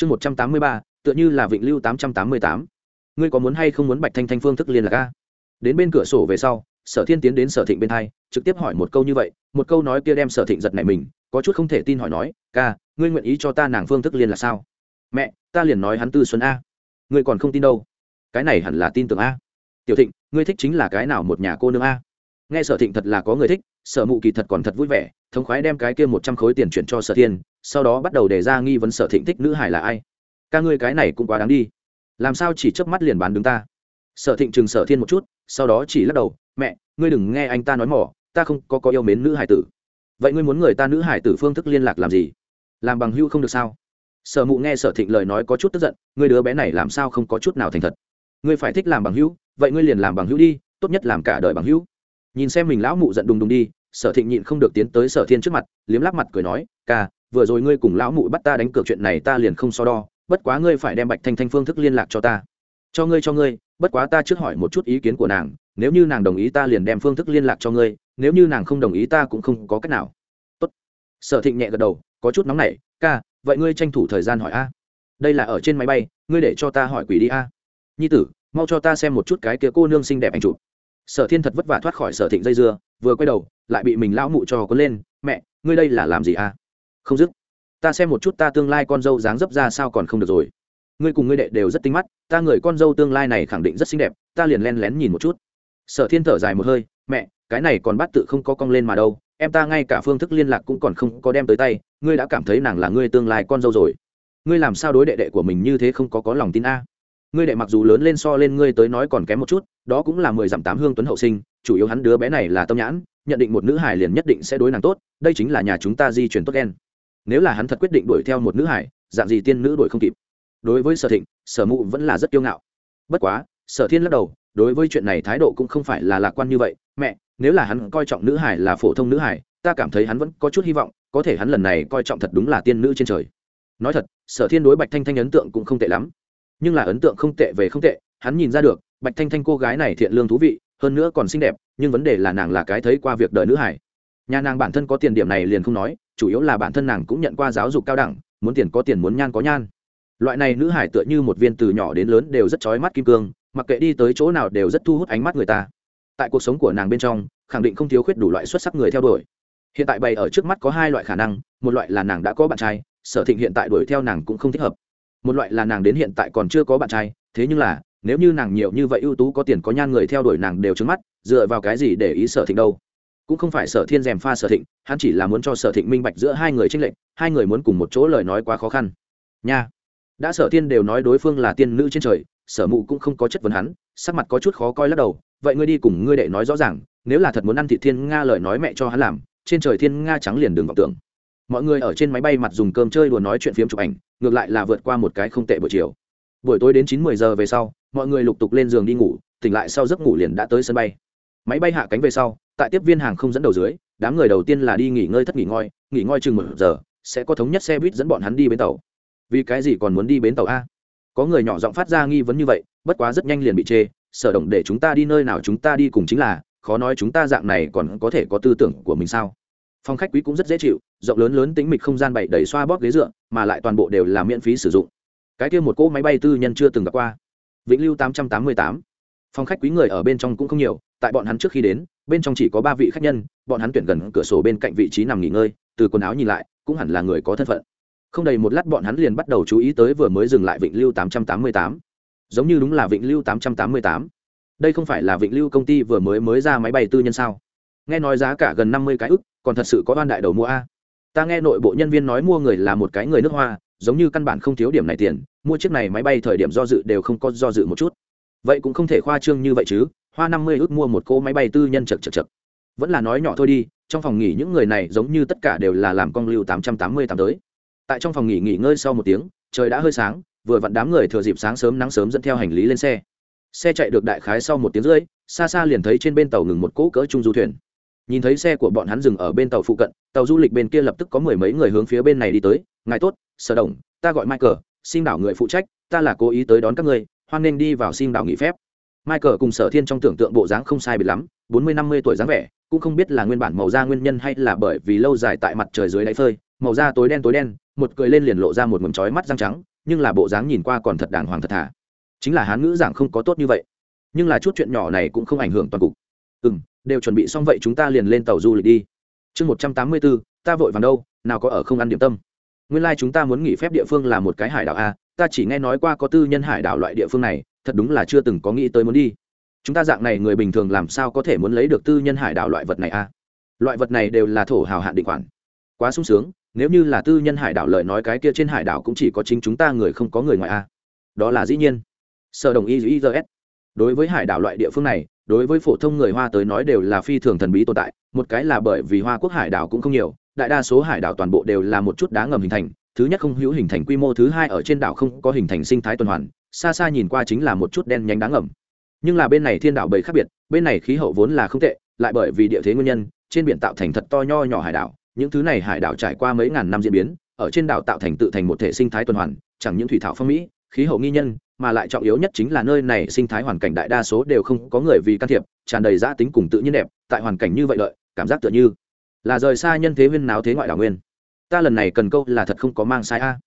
chương một trăm tám mươi ba, tựa như là vịnh lưu tám trăm tám mươi tám. Ngươi có muốn hay không muốn bạch thanh thanh phương thức liên lạc a? Đến bên cửa sổ về sau, sở thiên tiến đến sở thịnh bên hai, trực tiếp hỏi một câu như vậy, một câu nói kia đem sở thịnh giật này mình, có chút không thể tin hỏi nói, ca, ngươi nguyện ý cho ta nàng phương thức liên lạc sao? Mẹ, ta liền nói hắn tư xuân a. Ngươi còn không tin đâu. Cái này hẳn là tin tưởng a. Tiểu thịnh, ngươi thích chính là cái nào một nhà cô nương a? Nghe sở thịnh thật là có người thích, sở mụ kỳ thật còn thật vui vẻ, thống khoái đem cái kia một trăm khối tiền chuyển cho sở thiên, sau đó bắt đầu đề ra nghi vấn sở thịnh thích nữ hải là ai. Ca ngươi cái này cũng quá đáng đi. Làm sao chỉ chớp mắt liền bán đứng ta? Sở thịnh chừng sở thiên một chút, sau đó chỉ lắc đầu, mẹ, ngươi đừng nghe anh ta nói mỏ, ta không có có yêu mến nữ hải tử. Vậy ngươi muốn người ta nữ hải tử phương thức liên lạc làm gì? Làm bằng hưu không được sao? Sở mụ nghe sở thịnh lời nói có chút tức giận, ngươi đứa bé này làm sao không có chút nào thành thật? Ngươi phải thích làm bằng hữu vậy ngươi liền làm bằng hữu đi, tốt nhất làm cả đời bằng hữu nhìn xem mình lão mụ giận đùng đùng đi, sở thịnh nhịn không được tiến tới sở thiên trước mặt, liếm lắc mặt cười nói, ca, vừa rồi ngươi cùng lão mụ bắt ta đánh cược chuyện này ta liền không so đo, bất quá ngươi phải đem bạch thanh thanh phương thức liên lạc cho ta. Cho ngươi cho ngươi, bất quá ta trước hỏi một chút ý kiến của nàng, nếu như nàng đồng ý ta liền đem phương thức liên lạc cho ngươi, nếu như nàng không đồng ý ta cũng không có cách nào. Tốt. sở thịnh nhẹ gật đầu, có chút nóng nảy, ca, vậy ngươi tranh thủ thời gian hỏi a. Đây là ở trên máy bay, ngươi để cho ta hỏi quỷ đi a. Nhi tử, mau cho ta xem một chút cái kia cô nương xinh đẹp anh chụp sở thiên thật vất vả thoát khỏi sở thịnh dây dưa, vừa quay đầu, lại bị mình lão mụ cho có lên, mẹ, ngươi đây là làm gì à? không dứt. Ta xem một chút ta tương lai con dâu dáng dấp ra sao còn không được rồi. Ngươi cùng ngươi đệ đều rất tinh mắt, ta người con dâu tương lai này khẳng định rất xinh đẹp, ta liền len lén nhìn một chút. Sở thiên thở dài một hơi, mẹ, cái này còn bắt tự không có cong lên mà đâu, em ta ngay cả phương thức liên lạc cũng còn không có đem tới tay, ngươi đã cảm thấy nàng là ngươi tương lai con dâu rồi. Ngươi làm sao đối đệ đệ của mình như thế không có có lòng tin a? Ngươi đệ mặc dù lớn lên so lên ngươi tới nói còn kém một chút, đó cũng là mười dặm tám hương tuấn hậu sinh, chủ yếu hắn đứa bé này là tâm nhãn, nhận định một nữ hải liền nhất định sẽ đối nàng tốt, đây chính là nhà chúng ta di chuyển tốt đen nếu là hắn thật quyết định đuổi theo một nữ hải, dạng gì tiên nữ đuổi không kịp. Đối với sở thịnh, sở mụ vẫn là rất kiêu ngạo. Bất quá, sở thiên lắc đầu, đối với chuyện này thái độ cũng không phải là lạc quan như vậy, mẹ, nếu là hắn coi trọng nữ hải là phổ thông nữ hải, ta cảm thấy hắn vẫn có chút hy vọng, có thể hắn lần này coi trọng thật đúng là tiên nữ trên trời. Nói thật, sở thiên đối bạch thanh thanh ấn tượng cũng không tệ lắm nhưng là ấn tượng không tệ về không tệ, hắn nhìn ra được, bạch thanh thanh cô gái này thiện lương thú vị, hơn nữa còn xinh đẹp, nhưng vấn đề là nàng là cái thấy qua việc đời nữ hải nhà nàng bản thân có tiền điểm này liền không nói, chủ yếu là bản thân nàng cũng nhận qua giáo dục cao đẳng, muốn tiền có tiền muốn nhan có nhan. Loại này nữ hải tựa như một viên từ nhỏ đến lớn đều rất chói mắt kim cương, mặc kệ đi tới chỗ nào đều rất thu hút ánh mắt người ta. Tại cuộc sống của nàng bên trong, khẳng định không thiếu khuyết đủ loại xuất sắc người theo đuổi. Hiện tại bày ở trước mắt có hai loại khả năng, một loại là nàng đã có bạn trai, sở thịnh hiện tại đuổi theo nàng cũng không thích hợp một loại là nàng đến hiện tại còn chưa có bạn trai, thế nhưng là, nếu như nàng nhiều như vậy ưu tú có tiền có nhan người theo đuổi nàng đều trứng mắt, dựa vào cái gì để ý sở thịnh đâu? Cũng không phải sở thiên dèm pha sở thịnh, hắn chỉ là muốn cho sở thịnh minh bạch giữa hai người tranh lệch, hai người muốn cùng một chỗ lời nói quá khó khăn. Nha. Đã sở thiên đều nói đối phương là tiên nữ trên trời, sở mụ cũng không có chất vấn hắn, sắc mặt có chút khó coi lắc đầu, vậy ngươi đi cùng ngươi đệ nói rõ ràng, nếu là thật muốn ăn thị thiên nga lời nói mẹ cho hắn làm, trên trời thiên nga trắng liền đường vọng tưởng mọi người ở trên máy bay mặt dùng cơm chơi đùa nói chuyện phiếm chụp ảnh, ngược lại là vượt qua một cái không tệ buổi chiều. Buổi tối đến chín mười giờ về sau, mọi người lục tục lên giường đi ngủ, tỉnh lại sau giấc ngủ liền đã tới sân bay. Máy bay hạ cánh về sau, tại tiếp viên hàng không dẫn đầu dưới, đám người đầu tiên là đi nghỉ ngơi thất nghỉ ngơi nghỉ ngơi chừng một giờ, sẽ có thống nhất xe buýt dẫn bọn hắn đi bến tàu. Vì cái gì còn muốn đi bến tàu a? Có người nhỏ giọng phát ra nghi vấn như vậy, bất quá rất nhanh liền bị chê, sở động để chúng ta đi nơi nào chúng ta đi cùng chính là, khó nói chúng ta dạng này còn có thể có tư tưởng của mình sao? Phòng khách quý cũng rất dễ chịu, rộng lớn lớn tính mịch không gian bày đầy xoa bóp ghế dựa, mà lại toàn bộ đều là miễn phí sử dụng. Cái kia một cỗ máy bay tư nhân chưa từng gặp qua. Vĩnh lưu tám trăm tám mươi tám. Phòng khách quý người ở bên trong cũng không nhiều, tại bọn hắn trước khi đến, bên trong chỉ có ba vị khách nhân, bọn hắn tuyển gần cửa sổ bên cạnh vị trí nằm nghỉ ngơi, từ quần áo nhìn lại, cũng hẳn là người có thân phận. Không đầy một lát bọn hắn liền bắt đầu chú ý tới vừa mới dừng lại vịnh lưu tám trăm tám mươi tám. Giống như đúng là vịnh lưu tám trăm tám mươi tám. Đây không phải là vịnh lưu công ty vừa mới mới ra máy bay tư nhân sao? Nghe nói giá cả gần năm mươi cái ức, còn thật sự có oan đại đầu mua a. Ta nghe nội bộ nhân viên nói mua người là một cái người nước hoa, giống như căn bản không thiếu điểm này tiền, mua chiếc này máy bay thời điểm do dự đều không có do dự một chút. Vậy cũng không thể khoa trương như vậy chứ, hoa năm mươi ước mua một cỗ máy bay tư nhân chật chật chật. Vẫn là nói nhỏ thôi đi, trong phòng nghỉ những người này giống như tất cả đều là làm con lưu tám trăm tám mươi tám tới. Tại trong phòng nghỉ nghỉ ngơi sau một tiếng, trời đã hơi sáng, vừa vặn đám người thừa dịp sáng sớm nắng sớm dẫn theo hành lý lên xe. Xe chạy được đại khái sau một tiếng rưỡi, xa xa liền thấy trên bên tàu ngừng một cỗ cỡ trung du thuyền nhìn thấy xe của bọn hắn dừng ở bên tàu phụ cận, tàu du lịch bên kia lập tức có mười mấy người hướng phía bên này đi tới. Ngài tốt, sở đồng, ta gọi michael, xin đảo người phụ trách, ta là cố ý tới đón các ngươi, hoan nên đi vào xin đảo nghỉ phép. Michael cùng sở thiên trong tưởng tượng bộ dáng không sai biệt lắm, bốn mươi năm mươi tuổi dáng vẻ, cũng không biết là nguyên bản màu da nguyên nhân hay là bởi vì lâu dài tại mặt trời dưới đáy phơi, màu da tối đen tối đen, một cười lên liền lộ ra một mầm trói mắt răng trắng, nhưng là bộ dáng nhìn qua còn thật đàng hoàng thật thà. Chính là hán ngữ giảng không có tốt như vậy. Nhưng là chút chuyện nhỏ này cũng không ảnh hưởng toàn cục. Ừ m đều chuẩn bị xong vậy chúng ta liền lên tàu du lịch đi. Chương một trăm tám mươi bốn ta vội vàng đâu, nào có ở không ăn điểm tâm. Nguyên lai、like、chúng ta muốn nghỉ phép địa phương là một cái hải đảo a, ta chỉ nghe nói qua có tư nhân hải đảo loại địa phương này, thật đúng là chưa từng có nghĩ tới muốn đi. Chúng ta dạng này người bình thường làm sao có thể muốn lấy được tư nhân hải đảo loại vật này a? Loại vật này đều là thổ hào hạn định khoản. Quá sung sướng, nếu như là tư nhân hải đảo lời nói cái kia trên hải đảo cũng chỉ có chính chúng ta người không có người ngoài a. Đó là dĩ nhiên. Sở đồng ý ý đối với hải đảo loại địa phương này đối với phổ thông người hoa tới nói đều là phi thường thần bí tồn tại, một cái là bởi vì hoa quốc hải đảo cũng không nhiều, đại đa số hải đảo toàn bộ đều là một chút đá ngầm hình thành, thứ nhất không hữu hình thành quy mô, thứ hai ở trên đảo không có hình thành sinh thái tuần hoàn, xa xa nhìn qua chính là một chút đen nhánh đá ngầm. Nhưng là bên này thiên đảo bầy khác biệt, bên này khí hậu vốn là không tệ, lại bởi vì địa thế nguyên nhân, trên biển tạo thành thật to nho nhỏ hải đảo, những thứ này hải đảo trải qua mấy ngàn năm diễn biến, ở trên đảo tạo thành tự thành một thể sinh thái tuần hoàn, chẳng những thủy thảo phong mỹ khí hậu nghi nhân, mà lại trọng yếu nhất chính là nơi này sinh thái hoàn cảnh đại đa số đều không có người vì can thiệp, tràn đầy giã tính cùng tự nhiên đẹp, tại hoàn cảnh như vậy lợi, cảm giác tựa như là rời xa nhân thế huyên náo thế ngoại đảo nguyên. Ta lần này cần câu là thật không có mang sai a.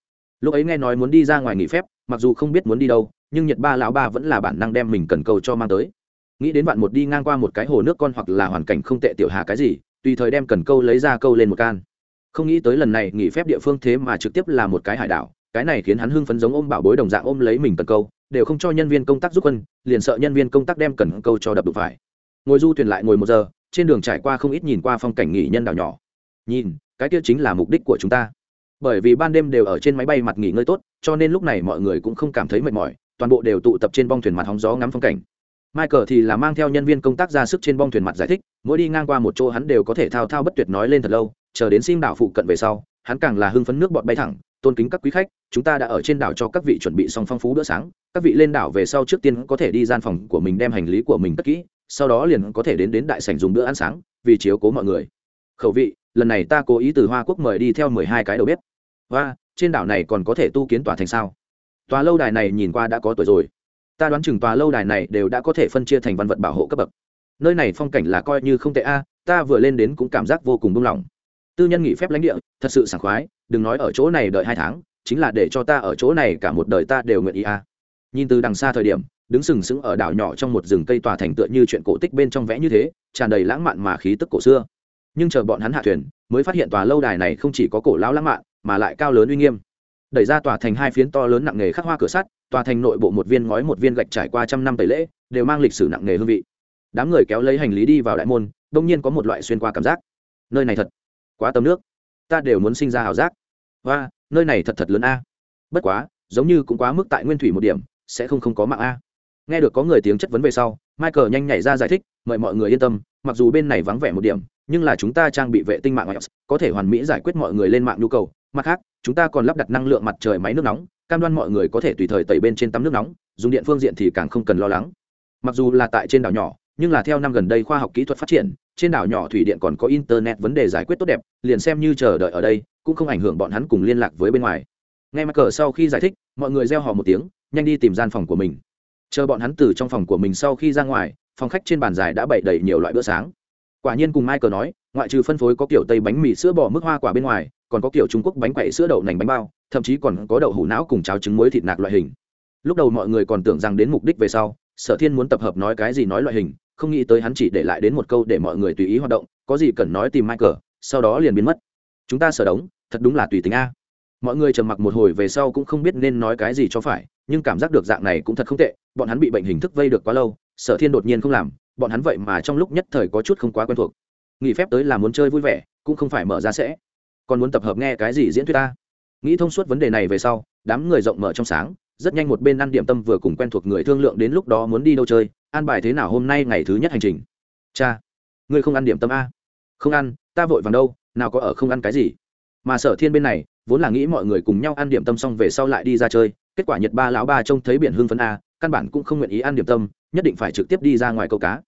Lúc ấy nghe nói muốn đi ra ngoài nghỉ phép, mặc dù không biết muốn đi đâu, nhưng nhật ba lão ba vẫn là bản năng đem mình cần câu cho mang tới. Nghĩ đến bạn một đi ngang qua một cái hồ nước con hoặc là hoàn cảnh không tệ tiểu hà cái gì, tùy thời đem cần câu lấy ra câu lên một can. Không nghĩ tới lần này nghỉ phép địa phương thế mà trực tiếp là một cái hải đảo cái này khiến hắn hưng phấn giống ôm bảo bối đồng dạng ôm lấy mình cần câu, đều không cho nhân viên công tác giúp quân, liền sợ nhân viên công tác đem cần câu cho đập đục phải. Ngồi du thuyền lại ngồi một giờ, trên đường trải qua không ít nhìn qua phong cảnh nghỉ nhân đảo nhỏ. Nhìn, cái kia chính là mục đích của chúng ta. Bởi vì ban đêm đều ở trên máy bay mặt nghỉ ngơi tốt, cho nên lúc này mọi người cũng không cảm thấy mệt mỏi, toàn bộ đều tụ tập trên bong thuyền mặt hóng gió ngắm phong cảnh. Michael thì là mang theo nhân viên công tác ra sức trên bong thuyền mặt giải thích, mỗi đi ngang qua một chỗ hắn đều có thể thao thao bất tuyệt nói lên thật lâu, chờ đến sim đảo phụ cận về sau, hắn càng là hưng phấn nước bọt bay thẳng tôn kính các quý khách, chúng ta đã ở trên đảo cho các vị chuẩn bị xong phong phú bữa sáng. Các vị lên đảo về sau trước tiên có thể đi gian phòng của mình đem hành lý của mình cất kỹ, sau đó liền có thể đến đến đại sảnh dùng bữa ăn sáng, vì chiếu cố mọi người. Khẩu vị, lần này ta cố ý từ hoa quốc mời đi theo mười hai cái đầu bếp. Và trên đảo này còn có thể tu kiến tòa thành sao? Tòa lâu đài này nhìn qua đã có tuổi rồi. Ta đoán chừng tòa lâu đài này đều đã có thể phân chia thành văn vật bảo hộ cấp bậc. Nơi này phong cảnh là coi như không tệ a, ta vừa lên đến cũng cảm giác vô cùng buông lỏng tư nhân nghỉ phép lãnh địa, thật sự sảng khoái, đừng nói ở chỗ này đợi hai tháng, chính là để cho ta ở chỗ này cả một đời ta đều nguyện ý a. Nhìn từ đằng xa thời điểm, đứng sừng sững ở đảo nhỏ trong một rừng cây tòa thành tựa như chuyện cổ tích bên trong vẽ như thế, tràn đầy lãng mạn mà khí tức cổ xưa. Nhưng chờ bọn hắn hạ thuyền, mới phát hiện tòa lâu đài này không chỉ có cổ lão lãng mạn, mà lại cao lớn uy nghiêm. Đẩy ra tòa thành hai phiến to lớn nặng nghề khắc hoa cửa sắt, tòa thành nội bộ một viên ngói một viên gạch trải qua trăm năm tẩy lễ, đều mang lịch sử nặng nghề hương vị. Đám người kéo lấy hành lý đi vào đại môn, đông nhiên có một loại xuyên qua cảm giác. Nơi này thật quá tấm nước. Ta đều muốn sinh ra hào giác. Và nơi này thật thật lớn a. Bất quá, giống như cũng quá mức tại nguyên thủy một điểm, sẽ không không có mạng a. Nghe được có người tiếng chất vấn về sau, michael nhanh nhảy ra giải thích, mời mọi người yên tâm, mặc dù bên này vắng vẻ một điểm, nhưng là chúng ta trang bị vệ tinh mạng có thể hoàn mỹ giải quyết mọi người lên mạng nhu cầu. Mặt khác, chúng ta còn lắp đặt năng lượng mặt trời máy nước nóng, cam đoan mọi người có thể tùy thời tẩy bên trên tắm nước nóng, dùng điện phương diện thì càng không cần lo lắng. Mặc dù là tại trên đảo nhỏ, nhưng là theo năm gần đây khoa học kỹ thuật phát triển trên đảo nhỏ thủy điện còn có internet vấn đề giải quyết tốt đẹp, liền xem như chờ đợi ở đây, cũng không ảnh hưởng bọn hắn cùng liên lạc với bên ngoài. Ngay mặt cờ sau khi giải thích, mọi người gieo họ một tiếng, nhanh đi tìm gian phòng của mình. Chờ bọn hắn từ trong phòng của mình sau khi ra ngoài, phòng khách trên bàn dài đã bày đầy nhiều loại bữa sáng. Quả nhiên cùng michael nói, ngoại trừ phân phối có kiểu tây bánh mì sữa bò mức hoa quả bên ngoài, còn có kiểu trung quốc bánh quậy sữa đậu nành bánh bao, thậm chí còn có đậu hủ não cùng cháo trứng muối thịt nạc loại hình. Lúc đầu mọi người còn tưởng rằng đến mục đích về sau, sở thiên muốn tập hợp nói cái gì nói loại hình không nghĩ tới hắn chỉ để lại đến một câu để mọi người tùy ý hoạt động, có gì cần nói tìm michael, sau đó liền biến mất. Chúng ta sở đống, thật đúng là tùy tính a. Mọi người trầm mặc một hồi về sau cũng không biết nên nói cái gì cho phải, nhưng cảm giác được dạng này cũng thật không tệ, bọn hắn bị bệnh hình thức vây được quá lâu, sở thiên đột nhiên không làm, bọn hắn vậy mà trong lúc nhất thời có chút không quá quen thuộc. Nghỉ phép tới là muốn chơi vui vẻ, cũng không phải mở ra sẽ. Còn muốn tập hợp nghe cái gì diễn thuyết ta? Nghĩ thông suốt vấn đề này về sau, đám người rộng mở trong sáng rất nhanh một bên ăn điểm tâm vừa cùng quen thuộc người thương lượng đến lúc đó muốn đi đâu chơi, an bài thế nào hôm nay ngày thứ nhất hành trình. Cha, ngươi không ăn điểm tâm a. Không ăn, ta vội vàng đâu, nào có ở không ăn cái gì. Mà sở thiên bên này, vốn là nghĩ mọi người cùng nhau ăn điểm tâm xong về sau lại đi ra chơi, kết quả nhật ba lão ba trông thấy biển hương phấn a, căn bản cũng không nguyện ý ăn điểm tâm, nhất định phải trực tiếp đi ra ngoài câu cá.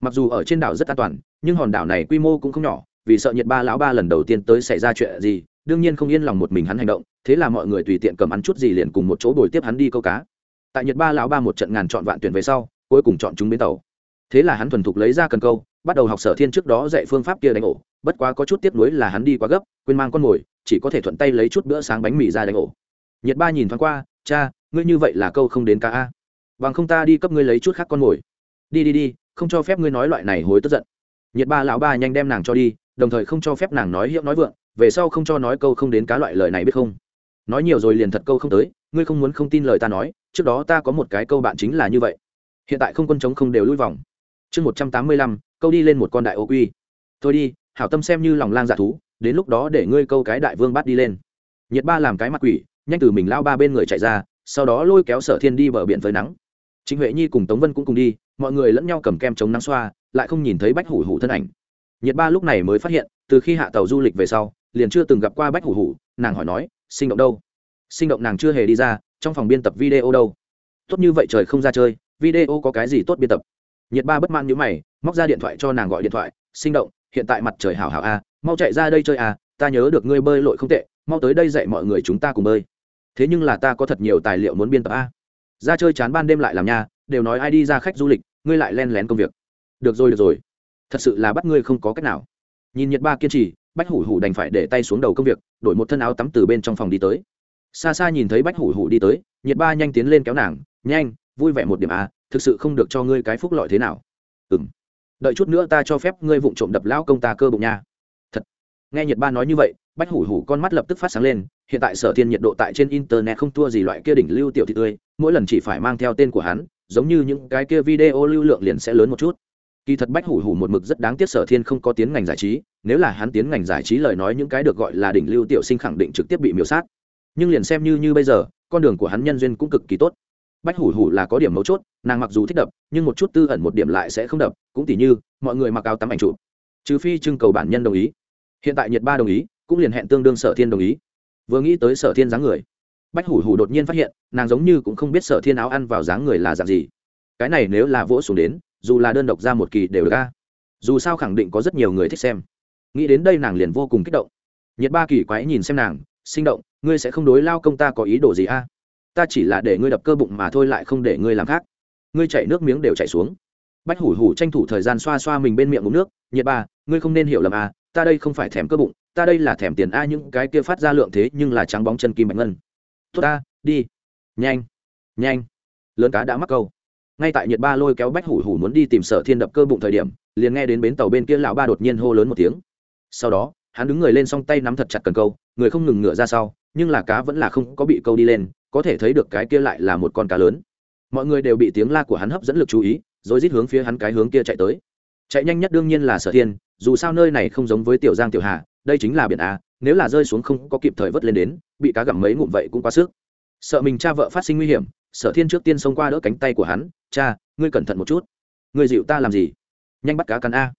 Mặc dù ở trên đảo rất an toàn, nhưng hòn đảo này quy mô cũng không nhỏ, vì sợ nhật ba lão ba lần đầu tiên tới xảy ra chuyện gì, đương nhiên không yên lòng một mình hắn hành động thế là mọi người tùy tiện cầm ăn chút gì liền cùng một chỗ bồi tiếp hắn đi câu cá. Tại nhật ba lão ba một trận ngàn chọn vạn tuyển về sau, cuối cùng chọn chúng bến tàu. Thế là hắn thuần thục lấy ra cần câu, bắt đầu học sở thiên trước đó dạy phương pháp kia đánh ổ. Bất quá có chút tiếp nối là hắn đi quá gấp, quên mang con mồi, chỉ có thể thuận tay lấy chút bữa sáng bánh mì ra đánh ổ. Nhật ba nhìn thoáng qua, cha, ngươi như vậy là câu không đến cá a. Bằng không ta đi cấp ngươi lấy chút khác con mồi. Đi đi đi, không cho phép ngươi nói loại này hối tức giận. Nhật ba lão ba nhanh đem nàng cho đi, đồng thời không cho phép nàng nói hiệu nói vượng, về sau không cho nói câu không đến cá loại lời này biết không? Nói nhiều rồi liền thật câu không tới, ngươi không muốn không tin lời ta nói, trước đó ta có một cái câu bạn chính là như vậy. Hiện tại không quân chống không đều lui vòng. Chương một trăm tám mươi lăm, câu đi lên một con đại ô quy. Thôi đi, hảo tâm xem như lòng lang dạ thú, đến lúc đó để ngươi câu cái đại vương bắt đi lên. Nhiệt ba làm cái mặt quỷ, nhanh từ mình lao ba bên người chạy ra, sau đó lôi kéo sở thiên đi bờ biển với nắng. Chính huệ nhi cùng tống vân cũng cùng đi, mọi người lẫn nhau cầm kem chống nắng xoa, lại không nhìn thấy bách hủ hủ thân ảnh. Nhiệt ba lúc này mới phát hiện, từ khi hạ tàu du lịch về sau, liền chưa từng gặp qua bách hủ hủ, nàng hỏi nói sinh động đâu? Sinh động nàng chưa hề đi ra, trong phòng biên tập video đâu? Tốt như vậy trời không ra chơi, video có cái gì tốt biên tập? Nhiệt ba bất mãn như mày, móc ra điện thoại cho nàng gọi điện thoại, sinh động, hiện tại mặt trời hảo hảo a mau chạy ra đây chơi à ta nhớ được ngươi bơi lội không tệ, mau tới đây dạy mọi người chúng ta cùng bơi. Thế nhưng là ta có thật nhiều tài liệu muốn biên tập a ra chơi chán ban đêm lại làm nha, đều nói ai đi ra khách du lịch, ngươi lại len lén công việc. Được rồi được rồi. Thật sự là bắt ngươi không có cách nào. Nhìn nhiệt ba kiên trì bách hủ hủ đành phải để tay xuống đầu công việc, đổi một thân áo tắm từ bên trong phòng đi tới. Xa xa nhìn thấy bách hủ hủ đi tới, nhiệt ba nhanh tiến lên kéo nàng, nhanh, vui vẻ một điểm à? thực sự không được cho ngươi cái phúc lọi thế nào. Ừ m đợi chút nữa ta cho phép ngươi vụng trộm đập lão công ta cơ bụng nha. Thật. Nghe nhiệt ba nói như vậy, bách hủ hủ con mắt lập tức phát sáng lên, hiện tại sở thiên nhiệt độ tại trên internet không thua gì loại kia đỉnh lưu tiểu thị tươi, mỗi lần chỉ phải mang theo tên của hắn, giống như những cái kia video lưu lượng liền sẽ lớn một chút kỳ thật bách hủ hủ một mực rất đáng tiếc sở thiên không có tiến ngành giải trí, nếu là hắn tiến ngành giải trí lời nói những cái được gọi là đỉnh lưu tiểu sinh khẳng định trực tiếp bị miêu sát. Nhưng liền xem như như bây giờ, con đường của hắn nhân duyên cũng cực kỳ tốt. Bách hủ hủ là có điểm mấu chốt, nàng mặc dù thích đập, nhưng một chút tư ẩn một điểm lại sẽ không đập, cũng tỉ như, mọi người mặc áo tắm ảnh chụp. Trừ phi trưng cầu bản nhân đồng ý. Hiện tại nhiệt ba đồng ý, cũng liền hẹn tương đương sở thiên đồng ý. Vừa nghĩ tới sở thiên dáng người, bách hủ hủ đột nhiên phát hiện, nàng giống như cũng không biết sở thiên áo ăn vào dáng người là dạng gì. Cái này nếu là vỗ xuống đến dù là đơn độc ra một kỳ đều được ca dù sao khẳng định có rất nhiều người thích xem. Nghĩ đến đây nàng liền vô cùng kích động. Nhiệt ba kỳ quái nhìn xem nàng, sinh động, ngươi sẽ không đối lao công ta có ý đồ gì a? Ta chỉ là để ngươi đập cơ bụng mà thôi lại không để ngươi làm khác. Ngươi chạy nước miếng đều chạy xuống. Bách hủ hủ tranh thủ thời gian xoa xoa mình bên miệng uống nước, nhiệt ba, ngươi không nên hiểu lầm à ta đây không phải thèm cơ bụng, ta đây là thèm tiền a, những cái kia phát ra lượng thế nhưng là trắng bóng chân kim bạch ngân. Tốt ta, đi. Nhanh nhanh. Lớn cá đã mắc câu ngay tại nhiệt ba lôi kéo bách hủ hủ muốn đi tìm sở thiên đập cơ bụng thời điểm, liền nghe đến bến tàu bên kia lão ba đột nhiên hô lớn một tiếng. Sau đó, hắn đứng người lên s tay nắm thật chặt cần câu, người không ngừng ngựa ra sau, nhưng là cá vẫn là không có bị câu đi lên, có thể thấy được cái kia lại là một con cá lớn. Mọi người đều bị tiếng la của hắn hấp dẫn lực chú ý, rồi rít hướng phía hắn cái hướng kia chạy tới. Chạy nhanh nhất đương nhiên là sở thiên, dù sao nơi này không giống với tiểu giang tiểu hà, đây chính là biển a, nếu là rơi xuống không có kịp thời vớt lên đến, bị cá gặm mấy ngụm vậy cũng quá sức. Sợ mình cha vợ phát sinh nguy hiểm sở thiên trước tiên xông qua đỡ cánh tay của hắn, cha, ngươi cẩn thận một chút. Ngươi dịu ta làm gì? Nhanh bắt cá cắn a.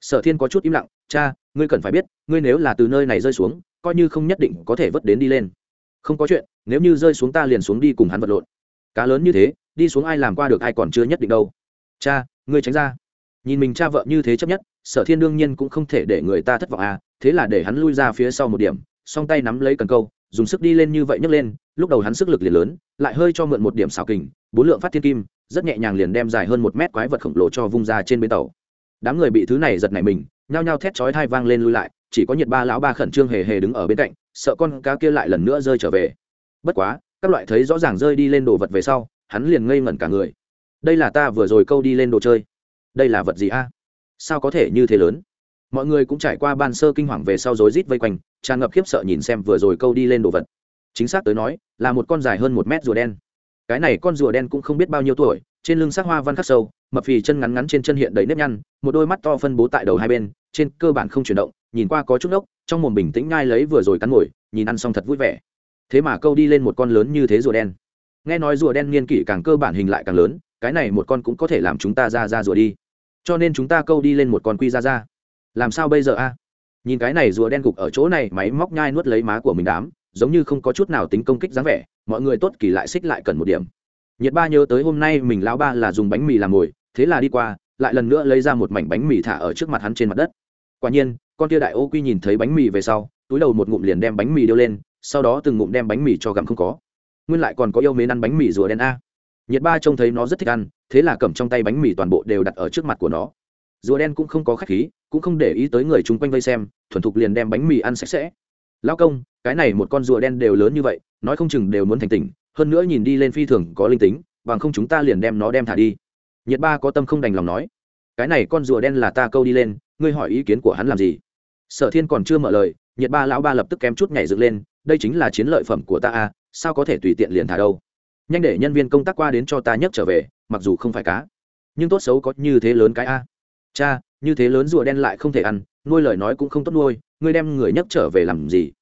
Sở thiên có chút im lặng, cha, ngươi cần phải biết, ngươi nếu là từ nơi này rơi xuống, coi như không nhất định có thể vớt đến đi lên. Không có chuyện, nếu như rơi xuống ta liền xuống đi cùng hắn vật lộn. Cá lớn như thế, đi xuống ai làm qua được ai còn chưa nhất định đâu. Cha, ngươi tránh ra. Nhìn mình cha vợ như thế chấp nhất, sở thiên đương nhiên cũng không thể để người ta thất vọng à thế là để hắn lui ra phía sau một điểm, song tay nắm lấy cần câu dùng sức đi lên như vậy nhấc lên, lúc đầu hắn sức lực liền lớn, lại hơi cho mượn một điểm xào kình, bốn lượng phát thiên kim, rất nhẹ nhàng liền đem dài hơn một mét quái vật khổng lồ cho vung ra trên bến tàu. Đám người bị thứ này giật nảy mình, nhao nhao thét chói thai vang lên lui lại, chỉ có nhiệt ba lão ba khẩn trương hề hề đứng ở bên cạnh, sợ con cá kia lại lần nữa rơi trở về. Bất quá, các loại thấy rõ ràng rơi đi lên đồ vật về sau, hắn liền ngây ngẩn cả người. Đây là ta vừa rồi câu đi lên đồ chơi. Đây là vật gì a? Sao có thể như thế lớn? Mọi người cũng trải qua ban sơ kinh hoàng về sau rối rít vây quanh tràn ngập khiếp sợ nhìn xem vừa rồi câu đi lên đồ vật. Chính xác tới nói, là một con dài hơn một mét rùa đen. Cái này con rùa đen cũng không biết bao nhiêu tuổi, trên lưng sắc hoa văn khắc sâu, mập phì chân ngắn ngắn trên chân hiện đầy nếp nhăn, một đôi mắt to phân bố tại đầu hai bên, trên cơ bản không chuyển động, nhìn qua có chút ốc trong mồm bình tĩnh ngai lấy vừa rồi cắn ngồi, nhìn ăn xong thật vui vẻ. Thế mà câu đi lên một con lớn như thế rùa đen. Nghe nói rùa đen niên kỷ càng cơ bản hình lại càng lớn, cái này một con cũng có thể làm chúng ta ra ra rùa đi. Cho nên chúng ta câu đi lên một con quy ra ra làm sao bây giờ a? Nhìn cái này rùa đen gục ở chỗ này, máy móc nhai nuốt lấy má của mình đám, giống như không có chút nào tính công kích dáng vẻ, mọi người tốt kỳ lại xích lại cần một điểm. Nhiệt ba nhớ tới hôm nay mình lão ba là dùng bánh mì làm mồi thế là đi qua, lại lần nữa lấy ra một mảnh bánh mì thả ở trước mặt hắn trên mặt đất. Quả nhiên, con tia đại ô quy nhìn thấy bánh mì về sau, túi đầu một ngụm liền đem bánh mì đưa lên, sau đó từng ngụm đem bánh mì cho gặm không có. Nguyên lại còn có yêu mến ăn bánh mì rùa đen a. Nhiệt ba trông thấy nó rất thích ăn, thế là cầm trong tay bánh mì toàn bộ đều đặt ở trước mặt của nó. Rùa đen cũng không có khách khí cũng không để ý tới người chung quanh vây xem, thuần thục liền đem bánh mì ăn sạch sẽ. Lão công, cái này một con rùa đen đều lớn như vậy, nói không chừng đều muốn thành tỉnh, hơn nữa nhìn đi lên phi thường có linh tính, bằng không chúng ta liền đem nó đem thả đi. Nhiệt ba có tâm không đành lòng nói, cái này con rùa đen là ta câu đi lên, ngươi hỏi ý kiến của hắn làm gì? Sở thiên còn chưa mở lời, nhiệt ba lão ba lập tức kém chút nhảy dựng lên, đây chính là chiến lợi phẩm của ta à sao có thể tùy tiện liền thả đâu? Nhanh để nhân viên công tác qua đến cho ta nhấc trở về, mặc dù không phải cá, nhưng tốt xấu có như thế lớn cái a. Cha như thế lớn rùa đen lại không thể ăn, nuôi lời nói cũng không tốt nuôi, ngươi đem người nhấc trở về làm gì?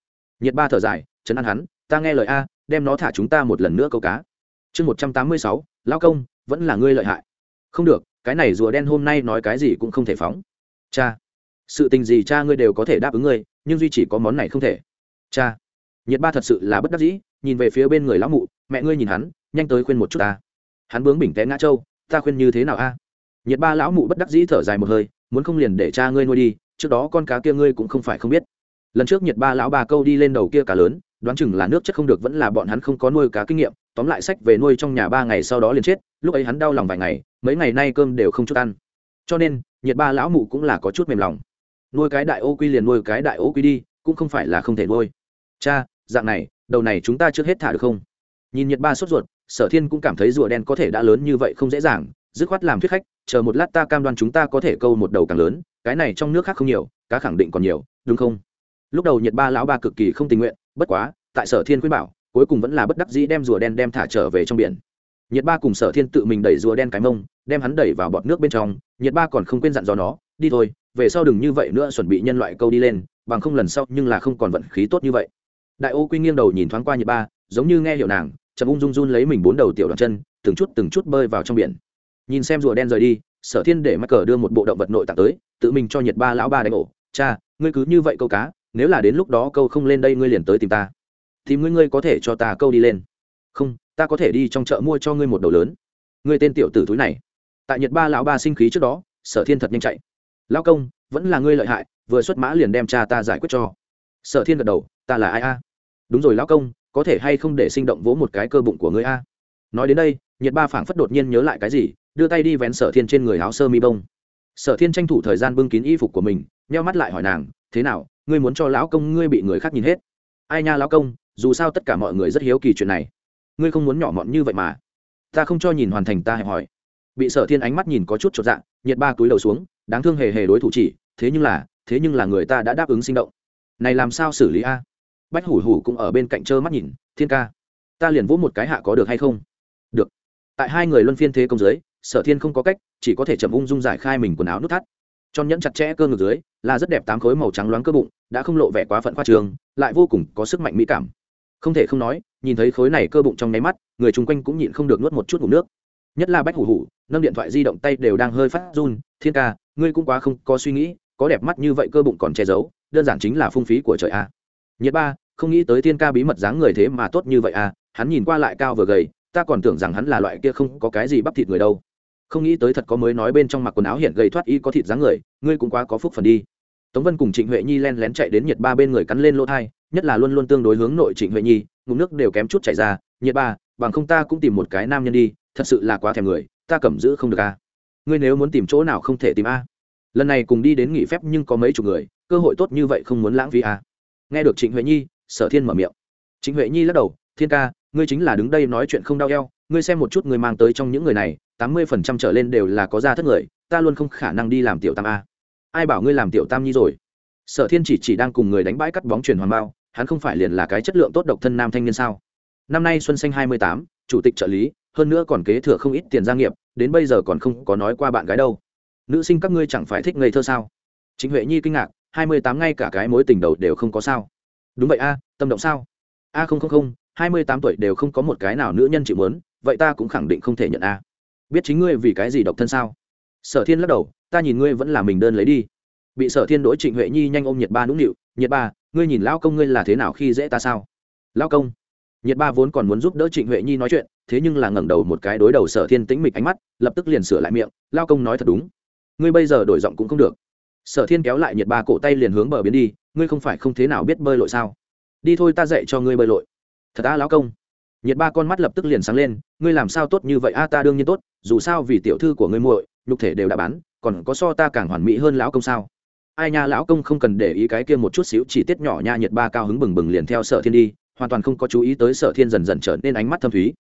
Nhiệt ba thở dài chấn an hắn, ta nghe lời a, đem nó thả chúng ta một lần nữa câu cá. Chương một trăm tám mươi sáu lao công, vẫn là ngươi lợi hại. Không được, cái này rùa đen hôm nay nói cái gì cũng không thể phóng. Cha, sự tình gì cha ngươi đều có thể đáp ứng ngươi, nhưng duy chỉ có món này không thể. Cha, nhiệt ba thật sự là bất đắc dĩ, nhìn về phía bên người lão mụ, mẹ ngươi nhìn hắn, nhanh tới khuyên một chút ta. Hắn bướng bình té ngã trâu, ta khuyên như thế nào a? Nhiệt ba lão mụ bất đắc dĩ thở dài một hơi muốn không liền để cha ngươi nuôi đi, trước đó con cá kia ngươi cũng không phải không biết. Lần trước nhiệt ba lão ba câu đi lên đầu kia cá lớn, đoán chừng là nước chất không được vẫn là bọn hắn không có nuôi cá kinh nghiệm, tóm lại sách về nuôi trong nhà ba ngày sau đó liền chết, lúc ấy hắn đau lòng vài ngày, mấy ngày nay cơm đều không chút ăn. Cho nên nhiệt ba lão mụ cũng là có chút mềm lòng. Nuôi cái đại ô quy liền nuôi cái đại ô quy đi, cũng không phải là không thể nuôi. Cha, dạng này, đầu này chúng ta trước hết thả được không? Nhìn nhiệt ba sốt ruột, sở thiên cũng cảm thấy rùa đen có thể đã lớn như vậy không dễ dàng dứt khoát làm thuyết khách, chờ một lát ta cam đoan chúng ta có thể câu một đầu càng lớn, cái này trong nước khác không nhiều, cá khẳng định còn nhiều, đúng không? Lúc đầu nhiệt ba lão ba cực kỳ không tình nguyện, bất quá, tại sở thiên khuyên bảo, cuối cùng vẫn là bất đắc dĩ đem rùa đen đem thả trở về trong biển. Nhiệt ba cùng sở thiên tự mình đẩy rùa đen cái mông, đem hắn đẩy vào bọt nước bên trong nhiệt ba còn không quên dặn dò nó, đi thôi, về sau đừng như vậy nữa chuẩn bị nhân loại câu đi lên, bằng không lần sau nhưng là không còn vận khí tốt như vậy. Đại ô quy nghiêng đầu nhìn thoáng qua nhiệt ba, giống như nghe hiểu nàng, chậm ung dung run lấy mình bốn đầu tiểu đoạn chân, từng chút từng chút bơi vào trong biển nhìn xem rùa đen rời đi, sở thiên để mắc cờ đưa một bộ động vật nội tạng tới, tự mình cho nhiệt ba lão ba đánh ổ. Cha, ngươi cứ như vậy câu cá, nếu là đến lúc đó câu không lên đây ngươi liền tới tìm ta. Thì ngươi ngươi có thể cho ta câu đi lên. Không, ta có thể đi trong chợ mua cho ngươi một đầu lớn. Ngươi tên tiểu tử túi này. Tại nhật ba lão ba sinh khí trước đó, sở thiên thật nhanh chạy. Lão công, vẫn là ngươi lợi hại, vừa xuất mã liền đem cha ta giải quyết cho. Sở thiên gật đầu, ta là ai a? Đúng rồi lão công, có thể hay không để sinh động vỗ một cái cơ bụng của ngươi a? Nói đến đây, nhiệt ba phảng phất đột nhiên nhớ lại cái gì đưa tay đi vén sở thiên trên người áo sơ mi bông. Sở thiên tranh thủ thời gian bưng kín y phục của mình neo mắt lại hỏi nàng, thế nào, ngươi muốn cho lão công ngươi bị người khác nhìn hết? Ai nha lão công, dù sao tất cả mọi người rất hiếu kỳ chuyện này. Ngươi không muốn nhỏ mọn như vậy mà. Ta không cho nhìn hoàn thành ta hẹp hỏi bị sở thiên ánh mắt nhìn có chút chột dạ nhiệt ba túi đầu xuống, đáng thương hề hề đối thủ chỉ, thế nhưng là, thế nhưng là người ta đã đáp ứng sinh động. Này làm sao xử lý a? Bách hủ hủ cũng ở bên cạnh trơ mắt nhìn, thiên ca, ta liền vỗ một cái hạ có được hay không? Được. Tại hai người luân phiên thế công giới sở thiên không có cách, chỉ có thể chậm ung dung giải khai mình quần áo nút thắt. Tròn nhẫn chặt chẽ cơ ngực dưới, là rất đẹp tám khối màu trắng loáng cơ bụng, đã không lộ vẻ quá phận khoa trường, lại vô cùng có sức mạnh mỹ cảm. Không thể không nói, nhìn thấy khối này cơ bụng trong nháy mắt, người chung quanh cũng nhịn không được nuốt một chút ngủ nước. Nhất là bách hủ hủ, nâng điện thoại di động tay đều đang hơi phát run, thiên ca, ngươi cũng quá không có suy nghĩ, có đẹp mắt như vậy cơ bụng còn che giấu, đơn giản chính là phung phí của trời a nhiệt ba, không nghĩ tới thiên ca bí mật dáng người thế mà tốt như vậy a hắn nhìn qua lại cao vừa gầy, ta còn tưởng rằng hắn là loại kia không có cái gì bắp thịt người đâu không nghĩ tới thật có mới nói bên trong mặc quần áo hiện gầy thoát y có thịt dáng người, ngươi cũng quá có phúc phần đi. Tống vân cùng trịnh huệ nhi len lén chạy đến nhiệt ba bên người cắn lên lỗ thai, nhất là luôn luôn tương đối hướng nội trịnh huệ nhi, ngụm nước đều kém chút chảy ra, nhiệt ba, bằng không ta cũng tìm một cái nam nhân đi, thật sự là quá thèm người, ta cầm giữ không được a ngươi nếu muốn tìm chỗ nào không thể tìm a. Lần này cùng đi đến nghỉ phép nhưng có mấy chục người, cơ hội tốt như vậy không muốn lãng phí a nghe được trịnh huệ nhi, sở thiên mở miệng. Trịnh huệ nhi lắc đầu, thiên ca, ngươi chính là đứng đây nói chuyện không đau eo, ngươi xem một chút người mang tới trong những người này tám mươi phần trăm trở lên đều là có gia thất người, ta luôn không khả năng đi làm tiểu tam a. Ai bảo ngươi làm tiểu tam nhi rồi? Sở thiên chỉ chỉ đang cùng người đánh bãi cắt bóng truyền hoàn bao, hắn không phải liền là cái chất lượng tốt độc thân nam thanh niên sao? Năm nay xuân xanh hai mươi tám, chủ tịch trợ lý, hơn nữa còn kế thừa không ít tiền gia nghiệp, đến bây giờ còn không có nói qua bạn gái đâu. Nữ sinh các ngươi chẳng phải thích ngây thơ sao? Chính huệ nhi kinh ngạc, hai mươi tám ngay cả cái mối tình đầu đều không có sao. Đúng vậy a, tâm động sao? A không không không, hai mươi tám tuổi đều không có một cái nào nữ nhân chịu muốn vậy ta cũng khẳng định không thể nhận a biết chính ngươi vì cái gì độc thân sao? Sở thiên lắc đầu, ta nhìn ngươi vẫn là mình đơn lấy đi. Bị sở thiên đỗi trịnh huệ nhi nhanh ôm nhiệt ba nũng nịu, nhiệt ba, ngươi nhìn lao công ngươi là thế nào khi dễ ta sao? Lao công? Nhiệt ba vốn còn muốn giúp đỡ trịnh huệ nhi nói chuyện, thế nhưng là ngẩng đầu một cái đối đầu sở thiên tĩnh mịch ánh mắt, lập tức liền sửa lại miệng lao công nói thật đúng. Ngươi bây giờ đổi giọng cũng không được. Sở thiên kéo lại nhiệt ba cổ tay liền hướng bờ biến đi, ngươi không phải không thế nào biết bơi lội sao? Đi thôi ta dạy cho ngươi bơi lội. Thật ta lão công? Nhiệt ba con mắt lập tức liền sáng lên, ngươi làm sao tốt như vậy? A, ta đương nhiên tốt, dù sao vì tiểu thư của ngươi muội, nhục thể đều đã bán, còn có so ta càng hoàn mỹ hơn lão công sao? Ai nha, lão công không cần để ý cái kia một chút xíu, chỉ tiết nhỏ nha. Nhiệt ba cao hứng bừng bừng liền theo sở thiên đi, hoàn toàn không có chú ý tới sở thiên dần dần trở nên ánh mắt thâm thúy.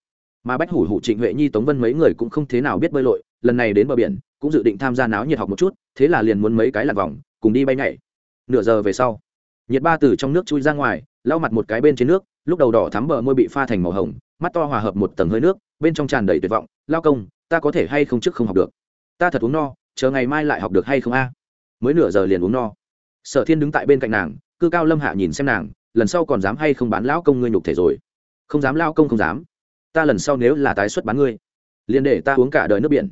Mà bách hủ hủ, trịnh huệ nhi, tống vân mấy người cũng không thế nào biết bơi lội, lần này đến bờ biển, cũng dự định tham gia náo nhiệt học một chút, thế là liền muốn mấy cái lặn vòng, cùng đi bay nhảy. Nửa giờ về sau, nhiệt ba từ trong nước chui ra ngoài, lau mặt một cái bên trên nước lúc đầu đỏ thắm bờ môi bị pha thành màu hồng, mắt to hòa hợp một tầng hơi nước, bên trong tràn đầy tuyệt vọng. Lao công, ta có thể hay không trước không học được? Ta thật uống no, chờ ngày mai lại học được hay không a? Mới nửa giờ liền uống no. Sở thiên đứng tại bên cạnh nàng, cư cao lâm hạ nhìn xem nàng, lần sau còn dám hay không bán lão công ngươi nhục thể rồi? Không dám lao công không dám. Ta lần sau nếu là tái xuất bán ngươi, liền để ta uống cả đời nước biển.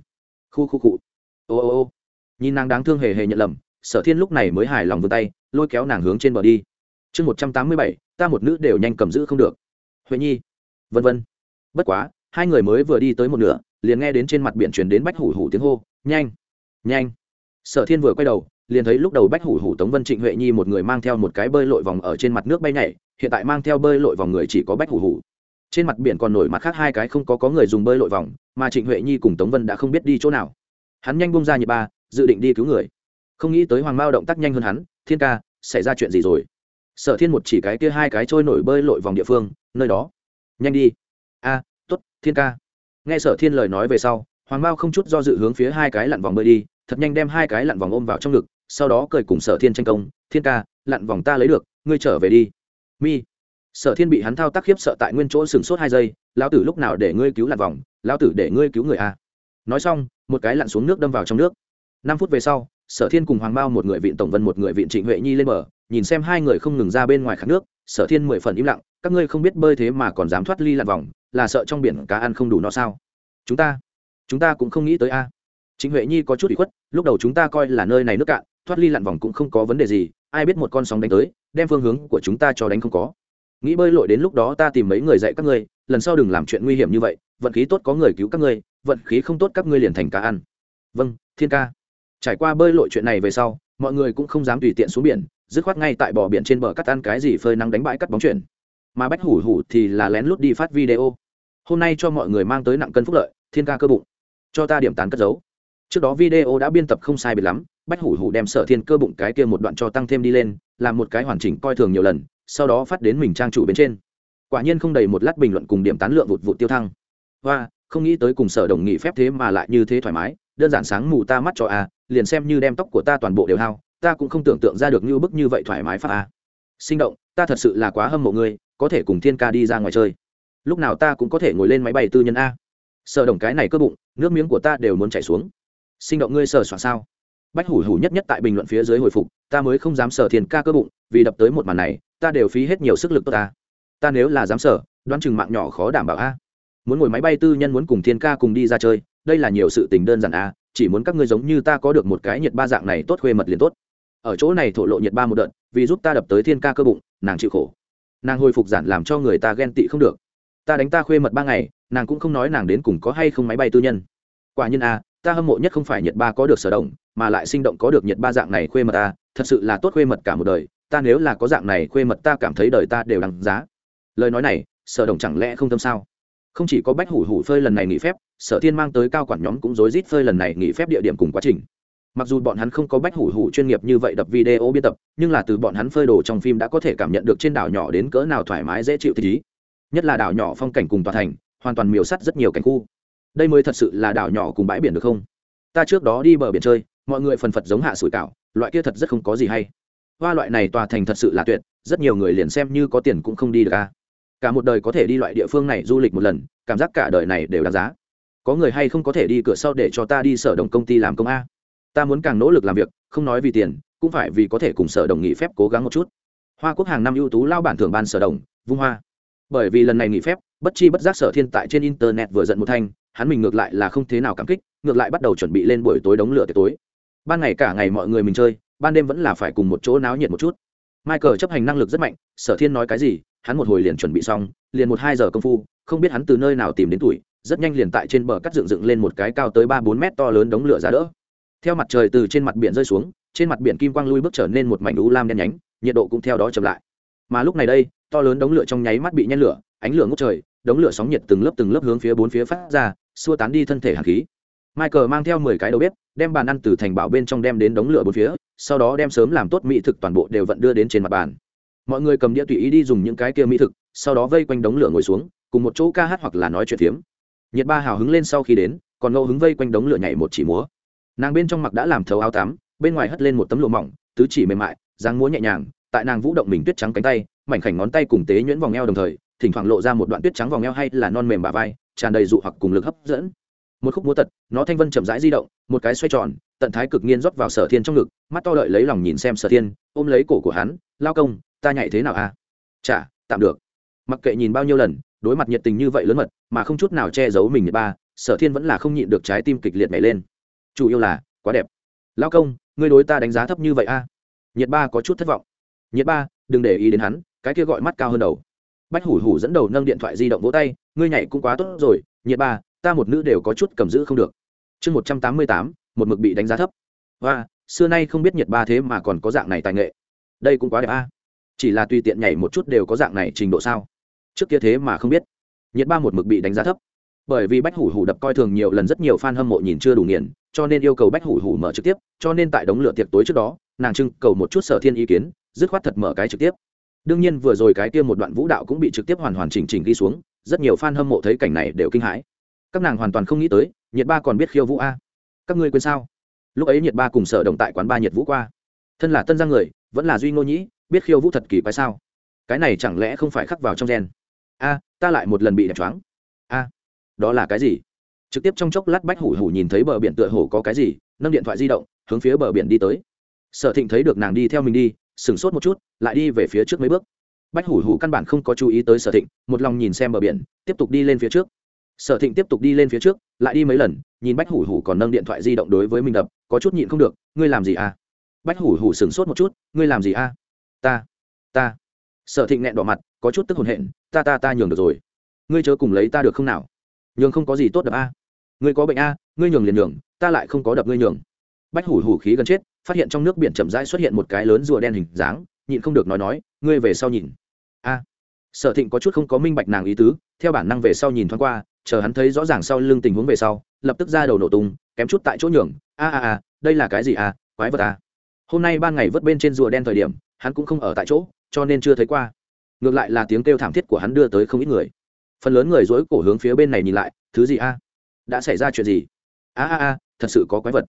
Khu khu cụ ô ô ô. Nhìn nàng đáng thương hề hề nhận lầm, sở thiên lúc này mới hài lòng vươn tay, lôi kéo nàng hướng trên bờ đi chương một trăm tám mươi bảy, ta một nữ đều nhanh cầm giữ không được. Huệ nhi, vân vân. Bất quá, hai người mới vừa đi tới một nửa, liền nghe đến trên mặt biển chuyển đến bách hủ hủ tiếng hô, nhanh nhanh. Sở thiên vừa quay đầu, liền thấy lúc đầu bách hủ hủ tống vân trịnh huệ nhi một người mang theo một cái bơi lội vòng ở trên mặt nước bay nhảy, hiện tại mang theo bơi lội vòng người chỉ có bách hủ hủ. Trên mặt biển còn nổi mặt khác hai cái không có có người dùng bơi lội vòng, mà trịnh huệ nhi cùng tống vân đã không biết đi chỗ nào. Hắn nhanh bung ra nhịp ba, dự định đi cứu người. Không nghĩ tới hoàng mao động tác nhanh hơn hắn, thiên ca, xảy ra chuyện gì rồi? Sở thiên một chỉ cái kia hai cái trôi nổi bơi lội vòng địa phương nơi đó. Nhanh đi. A à, t ố t thiên ca. Nghe sở thiên lời nói về sau hoàng mao không chút do dự hướng phía hai cái lặn vòng bơi đi thật nhanh đem hai cái lặn vòng ôm vào trong ngực sau đó cười cùng sở thiên tranh công thiên ca lặn vòng ta lấy được ngươi trở về đi. Mi. Sở thiên bị hắn thao tác khiếp sợ tại nguyên chỗ sừng sốt hai giây lão tử lúc nào để ngươi cứu lặn vòng? Lão tử để ngươi cứu người a nói xong một cái lặn xuống nước đâm vào trong nước. Năm phút về sau sở thiên cùng hoàng bao một người vịn tổng vân một người vịn trịnh huệ nhi lên bờ nhìn xem hai người không ngừng ra bên ngoài khát nước, sở thiên mười phần im lặng, các ngươi không biết bơi thế mà còn dám thoát ly lặn vòng, là sợ trong biển cá ăn không đủ nó sao? Chúng ta chúng ta cũng không nghĩ tới a. Chính huệ nhi có chút bị khuất, lúc đầu chúng ta coi là nơi này nước cạn, thoát ly lặn vòng cũng không có vấn đề gì, ai biết một con sóng đánh tới, đem phương hướng của chúng ta cho đánh không có. Nghĩ bơi lội đến lúc đó ta tìm mấy người dạy các ngươi, lần sau đừng làm chuyện nguy hiểm như vậy, vận khí tốt có người cứu các ngươi, vận khí không tốt các ngươi liền thành cá ăn. Vâng thiên ca. Trải qua bơi lội chuyện này về sau, mọi người cũng không dám tùy tiện xuống biển dứt khoát ngay tại bờ biển trên bờ cắt ăn cái gì phơi nắng đánh bãi cắt bóng chuyển. Mà bách hủ hủ thì là lén lút đi phát video. Hôm nay cho mọi người mang tới nặng cân phúc lợi, thiên ca cơ bụng. Cho ta điểm tán cất giấu. Trước đó video đã biên tập không sai biệt lắm, bách hủ hủ đem sở thiên cơ bụng cái kia một đoạn cho tăng thêm đi lên, làm một cái hoàn chỉnh coi thường nhiều lần, sau đó phát đến mình trang chủ bên trên. Quả nhiên không đầy một lát bình luận cùng điểm tán lượng vụt vụt tiêu thăng. Và không nghĩ tới cùng sở đồng nghị phép thế mà lại như thế thoải mái, đơn giản sáng mù ta mắt cho a liền xem như đem tóc của ta toàn bộ đều hao ta cũng không tưởng tượng ra được như bức như vậy thoải mái pháp a sinh động, ta thật sự là quá hâm mộ ngươi, có thể cùng thiên ca đi ra ngoài chơi. Lúc nào ta cũng có thể ngồi lên máy bay tư nhân a. Sợ đồng cái này cơ bụng, nước miếng của ta đều muốn chảy xuống. Sinh động ngươi sờ soạn sao? Bách hủ hủ nhất nhất tại bình luận phía dưới hồi phục, ta mới không dám sở thiên ca cơ bụng, vì đập tới một màn này, ta đều phí hết nhiều sức lực tốt ta. Ta nếu là dám sở đoán chừng mạng nhỏ khó đảm bảo a. Muốn ngồi máy bay tư nhân muốn cùng thiên ca cùng đi ra chơi, đây là nhiều sự tình đơn giản a, chỉ muốn các ngươi giống như ta có được một cái nhiệt ba dạng này tốt khuê mật liền tốt ở chỗ này thổ lộ nhiệt ba một đợt, vì giúp ta đập tới thiên ca cơ bụng, nàng chịu khổ. Nàng hồi phục giản làm cho người ta ghen tị không được. Ta đánh ta khuê mật ba ngày, nàng cũng không nói nàng đến cùng có hay không máy bay tư nhân. Quả nhiên a ta hâm mộ nhất không phải nhiệt ba có được sở động, mà lại sinh động có được nhiệt ba dạng này khuê mật ta thật sự là tốt khuê mật cả một đời, ta nếu là có dạng này khuê mật ta cảm thấy đời ta đều đằng giá. Lời nói này, sở đồng chẳng lẽ không tâm sao? Không chỉ có bách hủ hủ phơi lần này nghỉ phép, sở thiên mang tới cao quản nhóm cũng rối rít phơi lần này nghỉ phép địa điểm cùng quá trình mặc dù bọn hắn không có bách hủ hủ chuyên nghiệp như vậy đập video biên tập, nhưng là từ bọn hắn phơi đồ trong phim đã có thể cảm nhận được trên đảo nhỏ đến cỡ nào thoải mái, dễ chịu thì nhất là đảo nhỏ phong cảnh cùng tòa thành, hoàn toàn miều sắt rất nhiều cảnh khu. Đây mới thật sự là đảo nhỏ cùng bãi biển được không? Ta trước đó đi bờ biển chơi, mọi người phần phật giống hạ sủi cảo, loại kia thật rất không có gì hay. Hoa loại này tòa thành thật sự là tuyệt, rất nhiều người liền xem như có tiền cũng không đi được ca cả một đời có thể đi loại địa phương này du lịch một lần, cảm giác cả đời này đều đáng giá. Có người hay không có thể đi cửa sau để cho ta đi sở đồng công ty làm công a? Ta muốn càng nỗ lực làm việc, không nói vì tiền, cũng phải vì có thể cùng sở đồng nghỉ phép cố gắng một chút. Hoa quốc hàng năm ưu tú lao bản thưởng ban sở đồng, vung hoa. Bởi vì lần này nghỉ phép, bất chi bất giác sở thiên tại trên internet vừa giận một thanh, hắn mình ngược lại là không thế nào cảm kích, ngược lại bắt đầu chuẩn bị lên buổi tối đống lửa tối. Ban ngày cả ngày mọi người mình chơi, ban đêm vẫn là phải cùng một chỗ náo nhiệt một chút. Michael chấp hành năng lực rất mạnh, sở thiên nói cái gì, hắn một hồi liền chuẩn bị xong, liền một hai giờ công phu, không biết hắn từ nơi nào tìm đến tuổi, rất nhanh liền tại trên bờ cắt dựng dựng lên một cái cao tới ba bốn mét to lớn đống lửa giá đỡ theo mặt trời từ trên mặt biển rơi xuống, trên mặt biển kim quang lui bước trở nên một mảnh u lam đen nhánh, nhiệt độ cũng theo đó chậm lại. Mà lúc này đây, to lớn đống lửa trong nháy mắt bị nhen lửa, ánh lửa ngốc trời, đống lửa sóng nhiệt từng lớp từng lớp hướng phía bốn phía phát ra, xua tán đi thân thể hàn khí. Michael mang theo mười cái đầu bếp, đem bàn ăn từ thành bảo bên trong đem đến đống lửa bốn phía, sau đó đem sớm làm tốt mỹ thực toàn bộ đều vận đưa đến trên mặt bàn. Mọi người cầm đĩa tùy ý đi dùng những cái kia mỹ thực, sau đó vây quanh đống lửa ngồi xuống, cùng một chỗ ca hát hoặc là nói chuyện phiếm. Nhiệt ba hào hứng lên sau khi đến, còn ngẫu hứng vây quanh đống lửa nhảy một chỉ múa nàng bên trong mặc đã làm thấu áo tắm, bên ngoài hất lên một tấm lụa mỏng, tứ chỉ mềm mại, dáng múa nhẹ nhàng, tại nàng vũ động mình tuyết trắng cánh tay, mảnh khảnh ngón tay cùng tế nhuyễn vòng eo đồng thời, thỉnh thoảng lộ ra một đoạn tuyết trắng vòng eo hay là non mềm bà vai, tràn đầy dụ hoặc cùng lực hấp dẫn. Một khúc múa tật, nó thanh vân chậm rãi di động, một cái xoay tròn, tận thái cực nghiên rót vào sở thiên trong ngực, mắt to đợi lấy lòng nhìn xem sở thiên, ôm lấy cổ của hắn, lao công, ta nhảy thế nào à? Chả tạm được. Mặc kệ nhìn bao nhiêu lần, đối mặt nhiệt tình như vậy lớn mật, mà không chút nào che giấu mình nhiệt ba, sở thiên vẫn là không nhịn được trái tim kịch liệt nhảy lên chủ yếu là, quá đẹp. Lao công, ngươi đối ta đánh giá thấp như vậy a? À? nhiệt ba có chút thất vọng. Nhiệt ba, đừng để ý đến hắn, cái kia gọi mắt cao hơn đầu. Bách hủ hủ dẫn đầu nâng điện thoại di động vỗ tay, ngươi nhảy cũng quá tốt rồi. Nhiệt ba, ta một nữ đều có chút cầm giữ không được. Chương một trăm tám mươi tám, một mực bị đánh giá thấp. Và xưa nay không biết nhiệt ba thế mà còn có dạng này tài nghệ. Đây cũng quá đẹp a. Chỉ là tùy tiện nhảy một chút đều có dạng này trình độ sao? Trước kia thế mà không biết. Nhiệt ba một mực bị đánh giá thấp. Bởi vì bách hủ hủ đập coi thường nhiều lần rất nhiều fan hâm mộ nhìn chưa đủ nghiền cho nên yêu cầu bách hủ hủ mở trực tiếp, cho nên tại đống lửa tiệc tối trước đó, nàng trưng cầu một chút sở thiên ý kiến, dứt khoát thật mở cái trực tiếp. Đương nhiên vừa rồi cái kia một đoạn vũ đạo cũng bị trực tiếp hoàn hoàn chỉnh chỉnh ghi xuống, rất nhiều fan hâm mộ thấy cảnh này đều kinh hãi. Các nàng hoàn toàn không nghĩ tới, nhiệt ba còn biết khiêu vũ a. Các ngươi quên sao? Lúc ấy nhiệt ba cùng sở đồng tại quán ba nhiệt vũ qua. Thân là tân giang người, vẫn là duy ngô nhĩ, biết khiêu vũ thật kỳ quái sao? Cái này chẳng lẽ không phải khắc vào trong gen? A, ta lại một lần bị đẹp choáng. A, đó là cái gì? Trực tiếp trong chốc lát bách hủ hủ nhìn thấy bờ biển tựa hồ có cái gì, nâng điện thoại di động, hướng phía bờ biển đi tới. Sở thịnh thấy được nàng đi theo mình đi, sửng sốt một chút, lại đi về phía trước mấy bước. Bách hủ hủ căn bản không có chú ý tới sở thịnh, một lòng nhìn xem bờ biển, tiếp tục đi lên phía trước. Sở thịnh tiếp tục đi lên phía trước, lại đi mấy lần, nhìn bách hủ hủ còn nâng điện thoại di động đối với mình đập, có chút nhịn không được, ngươi làm gì à? Bách hủ hủ sửng sốt một chút, ngươi làm gì à? Ta ta. Sở thịnh nghẹn đỏ mặt, có chút tức hồn hện, ta ta ta nhường được rồi. Ngươi chớ cùng lấy ta được không nào? Nhường không có gì tốt đập a ngươi có bệnh a, ngươi nhường liền nhường, ta lại không có đập ngươi nhường. Bách hủ hủ khí gần chết, phát hiện trong nước biển chậm rãi xuất hiện một cái lớn rùa đen hình dáng, nhịn không được nói nói, ngươi về sau nhìn. A. Sở thịnh có chút không có minh bạch nàng ý tứ, theo bản năng về sau nhìn thoáng qua, chờ hắn thấy rõ ràng sau lưng tình huống về sau, lập tức ra đầu nổ tung, kém chút tại chỗ nhường. A a a, đây là cái gì a, quái vật a. Hôm nay ban ngày vớt bên trên rùa đen thời điểm, hắn cũng không ở tại chỗ, cho nên chưa thấy qua. Ngược lại là tiếng kêu thảm thiết của hắn đưa tới không ít người. Phần lớn người dối cổ hướng phía bên này nhìn lại, thứ gì a? Đã xảy ra chuyện gì? A a a thật sự có quái vật.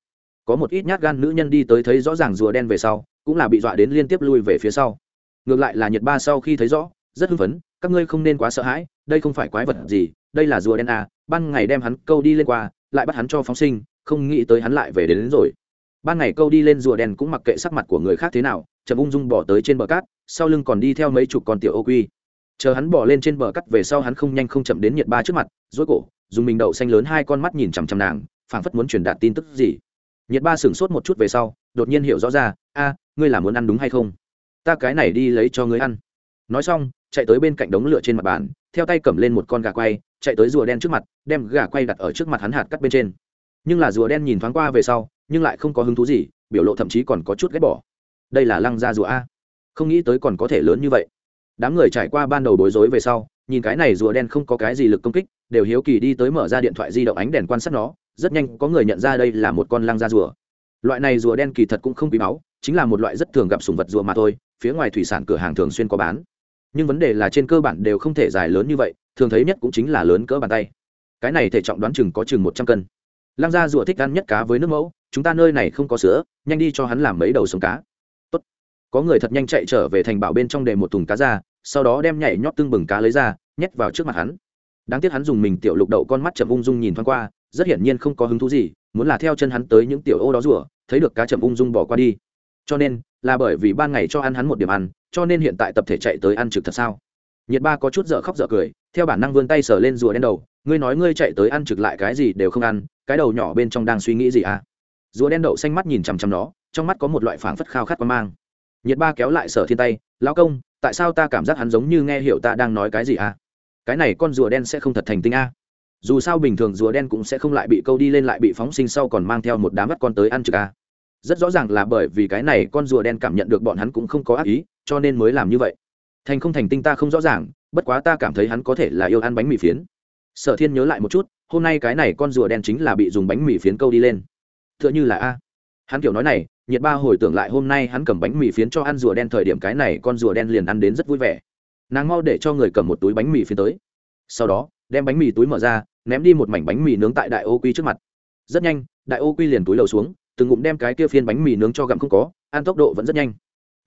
Có một ít nhát gan nữ nhân đi tới thấy rõ ràng rùa đen về sau cũng là bị dọa đến liên tiếp lui về phía sau. Ngược lại là nhiệt ba sau khi thấy rõ rất hưng phấn các ngươi không nên quá sợ hãi đây không phải quái vật gì đây là rùa đen à ban ngày đem hắn câu đi lên qua lại bắt hắn cho phóng sinh không nghĩ tới hắn lại về đến, đến rồi. Ban ngày câu đi lên rùa đen cũng mặc kệ sắc mặt của người khác thế nào chậm ung dung bỏ tới trên bờ cát sau lưng còn đi theo mấy chục con tiểu ô quy chờ hắn bỏ lên trên bờ cắt về sau hắn không nhanh không chậm đến nhiệt ba trước mặt dối cổ, dùng mình đậu xanh lớn hai con mắt nhìn chằm chằm nàng, phảng phất muốn truyền đạt tin tức gì. Nhiệt ba sửng sốt một chút về sau, đột nhiên hiểu rõ ra, a, ngươi là muốn ăn đúng hay không? Ta cái này đi lấy cho ngươi ăn. Nói xong, chạy tới bên cạnh đống lửa trên mặt bàn, theo tay cầm lên một con gà quay, chạy tới rùa đen trước mặt, đem gà quay đặt ở trước mặt hắn hạt cắt bên trên. Nhưng là rùa đen nhìn thoáng qua về sau, nhưng lại không có hứng thú gì, biểu lộ thậm chí còn có chút ghét bỏ. Đây là lăng da rùa a. Không nghĩ tới còn có thể lớn như vậy đám người trải qua ban đầu bối rối về sau, nhìn cái này rùa đen không có cái gì lực công kích, đều hiếu kỳ đi tới mở ra điện thoại di động ánh đèn quan sát nó, rất nhanh có người nhận ra đây là một con lăng da rùa. Loại này rùa đen kỳ thật cũng không quý máu chính là một loại rất thường gặp sùng vật rùa mà thôi, phía ngoài thủy sản cửa hàng thường xuyên có bán. Nhưng vấn đề là trên cơ bản đều không thể dài lớn như vậy, thường thấy nhất cũng chính là lớn cỡ bàn tay. Cái này thể trọng đoán chừng có chừng một trăm cân. Lăng da rùa thích ăn nhất cá với nước mẫu, chúng ta nơi này không có sữa, nhanh đi cho hắn làm mấy đầu sống cá có người thật nhanh chạy trở về thành bảo bên trong để một thùng cá ra, sau đó đem nhảy nhót tưng bừng cá lấy ra, nhét vào trước mặt hắn. Đáng tiếc hắn dùng mình tiểu lục đậu con mắt chậm ung dung nhìn thoáng qua, rất hiển nhiên không có hứng thú gì, muốn là theo chân hắn tới những tiểu ô đó rủa thấy được cá chậm ung dung bỏ qua đi. Cho nên, là bởi vì ban ngày cho ăn hắn một điểm ăn, cho nên hiện tại tập thể chạy tới ăn trực thật sao? Nhiệt ba có chút dở khóc dở cười, theo bản năng vươn tay sờ lên rùa đen đầu, ngươi nói ngươi chạy tới ăn trực lại cái gì đều không ăn, cái đầu nhỏ bên trong đang suy nghĩ gì à? Rùa đen đậu xanh mắt nhìn chằm chằm nó, trong mắt có một loại phảng phất khao khát quan mang nhiệt ba kéo lại sở thiên tay, lão công, tại sao ta cảm giác hắn giống như nghe hiểu ta đang nói cái gì à? Cái này con rùa đen sẽ không thật thành tinh à? dù sao bình thường rùa đen cũng sẽ không lại bị câu đi lên lại bị phóng sinh sau còn mang theo một đám mắt con tới ăn trực à? rất rõ ràng là bởi vì cái này con rùa đen cảm nhận được bọn hắn cũng không có ác ý, cho nên mới làm như vậy. Thành không thành tinh ta không rõ ràng, bất quá ta cảm thấy hắn có thể là yêu ăn bánh mì phiến. Sở thiên nhớ lại một chút, hôm nay cái này con rùa đen chính là bị dùng bánh mì phiến câu đi lên. T h ư ợ n h ư là a. Hắn kiểu nói này nhiệt ba hồi tưởng lại hôm nay hắn cầm bánh mì phiến cho ăn rùa đen thời điểm cái này con rùa đen liền ăn đến rất vui vẻ. Nàng mau để cho người cầm một túi bánh mì phiến tới. Sau đó, đem bánh mì túi mở ra, ném đi một mảnh bánh mì nướng tại đại ô quy trước mặt. Rất nhanh, đại ô quy liền túi lầu xuống, từng ngụm đem cái kia phiên bánh mì nướng cho gặm không có, ăn tốc độ vẫn rất nhanh.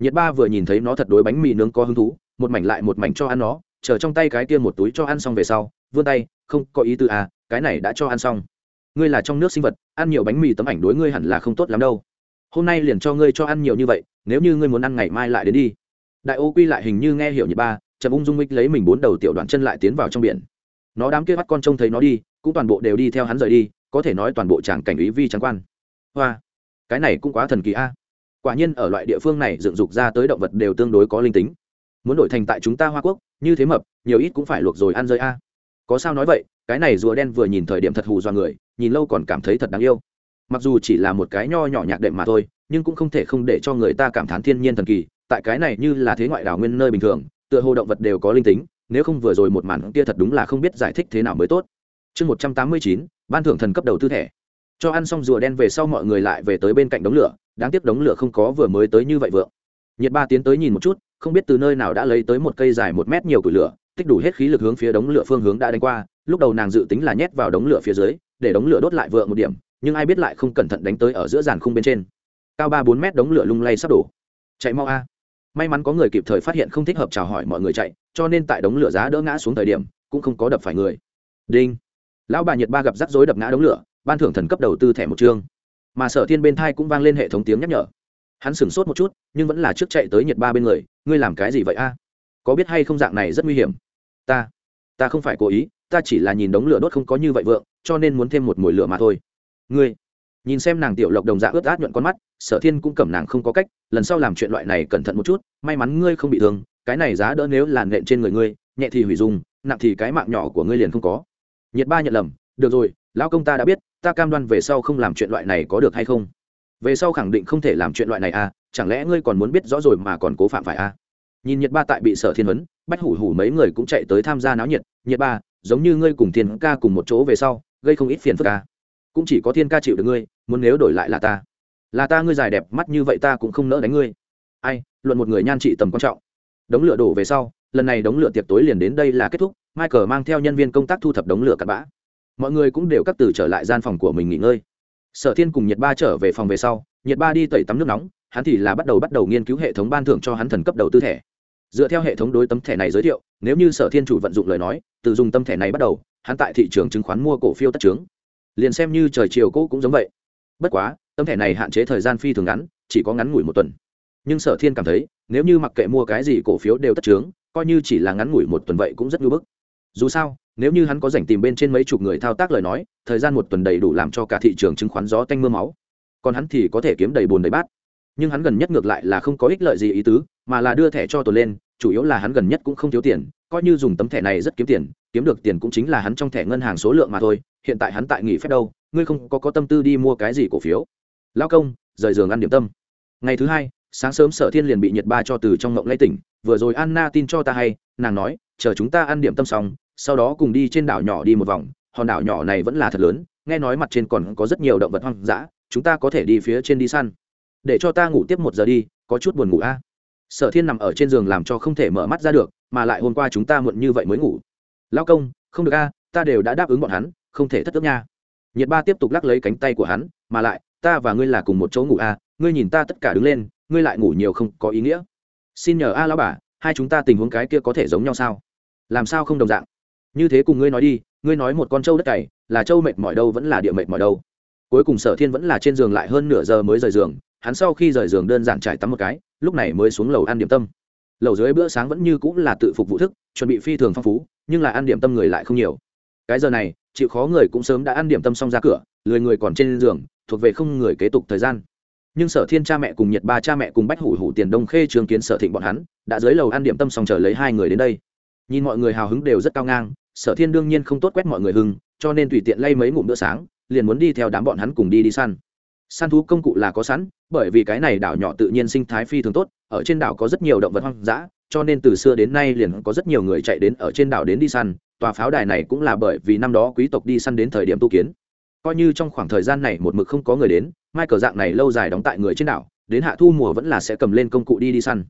Nhiệt ba vừa nhìn thấy nó thật đối bánh mì nướng có hứng thú, một mảnh lại một mảnh cho ăn nó, chờ trong tay cái kia một túi cho ăn xong về sau, vươn tay, không, có ý tư à cái này đã cho ăn xong. Ngươi là trong nước sinh vật, ăn nhiều bánh mì tấm ảnh đối ngươi hẳn là không tốt lắm đâu hôm nay liền cho ngươi cho ăn nhiều như vậy, nếu như ngươi muốn ăn ngày mai lại đến đi. Đại ô quy lại hình như nghe hiểu nhị ba, chậm ung dung mích lấy mình bốn đầu tiểu đoạn chân lại tiến vào trong biển. Nó đám kia bắt con trông thấy nó đi, cũng toàn bộ đều đi theo hắn rời đi, có thể nói toàn bộ tràng cảnh ý vi trắng quan. Hoa, cái này cũng quá thần kỳ a. Quả nhiên ở loại địa phương này dựng dục ra tới động vật đều tương đối có linh tính. Muốn đổi thành tại chúng ta hoa quốc, như thế mập, nhiều ít cũng phải luộc rồi ăn rơi a. Có sao nói vậy, cái này rùa đen vừa nhìn thời điểm thật hù do người, nhìn lâu còn cảm thấy thật đáng yêu mặc dù chỉ là một cái nho nhỏ nhạc đệm mà thôi, nhưng cũng không thể không để cho người ta cảm thán thiên nhiên thần kỳ, tại cái này như là thế ngoại đảo nguyên nơi bình thường, tựa hồ động vật đều có linh tính, nếu không vừa rồi một màn kia thật đúng là không biết giải thích thế nào mới tốt. Chương một trăm tám mươi chín, ban thưởng thần cấp đầu tư thẻ. Cho ăn xong rùa đen về sau mọi người lại về tới bên cạnh đống lửa, đáng tiếc đống lửa không có vừa mới tới như vậy vượng. Nhiệt ba tiến tới nhìn một chút, không biết từ nơi nào đã lấy tới một cây dài một mét nhiều củi lửa, tích đủ hết khí lực hướng phía đống lửa phương hướng đã đánh qua, lúc đầu nàng dự tính là nhét vào đống lửa phía dưới, để đống lửa đốt lại vượng một điểm nhưng ai biết lại không cẩn thận đánh tới ở giữa giàn khung bên trên. Cao ba bốn mét đống lửa lung lay sắp đổ. Chạy mau a. May mắn có người kịp thời phát hiện không thích hợp chào hỏi mọi người chạy, cho nên tại đống lửa giá đỡ ngã xuống thời điểm, cũng không có đập phải người. Đinh. Lão bà nhiệt ba gặp rắc rối đập ngã đống lửa, ban thưởng thần cấp đầu tư thẻ một chương. Mà sở thiên bên thai cũng vang lên hệ thống tiếng nhắc nhở. Hắn sửng sốt một chút, nhưng vẫn là trước chạy tới nhiệt ba bên người, ngươi làm cái gì vậy a? Có biết hay không dạng này rất nguy hiểm? Ta ta không phải cố ý, ta chỉ là nhìn đống lửa đốt không có như vậy vượng, cho nên muốn thêm một mồi lửa mà thôi ngươi. Nhìn xem nàng tiểu lộc đồng dạ ướt át nhuận con mắt, sở thiên cũng cầm nàng không có cách, lần sau làm chuyện loại này cẩn thận một chút, may mắn ngươi không bị thương, cái này giá đỡ nếu làn nện trên người ngươi, nhẹ thì hủy dùng nặng thì cái mạng nhỏ của ngươi liền không có. Nhiệt ba nhận lầm, được rồi, lão công ta đã biết, ta cam đoan về sau không làm chuyện loại này có được hay không? Về sau khẳng định không thể làm chuyện loại này à chẳng lẽ ngươi còn muốn biết rõ rồi mà còn cố phạm phải à? Nhìn nhiệt ba tại bị sở thiên huấn, bách hủ hủ mấy người cũng chạy tới tham gia náo nhiệt nhiệt ba, giống như ngươi cùng thiên ca cùng một chỗ về sau, gây không ít phiền phức à? Cũng chỉ có thiên ca chịu được ngươi, muốn nếu đổi lại là ta. Là ta ngươi dài đẹp mắt như vậy ta cũng không nỡ đánh ngươi. Ai, luận một người nhan trị tầm quan trọng. Đống lửa đổ về sau, lần này đống lửa tiệc tối liền đến đây là kết thúc, michael mang theo nhân viên công tác thu thập đống lửa cặn bã. Mọi người cũng đều cắt từ trở lại gian phòng của mình nghỉ ngơi. Sở thiên cùng nhiệt ba trở về phòng về sau, nhiệt ba đi tẩy tắm nước nóng, hắn thì là bắt đầu bắt đầu nghiên cứu hệ thống ban thưởng cho hắn thần cấp đầu tư thẻ. Dựa theo hệ thống đối tấm thẻ này giới thiệu, nếu như sở thiên chủ vận dụng lời nói, từ dùng tâm thẻ này bắt đầu, hắn tại thị trường chứng khoán mua cổ phiếu tất trướng liền xem như trời chiều cũ cũng giống vậy. Bất quá, tấm thẻ này hạn chế thời gian phi thường ngắn, chỉ có ngắn ngủi một tuần. Nhưng sở thiên cảm thấy, nếu như mặc kệ mua cái gì cổ phiếu đều tất trướng coi như chỉ là ngắn ngủi một tuần vậy cũng rất ngưỡng bức. Dù sao, nếu như hắn có dành tìm bên trên mấy chục người thao tác lời nói, thời gian một tuần đầy đủ làm cho cả thị trường chứng khoán gió tanh mưa máu. Còn hắn thì có thể kiếm đầy bùn đầy bát. Nhưng hắn gần nhất ngược lại là không có ích lợi gì ý tứ, mà là đưa thẻ cho tuần lên chủ yếu là hắn gần nhất cũng không thiếu tiền, coi như dùng tấm thẻ này rất kiếm tiền, kiếm được tiền cũng chính là hắn trong thẻ ngân hàng số lượng mà thôi, hiện tại hắn tại nghỉ phép đâu, ngươi không có có tâm tư đi mua cái gì cổ phiếu? Lao công, rời giường ăn điểm tâm. Ngày thứ hai, sáng sớm sở thiên liền bị nhiệt ba cho từ trong ngộng lây tỉnh, vừa rồi anna tin cho ta hay, nàng nói, chờ chúng ta ăn điểm tâm xong, sau đó cùng đi trên đảo nhỏ đi một vòng, hòn đảo nhỏ này vẫn là thật lớn, nghe nói mặt trên còn có rất nhiều động vật hoang dã, chúng ta có thể đi phía trên đi săn. Để cho ta ngủ tiếp một giờ đi, có chút buồn ngủ a sở thiên nằm ở trên giường làm cho không thể mở mắt ra được, mà lại hôm qua chúng ta muộn như vậy mới ngủ. Lao công, không được a, ta đều đã đáp ứng bọn hắn, không thể thất tức nha. Nhiệt ba tiếp tục lắc lấy cánh tay của hắn, mà lại, ta và ngươi là cùng một chỗ ngủ a, ngươi nhìn ta tất cả đứng lên, ngươi lại ngủ nhiều không có ý nghĩa. Xin nhờ a à lão bà, hai chúng ta tình huống cái kia có thể giống nhau sao? Làm sao không đồng dạng? Như thế cùng ngươi nói đi, ngươi nói một con trâu đất cày, là trâu mệt mỏi đâu vẫn là địa mệt mỏi đâu. Cuối cùng sở thiên vẫn là trên giường lại hơn nửa giờ mới rời giường hắn sau khi rời giường đơn giản trải tắm một cái, lúc này mới xuống lầu ăn điểm tâm. Lầu dưới bữa sáng vẫn như cũng là tự phục vụ thức, chuẩn bị phi thường phong phú, nhưng là ăn điểm tâm người lại không nhiều. Cái giờ này, chịu khó người cũng sớm đã ăn điểm tâm xong ra cửa, lười người còn trên giường, thuộc về không người kế tục thời gian. Nhưng sở thiên cha mẹ cùng nhiệt ba cha mẹ cùng bách hủ hủ tiền đông khê trường kiến sở thịnh bọn hắn, đã dưới lầu ăn điểm tâm xong chờ lấy hai người đến đây. Nhìn mọi người hào hứng đều rất cao ngang, sở thiên đương nhiên không tốt quét mọi người hưng, cho nên tùy tiện lay mấy ngụm bữa sáng, liền muốn đi theo đám bọn hắn cùng đi đi săn săn thú công cụ là có sẵn, bởi vì cái này đảo nhỏ tự nhiên sinh thái phi thường tốt, ở trên đảo có rất nhiều động vật hoang dã, cho nên từ xưa đến nay liền có rất nhiều người chạy đến ở trên đảo đến đi săn. Tòa pháo đài này cũng là bởi vì năm đó quý tộc đi săn đến thời điểm tu kiến. Coi như trong khoảng thời gian này một mực không có người đến, mai cờ dạng này lâu dài đóng tại người trên đảo, đến hạ thu mùa vẫn là sẽ cầm lên công cụ đi đi săn.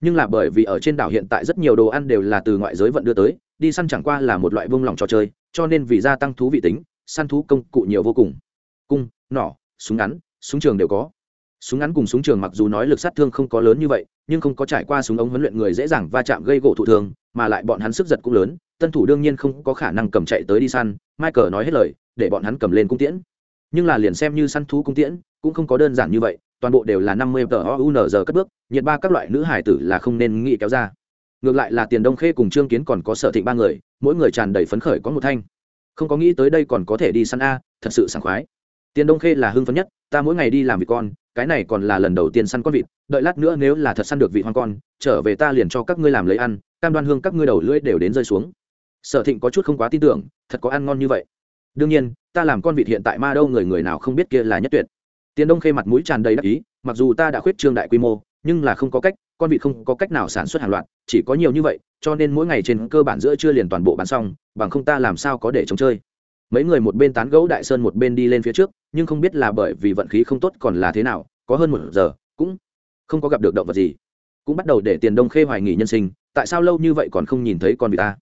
Nhưng là bởi vì ở trên đảo hiện tại rất nhiều đồ ăn đều là từ ngoại giới vận đưa tới, đi săn chẳng qua là một loại vung lỏng trò chơi, cho nên vì gia tăng thú vị tính, săn thú công cụ nhiều vô cùng. Cung, nỏ súng ngắn, súng trường đều có. Súng ngắn cùng súng trường mặc dù nói lực sát thương không có lớn như vậy, nhưng không có trải qua súng ống huấn luyện người dễ dàng va chạm gây gỗ thụ thường mà lại bọn hắn sức giật cũng lớn, tân thủ đương nhiên không có khả năng cầm chạy tới đi săn, michael nói hết lời, để bọn hắn cầm lên cung tiễn. Nhưng là liền xem như săn thú cung tiễn, cũng không có đơn giản như vậy, toàn bộ đều là năm mươi tờ giờ cất bước, nhiệt ba các loại nữ hải tử là không nên nghĩ kéo ra. Ngược lại là tiền đông khê cùng trương kiến còn có sở thịnh ba người, mỗi người tràn đầy phấn khởi có một thanh. Không có nghĩ tới đây còn có thể đi săn a, thật sự sảng khoái tiền đông khê là hưng phấn nhất, ta mỗi ngày đi làm vịt con, cái này còn là lần đầu tiên săn con vịt, đợi lát nữa nếu là thật săn được vị hoang con, trở về ta liền cho các ngươi làm lấy ăn, cam đoan hương các ngươi đầu lưỡi đều đến rơi xuống. Sở thịnh có chút không quá tin tưởng, thật có ăn ngon như vậy? Đương nhiên, ta làm con vịt hiện tại ma đâu người người nào không biết kia là nhất tuyệt. Tiền đông khê mặt mũi tràn đầy đắc ý, mặc dù ta đã khuyết trương đại quy mô, nhưng là không có cách, con vịt không có cách nào sản xuất hàng loạt, chỉ có nhiều như vậy, cho nên mỗi ngày trên cơ bản giữa chưa liền toàn bộ bán xong, bằng không ta làm sao có để chống chơi mấy người một bên tán gẫu đại sơn một bên đi lên phía trước, nhưng không biết là bởi vì vận khí không tốt còn là thế nào, có hơn một giờ, cũng không có gặp được động vật gì. Cũng bắt đầu để tiền đông khê hoài nghỉ nhân sinh, tại sao lâu như vậy còn không nhìn thấy con vịt ta?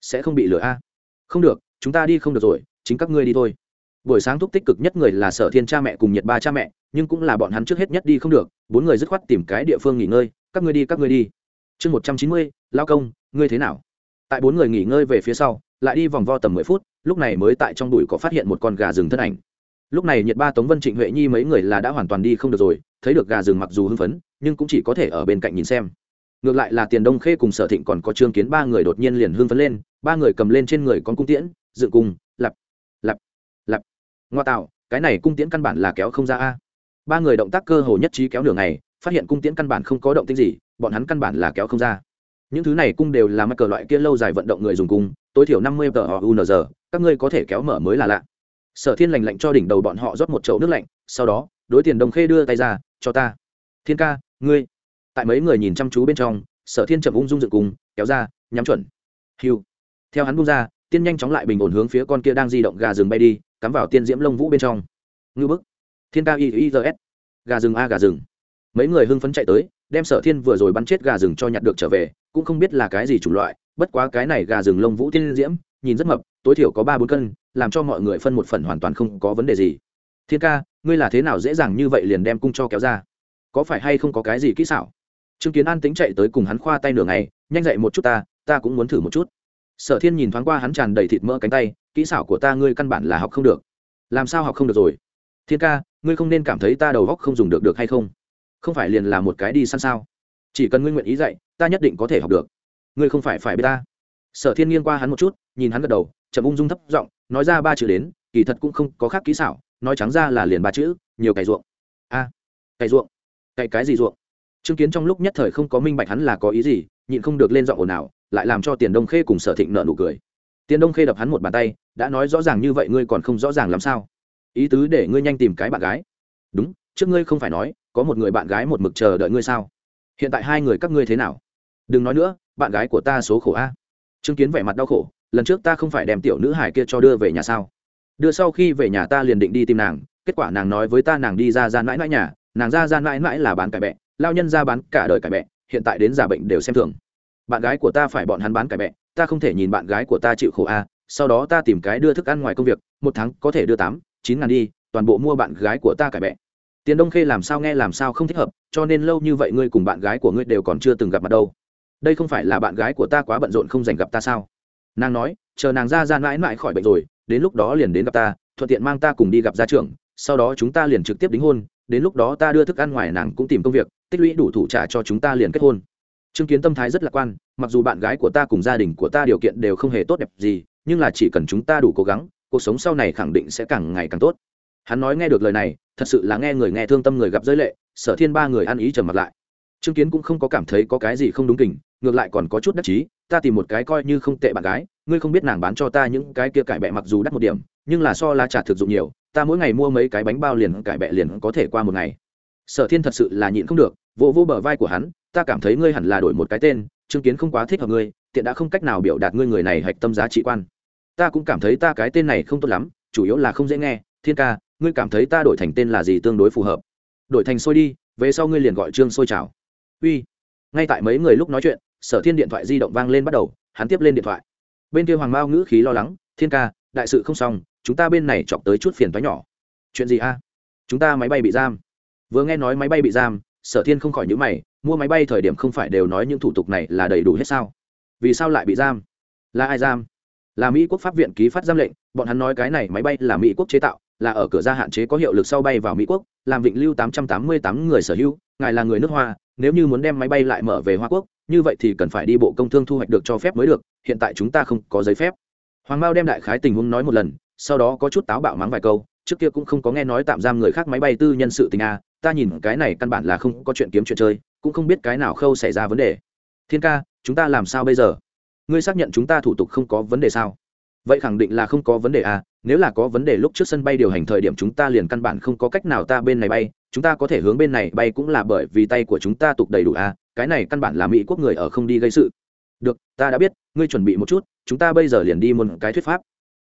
Sẽ không bị lửa a? Không được, chúng ta đi không được rồi, chính các ngươi đi thôi. Buổi sáng thúc tích cực nhất người là sở thiên cha mẹ cùng nhiệt ba cha mẹ, nhưng cũng là bọn hắn trước hết nhất đi không được, bốn người dứt khoát tìm cái địa phương nghỉ ngơi, các ngươi đi, các ngươi đi. Chương một trăm chín mươi, lao công, ngươi thế nào? Tại bốn người nghỉ ngơi về phía sau lại đi vòng vo tầm mười phút, lúc này mới tại trong đùi có phát hiện một con gà rừng thân ảnh. Lúc này nhiệt ba tống vân trịnh huệ nhi mấy người là đã hoàn toàn đi không được rồi, thấy được gà rừng mặc dù hưng phấn, nhưng cũng chỉ có thể ở bên cạnh nhìn xem. Ngược lại là tiền đông khê cùng sở thịnh còn có trương kiến ba người đột nhiên liền hưng phấn lên, ba người cầm lên trên người con cung tiễn, dựng cùng, lặp lặp lặp. Ngoa tạo, cái này cung tiễn căn bản là kéo không ra a. Ba người động tác cơ hồ nhất trí kéo nửa ngày, phát hiện cung tiễn căn bản không có động tích gì, bọn hắn căn bản là kéo không ra. Những thứ này cung đều là mắc cờ loại kia lâu dài vận động người dùng cung tối thiểu năm mươi tờ unz các ngươi có thể kéo mở mới là lạ. Sở thiên lành lạnh cho đỉnh đầu bọn họ rót một chậu nước lạnh, sau đó, đối tiền đồng khê đưa tay ra, cho ta. Thiên ca, ngươi. Tại mấy người nhìn chăm chú bên trong, sở thiên chậm ung dung dựng cùng, kéo ra, nhắm chuẩn. Hiu. Theo hắn bung ra, tiên nhanh chóng lại bình ổn hướng phía con kia đang di động gà rừng bay đi, cắm vào tiên diễm lông vũ bên trong. Ngư bức. Thiên ca y s. Gà rừng a, gà rừng. Mấy người hưng phấn chạy tới, đem sở thiên vừa rồi bắn chết gà rừng cho nhặt được trở về, cũng không biết là cái gì chủng loại bất quá cái này gà rừng lông vũ tiên diễm, nhìn rất mập, tối thiểu có ba bốn cân, làm cho mọi người phân một phần hoàn toàn không có vấn đề gì. Thiên ca, ngươi là thế nào dễ dàng như vậy liền đem cung cho kéo ra? Có phải hay không có cái gì kỹ xảo? Trương kiến an tính chạy tới cùng hắn khoa tay nửa ngày, nhanh dậy một chút ta ta cũng muốn thử một chút. Sở thiên nhìn thoáng qua hắn tràn đầy thịt mỡ cánh tay, kỹ xảo của ta ngươi căn bản là học không được. Làm sao học không được rồi? Thiên ca, ngươi không nên cảm thấy ta đầu góc không dùng được được hay không? Không phải liền là một cái đi săn sao? Chỉ cần ngươi nguyện ý dạy, ta nhất định có thể học được ngươi không phải phải biết ta. Sở thiên nghiêng qua hắn một chút, nhìn hắn gật đầu, chậm ung dung thấp giọng, nói ra ba chữ đến, kỳ thật cũng không có khác kỹ xảo, nói trắng ra là liền ba chữ, nhiều cày ruộng. A, cày ruộng? Cày cái gì ruộng? Chứng kiến trong lúc nhất thời không có minh bạch hắn là có ý gì, nhịn không được lên giọng ồn ào, lại làm cho tiền đông khê cùng sở thịnh nợ nụ cười. Tiền đông khê đập hắn một bàn tay, đã nói rõ ràng như vậy ngươi còn không rõ ràng làm sao? Ý tứ để ngươi nhanh tìm cái bạn gái. Đúng, trước ngươi không phải nói, có một người bạn gái một mực chờ đợi ngươi sao? Hiện tại hai người các ngươi thế nào? Đừng nói nữa bạn gái của ta số khổ a. Chứng kiến vẻ mặt đau khổ, lần trước ta không phải đem tiểu nữ hải kia cho đưa về nhà sao? Đưa sau khi về nhà ta liền định đi tìm nàng, kết quả nàng nói với ta nàng đi ra gian mãi mãi nhà, nàng ra gian mãi mãi là bán cải bẹ, lao nhân ra bán cả đời cải bẹ, hiện tại đến già bệnh đều xem thường. Bạn gái của ta phải bọn hắn bán cải bẹ, ta không thể nhìn bạn gái của ta chịu khổ a, sau đó ta tìm cái đưa thức ăn ngoài công việc, một tháng có thể đưa tám, chín ngàn đi, toàn bộ mua bạn gái của ta cải bẹ. Tiền đông khê làm sao nghe làm sao không thích hợp, cho nên lâu như vậy ngươi cùng bạn gái của ngươi đều còn chưa từng gặp mặt đâu đây không phải là bạn gái của ta quá bận rộn không dành gặp ta sao? Nàng nói, chờ nàng ra ra mãi mãi khỏi bệnh rồi, đến lúc đó liền đến gặp ta, thuận tiện mang ta cùng đi gặp gia trưởng, sau đó chúng ta liền trực tiếp đính hôn, đến lúc đó ta đưa thức ăn ngoài nàng cũng tìm công việc, tích lũy đủ thủ trả cho chúng ta liền kết hôn. Chứng kiến tâm thái rất lạc quan, mặc dù bạn gái của ta cùng gia đình của ta điều kiện đều không hề tốt đẹp gì, nhưng là chỉ cần chúng ta đủ cố gắng, cuộc sống sau này khẳng định sẽ càng ngày càng tốt. Hắn nói nghe được lời này, thật sự là nghe người nghe thương tâm người gặp giới lệ, sở thiên ba người ăn ý trầm mặt lại. Trương kiến cũng không có cảm thấy có cái gì không đúng kình, ngược lại còn có chút đắc chí, ta tìm một cái coi như không tệ bạn gái, ngươi không biết nàng bán cho ta những cái kia cải bẹ mặc dù đắt một điểm, nhưng là so lá trà thực dụng nhiều, ta mỗi ngày mua mấy cái bánh bao liền cải bẹ liền có thể qua một ngày. Sở thiên thật sự là nhịn không được, vỗ vỗ bờ vai của hắn, ta cảm thấy ngươi hẳn là đổi một cái tên, Trương kiến không quá thích hợp ngươi, tiện đã không cách nào biểu đạt ngươi người này hạch tâm giá trị quan. Ta cũng cảm thấy ta cái tên này không tốt lắm, chủ yếu là không dễ nghe, thiên ca, ngươi cảm thấy ta đổi thành tên là gì tương đối phù hợp. Đổi thành sôi đi, về sau ngươi liền gọi trương sôi chào uy. Ngay tại mấy người lúc nói chuyện, sở thiên điện thoại di động vang lên bắt đầu, hắn tiếp lên điện thoại. Bên kia hoàng mao ngữ khí lo lắng, thiên ca, đại sự không xong, chúng ta bên này chọc tới chút phiền toái nhỏ. Chuyện gì a? Chúng ta máy bay bị giam. Vừa nghe nói máy bay bị giam, sở thiên không khỏi nhữ mày, mua máy bay thời điểm không phải đều nói những thủ tục này là đầy đủ hết sao? Vì sao lại bị giam? Là ai giam? Là mỹ quốc pháp viện ký phát giam lệnh, bọn hắn nói cái này máy bay là mỹ quốc chế tạo, là ở cửa ra hạn chế có hiệu lực sau bay vào mỹ quốc, làm vịnh lưu tám trăm tám mươi tám người sở hữu, ngài là người nước hoa nếu như muốn đem máy bay lại mở về hoa quốc, như vậy thì cần phải đi bộ công thương thu hoạch được cho phép mới được, hiện tại chúng ta không có giấy phép. Hoàng mao đem đại khái tình huống nói một lần, sau đó có chút táo bạo mắng vài câu, trước kia cũng không có nghe nói tạm giam người khác máy bay tư nhân sự tình a ta nhìn cái này căn bản là không có chuyện kiếm chuyện chơi, cũng không biết cái nào khâu xảy ra vấn đề. Thiên ca, chúng ta làm sao bây giờ? Ngươi xác nhận chúng ta thủ tục không có vấn đề sao? Vậy khẳng định là không có vấn đề à nếu là có vấn đề lúc trước sân bay điều hành thời điểm chúng ta liền căn bản không có cách nào ta bên này bay chúng ta có thể hướng bên này bay cũng là bởi vì tay của chúng ta tục đầy đủ à cái này căn bản là mỹ quốc người ở không đi gây sự. Được, ta đã biết, ngươi chuẩn bị một chút, chúng ta bây giờ liền đi một cái thuyết pháp.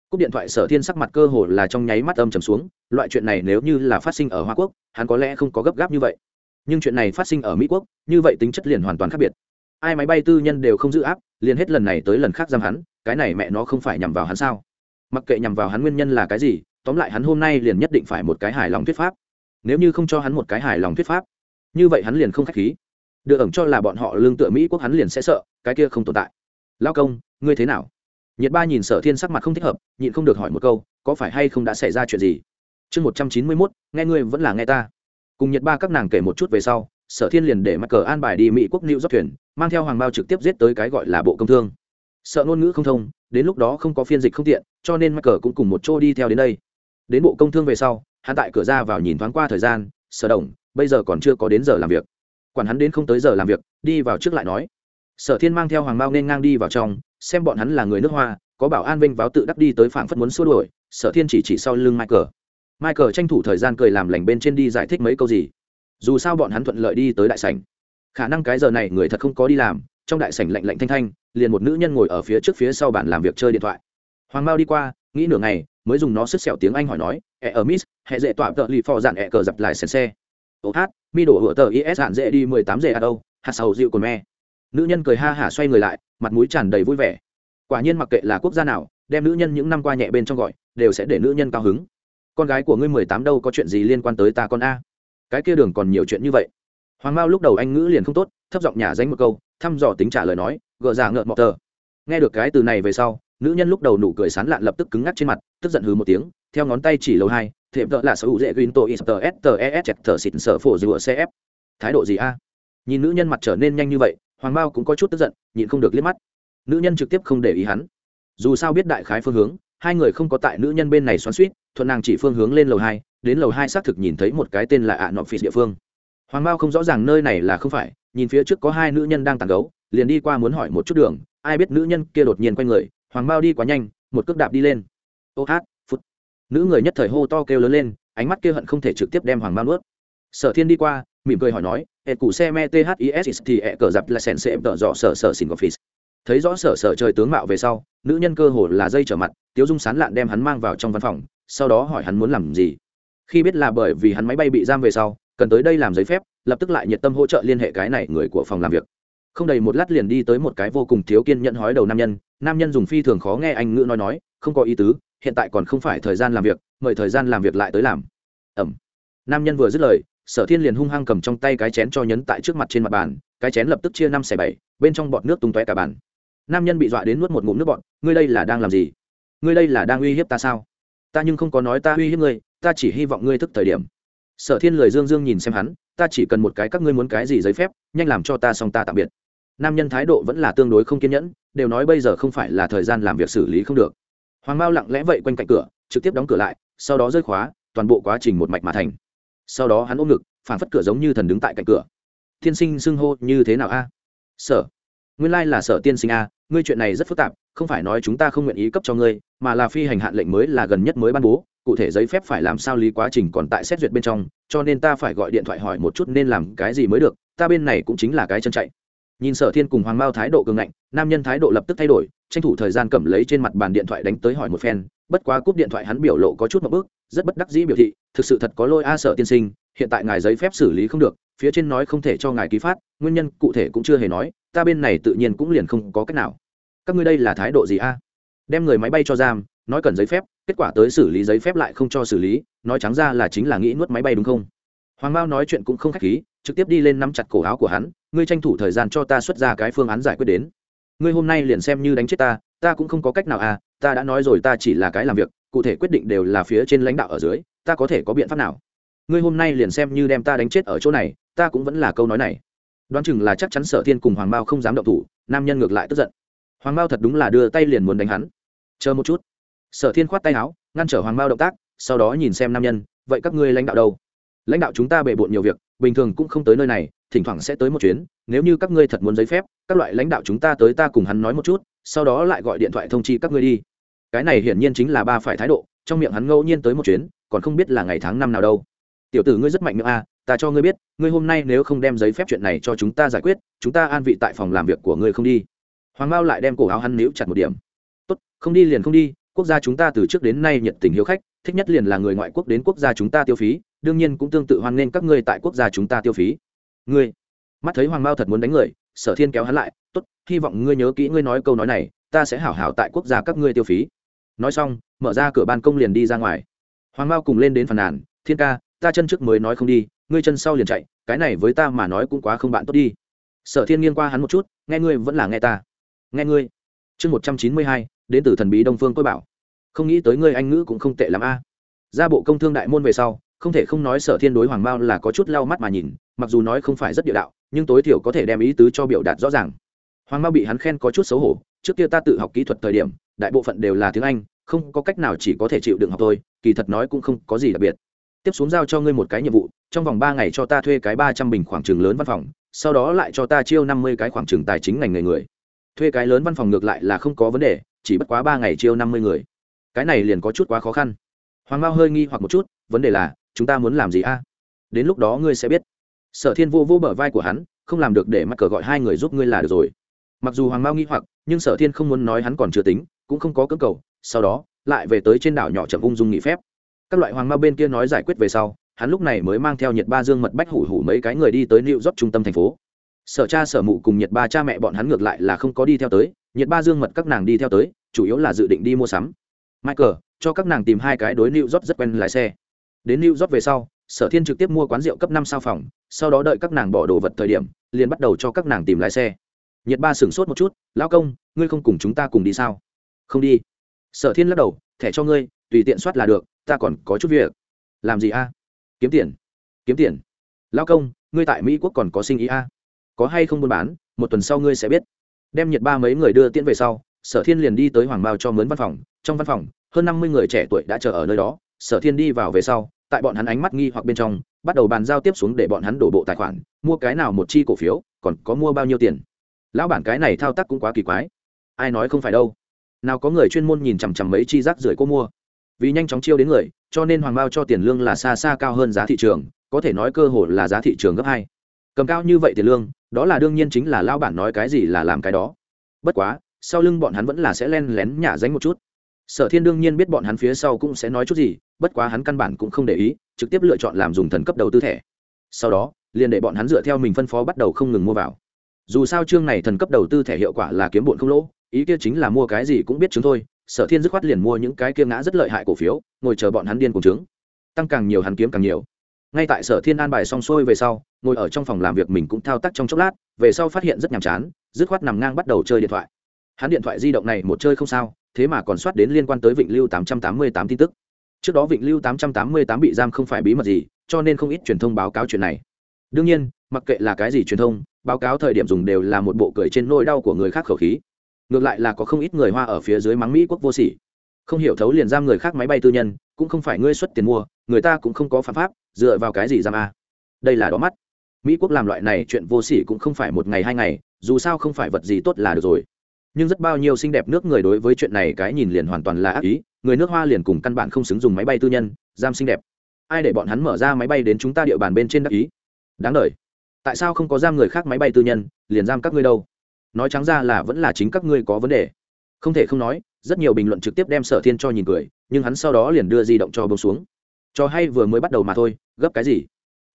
Cúp điện thoại sở thiên sắc mặt cơ hồ là trong nháy mắt âm trầm xuống, loại chuyện này nếu như là phát sinh ở hoa quốc, hắn có lẽ không có gấp gáp như vậy. Nhưng chuyện này phát sinh ở mỹ quốc, như vậy tính chất liền hoàn toàn khác biệt. Ai máy bay tư nhân đều không giữ áp, liền hết lần này tới lần khác giam hắn, cái này mẹ nó không phải nhằm vào hắn sao? Mặc kệ nhằm vào hắn nguyên nhân là cái gì, tóm lại hắn hôm nay liền nhất định phải một cái hài lòng thuyết pháp nếu như không cho hắn một cái hài lòng thuyết pháp, như vậy hắn liền không k h á c h khí. Được ẩn cho là bọn họ lương tựa mỹ quốc hắn liền sẽ sợ, cái kia không tồn tại. Lao công, ngươi thế nào? Nhiệt ba nhìn sở thiên sắc mặt không thích hợp, nhịn không được hỏi một câu, có phải hay không đã xảy ra chuyện gì? Chương một trăm chín mươi mốt, nghe ngươi vẫn là nghe ta. Cùng nhiệt ba các nàng kể một chút về sau, sở thiên liền để mặt cờ an bài đi mỹ quốc nữ dốc thuyền, mang theo hoàng bao trực tiếp giết tới cái gọi là bộ công thương. Sợ ngôn ngữ không thông, đến lúc đó không có phiên dịch không tiện, cho nên mắc cờ cũng cùng một chỗ đi theo đến đây. Đến bộ công thương về sau hắn tại cửa ra vào nhìn thoáng qua thời gian, sở đồng, bây giờ còn chưa có đến giờ làm việc. Quản hắn đến không tới giờ làm việc, đi vào trước lại nói. Sở thiên mang theo hoàng bao nên ngang đi vào trong, xem bọn hắn là người nước hoa, có bảo an vinh váo tự đắc đi tới phảng phất muốn xua đuổi, sở thiên chỉ chỉ sau lưng michael. Michael tranh thủ thời gian cười làm lành bên trên đi giải thích mấy câu gì. Dù sao bọn hắn thuận lợi đi tới đại sảnh. Khả năng cái giờ này người thật không có đi làm, trong đại sảnh lạnh lạnh thanh thanh, liền một nữ nhân ngồi ở phía trước phía sau bàn làm việc chơi điện thoại. Hoàng mao đi qua, nghĩ nửa ngày, mới dùng nó sức sẹo tiếng anh hỏi nói e ở miss, hệ dễ tọa tợ lì phò dạn e cờ dập lại sèn xe. Ô hát, mi đổ hựa tờ is hạn dễ đi mười tám giờ ở đâu, hạt sầu dịu còn me nữ nhân cười ha hả xoay người lại, mặt mũi tràn đầy vui vẻ. Quả nhiên mặc kệ là quốc gia nào, đem nữ nhân những năm qua nhẹ bên trong gọi, đều sẽ để nữ nhân cao hứng. Con gái của ngươi mười tám đâu có chuyện gì liên quan tới ta con a. Cái kia đường còn nhiều chuyện như vậy. Hoàng mao lúc đầu anh ngữ liền không tốt, thấp giọng nhà danh một câu, thăm dò tính trả lời nói gỡ giả ngợn mọc tờ. Nghe được cái từ này về sau nữ nhân lúc đầu nụ cười sán lạn lập tức cứng ngắc trên mặt, tức giận hừ một tiếng, theo ngón tay chỉ lầu hai thệm tợ là sở hữu dễ ghin tô is tờ s tờ es chẹt, thở xịt, sở phổ dựa cf thái độ gì a? Nhìn nữ nhân mặt trở nên nhanh như vậy, hoàng bao cũng có chút tức giận, nhịn không được liếc mắt. Nữ nhân trực tiếp không để ý hắn. Dù sao biết đại khái phương hướng, hai người không có tại nữ nhân bên này xoắn suýt thuận nàng chỉ phương hướng lên lầu hai, đến lầu hai xác thực nhìn thấy một cái tên là ạ nọ phi địa phương. Hoàng bao không rõ ràng nơi này là không phải, nhìn phía trước có hai nữ nhân đang tàn gấu, liền đi qua muốn hỏi một chút đường, ai biết nữ nhân kia đột nhiên quay người hoàng mao đi quá nhanh, một cước đạp đi lên. Ô hát, phút. Nữ người nhất thời hô to kêu lớn lên, ánh mắt kia hận không thể trực tiếp đem hoàng mao nuốt. Sở thiên đi qua, mỉm cười hỏi nói hệ cụ xe me this thì hệ cờ dập là sèn sệm tợ dọ sở sở xin office thấy rõ sở sở trời tướng mạo về sau, nữ nhân cơ hồ là dây trở mặt, tiếu dung sán lạn đem hắn mang vào trong văn phòng, sau đó hỏi hắn muốn làm gì. Khi biết là bởi vì hắn máy bay bị giam về sau, cần tới đây làm giấy phép, lập tức lại nhiệt tâm hỗ trợ liên hệ cái này người của phòng làm việc không đầy một lát liền đi tới một cái vô cùng thiếu kiên nhận hói đầu nam nhân. Nam nhân dùng phi thường khó nghe anh ngữ nói nói, không có ý tứ, hiện tại còn không phải thời gian làm việc, mời thời gian làm việc lại tới làm. Ẩm. Nam nhân vừa dứt lời, sở thiên liền hung hăng cầm trong tay cái chén cho nhấn tại trước mặt trên mặt bàn, cái chén lập tức chia năm xẻ bảy, bên trong bọt nước tung tóe cả bàn. Nam nhân bị dọa đến nuốt một ngụm nước bọn ngươi đây là đang làm gì? Ngươi đây là đang uy hiếp ta sao? Ta nhưng không có nói ta uy hiếp ngươi, ta chỉ hy vọng ngươi thức thời điểm. Sở thiên lời dương dương nhìn xem hắn, ta chỉ cần một cái các ngươi muốn cái gì giấy phép, nhanh làm cho ta xong ta tạm biệt nam nhân thái độ vẫn là tương đối không kiên nhẫn, đều nói bây giờ không phải là thời gian làm việc xử lý không được. Hoàng mao lặng lẽ vậy quanh cạnh cửa, trực tiếp đóng cửa lại, sau đó rơi khóa, toàn bộ quá trình một mạch mà thành. Sau đó hắn ôm ngực, phản phất cửa giống như thần đứng tại cạnh cửa. Tiên sinh xưng hô như thế nào a? Sở. Nguyên lai là sở tiên sinh a, ngươi chuyện này rất phức tạp, không phải nói chúng ta không nguyện ý cấp cho ngươi, mà là phi hành hạn lệnh mới là gần nhất mới ban bố, cụ thể giấy phép phải làm sao lý quá trình còn tại xét duyệt bên trong, cho nên ta phải gọi điện thoại hỏi một chút nên làm cái gì mới được, ta bên này cũng chính là cái chân chạy nhìn sở thiên cùng hoàng mao thái độ cường ngạnh, nam nhân thái độ lập tức thay đổi, tranh thủ thời gian cầm lấy trên mặt bàn điện thoại đánh tới hỏi một phen, bất quá cúp điện thoại hắn biểu lộ có chút một bước, rất bất đắc dĩ biểu thị, thực sự thật có lôi a à, sở tiên sinh, hiện tại ngài giấy phép xử lý không được, phía trên nói không thể cho ngài ký phát, nguyên nhân cụ thể cũng chưa hề nói, ta bên này tự nhiên cũng liền không có cách nào. Các ngươi đây là thái độ gì a? Đem người máy bay cho giam, nói cần giấy phép, kết quả tới xử lý giấy phép lại không cho xử lý, nói trắng ra là chính là nghĩ nuốt máy bay đúng không? Hoàng mao nói chuyện cũng không khách khí trực tiếp đi lên nắm chặt cổ áo của hắn, ngươi tranh thủ thời gian cho ta xuất ra cái phương án giải quyết đến. Ngươi hôm nay liền xem như đánh chết ta ta cũng không có cách nào à ta đã nói rồi ta chỉ là cái làm việc, cụ thể quyết định đều là phía trên lãnh đạo ở dưới, ta có thể có biện pháp nào? Ngươi hôm nay liền xem như đem ta đánh chết ở chỗ này, ta cũng vẫn là câu nói này. Đoán chừng là chắc chắn sở thiên cùng hoàng mao không dám động thủ, nam nhân ngược lại tức giận. Hoàng mao thật đúng là đưa tay liền muốn đánh hắn. Chờ một chút. Sở thiên khoát tay áo, ngăn trở hoàng mao động tác, sau đó nhìn xem nam nhân, vậy các ngươi lãnh đạo đâu? Lãnh đạo chúng ta bề bộn nhiều việc bình thường cũng không tới nơi này, thỉnh thoảng sẽ tới một chuyến, nếu như các ngươi thật muốn giấy phép, các loại lãnh đạo chúng ta tới ta cùng hắn nói một chút, sau đó lại gọi điện thoại thông chi các ngươi đi. Cái này hiển nhiên chính là ba phải thái độ, trong miệng hắn ngẫu nhiên tới một chuyến, còn không biết là ngày tháng năm nào đâu. Tiểu tử ngươi rất mạnh miệng a, ta cho ngươi biết, ngươi hôm nay nếu không đem giấy phép chuyện này cho chúng ta giải quyết, chúng ta an vị tại phòng làm việc của ngươi không đi. Hoàng mao lại đem cổ áo hắn níu chặt một điểm. Tốt, không đi liền không đi, quốc gia chúng ta từ trước đến nay nhiệt tình hiếu khách, thích nhất liền là người ngoại quốc đến quốc gia chúng ta tiêu phí đương nhiên cũng tương tự hoan nghênh các ngươi tại quốc gia chúng ta tiêu phí. Ngươi, mắt thấy hoàng mao thật muốn đánh người, sở thiên kéo hắn lại, tốt, hy vọng ngươi nhớ kỹ ngươi nói câu nói này, ta sẽ hảo hảo tại quốc gia các ngươi tiêu phí. Nói xong, mở ra cửa ban công liền đi ra ngoài. Hoàng mao cùng lên đến phàn nàn, thiên ca, ta chân trước mới nói không đi, ngươi chân sau liền chạy, cái này với ta mà nói cũng quá không bạn tốt đi. Sở thiên nghiêng qua hắn một chút, nghe ngươi vẫn là nghe ta. Nghe ngươi. Chương một trăm chín mươi hai, đến từ thần bí đông phương tôi bảo. Không nghĩ tới ngươi anh ngữ cũng không tệ l ắ m a. Ra bộ công thương đại môn về sau không thể không nói sở thiên đối hoàng mao là có chút lau mắt mà nhìn, mặc dù nói không phải rất địa đạo, nhưng tối thiểu có thể đem ý tứ cho biểu đạt rõ ràng. Hoàng mao bị hắn khen có chút xấu hổ, trước kia ta tự học kỹ thuật thời điểm, đại bộ phận đều là tiếng anh, không có cách nào chỉ có thể chịu đựng học thôi, kỳ thật nói cũng không có gì đặc biệt. Tiếp xuống giao cho ngươi một cái nhiệm vụ, trong vòng ba ngày cho ta thuê cái ba trăm bình khoảng trường lớn văn phòng, sau đó lại cho ta chiêu năm mươi cái khoảng trường tài chính ngành người người. Thuê cái lớn văn phòng ngược lại là không có vấn đề, chỉ bất quá ba ngày chiêu năm mươi người. Cái này liền có chút quá khó khăn. Hoàng mao hơi nghi hoặc một chút, vấn đề là chúng ta muốn làm gì a đến lúc đó ngươi sẽ biết sở thiên vô vô bờ vai của hắn không làm được để mắc cờ gọi hai người giúp ngươi là được rồi mặc dù hoàng mao nghĩ hoặc nhưng sở thiên không muốn nói hắn còn chưa tính cũng không có cơ cầu sau đó lại về tới trên đảo nhỏ chậm ung dung nghỉ phép các loại hoàng mao bên kia nói giải quyết về sau hắn lúc này mới mang theo nhiệt ba dương mật bách hủ hủ mấy cái người đi tới New dốc trung tâm thành phố. Sở cha sở mụ cùng nhiệt ba cha mẹ bọn hắn ngược lại là không có đi theo tới, nhiệt ba dương mật các nàng đi theo tới, chủ yếu là dự định đi mua sắm. Michael, cho các nàng tìm hai cái đối New dốc rất quen lái xe. Đến New York về sau, Sở Thiên trực tiếp mua quán rượu cấp năm sao phòng, sau đó đợi các nàng bỏ đồ vật thời điểm, liền bắt đầu cho các nàng tìm lái xe. Nhiệt ba sửng sốt một chút, "Lão công, ngươi không cùng chúng ta cùng đi sao?" "Không đi." Sở Thiên lắc đầu, "Thẻ cho ngươi, tùy tiện soát là được, ta còn có chút việc." "Làm gì a?" kiếm tiền kiếm tiền lao công ngươi tại mỹ quốc còn có sinh ý a có hay không buôn bán một tuần sau ngươi sẽ biết đem nhiệt ba mấy người đưa tiễn về sau sở thiên liền đi tới hoàng mao cho mướn văn phòng trong văn phòng hơn năm mươi người trẻ tuổi đã chờ ở nơi đó sở thiên đi vào về sau, tại bọn hắn ánh mắt nghi hoặc bên trong, bắt đầu bàn giao tiếp xuống để bọn hắn đổ bộ tài khoản, mua cái nào một chi cổ phiếu, còn có mua bao nhiêu tiền. Lão bản cái này thao tác cũng quá kỳ quái. Ai nói không phải đâu. Nào có người chuyên môn nhìn chằm chằm mấy chi rác rưởi cô mua. Vì nhanh chóng chiêu đến người, cho nên hoàng bao cho tiền lương là xa xa cao hơn giá thị trường, có thể nói cơ hội là giá thị trường gấp hai. Cầm cao như vậy tiền lương, đó là đương nhiên chính là lao bản nói cái gì là làm cái đó. Bất quá, sau lưng bọn hắn vẫn là sẽ len lén nhả dánh một chút sở thiên đương nhiên biết bọn hắn phía sau cũng sẽ nói chút gì bất quá hắn căn bản cũng không để ý trực tiếp lựa chọn làm dùng thần cấp đầu tư thẻ. Sau đó liền để bọn hắn dựa theo mình phân phó bắt đầu không ngừng mua vào. Dù sao chương này thần cấp đầu tư thẻ hiệu quả là kiếm bụn không lỗ ý kia chính là mua cái gì cũng biết chứng thôi sở thiên dứt khoát liền mua những cái kia ngã rất lợi hại cổ phiếu ngồi chờ bọn hắn điên cùng chứng, tăng càng nhiều hắn kiếm càng nhiều. Ngay tại sở thiên an bài xong xuôi về sau ngồi ở trong phòng làm việc mình cũng thao tác trong chốc lát về sau phát hiện rất nhàm chán dứt khoát nằm ngang bắt đầu chơi điện thoại hắn điện thoại di động này một chơi không sao, thế mà còn soát đến liên quan tới vịnh lưu tám trăm tám mươi tám tin tức. Trước đó vịnh lưu tám trăm tám mươi tám bị giam không phải bí mật gì, cho nên không ít truyền thông báo cáo chuyện này. Đương nhiên, mặc kệ là cái gì truyền thông, báo cáo thời điểm dùng đều là một bộ cười trên nỗi đau của người khác khẩu khí. Ngược lại là có không ít người hoa ở phía dưới mắng mỹ quốc vô sỉ. Không hiểu thấu liền giam người khác máy bay tư nhân, cũng không phải ngươi xuất tiền mua, người ta cũng không có phạm pháp, dựa vào cái gì giam a. Đây là đó mắt. Mỹ quốc làm loại này chuyện vô sỉ cũng không phải một ngày hai ngày, dù sao không phải vật gì tốt là được rồi nhưng rất bao nhiêu xinh đẹp nước người đối với chuyện này cái nhìn liền hoàn toàn là ác ý. Người nước hoa liền cùng căn bản không xứng dùng máy bay tư nhân, giam xinh đẹp. Ai để bọn hắn mở ra máy bay đến chúng ta địa bàn bên trên đắc ý? Đáng đ tại sao không có giam người khác máy bay tư nhân, liền giam các ngươi đâu? Nói trắng ra là vẫn là chính các ngươi có vấn đề. Không thể không nói, rất nhiều bình luận trực tiếp đem sở thiên cho nhìn cười, nhưng hắn sau đó liền đưa di động cho bông xuống. Cho hay vừa mới bắt đầu mà thôi, gấp cái gì?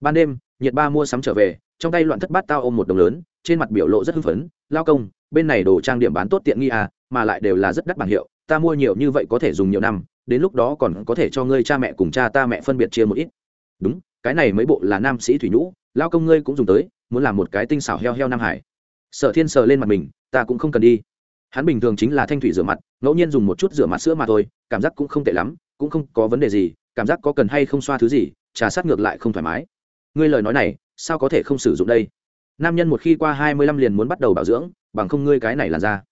Ban đêm, nhiệt ba mua sắm trở về, trong tay loạn thất bát tao ôm một đồng lớn, trên mặt biểu lộ rất hưng phấn, lao công bên này đồ trang điểm bán tốt tiện nghi à mà lại đều là rất đắt bảng hiệu, ta mua nhiều như vậy có thể dùng nhiều năm, đến lúc đó còn có thể cho ngươi cha mẹ cùng cha ta mẹ phân biệt chia một ít. Đúng, cái này mấy bộ là nam sĩ thủy nhũ, lao công ngươi cũng dùng tới, muốn làm một cái tinh xảo heo heo nam hải. Sở thiên sờ lên mặt mình, ta cũng không cần đi. Hắn bình thường chính là thanh thủy rửa mặt, ngẫu nhiên dùng một chút rửa mặt sữa mà thôi, cảm giác cũng không tệ lắm, cũng không có vấn đề gì, cảm giác có cần hay không xoa thứ gì, trà sát ngược lại không thoải mái. Ngươi lời nói này, sao có thể không sử dụng đây? Nam nhân một khi qua hai mươi lăm liền muốn bắt đầu bảo dưỡng bằng không ngươi cái này là ra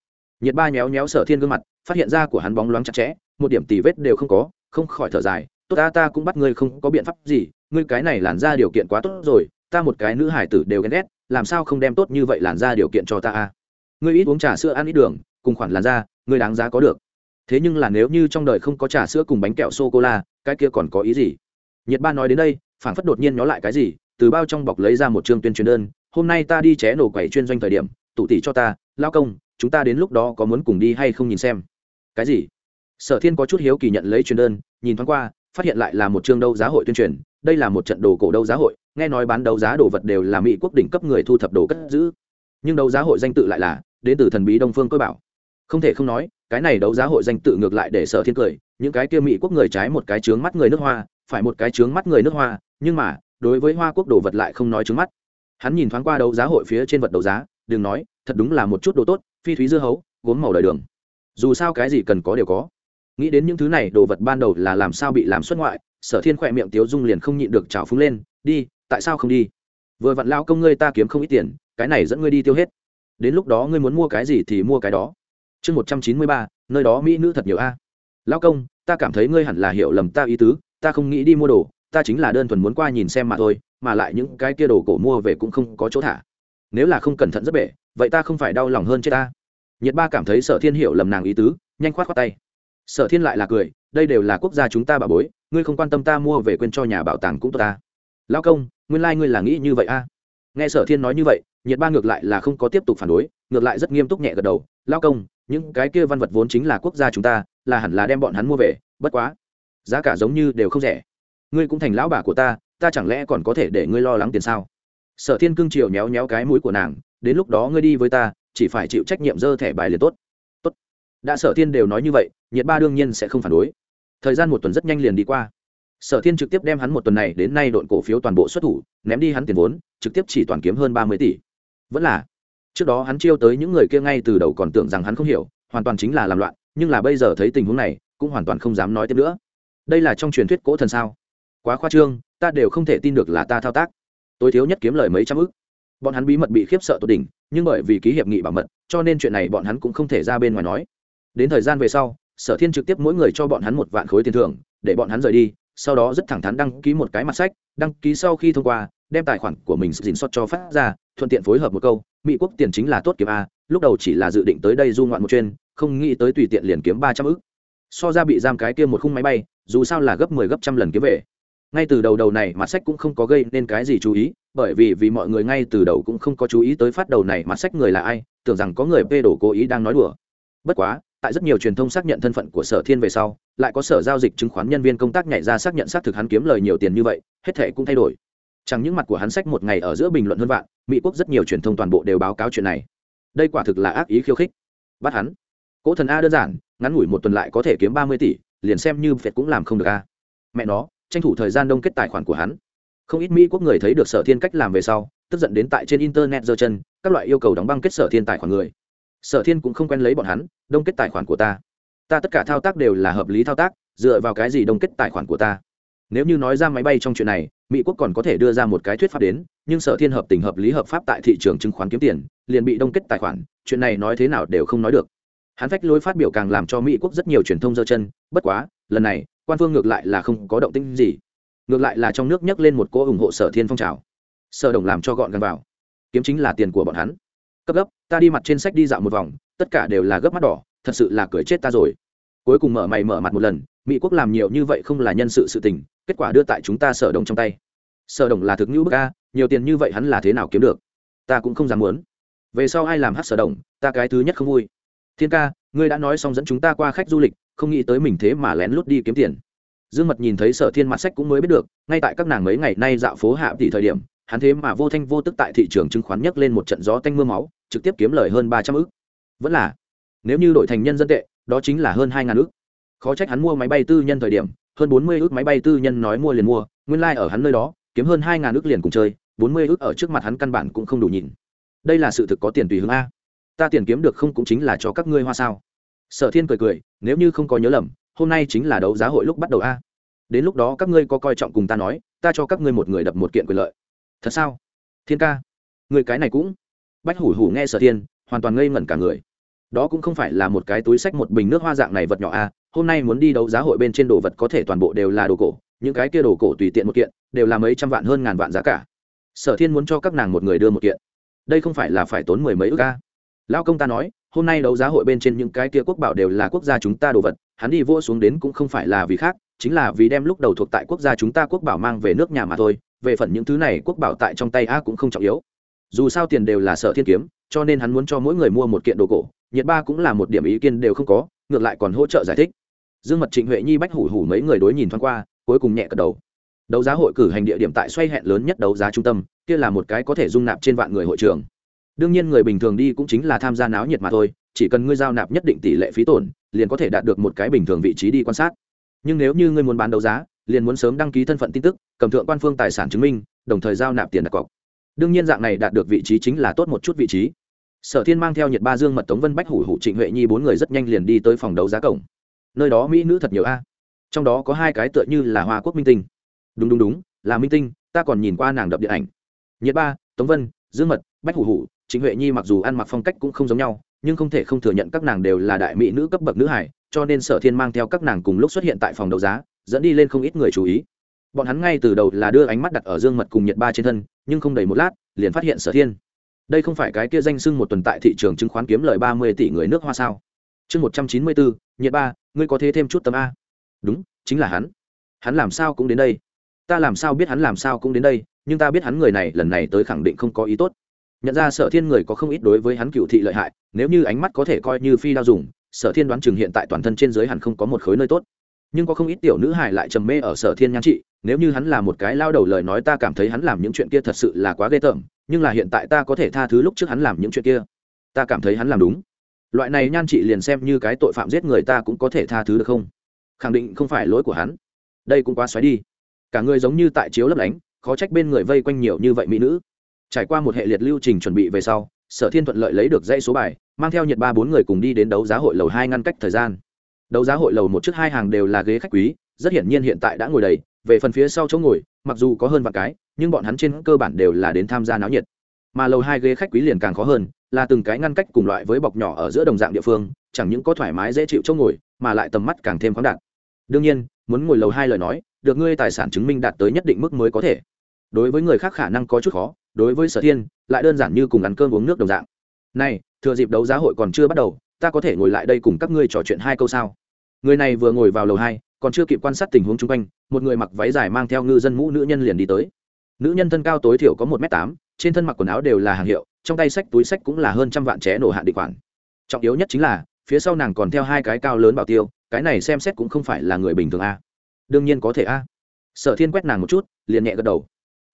nhiệt ba nhéo nhéo sở thiên gương mặt, phát hiện ra của hắn bóng loáng chặt chẽ, một điểm tì vết đều không có, không khỏi thở dài, tốt ta ta cũng bắt ngươi không có biện pháp gì, ngươi cái này làn ra điều kiện quá tốt rồi, ta một cái nữ hải tử đều ghen ghét, làm sao không đem tốt như vậy làn ra điều kiện cho ta a? Ngươi ít uống trà sữa ăn ít đường, cùng khoản làn da, ngươi đáng giá có được. Thế nhưng là nếu như trong đời không có trà sữa cùng bánh kẹo sô cô la cái kia còn có ý gì? Nhiệt ba nói đến đây phản phất đột nhiên nhó lại cái gì, từ bao trong bọc lấy ra một chương tuyên truyền đơn, hôm nay ta đi ché nổ quẩy chuyên doanh thời điểm tụ tỷ cho ta, lao công, chúng ta đến lúc đó có muốn cùng đi hay không nhìn xem. Cái gì? Sở thiên có chút hiếu kỳ nhận lấy truyền đơn, nhìn thoáng qua, phát hiện lại là một chương đấu giá hội tuyên truyền, đây là một trận đồ cổ đấu giá hội, nghe nói bán đấu giá đồ vật đều là mỹ quốc đỉnh cấp người thu thập đồ cất giữ. Nhưng đấu giá hội danh tự lại là, đến từ thần bí đông phương cơ bảo. Không thể không nói, cái này đấu giá hội danh tự ngược lại để sở thiên cười, những cái kia mỹ quốc người trái một cái trướng mắt người nước hoa, phải một cái trướng mắt người nước hoa, nhưng mà, đối với hoa quốc đồ vật lại không nói trướng mắt. Hắn nhìn thoáng qua đấu giá hội phía trên vật đấu giá đừng nói, thật đúng là một chút đồ tốt, phi thúy dưa hấu, gốm màu đời đường. Dù sao cái gì cần có đều có. Nghĩ đến những thứ này, đồ vật ban đầu là làm sao bị làm xuất ngoại, sở thiên khỏe miệng tiếu dung liền không nhịn được trào phúng lên, đi, tại sao không đi? Vừa vặn lao công ngươi ta kiếm không ít tiền, cái này dẫn ngươi đi tiêu hết. Đến lúc đó ngươi muốn mua cái gì thì mua cái đó. Chương một trăm chín mươi ba, nơi đó mỹ nữ thật nhiều a. Lao công, ta cảm thấy ngươi hẳn là hiểu lầm ta ý tứ, ta không nghĩ đi mua đồ, ta chính là đơn thuần muốn qua nhìn xem mà thôi, mà lại những cái kia đồ cổ mua về cũng không có chỗ thả nếu là không cẩn thận rất bể, vậy ta không phải đau lòng hơn chết ta. Nhiệt ba cảm thấy sở thiên hiểu lầm nàng ý tứ, nhanh khoát khoát tay. Sở thiên lại là cười, đây đều là quốc gia chúng ta bà bối, ngươi không quan tâm ta mua về quên cho nhà bảo tàng cũng tốt ta. Lao công, nguyên lai、like、ngươi là nghĩ như vậy a? À? nghe sở thiên nói như vậy nhiệt ba ngược lại là không có tiếp tục phản đối, ngược lại rất nghiêm túc nhẹ gật đầu. Lao công, những cái kia văn vật vốn chính là quốc gia chúng ta, là hẳn là đem bọn hắn mua về, bất quá, giá cả giống như đều không rẻ. Ngươi cũng thành lão bà của ta ta chẳng lẽ còn có thể để ngươi lo lắng tiền sao? Sở thiên cương triều nhéo nhéo cái mũi của nàng, đến lúc đó ngươi đi với ta, chỉ phải chịu trách nhiệm dơ thẻ bài liền tốt. Tốt. Đã sở thiên đều nói như vậy, nhiệt ba đương nhiên sẽ không phản đối. Thời gian một tuần rất nhanh liền đi qua. Sở thiên trực tiếp đem hắn một tuần này đến nay đội cổ phiếu toàn bộ xuất thủ, ném đi hắn tiền vốn, trực tiếp chỉ toàn kiếm hơn ba mươi tỷ. Vẫn là, trước đó hắn chiêu tới những người kia ngay từ đầu còn tưởng rằng hắn không hiểu, hoàn toàn chính là làm loạn, nhưng là bây giờ thấy tình huống này, cũng hoàn toàn không dám nói tiếp nữa. Đây là trong truyền thuyết cỗ thần sao? Quá khoa trương, ta đều không thể tin được là ta thao tác tối thiếu nhất kiếm lời mấy trăm ức. Bọn hắn bí mật bị khiếp sợ tột đỉnh, nhưng bởi vì ký hiệp nghị bảo mật, cho nên chuyện này bọn hắn cũng không thể ra bên ngoài nói. Đến thời gian về sau, sở thiên trực tiếp mỗi người cho bọn hắn một vạn khối tiền thưởng, để bọn hắn rời đi, sau đó rất thẳng thắn đăng ký một cái mặt sách, đăng ký sau khi thông qua, đem tài khoản của mình dình xót cho phát ra, thuận tiện phối hợp một câu, mỹ quốc tiền chính là tốt kiếm a, lúc đầu chỉ là dự định tới đây du ngoạn một chuyên không nghĩ tới tùy tiện liền kiếm ba trăm ức. So ra bị giam cái kia một khung máy bay, dù sao là gấp mười 10 gấp trăm lần kiếm về ngay từ đầu đầu này mặt sách cũng không có gây nên cái gì chú ý, bởi vì vì mọi người ngay từ đầu cũng không có chú ý tới phát đầu này mặt sách người là ai, tưởng rằng có người bê đổ cố ý đang nói đùa. Bất quá, tại rất nhiều truyền thông xác nhận thân phận của sở thiên về sau, lại có sở giao dịch chứng khoán nhân viên công tác nhảy ra xác nhận xác thực hắn kiếm lời nhiều tiền như vậy, hết thể cũng thay đổi. Chẳng những mặt của hắn sách một ngày ở giữa bình luận hơn vạn, mỹ quốc rất nhiều truyền thông toàn bộ đều báo cáo chuyện này. Đây quả thực là ác ý khiêu khích. Bắt hắn. Cỗ thần a đơn giản, ngắn ngủi một tuần lại có thể kiếm ba mươi tỷ, liền xem như việt cũng làm không được a. Mẹ nó tranh thủ thời gian đông kết tài khoản của hắn. Không ít mỹ quốc người thấy được sở thiên cách làm về sau, tức giận đến tại trên internet giơ chân, các loại yêu cầu đóng băng kết sở thiên tài khoản người. Sở thiên cũng không quen lấy bọn hắn, đông kết tài khoản của ta. Ta tất cả thao tác đều là hợp lý thao tác, dựa vào cái gì đông kết tài khoản của ta? Nếu như nói ra máy bay trong chuyện này, mỹ quốc còn có thể đưa ra một cái thuyết pháp đến, nhưng sở thiên hợp tình hợp lý hợp pháp tại thị trường chứng khoán kiếm tiền, liền bị đông kết tài khoản, chuyện này nói thế nào đều không nói được. Hắn phách lối phát biểu càng làm cho mỹ quốc rất nhiều truyền thông dơ chân, bất quá, lần này quan phương ngược lại là không có động tĩnh gì. Ngược lại là trong nước nhấc lên một cỗ ủng hộ sở thiên phong trào. Sở đồng làm cho gọn gàng vào. Kiếm chính là tiền của bọn hắn. Cấp gấp, ta đi mặt trên sách đi dạo một vòng, tất cả đều là gấp mắt đỏ, thật sự là cười chết ta rồi. Cuối cùng mở mày mở mặt một lần, mỹ quốc làm nhiều như vậy không là nhân sự sự tình, kết quả đưa tại chúng ta sở đồng trong tay. Sở đồng là thực ngữ bức a, nhiều tiền như vậy hắn là thế nào kiếm được? Ta cũng không dám muốn. Về sau ai làm hát sở đồng, ta cái thứ nhất không vui. Thiên ca, ngươi đã nói xong dẫn chúng ta qua khách du lịch không nghĩ tới mình thế mà lén lút đi kiếm tiền. Dương mật nhìn thấy sở thiên mặt sách cũng mới biết được, ngay tại các nàng mấy ngày nay dạo phố hạ tỷ thời điểm, hắn thế mà vô thanh vô tức tại thị trường chứng khoán nhấc lên một trận gió tanh m ư a máu, trực tiếp kiếm lời hơn ba trăm ước vẫn là, nếu như đổi thành nhân dân tệ, đó chính là hơn hai ngàn ước khó trách hắn mua máy bay tư nhân thời điểm, hơn bốn mươi ước máy bay tư nhân nói mua liền mua, nguyên lai、like、ở hắn nơi đó, kiếm hơn hai ngàn ước liền cùng chơi, bốn mươi ước ở trước mặt hắn căn bản cũng không đủ nhìn. Đây là sự thực có tiền tùy hướng a. Ta tiền kiếm được không cũng chính là cho các ngươi hoa sao sở thiên cười cười, nếu như không có nhớ lầm, hôm nay chính là đấu giá hội lúc bắt đầu a. Đến lúc đó các ngươi có coi trọng cùng ta nói, ta cho các ngươi một người đập một kiện quyền lợi. Thật sao? Thiên ca, người cái này cũng. Bách hủ hủ nghe sở thiên, hoàn toàn ngây ngẩn cả người. Đó cũng không phải là một cái túi sách một bình nước hoa dạng này vật nhỏ a, hôm nay muốn đi đấu giá hội bên trên đồ vật có thể toàn bộ đều là đồ cổ, những cái kia đồ cổ tùy tiện một kiện, đều là mấy trăm vạn hơn ngàn vạn giá cả. Sở thiên muốn cho các nàng một người đưa một kiện. Đây không phải là phải tốn mười mấy ước ca lão công ta nói hôm nay đấu giá hội bên trên những cái kia quốc bảo đều là quốc gia chúng ta đồ vật, hắn đi vô xuống đến cũng không phải là vì khác, chính là vì đem lúc đầu thuộc tại quốc gia chúng ta quốc bảo mang về nước nhà mà thôi, về phần những thứ này quốc bảo tại trong tay a cũng không trọng yếu. Dù sao tiền đều là sợ thiên kiếm, cho nên hắn muốn cho mỗi người mua một kiện đồ cổ nhiệt ba cũng là một điểm ý kiến đều không có, ngược lại còn hỗ trợ giải thích. Dương mật trịnh huệ nhi bách hủ hủ mấy người đối nhìn thoáng qua, cuối cùng nhẹ cật đầu. Đấu giá hội cử hành địa điểm tại xoay hẹn lớn nhất đấu giá trung tâm, kia là một cái có thể dung nạp trên vạn người hội trường đương nhiên người bình thường đi cũng chính là tham gia náo nhiệt mà thôi, chỉ cần ngươi giao nạp nhất định tỷ lệ phí tổn, liền có thể đạt được một cái bình thường vị trí đi quan sát. Nhưng nếu như ngươi muốn bán đấu giá, liền muốn sớm đăng ký thân phận tin tức, cầm thượng quan phương tài sản chứng minh, đồng thời giao nạp tiền đặt cọc. Đương nhiên dạng này đạt được vị trí chính là tốt một chút vị trí. Sở thiên mang theo nhiệt ba dương mật tống vân bách hủ hủ trịnh huệ nhi bốn người rất nhanh liền đi tới phòng đấu giá cổng. Nơi đó mỹ nữ thật nhiều a. Trong đó có hai cái tựa như là hoa quốc minh tinh. Đúng đúng đúng, là minh tinh, ta còn nhìn qua nàng đập điện ảnh. Nhiệt ba, tống vân, dương mật, bách hủ hủ trịnh huệ nhi mặc dù ăn mặc phong cách cũng không giống nhau, nhưng không thể không thừa nhận các nàng đều là đại mỹ nữ cấp bậc nữ hải, cho nên sở thiên mang theo các nàng cùng lúc xuất hiện tại phòng đấu giá, dẫn đi lên không ít người chú ý. Bọn hắn ngay từ đầu là đưa ánh mắt đặt ở dương mật cùng nhiệt ba trên thân, nhưng không đầy một lát, liền phát hiện sở thiên. Đây không phải cái kia danh sưng một tuần tại thị trường chứng khoán kiếm lời ba mươi tỷ người nước hoa sao? Chương một trăm chín mươi bốn nhiệt ba, ngươi có thế thêm chút tấm a. Đúng, chính là hắn. Hắn làm sao cũng đến đây. Ta làm sao biết hắn làm sao cũng đến đây, nhưng ta biết hắn người này lần này tới khẳng định không có ý tốt nhận ra sở thiên người có không ít đối với hắn cựu thị lợi hại, nếu như ánh mắt có thể coi như phi đao dùng, sở thiên đoán chừng hiện tại toàn thân trên giới hẳn không có một khối nơi tốt. Nhưng có không ít tiểu nữ hài lại trầm mê ở sở thiên nhan trị, nếu như hắn là một cái lao đầu lời nói ta cảm thấy hắn làm những chuyện kia thật sự là quá ghê tởm, nhưng là hiện tại ta có thể tha thứ lúc trước hắn làm những chuyện kia. Ta cảm thấy hắn làm đúng. Loại này nhan trị liền xem như cái tội phạm giết người ta cũng có thể tha thứ được không? Khẳng định không phải lỗi của hắn. Đây cũng quá xoáy đi. Cả người giống như tại chiếu lấp lánh, khó trách bên người vây quanh nhiều như vậy mỹ nữ trải qua một hệ liệt lưu trình chuẩn bị về sau, sở thiên thuận lợi lấy được dãy số bài, mang theo nhiệt ba bốn người cùng đi đến đấu giá hội lầu hai ngăn cách thời gian. Đấu giá hội lầu một trước hai hàng đều là ghế khách quý, rất hiển nhiên hiện tại đã ngồi đầy, về phần phía sau chỗ ngồi, mặc dù có hơn vài cái, nhưng bọn hắn trên cơ bản đều là đến tham gia náo nhiệt. Mà lầu hai ghế khách quý liền càng khó hơn, là từng cái ngăn cách cùng loại với bọc nhỏ ở giữa đồng dạng địa phương, chẳng những có thoải mái dễ chịu chỗ ngồi, mà lại tầm mắt càng thêm khoáng đạt. Đương nhiên, muốn ngồi lầu hai lời nói, được ngươi tài sản chứng minh đạt tới nhất định mức mới có thể. Đối với người khác khả năng có chút khó đối với sở thiên, lại đơn giản như cùng ăn cơm uống nước đồng dạng. Này, thừa dịp đấu giá hội còn chưa bắt đầu, ta có thể ngồi lại đây cùng các ngươi trò chuyện hai câu sao? Người này vừa ngồi vào lầu hai, còn chưa kịp quan sát tình huống chung quanh, một người mặc váy dài mang theo ngư dân mũ nữ nhân liền đi tới. Nữ nhân thân cao tối thiểu có một m tám, trên thân mặc quần áo đều là hàng hiệu, trong tay sách, túi sách cũng là hơn trăm vạn ché nổ hạn định khoản. Trọng yếu nhất chính là, phía sau nàng còn theo hai cái cao lớn bảo tiêu, cái này xem xét cũng không phải là người bình thường a. Đương nhiên có thể a. Sở thiên quét nàng một chút, liền nhẹ gật đầu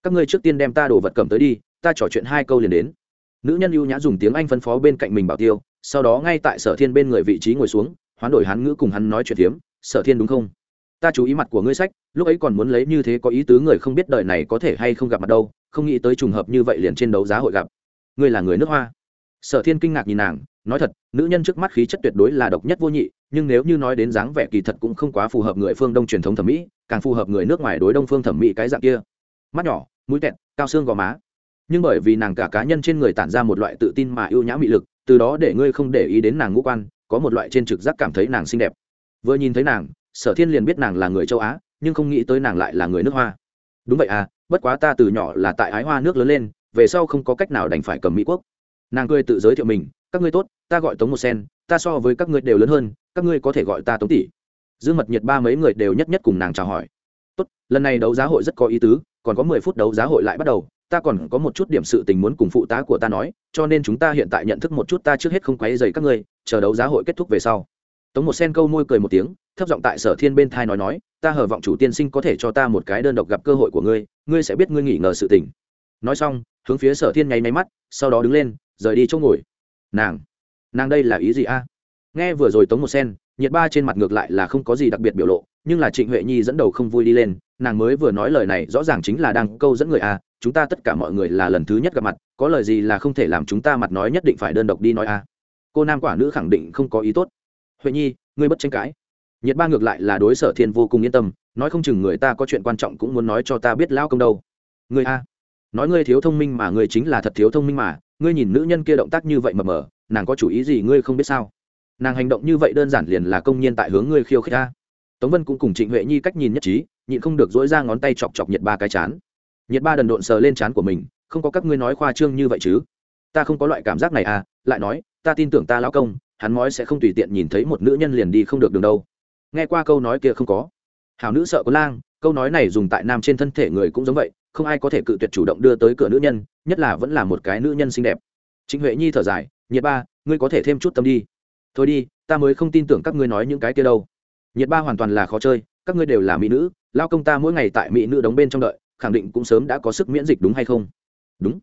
các ngươi trước tiên đem ta đồ vật cầm tới đi, ta trò chuyện hai câu liền đến. Nữ nhân ưu nhã dùng tiếng anh phân phó bên cạnh mình bảo tiêu, sau đó ngay tại sở thiên bên người vị trí ngồi xuống, hoán đổi hắn ngữ cùng hắn nói chuyện tiếm sở thiên đúng không? Ta chú ý mặt của ngươi sách, lúc ấy còn muốn lấy như thế có ý tứ người không biết đời này có thể hay không gặp mặt đâu, không nghĩ tới trùng hợp như vậy liền trên đấu giá hội gặp. Ngươi là người nước hoa. Sở thiên kinh ngạc nhìn nàng, nói thật, nữ nhân trước mắt khí chất tuyệt đối là độc nhất vô nhị, nhưng nếu như nói đến dáng vẻ kỳ thật cũng không quá phù hợp người phương đông truyền thống thẩm mỹ, càng phù hợp người nước ngoài đối đông phương thẩm mỹ cái dạng kia. Mắt nhỏ mũi tẹt, cao xương gò má. Nhưng bởi vì nàng cả cá nhân trên người tản ra một loại tự tin mà ưu nhã mị lực, từ đó để ngươi không để ý đến nàng ngũ quan, có một loại trên trực giác cảm thấy nàng xinh đẹp. Vừa nhìn thấy nàng, sở thiên liền biết nàng là người châu á, nhưng không nghĩ tới nàng lại là người nước hoa. Đúng vậy à bất quá ta từ nhỏ là tại ái hoa nước lớn lên, về sau không có cách nào đành phải cầm mỹ quốc. Nàng cười tự giới thiệu mình, các ngươi tốt, ta gọi tống một sen, ta so với các ngươi đều lớn hơn, các ngươi có thể gọi ta tống tỷ. Dương mật nhiệt ba mấy người đều nhất nhất cùng nàng chào hỏi. Tốt, lần này đấu giá hội rất có ý tứ còn có mười phút đấu giá hội lại bắt đầu, ta còn có một chút điểm sự tình muốn cùng phụ tá của ta nói, cho nên chúng ta hiện tại nhận thức một chút ta trước hết không quấy dày các ngươi, chờ đấu giá hội kết thúc về sau. Tống một sen câu môi cười một tiếng, thấp giọng tại sở thiên bên thai nói nói, ta hờ vọng chủ tiên sinh có thể cho ta một cái đơn độc gặp cơ hội của ngươi ngươi sẽ biết ngươi nghỉ ngờ sự tình. Nói xong, hướng phía sở thiên nháy máy mắt, sau đó đứng lên, rời đi chỗ ngồi. Nàng nàng đây là ý gì a? Nghe vừa rồi tống một sen, nhiệt ba trên mặt ngược lại là không có gì đặc biệt biểu lộ, nhưng là trịnh huệ nhi dẫn đầu không vui đi lên nàng mới vừa nói lời này, rõ ràng chính là đang câu dẫn người a chúng ta tất cả mọi người là lần thứ nhất gặp mặt, có lời gì là không thể làm chúng ta mặt nói nhất định phải đơn độc đi nói a cô nam quả nữ khẳng định không có ý tốt. Huệ nhi, ngươi bất tranh cãi. Nhiệt ba ngược lại là đối sở thiên vô cùng yên tâm, nói không chừng người ta có chuyện quan trọng cũng muốn nói cho ta biết lao công đâu. Ngươi a nói ngươi thiếu thông minh mà ngươi chính là thật thiếu thông minh mà, ngươi nhìn nữ nhân kia động tác như vậy mờ mờ, nàng có chủ ý gì ngươi không biết sao? Nàng hành động như vậy đơn giản liền là công nhiên tại hướng ngươi khiêu khích a tống vân cũng cùng trịnh huệ nhi cách nhìn nhất trí, nhịn không được dỗi ra ngón tay chọc chọc nhiệt ba cái chán. Nhiệt ba đần độn sờ lên chán của mình, không có các ngươi nói khoa trương như vậy chứ? Ta không có loại cảm giác này à lại nói, ta tin tưởng ta lão công, hắn nói sẽ không tùy tiện nhìn thấy một nữ nhân liền đi không được đường đâu. Nghe qua câu nói kia không có. Hảo nữ sợ có lang, câu nói này dùng tại nam trên thân thể người cũng giống vậy, không ai có thể cự tuyệt chủ động đưa tới cửa nữ nhân, nhất là vẫn là một cái nữ nhân xinh đẹp. Trịnh huệ nhi thở dài nhiệt ba, ngươi có thể thêm chút tâm đi. Thôi đi, ta mới không tin tưởng các ngươi nói những cái kia đâu nhiệt ba hoàn toàn là khó chơi, các ngươi đều là mỹ nữ, lao công ta mỗi ngày tại mỹ nữ đóng bên trong đợi, khẳng định cũng sớm đã có sức miễn dịch đúng hay không? Đúng.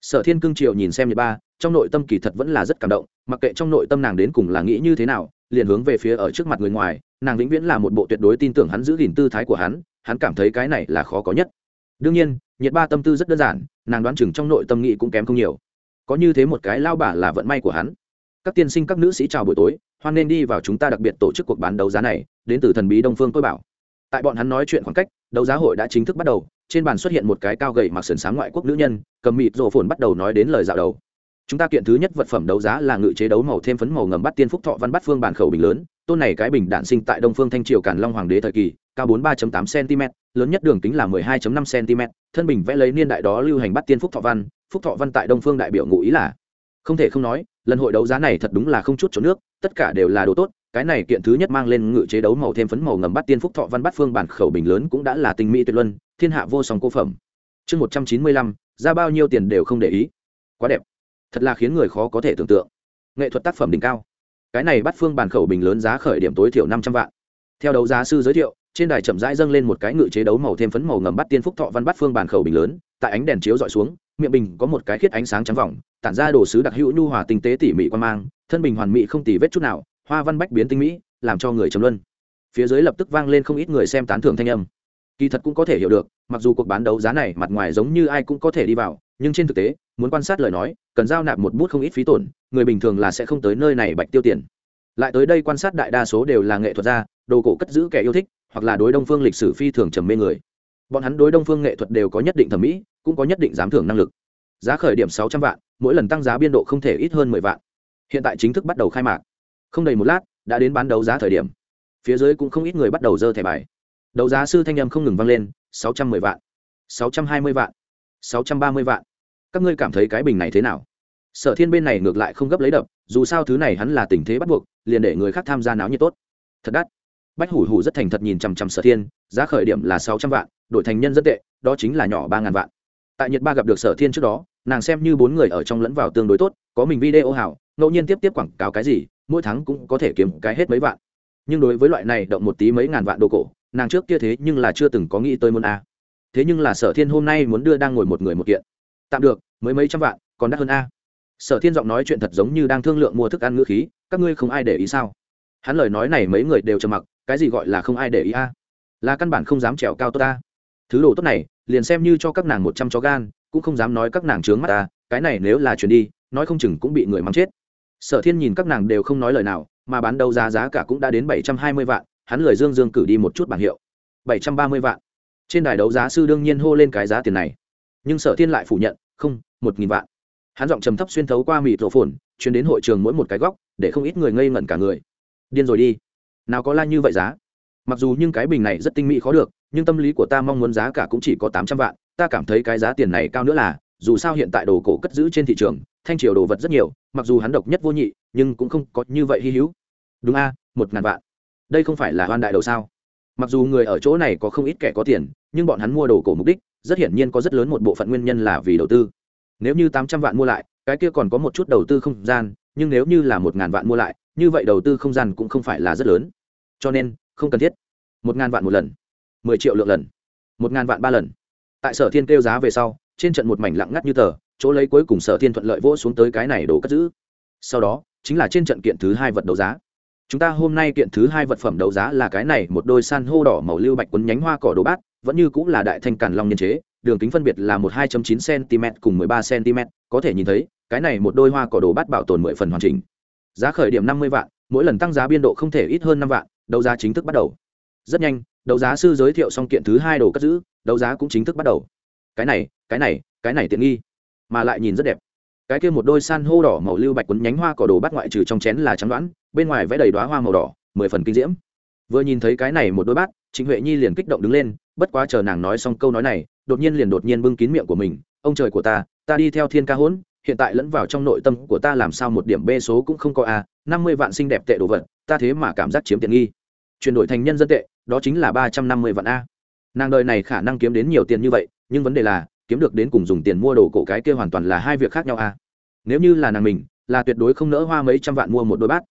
Sở thiên cương triều nhìn xem nhiệt ba, trong nội tâm kỳ thật vẫn là rất cảm động, mặc kệ trong nội tâm nàng đến cùng là nghĩ như thế nào, liền hướng về phía ở trước mặt người ngoài, nàng vĩnh viễn là một bộ tuyệt đối tin tưởng hắn giữ gìn tư thái của hắn hắn cảm thấy cái này là khó có nhất. Đương nhiên, nhiệt ba tâm tư rất đơn giản, nàng đoán chừng trong nội tâm nghĩ cũng kém không nhiều. Có như thế một cái lao bả là vận may của hắn. Các tiên sinh, các nữ sĩ chào buổi tối hoan nên đi vào chúng ta đặc biệt tổ chức cuộc bán đấu giá này, đến từ thần bí đông phương tôi bảo. Tại bọn hắn nói chuyện khoảng cách, đấu giá hội đã chính thức bắt đầu, trên bàn xuất hiện một cái cao gầy mặc sườn sáng ngoại quốc nữ nhân, cầm mịt rổ phồn bắt đầu nói đến lời dạo đầu. Chúng ta kiện thứ nhất vật phẩm đấu giá là ngự chế đấu màu thêm phấn màu ngầm bắt tiên phúc thọ văn bắt phương bản khẩu bình lớn, tôn này cái bình đạn sinh tại đông phương thanh triều càn long hoàng đế thời kỳ, cao bốn ba tám cm, lớn nhất đường kính là mười hai năm cm, thân bình vẽ lấy niên đại đó lưu hành bắt tiên phúc thọ văn, phúc thọ văn tại đông phương đại biểu ngụ ý là, không thể không nói lần hội đấu giá này thật đúng là không chút chỗ nước, tất cả đều là đồ tốt, cái này kiện thứ nhất mang lên ngự chế đấu màu thêm phấn màu ngầm bắt tiên phúc thọ văn bắt phương bản khẩu bình lớn cũng đã là tình mỹ tuyệt luân, thiên hạ vô song cô phẩm. Chương một trăm chín mươi lăm, ra bao nhiêu tiền đều không để ý. Quá đẹp. Thật là khiến người khó có thể tưởng tượng. Nghệ thuật tác phẩm đỉnh cao. Cái này bắt phương bản khẩu bình lớn giá khởi điểm tối thiểu năm trăm vạn. Theo đấu giá sư giới thiệu, trên đài chậm rãi dâng lên một cái ngự chế đấu màu thêm phấn màu ngầm bắt tiên phúc thọ văn bắt phương bản khẩu bình lớn, tại ánh đèn chiếu dọi xuống miệng bình có một cái khiết ánh sáng trắng vòng, tản ra đồ sứ đặc hữu nhu hòa tinh tế tỉ mỉ quan mang, thân bình hoàn mỹ không tì vết chút nào, hoa văn bách biến tinh mỹ, làm cho người trầm luân. Phía dưới lập tức vang lên không ít người xem tán thưởng thanh âm. Kỳ thật cũng có thể hiểu được, mặc dù cuộc bán đấu giá này mặt ngoài giống như ai cũng có thể đi vào, nhưng trên thực tế, muốn quan sát lời nói, cần giao nạp một bút không ít phí tổn, người bình thường là sẽ không tới nơi này bạch tiêu tiền. Lại tới đây quan sát đại đa số đều là nghệ thuật gia, đồ cổ cất giữ kẻ yêu thích, hoặc là đối đông phương lịch sử phi thường trầm mê người. Bọn hắn đối đông phương nghệ thuật đều có nhất định thẩm mỹ cũng có nhất định giám thưởng năng lực. Giá khởi điểm sáu trăm vạn, mỗi lần tăng giá biên độ không thể ít hơn mười vạn. Hiện tại chính thức bắt đầu khai mạc. Không đầy một lát, đã đến bán đấu giá thời điểm. Phía dưới cũng không ít người bắt đầu dơ thẻ bài. Đấu giá sư thanh âm không ngừng vang lên, sáu trăm mười vạn, sáu trăm hai mươi vạn, sáu trăm ba mươi vạn. Các ngươi cảm thấy cái bình này thế nào? Sở thiên bên này ngược lại không gấp lấy đập, dù sao thứ này hắn là tình thế bắt buộc, liền để người khác tham gia náo nhiệt tốt. Thật đắt. Bách hủ hủ rất thành thật nhìn chằm chằm sở thiên, giá khởi điểm là sáu trăm vạn, đổi thành nhân dân tệ, đó chính là nhỏ ba ngàn vạn tại nhật ba gặp được sở thiên trước đó, nàng xem như bốn người ở trong lẫn vào tương đối tốt, có mình video hảo, ngẫu nhiên tiếp tiếp quảng cáo cái gì, mỗi tháng cũng có thể kiếm cái hết mấy vạn. Nhưng đối với loại này động một tí mấy ngàn vạn đồ cổ, nàng trước kia thế nhưng là chưa từng có nghĩ tới môn a. Thế nhưng là sở thiên hôm nay muốn đưa đang ngồi một người một kiện. Tạm được, mới mấy trăm vạn, còn đắt hơn a. Sở thiên giọng nói chuyện thật giống như đang thương lượng mua thức ăn ngữ khí, các ngươi không ai để ý sao? Hắn lời nói này mấy người đều trầm mặc, cái gì gọi là không ai để ý a? Là căn bản không dám trèo cao tốt ta thứ đồ tốt này liền xem như cho các nàng một trăm chó gan, cũng không dám nói các nàng trướng mắt ta, cái này nếu là chuyển đi, nói không chừng cũng bị người mắng chết. Sở thiên nhìn các nàng đều không nói lời nào, mà bán đầu giá giá cả cũng đã đến bảy trăm hai mươi vạn, hắn lời dương dương cử đi một chút bảng hiệu. bảy trăm ba mươi vạn. Trên đài đấu giá sư đương nhiên hô lên cái giá tiền này. Nhưng sở thiên lại phủ nhận, không, một nghìn vạn. Hắn giọng trầm thấp xuyên thấu qua mịt rổ phồn chuyến đến hội trường mỗi một cái góc, để không ít người ngây ngẩn cả người. Điên rồi đi. Nào có la như vậy giá mặc dù nhưng cái bình này rất tinh mỹ khó được, nhưng tâm lý của ta mong muốn giá cả cũng chỉ có tám trăm vạn, ta cảm thấy cái giá tiền này cao nữa là, dù sao hiện tại đồ cổ cất giữ trên thị trường, thanh triều đồ vật rất nhiều, mặc dù hắn độc nhất vô nhị, nhưng cũng không có như vậy hy hữu. Đúng a, một ngàn vạn. Đây không phải là hoan đại đầu sao? Mặc dù người ở chỗ này có không ít kẻ có tiền, nhưng bọn hắn mua đồ cổ mục đích, rất hiển nhiên có rất lớn một bộ phận nguyên nhân là vì đầu tư. Nếu như tám trăm vạn mua lại, cái kia còn có một chút đầu tư không gian, nhưng nếu như là một ngàn vạn mua lại, như vậy đầu tư không gian cũng không phải là rất lớn. Cho nên không cần thiết. Một ngàn vạn một lần. Mười triệu lượng lần. Một ngàn vạn ba lần. Tại sở thiên kêu giá về sau, trên trận một mảnh lặng ngắt như tờ, chỗ lấy cuối cùng sở thiên thuận lợi vỗ xuống tới cái này đổ cất giữ. Sau đó, chính là trên trận kiện thứ hai vật đấu giá. Chúng ta hôm nay kiện thứ hai vật phẩm đấu giá là cái này, một đôi san hô đỏ màu lưu bạch quấn nhánh hoa cỏ đồ bát, vẫn như cũng là đại thanh càn long nhân chế, đường kính phân biệt là một 2.9 cm cùng 13 cm có thể nhìn thấy, cái này một đôi hoa cỏ đồ bát bảo tồn mười phần hoàn chỉnh. Giá khởi điểm năm mươi vạn, mỗi lần tăng giá biên độ không thể ít hơn năm vạn đấu giá chính thức bắt đầu. Rất nhanh, đấu giá sư giới thiệu xong kiện thứ hai đồ cất giữ, đấu giá cũng chính thức bắt đầu. Cái này cái này cái này tiện nghi. Mà lại nhìn rất đẹp. Cái kia một đôi san hô đỏ màu lưu bạch quấn nhánh hoa cỏ đồ bắt ngoại trừ trong chén là trắng đoán, bên ngoài vẽ đầy đoá hoa màu đỏ, mười phần kinh diễm. Vừa nhìn thấy cái này một đôi bát, trịnh huệ nhi liền kích động đứng lên, bất quá chờ nàng nói xong câu nói này, đột nhiên liền đột nhiên bưng kín miệng của mình, ông trời của ta ta đi theo thiên ca hỗn hiện tại lẫn vào trong nội tâm của ta làm sao một điểm bê số cũng không có a năm mươi vạn xinh đẹp tệ đồ vật, ta thế mà cảm giác chiếm tiện nghi. Chuyển đổi thành nhân dân tệ, đó chính là ba trăm năm mươi vạn a. Nàng đời này khả năng kiếm đến nhiều tiền như vậy, nhưng vấn đề là, kiếm được đến cùng dùng tiền mua đồ cổ cái kia hoàn toàn là hai việc khác nhau a. Nếu như là nàng mình, là tuyệt đối không nỡ hoa mấy trăm vạn mua một đôi bát.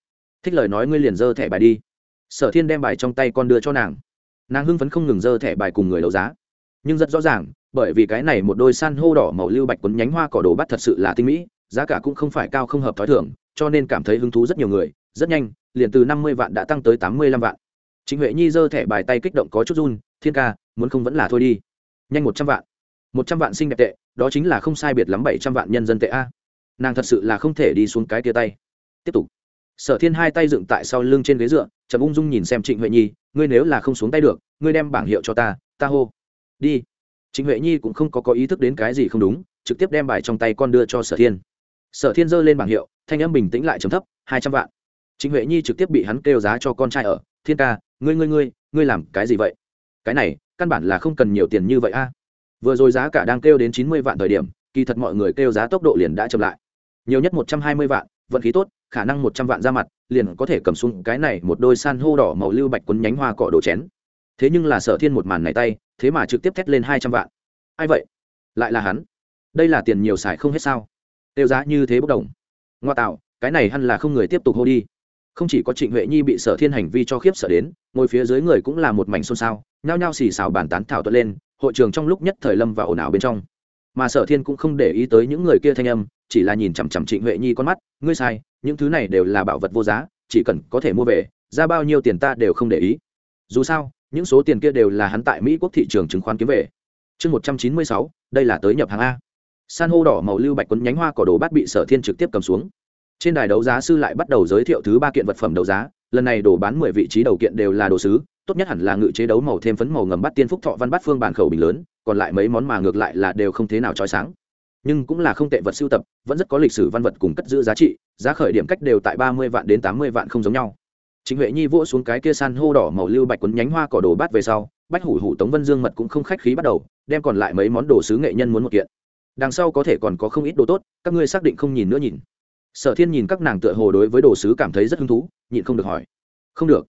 Thích lời nói ngươi liền dơ thẻ bài đi. Sở thiên đem bài trong tay con đưa cho nàng. Nàng hưng phấn không ngừng dơ thẻ bài cùng người đấu giá. Nhưng rất rõ ràng bởi vì cái này một đôi san hô đỏ màu lưu bạch quấn nhánh hoa cỏ đồ bắt thật sự là tinh mỹ, giá cả cũng không phải cao không hợp t h ó i thưởng cho nên cảm thấy hứng thú rất nhiều người. Rất nhanh, liền từ năm mươi vạn đã tăng tới tám mươi lăm vạn. Chính huệ nhi giơ thẻ bài tay kích động có chút run, thiên ca, muốn không vẫn là thôi đi. Nhanh một trăm vạn. Một trăm vạn xinh đẹp tệ, đó chính là không sai biệt lắm bảy trăm vạn nhân dân tệ a. Nàng thật sự là không thể đi xuống cái tia tay. Tiếp tục. Sở thiên hai tay dựng tại sau lưng trên ghế dựa, chậm ung dung nhìn xem trịnh huệ nhi, ngươi nếu là không xuống tay được, ngươi đem bảng hiệu cho ta ta hô. Đi. Chính huệ nhi cũng không có có ý thức đến cái gì không đúng, trực tiếp đem bài trong tay con đưa cho sở thiên. Sở thiên giơ lên bảng hiệu, thanh âm bình tĩnh lại chấm thấp, hai trăm vạn. Chính huệ nhi trực tiếp bị hắn kêu giá cho con trai ở, thiên ca, ngươi ngươi ngươi ngươi làm cái gì vậy? Cái này, căn bản là không cần nhiều tiền như vậy a. Vừa rồi giá cả đang kêu đến chín mươi vạn thời điểm, kỳ thật mọi người kêu giá tốc độ liền đã chậm lại. Nhiều nhất một trăm hai mươi vạn, vận khí tốt, khả năng một trăm vạn ra mặt, liền có thể cầm xuống cái này một đôi san hô đỏ màu lưu bạch quấn nhánh hoa cỏ đồ chén thế nhưng là sở thiên một màn này tay, thế mà trực tiếp thét lên hai trăm vạn. Ai vậy? Lại là hắn. Đây là tiền nhiều xài không hết sao? Tiêu giá như thế bốc đồng. Ngoa tạo, cái này hẳn là không người tiếp tục hô đi. Không chỉ có trịnh huệ nhi bị sở thiên hành vi cho khiếp sợ đến, ngồi phía dưới người cũng là một mảnh xôn xao, nhao nhao xì xào bàn tán thảo tuật lên, hội trường trong lúc nhất thời lâm và ồn ào bên trong. Mà sở thiên cũng không để ý tới những người kia thanh âm, chỉ là nhìn chằm chằm trịnh huệ nhi con mắt, ngươi sai, những thứ này đều là bảo vật vô giá, chỉ cần có thể mua về, ra bao nhiêu tiền ta đều không để ý. Dù sao những số tiền kia đều là hắn tại mỹ quốc thị trường chứng khoán kiếm về. Chương một trăm chín mươi sáu, đây là tới nhập hàng a. San hô đỏ màu lưu bạch quấn nhánh hoa cỏ đồ bát bị sở thiên trực tiếp cầm xuống. Trên đài đấu giá sư lại bắt đầu giới thiệu thứ ba kiện vật phẩm đấu giá, lần này đổ bán mười vị trí đầu kiện đều là đồ sứ, tốt nhất hẳn là ngự chế đấu màu thêm phấn màu ngầm bắt tiên phúc thọ văn bát phương bản khẩu bình lớn, còn lại mấy món mà ngược lại là đều không thế nào trói sáng. Nhưng cũng là không tệ vật sưu tập, vẫn rất có lịch sử văn vật cùng cất giữ giá trị, giá khởi điểm cách đều tại ba mươi vạn đến tám mươi vạn không giống nhau chính huệ nhi vỗ xuống cái kia san hô đỏ màu lưu bạch quấn nhánh hoa cỏ đồ bát về sau, bách hủ hủ tống vân dương mật cũng không khách khí bắt đầu, đem còn lại mấy món đồ sứ nghệ nhân muốn một kiện. Đằng sau có thể còn có không ít đồ tốt, các ngươi xác định không nhìn nữa nhìn. Sở thiên nhìn các nàng tựa hồ đối với đồ sứ cảm thấy rất hứng thú, nhịn không được hỏi. Không được.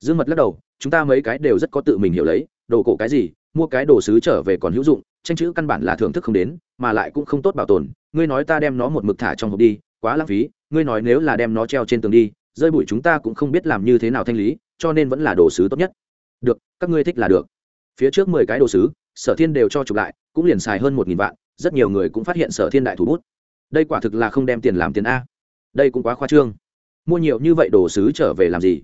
Dương mật lắc đầu, chúng ta mấy cái đều rất có tự mình hiểu lấy, đồ cổ cái gì, mua cái đồ sứ trở về còn hữu dụng, tranh chữ căn bản là thưởng thức không đến, mà lại cũng không tốt bảo tồn, ngươi nói ta đem nó một mực thả trong hộp đi, quá lãng phí, ngươi nói nếu là đem nó treo trên tường đi rơi bụi chúng ta cũng không biết làm như thế nào thanh lý, cho nên vẫn là đồ sứ tốt nhất. Được, các ngươi thích là được. Phía trước mười cái đồ sứ, sở thiên đều cho chụp lại, cũng liền xài hơn một nghìn vạn, rất nhiều người cũng phát hiện sở thiên đại thủ bút. Đây quả thực là không đem tiền làm tiền a. Đây cũng quá khoa trương. Mua nhiều như vậy đồ sứ trở về làm gì?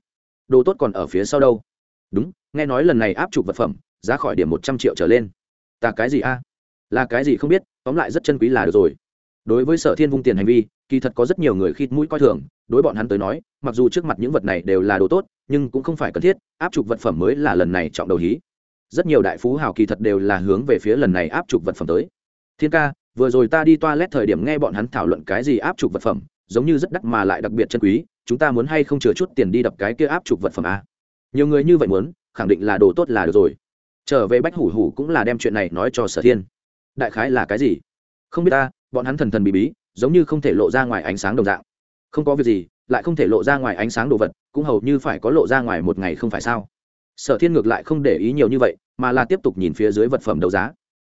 Đồ tốt còn ở phía sau đâu? Đúng, nghe nói lần này áp chụp vật phẩm, giá khỏi điểm một trăm triệu trở lên. Ta cái gì a? Là cái gì không biết, tóm lại rất chân quý là được rồi. Đối với sở thiên vung tiền hành vi kỳ thật có rất nhiều người khịt mũi coi thường, đối bọn hắn tới nói, mặc dù trước mặt những vật này đều là đồ tốt, nhưng cũng không phải cần thiết, áp trục vật phẩm mới là lần này trọng đầu hí. Rất nhiều đại phú hào kỳ thật đều là hướng về phía lần này áp trục vật phẩm tới. Thiên ca, vừa rồi ta đi toilet thời điểm nghe bọn hắn thảo luận cái gì áp trục vật phẩm, giống như rất đắt mà lại đặc biệt chân quý, chúng ta muốn hay không chừa chút tiền đi đập cái kia áp trục vật phẩm a nhiều người như vậy muốn, khẳng định là đồ tốt là được rồi. Trở về bách hủ hủ cũng là đem chuyện này nói cho sở thiên. Đại khái là cái gì? Không biết ta, bọn hắn thần thần bí bí giống như không thể lộ ra ngoài ánh sáng đồng dạng. Không có việc gì lại không thể lộ ra ngoài ánh sáng đồ vật cũng hầu như phải có lộ ra ngoài một ngày không phải sao? Sở thiên ngược lại không để ý nhiều như vậy mà là tiếp tục nhìn phía dưới vật phẩm đấu giá.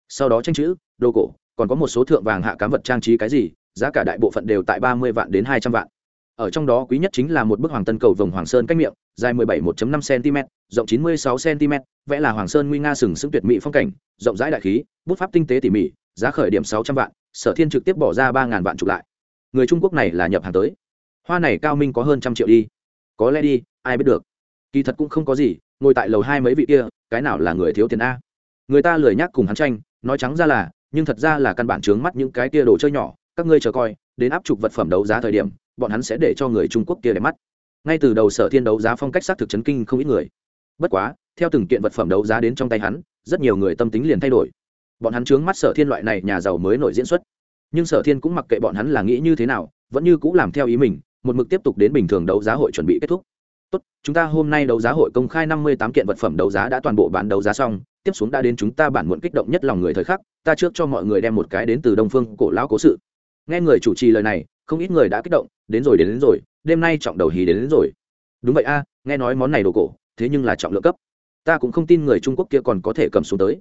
Sau đó tranh chữ đồ cổ còn có một số thượng vàng hạ cám vật trang trí cái gì giá cả đại bộ phận đều tại ba mươi vạn đến hai trăm vạn. Ở trong đó quý nhất chính là một bức hoàng tân cầu vồng hoàng sơn cách miệng dài 17,1.5 cm rộng 96 cm vẽ là hoàng sơn nguy nga sừng sững tuyệt mỹ phong cảnh rộng rãi đại khí bút pháp tinh tế tỉ mỉ giá khởi điểm 600 vạn, sở thiên trực tiếp bỏ ra ba ngàn vạn chụp lại. Người trung quốc này là nhập hàng tới. Hoa này cao minh có hơn trăm triệu đi. Có lẽ đi, ai biết được. Kỳ thật cũng không có gì, ngồi tại lầu hai mấy vị kia, cái nào là người thiếu tiền a? Người ta lười nhắc cùng hắn tranh, nói trắng ra là, nhưng thật ra là căn bản trướng mắt những cái kia đồ chơi nhỏ, các ngươi chờ coi, đến áp trục vật phẩm đấu giá thời điểm, bọn hắn sẽ để cho người trung quốc kia đẹp mắt. Ngay từ đầu sở thiên đấu giá phong cách xác thực chấn kinh không ít người. Bất quá, theo từng kiện vật phẩm đấu giá đến trong tay hắn, rất nhiều người tâm tính liền thay đổi bọn hắn chướng mắt sở thiên loại này nhà giàu mới nổi diễn xuất. Nhưng sở thiên cũng mặc kệ bọn hắn là nghĩ như thế nào vẫn như cũng làm theo ý mình một mực tiếp tục đến bình thường đấu giá hội chuẩn bị kết thúc. Tốt chúng ta hôm nay đấu giá hội công khai năm mươi tám kiện vật phẩm đấu giá đã toàn bộ bán đấu giá xong tiếp xuống đã đến chúng ta bản muộn kích động nhất lòng người thời khắc ta trước cho mọi người đem một cái đến từ đông phương cổ lão cố sự. Nghe người chủ trì lời này không ít người đã kích động đến rồi đến, đến rồi đêm nay trọng đầu hí đến, đến rồi. Đúng vậy a nghe nói món này đồ cổ thế nhưng là trọng lượng cấp. Ta cũng không tin người trung quốc kia còn có thể cầm xuống tới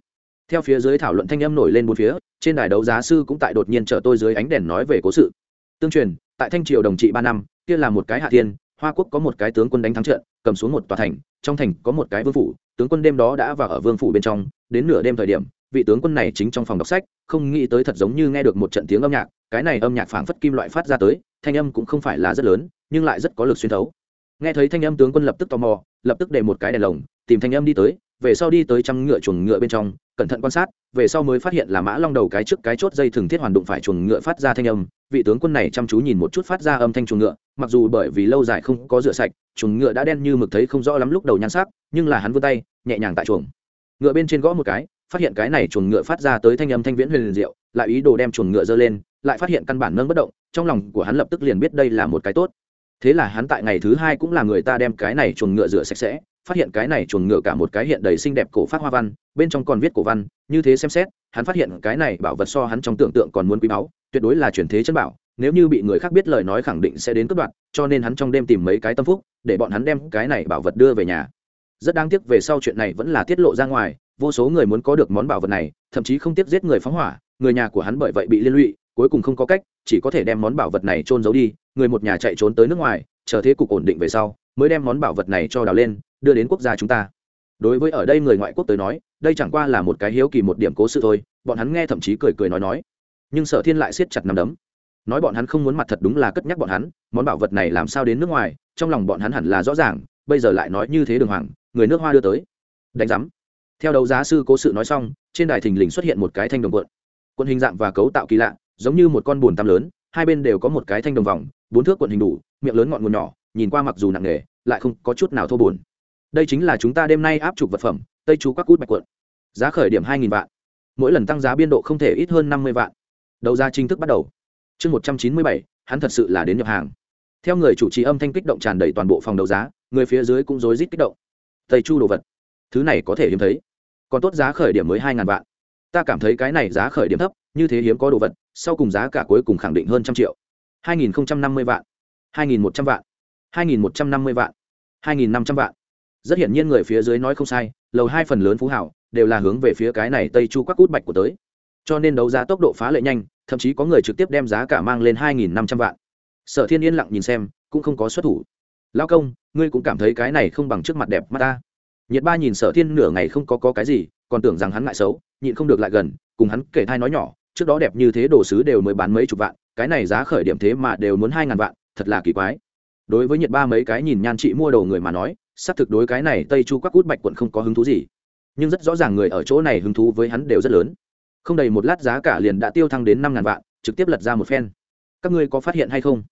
theo phía dưới thảo luận thanh âm nổi lên bốn phía, trên đài đấu giá sư cũng tại đột nhiên chở tôi dưới ánh đèn nói về cố sự. Tương truyền, tại thanh triều đồng trị ba năm, kia là một cái hạ thiên, hoa quốc có một cái tướng quân đánh thắng trận, cầm xuống một tòa thành, trong thành có một cái vương phủ, tướng quân đêm đó đã vào ở vương phủ bên trong, đến nửa đêm thời điểm, vị tướng quân này chính trong phòng đọc sách, không nghĩ tới thật giống như nghe được một trận tiếng âm nhạc, cái này âm nhạc phảng phất kim loại phát ra tới, thanh âm cũng không phải là rất lớn, nhưng lại rất có lực xuyên thấu. Nghe thấy thanh âm tướng quân lập tức tò mò, lập tức để một cái đèn lồng, tìm thanh âm đi tới, về sau đi tới trăm ngựa chuồng ngựa bên trong cẩn thận quan sát, về sau mới phát hiện là mã long đầu cái trước cái chốt dây thừng thiết hoàn đụng phải chuồng ngựa phát ra thanh âm. Vị tướng quân này chăm chú nhìn một chút phát ra âm thanh chuồng ngựa, mặc dù bởi vì lâu dài không có rửa sạch, chuồng ngựa đã đen như mực thấy không rõ lắm lúc đầu nhan sắc, nhưng là hắn vươn tay, nhẹ nhàng tại chuồng ngựa bên trên gõ một cái, phát hiện cái này chuồng ngựa phát ra tới thanh âm thanh viễn huyền liền diệu, lại ý đồ đem chuồng ngựa dơ lên, lại phát hiện căn bản nâng bất động, trong lòng của hắn lập tức liền biết đây là một cái tốt. Thế là hắn tại ngày thứ hai cũng là người ta đem cái này chuồng ngựa rửa sạch sẽ phát hiện cái này chuồng ngựa cả một cái hiện đầy xinh đẹp cổ phát hoa văn, bên trong còn viết cổ văn, như thế xem xét, hắn phát hiện cái này bảo vật so hắn trong tưởng tượng còn muốn quý báu, tuyệt đối là chuyển thế chân bảo, nếu như bị người khác biết lời nói khẳng định sẽ đến cướp đoạt, cho nên hắn trong đêm tìm mấy cái tâm phúc, để bọn hắn đem cái này bảo vật đưa về nhà. Rất đáng tiếc về sau chuyện này vẫn là tiết lộ ra ngoài, vô số người muốn có được món bảo vật này, thậm chí không tiếc giết người phóng hỏa, người nhà của hắn bởi vậy bị liên lụy, cuối cùng không có cách, chỉ có thể đem món bảo vật này trôn giấu đi, người một nhà chạy trốn tới nước ngoài, chờ thế cục ổn định về sau, mới đem món bảo vật này cho đào lên đưa đến quốc gia chúng ta. Đối với ở đây người ngoại quốc tới nói, đây chẳng qua là một cái hiếu kỳ một điểm cố sự thôi, bọn hắn nghe thậm chí cười cười nói nói. Nhưng sở thiên lại siết chặt nằm đấm. Nói bọn hắn không muốn mặt thật đúng là cất nhắc bọn hắn, món bảo vật này làm sao đến nước ngoài, trong lòng bọn hắn hẳn là rõ ràng, bây giờ lại nói như thế đường hoàng, người nước hoa đưa tới. Đánh giám. Theo đấu giá sư cố sự nói xong, trên đài thình lình xuất hiện một cái thanh đồng cuộn cuộn hình dạng và cấu tạo kỳ lạ, giống như một con bùn tăm lớn, hai bên đều có một cái thanh đồng vòng, bốn thước cuộn hình đủ, miệng lớn ngọn nguồn nhỏ, nhìn qua mặc dù nặng nề, lại không có chút nào thô bùn đây chính là chúng ta đêm nay áp trục vật phẩm, tây chú các cút bạch quận. Giá khởi điểm hai vạn. Mỗi lần tăng giá biên độ không thể ít hơn năm mươi vạn. Đấu giá chính thức bắt đầu. Chương một trăm chín mươi bảy, hắn thật sự là đến nhập hàng. Theo người chủ trì âm thanh kích động tràn đầy toàn bộ phòng đấu giá, người phía dưới cũng rối rít kích động. Tây chu đồ vật. Thứ này có thể hiếm thấy. Còn tốt giá khởi điểm mới hai ngàn vạn. Ta cảm thấy cái này giá khởi điểm thấp, như thế hiếm có đồ vật, sau cùng giá cả cuối cùng khẳng định hơn trăm triệu. hai nghìn năm mươi vạn. hai nghìn một trăm vạn. hai nghìn một trăm năm mươi vạn. hai nghìn năm trăm vạn rất hiển nhiên người phía dưới nói không sai lầu hai phần lớn phú hảo đều là hướng về phía cái này tây chu quắc cút bạch của tới. Cho nên đấu giá tốc độ phá lệ nhanh thậm chí có người trực tiếp đem giá cả mang lên hai nghìn năm trăm vạn. Sở thiên yên lặng nhìn xem cũng không có xuất thủ. Lao công ngươi cũng cảm thấy cái này không bằng trước mặt đẹp mắt ta. Nhiệt ba nhìn sở thiên nửa ngày không có, có cái gì còn tưởng rằng hắn ngại xấu nhịn không được lại gần cùng hắn kể thai nói nhỏ trước đó đẹp như thế đồ sứ đều mới bán mấy chục vạn cái này giá khởi điểm thế mà đều muốn hai ngàn vạn thật là kỳ quái đối với nhiệt ba mấy cái nhìn nhan chị mua đồ người mà nói, xác thực đối cái này tây chu quắc út bạch quận không có hứng thú gì. Nhưng rất rõ ràng người ở chỗ này hứng thú với hắn đều rất lớn. Không đầy một lát giá cả liền đã tiêu thăng đến năm ngàn vạn, trực tiếp lật ra một phen. Các ngươi có phát hiện hay không?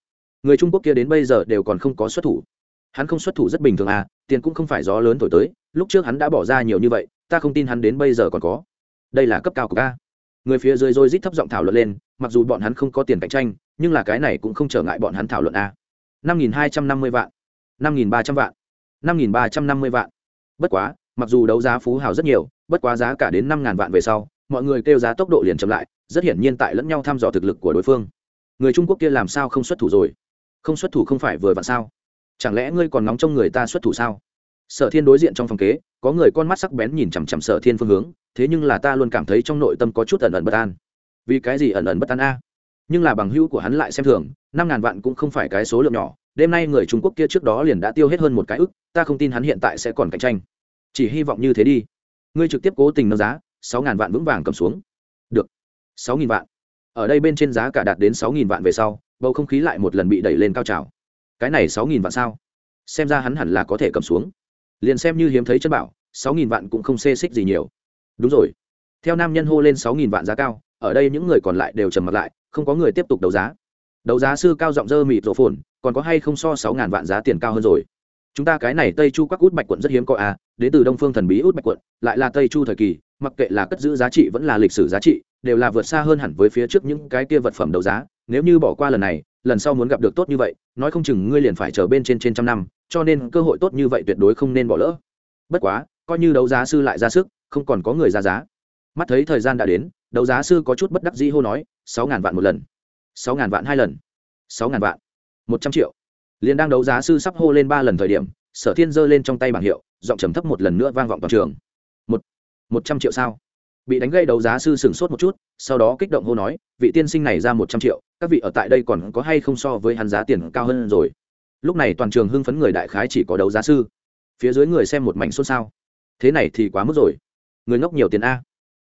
Người trung quốc kia đến bây giờ đều còn không có xuất thủ. Hắn không xuất thủ rất bình thường à tiền cũng không phải gió lớn thổi tới, lúc trước hắn đã bỏ ra nhiều như vậy, ta không tin hắn đến bây giờ còn có. Đây là cấp cao của ca người phía dưới rồi rít thấp giọng thảo luận lên, mặc dù bọn hắn không có tiền cạnh tranh, nhưng là cái này cũng không trở ngại bọn hắn thảo luận a năm nghìn hai trăm năm mươi vạn, năm nghìn ba trăm vạn, năm nghìn ba trăm năm mươi vạn. Bất quá, mặc dù đấu giá phú hào rất nhiều, bất quá giá cả đến năm ngàn vạn về sau, mọi người kêu giá tốc độ liền chậm lại, rất hiển nhiên tại lẫn nhau thăm dò thực lực của đối phương. Người trung quốc kia làm sao không xuất thủ rồi? Không xuất thủ không phải vừa vặn sao? Chẳng lẽ ngươi còn nóng trong người ta xuất thủ sao? Sở thiên đối diện trong phòng kế, có người con mắt sắc bén nhìn chằm chằm sở thiên phương hướng, thế nhưng là ta luôn cảm thấy trong nội tâm có chút ẩn ẩn bất an. Vì cái gì ẩn ẩn bất an a? Nhưng là bằng hữu của hắn lại xem thường, năm ngàn vạn cũng không phải cái số lượng nhỏ, đêm nay người trung quốc kia trước đó liền đã tiêu hết hơn một cái ức, ta không tin hắn hiện tại sẽ còn cạnh tranh. Chỉ hy vọng như thế đi. Ngươi trực tiếp cố tình nâng giá, sáu ngàn vạn vững vàng cầm xuống. Được. Sáu nghìn vạn. Ở đây bên trên giá cả đạt đến sáu nghìn vạn về sau, bầu không khí lại một lần bị đẩy lên cao trào. Cái này sáu nghìn vạn sao? Xem ra hắn hẳn là có thể cầm xuống. Liền xem như hiếm thấy chân bảo, sáu nghìn vạn cũng không xê xích gì nhiều. Đúng rồi. Theo nam nhân hô lên sáu nghìn vạn giá cao, ở đây những người còn lại đều trầm mặt lại không có người tiếp tục đấu giá. Đấu giá sư cao giọng dơ mịt rổ phồn, còn có hay không so sáu ngàn vạn giá tiền cao hơn rồi? Chúng ta cái này tây chu các út bạch quận rất hiếm có à đến từ đông phương thần bí út bạch quận, lại là tây chu thời kỳ, mặc kệ là cất giữ giá trị vẫn là lịch sử giá trị, đều là vượt xa hơn hẳn với phía trước những cái kia vật phẩm đấu giá. Nếu như bỏ qua lần này, lần sau muốn gặp được tốt như vậy, nói không chừng ngươi liền phải chờ bên trên trên trăm năm, cho nên cơ hội tốt như vậy tuyệt đối không nên bỏ lỡ. Bất quá, coi như đấu giá sư lại ra sức, không còn có người ra giá. Mắt thấy thời gian đã đến đấu giá sư có chút bất đắc dĩ hô nói, sáu ngàn vạn một lần. Sáu ngàn vạn hai lần. Sáu ngàn vạn. Một trăm triệu. Liền đang đấu giá sư sắp hô lên ba lần thời điểm, sở thiên giơ lên trong tay bảng hiệu, giọng trầm thấp một lần nữa vang vọng toàn trường. Một một trăm triệu sao? Bị đánh gây đấu giá sư sửng sốt một chút, sau đó kích động hô nói, vị tiên sinh này ra một trăm triệu, các vị ở tại đây còn có hay không so với hắn giá tiền cao hơn rồi? Lúc này toàn trường hưng phấn người đại khái chỉ có đấu giá sư. Phía dưới người xem một mảnh xôn xao. Thế này thì quá mức rồi. Người ngốc nhiều tiền a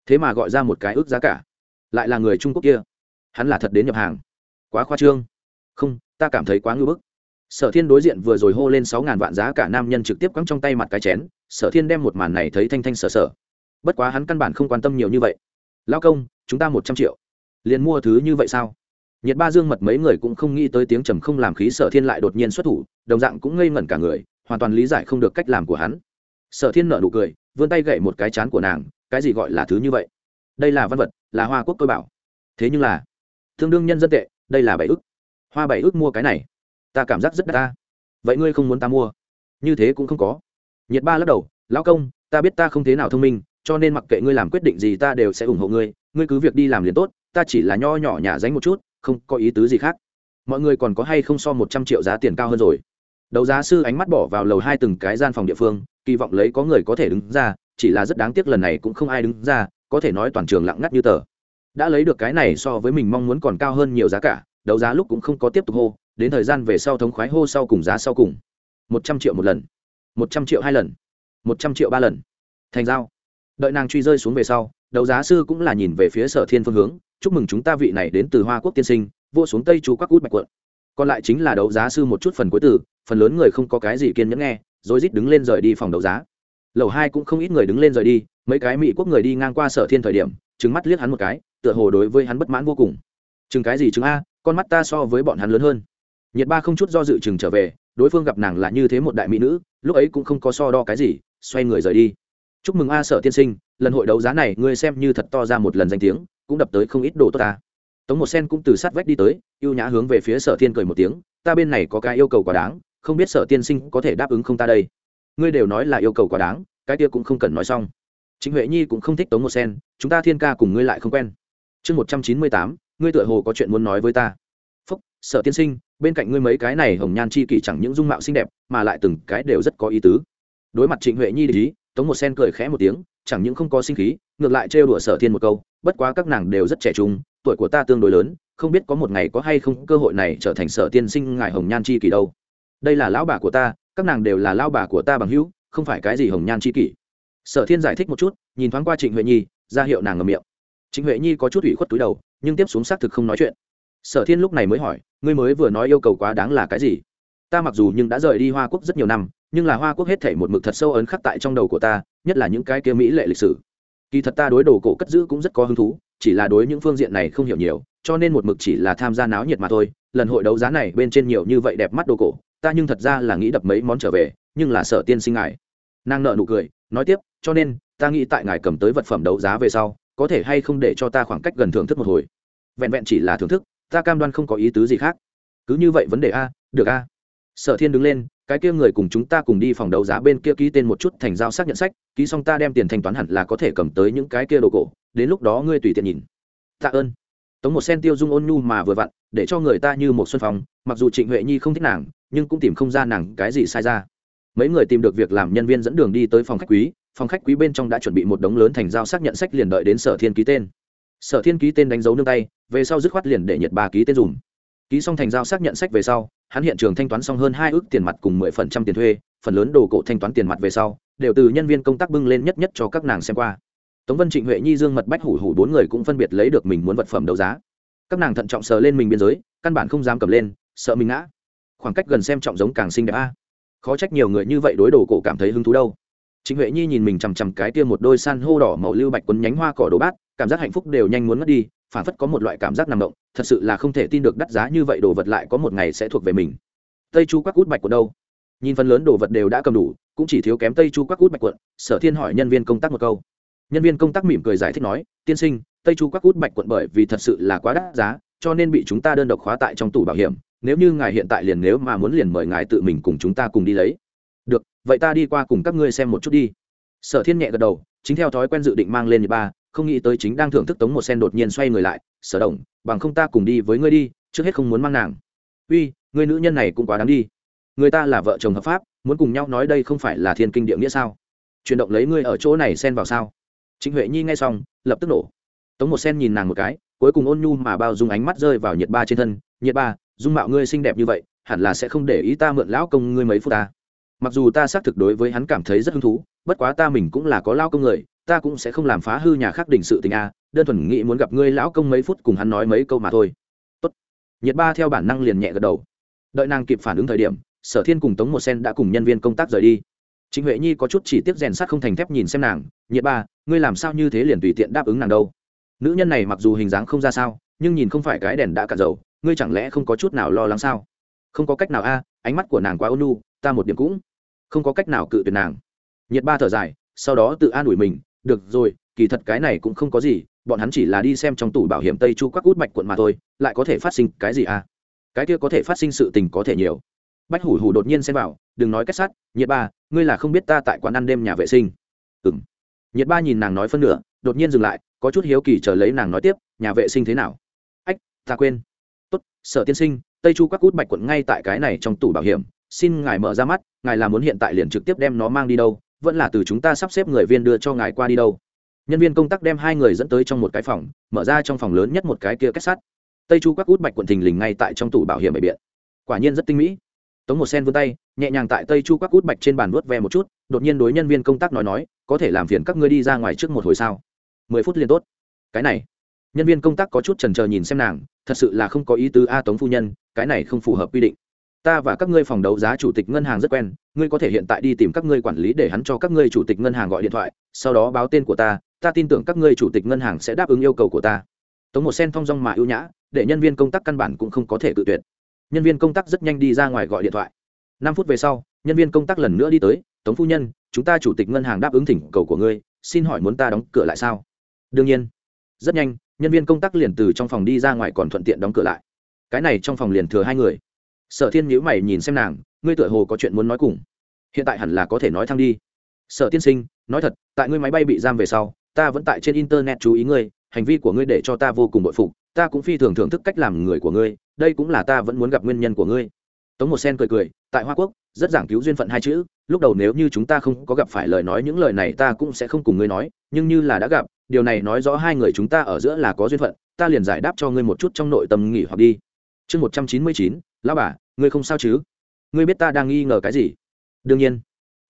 thế mà gọi ra một cái ước giá cả. Lại là người trung quốc kia. Hắn là thật đến nhập hàng. Quá khoa trương. Không, ta cảm thấy quá ngưỡng bức. Sở thiên đối diện vừa rồi hô lên sáu ngàn vạn giá cả nam nhân trực tiếp quăng trong tay mặt cái chén, sở thiên đem một màn này thấy thanh thanh sở sở. Bất quá hắn căn bản không quan tâm nhiều như vậy. Lao công, chúng ta một trăm triệu. Liền mua thứ như vậy sao? Nhiệt ba dương mật mấy người cũng không nghĩ tới tiếng trầm không làm khí sở thiên lại đột nhiên xuất thủ, đồng dạng cũng ngây ngẩn cả người, hoàn toàn lý giải không được cách làm của hắn. Sở thiên nợ nụ cười, vươn tay gậy một cái chán của nàng cái gì gọi là thứ như vậy? Đây là văn vật, là hoa quốc tôi bảo. Thế nhưng là tương đương nhân dân tệ, đây là bảy ức. Hoa bảy ức mua cái này, ta cảm giác rất đắt ta. Vậy ngươi không muốn ta mua? Như thế cũng không có. Nhiệt ba lắc đầu, lão công, ta biết ta không thế nào thông minh, cho nên mặc kệ ngươi làm quyết định gì ta đều sẽ ủng hộ ngươi. Ngươi cứ việc đi làm liền tốt, ta chỉ là nho nhỏ nhả dánh một chút, không có ý tứ gì khác. Mọi người còn có hay không so một trăm triệu giá tiền cao hơn rồi? Đấu giá sư ánh mắt bỏ vào lầu hai từng cái gian phòng địa phương, kỳ vọng lấy có người có thể đứng ra chỉ là rất đáng tiếc lần này cũng không ai đứng ra, có thể nói toàn trường lặng ngắt như tờ. Đã lấy được cái này so với mình mong muốn còn cao hơn nhiều giá cả, đấu giá lúc cũng không có tiếp tục hô, đến thời gian về sau thống khoái hô sau cùng giá sau cùng. Một trăm triệu một lần. Một trăm triệu hai lần. Một trăm triệu ba lần. Thành giao. Đợi nàng truy rơi xuống về sau, đấu giá sư cũng là nhìn về phía sở thiên phương hướng, chúc mừng chúng ta vị này đến từ hoa quốc tiên sinh vô xuống tây chú quắc út bạch quận. Còn lại chính là đấu giá sư một chút phần cuối từ, phần lớn người không có cái gì kiên nhẫn nghe, rồi rít đứng lên rời đi phòng đấu giá lầu hai cũng không ít người đứng lên rời đi, mấy cái mỹ quốc người đi ngang qua sở thiên thời điểm trứng mắt liếc hắn một cái, tựa hồ đối với hắn bất mãn vô cùng. Chừng cái gì chừng a, con mắt ta so với bọn hắn lớn hơn. Nhiệt ba không chút do dự chừng trở về, đối phương gặp nàng là như thế một đại mỹ nữ, lúc ấy cũng không có so đo cái gì, xoay người rời đi. Chúc mừng a sở tiên sinh, lần hội đấu giá này ngươi xem như thật to ra một lần danh tiếng, cũng đập tới không ít đồ tốt ta. Tống một sen cũng từ sát vách đi tới y ê u nhã hướng về phía sở thiên cười một tiếng, ta bên này có cái yêu cầu quá đáng, không biết sở tiên sinh có thể đáp ứng không ta đây ngươi đều nói là yêu cầu quá đáng, cái kia cũng không cần nói xong. Chính huệ nhi cũng không thích tống một sen, chúng ta thiên ca cùng ngươi lại không quen. Chương một trăm chín mươi tám, ngươi tựa hồ có chuyện muốn nói với ta. Phúc, sở tiên sinh, bên cạnh ngươi mấy cái này hồng nhan chi kỷ chẳng những dung mạo xinh đẹp, mà lại từng cái đều rất có ý tứ. Đối mặt trịnh huệ nhi để ý, tống một sen cười khẽ một tiếng, chẳng những không có sinh khí, ngược lại trêu đùa sở thiên một câu, bất quá các nàng đều rất trẻ trung, tuổi của ta tương đối lớn, không biết có một ngày có hay không cơ hội này trở thành sở tiên sinh ngài hồng nhan chi kỷ đâu. Đây là lão bà của ta các nàng đều là lao bà của ta bằng hữu, không phải cái gì hồng nhan chi kỷ. Sở thiên giải thích một chút, nhìn thoáng qua trịnh huệ nhi, ra hiệu nàng ngầm miệng. Trịnh huệ nhi có chút ủy khuất túi đầu, nhưng tiếp xuống xác thực không nói chuyện. Sở thiên lúc này mới hỏi, ngươi mới vừa nói yêu cầu quá đáng là cái gì? Ta mặc dù nhưng đã rời đi hoa quốc rất nhiều năm, nhưng là hoa quốc hết thể một mực thật sâu ấn khắc tại trong đầu của ta, nhất là những cái kia mỹ lệ lịch sử. Kỳ thật ta đối đồ cổ cất giữ cũng rất có hứng thú, chỉ là đối những phương diện này không hiểu nhiều, cho nên một mực chỉ là tham gia náo nhiệt mà thôi. Lần hội đấu giá này bên trên nhiều như vậy đẹp mắt đồ cổ ta nhưng thật ra là nghĩ đập mấy món trở về, nhưng là sợ tiên sinh ngài nàng nợ nụ cười, nói tiếp, cho nên, ta nghĩ tại ngài cầm tới vật phẩm đấu giá về sau, có thể hay không để cho ta khoảng cách gần thưởng thức một hồi. Vẹn vẹn chỉ là thưởng thức, ta cam đoan không có ý tứ gì khác. Cứ như vậy vấn đề a, được a. Sở thiên đứng lên, cái kia người cùng chúng ta cùng đi phòng đấu giá bên kia ký tên một chút thành giao xác nhận sách, ký xong ta đem tiền thanh toán hẳn là có thể cầm tới những cái kia đồ cổ, đến lúc đó ngươi tùy tiện nhìn. Tạ ơn tống một sen tiêu dung ôn nhu mà vừa vặn, để cho người ta như một xuân phòng mặc dù trịnh huệ nhi không thích nàng, nhưng cũng tìm không ra nàng cái gì sai ra. Mấy người tìm được việc làm nhân viên dẫn đường đi tới phòng khách quý, phòng khách quý bên trong đã chuẩn bị một đống lớn thành giao xác nhận sách liền đợi đến sở thiên ký tên. Sở thiên ký tên đánh dấu nương tay, về sau dứt khoát liền để nhật ba ký tên dùng. Ký xong thành giao xác nhận sách về sau, hắn hiện trường thanh toán xong hơn hai ước tiền mặt cùng mười phần trăm tiền thuê, phần lớn đồ cổ thanh toán tiền mặt về sau, đều từ nhân viên công tác bưng lên nhất nhất cho các nàng xem qua tống vân trịnh huệ nhi dương mật bách hủ hủ bốn người cũng phân biệt lấy được mình muốn vật phẩm đấu giá. Các nàng thận trọng sờ lên mình biên giới, căn bản không dám cầm lên, sợ mình ngã. Khoảng cách gần xem trọng giống càng xinh đẹp a. Khó trách nhiều người như vậy đối đồ cổ cảm thấy hứng thú đâu. Trịnh huệ nhi nhìn mình chằm chằm cái tiêm một đôi san hô đỏ màu lưu bạch quấn nhánh hoa cỏ đồ bát, cảm giác hạnh phúc đều nhanh muốn mất đi phản phất có một loại cảm giác nằm động, thật sự là không thể tin được đắt giá như vậy đồ vật lại có một ngày sẽ thuộc về mình. Tây chu quắc út bạch quận đâu? Nhìn phần lớn đồ vật đều đã cầm đủ, cũng chỉ thiếu kém tây chu quắc út bạch quận, sở thiên hỏi nhân viên công tác một câu nhân viên công tác mỉm cười giải thích nói, tiên sinh, tây chu quắc út bạch quận bởi vì thật sự là quá đắt giá, cho nên bị chúng ta đơn độc khóa tại trong tủ bảo hiểm. Nếu như ngài hiện tại liền nếu mà muốn liền mời ngài tự mình cùng chúng ta cùng đi lấy. Được, vậy ta đi qua cùng các ngươi xem một chút đi. Sở thiên nhẹ gật đầu, chính theo thói quen dự định mang lên nhật ba, không nghĩ tới chính đang thưởng thức tống một sen đột nhiên xoay người lại, sở đồng, bằng không ta cùng đi với ngươi đi, trước hết không muốn mang nàng. Uy người nữ nhân này cũng quá đáng đi. Người ta là vợ chồng hợp pháp, muốn cùng nhau nói đây không phải là thiên kinh địa nghĩa sao? Chuyển động lấy ngươi ở chỗ này xen vào sao? Trịnh huệ nhi nghe xong, lập tức nổ. Tống một sen nhìn nàng một cái, cuối cùng ôn nhu mà bao dung ánh mắt rơi vào nhiệt ba trên thân. Nhiệt ba, dung mạo ngươi xinh đẹp như vậy, hẳn là sẽ không để ý ta mượn lão công ngươi mấy phút ta. Mặc dù ta xác thực đối với hắn cảm thấy rất hứng thú, bất quá ta mình cũng là có lao công người, ta cũng sẽ không làm phá hư nhà khác đình sự tình a, đơn thuần nghĩ muốn gặp ngươi lão công mấy phút cùng hắn nói mấy câu mà thôi. Tốt. nhiệt ba theo bản năng liền nhẹ gật đầu. Đợi nàng kịp phản ứng thời điểm, sở thiên cùng tống một sen đã cùng nhân viên công tác rời đi. Chính huệ nhi có chút chỉ tiếp rèn sắt không thành thép nhìn xem nàng. Nhiệt ba ngươi làm sao như thế liền tùy tiện đáp ứng nàng đâu? Nữ nhân này mặc dù hình dáng không ra sao, nhưng nhìn không phải cái đèn đã cạn dầu, ngươi chẳng lẽ không có chút nào lo lắng sao? Không có cách nào a, ánh mắt của nàng quá ôn nu ta một điểm cũng không có cách nào cự tuyệt nàng. Nhiệt ba thở dài, sau đó tự an ủi mình, được rồi, kỳ thật cái này cũng không có gì, bọn hắn chỉ là đi xem trong tủ bảo hiểm tây chu các út bạch quận mà thôi, lại có thể phát sinh cái gì à cái kia có thể phát sinh sự tình có thể nhiều. Bách hủ hủ đột nhiên xem vào, đừng nói kết sắt nhiệt ba, ngươi là không biết ta tại quán ăn đêm nhà vệ sinh. Ừ m nhiệt ba nhìn nàng nói phân nửa, đột nhiên dừng lại, có chút hiếu kỳ chờ lấy nàng nói tiếp, nhà vệ sinh thế nào? Ách, ta quên. Tốt, sở tiên sinh, tây chu quắc út bạch quận ngay tại cái này trong tủ bảo hiểm, xin ngài mở ra mắt, ngài là muốn hiện tại liền trực tiếp đem nó mang đi đâu, vẫn là từ chúng ta sắp xếp người viên đưa cho ngài qua đi đâu. Nhân viên công tác đem hai người dẫn tới trong một cái phòng, mở ra trong phòng lớn nhất một cái kia kết sắt. Tây chu quắc út bạch quận thình lình ngay tại trong tủ bảo hiểm bệ biện. Quả nhiên rất tinh mỹ. Tống một sen vươn tay, nhẹ nhàng tại tây chu quắc út bạch trên bàn vuốt ve một chút đột nhiên đối nhân viên công tác nói nói, có thể làm phiền các ngươi đi ra ngoài trước một hồi sao? Mười phút liền tốt. Cái này. Nhân viên công tác có chút trần trờ nhìn xem nàng, thật sự là không có ý tứ a tống phu nhân, cái này không phù hợp quy định. Ta và các ngươi phòng đấu giá chủ tịch ngân hàng rất quen, ngươi có thể hiện tại đi tìm các ngươi quản lý để hắn cho các ngươi chủ tịch ngân hàng gọi điện thoại, sau đó báo tên của ta ta tin tưởng các ngươi chủ tịch ngân hàng sẽ đáp ứng yêu cầu của ta. Tống một sen thong dong mà ưu nhã, để nhân viên công tác căn bản cũng không có thể tự tuyệt. Nhân viên công tác rất nhanh đi ra ngoài gọi điện thoại. Năm phút về sau, nhân viên công tác lần nữa đi tới tống phu nhân, chúng ta chủ tịch ngân hàng đáp ứng thỉnh cầu của ngươi, xin hỏi muốn ta đóng cửa lại sao? Đương nhiên. Rất nhanh, nhân viên công tác liền từ trong phòng đi ra ngoài còn thuận tiện đóng cửa lại. Cái này trong phòng liền thừa hai người. Sở thiên nhữ mày nhìn xem nàng, ngươi tựa hồ có chuyện muốn nói cùng. Hiện tại hẳn là có thể nói thăng đi. Sở tiên sinh, nói thật, tại ngươi máy bay bị giam về sau, ta vẫn tại trên internet chú ý ngươi, hành vi của ngươi để cho ta vô cùng bội phục, ta cũng phi thường thưởng thức cách làm người của ngươi, đây cũng là ta vẫn muốn gặp nguyên nhân của ngươi tống một sen cười cười, tại hoa quốc, rất giảng cứu duyên phận hai chữ, lúc đầu nếu như chúng ta không có gặp phải lời nói, những lời này ta cũng sẽ không cùng ngươi nói, nhưng như là đã gặp, điều này nói rõ hai người chúng ta ở giữa là có duyên phận, ta liền giải đáp cho ngươi một chút trong nội tâm nghỉ hoặc đi. Chương một trăm chín mươi chín, lão bà, ngươi không sao chứ? Ngươi biết ta đang nghi ngờ cái gì? Đương nhiên.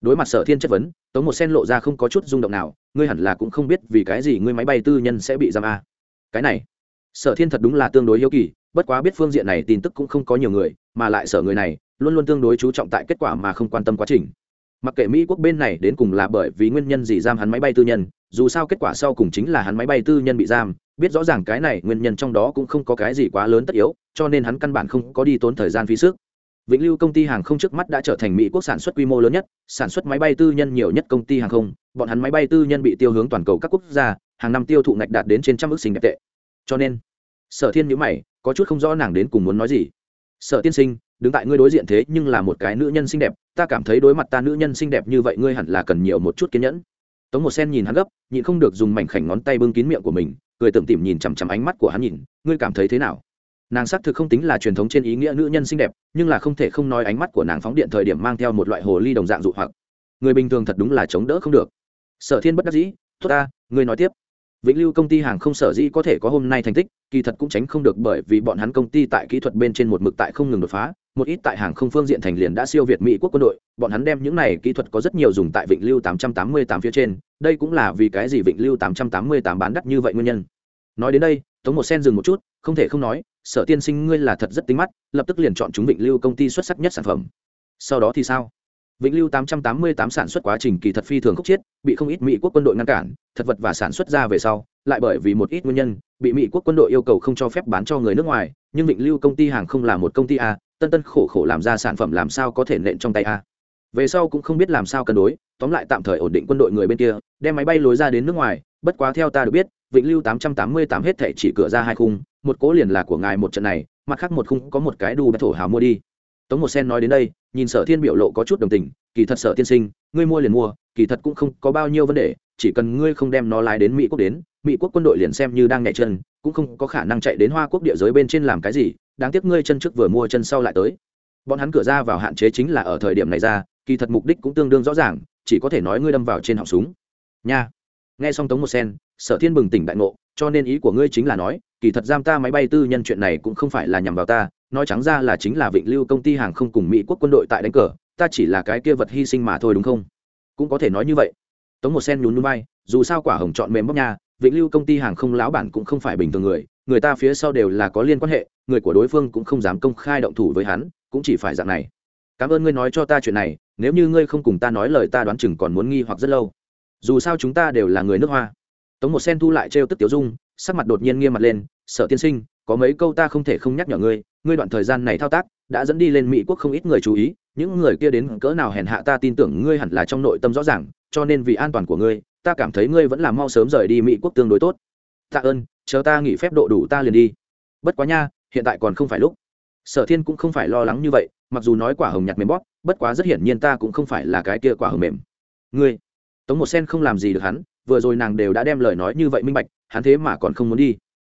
Đối mặt sở thiên chất vấn, tống một sen lộ ra không có chút rung động nào, ngươi hẳn là cũng không biết vì cái gì ngươi máy bay tư nhân sẽ bị giam a. Cái này, sở thiên thật đúng là tương đối hiếu kỳ bất quá biết phương diện này tin tức cũng không có nhiều người, mà lại sở người này, luôn luôn tương đối chú trọng tại kết quả mà không quan tâm quá trình. Mặc kệ mỹ quốc bên này đến cùng là bởi vì nguyên nhân gì giam hắn máy bay tư nhân, dù sao kết quả sau cùng chính là hắn máy bay tư nhân bị giam, biết rõ ràng cái này nguyên nhân trong đó cũng không có cái gì quá lớn tất yếu, cho nên hắn căn bản không có đi tốn thời gian phí sức. Vĩnh lưu công ty hàng không trước mắt đã trở thành mỹ quốc sản xuất quy mô lớn nhất, sản xuất máy bay tư nhân nhiều nhất công ty hàng không, bọn hắn máy bay tư nhân bị tiêu hướng toàn cầu các quốc gia, hàng năm tiêu thụ ngạch đạt đến trên trăm ước sinh đẹp tệ. Cho nên, sở thiên nhữ mày có chút không rõ nàng đến cùng muốn nói gì. Sở tiên sinh, đứng tại ngươi đối diện thế nhưng là một cái nữ nhân xinh đẹp, ta cảm thấy đối mặt ta nữ nhân xinh đẹp như vậy ngươi hẳn là cần nhiều một chút kiên nhẫn. Tống một sen nhìn hắn gấp, nhịn không được dùng mảnh khảnh ngón tay bưng kín miệng của mình, cười tưởng tìm nhìn chằm chằm ánh mắt của hắn nhìn, ngươi cảm thấy thế nào? Nàng xác thực không tính là truyền thống trên ý nghĩa nữ nhân xinh đẹp, nhưng là không thể không nói ánh mắt của nàng phóng điện thời điểm mang theo một loại hồ ly đồng dạng dụ hoặc. Người bình thường thật đúng là chống đỡ không được. Sở thiên bất đắc dĩ, tốt ta, ngươi nói tiếp vĩnh lưu công ty hàng không sở dĩ có thể có hôm nay thành tích, kỳ thật cũng tránh không được bởi vì bọn hắn công ty tại kỹ thuật bên trên một mực tại không ngừng đột phá, một ít tại hàng không phương diện thành liền đã siêu việt mỹ quốc quân đội, bọn hắn đem những này kỹ thuật có rất nhiều dùng tại vịnh lưu 888 phía trên, đây cũng là vì cái gì vịnh lưu 888 bán đắt như vậy nguyên nhân. Nói đến đây, tống một sen dừng một chút, không thể không nói, sở tiên sinh ngươi là thật rất tính mắt, lập tức liền chọn chúng vịnh lưu công ty xuất sắc nhất sản phẩm. Sau đó thì sao? Vĩnh Lưu 888 sản xuất quá trình kỳ thật phi thường khúc chiết, bị không ít Mỹ quốc quân đội ngăn cản, thật vật và sản xuất ra về sau, lại bởi vì một ít nguyên nhân, bị Mỹ quốc quân đội yêu cầu không cho phép bán cho người nước ngoài, nhưng Vĩnh Lưu công ty hàng không là một công ty a, tân tân khổ khổ làm ra sản phẩm làm sao có thể nện trong tay a. Về sau cũng không biết làm sao cân đối, tóm lại tạm thời ổn định quân đội người bên kia, đem máy bay lối ra đến nước ngoài, bất quá theo ta được biết, Vĩnh Lưu 888 hết thảy chỉ cửa ra hai khung, một cố liền là của ngài một trận này, mặt khác một khung có một cái đu thổ hào mua đi. Tống Một Sen nói đến đây, nhìn Sở Thiên biểu lộ có chút đồng tình, kỳ thật Sở Tiên Sinh, ngươi mua liền mua, kỳ thật cũng không có bao nhiêu vấn đề, chỉ cần ngươi không đem nó lái đến Mỹ quốc đến, Mỹ quốc quân đội liền xem như đang nhẹ chân, cũng không có khả năng chạy đến Hoa quốc địa giới bên trên làm cái gì, đáng tiếc ngươi chân trước vừa mua chân sau lại tới. Bọn hắn cửa ra vào hạn chế chính là ở thời điểm này ra, kỳ thật mục đích cũng tương đương rõ ràng, chỉ có thể nói ngươi đâm vào trên họng súng. Nha. Nghe xong Tống Một Sen, Sở Thiên bừng tỉnh đại ngộ, cho nên ý của ngươi chính là nói, kỳ thật giam ta máy bay tư nhân chuyện này cũng không phải là nhằm vào ta, nói trắng ra là chính là vịnh lưu công ty hàng không cùng mỹ quốc quân đội tại đánh cờ, ta chỉ là cái kia vật hy sinh mà thôi đúng không? Cũng có thể nói như vậy. Tống một sen nhún núi bay dù sao quả hồng chọn mềm bóc nha, vịnh lưu công ty hàng không lão bản cũng không phải bình thường người người ta phía sau đều là có liên quan hệ, người của đối phương cũng không dám công khai động thủ với hắn, cũng chỉ phải dạng này. Cảm ơn ngươi nói cho ta chuyện này, nếu như ngươi không cùng ta nói lời ta đoán chừng còn muốn nghi hoặc rất lâu. Dù sao chúng ta đều là người nước hoa. Tống một sen thu lại trêu tức tiểu dung, sắc mặt đột nhiên nghiêm mặt lên sợ tiên sinh, có mấy câu ta không thể không nhắc nhở ngươi ngươi đoạn thời gian này thao tác, đã dẫn đi lên mỹ quốc không ít người chú ý, những người kia đến cỡ nào hèn hạ ta tin tưởng ngươi hẳn là trong nội tâm rõ ràng, cho nên vì an toàn của ngươi, ta cảm thấy ngươi vẫn là mau sớm rời đi mỹ quốc tương đối tốt. Tạ ơn, chờ ta nghỉ phép độ đủ ta liền đi. Bất quá nha, hiện tại còn không phải lúc. Sở thiên cũng không phải lo lắng như vậy, mặc dù nói quả hồng nhặt mềm bóp, bất quá rất hiển nhiên ta cũng không phải là cái kia quả hồng mềm. Ngươi, tống một sen không làm gì được hắn, vừa rồi nàng đều đã đem lời nói như vậy minh bạch, hắn thế mà còn không muốn đi.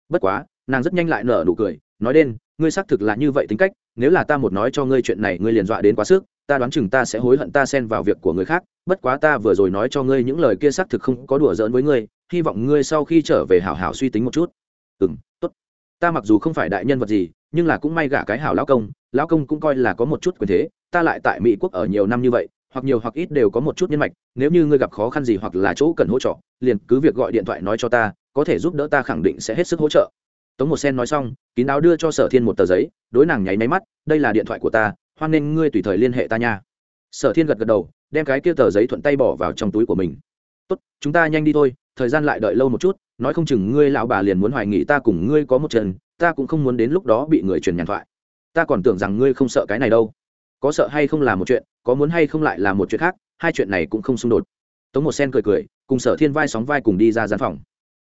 Bất quá, nàng rất nhanh lại nở nụ cười, nói đến ngươi xác thực là như vậy tính cách, nếu là ta một nói cho ngươi chuyện này, ngươi liền dọa đến quá sức, ta đoán chừng ta sẽ hối hận ta xen vào việc của người khác, bất quá ta vừa rồi nói cho ngươi những lời kia xác thực không có đùa giỡn với ngươi, hy vọng ngươi sau khi trở về hảo hảo suy tính một chút. Ừ m tốt. Ta mặc dù không phải đại nhân vật gì, nhưng là cũng may gả cái hảo lão công lão công cũng coi là có một chút quyền thế, ta lại tại mỹ quốc ở nhiều năm như vậy, hoặc nhiều hoặc ít đều có một chút nhân mạch, nếu như ngươi gặp khó khăn gì hoặc là chỗ cần hỗ trợ, liền cứ việc gọi điện thoại nói cho ta, có thể giúp đỡ ta khẳng định sẽ hết sức hỗ trợ tống một sen nói xong, kín đáo đưa cho sở thiên một tờ giấy, đối nàng nháy máy mắt, đây là điện thoại của ta, hoan nên ngươi tùy thời liên hệ ta nha. Sở thiên gật gật đầu, đem cái kia tờ giấy thuận tay bỏ vào trong túi của mình. Tốt, chúng ta nhanh đi thôi, thời gian lại đợi lâu một chút, nói không chừng ngươi lão bà liền muốn hoài nghị ta cùng ngươi có một trần ta cũng không muốn đến lúc đó bị người truyền nhàn thoại. Ta còn tưởng rằng ngươi không sợ cái này đâu. Có sợ hay không là một chuyện, có muốn hay không lại là một chuyện khác, hai chuyện này cũng không xung đột. Tống một sen cười cười, cùng sở thiên vai sóng vai cùng đi ra gian phòng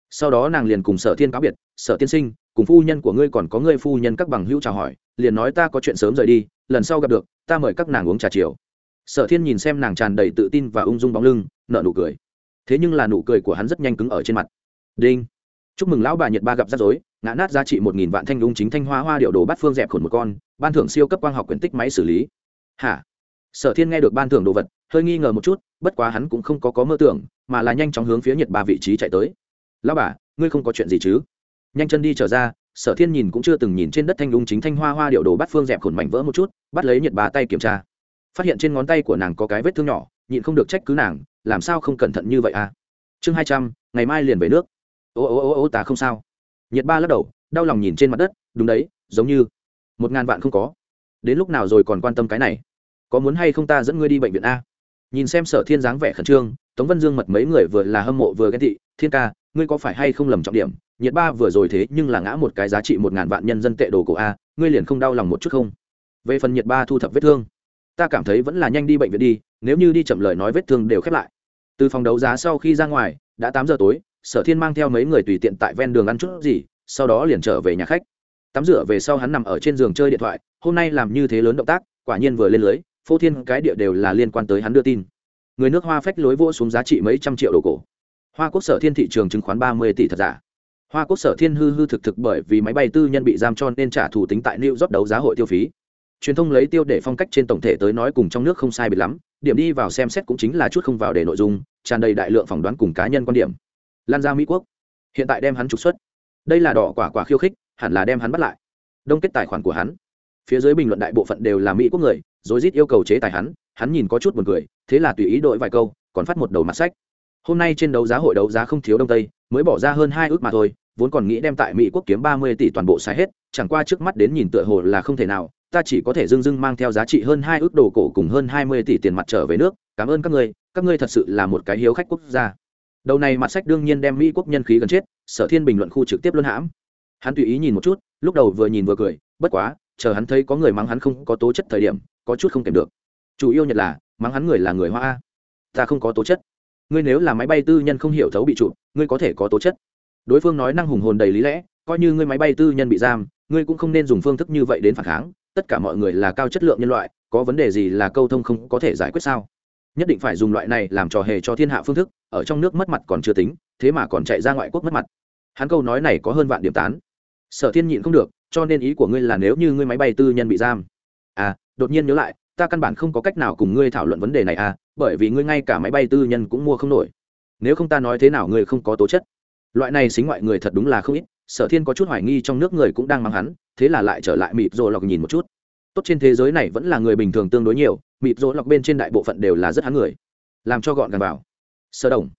sau đó nàng liền cùng sở thiên cáo biệt, sở tiên sinh, cùng phu nhân của ngươi còn có ngươi phu nhân các bằng hữu chào hỏi, liền nói ta có chuyện sớm rời đi, lần sau gặp được, ta mời các nàng uống trà chiều. Sở thiên nhìn xem nàng tràn đầy tự tin và ung dung bóng lưng nợ nụ cười. Thế nhưng là nụ cười của hắn rất nhanh cứng ở trên mặt. Đinh, chúc mừng lão bà nhật ba gặp rắc rối, ngã nát giá trị một nghìn vạn thanh ung chính thanh hoa hoa điệu đồ bát phương dẹp khổn một con, ban thưởng siêu cấp quang học quyển tích máy xử lý. Hả? Sở thiên nghe được ban thưởng đồ vật, hơi nghi ngờ một chút, bất quá hắn cũng không có có mơ tưởng, mà là nhanh chóng hướng phía nhật ba vị trí chạy tới lão bà, ngươi không có chuyện gì chứ? Nhanh chân đi trở ra, sở thiên nhìn cũng chưa từng nhìn trên đất thanh lung chính thanh hoa hoa điệu đồ bắt phương dẹp khổn mảnh vỡ một chút, bắt lấy nhiệt bà tay kiểm tra. Phát hiện trên ngón tay của nàng có cái vết thương nhỏ, nhịn không được trách cứ nàng, làm sao không cẩn thận như vậy à? Chương hai trăm, ngày mai liền về nước. Ô ô ô ô, ta không sao. Nhiệt ba lắc đầu, đau lòng nhìn trên mặt đất, đúng đấy, giống như một ngàn vạn không có. Đến lúc nào rồi còn quan tâm cái này? Có muốn hay không ta dẫn ngươi đi bệnh viện a? Nhìn xem sở thiên dáng vẻ khẩn trương, tống vân dương mật mấy người vừa là hâm mộ vừa ghen thị thiên ca ngươi có phải hay không lầm trọng điểm? Nhiệt ba vừa rồi thế nhưng là ngã một cái giá trị một ngàn vạn nhân dân tệ đồ cổ a, ngươi liền không đau lòng một chút không? Về phần nhiệt ba thu thập vết thương, ta cảm thấy vẫn là nhanh đi bệnh viện đi, nếu như đi chậm lời nói vết thương đều khép lại. Từ phòng đấu giá sau khi ra ngoài, đã tám giờ tối, sở thiên mang theo mấy người tùy tiện tại ven đường ăn chút gì, sau đó liền trở về nhà khách. Tắm rửa về sau hắn nằm ở trên giường chơi điện thoại, hôm nay làm như thế lớn động tác, quả nhiên vừa lên lưới, phô thiên cái địa đều là liên quan tới hắn đưa tin. Người nước hoa phách lối vô xuống giá trị mấy trăm triệu đồ cổ hoa quốc sở thiên thị trường chứng khoán ba mươi tỷ thật giả. Hoa quốc sở thiên hư hư thực thực bởi vì máy bay tư nhân bị giam cho nên trả thủ tính tại new york đấu giá hội tiêu phí. Truyền thông lấy tiêu để phong cách trên tổng thể tới nói cùng trong nước không sai biệt lắm, điểm đi vào xem xét cũng chính là chút không vào để nội dung, tràn đầy đại lượng phỏng đoán cùng cá nhân quan điểm. Lan ra mỹ quốc. Hiện tại đem hắn trục xuất. Đây là đỏ quả quả khiêu khích, hẳn là đem hắn bắt lại. Đông kết tài khoản của hắn. Phía dưới bình luận đại bộ phận đều là mỹ quốc người rồi rít yêu cầu chế tài hắn hắn nhìn có chút buồn cười, thế là tùy ý đội vài câu, còn phát một đầu mặt sách hôm nay trên đấu giá hội đấu giá không thiếu đông tây, mới bỏ ra hơn hai ước mà thôi, vốn còn nghĩ đem tại mỹ quốc kiếm ba mươi tỷ toàn bộ xài hết, chẳng qua trước mắt đến nhìn tựa hồ là không thể nào, ta chỉ có thể dưng dưng mang theo giá trị hơn hai ước đồ cổ cùng hơn hai mươi tỷ tiền mặt trở về nước, cảm ơn các ngươi các ngươi thật sự là một cái hiếu khách quốc gia. Đầu này mặt sách đương nhiên đem mỹ quốc nhân khí gần chết, sở thiên bình luận khu trực tiếp luân hãm. Hắn tùy ý nhìn một chút, lúc đầu vừa nhìn vừa cười, bất quá, chờ hắn thấy có người mắng hắn không có tố chất thời điểm, có chút không kèm được. Chủ yêu nhật là, mắng hắn người là người hoa ta không có tố chất ngươi nếu là máy bay tư nhân không hiểu thấu bị chụp, ngươi có thể có tố chất. Đối phương nói năng hùng hồn đầy lý lẽ, coi như ngươi máy bay tư nhân bị giam, ngươi cũng không nên dùng phương thức như vậy đến phản kháng, tất cả mọi người là cao chất lượng nhân loại, có vấn đề gì là câu thông không có thể giải quyết sao? Nhất định phải dùng loại này làm trò hề cho thiên hạ phương thức, ở trong nước mất mặt còn chưa tính, thế mà còn chạy ra ngoại quốc mất mặt. Hắn câu nói này có hơn vạn điểm tán. Sở thiên nhịn không được, cho nên ý của ngươi là nếu như ngươi máy bay tư nhân bị giam. À đột nhiên nhớ lại ta căn bản không có cách nào cùng ngươi thảo luận vấn đề này à bởi vì ngươi ngay cả máy bay tư nhân cũng mua không nổi. Nếu không ta nói thế nào ngươi không có tố chất. Loại này xính ngoại người thật đúng là không ít, sở thiên có chút hoài nghi trong nước người cũng đang mang hắn, thế là lại trở lại Mịp rồ lọc nhìn một chút. Tốt trên thế giới này vẫn là người bình thường tương đối nhiều, Mịp rồ lọc bên trên đại bộ phận đều là rất hắn người. Làm cho gọn gàng vào. Sơ đồng.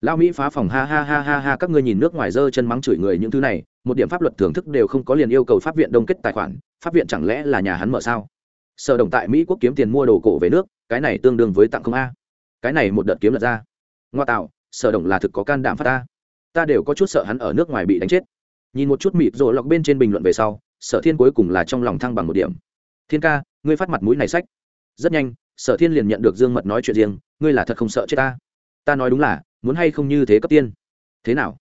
Lao mỹ phá phòng ha ha ha ha ha, các ngươi nhìn nước ngoài dơ chân mắng chửi người những thứ này, một điểm pháp luật thưởng thức đều không có liền yêu cầu pháp viện đông kết tài khoản, pháp viện chẳng lẽ là nhà hắn mở sao? Sở đồng tại mỹ quốc kiếm tiền mua đồ cổ về nước, cái này tương đương với tặng không a. Cái này một đợt kiếm lật ra. Ngoa tạo, sở đồng là thực có can đảm phát ta ta đều có chút sợ hắn ở nước ngoài bị đánh chết. Nhìn một chút mịt rồ lọc bên trên bình luận về sau, sở thiên cuối cùng là trong lòng thăng bằng một điểm. Thiên ca, ngươi phát mặt mũi này sách. Rất nhanh, sở thiên liền nhận được dương mật nói chuyện riêng, ngươi là thật không sợ chết ta? Ta nói đúng là, muốn hay không như thế cấp tiên? Thế nào?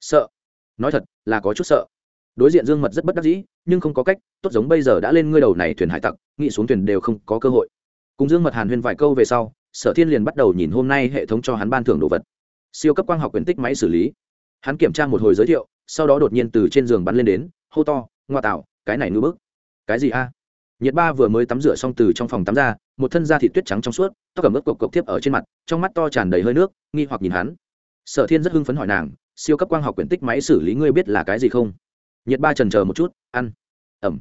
Sợ. Nói thật, là có chút sợ đối diện dương mật rất bất đắc dĩ, nhưng không có cách, tốt giống bây giờ đã lên ngươi đầu này thuyền hải tặc, nghĩ xuống thuyền đều không có cơ hội. Cùng dương mật hàn huyên vài câu về sau, sở thiên liền bắt đầu nhìn hôm nay hệ thống cho hắn ban thưởng đồ vật. Siêu cấp quang học quyền tích máy xử lý. Hắn kiểm tra một hồi giới thiệu, sau đó đột nhiên từ trên giường bắn lên đến, hô to, ngoa tạo, cái này ngư bức. Cái gì a? Nhiệt ba vừa mới tắm rửa xong từ trong phòng tắm ra, một thân da thịt tuyết trắng trong suốt, tóc cầm ướp cộc cộc tiếp ở trên mặt, trong mắt to tràn đầy hơi nước, nghi hoặc nhìn hắn. Sở thiên rất hưng phấn hỏi nàng, siêu cấp quang học quyển tích máy xử lý ngươi biết là cái gì không? Nhiệt ba trần chờ một chút, ăn. Ẩm.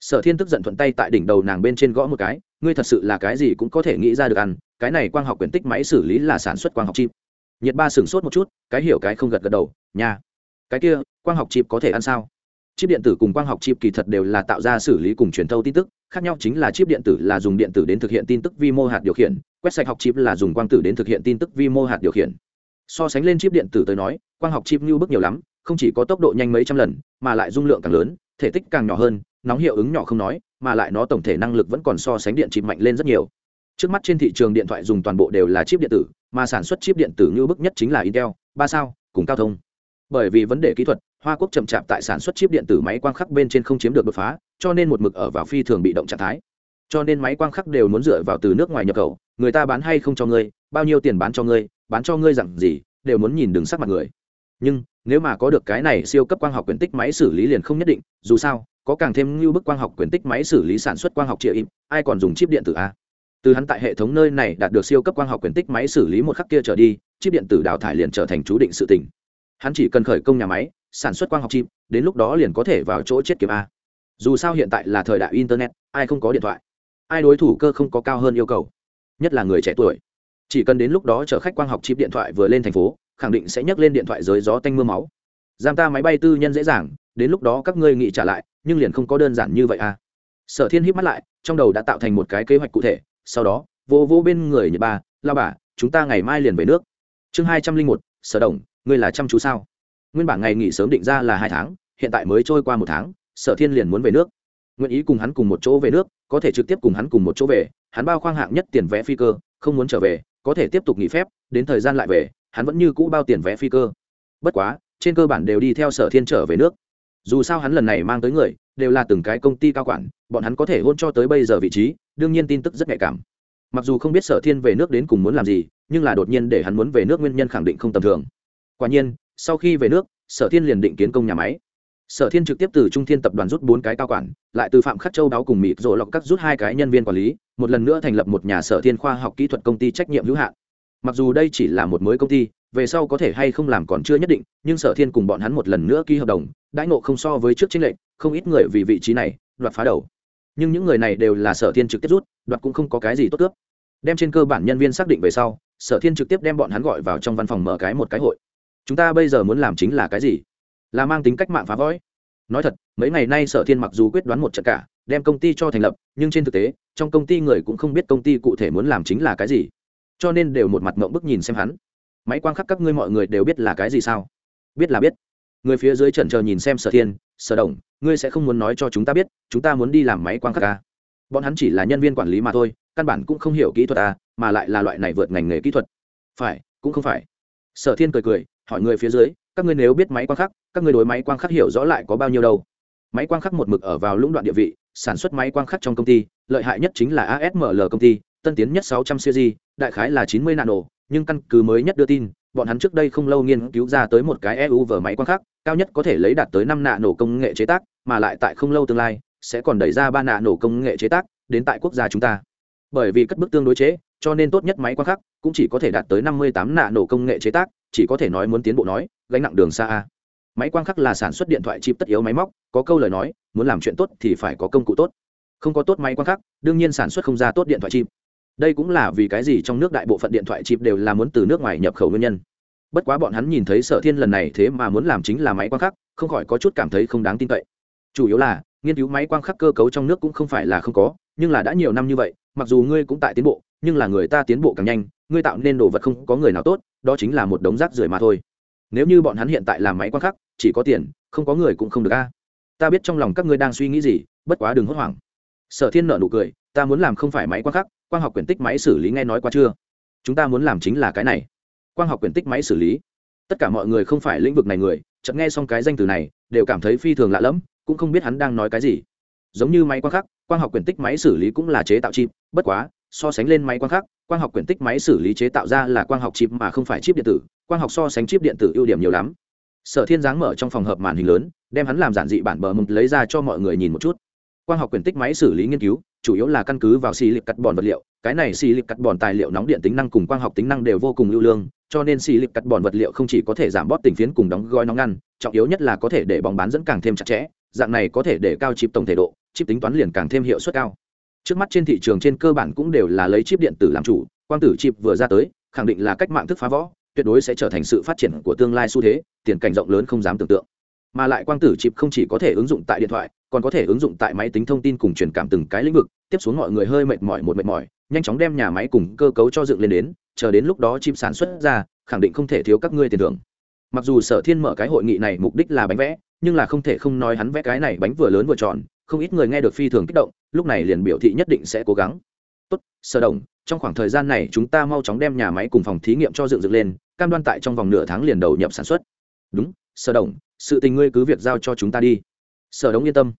Sở thiên tức giận thuận tay tại đỉnh đầu nàng bên trên gõ một cái, ngươi thật sự là cái gì cũng có thể nghĩ ra được ăn, cái này quang học quyển tích máy xử lý là sản xuất quang học chip. Nhiệt ba sửng sốt một chút, cái hiểu cái không gật gật đầu Nhà. cái kia, quang học chip có thể ăn sao? Chip điện tử cùng quang học chip kỳ thật đều là tạo ra xử lý cùng truyền thâu tin tức, khác nhau chính là chip điện tử là dùng điện tử đến thực hiện tin tức vi mô hạt điều khiển, quét sạch học chip là dùng quang tử đến thực hiện tin tức vi mô hạt điều khiển. So sánh lên chip điện tử tới nói, quang học chip như bức nhiều lắm không chỉ có tốc độ nhanh mấy trăm lần, mà lại dung lượng càng lớn, thể tích càng nhỏ hơn, nóng hiệu ứng nhỏ không nói, mà lại nó tổng thể năng lực vẫn còn so sánh điện chip mạnh lên rất nhiều. Trước mắt trên thị trường điện thoại dùng toàn bộ đều là chip điện tử, mà sản xuất chip điện tử như bức nhất chính là intel, ba sao, cùng cao thông. Bởi vì vấn đề kỹ thuật, hoa quốc chậm chạp tại sản xuất chip điện tử máy quang khắc bên trên không chiếm được đột phá, cho nên một mực ở vào phi thường bị động trạng thái. Cho nên máy quang khắc đều muốn dựa vào từ nước ngoài nhập khẩu, người ta bán hay không cho ngươi, bao nhiêu tiền bán cho ngươi, bán cho ngươi dặn gì, đều muốn nhìn đứng sắc mặt người. Nhưng nếu mà có được cái này siêu cấp quang học quyển tích máy xử lý liền không nhất định, dù sao, có càng thêm như bức quang học quyển tích máy xử lý sản xuất quang học triệu im ai còn dùng chip điện tử a? Từ hắn tại hệ thống nơi này đạt được siêu cấp quang học quyển tích máy xử lý một khắc kia trở đi, chip điện tử đào thải liền trở thành chú định sự tỉnh hắn chỉ cần khởi công nhà máy, sản xuất quang học chip, đến lúc đó liền có thể vào chỗ chết kiếm a. Dù sao hiện tại là thời đại internet, ai không có điện thoại? Ai đối thủ cơ không có cao hơn yêu cầu? Nhất là người trẻ tuổi. Chỉ cần đến lúc đó chở khách quang học chip điện thoại vừa lên thành phố khẳng định sẽ nhấc lên điện thoại giới gió tanh mưa máu. Giam ta máy bay tư nhân dễ dàng, đến lúc đó các ngươi nghị trả lại, nhưng liền không có đơn giản như vậy à. Sở thiên hít mắt lại, trong đầu đã tạo thành một cái kế hoạch cụ thể, sau đó, vô vô bên người nhật ba, lao bà, chúng ta ngày mai liền về nước. Chương hai trăm linh một, sở đồng, ngươi là chăm chú sao? Nguyên bản ngày nghỉ sớm định ra là hai tháng, hiện tại mới trôi qua một tháng, sở thiên liền muốn về nước. Nguyện ý cùng hắn cùng một chỗ về nước, có thể trực tiếp cùng hắn cùng một chỗ về, hắn bao khoang hạng nhất tiền vé phi cơ, không muốn trở về, có thể tiếp tục nghỉ phép, đến thời gian lại về hắn vẫn như cũ bao tiền vé phi cơ. Bất quá, trên cơ bản đều đi theo sở thiên trở về nước. Dù sao hắn lần này mang tới người, đều là từng cái công ty cao quản, bọn hắn có thể hôn cho tới bây giờ vị trí, đương nhiên tin tức rất nhạy cảm. Mặc dù không biết sở thiên về nước đến cùng muốn làm gì, nhưng là đột nhiên để hắn muốn về nước nguyên nhân khẳng định không tầm thường. Quả nhiên, sau khi về nước, sở thiên liền định kiến công nhà máy. Sở thiên trực tiếp từ trung thiên tập đoàn rút bốn cái cao quản, lại từ phạm khắc châu đáo cùng mịt rồi lọc các rút hai cái nhân viên quản lý, một lần nữa thành lập một nhà sở thiên khoa học kỹ thuật công ty trách nhiệm hữu hạn mặc dù đây chỉ là một mới công ty, về sau có thể hay không làm còn chưa nhất định, nhưng sở thiên cùng bọn hắn một lần nữa ký hợp đồng, đãi ngộ không so với trước tranh lệch, không ít người vì vị trí này, đoạt phá đầu. Nhưng những người này đều là sở thiên trực tiếp rút, đoạt cũng không có cái gì tốt cướp. Đem trên cơ bản nhân viên xác định về sau, sở thiên trực tiếp đem bọn hắn gọi vào trong văn phòng mở cái một cái hội. Chúng ta bây giờ muốn làm chính là cái gì? Là mang tính cách mạng phá või nói thật, mấy ngày nay sở thiên mặc dù quyết đoán một trận cả, đem công ty cho thành lập, nhưng trên thực tế, trong công ty người cũng không biết công ty cụ thể muốn làm chính là cái gì cho nên đều một mặt ngộng bức nhìn xem hắn. Máy quang khắc các ngươi mọi người đều biết là cái gì sao? Biết là biết. Người phía dưới trần chờ nhìn xem sở thiên, sở đồng, ngươi sẽ không muốn nói cho chúng ta biết, chúng ta muốn đi làm máy quang khắc à. bọn hắn chỉ là nhân viên quản lý mà thôi, căn bản cũng không hiểu kỹ thuật à mà lại là loại này vượt ngành nghề kỹ thuật. Phải, cũng không phải. Sở thiên cười cười, hỏi người phía dưới, các ngươi nếu biết máy quang khắc, các ngươi đối máy quang khắc hiểu rõ lại có bao nhiêu đâu? Máy quang khắc một mực ở vào lũng đoạn địa vị, sản xuất máy quang khắc trong công ty, lợi hại nhất chính là asml công ty, tân tiến nhất 600 series đại khái là 90 nano, nhưng căn cứ mới nhất đưa tin, bọn hắn trước đây không lâu nghiên cứu ra tới một cái EUV máy quang khắc cao nhất có thể lấy đạt tới 5 nano công nghệ chế tác, mà lại tại không lâu tương lai, sẽ còn đẩy ra 3 nano công nghệ chế tác đến tại quốc gia chúng ta. Bởi vì cất bước tương đối chế, cho nên tốt nhất máy quang khắc cũng chỉ có thể đạt tới 58 nano công nghệ chế tác, chỉ có thể nói muốn tiến bộ nói, gánh nặng đường xa a. Máy quang khắc là sản xuất điện thoại chip tất yếu máy móc, có câu lời nói, muốn làm chuyện tốt thì phải có công cụ tốt. Không có tốt máy quang khắc đương nhiên sản xuất không ra tốt điện thoại chip đây cũng là vì cái gì trong nước đại bộ phận điện thoại chip đều là muốn từ nước ngoài nhập khẩu nguyên nhân. Bất quá bọn hắn nhìn thấy sở thiên lần này thế mà muốn làm chính là máy quang khắc, không khỏi có chút cảm thấy không đáng tin cậy. Chủ yếu là, nghiên cứu máy quang khắc cơ cấu trong nước cũng không phải là không có, nhưng là đã nhiều năm như vậy, mặc dù ngươi cũng tại tiến bộ, nhưng là người ta tiến bộ càng nhanh, ngươi tạo nên đồ vật không có người nào tốt, đó chính là một đống rác rưởi mà thôi. Nếu như bọn hắn hiện tại làm máy quang khắc, chỉ có tiền, không có người cũng không được a. Ta biết trong lòng các ngươi đang suy nghĩ gì, bất quá đừng hốt hoảng. Sở thiên nợ nụ cười, ta muốn làm không phải máy quang khắc quang học quyển tích máy xử lý nghe nói qua chưa? Chúng ta muốn làm chính là cái này. Quang học quyển tích máy xử lý. Tất cả mọi người không phải lĩnh vực này người, chợt nghe xong cái danh từ này, đều cảm thấy phi thường lạ lẫm, cũng không biết hắn đang nói cái gì. Giống như máy quang khắc, quang học quyển tích máy xử lý cũng là chế tạo chip, bất quá, so sánh lên máy quang khắc, quang học quyển tích máy xử lý chế tạo ra là quang học chip mà không phải chip điện tử, quang học so sánh chip điện tử ưu điểm nhiều lắm. Sở thiên giáng mở trong phòng hợp màn hình lớn, đem hắn làm giản dị bản bờ mực lấy ra cho mọi người nhìn một chút quang học quyển tích máy xử lý nghiên cứu, chủ yếu là căn cứ vào xì lịp cắt bòn vật liệu. Cái này xì lịp cắt bòn tài liệu nóng điện tính năng cùng quang học tính năng đều vô cùng lưu lương, cho nên xì lịp cắt bòn vật liệu không chỉ có thể giảm bóp tình phiến cùng đóng gói nóng ngăn, trọng yếu nhất là có thể để bóng bán dẫn càng thêm chặt chẽ, dạng này có thể để cao chip tổng thể độ, chip tính toán liền càng thêm hiệu suất cao. Trước mắt trên thị trường trên cơ bản cũng đều là lấy chip điện tử làm chủ, quang tử chip vừa ra tới, khẳng định là cách mạng thức phá võ tuyệt đối sẽ trở thành sự phát triển của tương lai xu thế, tiền cảnh rộng lớn không dám tưởng tượng mà lại quang tử chip không chỉ có thể ứng dụng tại điện thoại, còn có thể ứng dụng tại máy tính thông tin cùng truyền cảm từng cái lĩnh vực, tiếp xuống mọi người hơi mệt mỏi một mệt mỏi, nhanh chóng đem nhà máy cùng cơ cấu cho dựng lên đến, chờ đến lúc đó chip sản xuất ra, khẳng định không thể thiếu các ngươi tiền thưởng. Mặc dù sở thiên mở cái hội nghị này mục đích là bánh vẽ, nhưng là không thể không nói hắn vẽ cái này bánh vừa lớn vừa tròn, không ít người nghe được phi thường kích động, lúc này liền biểu thị nhất định sẽ cố gắng. Tốt, sở đồng, trong khoảng thời gian này chúng ta mau chóng đem nhà máy cùng phòng thí nghiệm cho dựng dựng lên, cam đoan tại trong vòng nửa tháng liền đầu nhập sản xuất. Đúng, sở đồng sự tình ngươi cứ việc giao cho chúng ta đi. Sở đống yên tâm.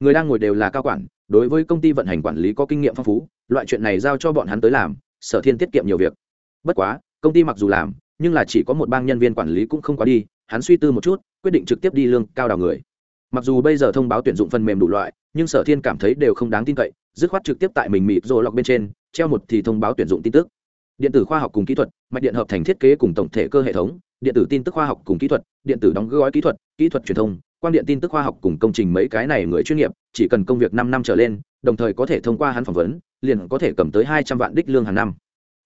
Người đang ngồi đều là cao quản, đối với công ty vận hành quản lý có kinh nghiệm phong phú, loại chuyện này giao cho bọn hắn tới làm, sở thiên tiết kiệm nhiều việc. Bất quá, công ty mặc dù làm, nhưng là chỉ có một bang nhân viên quản lý cũng không quá đi, hắn suy tư một chút, quyết định trực tiếp đi lương cao đào người. Mặc dù bây giờ thông báo tuyển dụng phần mềm đủ loại, nhưng sở thiên cảm thấy đều không đáng tin cậy, dứt khoát trực tiếp tại mình mịt rồi lọc bên trên, treo một thì thông báo tuyển dụng tin tức. Điện tử khoa học cùng kỹ thuật, mạch điện hợp thành thiết kế cùng tổng thể cơ hệ thống, điện tử tin tức khoa học cùng kỹ thuật, điện tử đóng gói kỹ thuật kỹ thuật truyền thông quan điện tin tức khoa học cùng công trình mấy cái này người chuyên nghiệp, chỉ cần công việc năm năm trở lên, đồng thời có thể thông qua hắn phỏng vấn, liền có thể cầm tới hai trăm vạn đích lương hàng năm.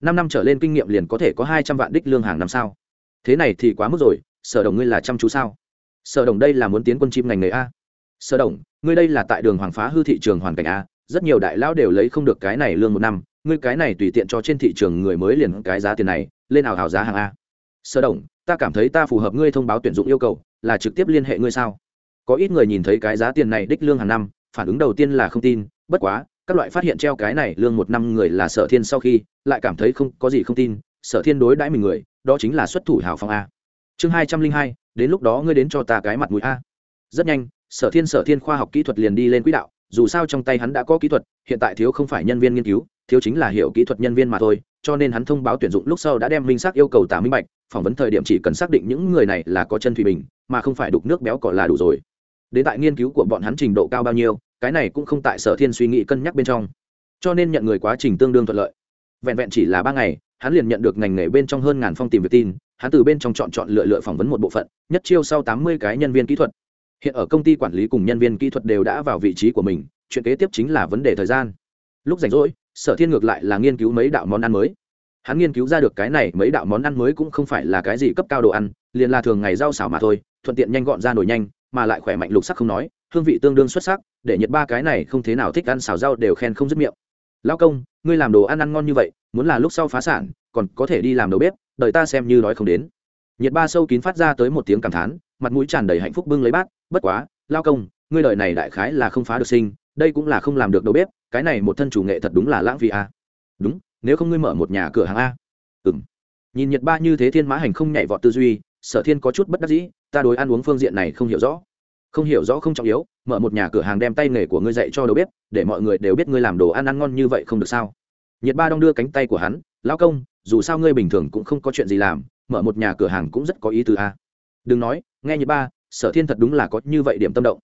Năm năm trở lên kinh nghiệm liền có thể có hai trăm vạn đích lương hàng năm sao? Thế này thì quá mức rồi, sở đồng ngươi là chăm chú sao? Sở đồng đây là muốn tiến quân chim ngành nghề a. Sở đồng, ngươi đây là tại đường hoàng phá hư thị trường hoàn cảnh a, rất nhiều đại lão đều lấy không được cái này lương một năm, ngươi cái này tùy tiện cho trên thị trường người mới liền cái giá tiền này, lên ảo hào giá hàng a. Sở đồng, ta cảm thấy ta phù hợp ngươi thông báo tuyển dụng yêu cầu là trực tiếp liên hệ ngươi sao? Có ít người nhìn thấy cái giá tiền này đích lương hàng năm, phản ứng đầu tiên là không tin, bất quá, các loại phát hiện treo cái này lương một năm người là sở thiên sau khi, lại cảm thấy không có gì không tin, sở thiên đối đãi mình người, đó chính là xuất thủ hào phong a. Chương hai trăm linh hai, đến lúc đó ngươi đến cho ta cái mặt mũi a. Rất nhanh, sở thiên sở thiên khoa học kỹ thuật liền đi lên quỹ đạo, dù sao trong tay hắn đã có kỹ thuật, hiện tại thiếu không phải nhân viên nghiên cứu, thiếu chính là hiểu kỹ thuật nhân viên mà thôi, cho nên hắn thông báo tuyển dụng lúc sau đã đem minh xác yêu cầu tả minh bạch, phỏng vấn thời điểm chỉ cần xác định những người này là có chân thủy bình mà không phải đục nước béo cỏ là đủ rồi. Đến tại nghiên cứu của bọn hắn trình độ cao bao nhiêu, cái này cũng không tại sở thiên suy nghĩ cân nhắc bên trong. Cho nên nhận người quá trình tương đương thuận lợi. Vẹn vẹn chỉ là ba ngày, hắn liền nhận được ngành nghề bên trong hơn ngàn phong tìm việc tin, hắn từ bên trong chọn chọn lựa lựa phỏng vấn một bộ phận, nhất chiêu sau tám mươi cái nhân viên kỹ thuật. Hiện ở công ty quản lý cùng nhân viên kỹ thuật đều đã vào vị trí của mình, chuyện kế tiếp chính là vấn đề thời gian. Lúc rảnh rỗi, sở thiên ngược lại là nghiên cứu mấy đạo món ăn mới. Hắn nghiên cứu ra được cái này mấy đạo món ăn mới cũng không phải là cái gì cấp cao đồ ăn, liền là thường ngày rau xào mà thôi thuận tiện nhanh gọn ra nổi nhanh, mà lại khỏe mạnh lục sắc không nói, hương vị tương đương xuất sắc, để nhiệt ba cái này không thế nào thích ăn xào rau đều khen không dứt miệng. Lao công, ngươi làm đồ ăn ăn ngon như vậy, muốn là lúc sau phá sản, còn có thể đi làm đầu bếp, đợi ta xem như nói không đến. Nhiệt ba sâu kín phát ra tới một tiếng cảm thán, mặt mũi tràn đầy hạnh phúc bưng lấy bát, bất quá lao công, ngươi đời này đại khái là không phá được sinh, đây cũng là không làm được đầu bếp, cái này một thân chủ nghệ thật đúng là lãng phí a. À. đúng, nếu không ngươi mở một nhà cửa hàng a. Ừ m nhìn nhiệt ba như thế thiên mã hành không nhảy vọt tư duy sở thiên có chút bất đắc dĩ, ta đối ăn uống phương diện này không hiểu rõ. Không hiểu rõ không trọng yếu, mở một nhà cửa hàng đem tay nghề của ngươi dạy cho đầu bếp, để mọi người đều biết ngươi làm đồ ăn ăn ngon như vậy không được sao? Nhiệt ba đong đưa cánh tay của hắn, lão công, dù sao ngươi bình thường cũng không có chuyện gì làm, mở một nhà cửa hàng cũng rất có ý tứ a. Đừng nói, nghe nhiệt ba, sở thiên thật đúng là có như vậy điểm tâm động.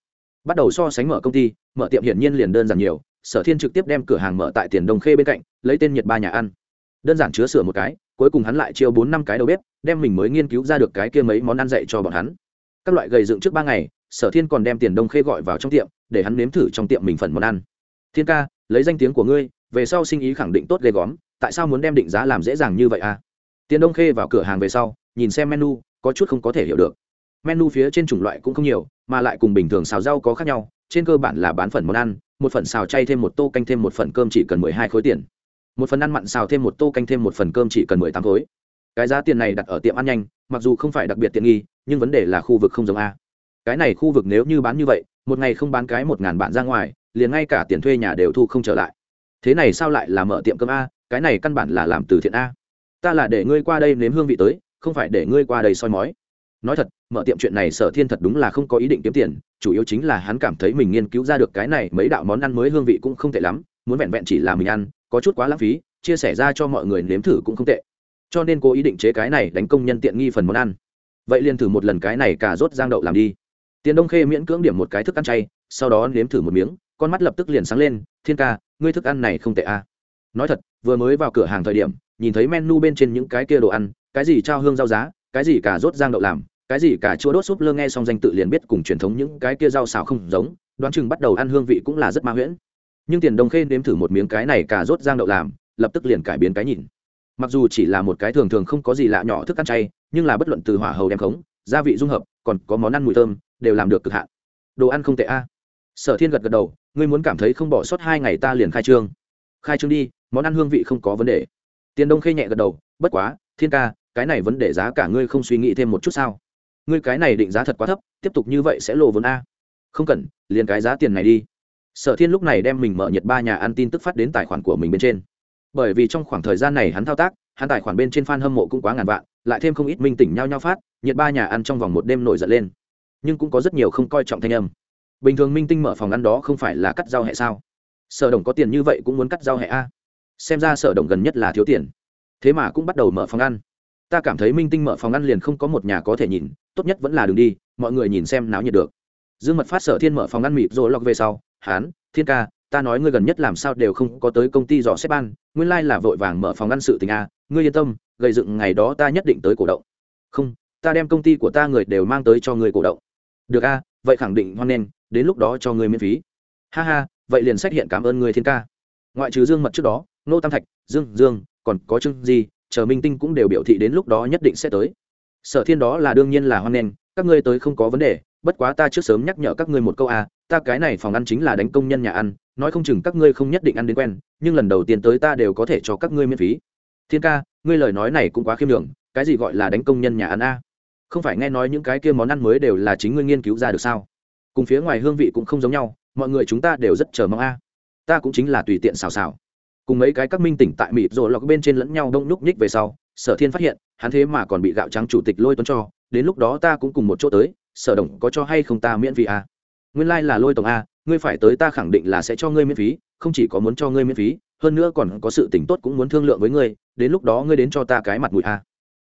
Bắt đầu so sánh mở công ty, mở tiệm hiển nhiên liền đơn giản nhiều, sở thiên trực tiếp đem cửa hàng mở tại tiền đông khê bên cạnh, lấy tên nhiệt ba nhà ăn. Đơn giản chứa sửa một cái cuối cùng hắn lại chiêu bốn năm cái đầu bếp, đem mình mới nghiên cứu ra được cái kia mấy món ăn dạy cho bọn hắn. Các loại gầy dựng trước ba ngày, sở thiên còn đem tiền đông khê gọi vào trong tiệm, để hắn nếm thử trong tiệm mình phần món ăn. Thiên ca, lấy danh tiếng của ngươi, về sau sinh ý khẳng định tốt ghê góm tại sao muốn đem định giá làm dễ dàng như vậy à? Tiền đông khê vào cửa hàng về sau, nhìn xem menu, có chút không có thể hiểu được. Menu phía trên chủng loại cũng không nhiều, mà lại cùng bình thường xào rau có khác nhau, trên cơ bản là bán phần món ăn, một phần xào chay thêm một tô canh thêm một phần cơm chỉ cần mười hai khối tiền một phần ăn mặn xào thêm một tô canh thêm một phần cơm chỉ cần mười tám khối cái giá tiền này đặt ở tiệm ăn nhanh, mặc dù không phải đặc biệt tiện nghi, nhưng vấn đề là khu vực không giống a. Cái này khu vực nếu như bán như vậy, một ngày không bán cái một ngàn bạn ra ngoài, liền ngay cả tiền thuê nhà đều thu không trở lại. Thế này sao lại là mở tiệm cơm a? Cái này căn bản là làm từ thiện a. Ta là để ngươi qua đây nếm hương vị tới, không phải để ngươi qua đây soi mói. Nói thật, mở tiệm chuyện này sở thiên thật đúng là không có ý định kiếm tiền, chủ yếu chính là hắn cảm thấy mình nghiên cứu ra được cái này mấy đạo món ăn mới hương vị cũng không tệ lắm, muốn vẹn vẹn chỉ là mình ăn có chút quá lãng phí, chia sẻ ra cho mọi người nếm thử cũng không tệ. Cho nên cô ý định chế cái này đánh công nhân tiện nghi phần món ăn. Vậy liền thử một lần cái này cà rốt giang đậu làm đi. Tiền đông khê miễn cưỡng điểm một cái thức ăn chay, sau đó nếm thử một miếng, con mắt lập tức liền sáng lên, thiên ca, ngươi thức ăn này không tệ à. nói thật, vừa mới vào cửa hàng thời điểm, nhìn thấy menu bên trên những cái kia đồ ăn, cái gì trao hương rau giá, cái gì cà rốt giang đậu làm, cái gì cả chua đốt súp lơ nghe xong danh tự liền biết cùng truyền thống những cái kia rau xào không giống, đoán chừng bắt đầu ăn hương vị cũng là rất ma huyễn nhưng tiền đông khê nếm thử một miếng cái này cả rốt giang đậu làm, lập tức liền cải biến cái nhìn. Mặc dù chỉ là một cái thường thường không có gì lạ nhỏ thức ăn chay, nhưng là bất luận từ hỏa hầu đem khống, gia vị dung hợp, còn có món ăn mùi thơm, đều làm được cực hạn. Đồ ăn không tệ a. À. Sở thiên gật gật đầu, ngươi muốn cảm thấy không bỏ sót hai ngày ta liền khai trương. Khai trương đi, món ăn hương vị không có vấn đề. Tiền đông khê nhẹ gật đầu, bất quá, thiên ca, cái này vấn đề giá cả ngươi không suy nghĩ thêm một chút sao? Ngươi cái này định giá thật quá thấp, tiếp tục như vậy sẽ lộ vốn a. Không cần, liền cái giá tiền này đi sở thiên lúc này đem mình mở nhiệt ba nhà ăn tin tức phát đến tài khoản của mình bên trên. Bởi vì trong khoảng thời gian này hắn thao tác, hắn tài khoản bên trên f a n hâm mộ cũng quá ngàn vạn, lại thêm không ít minh tỉnh nhau nhau phát nhiệt ba nhà ăn trong vòng một đêm nổi giận lên. Nhưng cũng có rất nhiều không coi trọng thanh âm. Bình thường minh tinh mở phòng ăn đó không phải là cắt rau hẹ sao? Sở đồng có tiền như vậy cũng muốn cắt rau hẹ a? Xem ra sở đồng gần nhất là thiếu tiền. Thế mà cũng bắt đầu mở phòng ăn. Ta cảm thấy minh tinh mở phòng ăn liền không có một nhà có thể nhìn, tốt nhất vẫn là đường đi, mọi người nhìn xem náo nhiệt được. Dương mật phát sở thiên mở phòng ăn mịp rồi lọc về sau hán thiên ca ta nói ngươi gần nhất làm sao đều không có tới công ty dò xếp ban nguyên lai、like、là vội vàng mở phòng ăn sự tình a ngươi yên tâm gầy dựng ngày đó ta nhất định tới cổ động. Không ta đem công ty của ta người đều mang tới cho người cổ động. Được a vậy khẳng định hoan nghênh đến lúc đó cho ngươi miễn phí. Ha ha vậy liền xét hiện cảm ơn người thiên ca. Ngoại trừ dương mật trước đó nô tam thạch dương dương còn có chương gì, chờ minh tinh cũng đều biểu thị đến lúc đó nhất định sẽ tới. Sở thiên đó là đương nhiên là hoan nghênh các ngươi tới không có vấn đề bất quá ta trước sớm nhắc nhở các ngươi một câu à ta cái này phòng ăn chính là đánh công nhân nhà ăn, nói không chừng các ngươi không nhất định ăn đến quen, nhưng lần đầu tiên tới ta đều có thể cho các ngươi miễn phí. Thiên ca, ngươi lời nói này cũng quá khiêm đường cái gì gọi là đánh công nhân nhà ăn a không phải nghe nói những cái kia món ăn mới đều là chính ngươi nghiên cứu ra được sao? Cùng phía ngoài hương vị cũng không giống nhau, mọi người chúng ta đều rất chờ mong a ta cũng chính là tùy tiện xào xào. Cùng mấy cái các minh tỉnh tại mịt rồi lọc bên trên lẫn nhau đông núc nhích về sau, sở thiên phát hiện, hắn thế mà còn bị gạo trắng chủ tịch lôi tuấn cho, đến lúc đó ta cũng cùng một chỗ tới sở đồng có cho hay không ta miễn phí à? nguyên lai、like、là lôi tổng a, ngươi phải tới ta khẳng định là sẽ cho ngươi miễn phí, không chỉ có muốn cho ngươi miễn phí, hơn nữa còn có sự tỉnh tốt cũng muốn thương lượng với ngươi, đến lúc đó ngươi đến cho ta cái mặt mũi a.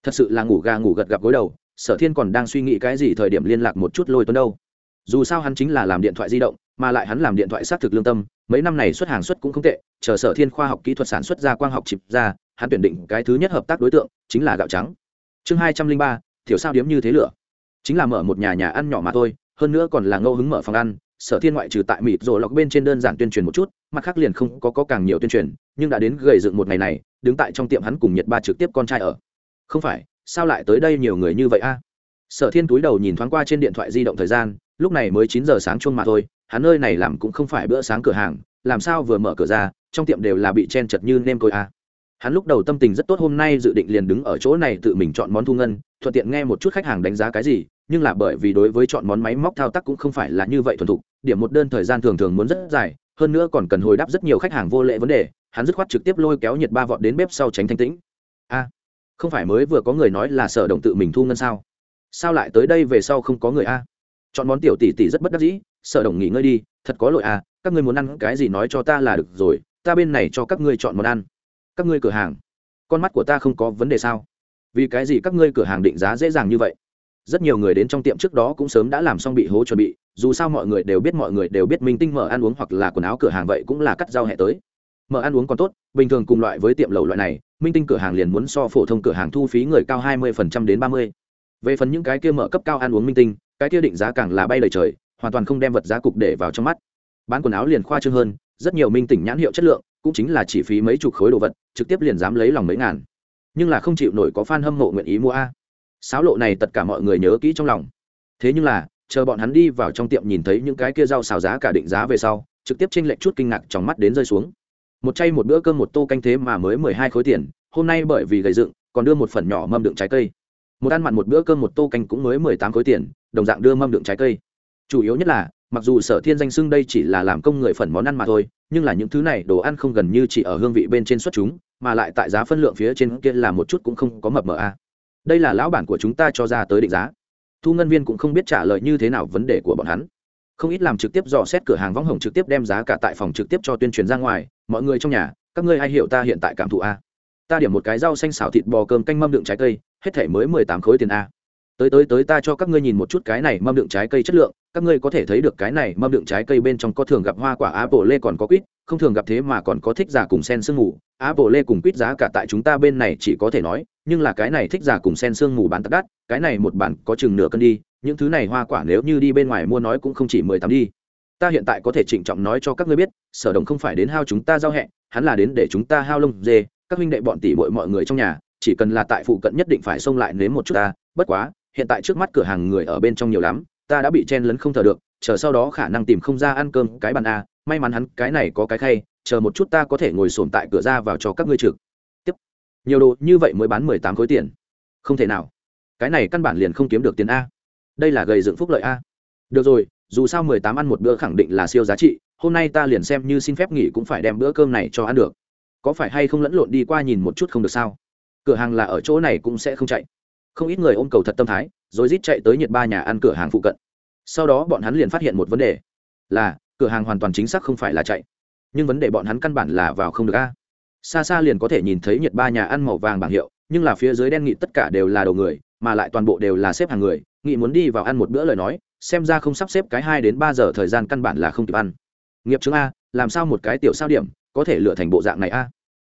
Thật sự là ngủ gà ngủ gật gặp gối đầu, sở thiên còn đang suy nghĩ cái gì thời điểm liên lạc một chút lôi tuấn đâu. Dù sao hắn chính là làm điện thoại di động, mà lại hắn làm điện thoại xác thực lương tâm, mấy năm này xuất hàng xuất cũng không tệ, chờ sở thiên khoa học kỹ thuật sản xuất ra quang học chịp ra, hắn tuyển định cái thứ nhất hợp tác đối tượng chính là gạo trắng. Chương hai trăm linh ba, thiểu sao điếm như thế lửa chính là mở một nhà nhà ăn nhỏ mà thôi hơn nữa còn là ngẫu hứng mở phòng ăn sở thiên ngoại trừ tại mịt rồi lọc bên trên đơn giản tuyên truyền một chút mặt khác liền không có, có càng nhiều tuyên truyền nhưng đã đến gầy dựng một ngày này đứng tại trong tiệm hắn cùng nhật ba trực tiếp con trai ở. Không phải sao lại tới đây nhiều người như vậy a? Sở thiên túi đầu nhìn thoáng qua trên điện thoại di động thời gian lúc này mới chín giờ sáng chung mà thôi hắn nơi này làm cũng không phải bữa sáng cửa hàng làm sao vừa mở cửa ra trong tiệm đều là bị chen chật như nem côi a. Hắn lúc đầu tâm tình rất tốt hôm nay dự định liền đứng ở chỗ này tự mình chọn món thu ngân thuận tiện nghe một chút khách hàng đánh giá cái gì nhưng là bởi vì đối với chọn món máy móc thao tác cũng không phải là như vậy thuần thục, điểm một đơn thời gian thường thường muốn rất dài, hơn nữa còn cần hồi đáp rất nhiều khách hàng vô lệ vấn đề, hắn dứt khoát trực tiếp lôi kéo nhiệt ba vọt đến bếp sau tránh thanh tĩnh. A, không phải mới vừa có người nói là sở động tự mình thu ngân sao? Sao lại tới đây về sau không có người a? Chọn món tiểu tỷ tỷ rất bất đắc dĩ, sở động nghỉ ngơi đi, thật có lỗi a, các ngươi muốn ăn cái gì nói cho ta là được rồi, ta bên này cho các ngươi chọn món ăn. Các ngươi cửa hàng, con mắt của ta không có vấn đề sao? Vì cái gì các ngươi cửa hàng định giá dễ dàng như vậy? Rất nhiều người đến trong tiệm trước đó cũng sớm đã làm xong bị hố chuẩn bị, dù sao mọi người đều biết mọi người đều biết minh tinh mở ăn uống hoặc là quần áo cửa hàng vậy cũng là cắt rau hẹ tới. Mở ăn uống còn tốt, bình thường cùng loại với tiệm lầu loại này, minh tinh cửa hàng liền muốn so phổ thông cửa hàng thu phí người cao hai mươi đến ba mươi. Về phần những cái kia mở cấp cao ăn uống minh tinh, cái kia định giá càng là bay lời trời, hoàn toàn không đem vật giá cục để vào trong mắt. Bán quần áo liền khoa trương hơn, rất nhiều minh tỉnh nhãn hiệu chất lượng cũng chính là chỉ phí mấy chục khối đồ vật, trực tiếp liền dám lấy lòng mấy ngàn. Nhưng là không chịu nổi có fan hâm mộ nguyện ý mua a sáo lộ này tất cả mọi người nhớ kỹ trong lòng. Thế nhưng là, chờ bọn hắn đi vào trong tiệm nhìn thấy những cái kia rau xào giá cả định giá về sau, trực tiếp chênh lệch chút kinh ngạc trong mắt đến rơi xuống. Một chay một bữa cơm một tô canh thế mà mới mười hai khối tiền, hôm nay bởi vì gầy dựng, còn đưa một phần nhỏ mâm đựng trái cây. Một ăn mặn một bữa cơm một tô canh cũng mới mười tám khối tiền, đồng dạng đưa mâm đựng trái cây. Chủ yếu nhất là, mặc dù sở thiên danh xưng đây chỉ là làm công người phần món ăn mà thôi, nhưng là những thứ này đồ ăn không gần như chỉ ở hương vị bên trên xuất chúng, mà lại tại giá phân lượng phía trên kia là một chút cũng không có mập mờ a đây là lão bản của chúng ta cho ra tới định giá. Thu ngân viên cũng không biết trả lời như thế nào vấn đề của bọn hắn. Không ít làm trực tiếp dò xét cửa hàng võng hồng trực tiếp đem giá cả tại phòng trực tiếp cho tuyên truyền ra ngoài, mọi người trong nhà, các ngươi ai hiểu ta hiện tại cảm thụ a? Ta điểm một cái rau xanh xào thịt bò cơm canh mâm đựng trái cây, hết thể mới mười tám khối tiền a tới tới tới ta cho các ngươi nhìn một chút cái này mâm đựng trái cây chất lượng, các ngươi có thể thấy được cái này mâm đựng trái cây bên trong có thường gặp hoa quả apple lê còn có quýt, không thường gặp thế mà còn có thích giả cùng sen sương mù. Apple lê cùng quýt giá cả tại chúng ta bên này chỉ có thể nói, nhưng là cái này thích giả cùng sen sương mù bán tắt đắt, cái này một bản có chừng nửa cân đi, những thứ này hoa quả nếu như đi bên ngoài mua nói cũng không chỉ mười tám đi. Ta hiện tại có thể trịnh trọng nói cho các ngươi biết, sở đồng không phải đến hao chúng ta giao hẹ hắn là đến để chúng ta hao lông dê, các huynh đệ bọn tỷ bội mọi người trong nhà, chỉ cần là tại phụ cận nhất định phải xông lại nếm một chút ta, bất quá hiện tại trước mắt cửa hàng người ở bên trong nhiều lắm, ta đã bị chen lấn không thở được, chờ sau đó khả năng tìm không ra ăn cơm cái bàn a, may mắn hắn cái này có cái khay, chờ một chút ta có thể ngồi sồn tại cửa ra vào cho các ngươi trực. Tiếp. Nhiều đồ như vậy mới bán mười tám khối tiền. Không thể nào. Cái này căn bản liền không kiếm được tiền a. Đây là gầy dựng phúc lợi a. Được rồi, dù sao mười tám ăn một bữa khẳng định là siêu giá trị, hôm nay ta liền xem như xin phép nghỉ cũng phải đem bữa cơm này cho ăn được. Có phải hay không lẫn lộn đi qua nhìn một chút không được sao? Cửa hàng là ở chỗ này cũng sẽ không chạy không ít người ôm cầu thật tâm thái, rồi rít chạy tới nhiệt ba nhà ăn cửa hàng phụ cận. Sau đó bọn hắn liền phát hiện một vấn đề, là, cửa hàng hoàn toàn chính xác không phải là chạy. Nhưng vấn đề bọn hắn căn bản là vào không được a. Xa xa liền có thể nhìn thấy nhiệt ba nhà ăn màu vàng bảng hiệu, nhưng là phía dưới đen nghị tất cả đều là đầu người, mà lại toàn bộ đều là xếp hàng người, nghị muốn đi vào ăn một bữa lời nói, xem ra không sắp xếp cái hai đến ba giờ thời gian căn bản là không kịp ăn. Nghiệp chứng a, làm sao một cái tiểu sao điểm, có thể lựa thành bộ dạng này a?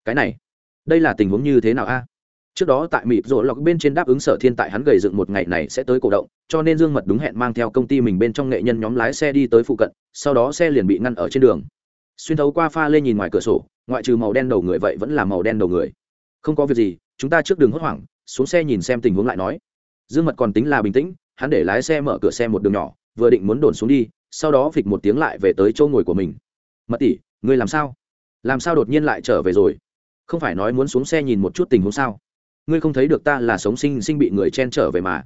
Cái này, đây là tình huống như thế nào a? Trước đó tại mịp rộ lọc bên trên đáp ứng sở thiên tại hắn gầy dựng một ngày này sẽ tới cổ động, cho nên dương mật đúng hẹn mang theo công ty mình bên trong nghệ nhân nhóm lái xe đi tới phụ cận, sau đó xe liền bị ngăn ở trên đường. Xuyên thấu qua pha lên nhìn ngoài cửa sổ, ngoại trừ màu đen đầu người vậy vẫn là màu đen đầu người. Không có việc gì, chúng ta trước đường hốt hoảng, xuống xe nhìn xem tình huống lại nói. Dương mật còn tính là bình tĩnh, hắn để lái xe mở cửa xe một đường nhỏ, vừa định muốn đồn xuống đi, sau đó phịch một tiếng lại về tới chỗ ngồi của mình. Mật tỷ, ngươi làm sao? Làm sao đột nhiên lại trở về rồi? Không phải nói muốn xuống xe nhìn một chút tình huống sao? Ngươi không thấy được ta là sống sinh sinh bị người chen trở về mà.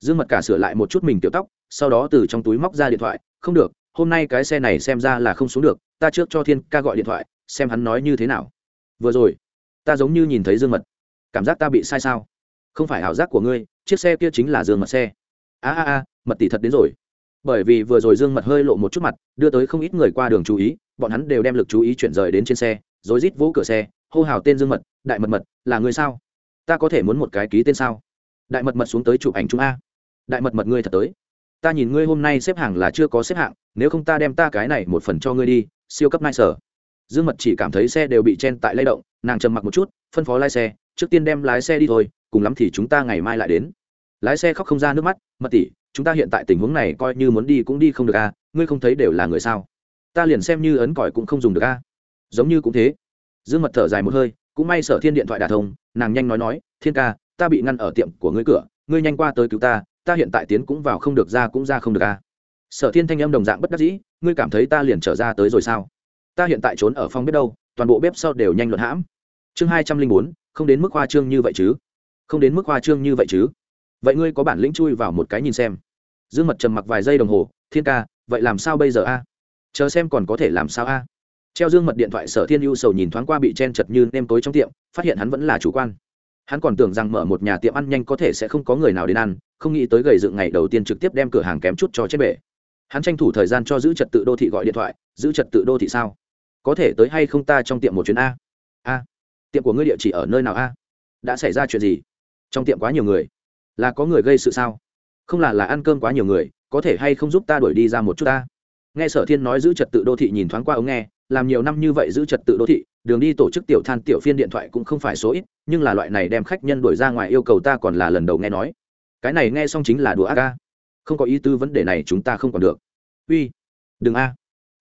Dương mật cả sửa lại một chút mình tiểu tóc, sau đó từ trong túi móc ra điện thoại, không được, hôm nay cái xe này xem ra là không xuống được, ta trước cho thiên ca gọi điện thoại, xem hắn nói như thế nào. Vừa rồi, ta giống như nhìn thấy dương mật. Cảm giác ta bị sai sao? Không phải ảo giác của ngươi, chiếc xe kia chính là dương mật xe. A a a, mật tỷ thật đến rồi. Bởi vì vừa rồi dương mật hơi lộ một chút mặt, đưa tới không ít người qua đường chú ý, bọn hắn đều đem lực chú ý chuyển rời đến trên xe rồi rít vỗ cửa xe, hô hào tên dương mật, đại mật mật, là người sao? Ta có thể muốn một cái ký tên sao? Đại mật mật xuống tới chụp ảnh chúng a. Đại mật mật ngươi thật tới. Ta nhìn ngươi hôm nay xếp hàng là chưa có xếp hạng, nếu không ta đem ta cái này một phần cho ngươi đi, siêu cấp nai sở dương mật chỉ cảm thấy xe đều bị chen tại lay động, nàng trầm mặc một chút, phân phó lái xe, trước tiên đem lái xe đi thôi, cùng lắm thì chúng ta ngày mai lại đến. Lái xe khóc không ra nước mắt, mật tỷ, chúng ta hiện tại tình huống này coi như muốn đi cũng đi không được a, ngươi không thấy đều là người sao? Ta liền xem như ấn còi cũng không dùng được a. Giống như cũng thế. Dương mật thở dài một hơi cũng may sở thiên điện thoại đà thông, nàng nhanh nói nói, thiên ca, ta bị ngăn ở tiệm của ngươi cửa, ngươi nhanh qua tới cứu ta ta hiện tại tiến cũng vào không được, ra cũng ra không được a. Sở thiên thanh âm đồng dạng bất đắc dĩ, ngươi cảm thấy ta liền trở ra tới rồi sao? Ta hiện tại trốn ở phòng bếp đâu, toàn bộ bếp sau đều nhanh luận hãm. Chương hai trăm linh bốn, không đến mức hoa trương như vậy chứ? Không đến mức hoa trương như vậy chứ? Vậy ngươi có bản lĩnh chui vào một cái nhìn xem. Dương mật trầm mặc vài giây đồng hồ, thiên ca, vậy làm sao bây giờ a? Chờ xem còn có thể làm sao a? Treo dương mật điện thoại sở thiên ưu sầu nhìn thoáng qua bị chen chật như nêm tối trong tiệm, phát hiện hắn vẫn là chủ quan. Hắn còn tưởng rằng mở một nhà tiệm ăn nhanh có thể sẽ không có người nào đến ăn, không nghĩ tới gầy dựng ngày đầu tiên trực tiếp đem cửa hàng kém chút cho chết bể. Hắn tranh thủ thời gian cho giữ trật tự đô thị gọi điện thoại, giữ trật tự đô thị sao? Có thể tới hay không ta trong tiệm một chuyến a? A. Tiệm của ngươi địa chỉ ở nơi nào a? Đã xảy ra chuyện gì? Trong tiệm quá nhiều người. Là có người gây sự sao? Không là là ăn cơm quá nhiều người, có thể hay không giúp ta đuổi đi ra một chút ta nghe sở thiên nói giữ trật tự đô thị nhìn thoáng qua ống nghe làm nhiều năm như vậy giữ trật tự đô thị, đường đi tổ chức tiểu than, tiểu phiên điện thoại cũng không phải số ít, nhưng là loại này đem khách nhân đuổi ra ngoài yêu cầu ta còn là lần đầu nghe nói. Cái này nghe xong chính là đùa ác ca. Không có ý tư vấn đề này chúng ta không còn được. Uy, đừng a.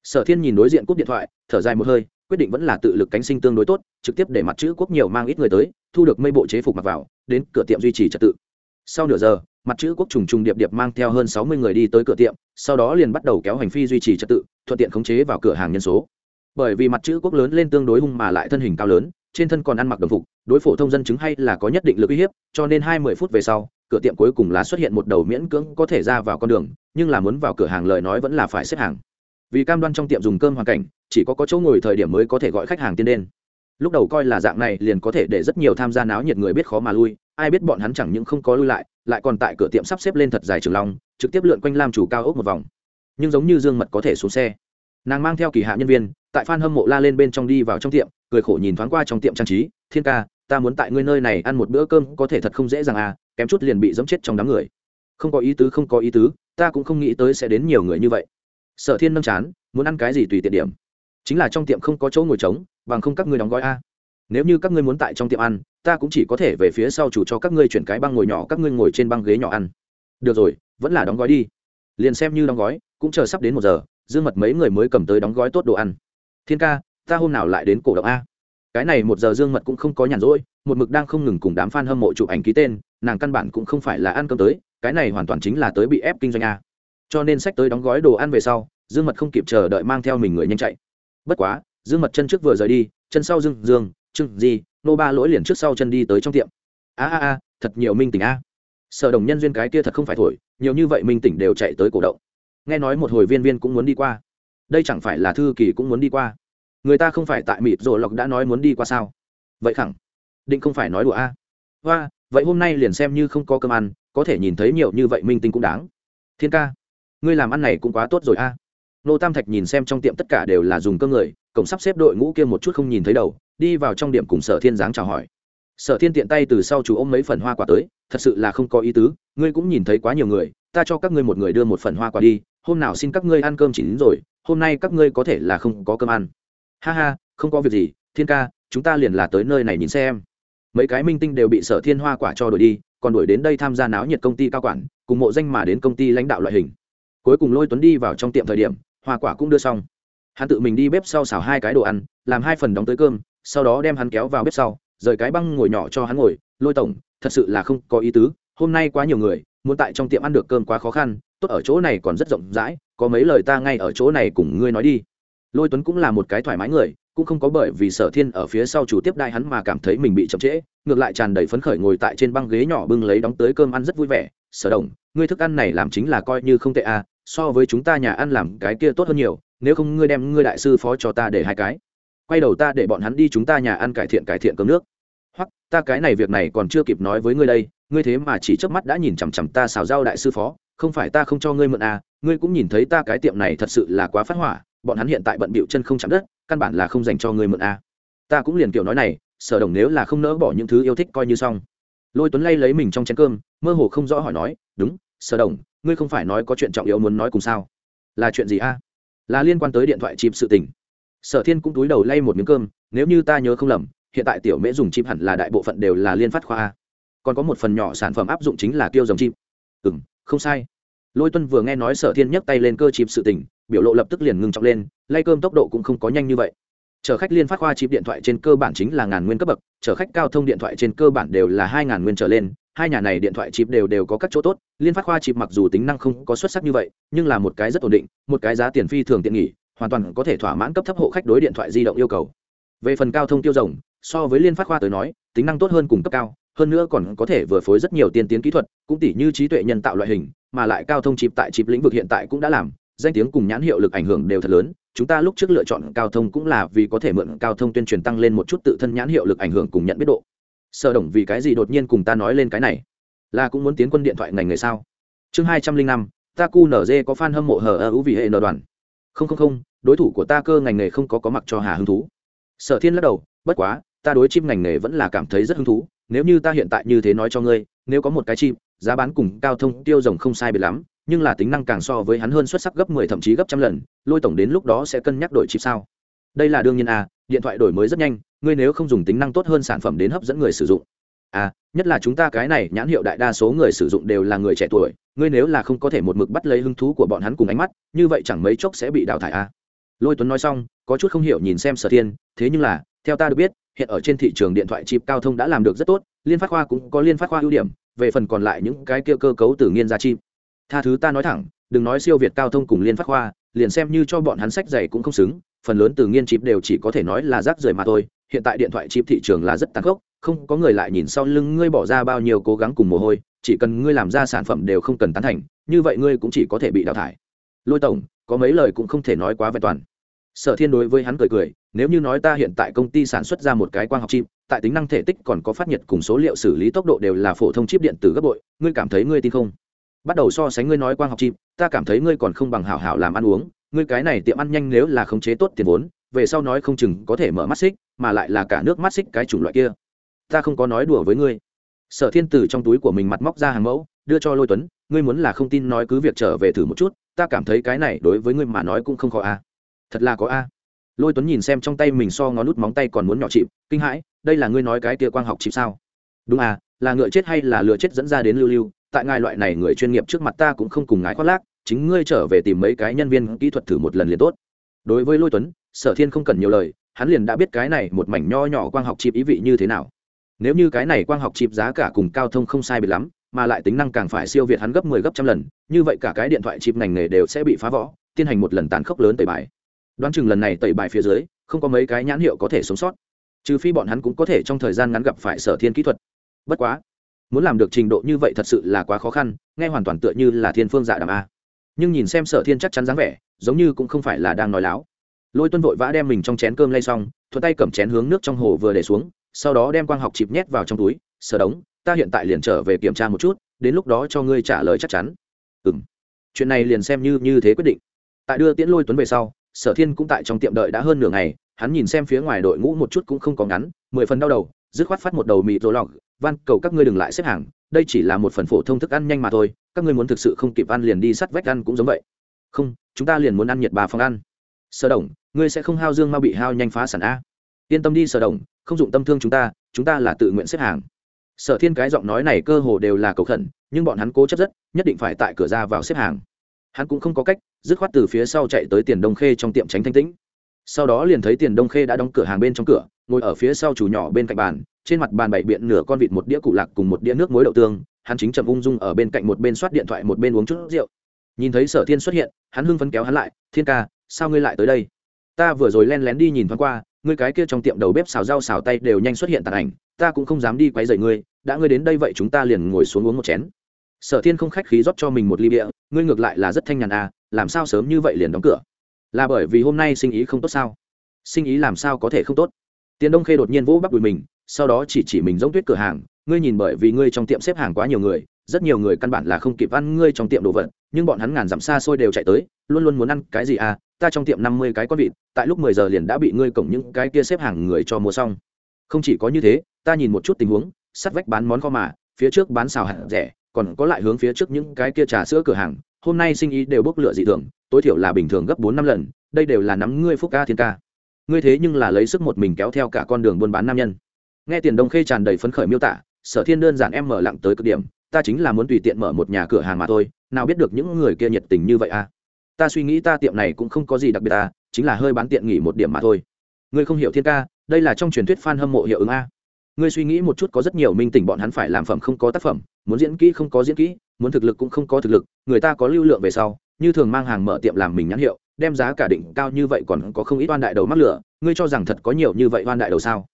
Sở thiên nhìn đối diện cúp điện thoại, thở dài một hơi, quyết định vẫn là tự lực cánh sinh tương đối tốt, trực tiếp để mặt chữ quốc nhiều mang ít người tới, thu được mây bộ chế phục mặc vào, đến cửa tiệm duy trì trật tự. Sau nửa giờ, mặt chữ quốc trùng trùng điệp điệp mang theo hơn sáu mươi người đi tới cửa tiệm, sau đó liền bắt đầu kéo hành phi duy trì trật tự, thuận tiện khống chế vào cửa hàng nhân số bởi vì mặt chữ quốc lớn lên tương đối hung mà lại thân hình cao lớn, trên thân còn ăn mặc đồng phục, đối phổ thông dân chứng hay là có nhất định lực uy hiếp, cho nên hai mươi phút về sau, cửa tiệm cuối cùng là xuất hiện một đầu miễn cưỡng có thể ra vào con đường, nhưng là muốn vào cửa hàng lời nói vẫn là phải xếp hàng. Vì cam đoan trong tiệm dùng cơm hoàn cảnh, chỉ có có chỗ ngồi thời điểm mới có thể gọi khách hàng tiên đen. Lúc đầu coi là dạng này liền có thể để rất nhiều tham gia náo nhiệt người biết khó mà lui, ai biết bọn hắn chẳng những không có lui lại lại còn tại cửa tiệm sắp xếp lên thật dài trường long, trực tiếp lượn quanh lam chủ cao ốc một vòng. Nhưng giống như dương mật có thể xuống xe nàng mang theo kỳ hạ nhân viên, tại phan hâm mộ la lên bên trong đi vào trong tiệm, cười khổ nhìn thoáng qua trong tiệm trang trí, thiên ca, ta muốn tại ngươi nơi này ăn một bữa cơm, có thể thật không dễ dàng à kém chút liền bị dẫm chết trong đám người. Không có ý tứ, không có ý tứ, ta cũng không nghĩ tới sẽ đến nhiều người như vậy. Sở thiên nâng chán, muốn ăn cái gì tùy tiện điểm. Chính là trong tiệm không có chỗ ngồi trống, bằng không các ngươi đóng gói a nếu như các ngươi muốn tại trong tiệm ăn, ta cũng chỉ có thể về phía sau chủ cho các ngươi chuyển cái băng ngồi nhỏ, các ngươi ngồi trên băng ghế nhỏ ăn. Được rồi, vẫn là đóng gói đi. Liền xem như đóng gói, cũng chờ sắp đến một giờ dương mật mấy người mới cầm tới đóng gói tốt đồ ăn. Thiên ca, ta hôm nào lại đến cổ động a? Cái này một giờ dương mật cũng không có nhàn rỗi, một mực đang không ngừng cùng đám f a n hâm mộ chụp ảnh ký tên, nàng căn bản cũng không phải là ăn cơm tới, cái này hoàn toàn chính là tới bị ép kinh doanh a. Cho nên sách tới đóng gói đồ ăn về sau, dương mật không kịp chờ đợi mang theo mình người nhanh chạy. Bất quá, dương mật chân trước vừa rời đi, chân sau dương dương trưng gì, nô ba lỗi liền trước sau chân đi tới trong tiệm. A a a, thật nhiều minh tỉnh a. Sở đồng nhân duyên cái kia thật không phải thổi, nhiều như vậy minh tỉnh đều chạy tới cổ động nghe nói một hồi viên viên cũng muốn đi qua. Đây chẳng phải là thư kỳ cũng muốn đi qua. Người ta không phải tại mịt rồi lộc đã nói muốn đi qua sao? Vậy khẳng định không phải nói đùa a. Hoa, vậy hôm nay liền xem như không có cơm ăn, có thể nhìn thấy nhiều như vậy minh tinh cũng đáng. Thiên ca, ngươi làm ăn này cũng quá tốt rồi a. Nô tam thạch nhìn xem trong tiệm tất cả đều là dùng cơm người, cổng sắp xếp đội ngũ kia một chút không nhìn thấy đầu, đi vào trong điểm cùng sở thiên giáng chào hỏi. Sở thiên tiện tay từ sau chú ôm mấy phần hoa quả tới, thật sự là không có ý tứ, ngươi cũng nhìn thấy quá nhiều người, ta cho các ngươi một người đưa một phần hoa quả đi hôm nào xin các ngươi ăn cơm chỉ đến rồi, hôm nay các ngươi có thể là không có cơm ăn. Ha ha, không có việc gì, thiên ca, chúng ta liền là tới nơi này nhìn xem. Mấy cái minh tinh đều bị sở thiên hoa quả cho đuổi đi, còn đuổi đến đây tham gia náo nhiệt công ty cao quản, cùng mộ danh mà đến công ty lãnh đạo loại hình. Cuối cùng lôi tuấn đi vào trong tiệm thời điểm, hoa quả cũng đưa xong. Hắn tự mình đi bếp sau xào hai cái đồ ăn, làm hai phần đóng tới cơm, sau đó đem hắn kéo vào bếp sau, rời cái băng ngồi nhỏ cho hắn ngồi. Lôi tổng, thật sự là không có ý tứ, hôm nay quá nhiều người muốn tại trong tiệm ăn được cơm quá khó khăn, tốt ở chỗ này còn rất rộng rãi, có mấy lời ta ngay ở chỗ này cùng ngươi nói đi. Lôi tuấn cũng là một cái thoải mái người, cũng không có bởi vì sở thiên ở phía sau chủ tiếp đại hắn mà cảm thấy mình bị chậm trễ, ngược lại tràn đầy phấn khởi ngồi tại trên băng ghế nhỏ bưng lấy đóng tới cơm ăn rất vui vẻ. Sở đồng, ngươi thức ăn này làm chính là coi như không tệ à so với chúng ta nhà ăn làm cái kia tốt hơn nhiều, nếu không ngươi đem ngươi đại sư phó cho ta để hai cái. Quay đầu ta để bọn hắn đi chúng ta nhà ăn cải thiện cải thiện cơm nước. Hoặc, ta cái này việc này còn chưa kịp nói với ngươi đây ngươi thế mà chỉ chớp mắt đã nhìn chằm chằm ta xào giao đại sư phó, không phải ta không cho ngươi mượn à ngươi cũng nhìn thấy ta cái tiệm này thật sự là quá phát hỏa, bọn hắn hiện tại bận bịu chân không chạm đất, căn bản là không dành cho ngươi mượn à. Ta cũng liền kiểu nói này, sở đồng nếu là không nỡ bỏ những thứ yêu thích coi như xong. Lôi tuấn lay lấy mình trong chén cơm, mơ hồ không rõ hỏi nói, đúng, sở đồng, ngươi không phải nói có chuyện trọng yếu muốn nói cùng sao? Là chuyện gì a là liên quan tới điện thoại chìm sự tình. Sở thiên cũng túi đầu lay một miếng cơm, nếu như ta nhớ không lầm, hiện tại tiểu mễ dùng chim hẳn là đại bộ phận đều là liên phát khoa a còn có một phần nhỏ sản phẩm áp dụng chính là tiêu dòng chip ừ m không sai. Lôi tuân vừa nghe nói sở thiên nhấc tay lên cơ chip sự tình, biểu lộ lập tức liền ngừng trọng lên, lay cơm tốc độ cũng không có nhanh như vậy. Chở khách liên phát khoa chip điện thoại trên cơ bản chính là ngàn nguyên cấp bậc, chở khách cao thông điện thoại trên cơ bản đều là hai ngàn nguyên trở lên, hai nhà này điện thoại chip đều đều có các chỗ tốt, liên phát khoa chip mặc dù tính năng không có xuất sắc như vậy, nhưng là một cái rất ổn định, một cái giá tiền phi thường tiện nghỉ, hoàn toàn có thể thỏa mãn cấp thấp hộ khách đối điện thoại di động yêu cầu. Về phần cao thông tiêu rồng so với liên phát khoa tới nói, tính năng tốt hơn cùng cấp cao hơn nữa còn có thể vừa phối rất nhiều tiên tiến kỹ thuật, cũng tỉ như trí tuệ nhân tạo loại hình, mà lại cao thông chip tại chip lĩnh vực hiện tại cũng đã làm, danh tiếng cùng nhãn hiệu lực ảnh hưởng đều thật lớn, chúng ta lúc trước lựa chọn cao thông cũng là vì có thể mượn cao thông tuyên truyền tăng lên một chút tự thân nhãn hiệu lực ảnh hưởng cùng nhận biết độ. Sở đồng, vì cái gì đột nhiên cùng ta nói lên cái này? Là cũng muốn tiến quân điện thoại ngành người sao? Chương hai trăm linh năm, ta cu nz có fan hâm mộ hờ ơ ưu vì hệ nờ đoàn. Không không không, đối thủ của ta cơ ngành nghề không có có mặc cho hà hứng thú. Sở thiên lắc đầu, bất quá, ta đối chim ngành nghề vẫn là cảm thấy rất hứng thú nếu như ta hiện tại như thế nói cho ngươi, nếu có một cái chim, giá bán cùng cao thông tiêu rồng không sai biệt lắm, nhưng là tính năng càng so với hắn hơn xuất sắc gấp 10 thậm chí gấp trăm lần, lôi tổng đến lúc đó sẽ cân nhắc đổi chip sao? Đây là đương nhiên à điện thoại đổi mới rất nhanh, ngươi nếu không dùng tính năng tốt hơn sản phẩm đến hấp dẫn người sử dụng. À nhất là chúng ta cái này nhãn hiệu đại đa số người sử dụng đều là người trẻ tuổi, ngươi nếu là không có thể một mực bắt lấy hứng thú của bọn hắn cùng ánh mắt, như vậy chẳng mấy chốc sẽ bị đào thải à. Lôi tuấn nói xong, có chút không hiểu nhìn xem sở thiên, thế nhưng là, theo ta được biết hiện ở trên thị trường điện thoại chip cao thông đã làm được rất tốt, liên phát khoa cũng có liên phát khoa ưu điểm, về phần còn lại những cái kia cơ cấu tự nhiên ra chip. Tha thứ ta nói thẳng, đừng nói siêu việt cao thông cùng liên phát khoa, liền xem như cho bọn hắn sách dày cũng không xứng, phần lớn từ nghiên chip đều chỉ có thể nói là rác rưởi mà thôi, hiện tại điện thoại chip thị trường là rất tăng khốc, không có người lại nhìn sau lưng ngươi bỏ ra bao nhiêu cố gắng cùng mồ hôi, chỉ cần ngươi làm ra sản phẩm đều không cần tán thành, như vậy ngươi cũng chỉ có thể bị đào thải. Lôi tổng, có mấy lời cũng không thể nói quá vẹn toàn sở thiên đối với hắn cười cười, nếu như nói ta hiện tại công ty sản xuất ra một cái quang học chip, tại tính năng thể tích còn có phát nhiệt cùng số liệu xử lý tốc độ đều là phổ thông chip điện tử gấp bội, ngươi cảm thấy ngươi tin không? Bắt đầu so sánh ngươi nói quang học chip, ta cảm thấy ngươi còn không bằng hảo hảo làm ăn uống, ngươi cái này tiệm ăn nhanh nếu là khống chế tốt tiền vốn, về sau nói không chừng có thể mở mắt xích, mà lại là cả nước mắt xích cái chủng loại kia. Ta không có nói đùa với ngươi. Sở thiên tử trong túi của mình mặt móc ra hàng mẫu, đưa cho lôi tuấn, ngươi muốn là không tin nói cứ việc trở về thử một chút, ta cảm thấy cái này đối với ngươi mà nói cũng không khó a thật là có a. Lôi tuấn nhìn xem trong tay mình so ngón nút móng tay còn muốn nhỏ chịp kinh hãi, đây là ngươi nói cái kia quang học chịp sao? Đúng à là ngựa chết hay là lừa chết dẫn ra đến lưu lưu, tại ngài loại này người chuyên nghiệp trước mặt ta cũng không cùng ngái khoác lác, chính ngươi trở về tìm mấy cái nhân viên kỹ thuật thử một lần liền tốt. Đối với lôi tuấn, sở thiên không cần nhiều lời, hắn liền đã biết cái này một mảnh nho nhỏ quang học chịp ý vị như thế nào. Nếu như cái này quang học chịp giá cả cùng cao thông không sai biệt lắm, mà lại tính năng càng phải siêu việt hắn gấp 10 gấp trăm lần, như vậy cả cái điện thoại chịp ngành nghề đều sẽ bị phá vỡ, tiến hành một lần tàn khốc lớn tẩy bài đoán chừng lần này tẩy bài phía dưới, không có mấy cái nhãn hiệu có thể sống sót. Trừ phi bọn hắn cũng có thể trong thời gian ngắn gặp phải sở thiên kỹ thuật. Bất quá, muốn làm được trình độ như vậy thật sự là quá khó khăn, nghe hoàn toàn tựa như là thiên phương dạ đàm a. Nhưng nhìn xem sở thiên chắc chắn dáng vẻ, giống như cũng không phải là đang nói láo. Lôi tuân vội vã đem mình trong chén cơm lay xong, thuận tay cầm chén hướng nước trong hồ vừa để xuống, sau đó đem quang học chịp nhét vào trong túi, sở đống, ta hiện tại liền trở về kiểm tra một chút, đến lúc đó cho ngươi trả lời chắc chắn. Ừ m chuyện này liền xem như như thế quyết định. Tại đưa tiễn lôi tuấn về sau sở thiên cũng tại trong tiệm đợi đã hơn nửa ngày, hắn nhìn xem phía ngoài đội ngũ một chút cũng không có ngắn, mười phần đau đầu, dứt khoát phát một đầu mì rối lọc, van, cầu các ngươi đừng lại xếp hàng, đây chỉ là một phần phổ thông thức ăn nhanh mà thôi, các ngươi muốn thực sự không kịp ăn liền đi sắt vách ăn cũng giống vậy. Không, chúng ta liền muốn ăn nhiệt bà phòng ăn. Sở đồng, ngươi sẽ không hao dương mà bị hao nhanh phá sản a. Yên tâm đi, sở đồng, không dụng tâm thương chúng ta chúng ta là tự nguyện xếp hàng. Sở thiên cái giọng nói này cơ hồ đều là cầu khẩn, nhưng bọn hắn cố chấp rất, nhất định phải tại cửa ra vào xếp hàng hắn cũng không có cách, dứt khoát từ phía sau chạy tới tiền đông khê trong tiệm tránh thanh tĩnh. Sau đó liền thấy tiền đông khê đã đóng cửa hàng bên trong cửa, ngồi ở phía sau chủ nhỏ bên cạnh bàn, trên mặt bàn bày biện nửa con vịt một đĩa cụ lạc cùng một đĩa nước muối đậu tương, hắn chính chậm ung dung ở bên cạnh một bên soát điện thoại một bên uống chút rượu. Nhìn thấy sở thiên xuất hiện, hắn hưng phấn kéo hắn lại, thiên ca, sao ngươi lại tới đây? Ta vừa rồi len lén đi nhìn thoáng qua, ngươi cái kia trong tiệm đầu bếp xào rau xào tay đều nhanh xuất hiện tàn ảnh, ta cũng không dám đi quấy rầy ngươi, đã ngươi đến đây vậy chúng ta liền ngồi xuống uống một chén sở thiên không khách khí rót cho mình một ly bia, ngươi ngược lại là rất thanh nhàn à làm sao sớm như vậy liền đóng cửa? Là bởi vì hôm nay sinh ý không tốt sao? Sinh ý làm sao có thể không tốt? Tiền đông khê đột nhiên vỗ bắp đùi mình, sau đó chỉ chỉ mình giống tuyết cửa hàng, ngươi nhìn bởi vì ngươi trong tiệm xếp hàng quá nhiều người, rất nhiều người căn bản là không kịp ăn ngươi trong tiệm đồ vật, nhưng bọn hắn ngàn dặm xa xôi đều chạy tới, luôn luôn muốn ăn cái gì à ta trong tiệm năm mươi cái con vịt, tại lúc mười giờ liền đã bị ngươi cổng những cái kia xếp hàng người cho mua xong. Không chỉ có như thế, ta nhìn một chút tình huống, sắt vách bán món kho mà, phía trước bán xào hạt rẻ còn có lại hướng phía trước những cái kia trà sữa cửa hàng, hôm nay sinh ý đều bốc lửa dị thường, tối thiểu là bình thường gấp bốn năm lần, đây đều là nắm ngươi phúc ca thiên ca. Ngươi thế nhưng là lấy sức một mình kéo theo cả con đường buôn bán nam nhân. Nghe tiền đông khê tràn đầy phấn khởi miêu tả, sở thiên đơn giản em mở lặng tới cực điểm, ta chính là muốn tùy tiện mở một nhà cửa hàng mà thôi, nào biết được những người kia nhiệt tình như vậy à? Ta suy nghĩ ta tiệm này cũng không có gì đặc biệt à chính là hơi bán tiện nghỉ một điểm mà thôi. Ngươi không hiểu thiên ca, đây là trong truyền thuyết fan hâm mộ hiệu ứng a ngươi suy nghĩ một chút có rất nhiều minh tỉnh bọn hắn phải làm phẩm không có tác phẩm, muốn diễn kỹ không có diễn kỹ, muốn thực lực cũng không có thực lực, người ta có lưu lượng về sau, như thường mang hàng mở tiệm làm mình nhãn hiệu, đem giá cả định cao như vậy còn có không ít oan đại đầu mắc lửa, ngươi cho rằng thật có nhiều như vậy oan đại đầu sao?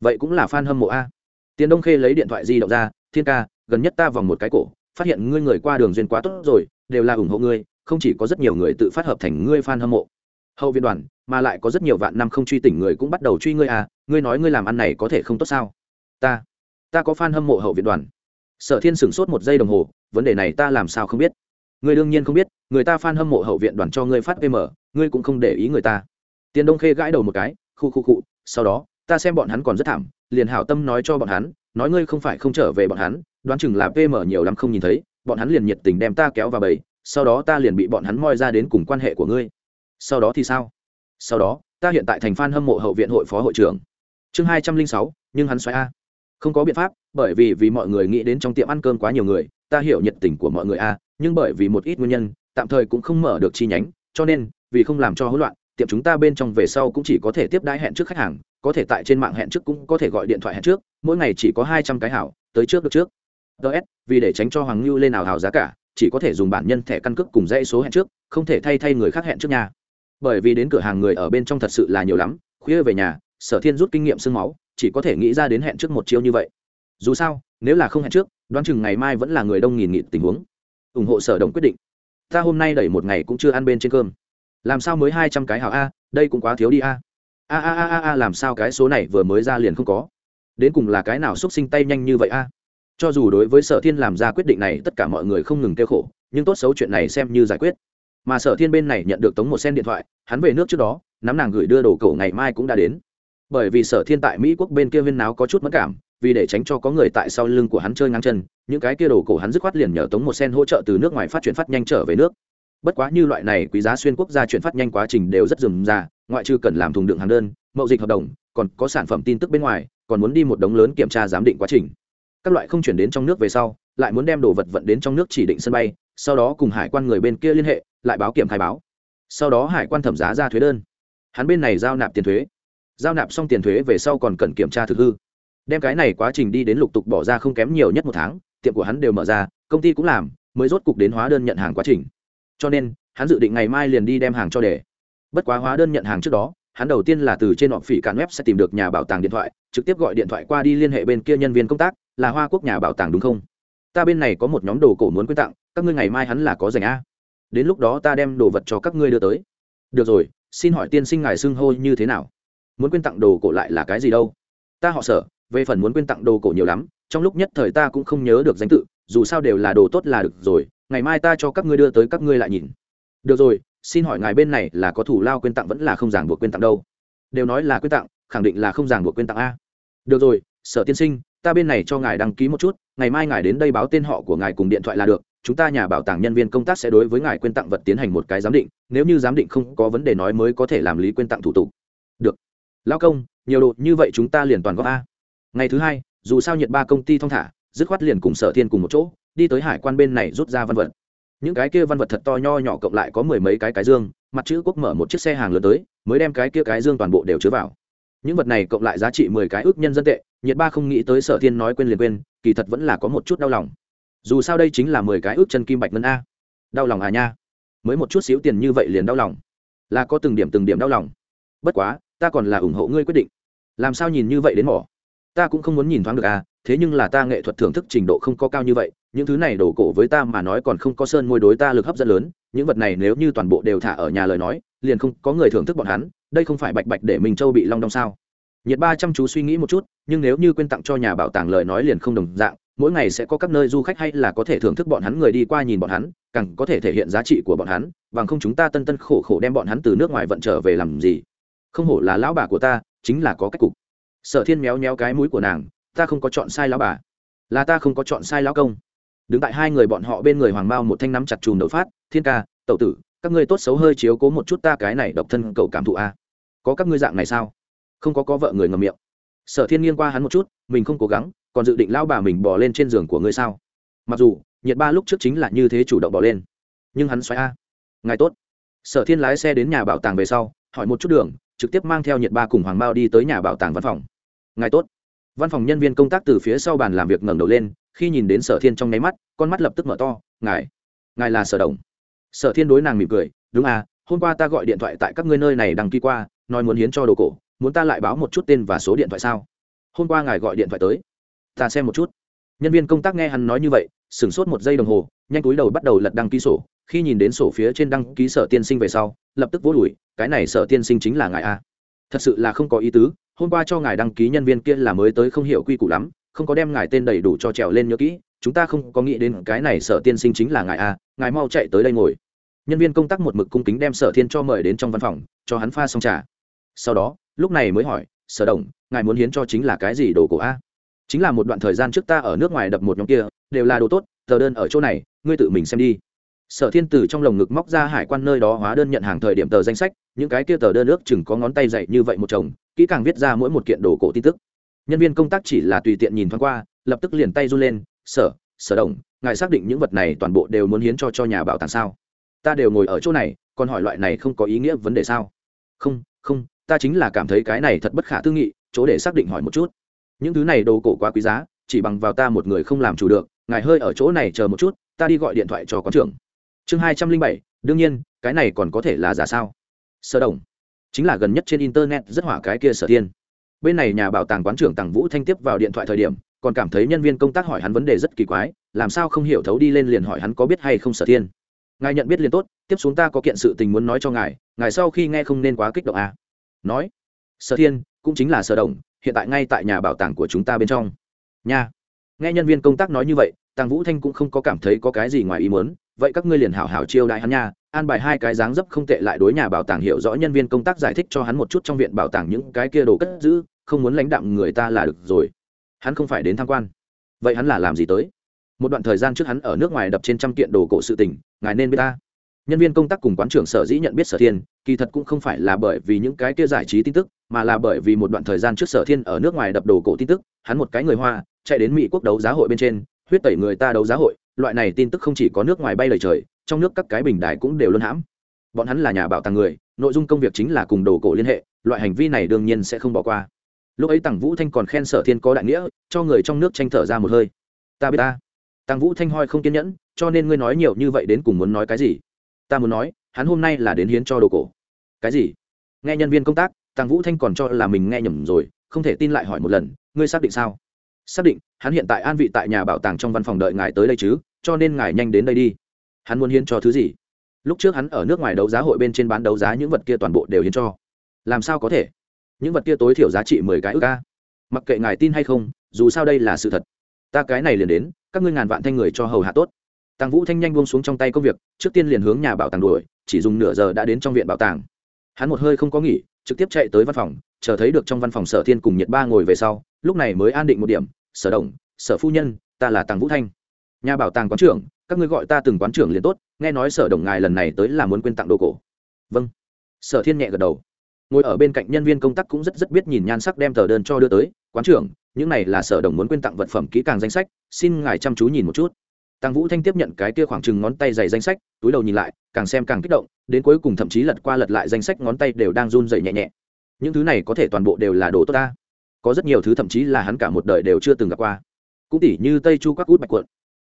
Vậy cũng là fan hâm mộ a. Tiền đông khê lấy điện thoại di động ra, thiên ca, gần nhất ta vòng một cái cổ, phát hiện ngươi người qua đường duyên quá tốt rồi, đều là ủng hộ ngươi, không chỉ có rất nhiều người tự phát hợp thành ngươi fan hâm mộ. Hậu viên đoàn, mà lại có rất nhiều vạn năm không truy tỉnh người cũng bắt đầu truy ngươi à ngươi nói ngươi làm ăn này có thể không tốt sao? Ta ta có fan hâm mộ hậu viện đoàn. Sở thiên sửng sốt một giây đồng hồ, vấn đề này ta làm sao không biết? Người đương nhiên không biết, người ta fan hâm mộ hậu viện đoàn cho ngươi phát pm ngươi cũng không để ý người ta. Tiền đông khê gãi đầu một cái, khu khu cụ sau đó, ta xem bọn hắn còn rất thảm, liền hảo tâm nói cho bọn hắn, nói ngươi không phải không trở về bọn hắn, đoán chừng là pm nhiều lắm không nhìn thấy, bọn hắn liền nhiệt tình đem ta kéo vào bầy, sau đó ta liền bị bọn hắn moi ra đến cùng quan hệ của ngươi. Sau đó thì sao? Sau đó, ta hiện tại thành fan hâm mộ hậu viện hội phó hội trưởng. Chương hai trăm linh sáu, nhưng hắn xoáy a không có biện pháp, bởi vì vì mọi người nghĩ đến trong tiệm ăn cơm quá nhiều người, ta hiểu nhiệt tình của mọi người a nhưng bởi vì một ít nguyên nhân, tạm thời cũng không mở được chi nhánh, cho nên, vì không làm cho hỗn loạn, tiệm chúng ta bên trong về sau cũng chỉ có thể tiếp đãi hẹn trước khách hàng, có thể tại trên mạng hẹn trước cũng có thể gọi điện thoại hẹn trước, mỗi ngày chỉ có hai trăm cái hảo, tới trước được trước. Ts vì để tránh cho hoàng ngưu lên nào hào giá cả, chỉ có thể dùng bản nhân thẻ căn cước cùng dãy số hẹn trước, không thể thay thay người khác hẹn trước nhà bởi vì đến cửa hàng người ở bên trong thật sự là nhiều lắm, khuya về nhà, sở thiên rút kinh nghiệm sương máu chỉ có thể nghĩ ra đến hẹn trước một chiêu như vậy. Dù sao, nếu là không hẹn trước, đoán chừng ngày mai vẫn là người đông nghìn nghịt tình huống. Ủng hộ sở đồng quyết định. Ta hôm nay đẩy một ngày cũng chưa ăn bên trên cơm. Làm sao mới hai trăm cái hảo a, đây cũng quá thiếu đi a. A a a a làm sao cái số này vừa mới ra liền không có? Đến cùng là cái nào xúc sinh tay nhanh như vậy a? Cho dù đối với sở thiên làm ra quyết định này, tất cả mọi người không ngừng kêu khổ, nhưng tốt xấu chuyện này xem như giải quyết. Mà sở thiên bên này nhận được tống một sen điện thoại, hắn về nước trước đó, nắm nàng gửi đưa đồ cầu ngày mai cũng đã đến bởi vì sở thiên tại mỹ quốc bên kia viên náo có chút mất cảm, vì để tránh cho có người tại sau lưng của hắn chơi ngang chân, những cái kia đồ cổ hắn dứt khoát liền nhờ tống một sen hỗ trợ từ nước ngoài phát chuyển phát nhanh trở về nước. Bất quá như loại này quý giá xuyên quốc gia chuyển phát nhanh quá trình đều rất dườm ra ngoại trừ cần làm thùng đựng hàng đơn, mậu dịch hợp đồng, còn có sản phẩm tin tức bên ngoài, còn muốn đi một đống lớn kiểm tra giám định quá trình. Các loại không chuyển đến trong nước về sau, lại muốn đem đồ vật vận đến trong nước chỉ định sân bay, sau đó cùng hải quan người bên kia liên hệ, lại báo kiểm khai báo. Sau đó hải quan thẩm giá ra thuế đơn. Hắn bên này giao nạp tiền thuế giao nạp xong tiền thuế về sau còn cần kiểm tra thực hư. Đem cái này quá trình đi đến lục tục bỏ ra không kém nhiều nhất một tháng, tiệm của hắn đều mở ra, công ty cũng làm, mới rốt cục đến hóa đơn nhận hàng quá trình. Cho nên, hắn dự định ngày mai liền đi đem hàng cho để. Bất quá hóa đơn nhận hàng trước đó, hắn đầu tiên là từ trên họ phỉ cản web sẽ tìm được nhà bảo tàng điện thoại, trực tiếp gọi điện thoại qua đi liên hệ bên kia nhân viên công tác, là hoa quốc nhà bảo tàng đúng không? Ta bên này có một nhóm đồ cổ muốn quyên tặng, các ngươi ngày mai hắn là có dành a. Đến lúc đó ta đem đồ vật cho các ngươi đưa tới. Được rồi, xin hỏi tiên sinh ngài xưng hô như thế nào? Muốn quyên tặng đồ cổ lại là cái gì đâu? Ta họ sở, về phần muốn quyên tặng đồ cổ nhiều lắm, trong lúc nhất thời ta cũng không nhớ được danh tự, dù sao đều là đồ tốt là được rồi, ngày mai ta cho các ngươi đưa tới các ngươi lại nhìn. Được rồi, xin hỏi ngài bên này là có thủ lao quyên tặng vẫn là không giảng buộc quyên tặng đâu? Đều nói là quyên tặng, khẳng định là không giảng buộc quyên tặng a. Được rồi, sở tiên sinh, ta bên này cho ngài đăng ký một chút, ngày mai ngài đến đây báo tên họ của ngài cùng điện thoại là được, chúng ta nhà bảo tàng nhân viên công tác sẽ đối với ngài quyên tặng vật tiến hành một cái giám định, nếu như giám định không có vấn đề nói mới có thể làm lý quyên tặng thủ tục lao công, nhiều đồ như vậy chúng ta liền toàn góp a. Ngày thứ hai, dù sao nhiệt ba công ty thong thả, dứt khoát liền cùng sở thiên cùng một chỗ, đi tới hải quan bên này rút ra văn vật. Những cái kia văn vật thật to nho nhỏ cộng lại có mười mấy cái cái dương, mặt chữ quốc mở một chiếc xe hàng lớn tới, mới đem cái kia cái dương toàn bộ đều chứa vào. Những vật này cộng lại giá trị mười cái ước nhân dân tệ nhiệt ba không nghĩ tới sở thiên nói quên liền quên, kỳ thật vẫn là có một chút đau lòng. Dù sao đây chính là mười cái ước chân kim bạch ngân a. Đau lòng à nha. Mới một chút xíu tiền như vậy liền đau lòng. Là có từng điểm từng điểm đau lòng. Bất quá ta còn là ủng hộ ngươi quyết định. Làm sao nhìn như vậy đến mỏ? Ta cũng không muốn nhìn thoáng được à thế nhưng là ta nghệ thuật thưởng thức trình độ không có cao như vậy, những thứ này đổ cổ với ta mà nói còn không có sơn môi đối ta lực hấp dẫn lớn, những vật này nếu như toàn bộ đều thả ở nhà lời nói, liền không có người thưởng thức bọn hắn, đây không phải bạch bạch để mình châu bị long đong sao? Nhiệt ba chăm chú suy nghĩ một chút, nhưng nếu như quên tặng cho nhà bảo tàng lời nói liền không đồng dạng, mỗi ngày sẽ có các nơi du khách hay là có thể thưởng thức bọn hắn người đi qua nhìn bọn hắn, càng có thể thể hiện giá trị của bọn hắn, bằng không chúng ta tân tân khổ khổ đem bọn hắn từ nước ngoài vận trở về làm gì? Không hổ là lão bà của ta, chính là có cách cục. Sở thiên méo méo cái mũi của nàng, ta không có chọn sai lão bà, là ta không có chọn sai lão công. Đứng tại hai người bọn họ bên người hoàng mao một thanh nắm chặt chùm đầu phát, thiên ca, tẩu tử, các ngươi tốt xấu hơi chiếu cố một chút ta cái này độc thân cầu cảm thụ a. Có các ngươi dạng này sao? Không có có vợ người ngầm miệng. Sở thiên nghiêng qua hắn một chút, mình không cố gắng, còn dự định lao bà mình bỏ lên trên giường của ngươi sao? Mặc dù, nhiệt ba lúc trước chính là như thế chủ động bỏ lên, nhưng hắn xoáy a. Ngài tốt. Sở thiên lái xe đến nhà bảo tàng về sau, hỏi một chút đường trực tiếp mang theo nhiệt ba cùng hoàng bao đi tới nhà bảo tàng văn phòng. Ngài tốt. Văn phòng nhân viên công tác từ phía sau bàn làm việc ngẩng đầu lên, khi nhìn đến sở thiên trong nháy mắt, con mắt lập tức mở to, ngài ngài là sở đồng. Sở thiên đối nàng mỉm cười, đúng à hôm qua ta gọi điện thoại tại các ngươi nơi này đăng ký qua, nói muốn hiến cho đồ cổ, muốn ta lại báo một chút tên và số điện thoại sao? Hôm qua ngài gọi điện thoại tới, ta xem một chút. Nhân viên công tác nghe hắn nói như vậy, sửng sốt một giây đồng hồ, nhanh túi đầu bắt đầu lật đăng ký sổ, khi nhìn đến sổ phía trên đăng ký sở tiên sinh về sau lập tức vỗ đùi, cái này sở tiên sinh chính là ngài a. Thật sự là không có ý tứ, hôm qua cho ngài đăng ký nhân viên kia là mới tới không hiểu quy củ lắm, không có đem ngài tên đầy đủ cho trèo lên nhớ kỹ, chúng ta không có nghĩ đến cái này sở tiên sinh chính là ngài a, ngài mau chạy tới đây ngồi. Nhân viên công tác một mực cung kính đem sở thiên cho mời đến trong văn phòng, cho hắn pha xong trà. Sau đó, lúc này mới hỏi, sở đồng, ngài muốn hiến cho chính là cái gì đồ cổ a? Chính là một đoạn thời gian trước ta ở nước ngoài đập một nhóm kia, đều là đồ tốt, tờ đơn ở chỗ này, ngươi tự mình xem đi sở thiên từ trong lồng ngực móc ra hải quan nơi đó hóa đơn nhận hàng thời điểm tờ danh sách, những cái kia tờ đơn ước chừng có ngón tay dậy như vậy một chồng, kỹ càng viết ra mỗi một kiện đồ cổ tin tức. Nhân viên công tác chỉ là tùy tiện nhìn thoáng qua, lập tức liền tay run lên, sở sở đồng, ngài xác định những vật này toàn bộ đều muốn hiến cho cho nhà bảo tàng sao? Ta đều ngồi ở chỗ này, còn hỏi loại này không có ý nghĩa vấn đề sao? Không không, ta chính là cảm thấy cái này thật bất khả tư nghị, chỗ để xác định hỏi một chút. Những thứ này đồ cổ quá quý giá, chỉ bằng vào ta một người không làm chủ được, ngài hơi ở chỗ này chờ một chút, ta đi gọi điện thoại cho quán trưởng chương hai trăm linh bảy, đương nhiên, cái này còn có thể là giả sao? Sở đồng. Chính là gần nhất trên internet rất hỏa cái kia sở thiên. Bên này nhà bảo tàng quán trưởng tàng vũ thanh tiếp vào điện thoại thời điểm, còn cảm thấy nhân viên công tác hỏi hắn vấn đề rất kỳ quái, làm sao không hiểu thấu đi lên liền hỏi hắn có biết hay không sở thiên. Ngài nhận biết liền tốt, tiếp xuống ta có kiện sự tình muốn nói cho ngài ngài sau khi nghe không nên quá kích động à. nói. Sở thiên, cũng chính là sở đồng, hiện tại ngay tại nhà bảo tàng của chúng ta bên trong. Nha. Nghe nhân viên công tác nói như vậy tàng vũ thanh cũng không có cảm thấy có cái gì ngoài ý muốn vậy các ngươi liền hảo hảo chiêu đại hắn nha, an bài hai cái dáng dấp không tệ lại đối nhà bảo tàng hiểu rõ nhân viên công tác giải thích cho hắn một chút trong viện bảo tàng những cái kia đồ cất giữ, không muốn lãnh đạm người ta là được rồi. Hắn không phải đến tham quan. Vậy hắn là làm gì tới? Một đoạn thời gian trước hắn ở nước ngoài đập trên trăm kiện đồ cổ sự tình, ngài nên biết ta. Nhân viên công tác cùng quán trưởng sở dĩ nhận biết sở thiên, kỳ thật cũng không phải là bởi vì những cái kia giải trí tin tức, mà là bởi vì một đoạn thời gian trước sở thiên ở nước ngoài đập đồ cổ tin tức, hắn một cái người hoa, chạy đến mỹ quốc đấu giá hội bên trên, huyết tẩy người ta đấu giá hội loại này tin tức không chỉ có nước ngoài bay lời trời, trong nước các cái bình đài cũng đều luôn hãm. Bọn hắn là nhà bảo tàng người, nội dung công việc chính là cùng đồ cổ liên hệ, loại hành vi này đương nhiên sẽ không bỏ qua. Lúc ấy tằng vũ thanh còn khen sở thiên có đại nghĩa, cho người trong nước tranh thở ra một hơi. Ta biết ta. Tằng vũ thanh hoi không kiên nhẫn, cho nên ngươi nói nhiều như vậy đến cùng muốn nói cái gì? Ta muốn nói, hắn hôm nay là đến hiến cho đồ cổ. Cái gì? Nghe nhân viên công tác tàng vũ thanh còn cho là mình nghe nhầm rồi, không thể tin lại hỏi một lần, ngươi xác định sao? Xác định, hắn hiện tại an vị tại nhà bảo tàng trong văn phòng đợi ngài tới đây chứ, cho nên ngài nhanh đến đây đi. Hắn muốn hiến cho thứ gì? Lúc trước hắn ở nước ngoài đấu giá hội bên trên bán đấu giá những vật kia toàn bộ đều hiến cho. Làm sao có thể? Những vật kia tối thiểu giá trị mười cái ước ca mặc kệ ngài tin hay không, dù sao đây là sự thật. Ta cái này liền đến, các ngươi ngàn vạn thanh người cho hầu hạ tốt. Tàng vũ thanh nhanh buông xuống trong tay công việc, trước tiên liền hướng nhà bảo tàng đuổi, chỉ dùng nửa giờ đã đến trong viện bảo tàng. Hắn một hơi không có nghỉ, trực tiếp chạy tới văn phòng chờ thấy được trong văn phòng sở thiên cùng nhiệt ba ngồi về sau lúc này mới an định một điểm sở đồng sở phu nhân ta là tàng vũ thanh. Nhà bảo tàng quán trưởng các ngươi gọi ta từng quán trưởng liền tốt nghe nói sở đồng ngài lần này tới là muốn quyên tặng đồ cổ. Vâng. Sở thiên nhẹ gật đầu. Ngồi ở bên cạnh nhân viên công tác cũng rất rất biết nhìn nhan sắc đem tờ đơn cho đưa tới quán trưởng những này là sở đồng muốn quyên tặng vật phẩm kỹ càng danh sách xin ngài chăm chú nhìn một chút. Tàng Vũ Thanh tiếp nhận cái kia khoảng chừng ngón tay dày danh sách, túi đầu nhìn lại, càng xem càng kích động, đến cuối cùng thậm chí lật qua lật lại danh sách ngón tay đều đang run rẩy nhẹ nhẹ. Những thứ này có thể toàn bộ đều là đồ tốt ta. Có rất nhiều thứ thậm chí là hắn cả một đời đều chưa từng gặp qua. Cũng tỉ như Tây Chu các út bạch quận.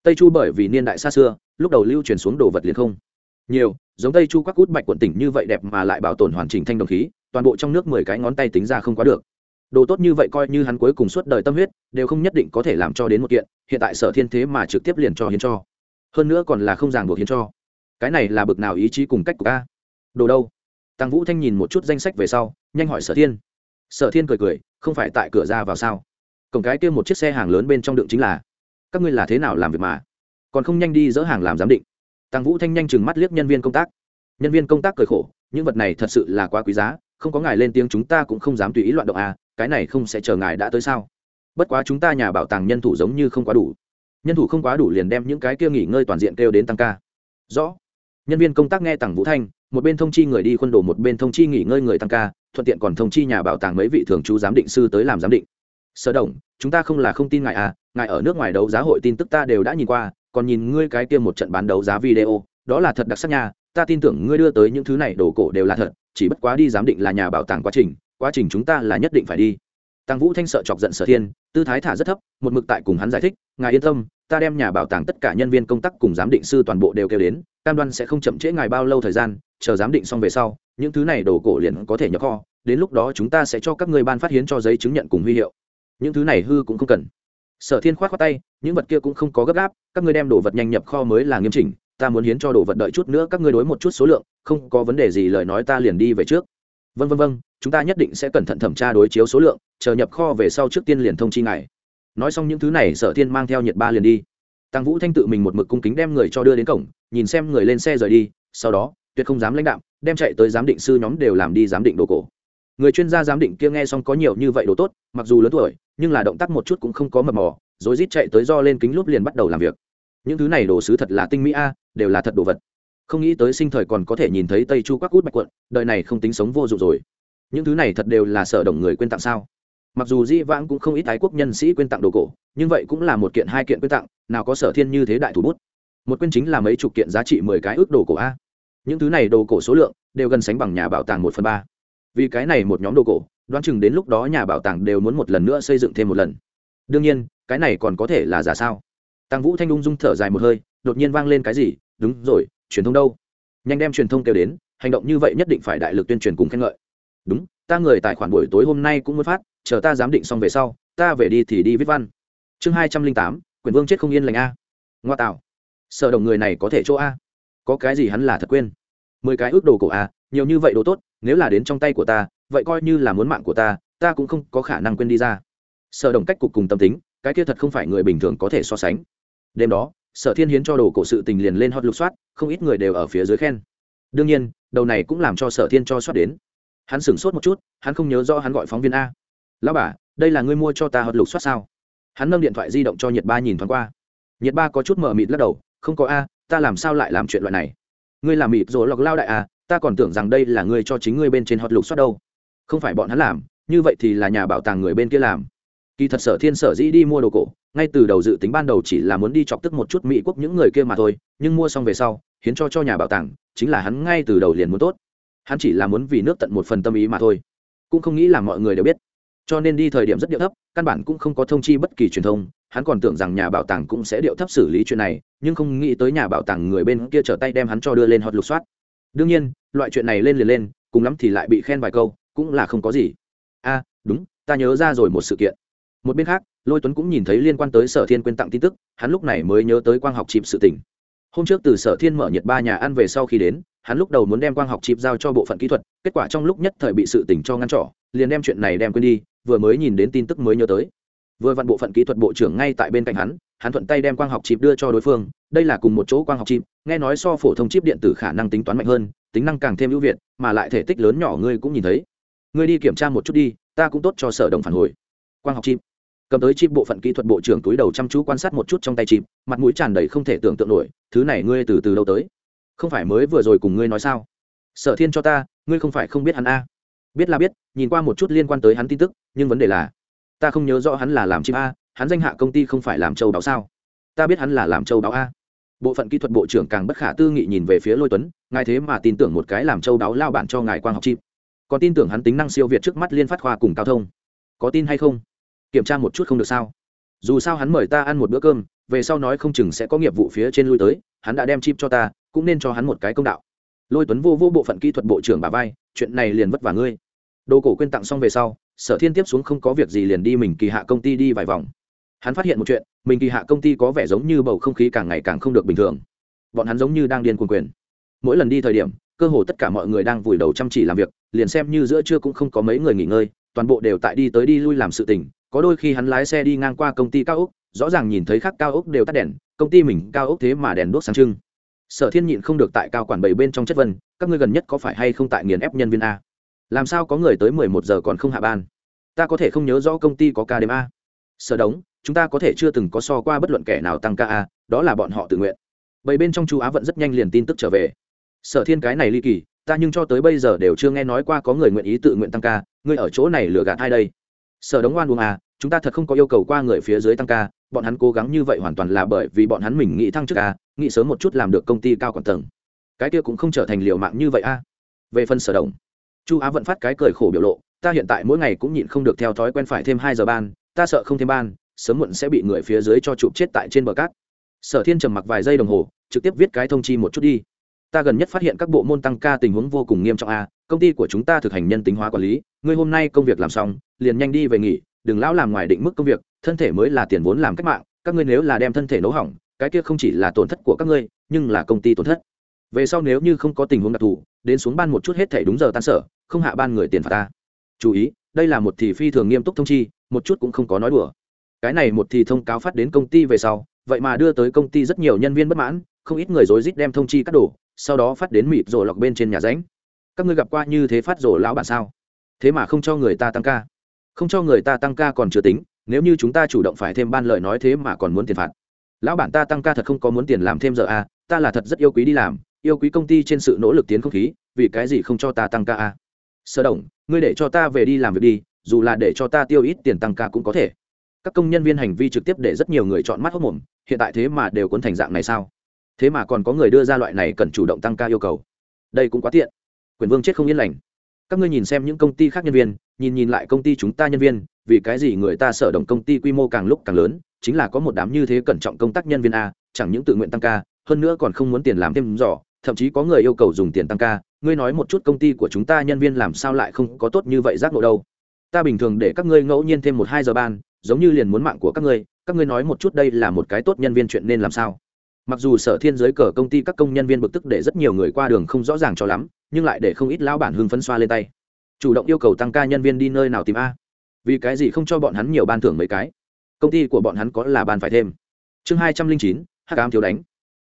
Tây Chu bởi vì niên đại xa xưa, lúc đầu lưu truyền xuống đồ vật liền không. Nhiều, giống Tây Chu các út bạch quận tỉnh như vậy đẹp mà lại bảo tồn hoàn chỉnh thanh đồng khí, toàn bộ trong nước mười cái ngón tay tính ra không quá được. Đồ tốt như vậy coi như hắn cuối cùng suốt đời tâm huyết đều không nhất định có thể làm cho đến một kiện hiện tại sở thiên thế mà trực tiếp liền cho hiến cho. Hơn nữa còn là không ràng buộc hiến cho. Cái này là bực nào ý chí cùng cách của ca đồ đâu? Tăng vũ thanh nhìn một chút danh sách về sau, nhanh hỏi sở thiên. Sở thiên cười cười, không phải tại cửa ra vào sao? Cổng cái kia một chiếc xe hàng lớn bên trong đựng chính là, các ngươi là thế nào làm việc mà? Còn không nhanh đi dỡ hàng làm giám định. Tăng vũ thanh nhanh chừng mắt liếc nhân viên công tác. Nhân viên công tác cười khổ, những vật này thật sự là quá quý giá, không có ngài lên tiếng chúng ta cũng không dám tùy ý loạn động à cái này không sẽ chờ ngài đã tới sao? Bất quá chúng ta nhà bảo tàng nhân thủ giống như không quá đủ. Nhân thủ không quá đủ liền đem những cái kia nghỉ ngơi toàn diện kêu đến tăng ca. Rõ nhân viên công tác nghe tặng vũ thanh, một bên thông chi người đi khuôn đồ, một bên thông chi nghỉ ngơi người tăng ca, thuận tiện còn thông chi nhà bảo tàng mấy vị thường trú giám định sư tới làm giám định. Sở đồng, chúng ta không là không tin ngài à ngài ở nước ngoài đấu giá hội tin tức ta đều đã nhìn qua, còn nhìn ngươi cái kia một trận bán đấu giá video, đó là thật đặc sắc nha, ta tin tưởng ngươi đưa tới những thứ này đồ cổ đều là thật, chỉ bất quá đi giám định là nhà bảo tàng quá trình quá trình chúng ta là nhất định phải đi. Tăng vũ thanh sợ chọc giận sở thiên, tư thái thả rất thấp, một mực tại cùng hắn giải thích, ngài yên tâm, ta đem nhà bảo tàng tất cả nhân viên công tác cùng giám định sư toàn bộ đều kêu đến cam đoan sẽ không chậm trễ ngài bao lâu thời gian, chờ giám định xong về sau, những thứ này đồ cổ liền có thể nhập kho, đến lúc đó chúng ta sẽ cho các người ban phát hiến cho giấy chứng nhận cùng huy hiệu. Những thứ này hư cũng không cần. Sở thiên k h o á t khoác tay, những vật kia cũng không có gấp gáp, các ngươi đem đồ vật nhanh nhập kho mới là nghiêm chỉnh, ta muốn hiến cho đồ vật đợi chút nữa các ngươi đối một chút số lượng, không có vấn đề gì lời nói ta liền đi về trước. Vân vân vân chúng ta nhất định sẽ cẩn thận thẩm tra đối chiếu số lượng, chờ nhập kho về sau trước tiên liền thông chi ngài. Nói xong những thứ này, sở thiên mang theo nhiệt ba liền đi tăng vũ thanh tự mình một mực cung kính đem người cho đưa đến cổng, nhìn xem người lên xe rời đi, sau đó, tuyệt không dám lãnh đạm, đem chạy tới giám định sư nhóm đều làm đi giám định đồ cổ. Người chuyên gia giám định kia nghe xong có nhiều như vậy đồ tốt, mặc dù lớn tuổi, nhưng là động tác một chút cũng không có mập mò rồi rít chạy tới do lên kính lúp liền bắt đầu làm việc. Những thứ này đồ sứ thật là tinh mỹ a, đều là thật đồ vật. Không nghĩ tới sinh thời còn có thể nhìn thấy tây chu quắc út bạch quận, đời này không tính sống vô dụng rồi. Những thứ này thật đều là sở đồng người quên tặng sao? Mặc dù di vãng cũng không ít ái quốc nhân sĩ quyên tặng đồ cổ, nhưng vậy cũng là một kiện hai kiện quyên tặng, nào có sở thiên như thế đại thủ bút. Một quyên chính là mấy chục kiện giá trị mười cái ước đồ cổ a. Những thứ này đồ cổ số lượng đều gần sánh bằng nhà bảo tàng một phần ba. Vì cái này một nhóm đồ cổ, đoán chừng đến lúc đó nhà bảo tàng đều muốn một lần nữa xây dựng thêm một lần. Đương nhiên, cái này còn có thể là giả sao? Tăng vũ thanh ung dung thở dài một hơi, đột nhiên vang lên cái gì? Đúng rồi, truyền thông đâu? Nhanh đem truyền thông kêu đến, hành động như vậy nhất định phải đại lực tuyên truyền cùng khen ngợi. Đúng ta người tài khoản buổi tối hôm nay cũng muốn phát, chờ ta giám định xong về sau, ta về đi thì đi viết văn. Chương hai trăm linh tám, quyền vương chết không yên lành a. Ngoa tạo. Sợ đồng người này có thể chỗ a? Có cái gì hắn là thật quên? Mười cái ước đồ cổ a, nhiều như vậy đồ tốt, nếu là đến trong tay của ta, vậy coi như là muốn mạng của ta ta cũng không có khả năng quên đi ra. Sợ đồng cách cục cùng tâm tính, cái kia thật không phải người bình thường có thể so sánh. Đêm đó, sở thiên hiến cho đồ cổ sự tình liền lên hot lục soát, không ít người đều ở phía dưới khen. Đương nhiên, đầu này cũng làm cho sở thiên cho soát đến hắn sửng sốt một chút, hắn không nhớ rõ hắn gọi phóng viên a. Lão bà, đây là ngươi mua cho ta hợp lục soát sao? Hắn nâng điện thoại di động cho nhiệt ba nhìn thoáng qua. Nhiệt ba có chút mờ mịt lắc đầu, không có a, ta làm sao lại làm chuyện loại này? Ngươi làm mịt rồi lọc lao đại a, ta còn tưởng rằng đây là ngươi cho chính ngươi bên trên hot lục soát đâu. Không phải bọn hắn làm, như vậy thì là nhà bảo tàng người bên kia làm. Kỳ thật sở thiên sở dĩ đi mua đồ cổ, ngay từ đầu dự tính ban đầu chỉ là muốn đi chọc tức một chút mỹ quốc những người kia mà thôi, nhưng mua xong về sau, hiến cho cho nhà bảo tàng, chính là hắn ngay từ đầu liền muốn tốt hắn chỉ là muốn vì nước tận một phần tâm ý mà thôi, cũng không nghĩ là mọi người đều biết. Cho nên đi thời điểm rất điệu thấp, căn bản cũng không có thông chi bất kỳ truyền thông, hắn còn tưởng rằng nhà bảo tàng cũng sẽ điệu thấp xử lý chuyện này, nhưng không nghĩ tới nhà bảo tàng người bên kia trở tay đem hắn cho đưa lên hot lục soát. Đương nhiên, loại chuyện này lên liền lên, cùng lắm thì lại bị khen vài câu, cũng là không có gì. A đúng, ta nhớ ra rồi một sự kiện. Một bên khác, lôi tuấn cũng nhìn thấy liên quan tới sở thiên quyên tặng tin tức, hắn lúc này mới nhớ tới quang học Chìm sự tỉnh hôm trước từ sở thiên mở nhiệt ba nhà ăn về sau khi đến, hắn lúc đầu muốn đem quang học chịp giao cho bộ phận kỹ thuật, kết quả trong lúc nhất thời bị sự tỉnh cho ngăn trỏ liền đem chuyện này đem quên đi, vừa mới nhìn đến tin tức mới nhớ tới. Vừa vặn bộ phận kỹ thuật bộ trưởng ngay tại bên cạnh hắn hắn thuận tay đem quang học chip đưa cho đối phương, đây là cùng một chỗ quang học chip nghe nói so phổ thông chip điện tử khả năng tính toán mạnh hơn, tính năng càng thêm ưu việt, mà lại thể tích lớn nhỏ ngươi cũng nhìn thấy. Ngươi đi kiểm tra một chút đi, ta cũng tốt cho sở đồng phản hồi. Quang học chip cầm tới chip bộ phận kỹ thuật bộ trưởng túi đầu chăm chú quan sát một chút trong tay chip, mặt mũi tràn đầy không thể tưởng tượng nổi, thứ này ngươi từ từ đâu tới? Không phải mới vừa rồi cùng ngươi nói sao? Sở thiên cho ta, ngươi không phải không biết hắn a? Biết là biết, nhìn qua một chút liên quan tới hắn tin tức, nhưng vấn đề là, ta không nhớ rõ hắn là làm chip a, hắn danh hạ công ty không phải làm châu báo sao? Ta biết hắn là làm châu báo a. Bộ phận kỹ thuật bộ trưởng càng bất khả tư nghị nhìn về phía lôi tuấn, ngài thế mà tin tưởng một cái làm châu báo lao bản cho ngài quang học chim còn tin tưởng hắn tính năng siêu việt trước mắt liên phát khoa cùng cao thông. Có tin hay không? Kiểm tra một chút không được sao? Dù sao hắn mời ta ăn một bữa cơm, về sau nói không chừng sẽ có nghiệp vụ phía trên lui tới, hắn đã đem chip cho ta, cũng nên cho hắn một cái công đạo. Lôi tuấn vô vô bộ phận kỹ thuật bộ trưởng bà vai, chuyện này liền vất vả ngươi. Đồ cổ quên tặng xong về sau, sở thiên tiếp xuống không có việc gì liền đi mình kỳ hạ công ty đi vài vòng. Hắn phát hiện một chuyện, mình kỳ hạ công ty có vẻ giống như bầu không khí càng ngày càng không được bình thường. Bọn hắn giống như đang điên cuồng quyền. Mỗi lần đi thời điểm, cơ hồ tất cả mọi người đang vùi đầu chăm chỉ làm việc, liền xem như giữa trưa cũng không có mấy người nghỉ ngơi, toàn bộ đều tại đi tới đi lui làm sự tình có đôi khi hắn lái xe đi ngang qua công ty cao ốc, rõ ràng nhìn thấy khác cao ốc đều tắt đèn, công ty mình cao ốc thế mà đèn đuốc sáng trưng. Sở thiên nhịn không được tại cao quản bảy bên trong chất vân các ngươi gần nhất có phải hay không tại nghiền ép nhân viên a? Làm sao có người tới mười một giờ còn không hạ ban? Ta có thể không nhớ rõ công ty có ca đêm a. Sở đống, chúng ta có thể chưa từng có so qua bất luận kẻ nào tăng ca a, đó là bọn họ tự nguyện. Bảy bên trong chú á vận rất nhanh liền tin tức trở về. Sở thiên cái này ly kỳ, ta nhưng cho tới bây giờ đều chưa nghe nói qua có người nguyện ý tự nguyện tăng ca, ngươi ở chỗ này lừa gạt ai đây? Sở đống oan uống à chúng ta thật không có yêu cầu qua người phía dưới tăng ca, bọn hắn cố gắng như vậy hoàn toàn là bởi vì bọn hắn mình nghĩ thăng chức ca nghĩ sớm một chút làm được công ty cao quản tầng. Cái kia cũng không trở thành liều mạng như vậy a về phần sở đồng chu á vận phát cái cười khổ biểu lộ, ta hiện tại mỗi ngày cũng nhịn không được theo thói quen phải thêm hai giờ ban, ta sợ không thêm ban, sớm muộn sẽ bị người phía dưới cho chụp chết tại trên bờ cát. Sở thiên trầm mặc vài giây đồng hồ, trực tiếp viết cái thông chi một chút đi. Ta gần nhất phát hiện các bộ môn tăng ca tình huống vô cùng nghiêm trọng a công ty của chúng ta thực hành nhân tính hóa quản lý, ngươi hôm nay công việc làm xong liền nhanh đi về nghỉ, đừng lão làm ngoài định mức công việc, thân thể mới là tiền vốn làm cách mạng, các ngươi nếu là đem thân thể nấu hỏng, cái kia không chỉ là tổn thất của các ngươi, nhưng là công ty tổn thất. Về sau nếu như không có tình huống đặc thù, đến xuống ban một chút hết thể đúng giờ tan sở, không hạ ban người tiền phạt ta. Chú ý, đây là một thì phi thường nghiêm túc thông chi, một chút cũng không có nói đùa. Cái này một thì thông cáo phát đến công ty về sau, vậy mà đưa tới công ty rất nhiều nhân viên bất mãn, không ít người rối rít đem thông chi cắt đổ, sau đó phát đến mịt rồi lọc bên trên nhà ránh. Các ngươi gặp qua như thế phát rổ lão bản sao? Thế mà không cho người ta tăng ca không cho người ta tăng ca còn chưa tính nếu như chúng ta chủ động phải thêm ban lợi nói thế mà còn muốn tiền phạt. Lão bản ta tăng ca thật không có muốn tiền làm thêm giờ à, ta là thật rất yêu quý đi làm yêu quý công ty trên sự nỗ lực tiến không khí vì cái gì không cho ta tăng ca à. sơ đồng ngươi để cho ta về đi làm việc đi dù là để cho ta tiêu ít tiền tăng ca cũng có thể. Các công nhân viên hành vi trực tiếp để rất nhiều người chọn mắt hốc mồm hiện tại thế mà đều cuốn thành dạng này sao? Thế mà còn có người đưa ra loại này cần chủ động tăng ca yêu cầu. Đây cũng quá tiện. Quyền vương chết không yên lành các ngươi nhìn xem những công ty khác nhân viên, nhìn nhìn lại công ty chúng ta nhân viên, vì cái gì người ta sở động công ty quy mô càng lúc càng lớn, chính là có một đám như thế cẩn trọng công tác nhân viên a, chẳng những tự nguyện tăng ca, hơn nữa còn không muốn tiền làm thêm giỏ thậm chí có người yêu cầu dùng tiền tăng ca. Ngươi nói một chút công ty của chúng ta nhân viên làm sao lại không có tốt như vậy giác ngộ đâu. Ta bình thường để các ngươi ngẫu nhiên thêm một hai giờ ban, giống như liền muốn mạng của các ngươi các ngươi nói một chút đây là một cái tốt nhân viên chuyện nên làm sao? Mặc dù sở thiên giới cờ công ty các công nhân viên bực tức để rất nhiều người qua đường không rõ ràng cho lắm nhưng lại để không ít lão bản hưng phấn xoa lên tay. Chủ động yêu cầu tăng ca nhân viên đi nơi nào tìm a. Vì cái gì không cho bọn hắn nhiều ban thưởng mấy cái? Công ty của bọn hắn có là ban phải thêm. Chương hai trăm linh chín, hắc ám thiếu đánh.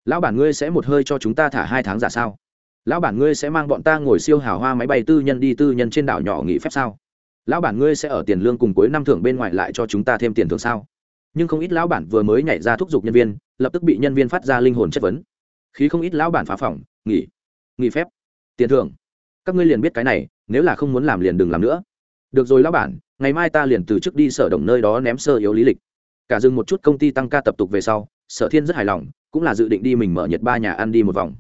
Lão bản ngươi sẽ một hơi cho chúng ta thả hai tháng giả sao? Lão bản ngươi sẽ mang bọn ta ngồi siêu hào hoa máy bay tư nhân đi tư nhân trên đảo nhỏ nghỉ phép sao? Lão bản ngươi sẽ ở tiền lương cùng cuối năm thưởng bên ngoài lại cho chúng ta thêm tiền thưởng sao? Nhưng không ít lão bản vừa mới nhảy ra thúc giục nhân viên, lập tức bị nhân viên phát ra linh hồn chất vấn. Khi không ít lão bản phá phòng, nghỉ. Nghỉ phép tiền thưởng. Các ngươi liền biết cái này, nếu là không muốn làm liền đừng làm nữa. Được rồi lão bản, ngày mai ta liền từ chức đi sở đồng nơi đó ném sơ yếu lý lịch. Cả dừng một chút công ty tăng ca tập tục về sau, sở thiên rất hài lòng, cũng là dự định đi mình mở nhật ba nhà ăn đi một vòng.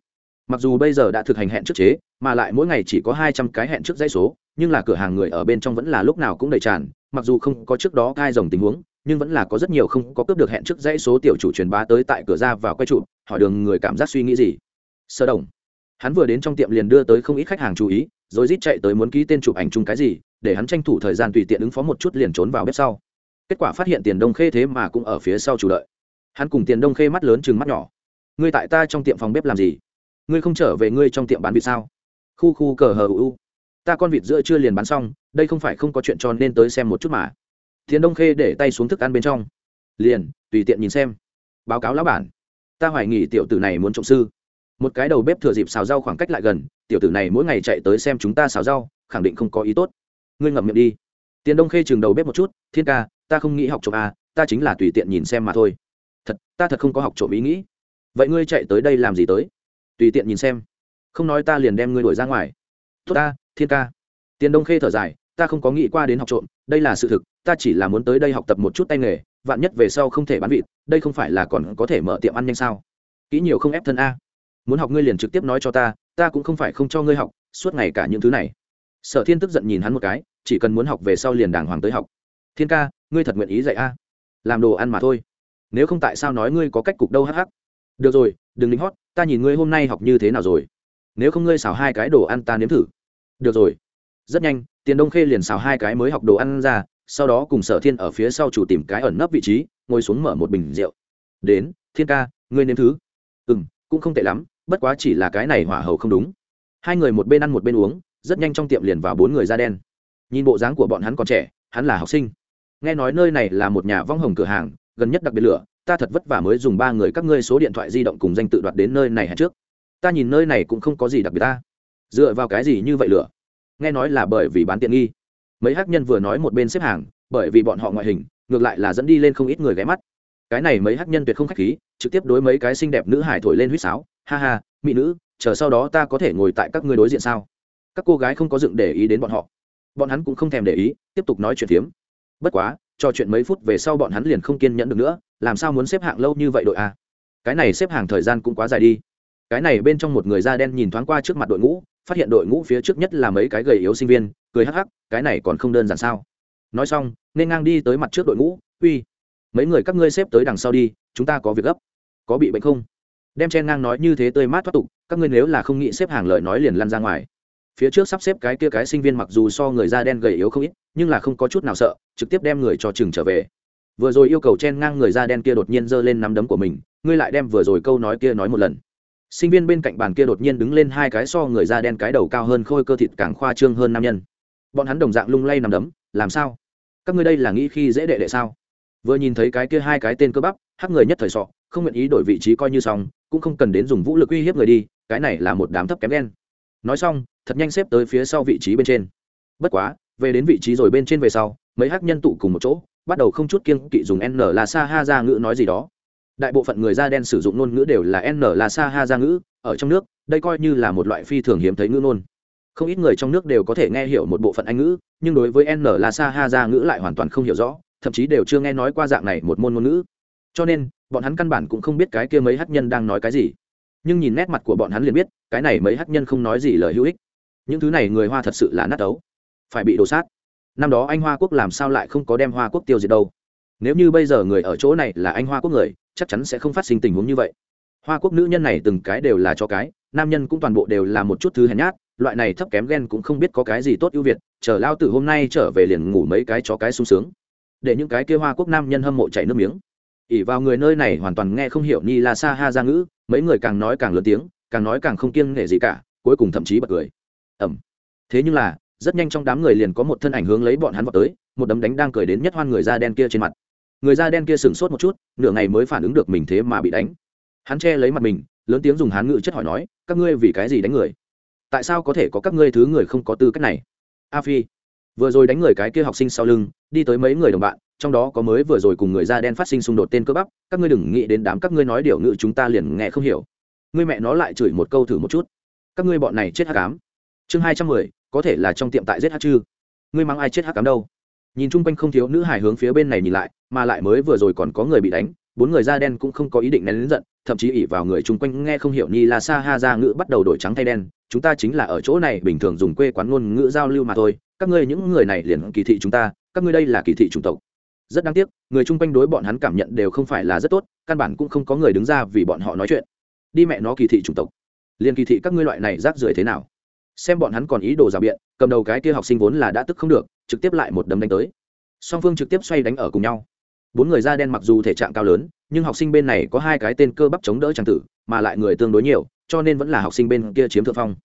Mặc dù bây giờ đã thực hành hẹn trước chế, mà lại mỗi ngày chỉ có hai trăm cái hẹn trước dãy số, nhưng là cửa hàng người ở bên trong vẫn là lúc nào cũng đầy tràn, mặc dù không có trước đó cai dòng tình huống, nhưng vẫn là có rất nhiều không có cướp được hẹn trước dãy số tiểu chủ truyền bá tới tại cửa ra và quay trụ hỏi đường người cảm giác suy nghĩ gì. Sở đồng hắn vừa đến trong tiệm liền đưa tới không ít khách hàng chú ý, rồi rít chạy tới muốn ký tên chụp ảnh chung cái gì, để hắn tranh thủ thời gian tùy tiện ứng phó một chút liền trốn vào bếp sau. Kết quả phát hiện tiền đông khê thế mà cũng ở phía sau chủ đợi. Hắn cùng tiền đông khê mắt lớn chừng mắt nhỏ. Ngươi tại ta trong tiệm phòng bếp làm gì? Ngươi không trở về ngươi trong tiệm bán vịt sao? Khu khu cờ hờ u ta con vịt giữa chưa liền bán xong, đây không phải không có chuyện cho nên tới xem một chút mà. Tiền đông khê để tay xuống thức ăn bên trong. Liền, tùy tiện nhìn xem. Báo cáo lão bản. Ta hoài nghỉ tiểu tử này muốn trộm sư một cái đầu bếp thừa dịp xào rau khoảng cách lại gần tiểu tử này mỗi ngày chạy tới xem chúng ta xào rau khẳng định không có ý tốt. Ngươi ngậm miệng đi. Tiền đông khê chừng đầu bếp một chút thiên ca ta không nghĩ học trộm à, ta chính là tùy tiện nhìn xem mà thôi. Thật ta thật không có học trộm ý nghĩ. Vậy ngươi chạy tới đây làm gì tới? Tùy tiện nhìn xem. Không nói ta liền đem ngươi đuổi ra ngoài. Tốt ta thiên ca. Tiền đông khê thở dài ta không có nghĩ qua đến học trộm đây là sự thực ta chỉ là muốn tới đây học tập một chút tay nghề vạn nhất về sau không thể bán vịt đây không phải là còn có thể mở tiệm ăn nhanh sao? Kỹ nhiều không ép thân a muốn học ngươi liền trực tiếp nói cho ta ta cũng không phải không cho ngươi học, suốt ngày cả những thứ này. Sở thiên tức giận nhìn hắn một cái, chỉ cần muốn học về sau liền đàng hoàng tới học. Thiên ca, ngươi thật nguyện ý dạy a? Làm đồ ăn mà thôi. Nếu không tại sao nói ngươi có cách cục đâu hắc hắc? Được rồi, đừng lính hót, ta nhìn ngươi hôm nay học như thế nào rồi. Nếu không ngươi xào hai cái đồ ăn ta nếm thử. Được rồi. Rất nhanh, tiền đông khê liền xào hai cái mới học đồ ăn ra, sau đó cùng sở thiên ở phía sau chủ tìm cái ẩn nấp vị trí, ngồi xuống mở một bình rượu. Đến, thiên ca, ngươi nếm thứ. Ừ m cũng không tệ lắm bất quá chỉ là cái này hỏa hầu không đúng. Hai người một bên ăn một bên uống, rất nhanh trong tiệm liền vào bốn người da đen. Nhìn bộ dáng của bọn hắn còn trẻ, hắn là học sinh. Nghe nói nơi này là một nhà vong hồng cửa hàng, gần nhất đặc biệt lửa, ta thật vất vả mới dùng ba người các ngươi số điện thoại di động cùng danh tự đoạt đến nơi này hẹn trước? Ta nhìn nơi này cũng không có gì đặc biệt ta. Dựa vào cái gì như vậy lửa? Nghe nói là bởi vì bán tiện nghi. Mấy hắc nhân vừa nói một bên xếp hàng, bởi vì bọn họ ngoại hình, ngược lại là dẫn đi lên không ít người ghé mắt cái này mấy hắc nhân tuyệt không khách khí, trực tiếp đối mấy cái xinh đẹp nữ hải thổi lên huýt sáo. Ha ha, mỹ nữ, chờ sau đó ta có thể ngồi tại các ngươi đối diện sao? Các cô gái không có dựng để ý đến bọn họ. Bọn hắn cũng không thèm để ý, tiếp tục nói chuyện phiếm. Bất quá, trò chuyện mấy phút về sau bọn hắn liền không kiên nhẫn được nữa, làm sao muốn xếp hạng lâu như vậy đội a? Cái này xếp hàng thời gian cũng quá dài đi. Cái này bên trong một người da đen nhìn thoáng qua trước mặt đội ngũ, phát hiện đội ngũ phía trước nhất là mấy cái gầy yếu sinh viên, cười hắc hắc, cái này còn không đơn giản sao? Nói xong, nên ngang đi tới mặt trước đội ngũ, uy mấy người các ngươi xếp tới đằng sau đi, chúng ta có việc gấp. Có bị bệnh không? Đem chen ngang nói như thế tươi mát thoát tục, các ngươi nếu là không nghĩ xếp hàng lời nói liền lăn ra ngoài. Phía trước sắp xếp cái kia cái sinh viên mặc dù so người da đen gầy yếu không ít, nhưng là không có chút nào sợ, trực tiếp đem người cho chừng trở về. Vừa rồi yêu cầu chen ngang người da đen kia đột nhiên giơ lên nắm đấm của mình, ngươi lại đem vừa rồi câu nói kia nói một lần. Sinh viên bên cạnh bàn kia đột nhiên đứng lên hai cái so người da đen cái đầu cao hơn khôi cơ thịt càng khoa trương hơn nam nhân. Bọn hắn đồng dạng lung lay nằm đấm, làm sao? Các ngươi đây là nghĩ khi dễ đệ đệ sao? Vừa nhìn thấy cái kia hai cái tên cơ bắp, hắc người nhất thời sọ, không nguyện ý đổi vị trí coi như xong, cũng không cần đến dùng vũ lực uy hiếp người đi, cái này là một đám thấp kém đen nói xong, thật nhanh xếp tới phía sau vị trí bên trên. Bất quá, về đến vị trí rồi bên trên về sau, mấy hắc nhân tụ cùng một chỗ, bắt đầu không chút kiêng kỵ dùng n là sa ha ra ngữ nói gì đó. Đại bộ phận người da đen sử dụng ngôn ngữ đều là n là sa ha ra ngữ, ở trong nước, đây coi như là một loại phi thường hiếm thấy ngữ ngôn. Không ít người trong nước đều có thể nghe hiểu một bộ phận anh ngữ, nhưng đối với n là sa ha ra ngữ lại hoàn toàn không hiểu rõ thậm chí đều chưa nghe nói qua dạng này một môn ngôn ngữ. Cho nên, bọn hắn căn bản cũng không biết cái kia mấy hát nhân đang nói cái gì. Nhưng nhìn nét mặt của bọn hắn liền biết, cái này mấy hát nhân không nói gì lời hữu ích. Những thứ này người hoa thật sự là nát ấu. Phải bị đổ sát. Năm đó anh hoa quốc làm sao lại không có đem hoa quốc tiêu diệt đâu? Nếu như bây giờ người ở chỗ này là anh hoa quốc người, chắc chắn sẽ không phát sinh tình huống như vậy. Hoa quốc nữ nhân này từng cái đều là cho cái, nam nhân cũng toàn bộ đều là một chút thứ hèn nhát, loại này thấp kém ghen cũng không biết có cái gì tốt ưu việt, chờ lao từ hôm nay trở về liền ngủ mấy cái chó cái sung sướng để những cái kia hoa quốc nam nhân hâm mộ chảy nước miếng. Ỉ vào người nơi này hoàn toàn nghe không hiểu ni la sa ha ra ngữ, mấy người càng nói càng lớn tiếng, càng nói càng không kiêng nể gì cả, cuối cùng thậm chí bật cười. Ẩm. Thế nhưng là, rất nhanh trong đám người liền có một thân ảnh hướng lấy bọn hắn vào tới, một đấm đánh đang cười đến nhất hoan người da đen kia trên mặt. Người da đen kia sửng sốt một chút, nửa ngày mới phản ứng được mình thế mà bị đánh. Hắn che lấy mặt mình, lớn tiếng dùng hán ngữ chất hỏi nói, các ngươi vì cái gì đánh người? Tại sao có thể có các ngươi thứ người không có tư cách này? A phi vừa rồi đánh người cái kia học sinh sau lưng, đi tới mấy người đồng bạn, trong đó có mới vừa rồi cùng người da đen phát sinh xung đột tên cơ bắp, các ngươi đừng nghĩ đến đám các ngươi nói điều ngữ chúng ta liền nghe không hiểu. Ngươi mẹ nó lại chửi một câu thử một chút. Các ngươi bọn này chết hắc cám chương hai trăm mười, có thể là trong tiệm tại giết hắc chư. Ngươi mang ai chết hắc cám đâu? Nhìn chung quanh không thiếu nữ hài hướng phía bên này nhìn lại, mà lại mới vừa rồi còn có người bị đánh, bốn người da đen cũng không có ý định nén lính giận, thậm chí ỉ vào người chung quanh nghe không hiểu ni là sa ha ra ngữ bắt đầu đổi trắng thay đen, chúng ta chính là ở chỗ này bình thường dùng quê quán ngôn ngữ giao lưu mà thôi các ngươi những người này liền kỳ thị chúng ta, các ngươi đây là kỳ thị chủng tộc. Rất đáng tiếc, người chung quanh đối bọn hắn cảm nhận đều không phải là rất tốt, căn bản cũng không có người đứng ra vì bọn họ nói chuyện. Đi mẹ nó kỳ thị chủng tộc. Liền kỳ thị các ngươi loại này rác rưởi thế nào? Xem bọn hắn còn ý đồ rào biện, cầm đầu cái kia học sinh vốn là đã tức không được, trực tiếp lại một đấm đánh tới. Song phương trực tiếp xoay đánh ở cùng nhau. Bốn người da đen mặc dù thể trạng cao lớn, nhưng học sinh bên này có hai cái tên cơ bắp chống đỡ trang tử, mà lại người tương đối nhiều, cho nên vẫn là học sinh bên kia chiếm thượng phong.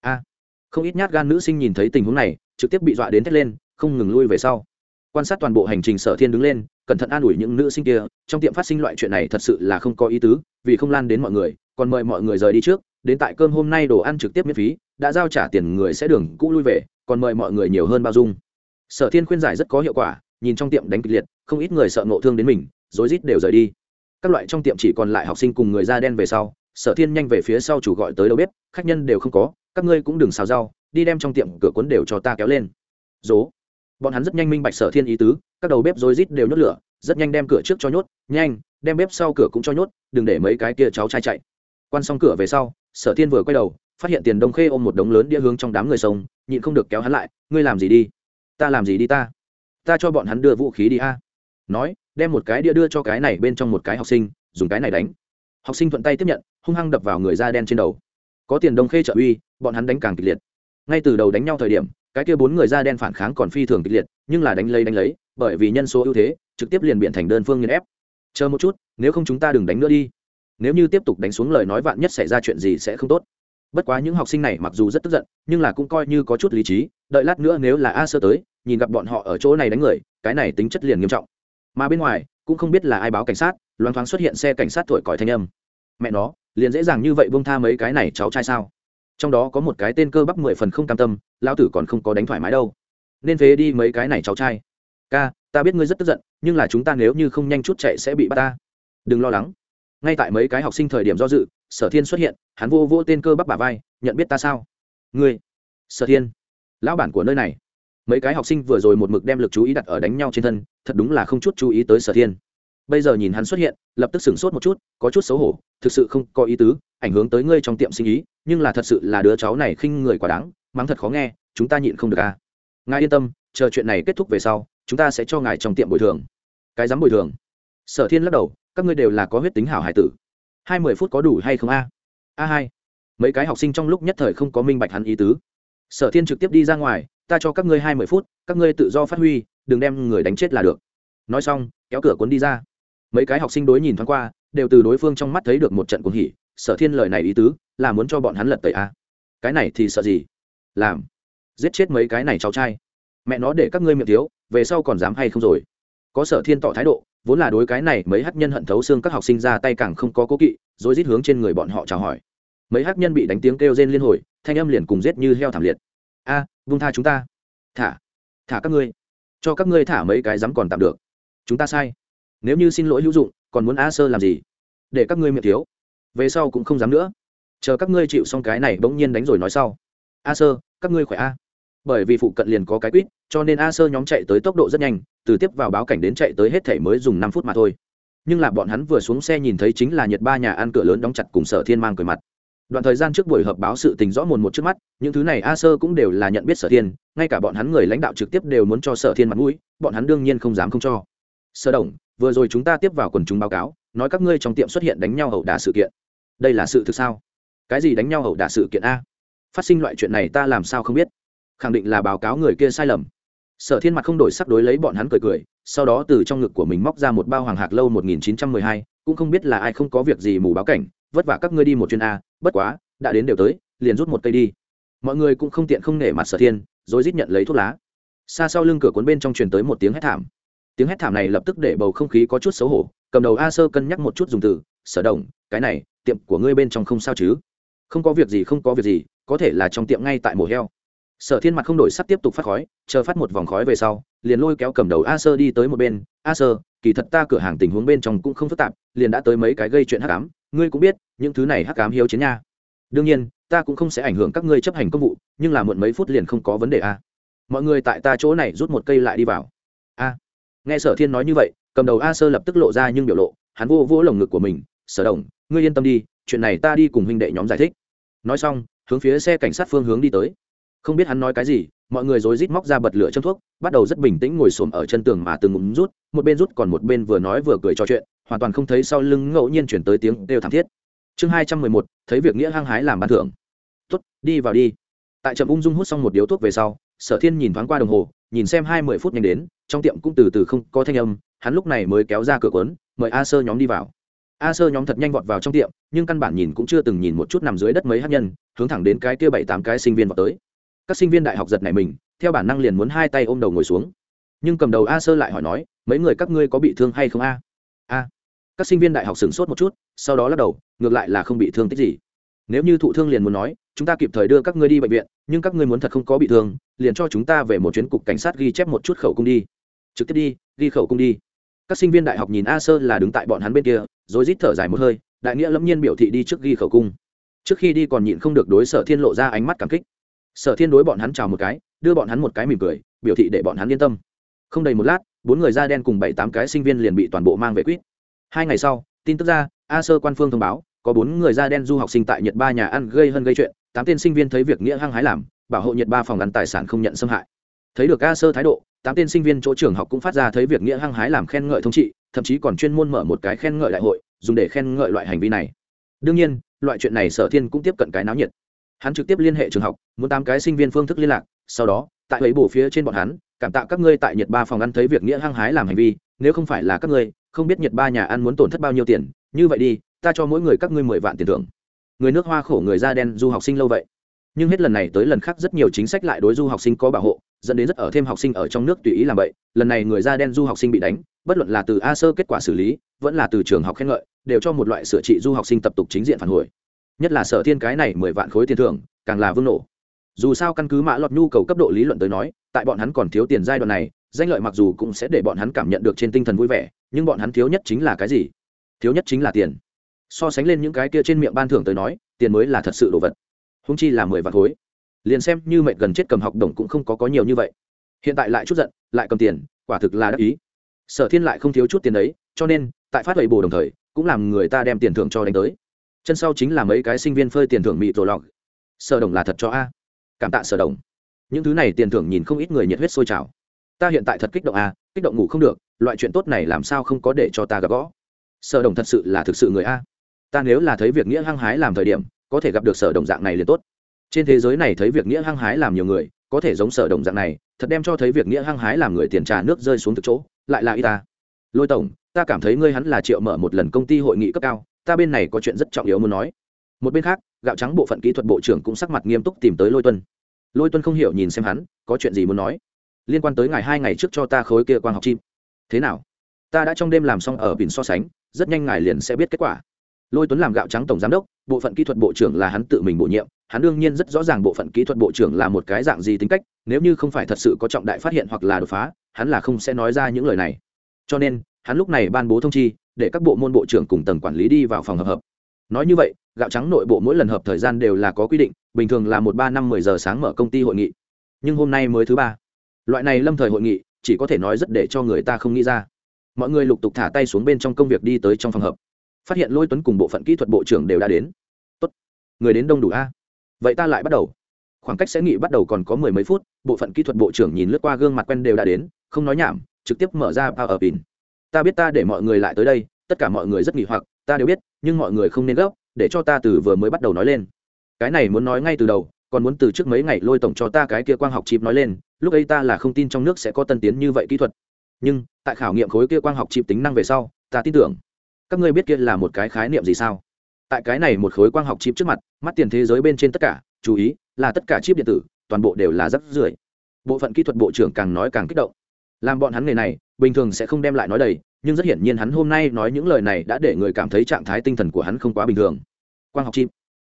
A, không ít nhát gan nữ sinh nhìn thấy tình huống này trực tiếp bị dọa đến thét lên, không ngừng lui về sau. Quan sát toàn bộ hành trình sở thiên đứng lên, cẩn thận an ủi những nữ sinh kia, trong tiệm phát sinh loại chuyện này thật sự là không có ý tứ, vì không lan đến mọi người, còn mời mọi người rời đi trước, đến tại cơm hôm nay đồ ăn trực tiếp miễn phí, đã giao trả tiền người sẽ đường cũ lui về, còn mời mọi người nhiều hơn bao dung. Sở thiên khuyên giải rất có hiệu quả, nhìn trong tiệm đánh kịch liệt, không ít người sợ ngộ thương đến mình, rối rít đều rời đi. Các loại trong tiệm chỉ còn lại học sinh cùng người da đen về sau, sở thiên nhanh về phía sau chủ gọi tới đâu biết, khách nhân đều không có, các ngươi cũng đừng xào rau đi đem trong tiệm cửa cuốn đều cho ta kéo lên. Dố. Bọn hắn rất nhanh minh bạch sở thiên ý tứ, các đầu bếp rối rít đều nhốt lửa, rất nhanh đem cửa trước cho nhốt, nhanh, đem bếp sau cửa cũng cho nhốt, đừng để mấy cái kia cháu trai chạy. Quan xong cửa về sau, sở thiên vừa quay đầu, phát hiện tiền đông khê ôm một đống lớn đĩa hướng trong đám người sông, nhịn không được kéo hắn lại, ngươi làm gì đi? Ta làm gì đi ta? Ta cho bọn hắn đưa vũ khí đi a. Nói, đem một cái đĩa đưa cho cái này bên trong một cái học sinh, dùng cái này đánh. Học sinh thuận tay tiếp nhận, hung hăng đập vào người da đen trên đầu. Có tiền đông khê trợ uy, bọn hắn đánh càng kịch liệt ngay từ đầu đánh nhau thời điểm, cái kia bốn người da đen phản kháng còn phi thường kịch liệt, nhưng là đánh lấy đánh lấy, bởi vì nhân số ưu thế, trực tiếp liền biện thành đơn phương nghiên ép. Chờ một chút, nếu không chúng ta đừng đánh nữa đi. Nếu như tiếp tục đánh xuống lời nói vạn nhất xảy ra chuyện gì sẽ không tốt. Bất quá những học sinh này mặc dù rất tức giận, nhưng là cũng coi như có chút lý trí, đợi lát nữa nếu là a sơ tới, nhìn gặp bọn họ ở chỗ này đánh người, cái này tính chất liền nghiêm trọng. Mà bên ngoài, cũng không biết là ai báo cảnh sát loan thoáng xuất hiện xe cảnh sát thổi còi thanh âm. Mẹ nó, liền dễ dàng như vậy bông tha mấy cái này cháu trai sao? Trong đó có một cái tên cơ bắp mười phần không cam tâm lao tử còn không có đánh thoải mái đâu. Nên phế đi mấy cái này cháu trai. Ca, ta biết ngươi rất tức giận, nhưng là chúng ta nếu như không nhanh chút chạy sẽ bị bắt ta. Đừng lo lắng. Ngay tại mấy cái học sinh thời điểm do dự, sở thiên xuất hiện, hắn vô vô tên cơ bắp bà vai, nhận biết ta sao? Ngươi. Sở thiên. Lão bản của nơi này. Mấy cái học sinh vừa rồi một mực đem lực chú ý đặt ở đánh nhau trên thân, thật đúng là không chút chú ý tới sở thiên bây giờ nhìn hắn xuất hiện, lập tức sửng sốt một chút, có chút xấu hổ, thực sự không có ý tứ, ảnh hưởng tới ngươi trong tiệm sinh ý, nhưng là thật sự là đứa cháu này khinh người quá đáng, mắng thật khó nghe, chúng ta nhịn không được à. Ngài yên tâm, chờ chuyện này kết thúc về sau, chúng ta sẽ cho ngài trong tiệm bồi thường. Cái dám bồi thường? Sở thiên lắc đầu, các ngươi đều là có huyết tính hảo hải tử. Hai mươi phút có đủ hay không a? A hai. Mấy cái học sinh trong lúc nhất thời không có minh bạch hắn ý tứ. Sở thiên trực tiếp đi ra ngoài, ta cho các ngươi hai mươi phút, các ngươi tự do phát huy, đừng đem người đánh chết là được. Nói xong, kéo cửa cuốn đi ra mấy cái học sinh đối nhìn thoáng qua đều từ đối phương trong mắt thấy được một trận cuồng hỉ sở thiên lời này ý tứ là muốn cho bọn hắn lật tẩy a cái này thì sợ gì? Làm. Giết chết mấy cái này cháu trai. Mẹ nó để các ngươi miệng thiếu về sau còn dám hay không rồi? Có sở thiên tỏ thái độ vốn là đối cái này mấy hát nhân hận thấu xương các học sinh ra tay càng không có cố kỵ rồi rít hướng trên người bọn họ chào hỏi. Mấy hát nhân bị đánh tiếng kêu rên liên hồi thanh âm liền cùng giết như heo thảm liệt. A à, vung tha chúng ta. Thả. Thả các ngươi. Cho các ngươi thả mấy cái dám còn tạm được. Chúng ta sai nếu như xin lỗi hữu dụng, còn muốn a sơ làm gì? Để các ngươi miệng thiếu. Về sau cũng không dám nữa. Chờ các ngươi chịu xong cái này bỗng nhiên đánh rồi nói sau. A sơ, các ngươi khỏe a? Bởi vì phụ cận liền có cái quýt, cho nên a sơ nhóm chạy tới tốc độ rất nhanh, từ tiếp vào báo cảnh đến chạy tới hết thể mới dùng năm phút mà thôi. Nhưng là bọn hắn vừa xuống xe nhìn thấy chính là nhật ba nhà ăn cửa lớn đóng chặt cùng sở thiên mang cười mặt. Đoạn thời gian trước buổi họp báo sự tình rõ mồn một trước mắt, những thứ này a sơ cũng đều là nhận biết sở thiên, ngay cả bọn hắn người lãnh đạo trực tiếp đều muốn cho sở thiên mặt mũi, bọn hắn đương nhiên không dám không cho. Sơ đồng vừa rồi chúng ta tiếp vào quần chúng báo cáo, nói các ngươi trong tiệm xuất hiện đánh nhau ẩu đả sự kiện. Đây là sự thực sao? Cái gì đánh nhau ẩu đả sự kiện a? Phát sinh loại chuyện này ta làm sao không biết? Khẳng định là báo cáo người kia sai lầm. Sở thiên mặt không đổi sắc đối lấy bọn hắn cười cười, sau đó từ trong ngực của mình móc ra một bao hoàng hạc lâu một nghìn chín trăm mười hai, cũng không biết là ai không có việc gì mù báo cảnh, vất vả các ngươi đi một chuyến a, bất quá, đã đến đều tới, liền rút một cây đi. Mọi người cũng không tiện không nể mặt sở thiên, rồi rít nhận lấy thuốc lá. Xa sau lưng cửa cuốn bên trong truyền tới một tiếng hét thảm tiếng hét thảm này lập tức để bầu không khí có chút xấu hổ, cầm đầu a sơ cân nhắc một chút dùng từ, sở đồng, cái này, tiệm của ngươi bên trong không sao chứ? Không có việc gì, không có việc gì, có thể là trong tiệm ngay tại mổ heo. Sở thiên mặt không đổi sắc tiếp tục phát khói, chờ phát một vòng khói về sau, liền lôi kéo cầm đầu a sơ đi tới một bên. A sơ, kỳ thật ta cửa hàng tình huống bên trong cũng không phức tạp, liền đã tới mấy cái gây chuyện hắc ám, ngươi cũng biết, những thứ này hắc ám hiếu chiến nha. Đương nhiên, ta cũng không sẽ ảnh hưởng các ngươi chấp hành công vụ, nhưng là muộn mấy phút liền không có vấn đề a. Mọi người tại ta chỗ này rút một cây lại đi vào. A nghe sở thiên nói như vậy, cầm đầu a sơ lập tức lộ ra nhưng biểu lộ, hắn vô vô lồng ngực của mình, sở đồng, ngươi yên tâm đi, chuyện này ta đi cùng huynh đệ nhóm giải thích. Nói xong, hướng phía xe cảnh sát phương hướng đi tới. Không biết hắn nói cái gì, mọi người rối rít móc ra bật lửa châm thuốc, bắt đầu rất bình tĩnh ngồi xổm ở chân tường mà từng ngụm rút, một bên rút còn một bên vừa nói vừa cười trò chuyện, hoàn toàn không thấy sau lưng ngẫu nhiên chuyển tới tiếng đều thảm thiết. Chương hai trăm mười một, thấy việc nghĩa hăng hái làm bàn thưởng. Tuất đi vào đi. Tại trầm ung dung hút xong một điếu thuốc về sau sở thiên nhìn thoáng qua đồng hồ, nhìn xem hai mươi phút nhanh đến, trong tiệm cũng từ từ không có thanh âm, hắn lúc này mới kéo ra cửa quấn mời a sơ nhóm đi vào. A sơ nhóm thật nhanh vọt vào trong tiệm, nhưng căn bản nhìn cũng chưa từng nhìn một chút nằm dưới đất mấy hát nhân, hướng thẳng đến cái kia bảy tám cái sinh viên vào tới. Các sinh viên đại học giật này mình, theo bản năng liền muốn hai tay ôm đầu ngồi xuống. Nhưng cầm đầu a sơ lại hỏi nói, mấy người các ngươi có bị thương hay không a? A. Các sinh viên đại học sửng sốt một chút, sau đó lắc đầu, ngược lại là không bị thương tích gì. Nếu như thụ thương liền muốn nói, chúng ta kịp thời đưa các ngươi đi bệnh viện nhưng các ngươi muốn thật không có bị thương, liền cho chúng ta về một chuyến cục cảnh sát ghi chép một chút khẩu cung đi. Trực tiếp đi, ghi khẩu cung đi. Các sinh viên đại học nhìn a sơ là đứng tại bọn hắn bên kia, rồi rít thở dài một hơi, đại nghĩa lâm nhiên biểu thị đi trước ghi khẩu cung. Trước khi đi còn nhịn không được đối sở thiên lộ ra ánh mắt cảm kích. Sở thiên đối bọn hắn chào một cái, đưa bọn hắn một cái mỉm cười, biểu thị để bọn hắn yên tâm. Không đầy một lát, bốn người da đen cùng bảy tám cái sinh viên liền bị toàn bộ mang về quýt. Hai ngày sau, tin tức ra, a sơ quan phương thông báo, có bốn người da đen du học sinh tại nhật ba nhà ăn gây hơn gây chuyện tám tên sinh viên thấy việc nghĩa hăng hái làm, bảo hộ nhiệt ba phòng ăn tài sản không nhận xâm hại. Thấy được a sơ thái độ, tám tên sinh viên chỗ trường học cũng phát ra thấy việc nghĩa hăng hái làm khen ngợi thống trị, thậm chí còn chuyên môn mở một cái khen ngợi đại hội, dùng để khen ngợi loại hành vi này. Đương nhiên, loại chuyện này sở thiên cũng tiếp cận cái náo nhiệt. Hắn trực tiếp liên hệ trường học, muốn tám cái sinh viên phương thức liên lạc, sau đó, tại ấy bổ phía trên bọn hắn, cảm tạ các ngươi tại nhiệt ba phòng ăn thấy việc nghĩa hăng hái làm hành vi, nếu không phải là các ngươi, không biết nhiệt ba nhà ăn muốn tổn thất bao nhiêu tiền, như vậy đi, ta cho mỗi người các ngươi mười vạn tiền thưởng người nước hoa khổ người da đen du học sinh lâu vậy. Nhưng hết lần này tới lần khác rất nhiều chính sách lại đối du học sinh có bảo hộ, dẫn đến rất ở thêm học sinh ở trong nước tùy ý làm vậy. Lần này người da đen du học sinh bị đánh, bất luận là từ a sơ kết quả xử lý, vẫn là từ trường học khen ngợi, đều cho một loại sửa trị du học sinh tập tục chính diện phản hồi. Nhất là sở thiên cái này mười vạn khối tiền thưởng, càng là vương nổ. Dù sao căn cứ mã lọt nhu cầu cấp độ lý luận tới nói, tại bọn hắn còn thiếu tiền giai đoạn này, danh lợi mặc dù cũng sẽ để bọn hắn cảm nhận được trên tinh thần vui vẻ, nhưng bọn hắn thiếu nhất chính là cái gì? Thiếu nhất chính là tiền so sánh lên những cái kia trên miệng ban thưởng tới nói, tiền mới là thật sự đồ vật. Húng chi là mười vạn khối. Liền xem như mệnh gần chết cầm học đồng cũng không có có nhiều như vậy. Hiện tại lại chút giận, lại cầm tiền, quả thực là đắc ý. Sở thiên lại không thiếu chút tiền đấy, cho nên, tại phát lệ bồ đồng thời, cũng làm người ta đem tiền thưởng cho đánh tới. Chân sau chính là mấy cái sinh viên phơi tiền thưởng mị tổ lọc. Sở đồng là thật cho a. Cảm tạ sở đồng. Những thứ này tiền thưởng nhìn không ít người nhiệt huyết sôi trào. Ta hiện tại thật kích động a, kích động ngủ không được, loại chuyện tốt này làm sao không có để cho ta gặp gõ sở đồng thật sự là thực sự người a ta nếu là thấy việc nghĩa hăng hái làm thời điểm, có thể gặp được sở đồng dạng này liền tốt. Trên thế giới này thấy việc nghĩa hăng hái làm nhiều người, có thể giống sở đồng dạng này, thật đem cho thấy việc nghĩa hăng hái làm người tiền trà nước rơi xuống thực chỗ, lại là y ta. Lôi tổng, ta cảm thấy ngươi hắn là triệu mở một lần công ty hội nghị cấp cao, ta bên này có chuyện rất trọng yếu muốn nói. Một bên khác, gạo trắng bộ phận kỹ thuật bộ trưởng cũng sắc mặt nghiêm túc tìm tới lôi tuân. Lôi tuân không hiểu nhìn xem hắn, có chuyện gì muốn nói? Liên quan tới ngày hai ngày trước cho ta khối kia quang học chim. Thế nào? Ta đã trong đêm làm xong ở biển so sánh, rất nhanh ngài liền sẽ biết kết quả lôi tuấn làm gạo trắng tổng giám đốc, bộ phận kỹ thuật bộ trưởng là hắn tự mình bổ nhiệm, hắn đương nhiên rất rõ ràng bộ phận kỹ thuật bộ trưởng là một cái dạng gì tính cách, nếu như không phải thật sự có trọng đại phát hiện hoặc là đột phá, hắn là không sẽ nói ra những lời này. Cho nên, hắn lúc này ban bố thông chi, để các bộ môn bộ trưởng cùng tầng quản lý đi vào phòng hợp hợp. Nói như vậy, gạo trắng nội bộ mỗi lần hợp thời gian đều là có quy định, bình thường là một ba năm mười giờ sáng mở công ty hội nghị. Nhưng hôm nay mới thứ ba. Loại này lâm thời hội nghị, chỉ có thể nói rất để cho người ta không nghĩ ra. Mọi người lục tục thả tay xuống bên trong công việc đi tới trong phòng hợp phát hiện lôi tuấn cùng bộ phận kỹ thuật bộ trưởng đều đã đến. Tốt. Người đến đông đủ a? Vậy ta lại bắt đầu. Khoảng cách sẽ nghị bắt đầu còn có mười mấy phút, bộ phận kỹ thuật bộ trưởng nhìn lướt qua gương mặt quen đều đã đến, không nói nhảm, trực tiếp mở ra power pin. Ta biết ta để mọi người lại tới đây, tất cả mọi người rất nghỉ hoặc, ta đều biết, nhưng mọi người không nên gấp, để cho ta từ vừa mới bắt đầu nói lên. Cái này muốn nói ngay từ đầu, còn muốn từ trước mấy ngày lôi tổng cho ta cái kia quang học chip nói lên, lúc ấy ta là không tin trong nước sẽ có tân tiến như vậy kỹ thuật. Nhưng, tại khảo nghiệm khối kia quang học chip tính năng về sau, ta tin tưởng các ngươi biết kia là một cái khái niệm gì sao? Tại cái này một khối quang học chip trước mặt mắt tiền thế giới bên trên tất cả chú ý là tất cả chip điện tử toàn bộ đều là rắc rưởi. Bộ phận kỹ thuật bộ trưởng càng nói càng kích động. Làm bọn hắn nghề này bình thường sẽ không đem lại nói đầy nhưng rất hiển nhiên hắn hôm nay nói những lời này đã để người cảm thấy trạng thái tinh thần của hắn không quá bình thường. Quang học chip.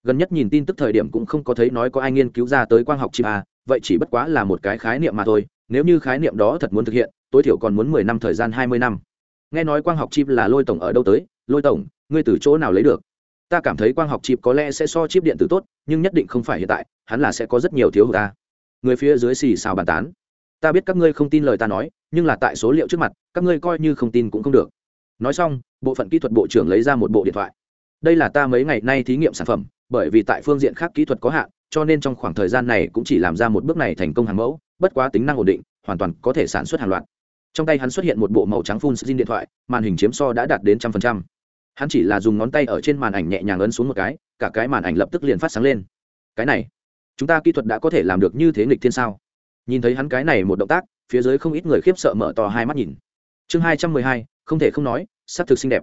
Gần nhất nhìn tin tức thời điểm cũng không có thấy nói có ai nghiên cứu ra tới quang học chip à, vậy chỉ bất quá là một cái khái niệm mà thôi nếu như khái niệm đó thật muốn thực hiện tối thiểu còn muốn mười năm thời gian hai mươi năm nghe nói quang học chip là lôi tổng ở đâu tới? Lôi tổng, ngươi từ chỗ nào lấy được? Ta cảm thấy quang học chip có lẽ sẽ so chip điện tử tốt, nhưng nhất định không phải hiện tại, hắn là sẽ có rất nhiều thiếu hụt ta. Người phía dưới xì xào bàn tán. Ta biết các ngươi không tin lời ta nói, nhưng là tại số liệu trước mặt, các ngươi coi như không tin cũng không được. Nói xong, bộ phận kỹ thuật bộ trưởng lấy ra một bộ điện thoại. Đây là ta mấy ngày nay thí nghiệm sản phẩm, bởi vì tại phương diện khác kỹ thuật có hạn, cho nên trong khoảng thời gian này cũng chỉ làm ra một bước này thành công hàng mẫu, bất quá tính năng ổn định, hoàn toàn có thể sản xuất hàng loạt trong tay hắn xuất hiện một bộ màu trắng phun xin điện thoại, màn hình chiếm so đã đạt đến trăm phần trăm. Hắn chỉ là dùng ngón tay ở trên màn ảnh nhẹ nhàng ấn xuống một cái, cả cái màn ảnh lập tức liền phát sáng lên. Cái này, chúng ta kỹ thuật đã có thể làm được như thế nghịch thiên sao? Nhìn thấy hắn cái này một động tác, phía dưới không ít người khiếp sợ mở to hai mắt nhìn. Chương hai trăm mười hai, không thể không nói s ắ c thực xinh đẹp.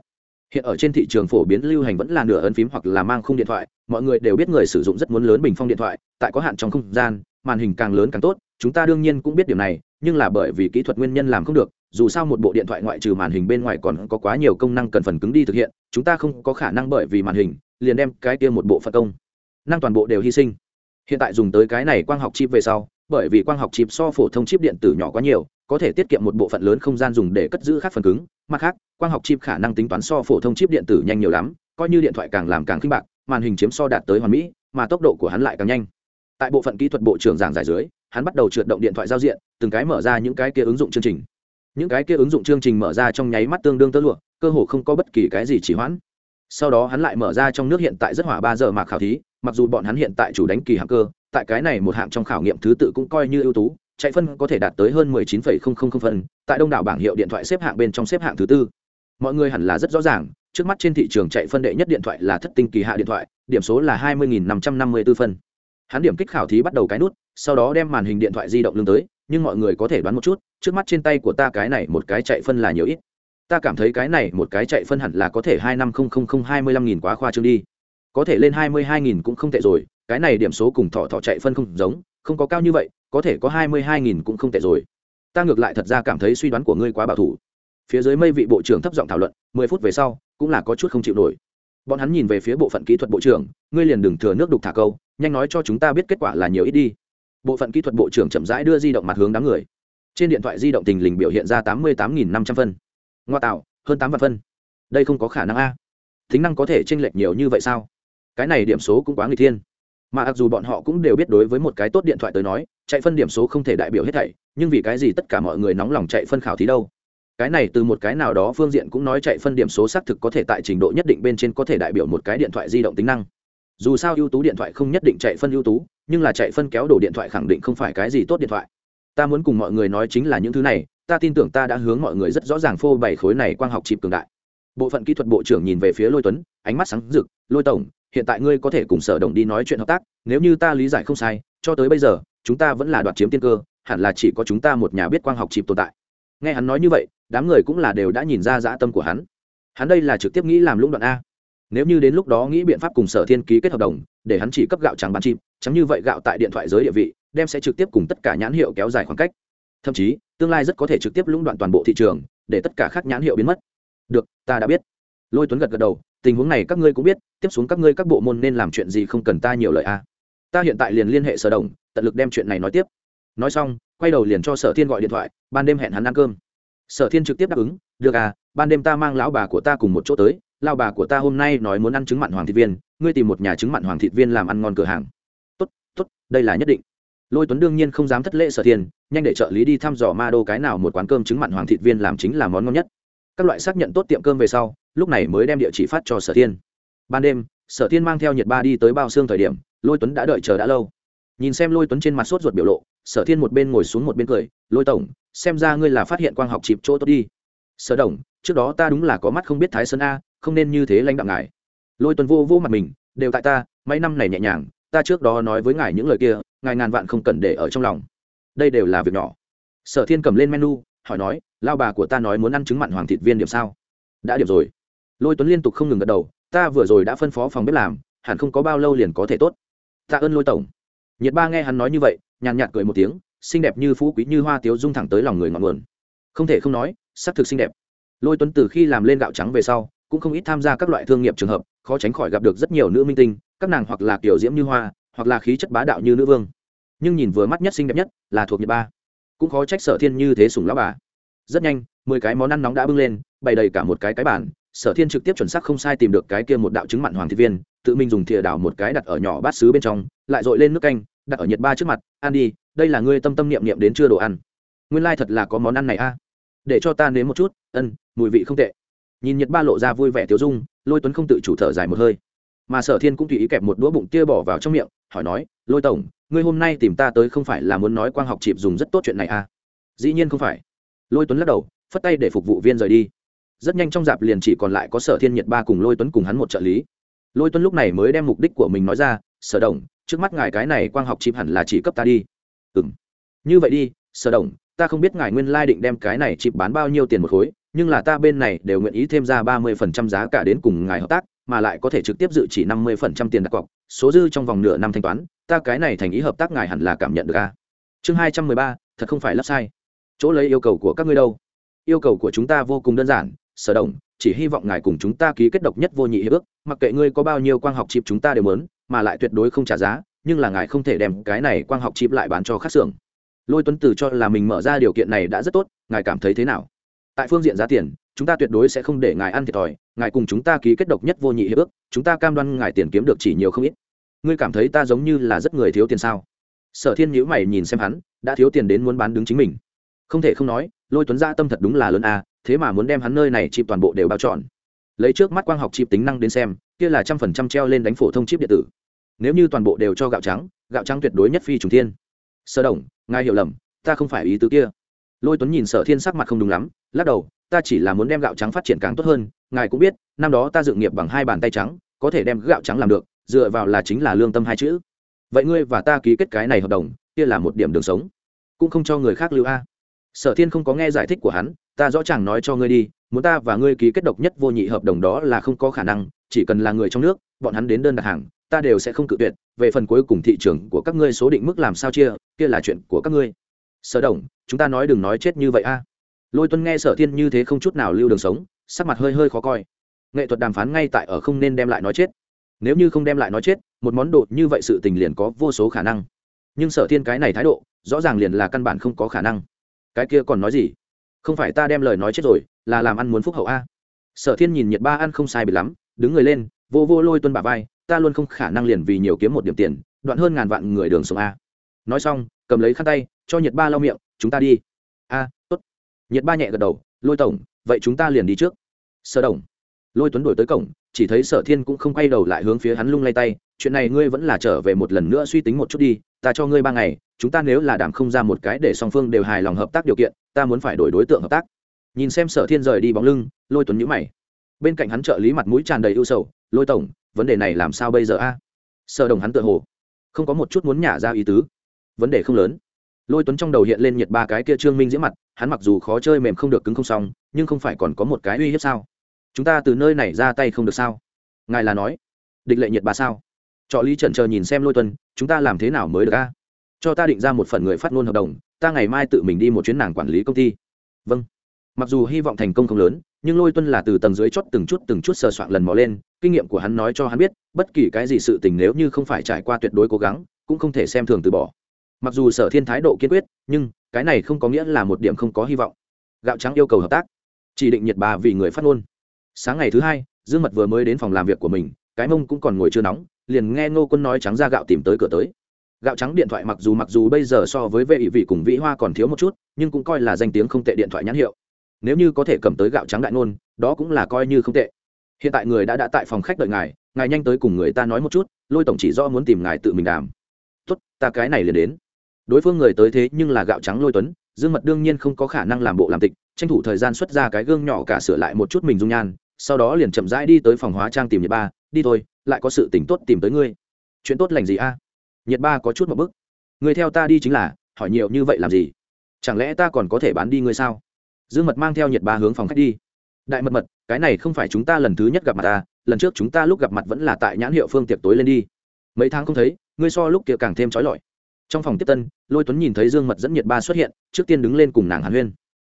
Hiện ở trên thị trường phổ biến lưu hành vẫn là nửa ấn phím hoặc là mang khung điện thoại, mọi người đều biết người sử dụng rất muốn lớn bình phong điện thoại, tại có hạn trong không gian, màn hình càng lớn càng tốt chúng ta đương nhiên cũng biết điều này, nhưng là bởi vì kỹ thuật nguyên nhân làm không được, dù sao một bộ điện thoại ngoại trừ màn hình bên ngoài còn có quá nhiều công năng cần phần cứng đi thực hiện, chúng ta không có khả năng bởi vì màn hình, liền đem cái kia một bộ phận công năng toàn bộ đều hy sinh. Hiện tại dùng tới cái này quang học chip về sau, bởi vì quang học chip so phổ thông chip điện tử nhỏ quá nhiều, có thể tiết kiệm một bộ phận lớn không gian dùng để cất giữ các phần cứng. Mặt khác, quang học chip khả năng tính toán so phổ thông chip điện tử nhanh nhiều lắm, coi như điện thoại càng làm càng khinh bạc, màn hình chiếm so đạt tới hoàn mỹ, mà tốc độ của hắn lại càng nhanh. Tại bộ phận kỹ thuật bộ trưởng giảng giải dưới hắn bắt đầu trượt động điện thoại giao diện từng cái mở ra những cái kia ứng dụng chương trình. Những cái kia ứng dụng chương trình mở ra trong nháy mắt tương đương tơ lụa cơ hồ không có bất kỳ cái gì chỉ hoãn. Sau đó hắn lại mở ra trong nước hiện tại rất hỏa ba giờ mạc khảo thí mặc dù bọn hắn hiện tại chủ đánh kỳ hạng cơ tại cái này một hạng trong khảo nghiệm thứ tự cũng coi như ưu tú chạy phân có thể đạt tới hơn 19,000 phân tại đông đảo bảng hiệu điện thoại xếp hạng bên trong xếp hạng thứ tư. Mọi người hẳn là rất rõ ràng trước mắt trên thị trường chạy phân đệ nhất điện thoại là thất tinh kỳ hạ điện thoại điểm số là 20.554 phân hắn điểm kích khảo thí bắt đầu cái nút sau đó đem màn hình điện thoại di động lưng tới, nhưng mọi người có thể đoán một chút, trước mắt trên tay của ta cái này một cái chạy phân là nhiều ít. Ta cảm thấy cái này một cái chạy phân hẳn là có thể hai năm không không không hai mươi lăm nghìn quá khoa trương đi. Có thể lên hai mươi hai nghìn cũng không tệ rồi, cái này điểm số cùng thọ thọ chạy phân không giống, không có cao như vậy, có thể có hai mươi hai nghìn cũng không tệ rồi. Ta ngược lại thật ra cảm thấy suy đoán của ngươi quá bảo thủ. Phía dưới mây vị bộ trưởng thấp giọng thảo luận, mười phút về sau, cũng là có chút không chịu nổi. Bọn hắn nhìn về phía bộ phận kỹ thuật bộ trưởng, ngươi liền đừng thừa nước đục thả câu, nhanh nói cho chúng ta biết kết quả là nhiều ít đi bộ phận kỹ thuật bộ trưởng chậm rãi đưa di động mặt hướng đám người. Trên điện thoại di động tình lình biểu hiện ra tám mươi tám nghìn năm trăm phân. Ngoa tạo, hơn tám vạn phân. Đây không có khả năng a. Tính năng có thể chênh lệch nhiều như vậy sao? Cái này điểm số cũng quá người thiên. Mà mặc dù bọn họ cũng đều biết đối với một cái tốt điện thoại tới nói, chạy phân điểm số không thể đại biểu hết thảy, nhưng vì cái gì tất cả mọi người nóng lòng chạy phân khảo thí đâu? Cái này từ một cái nào đó phương diện cũng nói chạy phân điểm số xác thực có thể tại trình độ nhất định bên trên có thể đại biểu một cái điện thoại di động tính năng dù sao ưu tú điện thoại không nhất định chạy phân ưu tú, nhưng là chạy phân kéo đổ điện thoại khẳng định không phải cái gì tốt điện thoại. Ta muốn cùng mọi người nói chính là những thứ này, ta tin tưởng ta đã hướng mọi người rất rõ ràng phô bày khối này quang học chịp cường đại. Bộ phận kỹ thuật bộ trưởng nhìn về phía lôi tuấn, ánh mắt sáng rực, lôi tổng, hiện tại ngươi có thể cùng sở đồng đi nói chuyện hợp tác, nếu như ta lý giải không sai, cho tới bây giờ, chúng ta vẫn là đoạt chiếm tiên cơ, hẳn là chỉ có chúng ta một nhà biết quang học chịp tồn tại. Nghe hắn nói như vậy, đám người cũng là đều đã nhìn ra dã tâm của hắn. Hắn đây là trực tiếp nghĩ làm lũng đoạn a nếu như đến lúc đó nghĩ biện pháp cùng sở thiên ký kết hợp đồng, để hắn chỉ cấp gạo trắng bán chim, chẳng như vậy gạo tại điện thoại giới địa vị, đem sẽ trực tiếp cùng tất cả nhãn hiệu kéo dài khoảng cách. Thậm chí, tương lai rất có thể trực tiếp lũng đoạn toàn bộ thị trường, để tất cả các nhãn hiệu biến mất. Được, ta đã biết. Lôi tuấn gật gật đầu, tình huống này các ngươi cũng biết, tiếp xuống các ngươi các bộ môn nên làm chuyện gì không cần ta nhiều lời a ta hiện tại liền liên hệ sở đồng, tận lực đem chuyện này nói tiếp. Nói xong, quay đầu liền cho sở thiên gọi điện thoại, ban đêm hẹn hắn ăn cơm. Sở thiên trực tiếp đáp ứng, được à ban đêm ta mang lão bà của ta cùng một chỗ tới lao bà của ta hôm nay nói muốn ăn trứng mặn hoàng thị viên, ngươi tìm một nhà trứng mặn hoàng thị viên làm ăn ngon cửa hàng. Tốt tốt, đây là nhất định. Lôi tuấn đương nhiên không dám thất lễ sở thiên nhanh để trợ lý đi thăm dò ma đô cái nào một quán cơm trứng mặn hoàng thị viên làm chính là món ngon nhất. Các loại xác nhận tốt tiệm cơm về sau, lúc này mới đem địa chỉ phát cho sở thiên ban đêm, sở thiên mang theo nhiệt ba đi tới bao xương thời điểm, lôi tuấn đã đợi chờ đã lâu. Nhìn xem lôi tuấn trên mặt sốt ruột biểu lộ, sở thiên một bên ngồi xuống một bên cười, lôi tổng, xem ra ngươi là phát hiện quang học chịp chỗ tốt đi. Sở đồng trước đó ta đúng là có mắt không biết thái sơn a không nên như thế lãnh đạo ngài. Lôi tuần vô vô mặt mình, đều tại ta, mấy năm này nhẹ nhàng, ta trước đó nói với ngài những lời kia, ngài ngàn vạn không cần để ở trong lòng. Đây đều là việc nhỏ. Sở thiên cầm lên menu, hỏi nói, lao bà của ta nói muốn ăn trứng mặn hoàng thịt viên điểm sao? Đã điểm rồi. Lôi tuấn liên tục không ngừng gật đầu, ta vừa rồi đã phân phó phòng bếp làm, hẳn không có bao lâu liền có thể tốt. Tạ ơn lôi tổng. Nhiệt ba nghe hắn nói như vậy, nhàn nhạt cười một tiếng, xinh đẹp như phú quý như hoa tiếu dung thẳng tới lòng người ngọn nguồn. Không thể không nói xác thực xinh đẹp. Lôi tuấn từ khi làm lên gạo trắng về sau cũng không ít tham gia các loại thương nghiệp trường hợp, khó tránh khỏi gặp được rất nhiều nữ minh tinh, các nàng hoặc là kiểu diễm như hoa, hoặc là khí chất bá đạo như nữ vương. Nhưng nhìn vừa mắt nhất xinh đẹp nhất là thuộc nhiệt ba. Cũng khó trách sở thiên như thế sùng lão bà. Rất nhanh, mười cái món ăn nóng đã bưng lên, bày đầy cả một cái cái bàn. Sở thiên trực tiếp chuẩn xác không sai tìm được cái kia một đạo trứng mặn hoàng thị viên, tự mình dùng thìa đảo một cái đặt ở nhỏ bát xứ bên trong, lại dội lên nước canh, đặt ở nhiệt ba trước mặt, ăn đi, đây là ngươi tâm tâm niệm niệm đến chưa đồ ăn. Nguyên Lai thật là có món ăn này a. Để cho ta nếm một chút, ân, mùi vị không tệ nhìn nhiệt ba lộ ra vui vẻ tiêu dung, lôi tuấn không tự chủ thở dài một hơi. Mà sở thiên cũng tùy ý kẹp một đũa bụng tia bỏ vào trong miệng, hỏi nói, lôi tổng, ngươi hôm nay tìm ta tới không phải là muốn nói quang học chịp dùng rất tốt chuyện này à? Dĩ nhiên không phải. Lôi tuấn lắc đầu, phất tay để phục vụ viên rời đi. Rất nhanh trong dạp liền chỉ còn lại có sở thiên nhiệt ba cùng lôi tuấn cùng hắn một trợ lý. Lôi tuấn lúc này mới đem mục đích của mình nói ra, sở đồng, trước mắt ngài cái này quang học chịp hẳn là chỉ cấp ta đi. Ừ m như vậy đi, sở đồng, ta không biết ngài nguyên lai định đem cái này chịp bán bao nhiêu tiền một khối nhưng là ta bên này đều nguyện ý thêm ra ba mươi phần trăm giá cả đến cùng ngài hợp tác, mà lại có thể trực tiếp dự chỉ năm mươi phần trăm tiền đặt cọc, số dư trong vòng nửa năm thanh toán, ta cái này thành ý hợp tác ngài hẳn là cảm nhận được a chương hai trăm mười ba, thật không phải lắp sai. Chỗ lấy yêu cầu của các ngươi đâu? Yêu cầu của chúng ta vô cùng đơn giản, sở đồng chỉ hy vọng ngài cùng chúng ta ký kết độc nhất vô nhị hiệp ước, mặc kệ ngươi có bao nhiêu quang học chip chúng ta đều muốn, mà lại tuyệt đối không trả giá, nhưng là ngài không thể đem cái này quang học chip lại bán cho khác xưởng. Lôi tuấn từ cho là mình mở ra điều kiện này đã rất tốt, ngài cảm thấy thế nào? Tại phương diện giá tiền, chúng ta tuyệt đối sẽ không để ngài ăn thiệt thòi, ngài cùng chúng ta ký kết độc nhất vô nhị hiệp ước, chúng ta cam đoan ngài tiền kiếm được chỉ nhiều không ít. Ngươi cảm thấy ta giống như là rất người thiếu tiền sao? Sở thiên nhữ mày nhìn xem hắn, đã thiếu tiền đến muốn bán đứng chính mình. Không thể không nói, lôi tuấn Gia tâm thật đúng là lớn a, thế mà muốn đem hắn nơi này chịp toàn bộ đều bao trọn. Lấy trước mắt quang học chịp tính năng đến xem, kia là trăm phần trăm treo lên đánh phổ thông chip điện tử. Nếu như toàn bộ đều cho gạo trắng gạo trắng tuyệt đối nhất phi trùng thiên. Sơ đồng, ngài hiểu lầm, ta không phải ý tứ kia lôi tuấn nhìn sở thiên sắc mặt không đúng lắm, lắc đầu, ta chỉ là muốn đem gạo trắng phát triển càng tốt hơn, ngài cũng biết, năm đó ta dựng nghiệp bằng hai bàn tay trắng, có thể đem gạo trắng làm được, dựa vào là chính là lương tâm hai chữ. Vậy ngươi và ta ký kết cái này hợp đồng, kia là một điểm đường sống, cũng không cho người khác lưu a. Sở thiên không có nghe giải thích của hắn, ta rõ ràng nói cho ngươi đi, muốn ta và ngươi ký kết độc nhất vô nhị hợp đồng đó là không có khả năng, chỉ cần là người trong nước, bọn hắn đến đơn đặt hàng, ta đều sẽ không cự tuyệt, về phần cuối cùng thị trường của các ngươi số định mức làm sao chia, kia là chuyện của các ngươi sở đồng, chúng ta nói đừng nói chết như vậy a. Lôi tuân nghe sở thiên như thế không chút nào lưu đường sống, sắc mặt hơi hơi khó coi. Nghệ thuật đàm phán ngay tại ở không nên đem lại nói chết. Nếu như không đem lại nói chết, một món đồ như vậy sự tình liền có vô số khả năng. Nhưng sở thiên cái này thái độ, rõ ràng liền là căn bản không có khả năng. Cái kia còn nói gì? Không phải ta đem lời nói chết rồi, là làm ăn muốn phúc hậu a. Sở thiên nhìn nhiệt ba ăn không sai bị lắm, đứng người lên, vô vô lôi tuân bà vai, ta luôn không khả năng liền vì nhiều kiếm một điểm tiền, đoạn hơn ngàn vạn người đường sống a. Nói xong cầm lấy khăn tay, cho nhiệt ba lau miệng, chúng ta đi. A, tốt. Nhiệt ba nhẹ gật đầu, lôi tổng, vậy chúng ta liền đi trước. Sở đồng. Lôi tuấn đổi tới cổng, chỉ thấy sở thiên cũng không quay đầu lại hướng phía hắn lung lay tay, chuyện này ngươi vẫn là trở về một lần nữa suy tính một chút đi, ta cho ngươi ba ngày, chúng ta nếu là đảm không ra một cái để song phương đều hài lòng hợp tác điều kiện, ta muốn phải đổi đối tượng hợp tác. Nhìn xem sở thiên rời đi bóng lưng, lôi tuấn nhữ mày. Bên cạnh hắn trợ lý mặt mũi tràn đầy ưu sầu, lôi tổng, vấn đề này làm sao bây giờ a? Sở đồng hắn tự hồ không có một chút muốn nhả ra ý tứ vấn đề không lớn. Lôi tuấn trong đầu hiện lên nhiệt ba cái kia trương minh diễm mặt, hắn mặc dù khó chơi mềm không được cứng không xong, nhưng không phải còn có một cái uy hiếp sao? Chúng ta từ nơi này ra tay không được sao? Ngài là nói, địch lệ nhiệt ba sao? Trọ lý trần chờ nhìn xem lôi tuấn, chúng ta làm thế nào mới được a? Cho ta định ra một phần người phát ngôn hợp đồng, ta ngày mai tự mình đi một chuyến nàng quản lý công ty. Vâng. Mặc dù hy vọng thành công không lớn, nhưng lôi tuân là từ tầng dưới chót từng chút từng chút sờ soạn lần mò lên, kinh nghiệm của hắn nói cho hắn biết, bất kỳ cái gì sự tình nếu như không phải trải qua tuyệt đối cố gắng, cũng không thể xem thường từ bỏ mặc dù sở thiên thái độ kiên quyết, nhưng cái này không có nghĩa là một điểm không có hy vọng. Gạo trắng yêu cầu hợp tác, chỉ định nhiệt bà vì người phát ngôn. Sáng ngày thứ hai, dương mật vừa mới đến phòng làm việc của mình, cái mông cũng còn ngồi chưa nóng, liền nghe ngô quân nói trắng ra gạo tìm tới cửa tới. Gạo trắng điện thoại mặc dù mặc dù bây giờ so với vệ ỵ vị cùng vĩ hoa còn thiếu một chút, nhưng cũng coi là danh tiếng không tệ điện thoại nhãn hiệu. Nếu như có thể cầm tới gạo trắng đại ngôn, đó cũng là coi như không tệ. Hiện tại người đã đã tại phòng khách đợi ngài ngài nhanh tới cùng người ta nói một chút, lôi tổng chỉ do muốn tìm ngài tự mình đàm. Tốt, ta cái này liền đến đối phương người tới thế nhưng là gạo trắng lôi tuấn, dương mật đương nhiên không có khả năng làm bộ làm tịch, tranh thủ thời gian xuất ra cái gương nhỏ cả sửa lại một chút mình dung nhan, sau đó liền chậm rãi đi tới phòng hóa trang tìm nhiệt ba, đi thôi, lại có sự tỉnh tốt tìm tới ngươi. Chuyện tốt lành gì a? Nhiệt ba có chút một bức. Người theo ta đi chính là, hỏi nhiều như vậy làm gì? Chẳng lẽ ta còn có thể bán đi ngươi sao? Dương mật mang theo nhiệt ba hướng phòng khách đi. Đại mật mật, cái này không phải chúng ta lần thứ nhất gặp mặt ta lần trước chúng ta lúc gặp mặt vẫn là tại nhãn hiệu phương tiệc tối lên đi. Mấy tháng không thấy, ngươi so lúc kia càng thêm trói lọi trong phòng tiếp tân, lôi tuấn nhìn thấy dương mật dẫn nhiệt ba xuất hiện, trước tiên đứng lên cùng nàng hàn huyên.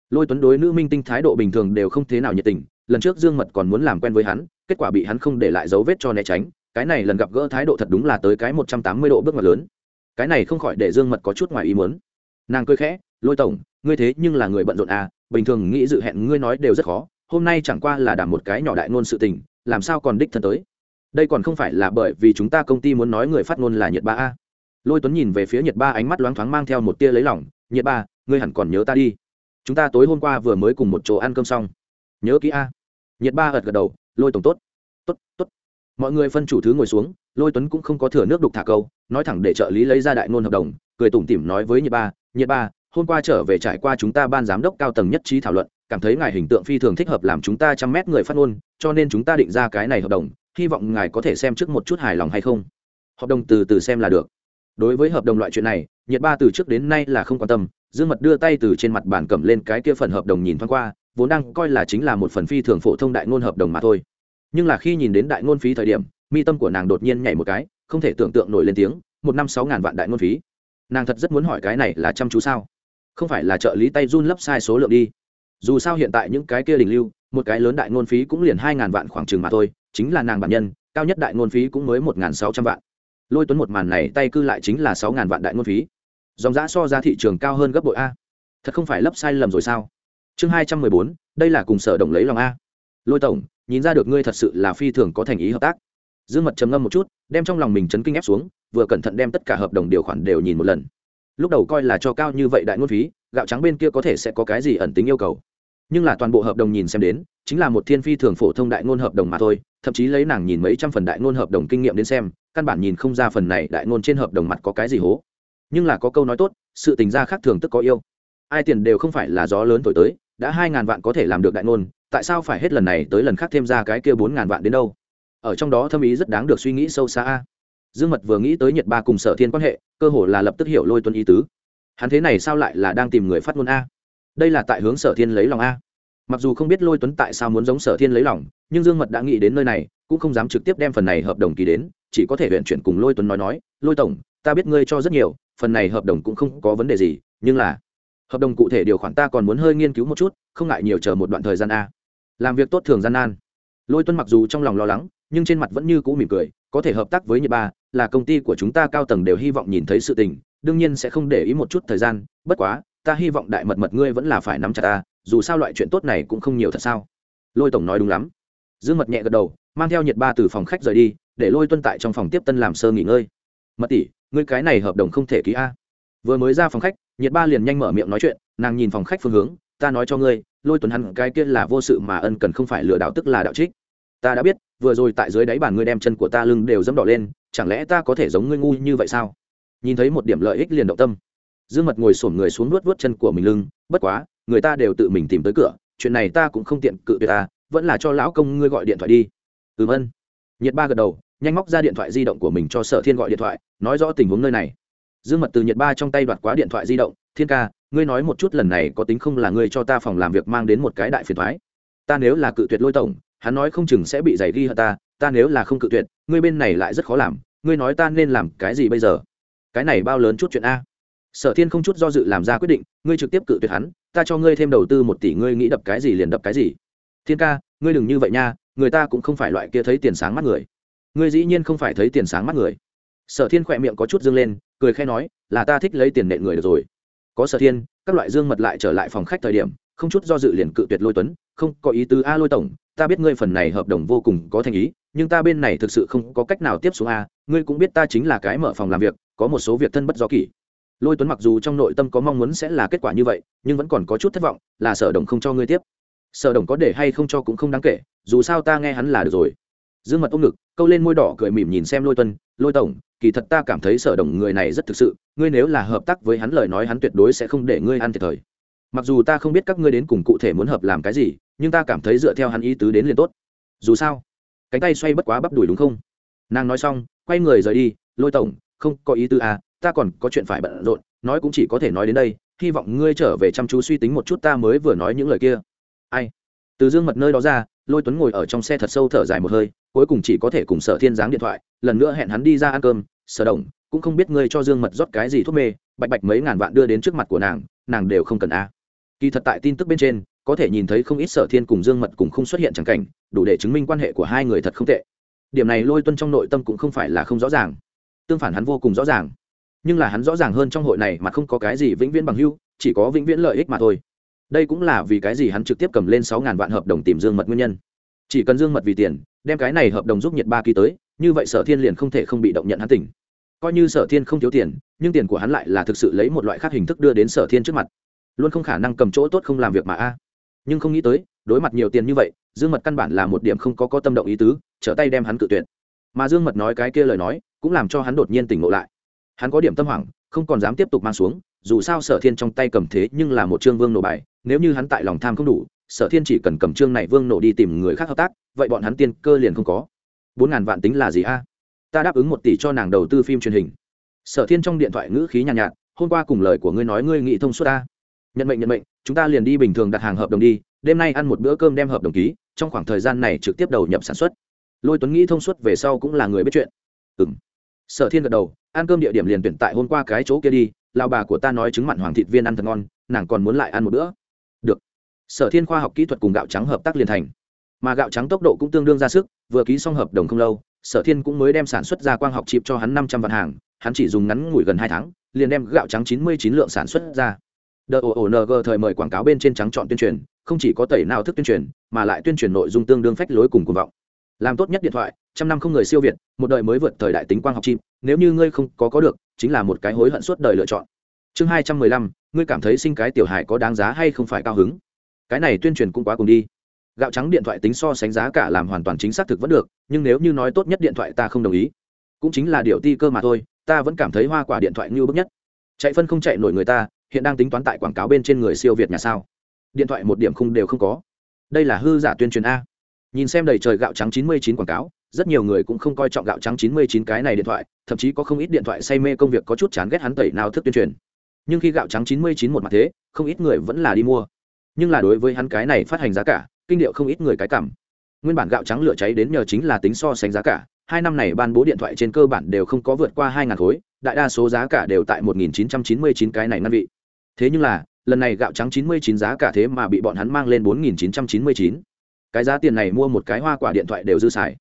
Lôi tuấn đối nữ minh tinh thái độ bình thường đều không thế nào nhiệt tình, lần trước dương mật còn muốn làm quen với hắn, kết quả bị hắn không để lại dấu vết cho né tránh, cái này lần gặp gỡ thái độ thật đúng là tới cái một trăm tám mươi độ bước ngoặt lớn. Cái này không khỏi để dương mật có chút ngoài ý muốn. Nàng cười khẽ, lôi tổng, ngươi thế nhưng là người bận rộn à bình thường nghĩ dự hẹn ngươi nói đều rất khó, hôm nay chẳng qua là đảm một cái nhỏ đại ngôn sự tình, làm sao còn đích thân tới? Đây còn không phải là bởi vì chúng ta công ty muốn nói người phát ngôn là nhiệt ba a lôi tuấn nhìn về phía nhiệt ba ánh mắt loáng thoáng mang theo một tia lấy lỏng nhiệt ba, ngươi hẳn còn nhớ ta đi. Chúng ta tối hôm qua vừa mới cùng một chỗ ăn cơm xong. Nhớ kỹ a. Nhiệt ba gật gật đầu, lôi tổng tốt tốt tốt. Mọi người phân chủ thứ ngồi xuống, lôi tuấn cũng không có thừa nước đục thả câu, nói thẳng để trợ lý lấy ra đại ngôn hợp đồng, cười tủm tỉm nói với nhiệt ba nhiệt ba, hôm qua trở về trải qua chúng ta ban giám đốc cao tầng nhất trí thảo luận, cảm thấy ngài hình tượng phi thường thích hợp làm chúng ta trăm mét người phát ngôn, cho nên chúng ta định ra cái này hợp đồng, hy vọng ngài có thể xem trước một chút hài lòng hay không. Hợp đồng từ từ xem là được đối với hợp đồng loại chuyện này, nhiệt ba từ trước đến nay là không quan tâm, dương mật đưa tay từ trên mặt bàn cầm lên cái kia phần hợp đồng nhìn thoáng qua, vốn đang coi là chính là một phần phi thường phổ thông đại ngôn hợp đồng mà thôi. Nhưng là khi nhìn đến đại ngôn phí thời điểm, mi tâm của nàng đột nhiên nhảy một cái, không thể tưởng tượng nổi lên tiếng, một năm sáu ngàn vạn đại ngôn phí. Nàng thật rất muốn hỏi cái này là chăm chú sao? Không phải là trợ lý tay run lấp sai số lượng đi. Dù sao hiện tại những cái kia đình lưu, một cái lớn đại ngôn phí cũng liền hai ngàn vạn khoảng chừng mà thôi, chính là nàng bản nhân, cao nhất đại ngôn phí cũng mới một ngàn sáu trăm vạn lôi tuấn một màn này tay cư lại chính là sáu ngàn vạn đại ngôn phí. Dòng giã so ra thị trường cao hơn gấp bội a. Thật không phải lấp sai lầm rồi sao? Chương hai trăm mười bốn, đây là cùng sở đồng lấy lòng a. Lôi tổng, nhìn ra được ngươi thật sự là phi thường có thành ý hợp tác. Dương mật trầm ngâm một chút, đem trong lòng mình chấn kinh ép xuống, vừa cẩn thận đem tất cả hợp đồng điều khoản đều nhìn một lần. Lúc đầu coi là cho cao như vậy đại ngôn phí, gạo trắng bên kia có thể sẽ có cái gì ẩn tính yêu cầu nhưng là toàn bộ hợp đồng nhìn xem đến, chính là một thiên phi thường phổ thông đại ngôn hợp đồng mà thôi, thậm chí lấy nàng nhìn mấy trăm phần đại ngôn hợp đồng kinh nghiệm đến xem, căn bản nhìn không ra phần này đại ngôn trên hợp đồng mặt có cái gì hố. Nhưng là có câu nói tốt, sự tình gia khác thường tức có yêu. Ai tiền đều không phải là gió lớn thổi tới, đã hai ngàn vạn có thể làm được đại ngôn, tại sao phải hết lần này tới lần khác thêm ra cái kia bốn ngàn vạn đến đâu? Ở trong đó thâm ý rất đáng được suy nghĩ sâu xa dương mật vừa nghĩ tới nhật ba cùng sở thiên quan hệ, cơ hồ là lập tức hiểu lôi tuân ý tứ. Hắn thế này sao lại là đang tìm người phát ngôn a? Đây là tại hướng sở thiên lấy lòng a. Mặc dù không biết lôi tuấn tại sao muốn giống sở thiên lấy lòng, nhưng dương mật đã nghĩ đến nơi này, cũng không dám trực tiếp đem phần này hợp đồng ký đến, chỉ có thể huyện chuyển cùng lôi tuấn nói nói, lôi tổng, ta biết ngươi cho rất nhiều, phần này hợp đồng cũng không có vấn đề gì, nhưng là hợp đồng cụ thể điều khoản ta còn muốn hơi nghiên cứu một chút, không ngại nhiều chờ một đoạn thời gian a. Làm việc tốt thường gian nan. Lôi Tuấn mặc dù trong lòng lo lắng, nhưng trên mặt vẫn như cũ mỉm cười, có thể hợp tác với nhật ba, là công ty của chúng ta cao tầng đều hy vọng nhìn thấy sự tình, đương nhiên sẽ không để ý một chút thời gian, bất quá ta hy vọng đại mật mật ngươi vẫn là phải nắm chặt ta, dù sao loại chuyện tốt này cũng không nhiều thật sao? Lôi tổng nói đúng lắm. Dương mật nhẹ gật đầu, mang theo nhiệt ba từ phòng khách rời đi, để lôi tuân tại trong phòng tiếp tân làm sơ nghỉ ngơi. Mật tỷ, ngươi cái này hợp đồng không thể ký a. Vừa mới ra phòng khách nhiệt ba liền nhanh mở miệng nói chuyện, nàng nhìn phòng khách phương hướng, ta nói cho ngươi, lôi tuấn hắn cái kia là vô sự mà ân cần không phải lừa đảo tức là đạo trích. Ta đã biết, vừa rồi tại dưới đáy bàn ngươi đem chân của ta lưng đều dẫm đỏ lên, chẳng lẽ ta có thể giống ngươi ngu như vậy sao? Nhìn thấy một điểm lợi ích liền động tâm dương mật ngồi sổm người xuống nuốt vớt chân của mình lưng, bất quá, người ta đều tự mình tìm tới cửa, chuyện này ta cũng không tiện cự tuyệt ta vẫn là cho lão công ngươi gọi điện thoại đi. Ừm ân. Nhiệt ba gật đầu, nhanh móc ra điện thoại di động của mình cho sở thiên gọi điện thoại, nói rõ tình huống nơi này. Dương mật từ nhiệt ba trong tay đoạt quá điện thoại di động, thiên ca, ngươi nói một chút lần này có tính không là ngươi cho ta phòng làm việc mang đến một cái đại phiền thoái. Ta nếu là cự tuyệt lôi tổng, hắn nói không chừng sẽ bị giày ghi hận ta ta nếu là không cự tuyệt, ngươi bên này lại rất khó làm, ngươi nói ta nên làm cái gì bây giờ? Cái này bao lớn chút chuyện a? Sở thiên không chút do dự làm ra quyết định, ngươi trực tiếp cự tuyệt hắn, ta cho ngươi thêm đầu tư một tỷ, ngươi nghĩ đập cái gì liền đập cái gì. Thiên ca, ngươi đừng như vậy nha, người ta cũng không phải loại kia thấy tiền sáng mắt người. Ngươi dĩ nhiên không phải thấy tiền sáng mắt người. Sở thiên khỏe miệng có chút dương lên, cười khẽ nói, là ta thích lấy tiền nện người được rồi. Có sở thiên, các loại dương mật lại trở lại phòng khách thời điểm, không chút do dự liền cự tuyệt lôi tuấn, không có ý tứ a lôi tổng, ta biết ngươi phần này hợp đồng vô cùng có thành ý, nhưng ta bên này thực sự không có cách nào tiếp xuống a, ngươi cũng biết ta chính là cái mở phòng làm việc, có một số việc thân bất do kỷ lôi tuấn mặc dù trong nội tâm có mong muốn sẽ là kết quả như vậy, nhưng vẫn còn có chút thất vọng, là sở đồng không cho ngươi tiếp. Sở đồng có để hay không cho cũng không đáng kể, dù sao ta nghe hắn là được rồi. Dương mật ôm ngực, câu lên môi đỏ cười mỉm nhìn xem lôi tuân lôi tổng, kỳ thật ta cảm thấy sở đồng người này rất thực sự, ngươi nếu là hợp tác với hắn lời nói hắn tuyệt đối sẽ không để ngươi ăn thiệt thời mặc dù ta không biết các ngươi đến cùng cụ thể muốn hợp làm cái gì, nhưng ta cảm thấy dựa theo hắn ý tứ đến liền tốt. Dù sao, cánh tay xoay bất quá bắp đùi đúng không? Nàng nói xong, quay người rời đi, lôi tổng, không có ý tứ à ta còn có chuyện phải bận rộn, nói cũng chỉ có thể nói đến đây, hy vọng ngươi trở về chăm chú suy tính một chút ta mới vừa nói những lời kia. Ai? Từ dương mật nơi đó ra, lôi tuấn ngồi ở trong xe thật sâu thở dài một hơi, cuối cùng chỉ có thể cùng sở thiên giáng điện thoại, lần nữa hẹn hắn đi ra ăn cơm, sở đồng cũng không biết ngươi cho dương mật rót cái gì thuốc mê, bạch bạch mấy ngàn vạn đưa đến trước mặt của nàng nàng đều không cần a. Kỳ thật tại tin tức bên trên, có thể nhìn thấy không ít sở thiên cùng dương mật cùng không xuất hiện chẳng cảnh, đủ để chứng minh quan hệ của hai người thật không tệ. Điểm này lôi tuân trong nội tâm cũng không phải là không rõ ràng. Tương phản hắn vô cùng rõ ràng nhưng là hắn rõ ràng hơn trong hội này mà không có cái gì vĩnh viễn bằng hưu, chỉ có vĩnh viễn lợi ích mà thôi. Đây cũng là vì cái gì hắn trực tiếp cầm lên sáu ngàn vạn hợp đồng tìm dương mật nguyên nhân. Chỉ cần dương mật vì tiền, đem cái này hợp đồng giúp nhiệt ba ký tới, như vậy sở thiên liền không thể không bị động nhận hắn tỉnh. Coi như sở thiên không thiếu tiền, nhưng tiền của hắn lại là thực sự lấy một loại khác hình thức đưa đến sở thiên trước mặt. Luôn không khả năng cầm chỗ tốt không làm việc mà a. Nhưng không nghĩ tới, đối mặt nhiều tiền như vậy, dương mật căn bản là một điểm không có có tâm động ý tứ, trở tay đem hắn cự tuyệt. Mà dương mật nói cái kia lời nói, cũng làm cho hắn đột nhiên tỉnh ngộ lại hắn có điểm tâm hoảng không còn dám tiếp tục mang xuống dù sao sở thiên trong tay cầm thế nhưng là một trương vương nổ bài nếu như hắn tại lòng tham không đủ sở thiên chỉ cần cầm trương này vương nổ đi tìm người khác hợp tác vậy bọn hắn tiên cơ liền không có. Bốn ngàn vạn tính là gì a? Ta đáp ứng một tỷ cho nàng đầu tư phim truyền hình. Sở thiên trong điện thoại ngữ khí nhàn nhạt, nhạt hôm qua cùng lời của ngươi nói ngươi nghị thông suốt ta nhận mệnh nhận mệnh chúng ta liền đi bình thường đặt hàng hợp đồng đi đêm nay ăn một bữa cơm đem hợp đồng ký trong khoảng thời gian này trực tiếp đầu nhập sản xuất. Lôi tuấn nghĩ thông suốt về sau cũng là người biết chuyện. Ừ m sở thiên gật đầu ăn cơm địa điểm liền tuyển tại hôm qua cái chỗ kia đi lao bà của ta nói trứng mặn hoàng thịt viên ăn thật ngon nàng còn muốn lại ăn một bữa. Được. Sở thiên khoa học kỹ thuật cùng gạo trắng hợp tác liền thành. Mà gạo trắng tốc độ cũng tương đương ra sức vừa ký xong hợp đồng không lâu sở thiên cũng mới đem sản xuất ra quang học chịp cho hắn năm trăm vạn hàng hắn chỉ dùng ngắn ngủi gần hai tháng liền đem gạo trắng chín mươi chín lượng sản xuất ra. DOONG thời mời quảng cáo bên trên trắng chọn tuyên truyền, không chỉ có tẩy nào thức tuyên truyền, mà lại tuyên truyền nội dung tương đương phách lối cùng cuồng vọng. Làm tốt nhất điện thoại, trăm năm không người siêu việt, một đời mới vượt thời đại tính quang học chim, nếu như ngươi không có có được, chính là một cái hối hận suốt đời lựa chọn. Chương hai trăm mười lăm, ngươi cảm thấy sinh cái tiểu hài có đáng giá hay không phải cao hứng? Cái này tuyên truyền cũng quá cùng đi. Gạo trắng điện thoại tính so sánh giá cả làm hoàn toàn chính xác thực vẫn được, nhưng nếu như nói tốt nhất điện thoại ta không đồng ý. Cũng chính là điều ti cơ mà thôi, ta vẫn cảm thấy hoa quả điện thoại như bức nhất. Chạy phân không chạy nổi người ta, hiện đang tính toán tại quảng cáo bên trên người siêu việt nhà sao điện thoại một điểm khung đều không có đây là hư giả tuyên truyền a nhìn xem đầy trời gạo trắng chín mươi chín quảng cáo rất nhiều người cũng không coi trọng gạo trắng chín mươi chín cái này điện thoại, thậm chí có không ít điện thoại say mê công việc có chút chán ghét hắn tẩy nào thức tuyên truyền. Nhưng khi gạo trắng chín mươi chín một mặt thế, không ít người vẫn là đi mua. Nhưng là đối với hắn cái này phát hành giá cả, kinh điệu không ít người cái cảm. Nguyên bản gạo trắng lửa cháy đến nhờ chính là tính so sánh giá cả, hai năm này ban bố điện thoại trên cơ bản đều không có vượt qua hai ngàn khối, đại đa số giá cả đều tại một nghìn chín trăm chín mươi chín cái này ngăn vị. Thế nhưng là, lần này gạo trắng chín mươi chín giá cả thế mà bị bọn hắn mang lên bốn nghìn chín trăm chín mươi chín. Cái giá tiền này mua một cái hoa quả điện thoại đều dư xài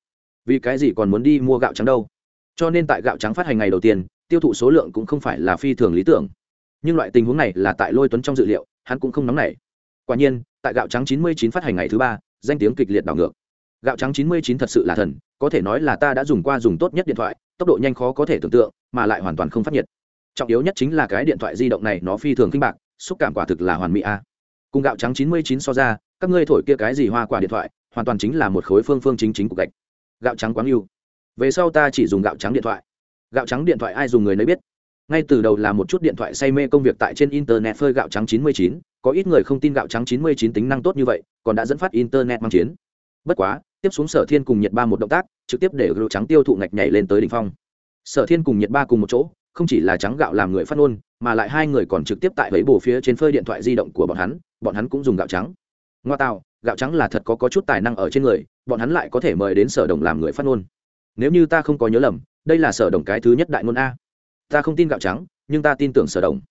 vì cái gì còn muốn đi mua gạo trắng đâu? Cho nên tại gạo trắng phát hành ngày đầu tiên, tiêu thụ số lượng cũng không phải là phi thường lý tưởng. Nhưng loại tình huống này là tại lôi tuấn trong dự liệu, hắn cũng không nóng nảy. Quả nhiên, tại gạo trắng 99 phát hành ngày thứ ba, danh tiếng kịch liệt đảo ngược. Gạo trắng 99 thật sự là thần, có thể nói là ta đã dùng qua dùng tốt nhất điện thoại, tốc độ nhanh khó có thể tưởng tượng, mà lại hoàn toàn không phát nhiệt. Trọng yếu nhất chính là cái điện thoại di động này nó phi thường kinh bạc, xúc cảm quả thực là hoàn mỹ a. Cùng gạo trắng 99 so ra, các ngươi thổi kia cái gì hoa quả điện thoại, hoàn toàn chính là một khối phương phương chính chính của gạch gạo trắng quáng yêu. Về sau ta chỉ dùng gạo trắng điện thoại. Gạo trắng điện thoại ai dùng người nấy biết. Ngay từ đầu là một chút điện thoại say mê công việc tại trên internet phơi gạo trắng 99, có ít người không tin gạo trắng 99 tính năng tốt như vậy còn đã dẫn phát internet mang chiến. Bất quá tiếp xuống sở thiên cùng nhiệt ba một động tác trực tiếp để gạo trắng tiêu thụ ngạch nhảy lên tới đỉnh phong. Sở thiên cùng nhiệt ba cùng một chỗ không chỉ là trắng gạo làm người phát ngôn mà lại hai người còn trực tiếp tại lấy bồ phía trên phơi điện thoại di động của bọn hắn bọn hắn cũng dùng gạo trắng. Ngoa tạo gạo trắng là thật có, có chút tài năng ở trên người bọn hắn lại có thể mời đến sở đồng làm người phát ngôn. Nếu như ta không có nhớ lầm đây là sở đồng cái thứ nhất đại ngôn a. Ta không tin gạo trắng nhưng ta tin tưởng sở đồng.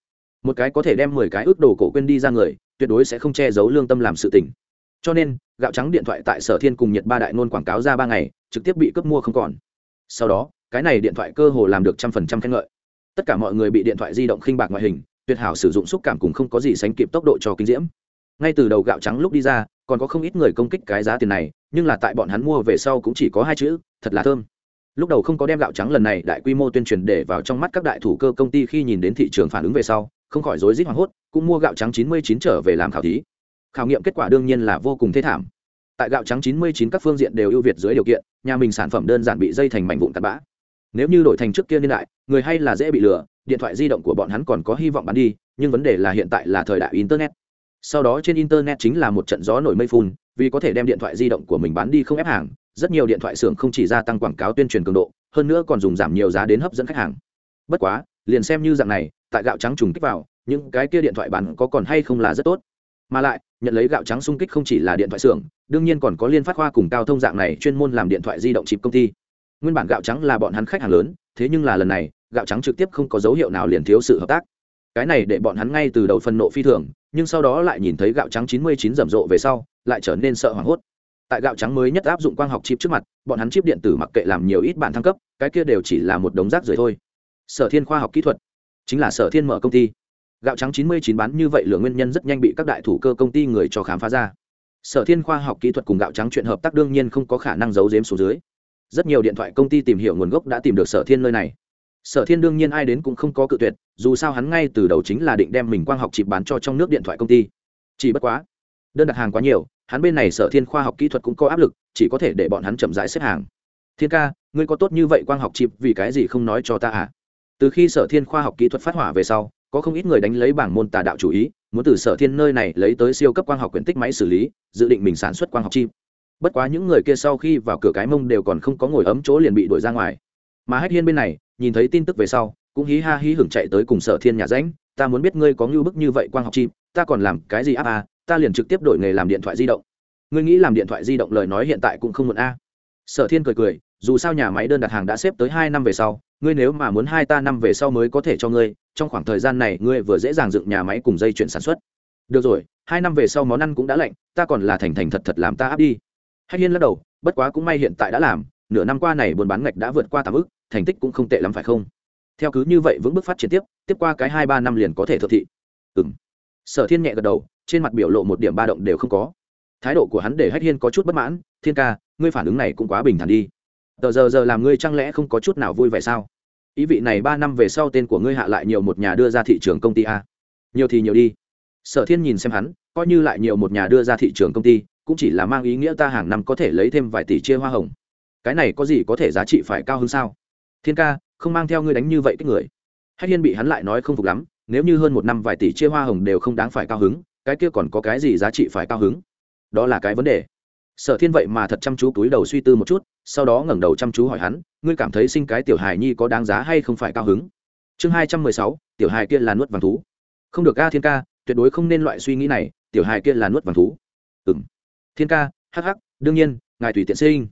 Một cái có thể đem mười cái ước đồ cổ quên đi ra người tuyệt đối sẽ không che giấu lương tâm làm sự tình. Cho nên gạo trắng điện thoại tại sở thiên cùng nhiệt ba đại ngôn quảng cáo ra ba ngày trực tiếp bị cướp mua không còn. Sau đó cái này điện thoại cơ hồ làm được trăm phần trăm khen ngợi. Tất cả mọi người bị điện thoại di động khinh bạc ngoại hình tuyệt hảo sử dụng xúc cảm cùng không có gì sánh kịp tốc độ cho kinh diễm. Ngay từ đầu gạo trắng lúc đi ra còn có không ít người công kích cái giá tiền này, nhưng là tại bọn hắn mua về sau cũng chỉ có hai chữ, thật là thơm. Lúc đầu không có đem gạo trắng lần này đại quy mô tuyên truyền để vào trong mắt các đại thủ cơ công ty khi nhìn đến thị trường phản ứng về sau, không khỏi rối rít hoảng hốt, cũng mua gạo trắng 99 trở về làm khảo thí. Khảo nghiệm kết quả đương nhiên là vô cùng thê thảm. Tại gạo trắng 99 các phương diện đều ưu việt dưới điều kiện, nhà mình sản phẩm đơn giản bị dây thành mảnh vụn tạt bã. Nếu như đổi thành trước kia niên đại, người hay là dễ bị lừa, điện thoại di động của bọn hắn còn có hy vọng bán đi, nhưng vấn đề là hiện tại là thời đại internet sau đó trên internet chính là một trận gió nổi mây phun, vì có thể đem điện thoại di động của mình bán đi không ép hàng, rất nhiều điện thoại xưởng không chỉ gia tăng quảng cáo tuyên truyền cường độ, hơn nữa còn dùng giảm nhiều giá đến hấp dẫn khách hàng. Bất quá, liền xem như dạng này, tại gạo trắng trùng kích vào, những cái kia điện thoại bán có còn hay không là rất tốt. Mà lại, nhận lấy gạo trắng xung kích không chỉ là điện thoại xưởng, đương nhiên còn có liên phát khoa cùng cao thông dạng này chuyên môn làm điện thoại di động chịp công ty. Nguyên bản gạo trắng là bọn hắn khách hàng lớn, thế nhưng là lần này, gạo trắng trực tiếp không có dấu hiệu nào liền thiếu sự hợp tác cái này để bọn hắn ngay từ đầu phân nộ phi thường, nhưng sau đó lại nhìn thấy gạo trắng 99 rầm rộ về sau, lại trở nên sợ hoảng hốt. Tại gạo trắng mới nhất áp dụng quang học chip trước mặt, bọn hắn chip điện tử mặc kệ làm nhiều ít bản thăng cấp, cái kia đều chỉ là một đống rác rưởi thôi. Sở thiên khoa học kỹ thuật, chính là sở thiên mở công ty. Gạo trắng 99 bán như vậy lượng nguyên nhân rất nhanh bị các đại thủ cơ công ty người cho khám phá ra. Sở thiên khoa học kỹ thuật cùng gạo trắng chuyện hợp tác đương nhiên không có khả năng giấu giếm xuống dưới. Rất nhiều điện thoại công ty tìm hiểu nguồn gốc đã tìm được sở thiên nơi này sở thiên đương nhiên ai đến cũng không có cự tuyệt, dù sao hắn ngay từ đầu chính là định đem mình quang học chịp bán cho trong nước điện thoại công ty. Chỉ bất quá, đơn đặt hàng quá nhiều, hắn bên này sở thiên khoa học kỹ thuật cũng có áp lực, chỉ có thể để bọn hắn chậm rãi xếp hàng. Thiên ca, ngươi có tốt như vậy quang học chịp vì cái gì không nói cho ta à? Từ khi sở thiên khoa học kỹ thuật phát hỏa về sau, có không ít người đánh lấy bảng môn tà đạo chủ ý, muốn từ sở thiên nơi này lấy tới siêu cấp quang học quyển tích máy xử lý, dự định mình sản xuất quang học chip. Bất quá những người kia sau khi vào cửa cái mông đều còn không có ngồi ấm chỗ liền bị đuổi ra ngoài. Mà hách hiên bên này nhìn thấy tin tức về sau, cũng hí ha hí hưởng chạy tới cùng sở thiên nhà ránh ta muốn biết ngươi có ngưu bức như vậy quang học chim, ta còn làm cái gì áp à ta liền trực tiếp đổi nghề làm điện thoại di động. Ngươi nghĩ làm điện thoại di động lời nói hiện tại cũng không muộn a. Sở thiên cười cười, dù sao nhà máy đơn đặt hàng đã xếp tới hai năm về sau, ngươi nếu mà muốn hai ta năm về sau mới có thể cho ngươi, trong khoảng thời gian này ngươi vừa dễ dàng dựng nhà máy cùng dây chuyển sản xuất. Được rồi, hai năm về sau món ăn cũng đã lạnh, ta còn là thành thành thật thật làm ta áp đi. Hách hiên lắc đầu, bất quá cũng may hiện tại đã làm, nửa năm qua này buôn bán ngạch đã vượt qua tám ức thành tích cũng không tệ lắm phải không? Theo cứ như vậy vững bước phát triển tiếp tiếp qua cái hai ba năm liền có thể thực thị. Ừm. sở thiên nhẹ gật đầu, trên mặt biểu lộ một điểm ba động đều không có. Thái độ của hắn để hách hiên có chút bất mãn, thiên ca, ngươi phản ứng này cũng quá bình thản đi. Tờ giờ giờ làm ngươi chẳng lẽ không có chút nào vui vẻ sao? Ý vị này ba năm về sau tên của ngươi hạ lại nhiều một nhà đưa ra thị trường công ty a. Nhiều thì nhiều đi. Sở thiên nhìn xem hắn, coi như lại nhiều một nhà đưa ra thị trường công ty, cũng chỉ là mang ý nghĩa ta hàng năm có thể lấy thêm vài tỷ chia hoa hồng. Cái này có gì có thể giá trị phải cao hơn sao? Thiên ca, không mang theo ngươi đánh như vậy cái người. Hách hiên bị hắn lại nói không phục lắm, nếu như hơn một năm vài tỷ chia hoa hồng đều không đáng phải cao hứng, cái kia còn có cái gì giá trị phải cao hứng? Đó là cái vấn đề. Sở thiên vậy mà thật chăm chú túi đầu suy tư một chút, sau đó ngẩng đầu chăm chú hỏi hắn, ngươi cảm thấy sinh cái tiểu hài nhi có đáng giá hay không phải cao hứng? Chương hai trăm mười sáu, tiểu hài kia là nuốt vàng thú. Không được ca thiên ca, tuyệt đối không nên loại suy nghĩ này, tiểu hài kia là nuốt vàng thú. Ừng thiên ca hh đương nhiên, ngài tùy tiện sinh.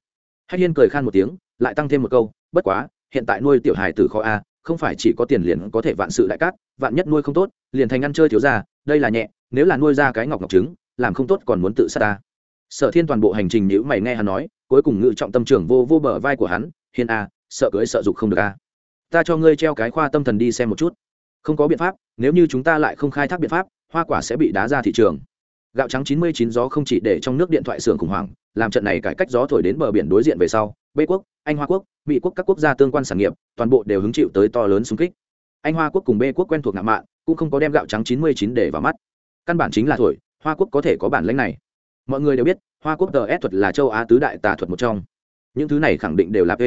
Hách hiên cười khan một tiếng, lại tăng thêm một câu, bất quá hiện tại nuôi tiểu hài tử kho a, không phải chỉ có tiền liền có thể vạn sự đại cát, vạn nhất nuôi không tốt, liền thành ăn chơi thiếu ra đây là nhẹ, nếu là nuôi ra cái ngọc ngọc trứng, làm không tốt còn muốn tự sát ta. Sở thiên toàn bộ hành trình nếu mày nghe hắn nói, cuối cùng ngự trọng tâm trưởng vô vô bờ vai của hắn, hiền a, sợ cưới sợ dục không được a. Ta cho ngươi treo cái khoa tâm thần đi xem một chút. Không có biện pháp, nếu như chúng ta lại không khai thác biện pháp, hoa quả sẽ bị đá ra thị trường. Gạo trắng 99 gió không chỉ để trong nước điện thoại xưởng khủng hoảng làm trận này cải cách gió thổi đến bờ biển đối diện về sau, bê quốc, anh hoa quốc, mỹ quốc các quốc gia tương quan sản nghiệp, toàn bộ đều hứng chịu tới to lớn xung kích. Anh hoa quốc cùng bê quốc quen thuộc ngạo mạn, cũng không có đem gạo trắng 99 để vào mắt. Căn bản chính là thổi, hoa quốc có thể có bản lãnh này. Mọi người đều biết, hoa quốc tờ thuật là châu á tứ đại tà thuật một trong. Những thứ này khẳng định đều là p.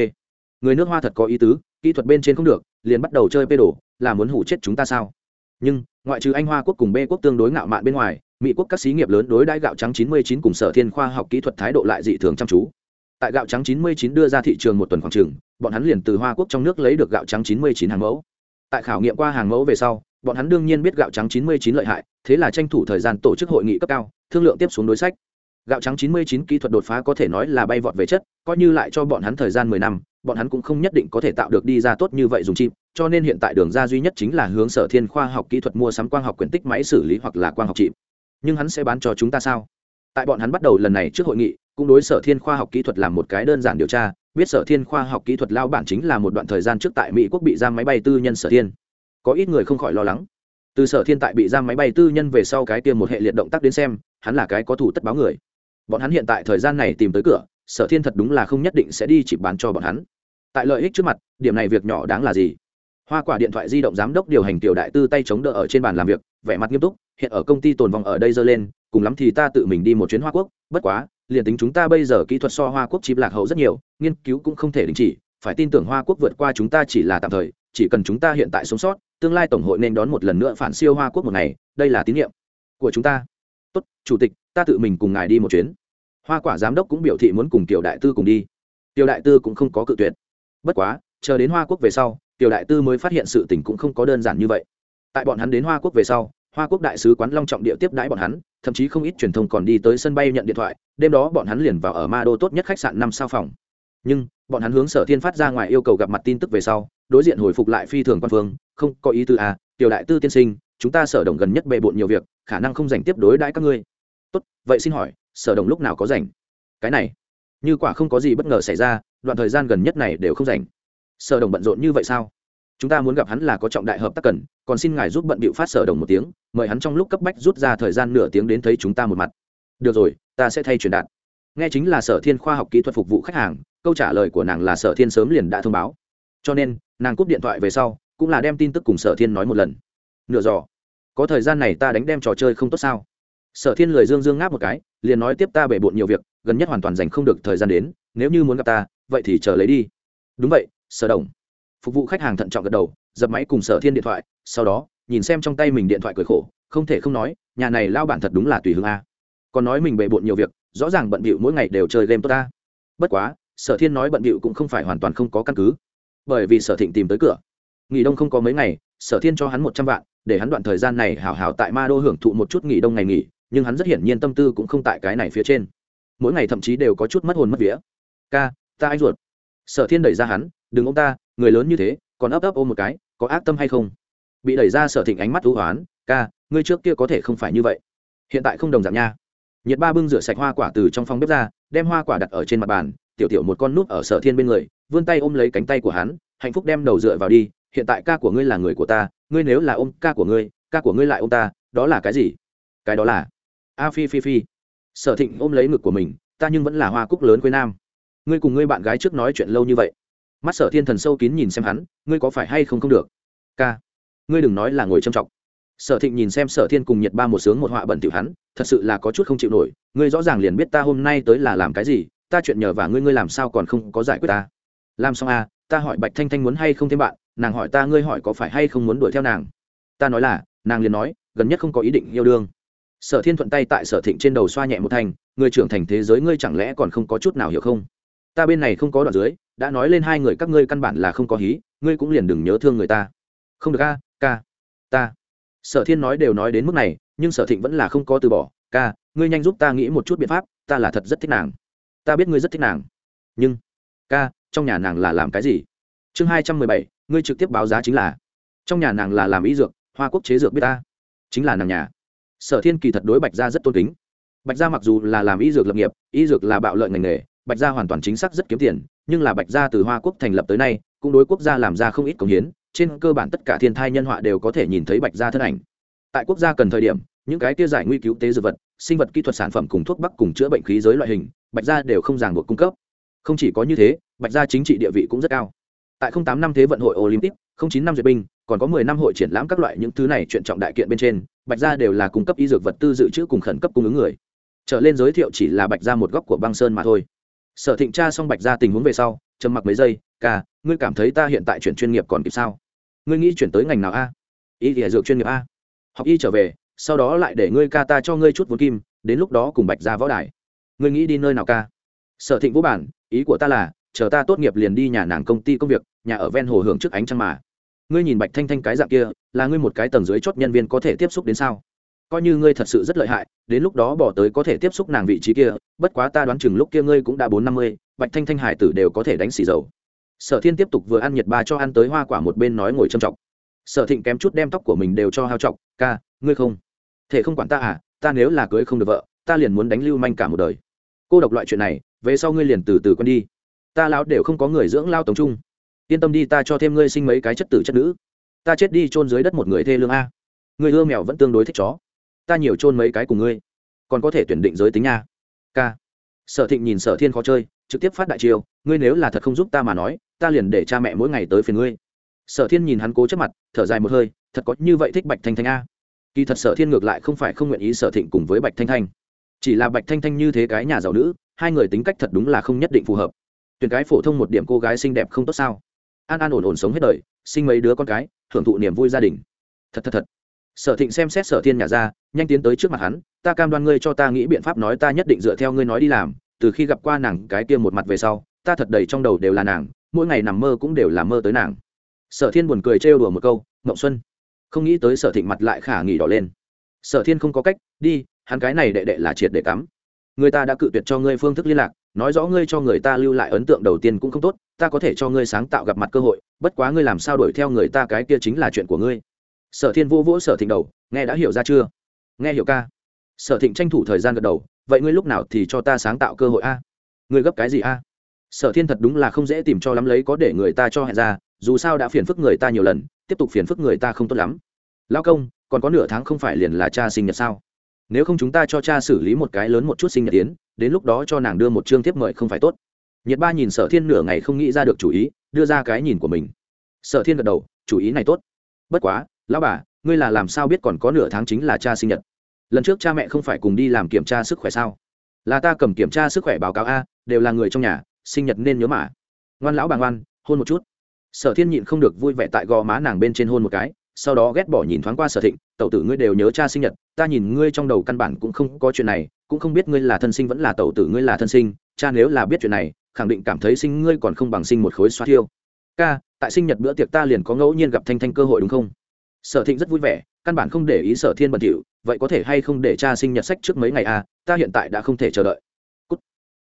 Người nước hoa thật có ý tứ, kỹ thuật bên trên không được, liền bắt đầu chơi p đồ, là muốn hủ chết chúng ta sao? Nhưng, ngoại trừ anh hoa quốc cùng b quốc tương đối ngạo mạn bên ngoài mỹ quốc các xí nghiệp lớn đối đãi gạo trắng 99 cùng sở thiên khoa học kỹ thuật thái độ lại dị thường chăm chú. Tại gạo trắng 99 đưa ra thị trường một tuần khoảng trường bọn hắn liền từ hoa quốc trong nước lấy được gạo trắng 99 hàng mẫu. Tại khảo nghiệm qua hàng mẫu về sau, bọn hắn đương nhiên biết gạo trắng 99 lợi hại, thế là tranh thủ thời gian tổ chức hội nghị cấp cao, thương lượng tiếp xuống đối sách. Gạo trắng 99 kỹ thuật đột phá có thể nói là bay vọt về chất, coi như lại cho bọn hắn thời gian 10 năm, bọn hắn cũng không nhất định có thể tạo được đi ra tốt như vậy dùng chip, cho nên hiện tại đường ra duy nhất chính là hướng sở thiên khoa học kỹ thuật mua sắm quang học quyển tích máy xử lý hoặc là quang học chip nhưng hắn sẽ bán cho chúng ta sao? Tại bọn hắn bắt đầu lần này trước hội nghị, cũng đối sở thiên khoa học kỹ thuật làm một cái đơn giản điều tra. Biết sở thiên khoa học kỹ thuật lao bản chính là một đoạn thời gian trước tại mỹ quốc bị giam máy bay tư nhân sở thiên. Có ít người không khỏi lo lắng. Từ sở thiên tại bị giam máy bay tư nhân về sau cái tiêm một hệ liệt động tác đến xem, hắn là cái có thủ tất báo người. Bọn hắn hiện tại thời gian này tìm tới cửa, sở thiên thật đúng là không nhất định sẽ đi chỉ bán cho bọn hắn. Tại lợi ích trước mặt, điểm này việc nhỏ đáng là gì? Hoa quả điện thoại di động giám đốc điều hành tiểu đại tư tay chống đỡ ở trên bàn làm việc, vẻ mặt nghiêm túc, hiện ở công ty tồn vong ở đây dơ lên, cùng lắm thì ta tự mình đi một chuyến hoa quốc, bất quá, liền tính chúng ta bây giờ kỹ thuật so hoa quốc chịp lạc hậu rất nhiều, nghiên cứu cũng không thể đình chỉ, phải tin tưởng hoa quốc vượt qua chúng ta chỉ là tạm thời, chỉ cần chúng ta hiện tại sống sót, tương lai tổng hội nên đón một lần nữa phản siêu hoa quốc một ngày, đây là tín nhiệm của chúng ta. Tốt, chủ tịch, ta tự mình cùng ngài đi một chuyến. Hoa quả giám đốc cũng biểu thị muốn cùng tiểu đại tư cùng đi. Tiểu đại tư cũng không có cự tuyệt. Bất quá, chờ đến hoa quốc về sau tiểu đại tư mới phát hiện sự tình cũng không có đơn giản như vậy. Tại bọn hắn đến hoa quốc về sau, hoa quốc đại sứ quán long trọng địa tiếp đãi bọn hắn, thậm chí không ít truyền thông còn đi tới sân bay nhận điện thoại, đêm đó bọn hắn liền vào ở ma đô tốt nhất khách sạn năm sao phòng. Nhưng, bọn hắn hướng sở thiên phát ra ngoài yêu cầu gặp mặt tin tức về sau, đối diện hồi phục lại phi thường quan phương, không có ý tư à tiểu đại tư tiên sinh, chúng ta sở đồng gần nhất bề bộn nhiều việc, khả năng không dành tiếp đối đãi các ngươi. Tốt, vậy xin hỏi, sở đồng lúc nào có rảnh? Cái này, như quả không có gì bất ngờ xảy ra, đoạn thời gian gần nhất này đều không rảnh sở đồng bận rộn như vậy sao? Chúng ta muốn gặp hắn là có trọng đại hợp tác cần, còn xin ngài giúp bận bịu phát sở đồng một tiếng, mời hắn trong lúc cấp bách rút ra thời gian nửa tiếng đến thấy chúng ta một mặt. Được rồi, ta sẽ thay truyền đạt. Nghe chính là sở thiên khoa học kỹ thuật phục vụ khách hàng, câu trả lời của nàng là sở thiên sớm liền đã thông báo. Cho nên, nàng cúp điện thoại về sau, cũng là đem tin tức cùng sở thiên nói một lần. Nửa giò có thời gian này ta đánh đem trò chơi không tốt sao? Sở thiên lời dương dương ngáp một cái, liền nói tiếp ta bể bộn nhiều việc, gần nhất hoàn toàn dành không được thời gian đến, nếu như muốn gặp ta, vậy thì chờ lấy đi. Đúng vậy sở đồng. Phục vụ khách hàng thận trọng gật đầu, dập máy cùng sở thiên điện thoại, sau đó, nhìn xem trong tay mình điện thoại cười khổ, không thể không nói, nhà này lao bản thật đúng là tùy hương a. Còn nói mình bề bộn nhiều việc, rõ ràng bận bịu mỗi ngày đều chơi game tốt ta. Bất quá, sở thiên nói bận bịu cũng không phải hoàn toàn không có căn cứ. Bởi vì sở thịnh tìm tới cửa. Nghỉ đông không có mấy ngày, sở thiên cho hắn một trăm vạn, để hắn đoạn thời gian này hảo hảo tại ma đô hưởng thụ một chút nghỉ đông ngày nghỉ, nhưng hắn rất hiển nhiên tâm tư cũng không tại cái này phía trên. Mỗi ngày thậm chí đều có chút mất hồn mất vía. Ca, ta anh ruột. Sở thiên đẩy ra hắn đừng ông ta, người lớn như thế, còn ấp ấp ôm một cái, có ác tâm hay không? Bị đẩy ra sở thịnh ánh mắt thú hoán, ca, ngươi trước kia có thể không phải như vậy. Hiện tại không đồng dạng nha. Nhiệt ba bưng rửa sạch hoa quả từ trong phòng bếp ra, đem hoa quả đặt ở trên mặt bàn, tiểu tiểu một con nút ở sở thiên bên người, vươn tay ôm lấy cánh tay của hắn, hạnh phúc đem đầu dựa vào đi, hiện tại ca của ngươi là người của ta, ngươi nếu là ôm ca của ngươi, ca của ngươi lại ôm ta, đó là cái gì? Cái đó là a phi phi phi. Sở thịnh ôm lấy ngực của mình, ta nhưng vẫn là hoa cúc lớn quê nam. Ngươi cùng ngươi bạn gái trước nói chuyện lâu như vậy mắt sở thiên thần sâu kín nhìn xem hắn, ngươi có phải hay không không được? Ca, ngươi đừng nói là ngồi trầm trọng sở thịnh nhìn xem sở thiên cùng nhiệt ba một sướng một họa bẩn tiểu hắn, thật sự là có chút không chịu nổi, ngươi rõ ràng liền biết ta hôm nay tới là làm cái gì, ta chuyện nhờ và ngươi ngươi làm sao còn không có giải quyết ta? Làm xong à ta hỏi bạch thanh thanh muốn hay không thêm bạn, nàng hỏi ta ngươi hỏi có phải hay không muốn đuổi theo nàng? Ta nói là, nàng liền nói, gần nhất không có ý định yêu đương. Sở thiên thuận tay tại sở thịnh trên đầu xoa nhẹ một thành người trưởng thành thế giới ngươi chẳng lẽ còn không có chút nào hiểu không? Ta bên này không có đoạn dưới, đã nói lên hai người các ngươi căn bản là không có hí, ngươi cũng liền đừng nhớ thương người ta. Không được ca ca, ta. Sở thiên nói đều nói đến mức này, nhưng sở thịnh vẫn là không có từ bỏ. Ca, ngươi nhanh giúp ta nghĩ một chút biện pháp, ta là thật rất thích nàng. Ta biết ngươi rất thích nàng. Nhưng, ca, trong nhà nàng là làm cái gì? Chương hai trăm mười bảy, ngươi trực tiếp báo giá chính là. Trong nhà nàng là làm ý dược, hoa quốc chế dược biết ta. Chính là nàng nhà. Sở thiên kỳ thật đối bạch gia rất tôn kính. Bạch gia mặc dù là làm y dược lập nghiệp, y dược là bạo lợi ngành nghề bạch gia hoàn toàn chính xác rất kiếm tiền, nhưng là bạch gia từ hoa quốc thành lập tới nay, cũng đối quốc gia làm ra không ít công hiến, trên cơ bản tất cả thiên thai nhân họa đều có thể nhìn thấy bạch gia thân ảnh. Tại quốc gia cần thời điểm, những cái tia giải nguy cứu tế dược vật, sinh vật kỹ thuật sản phẩm cùng thuốc bắc cùng chữa bệnh khí giới loại hình, bạch gia đều không ràng buộc cung cấp. Không chỉ có như thế, bạch gia chính trị địa vị cũng rất cao. Tại không tám năm thế vận hội olympic, không chín năm duyệt binh, còn có mười năm hội triển lãm các loại những thứ này chuyện trọng đại kiện bên trên, bạch gia đều là cung cấp y dược vật tư dự trữ cùng khẩn cấp cung ứng người. Trở lên giới thiệu chỉ là bạch gia một góc của băng sơn mà thôi sở thịnh tra xong bạch ra tình huống về sau, trầm mặc mấy giây, ca, ngươi cảm thấy ta hiện tại chuyển chuyên nghiệp còn kịp sao? Ngươi nghĩ chuyển tới ngành nào a? Y thì dược chuyên nghiệp a. Học y trở về, sau đó lại để ngươi ca ta cho ngươi chút vốn kim, đến lúc đó cùng bạch ra võ đài. Ngươi nghĩ đi nơi nào ca? Sở thịnh vũ bản, ý của ta là, chờ ta tốt nghiệp liền đi nhà nàng công ty công việc, nhà ở ven hồ hưởng trước ánh trăng mà. Ngươi nhìn bạch thanh thanh cái dạng kia, là ngươi một cái tầng dưới chót nhân viên có thể tiếp xúc đến sao? Coi như ngươi thật sự rất lợi hại, đến lúc đó bỏ tới có thể tiếp xúc nàng vị trí kia, bất quá ta đoán chừng lúc kia ngươi cũng đã bốn năm mươi, bạch thanh thanh hải tử đều có thể đánh xì dầu. Sở thiên tiếp tục vừa ăn nhiệt ba cho ăn tới hoa quả một bên nói ngồi châm trọng sở thịnh kém chút đem tóc của mình đều cho hao trọng ca, ngươi không? Thể không quản ta à ta nếu là cưới không được vợ, ta liền muốn đánh lưu manh cả một đời. Cô độc loại chuyện này, về sau ngươi liền từ từ quen đi. Ta lão đều không có người dưỡng lao tổng trung. Yên tâm đi, ta cho thêm ngươi sinh mấy cái chất tử chất nữ. Ta chết đi chôn dưới đất một người thê lương a. Người ưa mèo vẫn tương đối thích chó ta nhiều chôn mấy cái cùng ngươi. Còn có thể tuyển định giới tính nha. K sở thịnh nhìn sở thiên khó chơi, trực tiếp phát đại chiêu, ngươi nếu là thật không giúp ta mà nói, ta liền để cha mẹ mỗi ngày tới phiền ngươi. Sở thiên nhìn hắn cố chấp mặt, thở dài một hơi, thật có như vậy thích bạch thanh thanh a. Kỳ thật sở thiên ngược lại không phải không nguyện ý sở thịnh cùng với bạch thanh thanh. Chỉ là bạch thanh thanh như thế cái nhà giàu nữ, hai người tính cách thật đúng là không nhất định phù hợp. Tuyển cái phổ thông một điểm cô gái xinh đẹp không tốt sao? An an ổn ổn sống hết đời, sinh mấy đứa con cái, hưởng thụ niềm vui gia đình. Thật thật thật sở thịnh xem xét sở thiên nhà ra, nhanh tiến tới trước mặt hắn, ta cam đoan ngươi cho ta nghĩ biện pháp nói ta nhất định dựa theo ngươi nói đi làm, từ khi gặp qua nàng cái kia một mặt về sau, ta thật đầy trong đầu đều là nàng, mỗi ngày nằm mơ cũng đều là mơ tới nàng. Sở thiên buồn cười trêu đùa một câu, mộng xuân. Không nghĩ tới sở thịnh mặt lại khả nghỉ đỏ lên. Sở thiên không có cách, đi, hắn cái này đệ đệ là triệt để cắm. Người ta đã cự tuyệt cho ngươi phương thức liên lạc, nói rõ ngươi cho người ta lưu lại ấn tượng đầu tiên cũng không tốt, ta có thể cho ngươi sáng tạo gặp mặt cơ hội, bất quá ngươi làm sao đuổi theo người ta cái kia chính là chuyện của ngươi sở thiên vô vỗ sở thịnh đầu, nghe đã hiểu ra chưa? Nghe hiểu ca. Sở thịnh tranh thủ thời gian gật đầu, vậy ngươi lúc nào thì cho ta sáng tạo cơ hội a? Ngươi gấp cái gì a? Sở thiên thật đúng là không dễ tìm cho lắm lấy có để người ta cho hẹn ra, dù sao đã phiền phức người ta nhiều lần, tiếp tục phiền phức người ta không tốt lắm. Lao công, còn có nửa tháng không phải liền là cha sinh nhật sao? Nếu không chúng ta cho cha xử lý một cái lớn một chút sinh nhật tiến đến lúc đó cho nàng đưa một chương tiếp mời không phải tốt. Nhật ba nhìn sở thiên nửa ngày không nghĩ ra được chủ ý, đưa ra cái nhìn của mình. Sở thiên gật đầu, chủ ý này tốt. Bất quá lão bà, ngươi là làm sao biết còn có nửa tháng chính là cha sinh nhật? Lần trước cha mẹ không phải cùng đi làm kiểm tra sức khỏe sao? Là ta cầm kiểm tra sức khỏe báo cáo a, đều là người trong nhà, sinh nhật nên nhớ mà. Ngoan lão bà ngoan, hôn một chút. Sở thiên nhịn không được vui vẻ tại gò má nàng bên trên hôn một cái, sau đó ghét bỏ nhìn thoáng qua sở thịnh, tẩu tử ngươi đều nhớ cha sinh nhật, ta nhìn ngươi trong đầu căn bản cũng không có chuyện này, cũng không biết ngươi là thân sinh vẫn là tẩu tử ngươi là thân sinh, cha nếu là biết chuyện này, khẳng định cảm thấy sinh ngươi còn không bằng sinh một khối xoa thiêu. Ca, tại sinh nhật bữa tiệc ta liền có ngẫu nhiên gặp thanh thanh cơ hội đúng không? Sở thịnh rất vui vẻ, căn bản không để ý sở thiên bẩn thỉu vậy có thể hay không để cha sinh nhật sách trước mấy ngày à ta hiện tại đã không thể chờ đợi. Cút.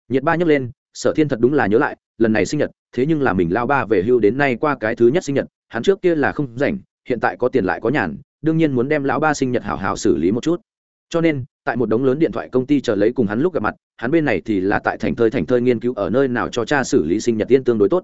nhiệt ba nhấc lên, sở thiên thật đúng là nhớ lại, lần này sinh nhật, thế nhưng là mình lao ba về hưu đến nay qua cái thứ nhất sinh nhật, hắn trước kia là không rảnh, hiện tại có tiền lại có nhàn, đương nhiên muốn đem lão ba sinh nhật hào hào xử lý một chút. Cho nên, tại một đống lớn điện thoại công ty chờ lấy cùng hắn lúc gặp mặt, hắn bên này thì là tại thành thơi thành thơi nghiên cứu ở nơi nào cho cha xử lý sinh nhật tiên tương đối tốt.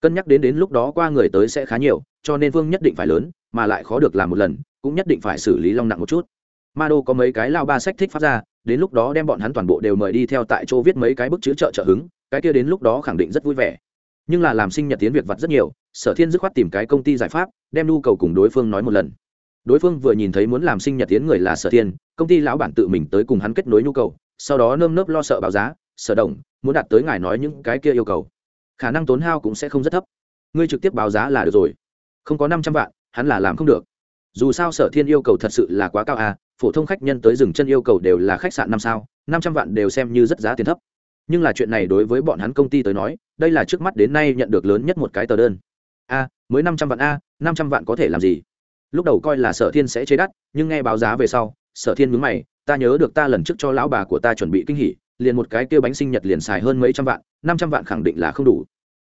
Cân nhắc đến đến lúc đó qua người tới sẽ khá nhiều, cho nên vương nhất định phải lớn mà lại khó được làm một lần, cũng nhất định phải xử lý long nặng một chút. Ma đô có mấy cái lao ba sách thích phát ra, đến lúc đó đem bọn hắn toàn bộ đều mời đi theo tại chỗ viết mấy cái bức chữ trợ trợ hứng, cái kia đến lúc đó khẳng định rất vui vẻ. Nhưng là làm sinh nhật tiến việc vặt rất nhiều, sở thiên dứt khoát tìm cái công ty giải pháp, đem nhu cầu cùng đối phương nói một lần. Đối phương vừa nhìn thấy muốn làm sinh nhật tiến người là sở thiên, công ty lão bản tự mình tới cùng hắn kết nối nhu cầu, sau đó nơm nớp lo sợ báo giá, sở đồng, muốn đạt tới ngài nói những cái kia yêu cầu, khả năng tốn hao cũng sẽ không rất thấp. Ngươi trực tiếp báo giá là được rồi. Không có năm trăm vạn hắn là làm không được. Dù sao sở thiên yêu cầu thật sự là quá cao à phổ thông khách nhân tới dừng chân yêu cầu đều là khách sạn năm sao, năm trăm vạn đều xem như rất giá tiền thấp. Nhưng là chuyện này đối với bọn hắn công ty tới nói, đây là trước mắt đến nay nhận được lớn nhất một cái tờ đơn. A mới năm trăm vạn a năm trăm vạn có thể làm gì? Lúc đầu coi là sở thiên sẽ chế đắt, nhưng nghe báo giá về sau, sở thiên mướn mày, ta nhớ được ta lần trước cho lão bà của ta chuẩn bị kinh hỉ, liền một cái tiêu bánh sinh nhật liền xài hơn mấy trăm vạn, năm trăm vạn khẳng định là không đủ.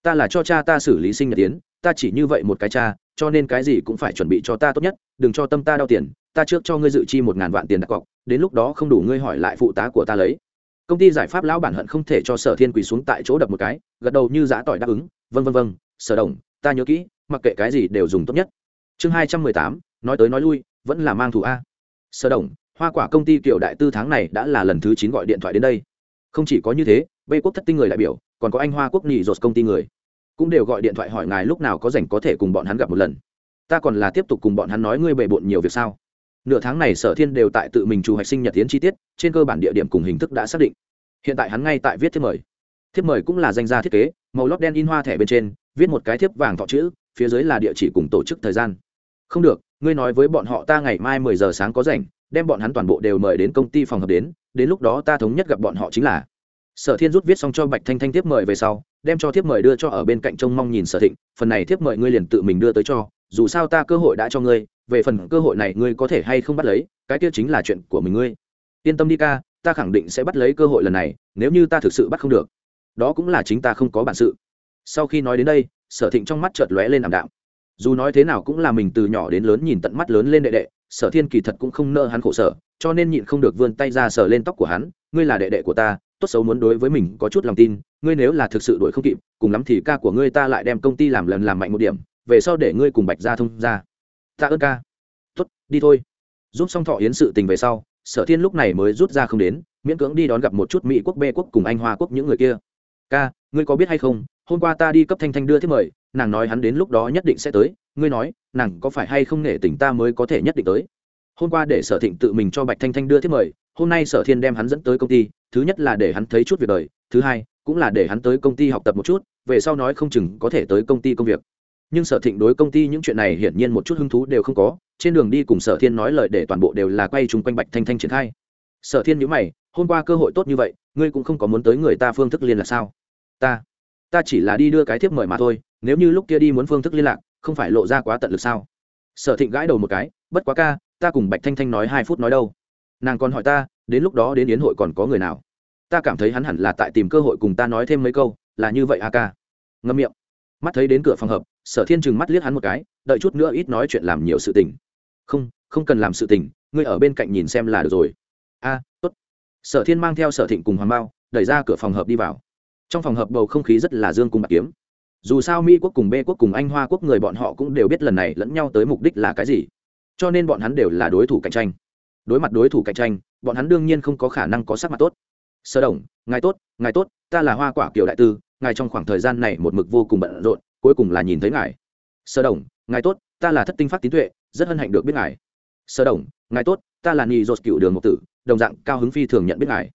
Ta là cho cha ta xử lý sinh nhật tiến ta chỉ như vậy một cái cha cho nên cái gì cũng phải chuẩn bị cho ta tốt nhất, đừng cho tâm ta đau tiền, ta trước cho ngươi dự chi một ngàn vạn tiền đặt cọc, đến lúc đó không đủ ngươi hỏi lại phụ tá của ta lấy. Công ty giải pháp lão bản hận không thể cho sở thiên quỳ xuống tại chỗ đập một cái, gật đầu như giã tỏi đáp ứng vân vân vân sở đồng, ta nhớ kỹ, mặc kệ cái gì đều dùng tốt nhất. Chương hai trăm mười tám, nói tới nói lui, vẫn là mang thủ a. Sở đồng, hoa quả công ty kiểu đại tư tháng này đã là lần thứ chín gọi điện thoại đến đây. Không chỉ có như thế b quốc thất tinh người đại biểu, còn có anh hoa quốc nhị dột công ty người cũng đều gọi điện thoại hỏi ngài lúc nào có rảnh có thể cùng bọn hắn gặp một lần. Ta còn là tiếp tục cùng bọn hắn nói ngươi bề bộn nhiều việc sao? Nửa tháng này sở thiên đều tại tự mình chủ hoạch sinh nhật tiến chi tiết, trên cơ bản địa điểm cùng hình thức đã xác định. Hiện tại hắn ngay tại viết thiếp mời. Thiếp mời cũng là danh gia thiết kế, màu lót đen in hoa thẻ bên trên, viết một cái thiếp vàng thọ chữ, phía dưới là địa chỉ cùng tổ chức thời gian. Không được, ngươi nói với bọn họ ta ngày mai mười giờ sáng có rảnh, đem bọn hắn toàn bộ đều mời đến công ty phòng hợp đến đến lúc đó ta thống nhất gặp bọn họ chính là sở thiên rút viết xong cho bạch thanh thanh tiếp mời về sau, đem cho thiếp mời đưa cho ở bên cạnh trông mong nhìn sở thịnh, phần này thiếp mời ngươi liền tự mình đưa tới cho, dù sao ta cơ hội đã cho ngươi, về phần cơ hội này ngươi có thể hay không bắt lấy, cái kia chính là chuyện của mình ngươi. Yên tâm đi ca, ta khẳng định sẽ bắt lấy cơ hội lần này, nếu như ta thực sự bắt không được. Đó cũng là chính ta không có bản sự. Sau khi nói đến đây, sở thịnh trong mắt chợt lóe lên ảm đạm. Dù nói thế nào cũng là mình từ nhỏ đến lớn nhìn tận mắt lớn lên đệ đệ, sở thiên kỳ thật cũng không nợ hắn khổ sở, cho nên nhịn không được vươn tay ra sờ lên tóc của hắn, ngươi là đệ đệ của ta tốt xấu muốn đối với mình có chút lòng tin, ngươi nếu là thực sự đuổi không kịp, cùng lắm thì ca của ngươi ta lại đem công ty làm lần làm mạnh một điểm, về sau để ngươi cùng bạch gia thông ra ta ơn ca. Tốt, đi thôi. Giúp xong thọ yến sự tình về sau, sở thiên lúc này mới rút ra không đến, miễn cưỡng đi đón gặp một chút mỹ quốc, bê quốc cùng anh hoa quốc những người kia. Ca, ngươi có biết hay không, hôm qua ta đi cấp thanh thanh đưa thiết mời, nàng nói hắn đến lúc đó nhất định sẽ tới, ngươi nói, nàng có phải hay không nể tình ta mới có thể nhất định tới? Hôm qua để sở thịnh tự mình cho bạch thanh thanh đưa thiết mời hôm nay sở thiên đem hắn dẫn tới công ty, thứ nhất là để hắn thấy chút việc đời, thứ hai, cũng là để hắn tới công ty học tập một chút, về sau nói không chừng có thể tới công ty công việc. Nhưng sở thịnh đối công ty những chuyện này hiển nhiên một chút hứng thú đều không có, trên đường đi cùng sở thiên nói lời để toàn bộ đều là quay chung quanh bạch thanh thanh triển khai. Sở thiên nhữ mày, hôm qua cơ hội tốt như vậy, ngươi cũng không có muốn tới người ta phương thức liên lạc sao? Ta ta chỉ là đi đưa cái thiếp mời mà thôi, nếu như lúc kia đi muốn phương thức liên lạc, không phải lộ ra quá tận lực sao? Sở thịnh gãi đầu một cái, bất quá ca, ta cùng bạch thanh thanh nói hai phút nói đâu nàng còn hỏi ta, đến lúc đó đến yến hội còn có người nào? Ta cảm thấy hắn hẳn là tại tìm cơ hội cùng ta nói thêm mấy câu, là như vậy, a ca. Ngâm miệng. Mắt thấy đến cửa phòng hợp sở thiên chừng mắt liếc hắn một cái, đợi chút nữa ít nói chuyện làm nhiều sự tình. Không không cần làm sự tình, ngươi ở bên cạnh nhìn xem là được rồi. A, tốt. Sở thiên mang theo sở thịnh cùng hoàng bao đẩy ra cửa phòng hợp đi vào. Trong phòng hợp bầu không khí rất là dương cung bạc kiếm. Dù sao mỹ quốc cùng b quốc cùng anh hoa quốc người bọn họ cũng đều biết lần này lẫn nhau tới mục đích là cái gì. Cho nên bọn hắn đều là đối thủ cạnh tranh đối mặt đối thủ cạnh tranh bọn hắn đương nhiên không có khả năng có sắc mặt tốt. Sơ đồng ngài tốt ngài tốt ta là hoa quả kiều đại tư ngài trong khoảng thời gian này một mực vô cùng bận rộn cuối cùng là nhìn thấy ngài. Sơ đồng ngài tốt ta là thất tinh phát tín tuệ rất hân hạnh được biết ngài. Sơ đồng ngài tốt ta là nhị dột cựu đường một tử đồng dạng cao hứng phi thường nhận biết ngài.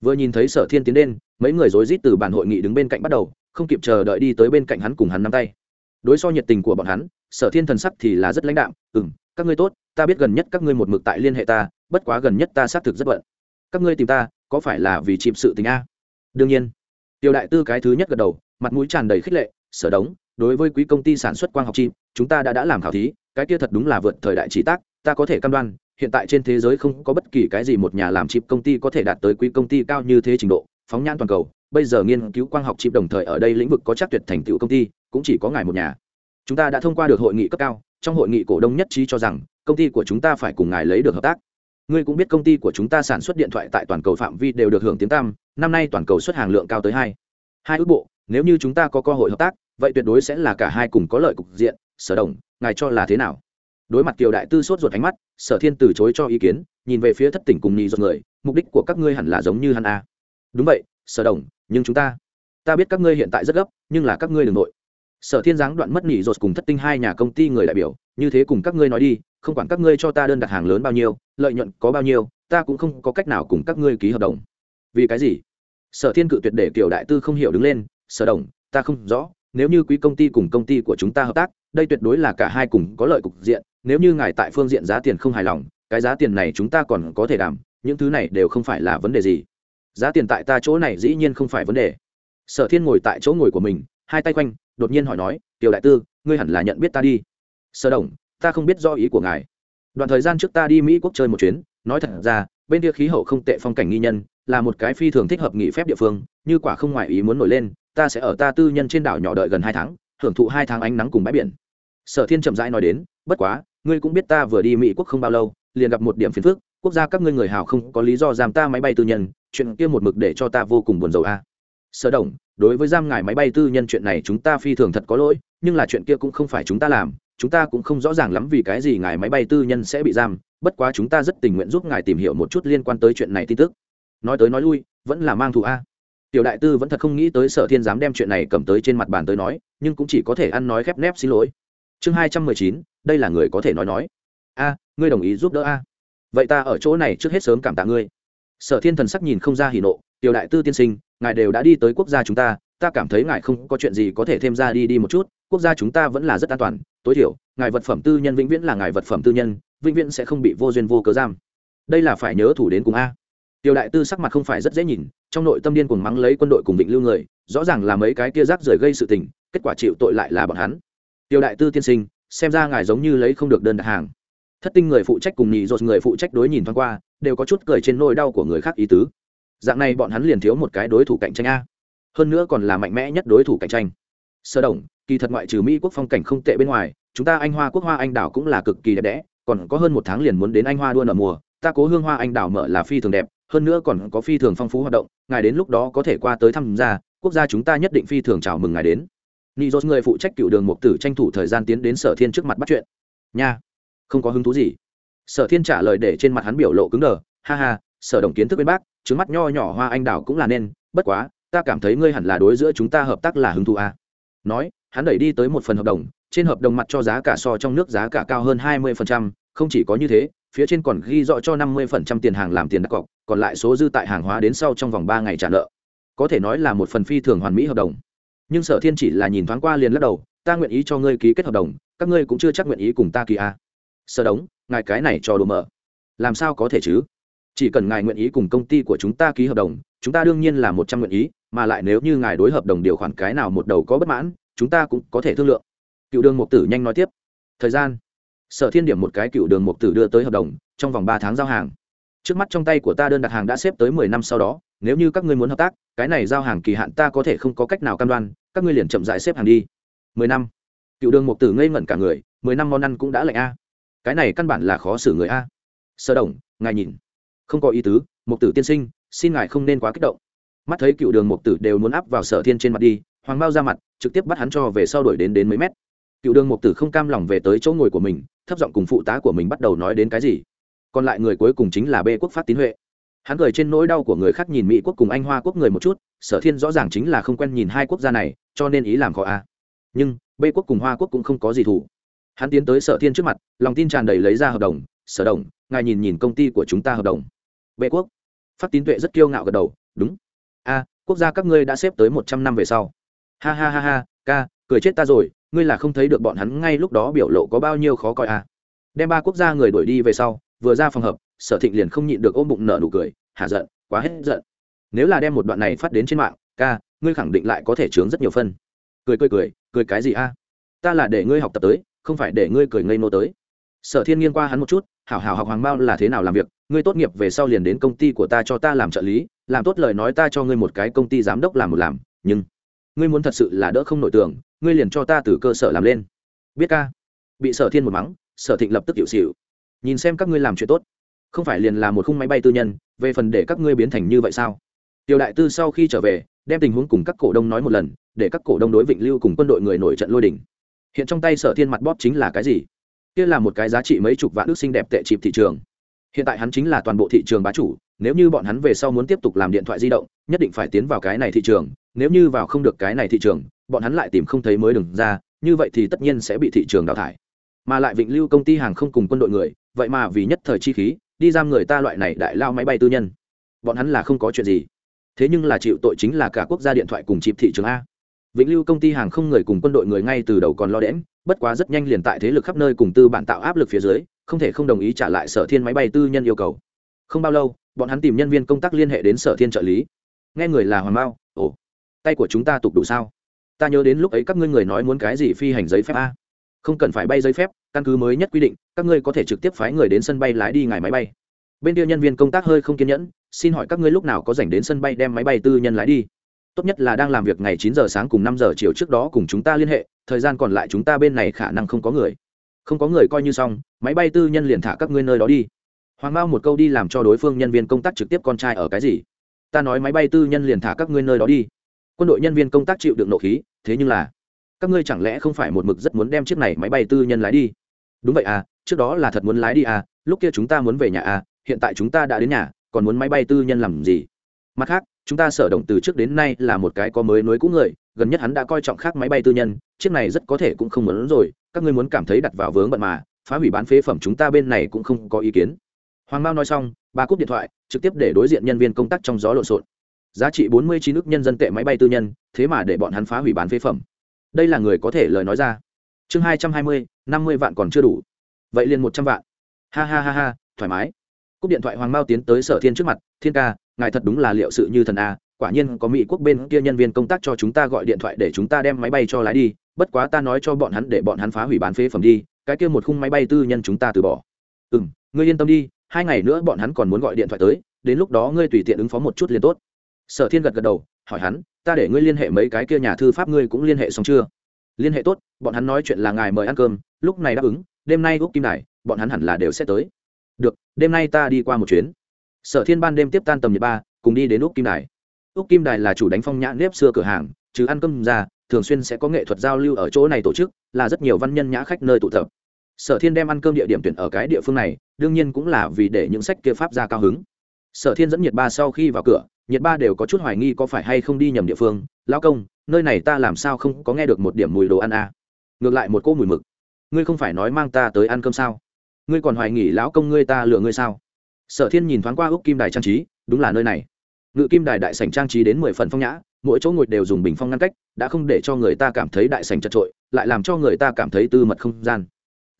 Vừa nhìn thấy sở thiên tiến lên, mấy người rối rít từ bản hội nghị đứng bên cạnh bắt đầu không kịp chờ đợi đi tới bên cạnh hắn cùng hắn nắm tay. Đối so nhiệt tình của bọn hắn sở thiên thần sắc thì là rất lãnh đạm ừ m các ngươi tốt ta biết gần nhất các ngươi một mực tại liên hệ ta, bất quá gần nhất ta xác thực rất bận. Các ngươi tìm ta, có phải là vì chìm sự tình a? Đương nhiên. Tiểu đại tư cái thứ nhất gật đầu, mặt mũi tràn đầy khích lệ, sở đống, đối với quý công ty sản xuất quang học chim, chúng ta đã đã làm khảo thí, cái kia thật đúng là vượt thời đại chỉ tác, ta có thể cam đoan, hiện tại trên thế giới không có bất kỳ cái gì một nhà làm chip công ty có thể đạt tới quý công ty cao như thế trình độ, phóng nhãn toàn cầu, bây giờ nghiên cứu quang học chip đồng thời ở đây lĩnh vực có chắc tuyệt thành tựu công ty, cũng chỉ có ngài một nhà. Chúng ta đã thông qua được hội nghị cấp cao, trong hội nghị cổ đông nhất trí cho rằng công ty của chúng ta phải cùng ngài lấy được hợp tác. Ngươi cũng biết công ty của chúng ta sản xuất điện thoại tại toàn cầu phạm vi đều được hưởng tiếng tăm, năm nay toàn cầu xuất hàng lượng cao tới hai. Hai ước bộ, nếu như chúng ta có cơ hội hợp tác, vậy tuyệt đối sẽ là cả hai cùng có lợi cục diện, sở đồng, ngài cho là thế nào? Đối mặt kiều đại tư sốt ruột ánh mắt, sở thiên từ chối cho ý kiến, nhìn về phía thất tỉnh cùng nhì ruột người, mục đích của các ngươi hẳn là giống như hắn a. Đúng vậy, sở đồng, nhưng chúng ta ta biết các ngươi hiện tại rất gấp, nhưng là các ngươi đừng nội. Sở thiên giáng đoạn mất nhị ruột cùng thất tinh hai nhà công ty người đại biểu, như thế cùng các ngươi nói đi không quản các ngươi cho ta đơn đặt hàng lớn bao nhiêu, lợi nhuận có bao nhiêu, ta cũng không có cách nào cùng các ngươi ký hợp đồng. Vì cái gì? Sở thiên cự tuyệt để kiểu đại tư không hiểu đứng lên, sở đồng, ta không rõ, nếu như quý công ty cùng công ty của chúng ta hợp tác, đây tuyệt đối là cả hai cùng có lợi cục diện, nếu như ngài tại phương diện giá tiền không hài lòng, cái giá tiền này chúng ta còn có thể đảm, những thứ này đều không phải là vấn đề gì. Giá tiền tại ta chỗ này dĩ nhiên không phải vấn đề. Sở thiên ngồi tại chỗ ngồi của mình, hai tay quanh, đột nhiên hỏi nói tiểu đại tư, ngươi hẳn là nhận biết ta đi. Sở đồng ta không biết do ý của ngài. Đoạn thời gian trước ta đi mỹ quốc chơi một chuyến, nói thật ra, bên kia khí hậu không tệ phong cảnh nghi nhân, là một cái phi thường thích hợp nghỉ phép địa phương, như quả không ngoại ý muốn nổi lên, ta sẽ ở ta tư nhân trên đảo nhỏ đợi gần hai tháng, hưởng thụ hai tháng ánh nắng cùng bãi biển. Sở thiên chậm rãi nói đến, bất quá, ngươi cũng biết ta vừa đi mỹ quốc không bao lâu, liền gặp một điểm phiền phức, quốc gia các ngươi người hào không có lý do giam ta máy bay tư nhân, chuyện kia một mực để cho ta vô cùng buồn rầu a. À. Sở đồng, đối với giam ngài máy bay tư nhân chuyện này chúng ta phi thường thật có lỗi, nhưng là chuyện kia cũng không phải chúng ta làm chúng ta cũng không rõ ràng lắm vì cái gì ngài máy bay tư nhân sẽ bị giam, bất quá chúng ta rất tình nguyện giúp ngài tìm hiểu một chút liên quan tới chuyện này tin tức. Nói tới nói lui, vẫn là mang thù a. Tiểu đại tư vẫn thật không nghĩ tới sở thiên dám đem chuyện này cầm tới trên mặt bàn tới nói, nhưng cũng chỉ có thể ăn nói khép nép xin lỗi. Chương hai trăm mười chín, đây là người có thể nói nói. A, ngươi đồng ý giúp đỡ a? Vậy ta ở chỗ này trước hết sớm cảm tạ ngươi. Sở thiên thần sắc nhìn không ra hỉ nộ, tiểu đại tư tiên sinh, ngài đều đã đi tới quốc gia chúng ta ta cảm thấy ngài không có chuyện gì có thể thêm ra đi đi một chút quốc gia chúng ta vẫn là rất an toàn, tối thiểu, ngài vật phẩm tư nhân vĩnh viễn là ngài vật phẩm tư nhân, vĩnh viễn sẽ không bị vô duyên vô cớ giam. Đây là phải nhớ thủ đến cùng a. Tiểu đại tư sắc mặt không phải rất dễ nhìn, trong nội tâm điên cuồng mắng lấy quân đội cùng vịnh lưu người, rõ ràng là mấy cái kia rác rời gây sự tình, kết quả chịu tội lại là bọn hắn. Tiểu đại tư tiên sinh, xem ra ngài giống như lấy không được đơn đặt hàng. Thất tinh người phụ trách cùng nhị dột người phụ trách đối nhìn thoáng qua, đều có chút cười trên nỗi đau của người khác ý tứ. Dạng này bọn hắn liền thiếu một cái đối thủ cạnh tranh a. Hơn nữa còn là mạnh mẽ nhất đối thủ cạnh tranh. Sơ đồng kỳ thật ngoại trừ mỹ quốc phong cảnh không tệ bên ngoài, chúng ta anh hoa quốc hoa anh đào cũng là cực kỳ đẹp đẽ, còn có hơn một tháng liền muốn đến anh hoa đua nở mùa, ta cố hương hoa anh đào mở là phi thường đẹp, hơn nữa còn có phi thường phong phú hoạt động, ngài đến lúc đó có thể qua tới tham gia, quốc gia chúng ta nhất định phi thường chào mừng ngài đến. Ni dốt người phụ trách cựu đường mục tử tranh thủ thời gian tiến đến sở thiên trước mặt bắt chuyện. Nha, không có hứng thú gì. Sở thiên trả lời để trên mặt hắn biểu lộ cứng đờ, ha ha, sở đồng kiến thức bên bác, trứng mắt nho nhỏ hoa anh đào cũng là nên, bất quá, ta cảm thấy ngươi hẳn là đối giữa chúng ta hợp tác là hứng thú à. nói hắn đẩy đi tới một phần hợp đồng, trên hợp đồng mặt cho giá cả so trong nước giá cả cao hơn hai mươi không chỉ có như thế, phía trên còn ghi rõ cho năm mươi tiền hàng làm tiền đặt cọc, còn lại số dư tại hàng hóa đến sau trong vòng ba ngày trả nợ. Có thể nói là một phần phi thường hoàn mỹ hợp đồng. Nhưng sở thiên chỉ là nhìn thoáng qua liền lắc đầu, ta nguyện ý cho ngươi ký kết hợp đồng, các ngươi cũng chưa chắc nguyện ý cùng ta ký a. À. sở đống, ngài cái này cho đồ mở. Làm sao có thể chứ? Chỉ cần ngài nguyện ý cùng công ty của chúng ta ký hợp đồng, chúng ta đương nhiên là một trăm nguyện ý, mà lại nếu như ngài đối hợp đồng điều khoản cái nào một đầu có bất mãn chúng ta cũng có thể thương lượng. Cựu đường mục tử nhanh nói tiếp. Thời gian. Sở thiên điểm một cái cựu đường mục tử đưa tới hợp đồng, trong vòng ba tháng giao hàng. Trước mắt trong tay của ta đơn đặt hàng đã xếp tới mười năm sau đó, nếu như các ngươi muốn hợp tác, cái này giao hàng kỳ hạn ta có thể không có cách nào cam đoan, các ngươi liền chậm dại xếp hàng đi. Mười năm. Cựu đường mục tử ngây ngẩn cả người, mười năm món ăn cũng đã lạnh a. Cái này căn bản là khó xử người a. Sở đồng, ngài nhìn. Không có ý tứ, mục tử tiên sinh, xin ngài không nên quá kích động. Mắt thấy cựu đường mục tử đều muốn áp vào sở thiên trên mặt đi, hoàng bao ra mặt trực tiếp bắt hắn cho về sau đuổi đến đến mấy mét. Cựu đường mục tử không cam lòng về tới chỗ ngồi của mình, thấp giọng cùng phụ tá của mình bắt đầu nói đến cái gì. Còn lại người cuối cùng chính là bê quốc phát tín huệ. Hắn cười trên nỗi đau của người khác nhìn mỹ quốc cùng anh hoa quốc người một chút, sở thiên rõ ràng chính là không quen nhìn hai quốc gia này, cho nên ý làm khó a. Nhưng bê quốc cùng hoa quốc cũng không có gì thủ hắn tiến tới sở thiên trước mặt, lòng tin tràn đầy lấy ra hợp đồng, sở đồng, ngài nhìn nhìn công ty của chúng ta hợp đồng. Bê quốc? Phát tín tuệ rất kiêu ngạo gật đầu, đúng. A, quốc gia các ngươi đã xếp tới một trăm năm về sau ha ha ha ha, ca, cười chết ta rồi, ngươi là không thấy được bọn hắn ngay lúc đó biểu lộ có bao nhiêu khó coi à? đem ba quốc gia người đuổi đi về sau, vừa ra phòng hợp, sở thịnh liền không nhịn được ôm bụng nở nụ cười, hả giận, quá hết giận. Nếu là đem một đoạn này phát đến trên mạng, ca, ngươi khẳng định lại có thể chướng rất nhiều phân. Cười cười cười cười cái gì a? Ta là để ngươi học tập tới, không phải để ngươi cười ngây nô tới. Sở thiên nghiên qua hắn một chút, hảo hảo học hoàng mao là thế nào làm việc, ngươi tốt nghiệp về sau liền đến công ty của ta cho ta làm trợ lý, làm tốt lời nói ta cho ngươi một cái công ty giám đốc làm một làm, nhưng ngươi muốn thật sự là đỡ không nội tưởng ngươi liền cho ta từ cơ sở làm lên. Biết ca. Bị sở thiên một mắng, sở thịnh lập tức hiệu xịu nhìn xem các ngươi làm chuyện tốt. Không phải liền là một khung máy bay tư nhân, về phần để các ngươi biến thành như vậy sao? Tiểu đại tư sau khi trở về, đem tình huống cùng các cổ đông nói một lần, để các cổ đông đối vịnh lưu cùng quân đội người nổi trận lôi đình. hiện trong tay sở thiên mặt bóp chính là cái gì? Kia là một cái giá trị mấy chục vạn ước xinh đẹp tệ chịp thị trường. Hiện tại hắn chính là toàn bộ thị trường bá chủ nếu như bọn hắn về sau muốn tiếp tục làm điện thoại di động nhất định phải tiến vào cái này thị trường. Nếu như vào không được cái này thị trường bọn hắn lại tìm không thấy mới đừng ra như vậy thì tất nhiên sẽ bị thị trường đào thải. Mà lại vịnh lưu công ty hàng không cùng quân đội người vậy mà vì nhất thời chi khí đi giam người ta loại này đại lao máy bay tư nhân. Bọn hắn là không có chuyện gì. Thế nhưng là chịu tội chính là cả quốc gia điện thoại cùng chịp thị trường a. Vĩnh lưu công ty hàng không người cùng quân đội người ngay từ đầu còn lo đến, bất quá rất nhanh liền tại thế lực khắp nơi cùng tư bản tạo áp lực phía dưới không thể không đồng ý trả lại sở thiên máy bay tư nhân yêu cầu. Không bao lâu bọn hắn tìm nhân viên công tác liên hệ đến sở thiên trợ lý. Nghe người là hoàng mao, ồ, tay của chúng ta tục đủ sao? Ta nhớ đến lúc ấy các ngươi người nói muốn cái gì phi hành giấy phép a? Không cần phải bay giấy phép, căn cứ mới nhất quy định, các ngươi có thể trực tiếp phái người đến sân bay lái đi ngài máy bay. Bên kia nhân viên công tác hơi không kiên nhẫn, xin hỏi các ngươi lúc nào có dành đến sân bay đem máy bay tư nhân lái đi? Tốt nhất là đang làm việc ngày chín giờ sáng cùng năm giờ chiều trước đó cùng chúng ta liên hệ, thời gian còn lại chúng ta bên này khả năng không có người. Không có người coi như xong, máy bay tư nhân liền thả các ngươi nơi đó đi hoàng mao một câu đi làm cho đối phương nhân viên công tác trực tiếp con trai ở cái gì? Ta nói máy bay tư nhân liền thả các ngươi nơi đó đi. Quân đội nhân viên công tác chịu được nộ khí, thế nhưng là, các ngươi chẳng lẽ không phải một mực rất muốn đem chiếc này máy bay tư nhân lái đi? Đúng vậy à trước đó là thật muốn lái đi à lúc kia chúng ta muốn về nhà à hiện tại chúng ta đã đến nhà, còn muốn máy bay tư nhân làm gì? Mặt khác, chúng ta sở động từ trước đến nay là một cái có mới nối cũ người, gần nhất hắn đã coi trọng khác máy bay tư nhân, chiếc này rất có thể cũng không muốn rồi, các ngươi muốn cảm thấy đặt vào vướng bận mà, phá hủy bán phế phẩm chúng ta bên này cũng không có ý kiến hoàng mao nói xong bà cúp điện thoại, trực tiếp để đối diện nhân viên công tác trong gió lộn xộn. Giá trị bốn mươi chín nước nhân dân tệ máy bay tư nhân, thế mà để bọn hắn phá hủy bán phế phẩm. Đây là người có thể lời nói ra. Chương hai trăm hai mươi, năm mươi vạn còn chưa đủ. Vậy liền một trăm vạn. Ha ha ha ha, thoải mái. Cúp điện thoại hoàng mao tiến tới sở thiên trước mặt, thiên ca, ngài thật đúng là liệu sự như thần a, quả nhiên có mỹ quốc bên kia nhân viên công tác cho chúng ta gọi điện thoại để chúng ta đem máy bay cho lái đi, bất quá ta nói cho bọn hắn để bọn hắn phá hủy bán phế phẩm đi, cái kia một khung máy bay tư nhân chúng ta từ bỏ. Ừ m ngươi yên tâm đi hai ngày nữa bọn hắn còn muốn gọi điện thoại tới, đến lúc đó ngươi tùy tiện ứng phó một chút liền tốt. Sở thiên gật gật đầu, hỏi hắn, ta để ngươi liên hệ mấy cái kia nhà thư pháp ngươi cũng liên hệ xong chưa? Liên hệ tốt, bọn hắn nói chuyện là ngài mời ăn cơm, lúc này đáp ứng, đêm nay úc kim đài, bọn hắn hẳn là đều sẽ tới. Được, đêm nay ta đi qua một chuyến. Sở thiên ban đêm tiếp tan tầm nhật ba, cùng đi đến úc kim đài. Úc kim đài là chủ đánh phong nhã nếp xưa cửa hàng chứ ăn cơm ra, thường xuyên sẽ có nghệ thuật giao lưu ở chỗ này tổ chức, là rất nhiều văn nhân nhã khách nơi tụ tập sở thiên đem ăn cơm địa điểm tuyển ở cái địa phương này, đương nhiên cũng là vì để những sách kia pháp ra cao hứng. Sở thiên dẫn nhiệt ba sau khi vào cửa, nhiệt ba đều có chút hoài nghi có phải hay không đi nhầm địa phương. Lão công, nơi này ta làm sao không có nghe được một điểm mùi đồ ăn à. ngược lại một cô mùi mực. Ngươi không phải nói mang ta tới ăn cơm sao? Ngươi còn hoài nghi lão công ngươi ta lựa ngươi sao? Sở thiên nhìn thoáng qua úc kim đài trang trí, đúng là nơi này. Ngự kim đài đại sảnh trang trí đến mười phần phong nhã, mỗi chỗ ngồi đều dùng bình phong ngăn cách, đã không để cho người ta cảm thấy đại sảnh chật trội lại làm cho người ta cảm thấy tư mật không gian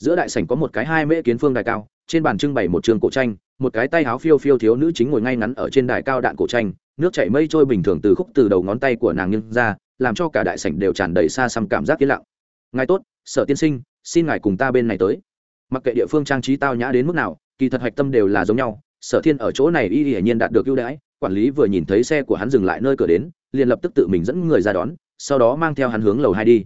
giữa đại sảnh có một cái hai mễ kiến phương đài cao, trên bàn trưng bày một trường cổ tranh, một cái tay áo phiêu phiêu thiếu nữ chính ngồi ngay ngắn ở trên đài cao đạn cổ tranh, nước chảy mây trôi bình thường từ khúc từ đầu ngón tay của nàng nghiêng ra, làm cho cả đại sảnh đều tràn đầy xa xăm cảm giác yên lặng. Ngài tốt, sở tiên sinh, xin ngài cùng ta bên này tới. Mặc kệ địa phương trang trí tao nhã đến mức nào, kỳ thật hạch tâm đều là giống nhau, sở thiên ở chỗ này y hiển nhiên đạt được ưu đãi, quản lý vừa nhìn thấy xe của hắn dừng lại nơi cửa đến, liền lập tức tự mình dẫn người ra đón, sau đó mang theo hắn hướng lầu hai đi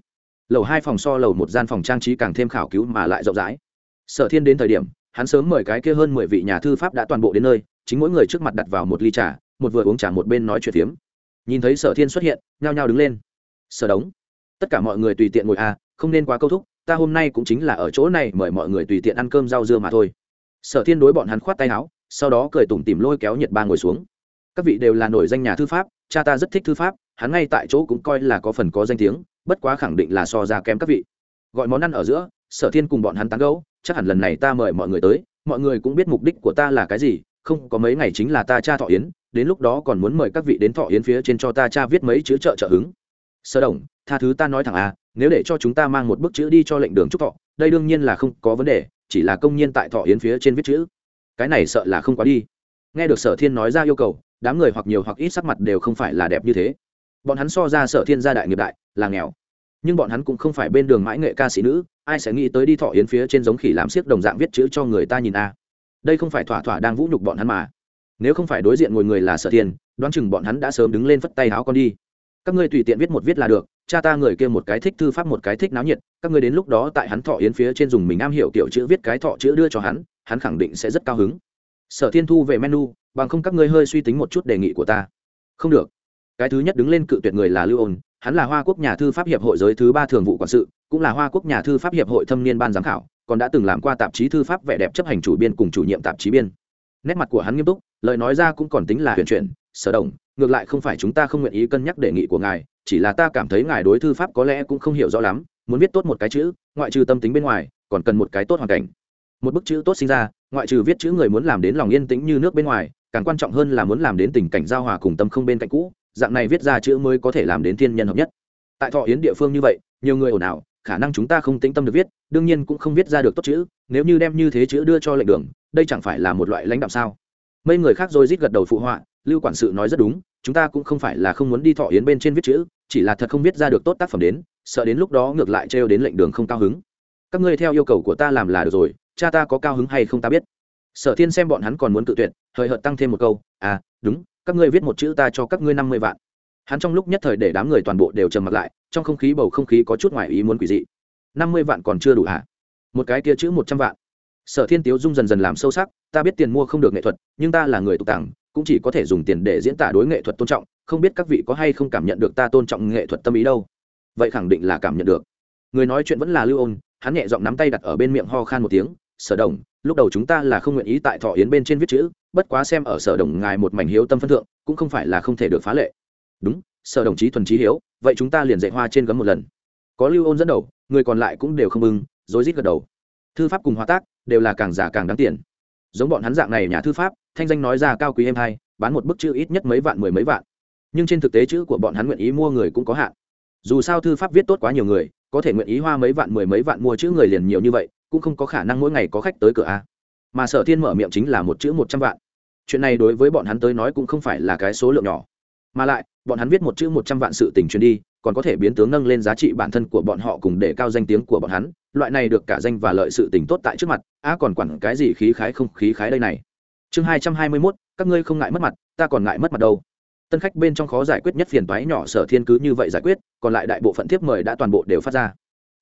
lầu hai phòng so lầu một gian phòng trang trí càng thêm khảo cứu mà lại rộng rãi. Sở thiên đến thời điểm, hắn sớm mời cái kia hơn mười vị nhà thư pháp đã toàn bộ đến nơi, chính mỗi người trước mặt đặt vào một ly trà, một vừa uống trà một bên nói chuyện phiếm. Nhìn thấy sở thiên xuất hiện, nhao nhao đứng lên. Sở đống, tất cả mọi người tùy tiện ngồi à không nên quá câu thúc, ta hôm nay cũng chính là ở chỗ này mời mọi người tùy tiện ăn cơm rau dưa mà thôi. Sở thiên đối bọn hắn khoát tay áo, sau đó cười tủm tìm lôi kéo nhiệt ba ngồi xuống. Các vị đều là nổi danh nhà thư pháp, cha ta rất thích thư pháp, hắn ngay tại chỗ cũng coi là có phần có danh tiếng bất quá khẳng định là so ra kém các vị. Gọi món ăn ở giữa, sở thiên cùng bọn hắn tán gẫu, chắc hẳn lần này ta mời mọi người tới, mọi người cũng biết mục đích của ta là cái gì, không, có mấy ngày chính là ta cha thọ yến, đến lúc đó còn muốn mời các vị đến thọ yến phía trên cho ta cha viết mấy chữ trợ trợ hứng. Sơ đồng, tha thứ ta nói thẳng à nếu để cho chúng ta mang một bức chữ đi cho lệnh đường chúc thọ, đây đương nhiên là không có vấn đề, chỉ là công nhân tại thọ yến phía trên viết chữ. Cái này sợ là không quá đi. Nghe được sở thiên nói ra yêu cầu, đám người hoặc nhiều hoặc ít sắc mặt đều không phải là đẹp như thế. Bọn hắn so ra sở thiên gia đại nghiệp đại là nghèo. Nhưng bọn hắn cũng không phải bên đường mãi nghệ ca sĩ nữ, ai sẽ nghĩ tới đi thọ yến phía trên giống khỉ làm siếc đồng dạng viết chữ cho người ta nhìn a. Đây không phải thỏa thỏa đang vũ nhục bọn hắn mà. Nếu không phải đối diện ngồi người là sở thiên, đoán chừng bọn hắn đã sớm đứng lên phất tay áo con đi. Các ngươi tùy tiện viết một viết là được, cha ta người kia một cái thích thư pháp một cái thích náo nhiệt, các ngươi đến lúc đó tại hắn thọ yến phía trên dùng mình am hiểu kiểu chữ viết cái thọ chữ đưa cho hắn hắn khẳng định sẽ rất cao hứng. Sở thiên thu về menu, bằng không các ngươi hơi suy tính một chút đề nghị của ta. Không được. Cái thứ nhất đứng lên cự tuyệt người là lưu ôn hắn là hoa quốc nhà thư pháp hiệp hội giới thứ ba thường vụ quản sự, cũng là hoa quốc nhà thư pháp hiệp hội thâm niên ban giám khảo, còn đã từng làm qua tạp chí thư pháp vẻ đẹp chấp hành chủ biên cùng chủ nhiệm tạp chí biên. Nét mặt của hắn nghiêm túc, lời nói ra cũng còn tính là huyền chuyển, sở đồng ngược lại không phải chúng ta không nguyện ý cân nhắc đề nghị của ngài, chỉ là ta cảm thấy ngài đối thư pháp có lẽ cũng không hiểu rõ lắm, muốn viết tốt một cái chữ, ngoại trừ tâm tính bên ngoài, còn cần một cái tốt hoàn cảnh. Một bức chữ tốt sinh ra, ngoại trừ viết chữ người muốn làm đến lòng yên tĩnh như nước bên ngoài, càng quan trọng hơn là muốn làm đến tình cảnh giao hòa cùng tâm không bên cạnh cũ dạng này viết ra chữ mới có thể làm đến thiên nhân hợp nhất. Tại thọ yến địa phương như vậy, nhiều người ồn ào, khả năng chúng ta không tĩnh tâm được viết, đương nhiên cũng không viết ra được tốt chữ, nếu như đem như thế chữ đưa cho lệnh đường, đây chẳng phải là một loại lãnh đạo sao? Mấy người khác rồi rít gật đầu phụ họa, lưu quản sự nói rất đúng, chúng ta cũng không phải là không muốn đi thọ yến bên trên viết chữ, chỉ là thật không viết ra được tốt tác phẩm đến, sợ đến lúc đó ngược lại trêu đến lệnh đường không cao hứng. Các ngươi theo yêu cầu của ta làm là được rồi, cha ta có cao hứng hay không ta biết. Sở thiên xem bọn hắn còn muốn tự tuyệt, hời hợt tăng thêm một câu à đúng các ngươi viết một chữ ta cho các ngươi năm mươi vạn. Hắn trong lúc nhất thời để đám người toàn bộ đều trầm mặt lại, trong không khí bầu không khí có chút ngoài ý muốn quỷ dị. Năm mươi vạn còn chưa đủ hả? Một cái kia chữ một trăm vạn. Sở thiên tiếu dung dần dần làm sâu sắc, ta biết tiền mua không được nghệ thuật, nhưng ta là người tục tàng cũng chỉ có thể dùng tiền để diễn tả đối nghệ thuật tôn trọng, không biết các vị có hay không cảm nhận được ta tôn trọng nghệ thuật tâm ý đâu. Vậy khẳng định là cảm nhận được. Người nói chuyện vẫn là lưu ôn, hắn nhẹ giọng nắm tay đặt ở bên miệng ho khan một tiếng, sở đồng, lúc đầu chúng ta là không nguyện ý tại thọ yến bên trên viết chữ bất quá xem ở sở đồng ngài một mảnh hiếu tâm phân thượng, cũng không phải là không thể được phá lệ. Đúng, sở đồng chí thuần trí hiếu, vậy chúng ta liền dạy hoa trên gấm một lần. Có lưu ôn dẫn đầu, người còn lại cũng đều không ưng, rối rít gật đầu. Thư pháp cùng hóa tác đều là càng giả càng đáng tiền. Giống bọn hắn dạng này nhà thư pháp, thanh danh nói ra cao quý em hai bán một bức chữ ít nhất mấy vạn mười mấy vạn. Nhưng trên thực tế chữ của bọn hắn nguyện ý mua người cũng có hạn. Dù sao thư pháp viết tốt quá nhiều người, có thể nguyện ý hoa mấy vạn mười mấy vạn mua chữ người liền nhiều như vậy, cũng không có khả năng mỗi ngày có khách tới cửa a. Mà sở thiên mở miệng chính là một chữ một trăm vạn chuyện này đối với bọn hắn tới nói cũng không phải là cái số lượng nhỏ. Mà lại, bọn hắn viết một chữ một trăm vạn sự tình truyền đi, còn có thể biến tướng nâng lên giá trị bản thân của bọn họ cùng để cao danh tiếng của bọn hắn, loại này được cả danh và lợi sự tình tốt tại trước mặt, á còn quản cái gì khí khái không khí khái đây này. Chương hai trăm hai mươi mốt, các ngươi không ngại mất mặt, ta còn ngại mất mặt đâu. Tân khách bên trong khó giải quyết nhất phiền toái nhỏ sở thiên cứ như vậy giải quyết, còn lại đại bộ phận tiếp mời đã toàn bộ đều phát ra.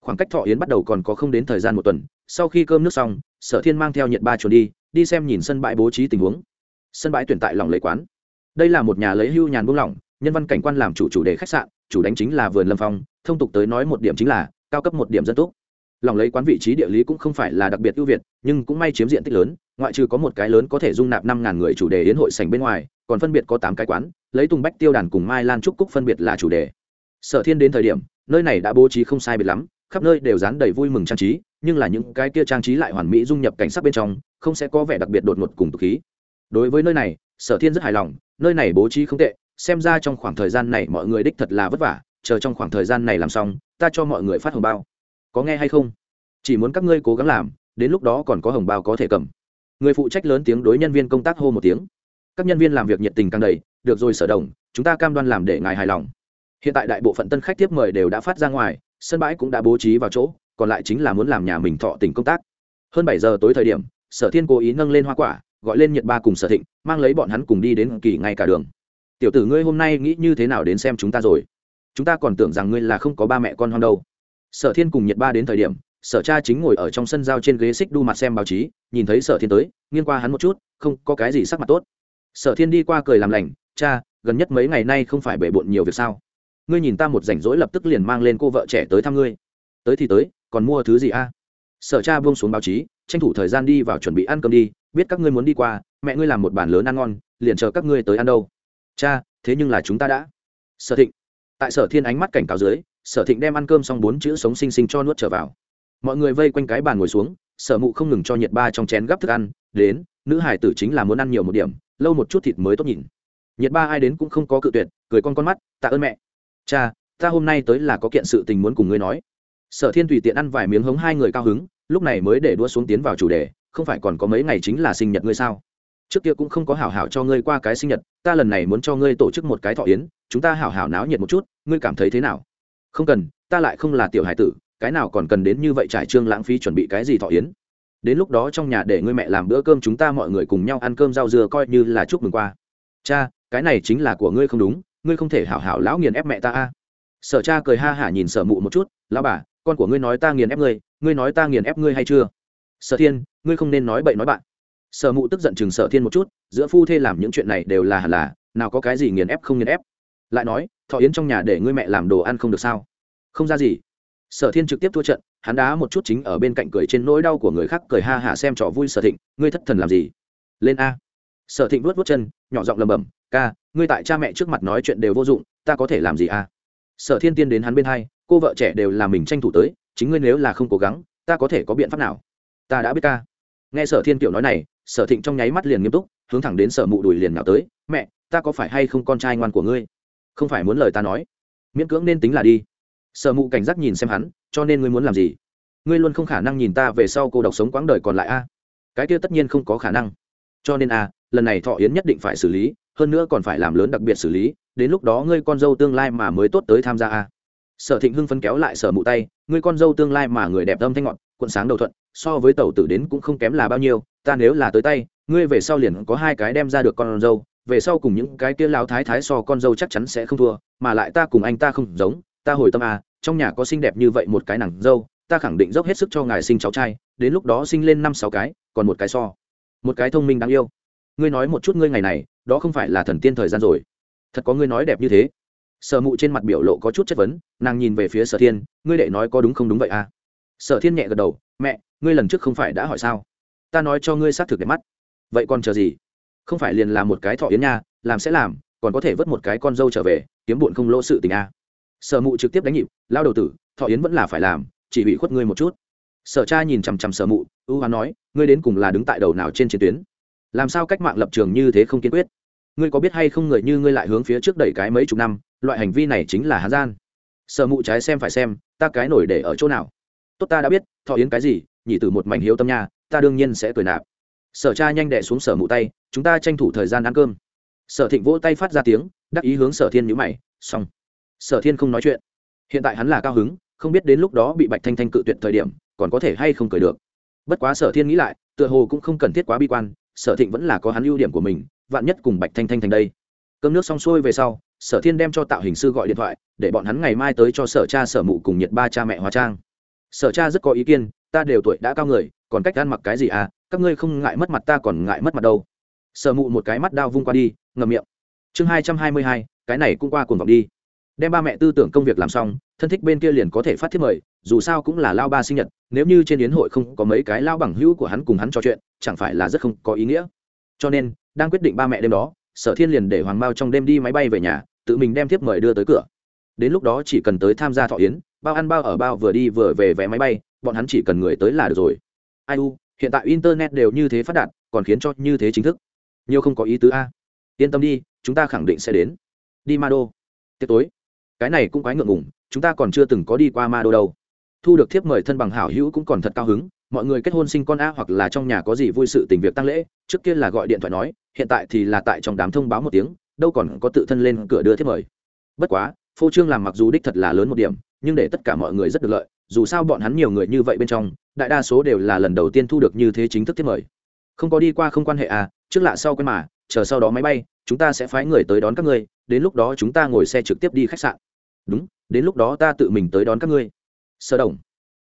Khoảng cách thọ yến bắt đầu còn có không đến thời gian một tuần, sau khi cơm nước xong, sở thiên mang theo nhiệt ba chuồn đi đi xem nhìn sân bãi bố trí tình huống sân bãi tuyển tại lòng lấy quán. Đây là một nhà lấy hưu nhàn buông lỏng, nhân văn cảnh quan làm chủ chủ đề khách sạn, chủ đánh chính là vườn lâm phong, thông tục tới nói một điểm chính là cao cấp một điểm dân túc. Lòng lấy quán vị trí địa lý cũng không phải là đặc biệt ưu việt, nhưng cũng may chiếm diện tích lớn, ngoại trừ có một cái lớn có thể dung nạp năm ngàn người chủ đề yến hội sành bên ngoài, còn phân biệt có tám cái quán, lấy tùng bách tiêu đàn cùng mai lan trúc cúc phân biệt là chủ đề. Sở thiên đến thời điểm, nơi này đã bố trí không sai biệt lắm, khắp nơi đều dán đầy vui mừng trang trí, nhưng là những cái kia trang trí lại hoàn mỹ dung nhập cảnh sắc bên trong, không sẽ có vẻ đặc biệt đột ngột cùng tục khí đối với nơi này, sở thiên rất hài lòng, nơi này bố trí không tệ, xem ra trong khoảng thời gian này mọi người đích thật là vất vả, chờ trong khoảng thời gian này làm xong, ta cho mọi người phát hồng bao. Có nghe hay không? Chỉ muốn các ngươi cố gắng làm, đến lúc đó còn có hồng bao có thể cầm. Người phụ trách lớn tiếng đối nhân viên công tác hô một tiếng. Các nhân viên làm việc nhiệt tình càng đầy, được rồi sở đồng, chúng ta cam đoan làm để ngài hài lòng. Hiện tại đại bộ phận tân khách tiếp mời đều đã phát ra ngoài, sân bãi cũng đã bố trí vào chỗ, còn lại chính là muốn làm nhà mình thọ tình công tác. Hơn bảy giờ tối thời điểm, sở thiên cố ý nâng lên hoa quả gọi lên nhiệt ba cùng sở thịnh, mang lấy bọn hắn cùng đi đến kỳ ngay cả đường. Tiểu tử ngươi hôm nay nghĩ như thế nào đến xem chúng ta rồi? Chúng ta còn tưởng rằng ngươi là không có ba mẹ con hoang đâu. Sở thiên cùng nhiệt ba đến thời điểm, sở cha chính ngồi ở trong sân giao trên ghế xích đu mặt xem báo chí, nhìn thấy sở thiên tới, nghiêng qua hắn một chút, không có cái gì sắc mặt tốt. Sở thiên đi qua cười làm lành, cha, gần nhất mấy ngày nay không phải bể bộn nhiều việc sao? Ngươi nhìn ta một rảnh rỗi lập tức liền mang lên cô vợ trẻ tới thăm ngươi. Tới thì tới, còn mua thứ gì a? Sở cha buông xuống báo chí, tranh thủ thời gian đi vào chuẩn bị ăn cơm đi biết các ngươi muốn đi qua, mẹ ngươi làm một bàn lớn ăn ngon, liền chờ các ngươi tới ăn đâu. Cha, thế nhưng là chúng ta đã. Sở thịnh. Tại sở thiên ánh mắt cảnh cáo dưới, sở thịnh đem ăn cơm xong bốn chữ sống xinh xinh cho nuốt trở vào. Mọi người vây quanh cái bàn ngồi xuống, sở mụ không ngừng cho nhiệt ba trong chén gắp thức ăn, đến, nữ hải tử chính là muốn ăn nhiều một điểm, lâu một chút thịt mới tốt nhìn. Nhiệt ba ai đến cũng không có cự tuyệt, cười con con mắt, tạ ơn mẹ. Cha, ta hôm nay tới là có kiện sự tình muốn cùng ngươi nói. Sở thiên tùy tiện ăn vài miếng hống hai người cao hứng, lúc này mới để đua xuống tiến vào chủ đề không phải còn có mấy ngày chính là sinh nhật ngươi sao? Trước kia cũng không có hảo hảo cho ngươi qua cái sinh nhật, ta lần này muốn cho ngươi tổ chức một cái thọ yến, chúng ta hảo hảo náo nhiệt một chút, ngươi cảm thấy thế nào? Không cần, ta lại không là tiểu hải tử, cái nào còn cần đến như vậy trải trương lãng phí chuẩn bị cái gì thọ yến? Đến lúc đó trong nhà để ngươi mẹ làm bữa cơm chúng ta mọi người cùng nhau ăn cơm rau dưa coi như là chúc mừng qua. Cha, cái này chính là của ngươi không đúng, ngươi không thể hảo hảo lão nghiền ép mẹ ta a. Sở cha cười ha hả nhìn sở mụ một chút, lão bà, con của ngươi nói ta nghiền ép ngươi ngươi nói ta nghiền ép ngươi hay chưa? Sở thiên, ngươi không nên nói bậy nói bạn. Sở mụ tức giận chừng sở thiên một chút, giữa phu thê làm những chuyện này đều là hẳn là, nào có cái gì nghiền ép không nghiền ép. Lại nói, thọ yến trong nhà để ngươi mẹ làm đồ ăn không được sao? Không ra gì. Sở thiên trực tiếp thua trận, hắn đá một chút chính ở bên cạnh cười trên nỗi đau của người khác, cười ha hả xem trò vui sở thịnh, ngươi thất thần làm gì? Lên a. Sở thịnh vuốt vuốt chân, nhỏ giọng lầm bầm ca, ngươi tại cha mẹ trước mặt nói chuyện đều vô dụng, ta có thể làm gì a? Sở thiên tiên đến hắn bên hai, cô vợ trẻ đều là mình tranh thủ tới, chính ngươi nếu là không cố gắng, ta có thể có biện pháp nào? Ta đã biết ca. Nghe sở thiên kiểu nói này, sở thịnh trong nháy mắt liền nghiêm túc, hướng thẳng đến sở mụ đùi liền nào tới, mẹ, ta có phải hay không con trai ngoan của ngươi? Không phải muốn lời ta nói. Miễn cưỡng nên tính là đi. Sở mụ cảnh giác nhìn xem hắn, cho nên ngươi muốn làm gì? Ngươi luôn không khả năng nhìn ta về sau cô độc sống quãng đời còn lại a. Cái kia tất nhiên không có khả năng. Cho nên a, lần này thọ yến nhất định phải xử lý, hơn nữa còn phải làm lớn đặc biệt xử lý, đến lúc đó ngươi con dâu tương lai mà mới tốt tới tham gia a. Sở thịnh hưng phấn kéo lại sở mụ tay, ngươi con dâu tương lai mà người đẹp tâm thanh ngọn, cuộn sáng đầu thuận so với tàu tử đến cũng không kém là bao nhiêu, ta nếu là tới tay, ngươi về sau liền có hai cái đem ra được con dâu, về sau cùng những cái kia lao thái thái so con dâu chắc chắn sẽ không thua, mà lại ta cùng anh ta không giống, ta hồi tâm à trong nhà có xinh đẹp như vậy một cái nàng dâu, ta khẳng định dốc hết sức cho ngài sinh cháu trai, đến lúc đó sinh lên năm sáu cái, còn một cái so. Một cái thông minh đáng yêu. Ngươi nói một chút ngươi ngày này, đó không phải là thần tiên thời gian rồi. Thật có ngươi nói đẹp như thế. Sở mụ trên mặt biểu lộ có chút chất vấn, nàng nhìn về phía sở thiên, ngươi đệ nói có đúng không đúng vậy à? Sở thiên nhẹ gật đầu, mẹ ngươi lần trước không phải đã hỏi sao? Ta nói cho ngươi xác thực đẹp mắt. Vậy còn chờ gì? Không phải liền làm một cái thọ yến nha, làm sẽ làm, còn có thể vớt một cái con dâu trở về, kiếm bụn không lỗ sự tình a. À. sở mụ trực tiếp đánh nhịp, lao đầu tử, thọ yến vẫn là phải làm, chỉ bị khuất ngươi một chút. Sở cha nhìn chằm chằm sở mụ, ưu hoán nói, ngươi đến cùng là đứng tại đầu nào trên chiến tuyến? Làm sao cách mạng lập trường như thế không kiên quyết? Ngươi có biết hay không người như ngươi lại hướng phía trước đẩy cái mấy chục năm, loại hành vi này chính là hán gian? Sở mụ trái xem phải xem, ta cái nổi để ở chỗ nào? Tốt ta đã biết, thọ yến cái gì nhị từ một mảnh hiếu tâm nha, ta đương nhiên sẽ cười nạp. Sở cha nhanh đẻ xuống sở mụ tay, chúng ta tranh thủ thời gian ăn cơm. Sở thịnh vỗ tay phát ra tiếng, đắc ý hướng sở thiên nhữ mày, xong. Sở thiên không nói chuyện. Hiện tại hắn là cao hứng, không biết đến lúc đó bị bạch thanh thanh cự tuyệt thời điểm, còn có thể hay không cười được. Bất quá sở thiên nghĩ lại, tựa hồ cũng không cần thiết quá bi quan, sở thịnh vẫn là có hắn ưu điểm của mình, vạn nhất cùng bạch thanh thanh thành đây. Cơm nước xong xuôi về sau, sở thiên đem cho tạo hình sư gọi điện thoại, để bọn hắn ngày mai tới cho sở cha sở mụ cùng nhiệt ba cha mẹ hóa trang. Sở cha rất có ý kiến ta đều tuổi đã cao người, còn cách ăn mặc cái gì à? Các ngươi không ngại mất mặt ta còn ngại mất mặt đâu. Sở mụ một cái mắt đao vung qua đi ngầm miệng. Chương hai trăm hai mươi hai, cái này cũng qua cuồng vọng đi. Đem ba mẹ tư tưởng công việc làm xong, thân thích bên kia liền có thể phát thiết mời, dù sao cũng là lao ba sinh nhật, nếu như trên yến hội không có mấy cái lao bằng hữu của hắn cùng hắn trò chuyện, chẳng phải là rất không có ý nghĩa. Cho nên, đang quyết định ba mẹ đêm đó, sở thiên liền để hoàng mao trong đêm đi máy bay về nhà, tự mình đem thiếp mời đưa tới cửa. Đến lúc đó chỉ cần tới tham gia thọ yến, bao ăn bao ở bao vừa đi vừa về vé máy bay bọn hắn chỉ cần người tới là được rồi. Ai u, hiện tại internet đều như thế phát đạt, còn khiến cho như thế chính thức. Nhiều không có ý tứ a. Yên tâm đi, chúng ta khẳng định sẽ đến. Đi ma đô tiệc tối. Cái này cũng quái ngượng ngùng, chúng ta còn chưa từng có đi qua ma đô đâu. Thu được thiếp mời thân bằng hảo hữu cũng còn thật cao hứng, mọi người kết hôn sinh con a hoặc là trong nhà có gì vui sự tình việc tăng lễ, trước kia là gọi điện thoại nói, hiện tại thì là tại trong đám thông báo một tiếng, đâu còn có tự thân lên cửa đưa thiếp mời. Bất quá, phô trương làm mặc dù đích thật là lớn một điểm, nhưng để tất cả mọi người rất được lợi dù sao bọn hắn nhiều người như vậy bên trong đại đa số đều là lần đầu tiên thu được như thế chính thức tiếp mời. Không có đi qua không quan hệ à trước lạ sau quen mà chờ sau đó máy bay chúng ta sẽ phái người tới đón các ngươi đến lúc đó chúng ta ngồi xe trực tiếp đi khách sạn. Đúng đến lúc đó ta tự mình tới đón các ngươi. Sở đồng.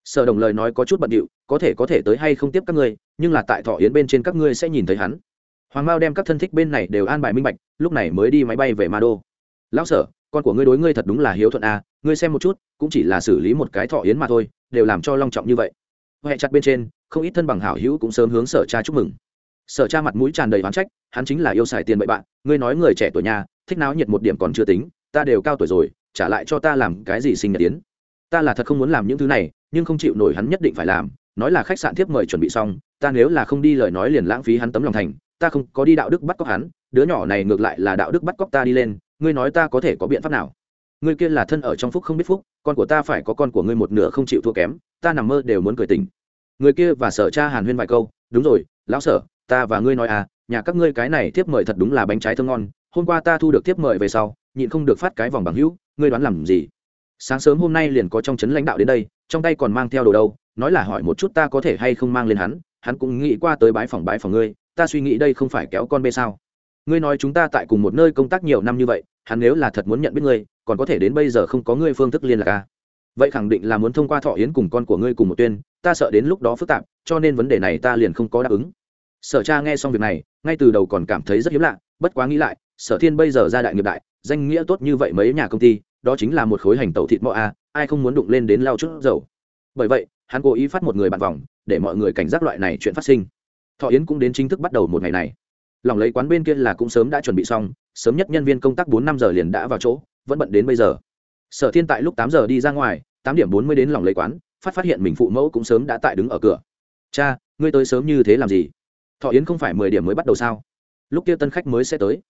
Sở đồng lời nói có chút bận điệu có thể có thể tới hay không tiếp các ngươi nhưng là tại thọ yến bên trên các ngươi sẽ nhìn thấy hắn. Hoàng mao đem các thân thích bên này đều an bài minh bạch lúc này mới đi máy bay về ma đô lão sở con của ngươi đối ngươi thật đúng là hiếu thuận à, ngươi xem một chút, cũng chỉ là xử lý một cái thọ yến mà thôi, đều làm cho long trọng như vậy. Huệ chặt bên trên, không ít thân bằng hảo hữu cũng sớm hướng sở cha chúc mừng. Sở cha mặt mũi tràn đầy oán trách, hắn chính là yêu xài tiền bậy bạn, ngươi nói người trẻ tuổi nhà, thích náo nhiệt một điểm còn chưa tính, ta đều cao tuổi rồi, trả lại cho ta làm cái gì sinh nhật tiến ta là thật không muốn làm những thứ này, nhưng không chịu nổi hắn nhất định phải làm, nói là khách sạn tiếp mời chuẩn bị xong, ta nếu là không đi lời nói liền lãng phí hắn tấm lòng thành, ta không có đi đạo đức bắt cóc hắn, đứa nhỏ này ngược lại là đạo đức bắt cóc ta đi lên, ngươi nói ta có thể có biện pháp nào? Ngươi kia là thân ở trong phúc không biết phúc, con của ta phải có con của ngươi một nửa không chịu thua kém, ta nằm mơ đều muốn cười tình người kia và sở cha hàn huyên vài câu, đúng rồi, lão sở, ta và ngươi nói à nhà các ngươi cái này tiếp mời thật đúng là bánh trái thơm ngon, hôm qua ta thu được tiếp mời về sau, nhịn không được phát cái vòng bằng hữu, ngươi đoán làm gì? Sáng sớm hôm nay liền có trong trấn lãnh đạo đến đây, trong tay còn mang theo đồ đâu, nói là hỏi một chút ta có thể hay không mang lên hắn hắn cũng nghĩ qua tới bái phòng bái phòng ngươi, ta suy nghĩ đây không phải kéo con bê sao. Ngươi nói chúng ta tại cùng một nơi công tác nhiều năm như vậy, hắn nếu là thật muốn nhận biết ngươi còn có thể đến bây giờ không có ngươi phương thức liên lạc à? vậy khẳng định là muốn thông qua thọ yến cùng con của ngươi cùng một tuyên, ta sợ đến lúc đó phức tạp, cho nên vấn đề này ta liền không có đáp ứng. Sở cha nghe xong việc này, ngay từ đầu còn cảm thấy rất hiếm lạ, bất quá nghĩ lại, sở thiên bây giờ ra đại nghiệp đại, danh nghĩa tốt như vậy mấy nhà công ty, đó chính là một khối hành tẩu thịt mọ a à, ai không muốn đụng lên đến lao chút dầu. Bởi vậy, hắn cố ý phát một người bạn vòng, để mọi người cảnh giác loại này chuyện phát sinh. Thọ yến cũng đến chính thức bắt đầu một ngày này. Lòng lấy quán bên kia là cũng sớm đã chuẩn bị xong, sớm nhất nhân viên công tác bốn năm giờ liền đã vào chỗ vẫn bận đến bây giờ. Sở thiên tại lúc tám giờ đi ra ngoài, tám điểm bốn mươi đến lòng lấy quán, phát phát hiện mình phụ mẫu cũng sớm đã tại đứng ở cửa. Cha, ngươi tới sớm như thế làm gì? Thọ yến không phải mười điểm mới bắt đầu sao? Lúc kia tân khách mới sẽ tới.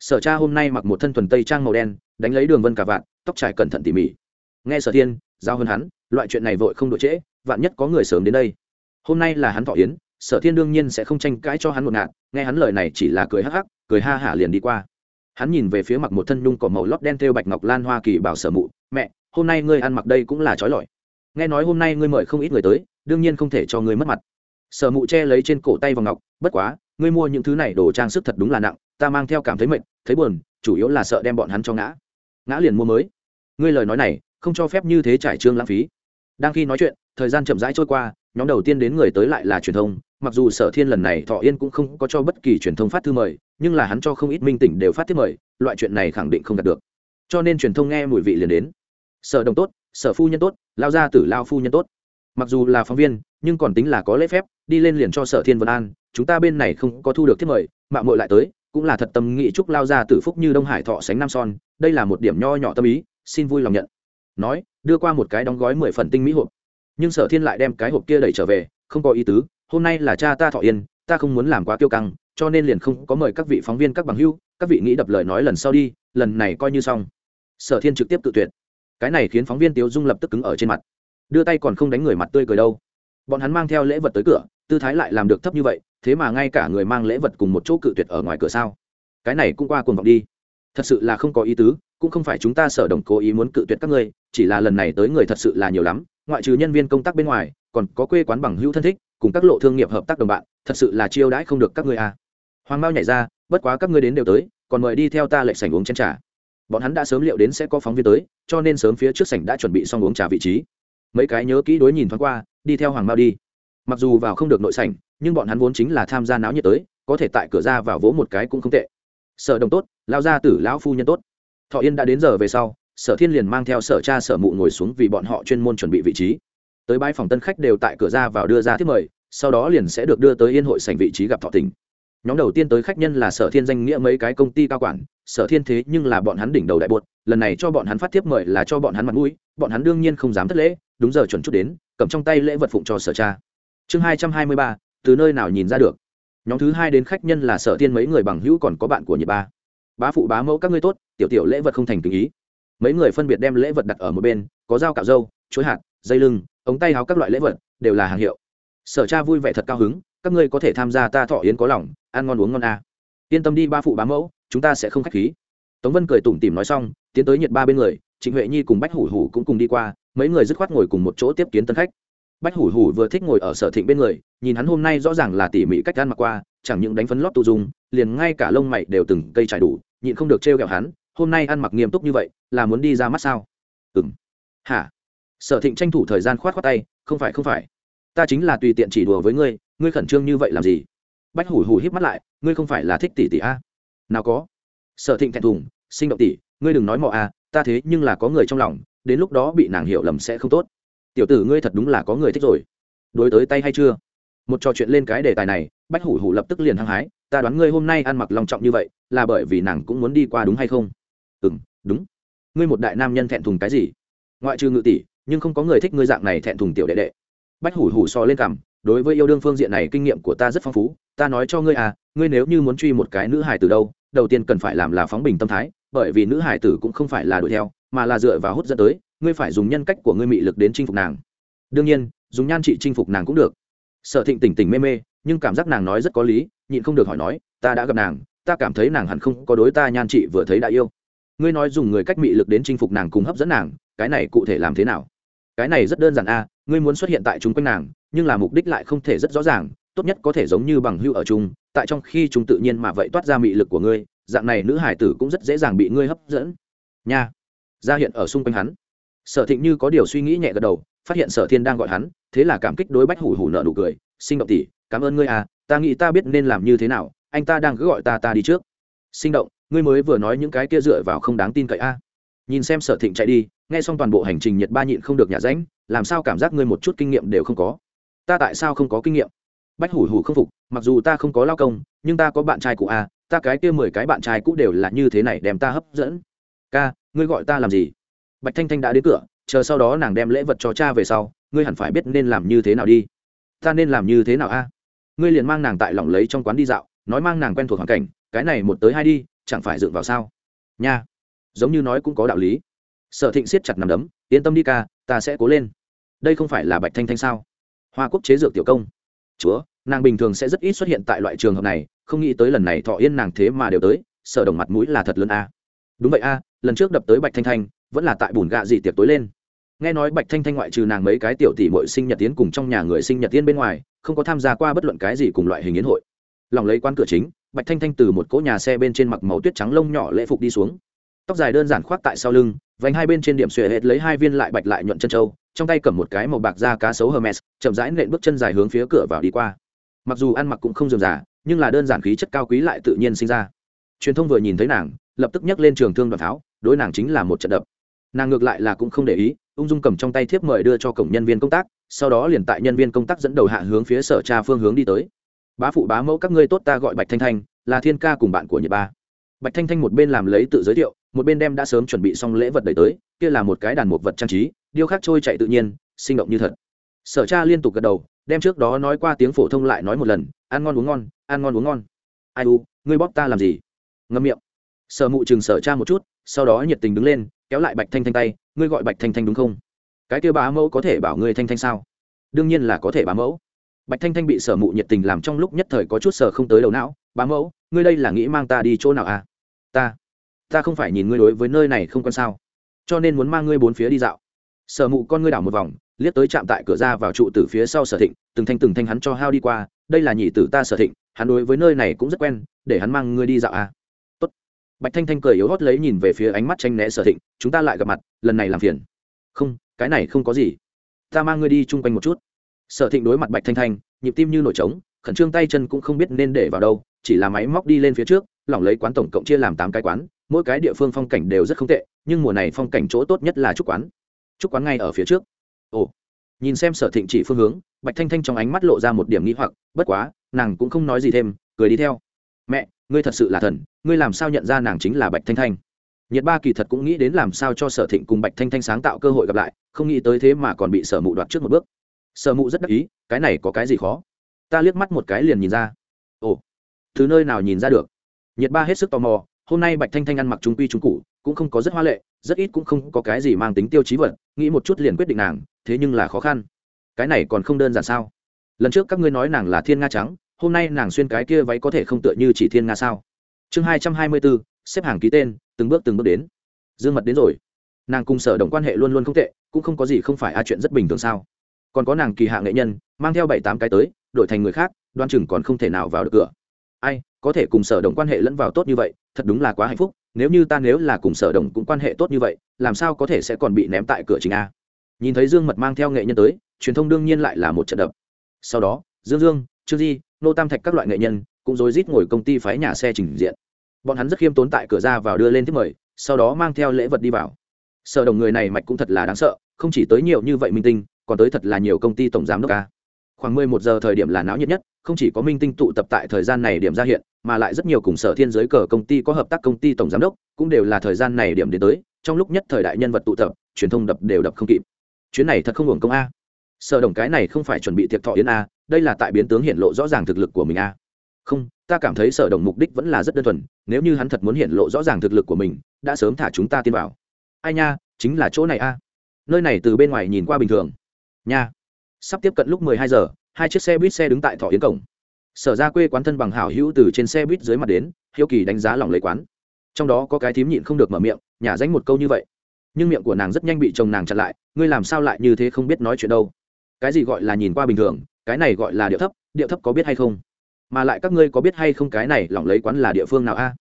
Sở cha hôm nay mặc một thân thuần tây trang màu đen, đánh lấy đường vân cả vạn tóc trải cẩn thận tỉ mỉ. Nghe sở thiên, giao hơn hắn, loại chuyện này vội không độ trễ, vạn nhất có người sớm đến đây. Hôm nay là hắn thọ yến, sở thiên đương nhiên sẽ không tranh cãi cho hắn một ngạn nghe hắn lời này chỉ là cười hắc hắc, cười ha hả liền đi qua hắn nhìn về phía mặt một thân nhung cỏ màu lót đen thêu bạch ngọc lan hoa kỳ bảo sở mụ, mẹ, hôm nay ngươi ăn mặc đây cũng là trói lọi. Nghe nói hôm nay ngươi mời không ít người tới, đương nhiên không thể cho ngươi mất mặt. Sở mụ che lấy trên cổ tay vòng ngọc, bất quá, ngươi mua những thứ này đồ trang sức thật đúng là nặng, ta mang theo cảm thấy mệt, thấy buồn, chủ yếu là sợ đem bọn hắn cho ngã. Ngã liền mua mới. Ngươi lời nói này, không cho phép như thế trải trương lãng phí. Đang khi nói chuyện, thời gian chậm rãi trôi qua, nhóm đầu tiên đến người tới lại là truyền thông mặc dù sở thiên lần này thọ yên cũng không có cho bất kỳ truyền thông phát thư mời, nhưng là hắn cho không ít minh tỉnh đều phát thư mời, loại chuyện này khẳng định không đạt được. Cho nên truyền thông nghe mùi vị liền đến. Sở đồng tốt, sở phu nhân tốt, lao gia tử lao phu nhân tốt. Mặc dù là phóng viên, nhưng còn tính là có lễ phép, đi lên liền cho sở thiên vân an, chúng ta bên này không có thu được thiết mời mạng mội lại tới, cũng là thật tâm nghị chúc lao gia tử phúc như đông hải thọ sánh nam son, đây là một điểm nho nhỏ tâm ý, xin vui lòng nhận. Nói, đưa qua một cái đóng gói mười phần tinh mỹ hộp. Nhưng sở thiên lại đem cái hộp kia đẩy trở về, không có ý tứ hôm nay là cha ta thọ yên, ta không muốn làm quá kiêu căng, cho nên liền không có mời các vị phóng viên các bằng hưu, các vị nghĩ đập lời nói lần sau đi, lần này coi như xong. Sở thiên trực tiếp tự tuyệt. Cái này khiến phóng viên tiếu dung lập tức cứng ở trên mặt. Đưa tay còn không đánh người mặt tươi cười đâu. Bọn hắn mang theo lễ vật tới cửa, tư thái lại làm được thấp như vậy, thế mà ngay cả người mang lễ vật cùng một chỗ cự tuyệt ở ngoài cửa sao? Cái này cũng qua cuồng vọng đi. Thật sự là không có ý tứ, cũng không phải chúng ta sở đồng cố ý muốn cự tuyệt các ngươi, chỉ là lần này tới người thật sự là nhiều lắm, ngoại trừ nhân viên công tác bên ngoài, còn có quê quán bằng hữu thân thích cùng các lộ thương nghiệp hợp tác đồng bạn, thật sự là chiêu đãi không được các ngươi à. hoàng mao nhảy ra, bất quá các ngươi đến đều tới, còn mời đi theo ta lệnh sảnh uống chén trà. Bọn hắn đã sớm liệu đến sẽ có phóng viên tới, cho nên sớm phía trước sảnh đã chuẩn bị xong uống trà vị trí. Mấy cái nhớ kỹ đối nhìn thoáng qua, đi theo hoàng mao đi. Mặc dù vào không được nội sảnh, nhưng bọn hắn vốn chính là tham gia náo nhiệt tới, có thể tại cửa ra vào vỗ một cái cũng không tệ. Sở đồng tốt lao gia tử, lão phu nhân tốt. Thọ yên đã đến giờ về sau, sở thiên liền mang theo sở cha sở mụ ngồi xuống vì bọn họ chuyên môn chuẩn bị vị trí tới bãi phòng tân khách đều tại cửa ra vào đưa ra thiết mời, sau đó liền sẽ được đưa tới yên hội sành vị trí gặp thọ tình. nhóm đầu tiên tới khách nhân là sở thiên danh nghĩa mấy cái công ty cao quản, sở thiên thế nhưng là bọn hắn đỉnh đầu đại bột lần này cho bọn hắn phát tiếp mời là cho bọn hắn mặt mũi, bọn hắn đương nhiên không dám thất lễ, đúng giờ chuẩn chút đến, cầm trong tay lễ vật phụng cho sở cha. Chương hai trăm hai mươi ba, từ nơi nào nhìn ra được? Nhóm thứ hai đến khách nhân là sở thiên mấy người bằng hữu còn có bạn của nhật ba. Bá phụ bá mẫu các ngươi tốt, tiểu tiểu lễ vật không thành tình ý. Mấy người phân biệt đem lễ vật đặt ở một bên, có dao cạo dâu chuối hạt, dây lưng ống tay áo các loại lễ vật, đều là hàng hiệu. Sở cha vui vẻ thật cao hứng, các ngươi có thể tham gia ta thọ yến có lòng, ăn ngon uống ngon à. yên tâm đi ba phụ bá mẫu, chúng ta sẽ không khách khí. Tống vân cười tủm tỉm nói xong, tiến tới nhiệt ba bên người, trịnh huệ nhi cùng bách hủ hủ cũng cùng đi qua, mấy người dứt khoát ngồi cùng một chỗ tiếp kiến tân khách. Bách hủ hủ vừa thích ngồi ở sở thịnh bên người, nhìn hắn hôm nay rõ ràng là tỉ mỉ cách ăn mặc qua, chẳng những đánh phấn lót tu dung, liền ngay cả lông mày đều từng cây trải đủ, nhịn không được trêu ghẹo hắn, hôm nay ăn mặc nghiêm túc như vậy, là muốn đi ra mắt sao? Ừm. hả? Sở thịnh tranh thủ thời gian khoát khoát tay, không phải không phải. Ta chính là tùy tiện chỉ đùa với ngươi ngươi khẩn trương như vậy làm gì? Bách hủ hủ híp mắt lại, ngươi không phải là thích tỷ tỷ a? Nào có. Sở thịnh thẹn thùng, sinh động tỷ, ngươi đừng nói mọ a, ta thế nhưng là có người trong lòng, đến lúc đó bị nàng hiểu lầm sẽ không tốt. Tiểu tử ngươi thật đúng là có người thích rồi. Đối tới tay hay chưa? Một trò chuyện lên cái đề tài này, bách hủ hủ lập tức liền hăng hái, ta đoán ngươi hôm nay ăn mặc lòng trọng như vậy, là bởi vì nàng cũng muốn đi qua đúng hay không? Ừ đúng. Ngươi một đại nam nhân thẹn thùng cái gì? Ngoại trừ ngự tỷ nhưng không có người thích ngươi dạng này thẹn thùng tiểu đệ đệ. Bách hủ hủ so lên cằm, đối với yêu đương phương diện này kinh nghiệm của ta rất phong phú, ta nói cho ngươi à ngươi nếu như muốn truy một cái nữ hải từ đâu, đầu tiên cần phải làm là phóng bình tâm thái, bởi vì nữ hải tử cũng không phải là đuổi theo, mà là dựa vào hút dẫn tới, ngươi phải dùng nhân cách của ngươi mị lực đến chinh phục nàng. Đương nhiên, dùng nhan trị chinh phục nàng cũng được. Sở thịnh tỉnh tỉnh mê mê, nhưng cảm giác nàng nói rất có lý, nhịn không được hỏi nói, ta đã gặp nàng, ta cảm thấy nàng hẳn không có đối ta nhan trị vừa thấy đã yêu. Ngươi nói dùng người cách mị lực đến chinh phục nàng cùng hấp dẫn nàng, cái này cụ thể làm thế nào? Cái này rất đơn giản a à, ngươi muốn xuất hiện tại chúng quanh nàng, nhưng là mục đích lại không thể rất rõ ràng, tốt nhất có thể giống như bằng hưu ở chung, tại trong khi chúng tự nhiên mà vậy toát ra mị lực của ngươi, dạng này nữ hải tử cũng rất dễ dàng bị ngươi hấp dẫn. Nha. Ra hiện ở xung quanh hắn. Sở thịnh như có điều suy nghĩ nhẹ gật đầu, phát hiện sở thiên đang gọi hắn, thế là cảm kích đối bách hủ hủ nợ nụ cười, sinh động tỷ, cảm ơn ngươi à ta nghĩ ta biết nên làm như thế nào, anh ta đang cứ gọi ta ta đi trước. Sinh động, ngươi mới vừa nói những cái kia dựa vào không đáng tin cậy a nhìn xem sở thịnh chạy đi, nghe xong toàn bộ hành trình nhiệt ba nhịn không được nhả ránh làm sao cảm giác ngươi một chút kinh nghiệm đều không có? Ta tại sao không có kinh nghiệm? Bách hủ hủ không phục, mặc dù ta không có lao công, nhưng ta có bạn trai cũ a ta cái kia mười cái bạn trai cũ đều là như thế này đem ta hấp dẫn. Ca, ngươi gọi ta làm gì? Bạch thanh thanh đã đến cửa, chờ sau đó nàng đem lễ vật cho cha về sau, ngươi hẳn phải biết nên làm như thế nào đi. Ta nên làm như thế nào a? Ngươi liền mang nàng tại lỏng lấy trong quán đi dạo, nói mang nàng quen thuộc hoàn cảnh, cái này một tới hai đi, chẳng phải dựng vào sao? Nha giống như nói cũng có đạo lý. Sở thịnh siết chặt nằm đấm, yên tâm đi ca, ta sẽ cố lên. Đây không phải là bạch thanh thanh sao? Hoa quốc chế dược tiểu công. Chúa, nàng bình thường sẽ rất ít xuất hiện tại loại trường hợp này, không nghĩ tới lần này thọ yên nàng thế mà đều tới sở đồng mặt mũi là thật lớn a. Đúng vậy a, lần trước đập tới bạch thanh thanh, vẫn là tại bùn gạ dị tiệc tối lên. Nghe nói bạch thanh thanh ngoại trừ nàng mấy cái tiểu tỷ mội sinh nhật tiến cùng trong nhà người sinh nhật tiến bên ngoài, không có tham gia qua bất luận cái gì cùng loại hình yến hội. Lòng lấy quan cửa chính, bạch thanh thanh từ một cỗ nhà xe bên trên mặc màu tuyết trắng lông nhỏ lễ phục đi xuống tóc dài đơn giản khoác tại sau lưng, vành hai bên trên điểm xuệ hết lấy hai viên lại bạch lại nhuận chân trâu, trong tay cầm một cái màu bạc da cá sấu hermes, chậm rãi nện bước chân dài hướng phía cửa vào đi qua. Mặc dù ăn mặc cũng không dườm giả nhưng là đơn giản khí chất cao quý lại tự nhiên sinh ra. Truyền thông vừa nhìn thấy nàng, lập tức nhấc lên trường thương đoàn pháo đối nàng chính là một trận đập. Nàng ngược lại là cũng không để ý, ung dung cầm trong tay thiếp mời đưa cho cổng nhân viên công tác, sau đó liền tại nhân viên công tác dẫn đầu hạ hướng phía sở tra phương hướng đi tới. Bá phụ bá mẫu các ngươi tốt ta gọi bạch thanh thanh, là thiên ca cùng bạn của nhật ba. Bạch thanh thanh một bên làm lấy tự giới thiệu một bên đem đã sớm chuẩn bị xong lễ vật đẩy tới, kia là một cái đàn một vật trang trí, điêu khắc trôi chạy tự nhiên, sinh động như thật. Sở cha liên tục gật đầu, đem trước đó nói qua tiếng phổ thông lại nói một lần, ăn ngon uống ngon, ăn ngon uống ngon. Ai u, ngươi bóp ta làm gì? Ngâm miệng. Sở mụ chừng sở cha một chút, sau đó nhiệt tình đứng lên, kéo lại bạch thanh thanh tay, ngươi gọi bạch thanh thanh đúng không? Cái kêu bá mẫu có thể bảo ngươi thanh thanh sao? Đương nhiên là có thể bá mẫu. Bạch thanh thanh bị sở mụ nhiệt tình làm trong lúc nhất thời có chút sở không tới đầu não, bá mẫu, ngươi đây là nghĩ mang ta đi chỗ nào à? Ta ta không phải nhìn ngươi đối với nơi này không quan sao. Cho nên muốn mang ngươi bốn phía đi dạo. Sở mụ con ngươi đảo một vòng, liếc tới chạm tại cửa ra vào trụ từ phía sau sở thịnh, từng thanh từng thanh hắn cho hao đi qua, đây là nhị tử ta sở thịnh, hắn đối với nơi này cũng rất quen, để hắn mang ngươi đi dạo à. Tốt. bạch thanh thanh cười yếu hót lấy nhìn về phía ánh mắt tranh né sở thịnh, chúng ta lại gặp mặt, lần này làm phiền. Không, cái này không có gì. Ta mang ngươi đi chung quanh một chút. Sở thịnh đối mặt bạch thanh thanh, nhịp tim như nổi trống khẩn trương tay chân cũng không biết nên để vào đâu, chỉ là máy móc đi lên phía trước, lỏng lấy quán tổng cộng chia làm tám cái quán, mỗi cái địa phương phong cảnh đều rất không tệ, nhưng mùa này phong cảnh chỗ tốt nhất là trúc quán. Trúc quán ngay ở phía trước. Ồ, nhìn xem sở thịnh chỉ phương hướng, bạch thanh thanh trong ánh mắt lộ ra một điểm nghĩ hoặc, bất quá, nàng cũng không nói gì thêm, cười đi theo. Mẹ, ngươi thật sự là thần, ngươi làm sao nhận ra nàng chính là bạch thanh thanh? Nhiệt ba kỳ thật cũng nghĩ đến làm sao cho sở thịnh cùng bạch thanh thanh sáng tạo cơ hội gặp lại, không nghĩ tới thế mà còn bị sở mụ đoạt trước một bước. Sở mụ rất đắc ý, cái này có cái gì khó? Ta liếc mắt một cái liền nhìn ra. Ồ, từ nơi nào nhìn ra được? Nhiệt ba hết sức tò mò, hôm nay bạch thanh thanh ăn mặc trung quy trung cụ cũng không có rất hoa lệ, rất ít cũng không có cái gì mang tính tiêu chí vật, nghĩ một chút liền quyết định nàng, thế nhưng là khó khăn. Cái này còn không đơn giản sao? Lần trước các ngươi nói nàng là thiên nga trắng, hôm nay nàng xuyên cái kia váy có thể không tựa như chỉ thiên nga sao? Chương hai trăm hai mươi bốn, xếp hàng ký tên, từng bước từng bước đến. Dương mật đến rồi. Nàng cùng sở đồng quan hệ luôn luôn không tệ, cũng không có gì không phải a chuyện rất bình thường sao? Còn có nàng kỳ hạ nghệ nhân, mang theo bảy tám cái tới đổi thành người khác, đoan chừng còn không thể nào vào được cửa. Ai, có thể cùng sở đồng quan hệ lẫn vào tốt như vậy, thật đúng là quá hạnh phúc, nếu như ta nếu là cùng sở đồng cũng quan hệ tốt như vậy, làm sao có thể sẽ còn bị ném tại cửa chính a? Nhìn thấy dương mật mang theo nghệ nhân tới, truyền thông đương nhiên lại là một trận đập. Sau đó, dương dương, trương di, nô tam thạch các loại nghệ nhân cũng rối rít ngồi công ty phái nhà xe trình diện. Bọn hắn rất khiêm tốn tại cửa ra vào đưa lên thiết mời, sau đó mang theo lễ vật đi vào. Sở đồng người này mạch cũng thật là đáng sợ, không chỉ tới nhiều như vậy minh tinh, còn tới thật là nhiều công ty tổng giám đốc ca khoảng mười một giờ thời điểm là náo nhiệt nhất, không chỉ có minh tinh tụ tập tại thời gian này điểm ra hiện, mà lại rất nhiều cùng sở thiên giới cờ công ty có hợp tác công ty tổng giám đốc, cũng đều là thời gian này điểm đến tới. Trong lúc nhất thời đại nhân vật tụ tập, truyền thông đập đều đập không kịp. Chuyến này thật không hưởng công a. Sở đồng cái này không phải chuẩn bị tiệc thọ yến a, đây là tại biến tướng hiện lộ rõ ràng thực lực của mình a. Không, ta cảm thấy sở đồng mục đích vẫn là rất đơn thuần, nếu như hắn thật muốn hiện lộ rõ ràng thực lực của mình, đã sớm thả chúng ta tin vào. Ai nha, chính là chỗ này a. Nơi này từ bên ngoài nhìn qua bình thường. Nha sắp tiếp cận lúc mười hai giờ, hai chiếc xe buýt xe đứng tại thọ yến cổng. Sở ra quê quán thân bằng hảo hữu từ trên xe buýt dưới mặt đến, hiếu kỳ đánh giá lòng lấy quán. Trong đó có cái thím nhịn không được mở miệng, nhả danh một câu như vậy. Nhưng miệng của nàng rất nhanh bị chồng nàng chặn lại, ngươi làm sao lại như thế không biết nói chuyện đâu? Cái gì gọi là nhìn qua bình thường, cái này gọi là điệu thấp điệu thấp có biết hay không? Mà lại các ngươi có biết hay không cái này lỏng lấy quán là địa phương nào a?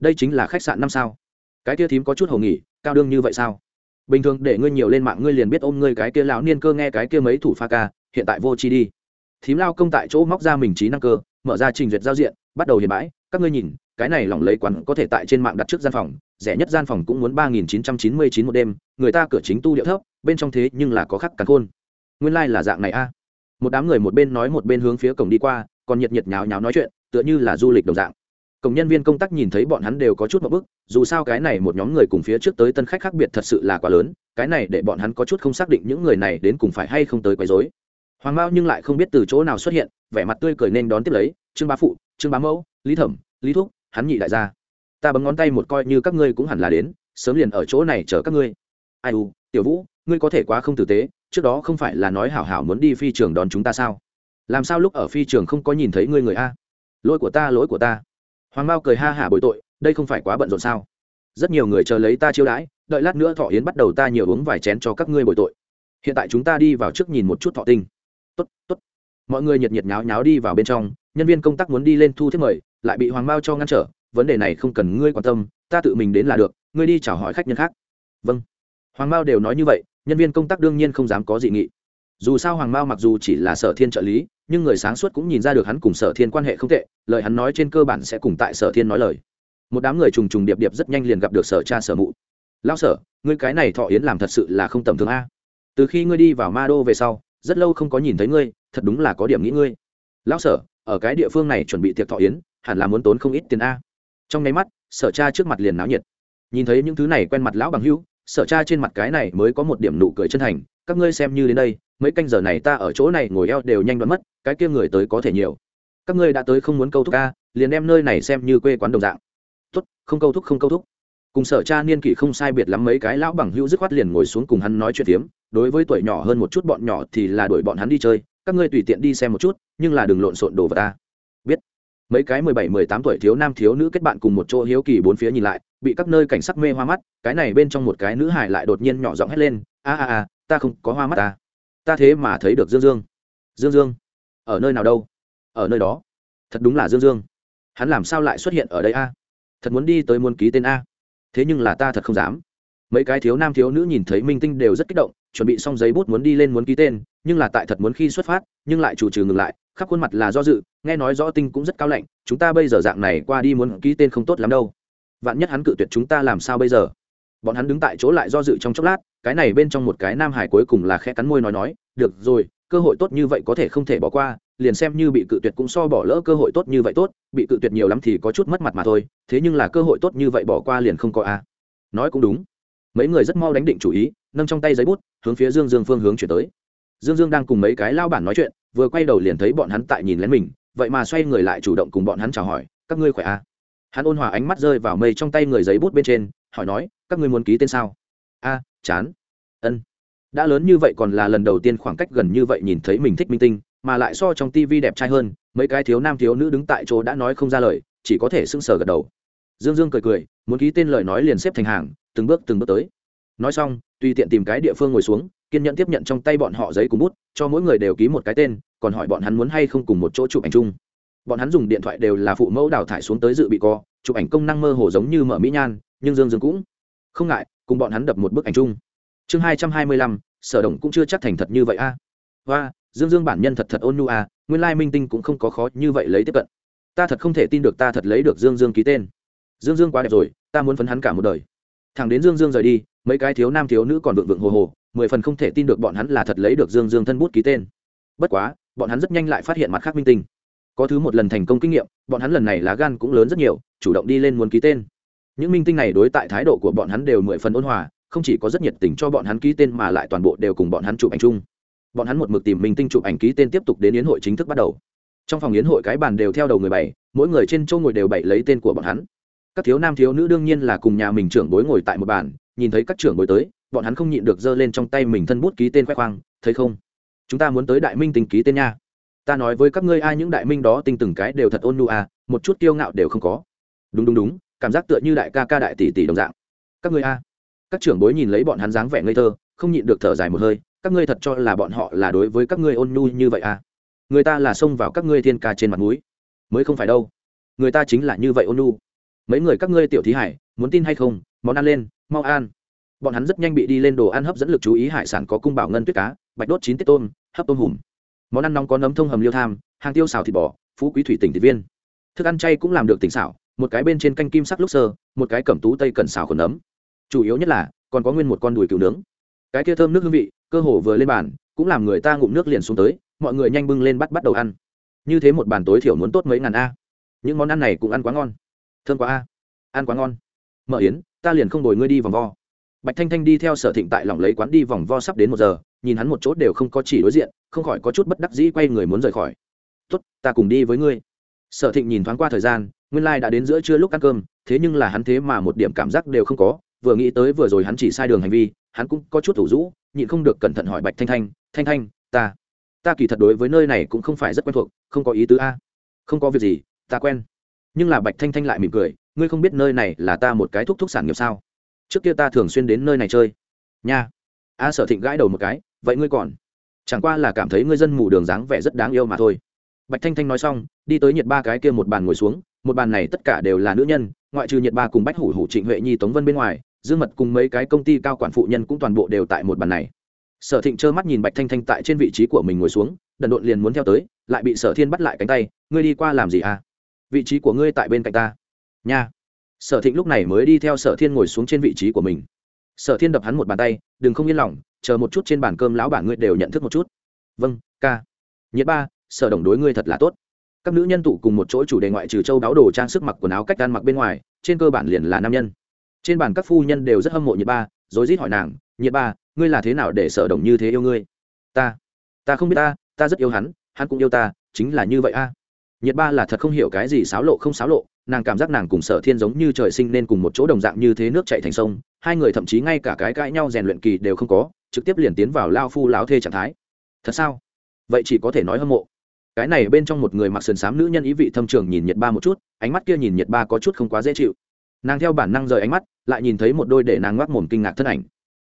Đây chính là khách sạn năm sao. Cái kia thím có chút hầu nghỉ cao đương như vậy sao? Bình thường để ngươi nhiều lên mạng ngươi liền biết ôm ngươi cái kia lão niên cơ nghe cái kia mấy thủ pha ca, hiện tại vô chi đi. Thím lao công tại chỗ móc ra mình trí năng cơ, mở ra trình duyệt giao diện, bắt đầu hiền bãi. Các ngươi nhìn, cái này lỏng lấy quán có thể tại trên mạng đặt trước gian phòng, rẻ nhất gian phòng cũng muốn ba nghìn chín trăm chín mươi chín một đêm, người ta cửa chính tu điệu thấp, bên trong thế nhưng là có khắc cắn khôn. Nguyên lai、like、là dạng này a. Một đám người một bên nói một bên hướng phía cổng đi qua, còn nhiệt nhiệt nháo nháo nói chuyện, tựa như là du lịch đồng dạng cổng nhân viên công tác nhìn thấy bọn hắn đều có chút một bức, dù sao cái này một nhóm người cùng phía trước tới tân khách khác biệt thật sự là quá lớn, cái này để bọn hắn có chút không xác định những người này đến cùng phải hay không tới quấy dối hoàng mao nhưng lại không biết từ chỗ nào xuất hiện, vẻ mặt tươi cười nên đón tiếp lấy, trương bá phụ, trương bá mẫu, lý thẩm, lý thúc, hắn nhị đại gia. Ta bấm ngón tay một coi như các ngươi cũng hẳn là đến, sớm liền ở chỗ này chờ các ngươi. Ai u, tiểu vũ, ngươi có thể quá không tử tế, trước đó không phải là nói hảo hảo muốn đi phi trường đón chúng ta sao? Làm sao lúc ở phi trường không có nhìn thấy ngươi người a? Lỗi của ta, lỗi của ta hoàng mao cười ha hả bội tội, đây không phải quá bận rộn sao? Rất nhiều người chờ lấy ta chiêu đãi, đợi lát nữa thọ yến bắt đầu ta nhiều uống vài chén cho các ngươi bội tội. Hiện tại chúng ta đi vào trước nhìn một chút thọ tinh. Tốt tốt. Mọi người nhiệt nhiệt nháo nháo đi vào bên trong, nhân viên công tác muốn đi lên thu thiết mời, lại bị hoàng mao cho ngăn trở, vấn đề này không cần ngươi quan tâm, ta tự mình đến là được, ngươi đi chào hỏi khách nhân khác. Vâng. Hoàng mao đều nói như vậy, nhân viên công tác đương nhiên không dám có dị nghị dù sao hoàng mao mặc dù chỉ là sở thiên trợ lý, nhưng người sáng suốt cũng nhìn ra được hắn cùng sở thiên quan hệ không tệ, lời hắn nói trên cơ bản sẽ cùng tại sở thiên nói lời. Một đám người trùng trùng điệp điệp rất nhanh liền gặp được sở cha sở mụ. Lao sở, ngươi cái này thọ yến làm thật sự là không tầm thường a. Từ khi ngươi đi vào ma đô về sau, rất lâu không có nhìn thấy ngươi, thật đúng là có điểm nghĩ ngươi. Lão sở, ở cái địa phương này chuẩn bị tiệc thọ yến, hẳn là muốn tốn không ít tiền a. Trong nháy mắt, sở cha trước mặt liền náo nhiệt. Nhìn thấy những thứ này quen mặt lão bằng hữu, sở cha trên mặt cái này mới có một điểm nụ cười chân thành, các ngươi xem như đến đây mấy canh giờ này ta ở chỗ này ngồi eo đều nhanh đoán mất, cái kia người tới có thể nhiều. Các ngươi đã tới không muốn câu thúc ca, liền đem nơi này xem như quê quán đồng dạng. Tốt, không câu thúc, không câu thúc. Cùng sở cha niên kỷ không sai biệt lắm mấy cái lão bằng hữu dứt khoát liền ngồi xuống cùng hắn nói chuyện tiếm đối với tuổi nhỏ hơn một chút bọn nhỏ thì là đuổi bọn hắn đi chơi, các ngươi tùy tiện đi xem một chút, nhưng là đừng lộn xộn đồ vào ta. Biết. Mấy cái mười bảy, mười tám tuổi thiếu nam thiếu nữ kết bạn cùng một chỗ hiếu kỳ bốn phía nhìn lại, bị các nơi cảnh sắc mê hoa mắt, cái này bên trong một cái nữ hải lại đột nhiên nhỏ giọng hét lên, a a a, ta không có hoa mắt ta ta thế mà thấy được dương dương. Dương dương, ở nơi nào đâu? Ở nơi đó. Thật đúng là dương dương. Hắn làm sao lại xuất hiện ở đây a? Thật muốn đi tới muốn ký tên a? Thế nhưng là ta thật không dám. Mấy cái thiếu nam thiếu nữ nhìn thấy minh tinh đều rất kích động, chuẩn bị xong giấy bút muốn đi lên muốn ký tên, nhưng là tại thật muốn khi xuất phát, nhưng lại chủ trừ ngừng lại, khắp khuôn mặt là do dự, nghe nói rõ tinh cũng rất cao lạnh, chúng ta bây giờ dạng này qua đi muốn ký tên không tốt lắm đâu. Vạn nhất hắn cự tuyệt chúng ta làm sao bây giờ? Bọn hắn đứng tại chỗ lại do dự trong chốc lát, cái này bên trong một cái nam hải cuối cùng là khẽ cắn môi nói nói, được rồi, cơ hội tốt như vậy có thể không thể bỏ qua, liền xem như bị cự tuyệt cũng so bỏ lỡ cơ hội tốt như vậy tốt, bị cự tuyệt nhiều lắm thì có chút mất mặt mà thôi, thế nhưng là cơ hội tốt như vậy bỏ qua liền không có a. Nói cũng đúng. Mấy người rất mau đánh định chủ ý, nâng trong tay giấy bút, hướng phía dương dương phương hướng chuyển tới. Dương dương đang cùng mấy cái lao bản nói chuyện, vừa quay đầu liền thấy bọn hắn tại nhìn lén mình, vậy mà xoay người lại chủ động cùng bọn hắn chào hỏi, các ngươi khỏe à? hắn ôn hòa ánh mắt rơi vào mây trong tay người giấy bút bên trên hỏi nói, các ngươi muốn ký tên sao? A, chán. Ân. Đã lớn như vậy còn là lần đầu tiên khoảng cách gần như vậy nhìn thấy mình thích minh tinh, mà lại so trong tivi đẹp trai hơn, mấy cái thiếu nam thiếu nữ đứng tại chỗ đã nói không ra lời, chỉ có thể sững sờ gật đầu. Dương dương cười cười, muốn ký tên lời nói liền xếp thành hàng, từng bước từng bước tới. Nói xong, tùy tiện tìm cái địa phương ngồi xuống, kiên nhẫn tiếp nhận trong tay bọn họ giấy cùng bút, cho mỗi người đều ký một cái tên, còn hỏi bọn hắn muốn hay không cùng một chỗ chụp ảnh chung. Bọn hắn dùng điện thoại đều là phụ mẫu đào thải xuống tới dự bị co, chụp ảnh công năng mơ hồ giống như mở mỹ nhan nhưng dương dương cũng không ngại, cùng bọn hắn đập một bức ảnh chung. Chương hai trăm hai mươi lăm, sở đồng cũng chưa chắc thành thật như vậy a. À. và dương dương bản nhân thật thật ôn nu a, nguyên lai minh tinh cũng không có khó như vậy lấy tiếp cận. Ta thật không thể tin được ta thật lấy được dương dương ký tên. Dương dương quá đẹp rồi, ta muốn phấn hắn cả một đời. Thằng đến dương dương rời đi, mấy cái thiếu nam thiếu nữ còn vượng vượng hồ hồ, mười phần không thể tin được bọn hắn là thật lấy được dương dương thân bút ký tên. Bất quá, bọn hắn rất nhanh lại phát hiện mặt khác minh tinh. Có thứ một lần thành công kinh nghiệm, bọn hắn lần này lá gan cũng lớn rất nhiều, chủ động đi lên muốn ký tên những minh tinh này đối tại thái độ của bọn hắn đều mười phần ôn hòa, không chỉ có rất nhiệt tình cho bọn hắn ký tên mà lại toàn bộ đều cùng bọn hắn chụp ảnh chung. Bọn hắn một mực tìm minh tinh chụp ảnh ký tên tiếp tục đến yến hội chính thức bắt đầu. Trong phòng yến hội cái bàn đều theo đầu người bảy mỗi người trên chỗ ngồi đều bảy lấy tên của bọn hắn. Các thiếu nam thiếu nữ đương nhiên là cùng nhà mình trưởng bối ngồi tại một bàn, nhìn thấy các trưởng bối tới, bọn hắn không nhịn được giơ lên trong tay mình thân bút ký tên khoe khoang, thấy không? Chúng ta muốn tới đại minh tình ký tên nha. Ta nói với các ngươi ai những đại minh đó tinh từng cái đều thật ôn nu à một chút kiêu ngạo đều không có. Đúng đúng đúng cảm giác tựa như đại ca ca đại tỷ tỷ đồng dạng. Các ngươi a. Các trưởng bối nhìn lấy bọn hắn dáng vẻ ngây thơ, không nhịn được thở dài một hơi, các ngươi thật cho là bọn họ là đối với các ngươi ôn nhu như vậy à người ta là xông vào các ngươi thiên ca trên mặt núi mới không phải đâu. Người ta chính là như vậy ôn nhu. Mấy người các ngươi tiểu thí hải, muốn tin hay không, món ăn lên, mau ăn. Bọn hắn rất nhanh bị đi lên đồ ăn hấp dẫn lực chú ý hải sản có cung bảo ngân tuyết cá, bạch đốt chín tiết tôm, hấp tôm hùm. Món ăn nóng có nấm thông hầm liêu tham, hàng tiêu xào thịt bò, phú quý thủy tỉnh thịt viên. Thức ăn chay cũng làm được tỉnh xảo một cái bên trên canh kim sắc lúc sơ, một cái cẩm tú tây cần xào khẩn nấm. Chủ yếu nhất là, còn có nguyên một con đùi cừu nướng. Cái kia thơm nước hương vị, cơ hồ vừa lên bàn, cũng làm người ta ngụm nước liền xuống tới, mọi người nhanh bưng lên bắt bắt đầu ăn. Như thế một bàn tối thiểu muốn tốt mấy ngàn a. Những món ăn này cũng ăn quá ngon. Thơm quá a. Ăn quá ngon. Mở yến, ta liền không đổi ngươi đi vòng vo. Bạch thanh thanh đi theo sở thịnh tại lòng lấy quán đi vòng vo sắp đến một giờ, nhìn hắn một chỗ đều không có chỉ đối diện, không khỏi có chút bất đắc dĩ quay người muốn rời khỏi. Tốt, ta cùng đi với ngươi. Sở thịnh nhìn thoáng qua thời gian nguyên lai đã đến giữa trưa lúc ăn cơm, thế nhưng là hắn thế mà một điểm cảm giác đều không có, vừa nghĩ tới vừa rồi hắn chỉ sai đường hành vi, hắn cũng có chút thủ rũ, nhịn không được cẩn thận hỏi bạch thanh thanh thanh thanh, ta ta kỳ thật đối với nơi này cũng không phải rất quen thuộc, không có ý tứ a, không có việc gì, ta quen. Nhưng là bạch thanh thanh lại mỉm cười, ngươi không biết nơi này là ta một cái thúc thúc sản nghiệp sao? Trước kia ta thường xuyên đến nơi này chơi. Nha, a sở thịnh gãi đầu một cái, vậy ngươi còn? Chẳng qua là cảm thấy ngươi dân mù đường dáng vẻ rất đáng yêu mà thôi. Bạch thanh thanh nói xong, đi tới nhiệt ba cái kia một bàn ngồi xuống một bàn này tất cả đều là nữ nhân, ngoại trừ nhiệt ba cùng bách hủ hủ, trịnh huệ nhi, tống vân bên ngoài, dương mật cùng mấy cái công ty cao quản phụ nhân cũng toàn bộ đều tại một bàn này. Sở thịnh trơ mắt nhìn bạch thanh thanh tại trên vị trí của mình ngồi xuống, đần độn liền muốn theo tới, lại bị sở thiên bắt lại cánh tay, ngươi đi qua làm gì à? Vị trí của ngươi tại bên cạnh ta. Nha. Sở thịnh lúc này mới đi theo sở thiên ngồi xuống trên vị trí của mình. Sở thiên đập hắn một bàn tay, đừng không yên lòng, chờ một chút trên bàn cơm lão bản ngươi đều nhận thức một chút. Vâng ca. Nhiệt ba, sở đồng đối ngươi thật là tốt các nữ nhân tụ cùng một chỗ chủ đề ngoại trừ châu đáo đồ trang sức mặc quần áo cách ăn mặc bên ngoài, trên cơ bản liền là nam nhân. Trên bàn các phu nhân đều rất hâm mộ nhiệt ba rồi rít hỏi nàng nhiệt ba, ngươi là thế nào để sở đồng như thế yêu ngươi? Ta ta không biết ta ta rất yêu hắn hắn cũng yêu ta, chính là như vậy a. Nhiệt ba là thật không hiểu cái gì xáo lộ không xáo lộ, nàng cảm giác nàng cùng sở thiên giống như trời sinh nên cùng một chỗ đồng dạng như thế nước chạy thành sông, hai người thậm chí ngay cả cái cãi nhau rèn luyện kỳ đều không có, trực tiếp liền tiến vào lao phu lão thê trạng thái. Thật sao? Vậy chỉ có thể nói hâm mộ cái này bên trong một người mặc sườn xám nữ nhân ý vị thâm trường nhìn nhiệt ba một chút, ánh mắt kia nhìn nhiệt ba có chút không quá dễ chịu. Nàng theo bản năng rời ánh mắt, lại nhìn thấy một đôi để nàng ngoác mồm kinh ngạc thân ảnh.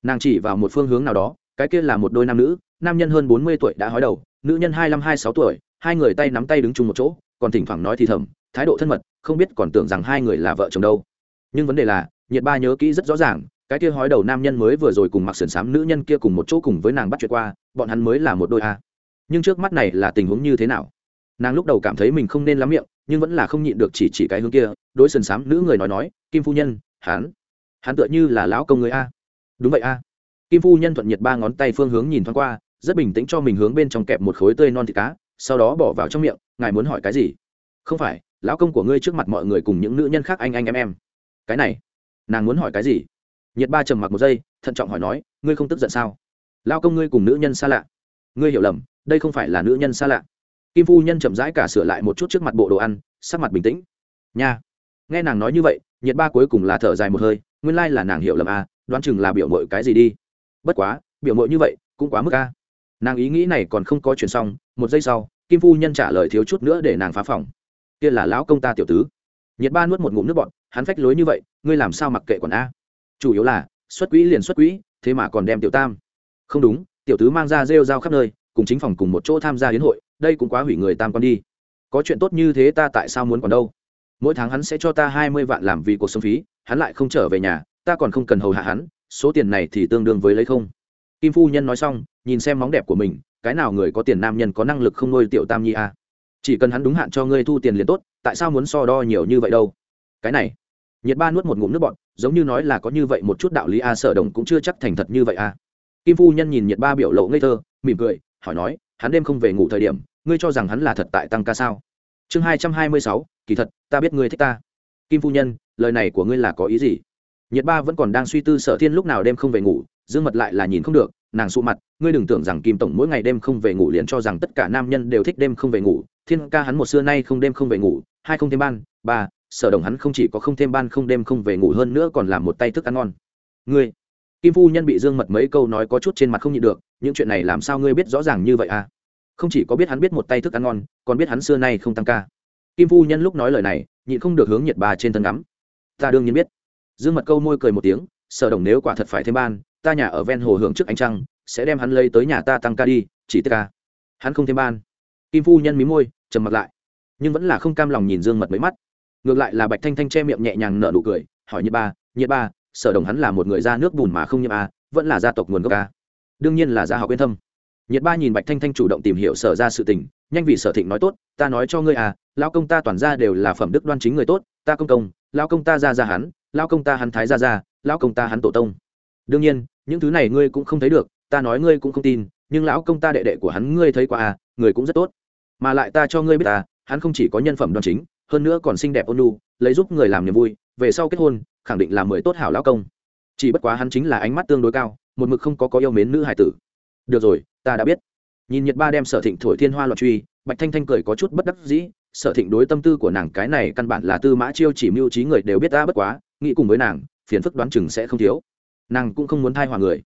Nàng chỉ vào một phương hướng nào đó, cái kia là một đôi nam nữ, nam nhân hơn bốn mươi tuổi đã hói đầu, nữ nhân hai mươi hai sáu tuổi, hai người tay nắm tay đứng chung một chỗ, còn thỉnh thoảng nói thì thầm, thái độ thân mật, không biết còn tưởng rằng hai người là vợ chồng đâu. Nhưng vấn đề là nhiệt ba nhớ kỹ rất rõ ràng, cái kia hói đầu nam nhân mới vừa rồi cùng mặc sườn xám nữ nhân kia cùng một chỗ cùng với nàng bắt chuyện qua, bọn hắn mới là một đôi a nhưng trước mắt này là tình huống như thế nào? Nàng lúc đầu cảm thấy mình không nên lắm miệng, nhưng vẫn là không nhịn được chỉ chỉ cái hướng kia, đối sườn sám nữ người nói nói, kim phu nhân, hắn hắn tựa như là lão công người a. Đúng vậy a. Kim phu nhân thuận nhiệt ba ngón tay phương hướng nhìn thoáng qua, rất bình tĩnh cho mình hướng bên trong kẹp một khối tươi non thịt cá, sau đó bỏ vào trong miệng, ngài muốn hỏi cái gì? Không phải, lão công của ngươi trước mặt mọi người cùng những nữ nhân khác anh anh em em. Cái này, nàng muốn hỏi cái gì? Nhiệt ba trầm mặc một giây, thận trọng hỏi nói, ngươi không tức giận sao? Lao công ngươi cùng nữ nhân xa lạ. Ngươi hiểu lầm đây không phải là nữ nhân xa lạ. Kim phu nhân chậm rãi cả sửa lại một chút trước mặt bộ đồ ăn, sắc mặt bình tĩnh. Nha. Nghe nàng nói như vậy, nhiệt ba cuối cùng là thở dài một hơi, nguyên lai là nàng hiểu lầm à đoán chừng là biểu mội cái gì đi. Bất quá, biểu mội như vậy, cũng quá mức a. Nàng ý nghĩ này còn không có chuyện xong, một giây sau, kim phu nhân trả lời thiếu chút nữa để nàng phá phòng. Kia là lão công ta tiểu tứ. Nhiệt ba nuốt một ngụm nước bọn hắn phách lối như vậy, ngươi làm sao mặc kệ còn a? Chủ yếu là, xuất quỹ liền xuất quỹ, thế mà còn đem tiểu tam. Không đúng, tiểu tứ mang ra rêu rao khắp nơi cùng chính phòng cùng một chỗ tham gia hiến hội, đây cũng quá hủy người tam con đi. Có chuyện tốt như thế ta tại sao muốn còn đâu? Mỗi tháng hắn sẽ cho ta hai mươi vạn làm vì cuộc sống phí, hắn lại không trở về nhà, ta còn không cần hầu hạ hắn, số tiền này thì tương đương với lấy không. Kim phu nhân nói xong, nhìn xem móng đẹp của mình, cái nào người có tiền nam nhân có năng lực không nuôi tiểu tam nhi à? chỉ cần hắn đúng hạn cho ngươi thu tiền liền tốt, tại sao muốn so đo nhiều như vậy đâu? Cái này, nhiệt ba nuốt một ngụm nước bọn giống như nói là có như vậy một chút đạo lý a sở đồng cũng chưa chắc thành thật như vậy a kim phu nhân nhìn nhiệt ba biểu lộ ngây thơ, mỉm cười hỏi nói, hắn đêm không về ngủ thời điểm, ngươi cho rằng hắn là thật tại tăng ca sao? Chương hai trăm hai mươi sáu, kỳ thật, ta biết ngươi thích ta. Kim phu nhân, lời này của ngươi là có ý gì? Nhiệt ba vẫn còn đang suy tư sở thiên lúc nào đêm không về ngủ, dương mật lại là nhìn không được, nàng sụ mặt, ngươi đừng tưởng rằng kim tổng mỗi ngày đêm không về ngủ liền cho rằng tất cả nam nhân đều thích đêm không về ngủ, thiên ca hắn một xưa nay không đêm không về ngủ, hai không thêm ban, ba, sở đồng hắn không chỉ có không thêm ban không đêm không về ngủ hơn nữa còn làm một tay thức ăn ngon. Ngươi kim phu nhân bị dương mật mấy câu nói có chút trên mặt không nhịn được, những chuyện này làm sao ngươi biết rõ ràng như vậy à? Không chỉ có biết hắn biết một tay thức ăn ngon, còn biết hắn xưa nay không tăng ca. Kim phu nhân lúc nói lời này, nhịn không được hướng nhiệt bà trên thân ngắm. Ta đương nhiên biết. Dương mật câu môi cười một tiếng, sở đồng nếu quả thật phải thêm ban, ta nhà ở ven hồ hưởng trước ánh trăng, sẽ đem hắn lấy tới nhà ta tăng ca đi, chỉ tất ca, hắn không thêm ban. Kim phu nhân mí môi, trầm mặt lại, nhưng vẫn là không cam lòng nhìn dương mật mấy mắt. Ngược lại là bạch thanh thanh che miệng nhẹ nhàng nở nụ cười, hỏi nhiệt ba nhiệt ba sở đồng hắn là một người ra nước bùn mà không nhiễm a, vẫn là gia tộc nguồn gốc a. Đương nhiên là gia học yên thâm. Nhật ba nhìn bạch thanh thanh chủ động tìm hiểu sở ra sự tình, nhanh vì sở thịnh nói tốt, ta nói cho ngươi à lao công ta toàn ra đều là phẩm đức đoan chính người tốt, ta công công lao công ta ra ra hắn lao công ta hắn thái ra ra lao công ta hắn tổ tông. Đương nhiên, những thứ này ngươi cũng không thấy được, ta nói ngươi cũng không tin, nhưng lão công ta đệ đệ của hắn ngươi thấy qua à người cũng rất tốt. Mà lại ta cho ngươi biết à hắn không chỉ có nhân phẩm đoan chính, hơn nữa còn xinh đẹp ôn nhu, lấy giúp người làm niềm vui, về sau kết hôn khẳng định là mười tốt hảo lão công. Chỉ bất quá hắn chính là ánh mắt tương đối cao, một mực không có có yêu mến nữ hải tử. Được rồi, ta đã biết. Nhìn nhật ba đem sở thịnh thổi thiên hoa loạn truy, bạch thanh thanh cười có chút bất đắc dĩ, sở thịnh đối tâm tư của nàng cái này căn bản là tư mã chiêu chỉ mưu trí người đều biết ta bất quá, nghĩ cùng với nàng, phiền phức đoán chừng sẽ không thiếu. Nàng cũng không muốn thai hòa người.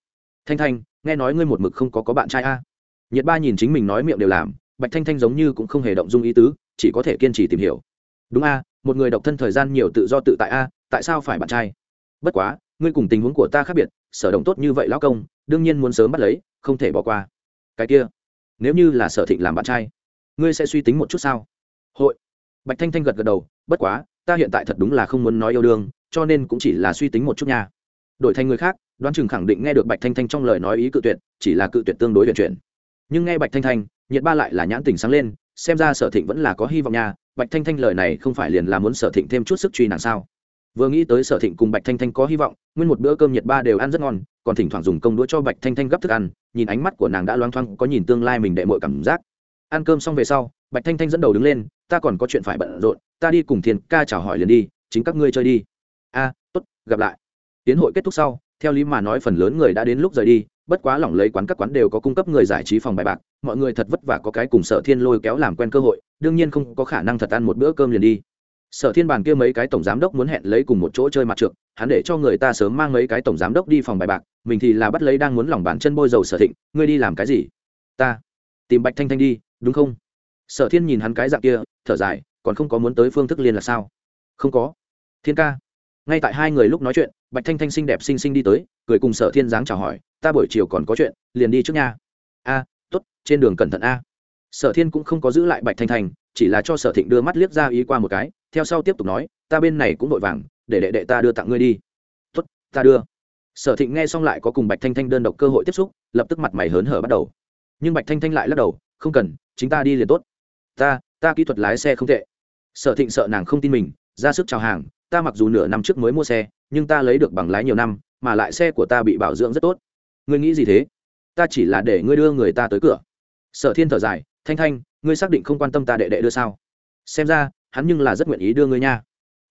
Thanh thanh, nghe nói ngươi một mực không có có bạn trai a? À. nhiệt ba nhìn chính mình nói miệng đều làm, bạch thanh thanh giống như cũng không hề động dung ý tứ, chỉ có thể kiên trì tìm hiểu. Đúng a, một người độc thân thời gian nhiều tự do tự tại a tại sao phải bạn trai? Bất quá, ngươi cùng tình huống của ta khác biệt, sở động tốt như vậy lão công, đương nhiên muốn sớm bắt lấy, không thể bỏ qua. Cái kia, nếu như là sở thịnh làm bạn trai, ngươi sẽ suy tính một chút sao? Hội. Bạch thanh thanh gật gật đầu, bất quá, ta hiện tại thật đúng là không muốn nói yêu đương, cho nên cũng chỉ là suy tính một chút nha. Đổi thành người khác, đoán chừng khẳng định nghe được bạch thanh thanh trong lời nói ý cự tuyệt, chỉ là cự tuyệt tương đối vận chuyển. Nhưng nghe bạch thanh thanh, nhiệt ba lại là nhãn tình sáng lên, xem ra sở thịnh vẫn là có hy vọng nha. Bạch thanh thanh lời này không phải liền là muốn sở thịnh thêm chút sức truy nàng sao? Vừa nghĩ tới sở thịnh cùng bạch thanh thanh có hy vọng, nguyên một bữa cơm nhiệt ba đều ăn rất ngon, còn thỉnh thoảng dùng công đũa cho bạch thanh thanh gấp thức ăn, nhìn ánh mắt của nàng đã loang thoang có nhìn tương lai mình đệ mọi cảm giác. Ăn cơm xong về sau, bạch thanh thanh dẫn đầu đứng lên, ta còn có chuyện phải bận rộn, ta đi cùng thiền ca chào hỏi liền đi, chính các ngươi chơi đi. A, tốt, gặp lại. Tiến hội kết thúc sau, theo lý mà nói phần lớn người đã đến lúc rời đi, bất quá lỏng lấy quán các quán đều có cung cấp người giải trí phòng bài bạc, mọi người thật vất vả có cái cùng sở thiên lôi kéo làm quen cơ hội, đương nhiên không có khả năng thật ăn một bữa cơm liền đi sở thiên bàn kia mấy cái tổng giám đốc muốn hẹn lấy cùng một chỗ chơi mặt trượt hắn để cho người ta sớm mang mấy cái tổng giám đốc đi phòng bài bạc mình thì là bắt lấy đang muốn lòng bàn chân bôi dầu sở thịnh ngươi đi làm cái gì? Ta. Tìm bạch thanh thanh đi đúng không? Sở thiên nhìn hắn cái dạng kia thở dài còn không có muốn tới phương thức liên là sao? Không có. Thiên ca. Ngay tại hai người lúc nói chuyện bạch thanh thanh xinh đẹp xinh xinh đi tới cười cùng sở thiên giáng chào hỏi ta buổi chiều còn có chuyện liền đi trước nha. A à, t ố t trên đường cẩn thận a. Sở thiên cũng không có giữ lại bạch thanh thanh chỉ là cho sở thịnh đưa mắt liếc ra ý qua một cái theo sau tiếp tục nói, ta bên này cũng vội vàng, để đệ đệ ta đưa tặng ngươi đi. Tuất ta đưa. Sở thịnh nghe xong lại có cùng bạch thanh thanh đơn độc cơ hội tiếp xúc, lập tức mặt mày hớn hở bắt đầu. Nhưng bạch thanh thanh lại lắc đầu, không cần, chính ta đi liền tốt. Ta ta kỹ thuật lái xe không tệ. Sở thịnh sợ nàng không tin mình, ra sức chào hàng, ta mặc dù nửa năm trước mới mua xe, nhưng ta lấy được bằng lái nhiều năm, mà lại xe của ta bị bảo dưỡng rất tốt. Ngươi nghĩ gì thế? Ta chỉ là để ngươi đưa người ta tới cửa. Sở thiên thở dài, thanh thanh, ngươi xác định không quan tâm ta đệ đệ đưa sao? Xem ra hắn nhưng là rất nguyện ý đưa ngươi nha.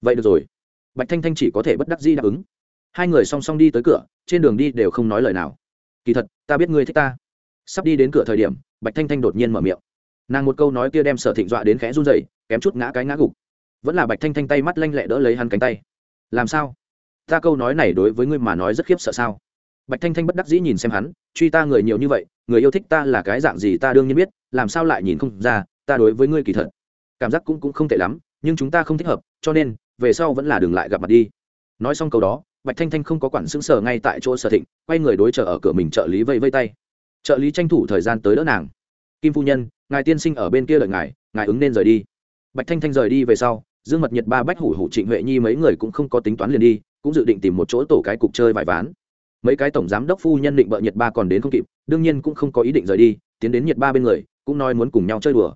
Vậy được rồi. Bạch thanh thanh chỉ có thể bất đắc di đáp ứng. Hai người song song đi tới cửa, trên đường đi đều không nói lời nào. Kỳ thật, ta biết ngươi thích ta. Sắp đi đến cửa thời điểm, bạch thanh thanh đột nhiên mở miệng. Nàng một câu nói kia đem sở thịnh dọa đến khẽ run dậy kém chút ngã cái ngã gục. Vẫn là bạch thanh thanh tay mắt lanh lẹ đỡ lấy hắn cánh tay. Làm sao? Ta câu nói này đối với ngươi mà nói rất khiếp sợ sao? Bạch thanh thanh bất đắc dĩ nhìn xem hắn, truy ta người nhiều như vậy, người yêu thích ta là cái dạng gì ta đương nhiên biết, làm sao lại nhìn không ra, ta đối với ngươi kỳ thật cảm giác cũng cũng không tệ lắm, nhưng chúng ta không thích hợp, cho nên, về sau vẫn là đừng lại gặp mặt đi. Nói xong câu đó, bạch thanh thanh không có quản xứng sở ngay tại chỗ sở thịnh, quay người đối trợ ở cửa mình trợ lý vây vây tay. Trợ lý tranh thủ thời gian tới đỡ nàng. Kim phu nhân, ngài tiên sinh ở bên kia đợi ngài ngài ứng nên rời đi. Bạch thanh thanh rời đi về sau, dương mật nhật, ba bách hủ hủ, trịnh huệ nhi mấy người cũng không có tính toán liền đi, cũng dự định tìm một chỗ tổ cái cục chơi vài ván. Mấy cái tổng giám đốc phu nhân định bợ nhật ba còn đến không kịp, đương nhiên cũng không có ý định rời đi, tiến đến nhật ba bên người, cũng nói muốn cùng nhau chơi đùa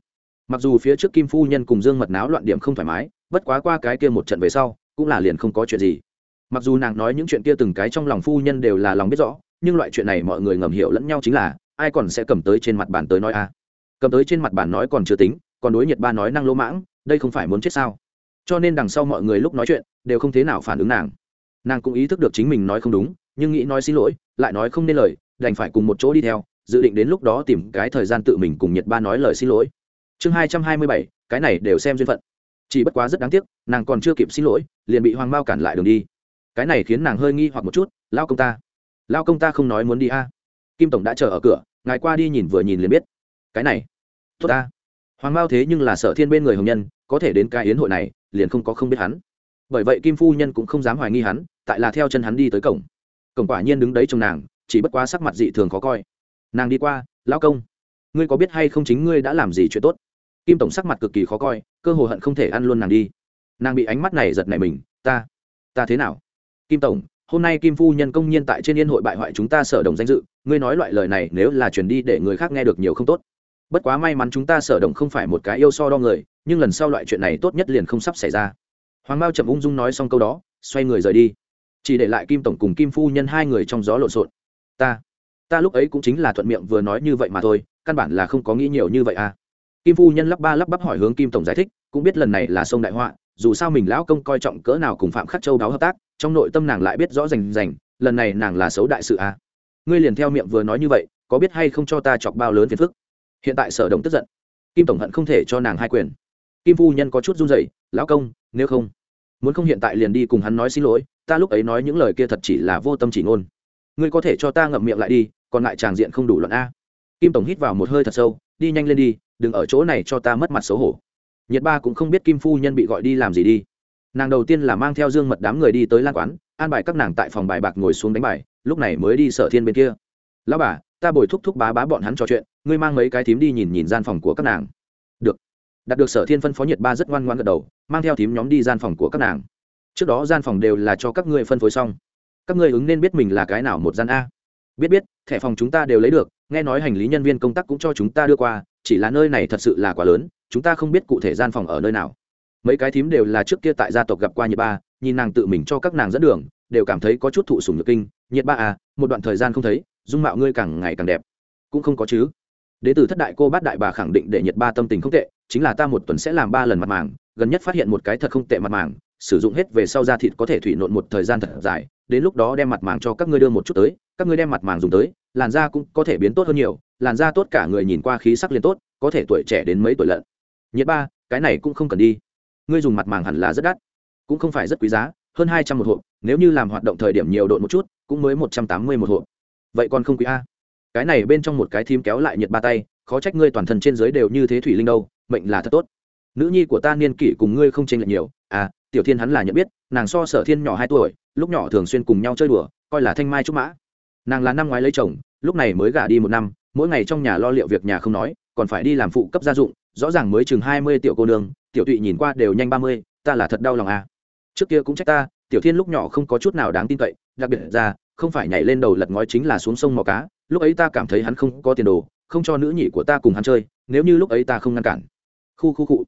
mặc dù phía trước kim phu nhân cùng dương mật náo loạn điểm không thoải mái, bất quá qua cái kia một trận về sau, cũng là liền không có chuyện gì. Mặc dù nàng nói những chuyện kia từng cái trong lòng phu nhân đều là lòng biết rõ, nhưng loại chuyện này mọi người ngầm hiểu lẫn nhau chính là, ai còn sẽ cầm tới trên mặt bàn tới nói a? Cầm tới trên mặt bàn nói còn chưa tính, còn đối nhiệt ba nói năng lỗ mãng, đây không phải muốn chết sao? Cho nên đằng sau mọi người lúc nói chuyện, đều không thế nào phản ứng nàng. Nàng cũng ý thức được chính mình nói không đúng, nhưng nghĩ nói xin lỗi, lại nói không nên lời, đành phải cùng một chỗ đi theo, dự định đến lúc đó tìm cái thời gian tự mình cùng nhiệt ba nói lời xin lỗi chương hai trăm hai mươi bảy, cái này đều xem duyên phận. Chỉ bất quá rất đáng tiếc, nàng còn chưa kịp xin lỗi, liền bị hoàng mao cản lại đường đi. Cái này khiến nàng hơi nghi hoặc một chút, lao công ta, lao công ta không nói muốn đi a? Kim tổng đã chờ ở cửa, ngài qua đi nhìn vừa nhìn liền biết. Cái này, tốt ta. Hoàng mao thế nhưng là sở thiên bên người hồng nhân, có thể đến cái yến hội này, liền không có không biết hắn. Bởi vậy kim phu nhân cũng không dám hoài nghi hắn, tại là theo chân hắn đi tới cổng. Cổng quả nhiên đứng đấy trong nàng, chỉ bất quá sắc mặt dị thường khó coi. Nàng đi qua lão công ngươi có biết hay không chính ngươi đã làm gì chuyện tốt? Kim tổng sắc mặt cực kỳ khó coi, cơ hồ hận không thể ăn luôn nàng đi. Nàng bị ánh mắt này giật nảy mình, ta ta thế nào? Kim tổng, hôm nay kim phu nhân công nhiên tại trên yên hội bại hoại chúng ta sở đồng danh dự, ngươi nói loại lời này nếu là truyền đi để người khác nghe được nhiều không tốt. Bất quá may mắn chúng ta sở đồng không phải một cái yêu so đo người, nhưng lần sau loại chuyện này tốt nhất liền không sắp xảy ra. Hoàng mao chậm ung dung nói xong câu đó, xoay người rời đi. Chỉ để lại kim tổng cùng kim phu nhân hai người trong gió lộn xộn. Ta ta lúc ấy cũng chính là thuận miệng vừa nói như vậy mà thôi căn bản là không có nghĩ nhiều như vậy à. Kim phu nhân lắp ba lắp bắp hỏi hướng kim tổng giải thích, cũng biết lần này là sông đại họa, dù sao mình lão công coi trọng cỡ nào cùng phạm khắc châu đáo hợp tác, trong nội tâm nàng lại biết rõ rành rành, lần này nàng là xấu đại sự à. Ngươi liền theo miệng vừa nói như vậy, có biết hay không cho ta chọc bao lớn phiền phức? Hiện tại sở đồng tức giận. Kim tổng hận không thể cho nàng hai quyền. Kim phu nhân có chút run rẩy, lão công, nếu không, muốn không hiện tại liền đi cùng hắn nói xin lỗi, ta lúc ấy nói những lời kia thật chỉ là vô tâm chỉ ngôn. Ngươi có thể cho ta ngậm miệng lại đi, còn lại tràng diện không đủ luận a kim tổng hít vào một hơi thật sâu, đi nhanh lên đi, đừng ở chỗ này cho ta mất mặt xấu hổ. Nhiệt ba cũng không biết kim phu nhân bị gọi đi làm gì đi. Nàng đầu tiên là mang theo dương mật đám người đi tới lan quán, an bài các nàng tại phòng bài bạc ngồi xuống đánh bài, lúc này mới đi sở thiên bên kia. Lão bà, ta bồi thúc thúc bá bá bọn hắn trò chuyện, ngươi mang mấy cái thím đi nhìn nhìn gian phòng của các nàng. Được. Đạt được sở thiên phân phó nhiệt ba rất ngoan ngoan gật đầu, mang theo thím nhóm đi gian phòng của các nàng. Trước đó gian phòng đều là cho các ngươi phân phối xong. Các ngươi ứng nên biết mình là cái nào một gian a biết biết, thẻ phòng chúng ta đều lấy được, nghe nói hành lý nhân viên công tác cũng cho chúng ta đưa qua, chỉ là nơi này thật sự là quá lớn, chúng ta không biết cụ thể gian phòng ở nơi nào. Mấy cái thím đều là trước kia tại gia tộc gặp qua nhiệt ba, nhìn nàng tự mình cho các nàng dẫn đường, đều cảm thấy có chút thụ sùng nhược kinh. Nhiệt ba à một đoạn thời gian không thấy, dung mạo ngươi càng ngày càng đẹp. Cũng không có chứ. Đ ế từ thất đại cô bát đại bà khẳng định để nhiệt ba tâm tình không tệ, chính là ta một tuần sẽ làm ba lần mặt màng, gần nhất phát hiện một cái thật không tệ mặt màng, sử dụng hết về sau da thịt có thể thủy nộn một thời gian thật dài, đến lúc đó đem mặt màng cho các ngươi đưa một chút tới các ngươi đem mặt màng dùng tới, làn da cũng có thể biến tốt hơn nhiều, làn da tốt cả người nhìn qua khí sắc liền tốt, có thể tuổi trẻ đến mấy tuổi lận. Nhiệt ba, cái này cũng không cần đi. Ngươi dùng mặt màng hẳn là rất đắt, cũng không phải rất quý giá, hơn hai trăm một hộp, nếu như làm hoạt động thời điểm nhiều độn một chút, cũng mới một trăm tám mươi một hộp. Vậy còn không quý a? Cái này bên trong một cái thím kéo lại nhiệt ba tay, khó trách ngươi toàn thân trên giới đều như thế thủy linh đâu, mệnh là thật tốt. Nữ nhi của ta niên kỷ cùng ngươi không chênh lệch nhiều à tiểu thiên hắn là nhận biết, nàng so sở thiên nhỏ hai tuổi, lúc nhỏ thường xuyên cùng nhau chơi đùa, coi là thanh mai trúc mã nàng là năm ngoái lấy chồng, lúc này mới gả đi một năm, mỗi ngày trong nhà lo liệu việc nhà không nói, còn phải đi làm phụ cấp gia dụng, rõ ràng mới chừng hai mươi tiểu cô nương, tiểu tụy nhìn qua đều nhanh ba mươi, ta là thật đau lòng à. trước kia cũng trách ta, tiểu thiên lúc nhỏ không có chút nào đáng tin cậy, đặc biệt ra, không phải nhảy lên đầu lật ngói chính là xuống sông mò cá, lúc ấy ta cảm thấy hắn không có tiền đồ, không cho nữ nhị của ta cùng hắn chơi, nếu như lúc ấy ta không ngăn cản. Khu khu cụ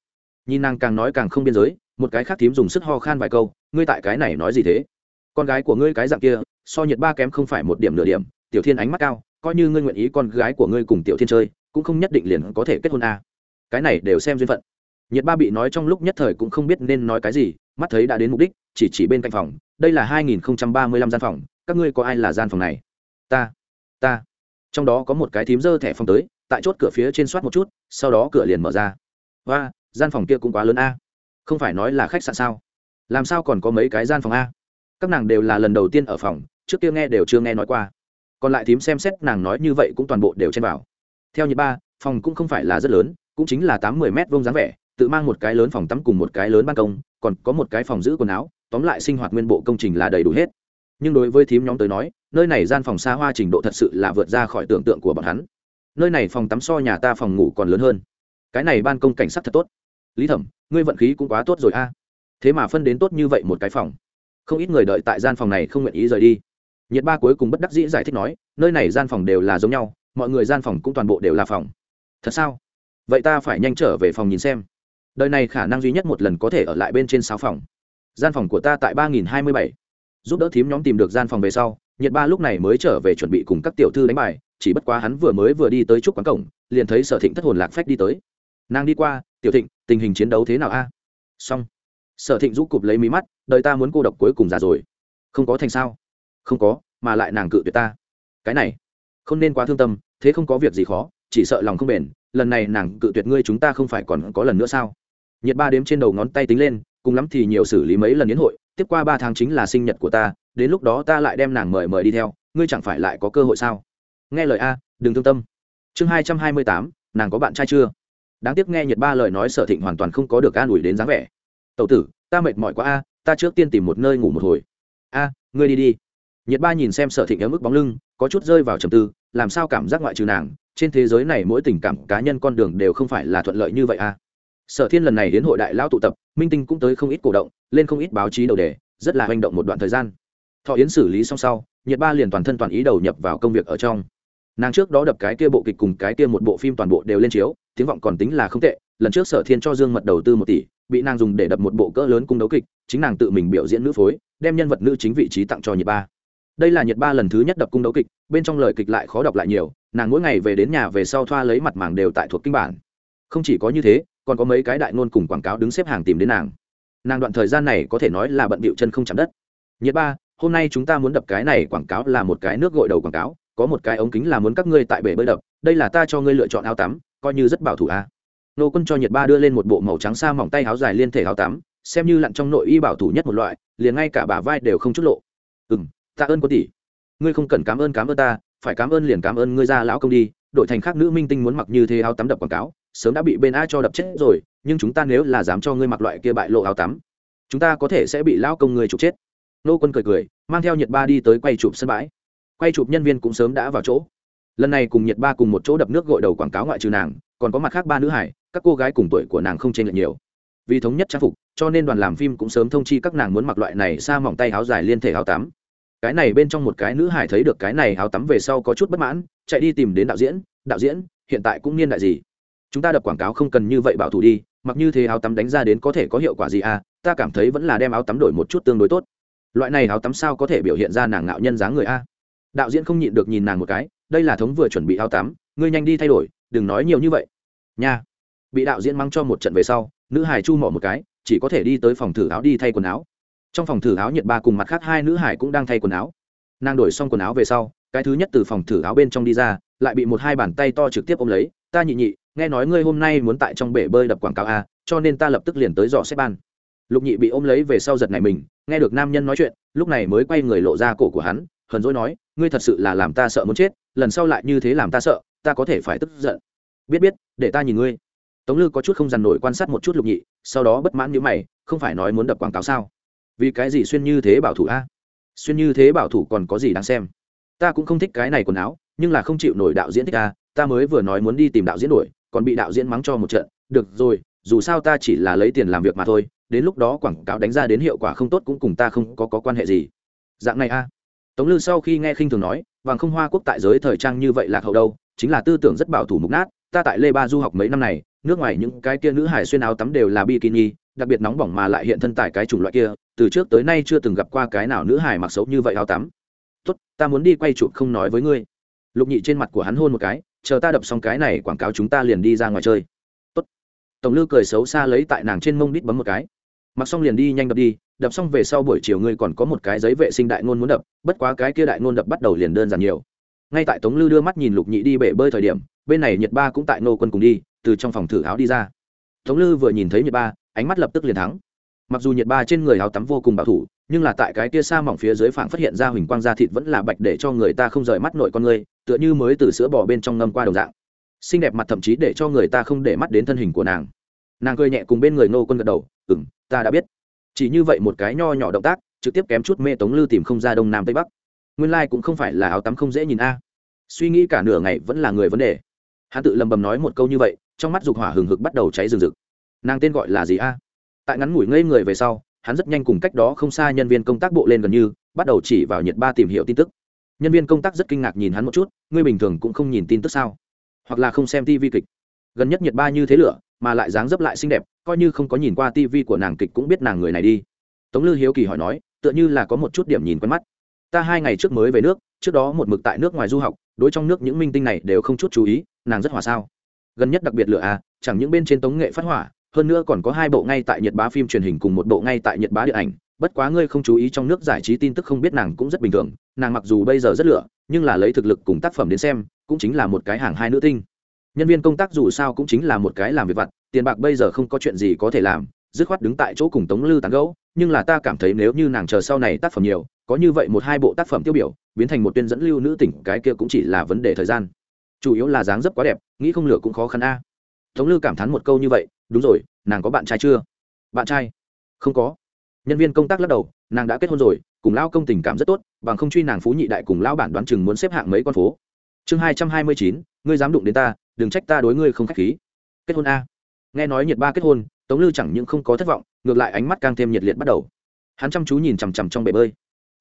nhìn nàng càng nói càng không biên giới, một cái khác thím dùng sức ho khan vài câu, ngươi tại cái này nói gì thế? Con gái của ngươi cái dạng kia so nhiệt ba kém không phải một điểm nửa điểm, tiểu thiên ánh mắt cao, coi như ngươi nguyện ý con gái của ngươi cùng tiểu thiên chơi, cũng không nhất định liền có thể kết hôn a à. cái này đều xem duyên phận. Nhiệt ba bị nói trong lúc nhất thời cũng không biết nên nói cái gì, mắt thấy đã đến mục đích, chỉ chỉ bên cạnh phòng, đây là hai nghìn ba mươi lăm gian phòng, các ngươi có ai là gian phòng này? Ta ta. Trong đó có một cái thím dơ thẻ phòng tới, tại chốt cửa phía trên soát một chút, sau đó cửa liền mở ra. Và gian phòng kia cũng quá lớn a. Không phải nói là khách sạn sao? Làm sao còn có mấy cái gian phòng a? Các nàng đều là lần đầu tiên ở phòng trước kia nghe đều chưa nghe nói qua. Còn lại thím xem xét nàng nói như vậy cũng toàn bộ đều trên vào. Theo nhiệt ba, phòng cũng không phải là rất lớn, cũng chính là tám mươi m vông dáng vẻ, tự mang một cái lớn phòng tắm cùng một cái lớn ban công, còn có một cái phòng giữ quần áo, tóm lại sinh hoạt nguyên bộ công trình là đầy đủ hết. Nhưng đối với thím nhóm tới nói, nơi này gian phòng xa hoa trình độ thật sự là vượt ra khỏi tưởng tượng của bọn hắn. Nơi này phòng tắm so nhà ta phòng ngủ còn lớn hơn. Cái này ban công cảnh sắc thật tốt. Lý thẩm, ngươi vận khí cũng quá tốt rồi a. Thế mà phân đến tốt như vậy một cái phòng. Không ít người đợi tại gian phòng này không nguyện ý rời đi nhiệt ba cuối cùng bất đắc dĩ giải thích nói, nơi này gian phòng đều là giống nhau, mọi người gian phòng cũng toàn bộ đều là phòng. Thật sao? Vậy ta phải nhanh trở về phòng nhìn xem. Đời này khả năng duy nhất một lần có thể ở lại bên trên sáu phòng. Gian phòng của ta tại ba nghìn hai mươi bảy. Giúp đỡ thím nhóm tìm được gian phòng về sau, nhiệt ba lúc này mới trở về chuẩn bị cùng các tiểu thư đánh bài, chỉ bất quá hắn vừa mới vừa đi tới trúc quán cổng, liền thấy sở thịnh thất hồn lạc phách đi tới. Nàng đi qua, tiểu thịnh, tình hình chiến đấu thế nào a? Xong. Sở thịnh rũ cụp lấy mí mắt, đời ta muốn cô độc cuối cùng già rồi. Không có thành sao không có, mà lại nàng cự tuyệt ta. Cái này, không nên quá thương tâm, thế không có việc gì khó, chỉ sợ lòng không bền, lần này nàng cự tuyệt ngươi chúng ta không phải còn có lần nữa sao? Nhiệt ba đếm trên đầu ngón tay tính lên, cùng lắm thì nhiều xử lý mấy lần đến hội, tiếp qua ba tháng chính là sinh nhật của ta, đến lúc đó ta lại đem nàng mời mời đi theo, ngươi chẳng phải lại có cơ hội sao? Nghe lời a, đừng thương tâm. Chương hai trăm hai mươi tám, nàng có bạn trai chưa? Đáng tiếc nghe nhiệt ba lời nói sở thịnh hoàn toàn không có được an ủi đến dáng vẻ. Tậu tử, ta mệt mỏi quá a, ta trước tiên tìm một nơi ngủ một hồi. A, ngươi đi đi nhiệt ba nhìn xem sở thịnh ở mức bóng lưng, có chút rơi vào trầm tư, làm sao cảm giác ngoại trừ nàng, trên thế giới này mỗi tình cảm cá nhân con đường đều không phải là thuận lợi như vậy a sở thiên lần này đến hội đại lão tụ tập, minh tinh cũng tới không ít cổ động, lên không ít báo chí đầu đề, rất là hành động một đoạn thời gian. Thọ yến xử lý xong sau, nhiệt ba liền toàn thân toàn ý đầu nhập vào công việc ở trong. Nàng trước đó đập cái kia bộ kịch cùng cái kia một bộ phim toàn bộ đều lên chiếu, tiếng vọng còn tính là không tệ, lần trước sở thiên cho dương mật đầu tư một tỷ, bị nàng dùng để đập một bộ cỡ lớn cung đấu kịch, chính nàng tự mình biểu diễn nữ phối, đem nhân vật nữ chính vị trí tặng cho nhiệt ba đây là nhiệt ba lần thứ nhất đập cung đấu kịch, bên trong lời kịch lại khó đọc lại nhiều, nàng mỗi ngày về đến nhà về sau thoa lấy mặt màng đều tại thuộc kinh bản. Không chỉ có như thế, còn có mấy cái đại ngôn cùng quảng cáo đứng xếp hàng tìm đến nàng. Nàng đoạn thời gian này có thể nói là bận bịu chân không chạm đất. Nhiệt ba, hôm nay chúng ta muốn đập cái này quảng cáo là một cái nước gội đầu quảng cáo, có một cái ống kính là muốn các ngươi tại bể bơi đập, đây là ta cho ngươi lựa chọn áo tắm, coi như rất bảo thủ a. À. nô quân cho nhiệt ba đưa lên một bộ màu trắng xa mỏng tay áo dài liên thể áo tắm, xem như lặn trong nội y bảo thủ nhất một loại, liền ngay cả bả vai đều không chút lộ. Ừ m tạ ơn quân tỷ. Ngươi không cần cảm ơn cảm ơn ta, phải cảm ơn liền cảm ơn ngươi ra lão công đi đội thành khác nữ minh tinh muốn mặc như thế áo tắm đập quảng cáo, sớm đã bị bên a cho đập chết rồi, nhưng chúng ta nếu là dám cho ngươi mặc loại kia bại lộ áo tắm, chúng ta có thể sẽ bị lão công ngươi chụp chết. Nô quân cười cười, mang theo nhiệt ba đi tới quay chụp sân bãi. Quay chụp nhân viên cũng sớm đã vào chỗ. Lần này cùng nhiệt ba cùng một chỗ đập nước gội đầu quảng cáo ngoại trừ nàng, còn có mặt khác ba nữ hải, các cô gái cùng tuổi của nàng không chênh lệch nhiều. Vì thống nhất trang phục, cho nên đoàn làm phim cũng sớm thông chi các nàng muốn mặc loại này xa mỏng tay áo dài liên thể áo tắm cái này bên trong một cái nữ hải thấy được cái này áo tắm về sau có chút bất mãn, chạy đi tìm đến đạo diễn đạo diễn, hiện tại cũng niên đại gì? Chúng ta đập quảng cáo không cần như vậy bảo thủ đi, mặc như thế áo tắm đánh ra đến có thể có hiệu quả gì à? Ta cảm thấy vẫn là đem áo tắm đổi một chút tương đối tốt. Loại này áo tắm sao có thể biểu hiện ra nàng ngạo nhân dáng người a? Đạo diễn không nhịn được nhìn nàng một cái, đây là thống vừa chuẩn bị áo tắm, ngươi nhanh đi thay đổi, đừng nói nhiều như vậy. Nha. Bị đạo diễn mắng cho một trận về sau, nữ hải chu mỏ một cái, chỉ có thể đi tới phòng thử áo đi thay quần áo trong phòng thử áo nhiệt ba cùng mặt khác hai nữ hải cũng đang thay quần áo. Nàng đổi xong quần áo về sau, cái thứ nhất từ phòng thử áo bên trong đi ra, lại bị một hai bàn tay to trực tiếp ôm lấy. Ta nhị nhị, nghe nói ngươi hôm nay muốn tại trong bể bơi đập quảng cáo a, cho nên ta lập tức liền tới dò xếp ban. Lục nhị bị ôm lấy về sau giật này mình, nghe được nam nhân nói chuyện, lúc này mới quay người lộ ra cổ của hắn, hờn dỗi nói, ngươi thật sự là làm ta sợ muốn chết, lần sau lại như thế làm ta sợ, ta có thể phải tức giận. Biết biết, để ta nhìn ngươi. Tống lư có chút không dằn nổi quan sát một chút lục nhị, sau đó bất mãn như mày, không phải nói muốn đập quảng cáo sao? Vì cái gì xuyên như thế bảo thủ a? À? Xuyên như thế bảo thủ còn có gì đáng xem? Ta cũng không thích cái này quần áo nhưng là không chịu nổi đạo diễn thích a ta mới vừa nói muốn đi tìm đạo diễn đổi còn bị đạo diễn mắng cho một trận được rồi dù sao ta chỉ là lấy tiền làm việc mà thôi đến lúc đó quảng cáo đánh ra đến hiệu quả không tốt cũng cùng ta không có, có quan hệ gì. Dạng này a. Tống lư sau khi nghe khinh thường nói vàng không hoa quốc tại giới thời trang như vậy lạc hậu đâu chính là tư tưởng rất bảo thủ mục nát ta tại lê ba du học mấy năm này nước ngoài những cái kia nữ hải xuyên áo tắm đều là bikini đặc biệt nóng bỏng mà lại hiện thân tại cái chủng loại kia từ trước tới nay chưa từng gặp qua cái nào nữ hải mặc xấu như vậy áo tắm. Tốt, ta muốn đi quay chụp không nói với ngươi. Lục nhị trên mặt của hắn hôn một cái, chờ ta đập xong cái này quảng cáo chúng ta liền đi ra ngoài chơi. Tốt. Tổng lư cười xấu xa lấy tại nàng trên mông đít bấm một cái. Mặc xong liền đi nhanh đập đi, đập xong về sau buổi chiều ngươi còn có một cái giấy vệ sinh đại ngôn muốn đập, bất quá cái kia đại ngôn đập bắt đầu liền đơn giản nhiều. Ngay tại tống lư đưa mắt nhìn lục nhị đi bể bơi thời điểm, bên này nhật ba cũng tại nô quân cùng đi, từ trong phòng thử áo đi ra. Tống lư vừa nhìn thấy nhật ba, ánh mắt lập tức liền thắng mặc dù nhiệt ba trên người áo tắm vô cùng bảo thủ, nhưng là tại cái kia xa mỏng phía dưới phảng phát hiện ra huỳnh quang da thịt vẫn là bạch để cho người ta không rời mắt nội con người, tựa như mới từ sữa bò bên trong ngâm qua đồng dạng. Xinh đẹp mặt thậm chí để cho người ta không để mắt đến thân hình của nàng. Nàng cười nhẹ cùng bên người nô quân gật đầu ừng ta đã biết. Chỉ như vậy một cái nho nhỏ động tác, trực tiếp kém chút mê tống lư tìm không ra đông nam tây bắc. Nguyên lai、like、cũng không phải là áo tắm không dễ nhìn a. Suy nghĩ cả nửa ngày vẫn là người vấn đề. Hắn tự lầm bầm nói một câu như vậy, trong mắt dục hỏa hừng hực bắt đầu cháy rừng rực. Nàng tên gọi là gì a? Tại ngắn ngủi ngây người về sau, hắn rất nhanh cùng cách đó không xa nhân viên công tác bộ lên gần như, bắt đầu chỉ vào nhiệt ba tìm hiểu tin tức. Nhân viên công tác rất kinh ngạc nhìn hắn một chút, ngươi bình thường cũng không nhìn tin tức sao? Hoặc là không xem tv kịch? Gần nhất nhiệt ba như thế lửa, mà lại dáng dấp lại xinh đẹp, coi như không có nhìn qua tv của nàng kịch cũng biết nàng người này đi. Tống lư hiếu kỳ hỏi nói, tựa như là có một chút điểm nhìn quen mắt. Ta hai ngày trước mới về nước, trước đó một mực tại nước ngoài du học, đối trong nước những minh tinh này đều không chút chú ý, nàng rất hòa sao? Gần nhất đặc biệt lửa à chẳng những bên trên tống nghệ phát hỏa hơn nữa còn có hai bộ ngay tại nhật bá phim truyền hình cùng một bộ ngay tại nhật bá điện ảnh. Bất quá ngươi không chú ý trong nước giải trí tin tức không biết nàng cũng rất bình thường. Nàng mặc dù bây giờ rất lựa nhưng là lấy thực lực cùng tác phẩm đến xem, cũng chính là một cái hàng hai nữ tinh. Nhân viên công tác dù sao cũng chính là một cái làm việc vặt, tiền bạc bây giờ không có chuyện gì có thể làm, dứt khoát đứng tại chỗ cùng tống lư tán gẫu, nhưng là ta cảm thấy nếu như nàng chờ sau này tác phẩm nhiều, có như vậy một hai bộ tác phẩm tiêu biểu, biến thành một tuyên dẫn lưu nữ tỉnh, cái kia cũng chỉ là vấn đề thời gian. Chủ yếu là dáng dấp quá đẹp, nghĩ không lửa cũng khó khăn a. Tống lư cảm thán một câu như vậy đúng rồi, nàng có bạn trai chưa? Bạn trai? Không có. Nhân viên công tác lắc đầu, nàng đã kết hôn rồi, cùng lao công tình cảm rất tốt, bằng không truy nàng phú nhị đại cùng lao bản đoán chừng muốn xếp hạng mấy con phố. Chương hai trăm hai mươi chín, ngươi dám đụng đến ta, đừng trách ta đối ngươi không k h á c h khí. Kết hôn a? Nghe nói nhiệt ba kết hôn, tống lư chẳng những không có thất vọng, ngược lại ánh mắt càng thêm nhiệt liệt bắt đầu. Hắn chăm chú nhìn chằm chằm trong bể bơi.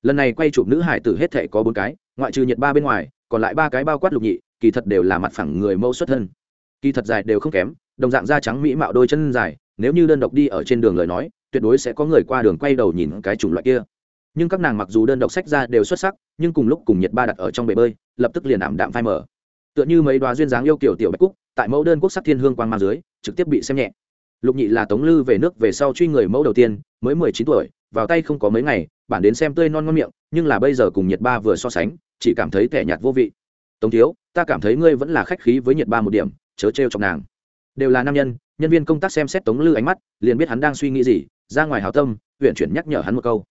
Lần này quay chụp nữ hải tử hết thể có bốn cái, ngoại trừ nhiệt ba bên ngoài, còn lại ba cái bao quát lục nhị, kỳ thật đều là mặt phẳng người mẫu xuất thân. Kỳ thật dài đều không kém đồng dạng da trắng mỹ mạo đôi chân dài, nếu như đơn độc đi ở trên đường lời nói, tuyệt đối sẽ có người qua đường quay đầu nhìn cái chủng loại kia. Nhưng các nàng mặc dù đơn độc sách ra đều xuất sắc, nhưng cùng lúc cùng nhiệt ba đặt ở trong bể bơi, lập tức liền ảm đạm phai mở tựa như mấy đoá duyên dáng yêu kiểu tiểu bạch cúc, tại mẫu đơn quốc sắc thiên hương quang mang dưới, trực tiếp bị xem nhẹ. Lục nhị là tống lư về nước về sau truy người mẫu đầu tiên, mới mười chín tuổi, vào tay không có mấy ngày, bản đến xem tươi non ngon miệng, nhưng là bây giờ cùng nhiệt ba vừa so sánh, chỉ cảm thấy tẻ nhạt vô vị. Tống thiếu, ta cảm thấy ngươi vẫn là khách khí với nhiệt ba một điểm, chớ trêu chọc nàng đều là nam nhân nhân viên công tác xem xét tống lư ánh mắt, liền biết hắn đang suy nghĩ gì, ra ngoài hào tâm huyện chuyển nhắc nhở hắn một câu.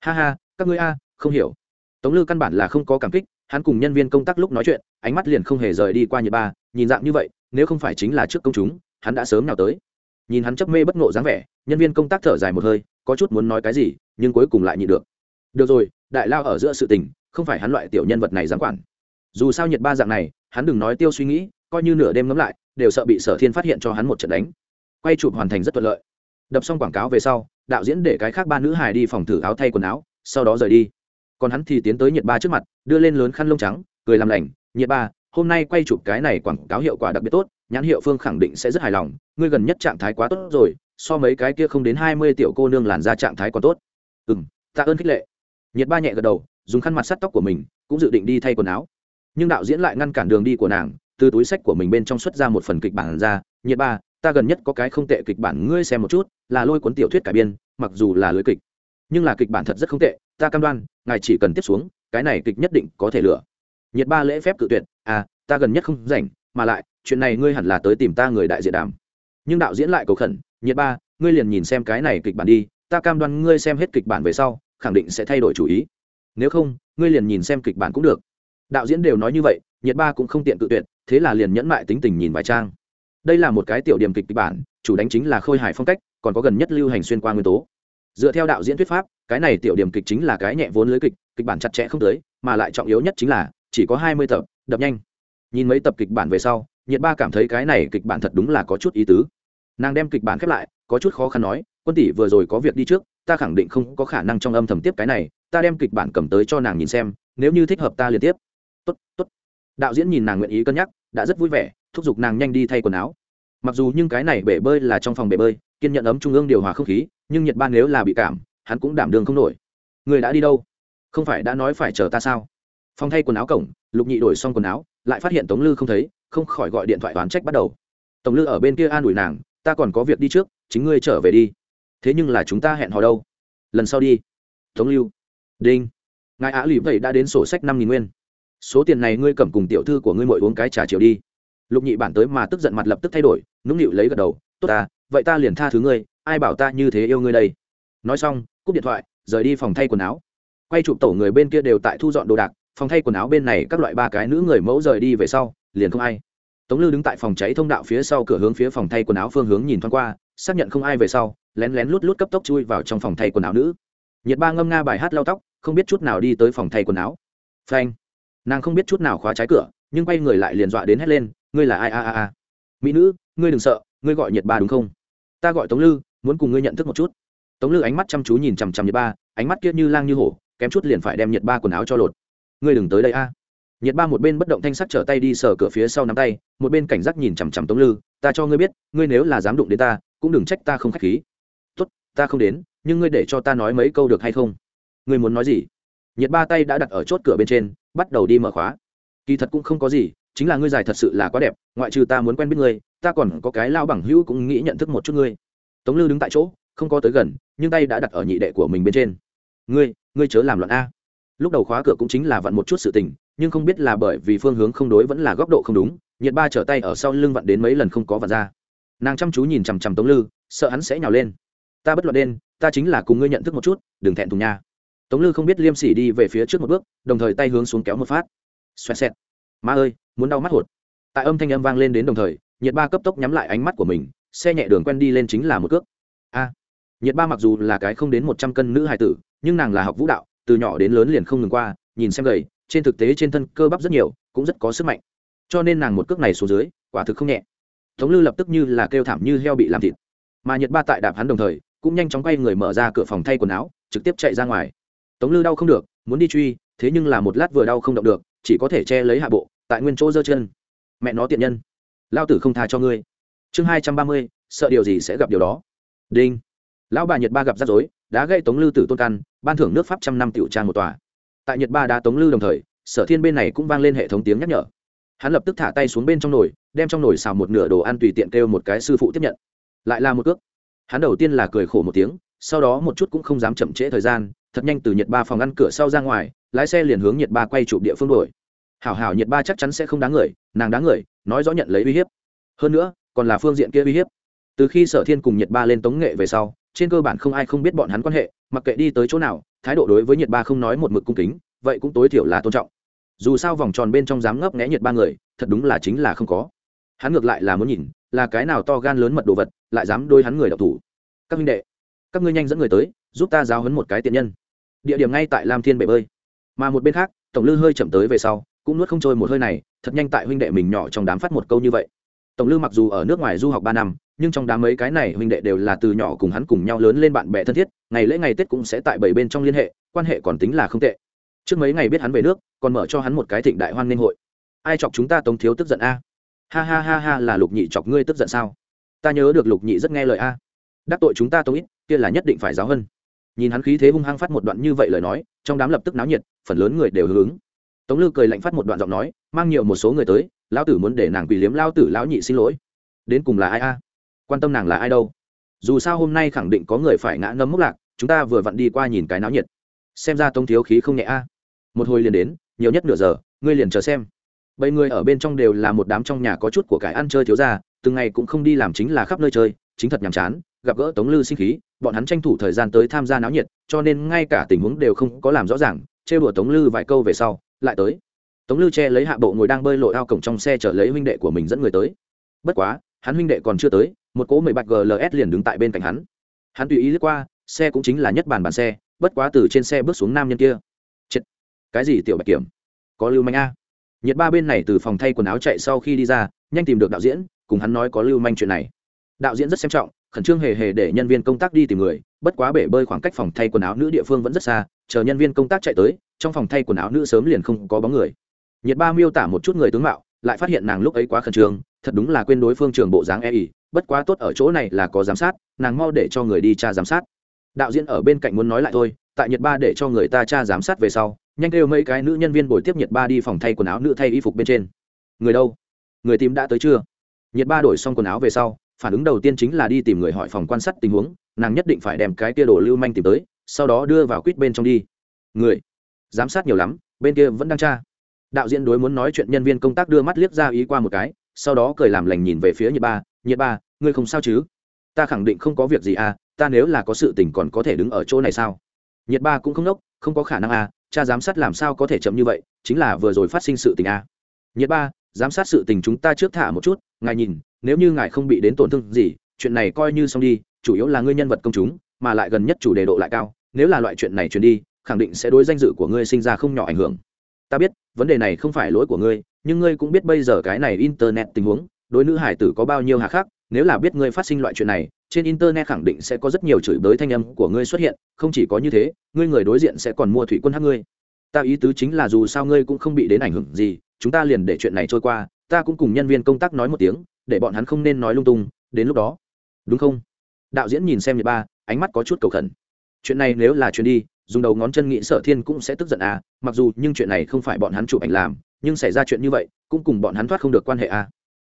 Ha ha, các ngươi a, không hiểu. Tống lư căn bản là không có cảm kích, hắn cùng nhân viên công tác lúc nói chuyện, ánh mắt liền không hề rời đi qua nhiệt ba, nhìn dạng như vậy, nếu không phải chính là trước công chúng, hắn đã sớm nào tới. Nhìn hắn chấp mê bất ngộ dáng vẻ, nhân viên công tác thở dài một hơi, có chút muốn nói cái gì, nhưng cuối cùng lại nhịn được. Được rồi, đại lao ở giữa sự tình, không phải hắn loại tiểu nhân vật này dám quản. Dù sao nhiệt ba dạng này, hắn đừng nói tiêu suy nghĩ coi như nửa đêm ngấm lại, đều sợ bị sở thiên phát hiện cho hắn một trận đánh. Quay chụp hoàn thành rất thuận lợi. Đập xong quảng cáo về sau, đạo diễn để cái khác ba nữ hài đi phòng thử áo thay quần áo, sau đó rời đi. Còn hắn thì tiến tới nhiệt ba trước mặt, đưa lên lớn khăn lông trắng, cười làm lành, nhiệt ba, hôm nay quay chụp cái này quảng cáo hiệu quả đặc biệt tốt, nhãn hiệu phương khẳng định sẽ rất hài lòng, ngươi gần nhất trạng thái quá tốt rồi, so mấy cái kia không đến hai mươi tiểu cô nương làn ra trạng thái còn tốt. Ừ m tạ ơn khích lệ. Nhiệt ba nhẹ gật đầu, dùng khăn mặt sắt tóc của mình, cũng dự định đi thay quần áo. Nhưng đạo diễn lại ngăn cản đường đi của nàng từ túi sách của mình bên trong xuất ra một phần kịch bản ra nhiệt ba, ta gần nhất có cái không tệ kịch bản, ngươi xem một chút, là lôi cuốn tiểu thuyết cải biên, mặc dù là lưới kịch, nhưng là kịch bản thật rất không tệ, ta cam đoan, ngài chỉ cần tiếp xuống, cái này kịch nhất định có thể lựa. Nhiệt ba lễ phép cự tuyệt à ta gần nhất không rảnh, mà lại, chuyện này ngươi hẳn là tới tìm ta người đại diện đàm. Nhưng đạo diễn lại cầu khẩn nhiệt ba, ngươi liền nhìn xem cái này kịch bản đi, ta cam đoan ngươi xem hết kịch bản về sau, khẳng định sẽ thay đổi chủ ý. Nếu không, ngươi liền nhìn xem kịch bản cũng được. Đạo diễn đều nói như vậy nhiệt ba cũng không tiện cự tuyệt thế là liền nhẫn mại tính tình nhìn vài trang. Đây là một cái tiểu điểm kịch kịch bản, chủ đánh chính là khôi hài phong cách, còn có gần nhất lưu hành xuyên qua nguyên tố. Dựa theo đạo diễn thuyết pháp, cái này tiểu điểm kịch chính là cái nhẹ vốn lưới kịch kịch bản chặt chẽ không tới, mà lại trọng yếu nhất chính là, chỉ có hai mươi tập, đập nhanh. Nhìn mấy tập kịch bản về sau, nhiệt ba cảm thấy cái này kịch bản thật đúng là có chút ý tứ. Nàng đem kịch bản khép lại, có chút khó khăn nói, quân tỷ vừa rồi có việc đi trước, ta khẳng định không có khả năng trong âm thầm tiếp cái này, ta đem kịch bản cầm tới cho nàng nhìn xem, nếu như thích hợp ta liên tiếp. Tốt tốt đạo diễn nhìn nàng nguyện ý cân nhắc, đã rất vui vẻ, thúc giục nàng nhanh đi thay quần áo. Mặc dù nhưng cái này bể bơi là trong phòng bể bơi, kiên nhận ấm trung ương điều hòa không khí, nhưng nhiệt ban nếu là bị cảm, hắn cũng đảm đường không nổi. Người đã đi đâu? Không phải đã nói phải chờ ta sao? Phòng thay quần áo cổng, lục nhị đổi xong quần áo, lại phát hiện tống lư không thấy, không khỏi gọi điện thoại đoán trách bắt đầu. Tống lư ở bên kia an ủi nàng, ta còn có việc đi trước, chính ngươi trở về đi. Thế nhưng là chúng ta hẹn hò đâu? Lần sau đi. Tống lưu đinh. Ngài á lụy vậy đã đến sổ sách năm nghìn nguyên số tiền này ngươi cầm cùng tiểu thư của ngươi mội uống cái trà chiều đi. Lục nhị bản tới mà tức giận mặt lập tức thay đổi, nũng nịu lấy gật đầu, tốt ta, vậy ta liền tha thứ ngươi, ai bảo ta như thế yêu ngươi đây? Nói xong, cúp điện thoại, rời đi phòng thay quần áo. Quay chụp tổ người bên kia đều tại thu dọn đồ đạc, phòng thay quần áo bên này các loại ba cái nữ người mẫu rời đi về sau, liền không ai. Tống lư đứng tại phòng cháy thông đạo phía sau cửa hướng phía phòng thay quần áo phương hướng nhìn thoáng qua, xác nhận không ai về sau, lén lén lút lút cấp tốc chui vào trong phòng thay quần áo nữ. Nhiệt ba ngâm nga bài hát lau tóc, không biết chút nào đi tới phòng thay quần áo. Phanh nàng không biết chút nào khóa trái cửa, nhưng quay người lại liền dọa đến hét lên, ngươi là ai, a a a? Mỹ nữ, ngươi đừng sợ, ngươi gọi nhiệt ba đúng không? Ta gọi tống lư, muốn cùng ngươi nhận thức một chút. Tống lư ánh mắt chăm chú nhìn chằm chằm nhiệt ba, ánh mắt kia như lang như hổ, kém chút liền phải đem nhiệt ba quần áo cho lột. Ngươi đừng tới đây, a. Nhiệt ba một bên bất động thanh sắc trở tay đi sờ cửa phía sau nắm tay, một bên cảnh giác nhìn chằm chằm tống lư, ta cho ngươi biết, ngươi nếu là dám đụng đến ta, cũng đừng trách ta không k h á c h khí. Tốt, ta không đến, nhưng ngươi để cho ta nói mấy câu được hay không? Ngươi muốn nói gì? Nhiệt ba tay đã đặt ở chốt cửa bên trên, bắt đầu đi mở khóa. Kỳ thật cũng không có gì, chính là ngươi dài thật sự là quá đẹp, ngoại trừ ta muốn quen biết ngươi, ta còn có cái lao bằng hữu cũng nghĩ nhận thức một chút ngươi. Tống lư đứng tại chỗ, không có tới gần, nhưng tay đã đặt ở nhị đệ của mình bên trên. Ngươi ngươi chớ làm loạn a. Lúc đầu khóa cửa cũng chính là vặn một chút sự tình, nhưng không biết là bởi vì phương hướng không đối vẫn là góc độ không đúng, nhiệt ba trở tay ở sau lưng vặn đến mấy lần không có vặn ra. Nàng chăm chú nhìn chằm chằm tống lư, sợ hắn sẽ nhào lên. Ta bất luận đen, ta chính là cùng ngươi nhận thức một chút, đừng thẹn thùng nha tống lư không biết liêm sỉ đi về phía trước một bước, đồng thời tay hướng xuống kéo một phát. Xoẹt xẹt. Ma ơi, muốn đau mắt hột. Tại âm thanh âm vang lên đến đồng thời, nhiệt ba cấp tốc nhắm lại ánh mắt của mình, xe nhẹ đường quen đi lên chính là một cước. A. Nhiệt ba mặc dù là cái không đến một trăm cân nữ hài tử, nhưng nàng là học vũ đạo, từ nhỏ đến lớn liền không ngừng qua, nhìn xem gầy, trên thực tế trên thân cơ bắp rất nhiều, cũng rất có sức mạnh. Cho nên nàng một cước này xuống dưới, quả thực không nhẹ. Tống lư lập tức như là kêu thảm như heo bị làm thịt. Mà nhiệt ba tại đạp hắn đồng thời, cũng nhanh chóng quay người mở ra cửa phòng thay quần áo, trực tiếp chạy ra ngoài tống lư đau không được, muốn đi truy, thế nhưng là một lát vừa đau không động được, chỉ có thể che lấy hạ bộ, tại nguyên chỗ giơ chân. Mẹ nó tiện nhân lao tử không tha cho ngươi. Chương hai trăm ba mươi, sợ điều gì sẽ gặp điều đó. Đinh. Lão bà Nhật ba gặp rắc rối, đã gây tống lư tử tôn căn, ban thưởng nước pháp trăm năm tiểu trang một tòa. Tại Nhật ba đã tống lư đồng thời, sở thiên bên này cũng vang lên hệ thống tiếng nhắc nhở. Hắn lập tức thả tay xuống bên trong nồi, đem trong nồi xào một nửa đồ ăn tùy tiện kêu một cái sư phụ tiếp nhận. Lại là một cước. Hắn đầu tiên là cười khổ một tiếng, sau đó một chút cũng không dám chậm trễ thời gian thật nhanh từ nhiệt ba phòng ngăn cửa sau ra ngoài, lái xe liền hướng nhiệt ba quay chụp địa phương đổi hảo hảo nhiệt ba chắc chắn sẽ không đáng người, nàng đáng người, nói rõ nhận lấy uy hiếp. Hơn nữa, còn là phương diện kia uy hiếp. Từ khi sở thiên cùng nhiệt ba lên tống nghệ về sau, trên cơ bản không ai không biết bọn hắn quan hệ, mặc kệ đi tới chỗ nào, thái độ đối với nhiệt ba không nói một mực cung kính, vậy cũng tối thiểu là tôn trọng. Dù sao vòng tròn bên trong dám ngấp nghẽ nhiệt ba người, thật đúng là chính là không có. Hắn ngược lại là muốn nhìn, là cái nào to gan lớn mật đồ vật, lại dám đôi hắn người đọc thủ. Các minh đệ, các ngươi nhanh dẫn người tới, giúp ta giáo hấn một cái tiện nhân địa điểm ngay tại lam thiên bể bơi. Mà một bên khác, tổng lư hơi chậm tới về sau, cũng nuốt không trôi một hơi này, thật nhanh tại huynh đệ mình nhỏ trong đám phát một câu như vậy. Tổng lư mặc dù ở nước ngoài du học ba năm, nhưng trong đám mấy cái này huynh đệ đều là từ nhỏ cùng hắn cùng nhau lớn lên bạn bè thân thiết, ngày lễ ngày tết cũng sẽ tại bảy bên trong liên hệ, quan hệ còn tính là không tệ. Trước mấy ngày biết hắn về nước, còn mở cho hắn một cái thịnh đại hoan nghênh hội. Ai chọc chúng ta tống thiếu tức giận a? Ha ha ha ha, là lục nhị chọc ngươi tức giận sao? Ta nhớ được lục nhị rất nghe lời a. Đắc tội chúng ta tống ít, kia là nhất định phải giáo hơn nhìn hắn khí thế hung hăng phát một đoạn như vậy lời nói, trong đám lập tức náo nhiệt, phần lớn người đều hướng tống lư cười lạnh phát một đoạn giọng nói, mang nhiều một số người tới, lão tử muốn để nàng quỳ liếm lao tử lão nhị xin lỗi. Đến cùng là ai a? Quan tâm nàng là ai đâu? Dù sao hôm nay khẳng định có người phải ngã ngấm mốc lạc, chúng ta vừa vặn đi qua nhìn cái náo nhiệt. Xem ra tống thiếu khí không nhẹ a. Một hồi liền đến, nhiều nhất nửa giờ, ngươi liền chờ xem. Bảy người ở bên trong đều là một đám trong nhà có chút của cải ăn chơi thiếu ra từng ngày cũng không đi làm chính là khắp nơi chơi, chính thật nhàm chán, gặp gỡ tống lư sinh khí bọn hắn tranh thủ thời gian tới tham gia náo nhiệt, cho nên ngay cả tình huống đều không có làm rõ ràng chê đùa tống lư vài câu về sau, lại tới. Tống lư che lấy hạ bộ ngồi đang bơi lội ao cổng trong xe chở lấy huynh đệ của mình dẫn người tới. Bất quá, hắn huynh đệ còn chưa tới, một cỗ mười bạch gls liền đứng tại bên cạnh hắn. Hắn tùy ý lướt qua, xe cũng chính là nhất bàn bàn xe, bất quá từ trên xe bước xuống nam nhân kia. Chết. Cái gì tiểu bạch kiểm? Có lưu manh a. Nhiệt ba bên này từ phòng thay quần áo chạy sau khi đi ra, nhanh tìm được đạo diễn, cùng hắn nói có lưu manh chuyện này. Đạo diễn rất xem trọng khẩn trương hề hề để nhân viên công tác đi tìm người, bất quá bể bơi khoảng cách phòng thay quần áo nữ địa phương vẫn rất xa, chờ nhân viên công tác chạy tới, trong phòng thay quần áo nữ sớm liền không có bóng người. Nhiệt ba miêu tả một chút người tướng mạo, lại phát hiện nàng lúc ấy quá khẩn trương, thật đúng là quên đối phương trường bộ dáng e ỉ, bất quá tốt ở chỗ này là có giám sát, nàng mau để cho người đi tra giám sát. Đạo diễn ở bên cạnh muốn nói lại thôi, tại nhiệt ba để cho người ta tra giám sát về sau, nhanh kêu mấy cái nữ nhân viên bồi tiếp nhiệt ba đi phòng thay quần áo nữ thay y phục bên trên. Người đâu? Người tìm đã tới chưa? Nhiệt ba đổi xong quần áo về sau phản ứng đầu tiên chính là đi tìm người hỏi phòng quan sát tình huống, nàng nhất định phải đem cái kia đồ lưu manh tìm tới, sau đó đưa vào quýt bên trong đi. Người, giám sát nhiều lắm, bên kia vẫn đang tra. Đạo diễn đối muốn nói chuyện nhân viên công tác đưa mắt liếc ra ý qua một cái, sau đó cười làm lành nhìn về phía nhiệt ba nhiệt ba, ngươi không sao chứ? Ta khẳng định không có việc gì à ta nếu là có sự tình còn có thể đứng ở chỗ này sao? Nhiệt ba cũng không nốc, không có khả năng à cha giám sát làm sao có thể chậm như vậy, chính là vừa rồi phát sinh sự tình à. Nhiệt ba giám sát sự tình chúng ta trước thả một chút, ngài nhìn, nếu như ngài không bị đến tổn thương gì, chuyện này coi như xong đi, chủ yếu là ngươi nhân vật công chúng, mà lại gần nhất chủ đề độ lại cao, nếu là loại chuyện này truyền đi, khẳng định sẽ đối danh dự của ngươi sinh ra không nhỏ ảnh hưởng. Ta biết, vấn đề này không phải lỗi của ngươi, nhưng ngươi cũng biết bây giờ cái này internet tình huống, đối nữ hải tử có bao nhiêu hà khắc, nếu là biết ngươi phát sinh loại chuyện này, trên internet khẳng định sẽ có rất nhiều chửi bới thanh âm của ngươi xuất hiện, không chỉ có như thế, ngươi người đối diện sẽ còn mua thủy quân hát ngươi. Ta ý tứ chính là dù sao ngươi cũng không bị đến ảnh hưởng gì chúng ta liền để chuyện này trôi qua, ta cũng cùng nhân viên công tác nói một tiếng, để bọn hắn không nên nói lung tung, đến lúc đó. Đúng không? Đạo diễn nhìn xem nhật ba, ánh mắt có chút cầu khẩn. Chuyện này nếu là chuyện đi, dùng đầu ngón chân nghĩ sở thiên cũng sẽ tức giận à mặc dù nhưng chuyện này không phải bọn hắn chụp ảnh làm, nhưng xảy ra chuyện như vậy, cũng cùng bọn hắn thoát không được quan hệ à.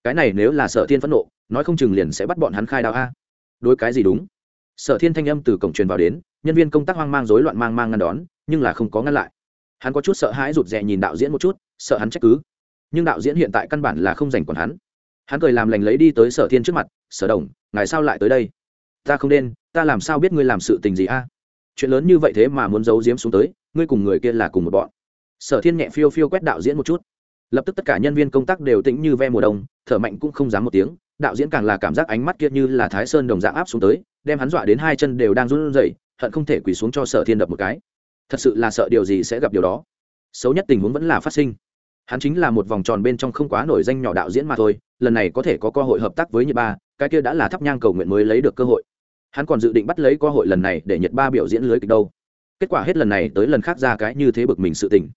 Cái này nếu là sở thiên phẫn nộ, nói không chừng liền sẽ bắt bọn hắn khai đạo a à. đối cái gì đúng? Sở thiên thanh âm từ cổng truyền vào đến, nhân viên công tác hoang mang rối loạn mang mang ngăn đón, nhưng là không có ngăn lại hắn có chút sợ hãi rụt rè nhìn đạo diễn một chút, sợ hắn trách cứ. Nhưng đạo diễn hiện tại căn bản là không dành còn hắn. Hắn cười làm lành lấy đi tới sở thiên trước mặt, sở đồng, ngài sao lại tới đây? Ta không nên, ta làm sao biết ngươi làm sự tình gì a? Chuyện lớn như vậy thế mà muốn giấu giếm xuống tới, ngươi cùng người kia là cùng một bọn. Sở thiên nhẹ phiêu phiêu quét đạo diễn một chút. Lập tức tất cả nhân viên công tác đều tĩnh như ve mùa đông, thở mạnh cũng không dám một tiếng. Đạo diễn càng là cảm giác ánh mắt kia như là thái sơn đồng dạng áp xuống tới, đem hắn dọa đến hai chân đều đang run rẩy, hận không thể quỳ xuống cho sở thiên đập một cái thật sự là sợ điều gì sẽ gặp điều đó. Xấu nhất tình huống vẫn là phát sinh. Hắn chính là một vòng tròn bên trong không quá nổi danh nhỏ đạo diễn mà thôi, lần này có thể có cơ hội hợp tác với nhật ba, cái kia đã là thắp nhang cầu nguyện mới lấy được cơ hội. Hắn còn dự định bắt lấy cơ hội lần này để nhật ba biểu diễn lưới kịch đâu. Kết quả hết lần này tới lần khác ra cái như thế bực mình sự tình.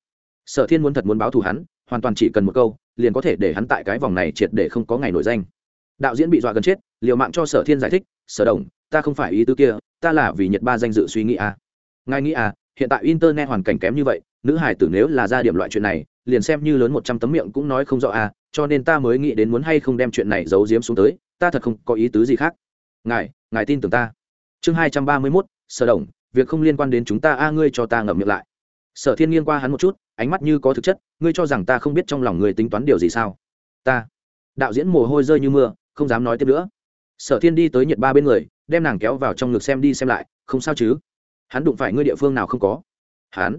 Sở thiên muốn thật muốn báo thù hắn, hoàn toàn chỉ cần một câu, liền có thể để hắn tại cái vòng này triệt để không có ngày nổi danh. Đạo diễn bị dọa gần chết, liều mạng cho sở thiên giải thích, sở đồng, ta không phải ý tư kia, ta là vì nhật ba danh dự suy nghĩ à. ngài nghĩ à hiện tại internet hoàn cảnh kém như vậy, nữ hải tử nếu là ra điểm loại chuyện này, liền xem như lớn một trăm tấm miệng cũng nói không rõ à cho nên ta mới nghĩ đến muốn hay không đem chuyện này giấu giếm xuống tới, ta thật không có ý tứ gì khác. Ngài ngài tin tưởng ta. Chương hai trăm ba mươi mốt, sở đồng, việc không liên quan đến chúng ta, a, ngươi cho ta ngậm miệng lại. Sở thiên nghiêng qua hắn một chút, ánh mắt như có thực chất, ngươi cho rằng ta không biết trong lòng người tính toán điều gì sao? Ta. Đạo diễn mồ hôi rơi như mưa, không dám nói tiếp nữa. Sở thiên đi tới nhiệt ba bên người, đem nàng kéo vào trong ngực xem đi xem lại, không sao chứ? Hắn đụng phải ngươi địa phương nào không có. Hắn.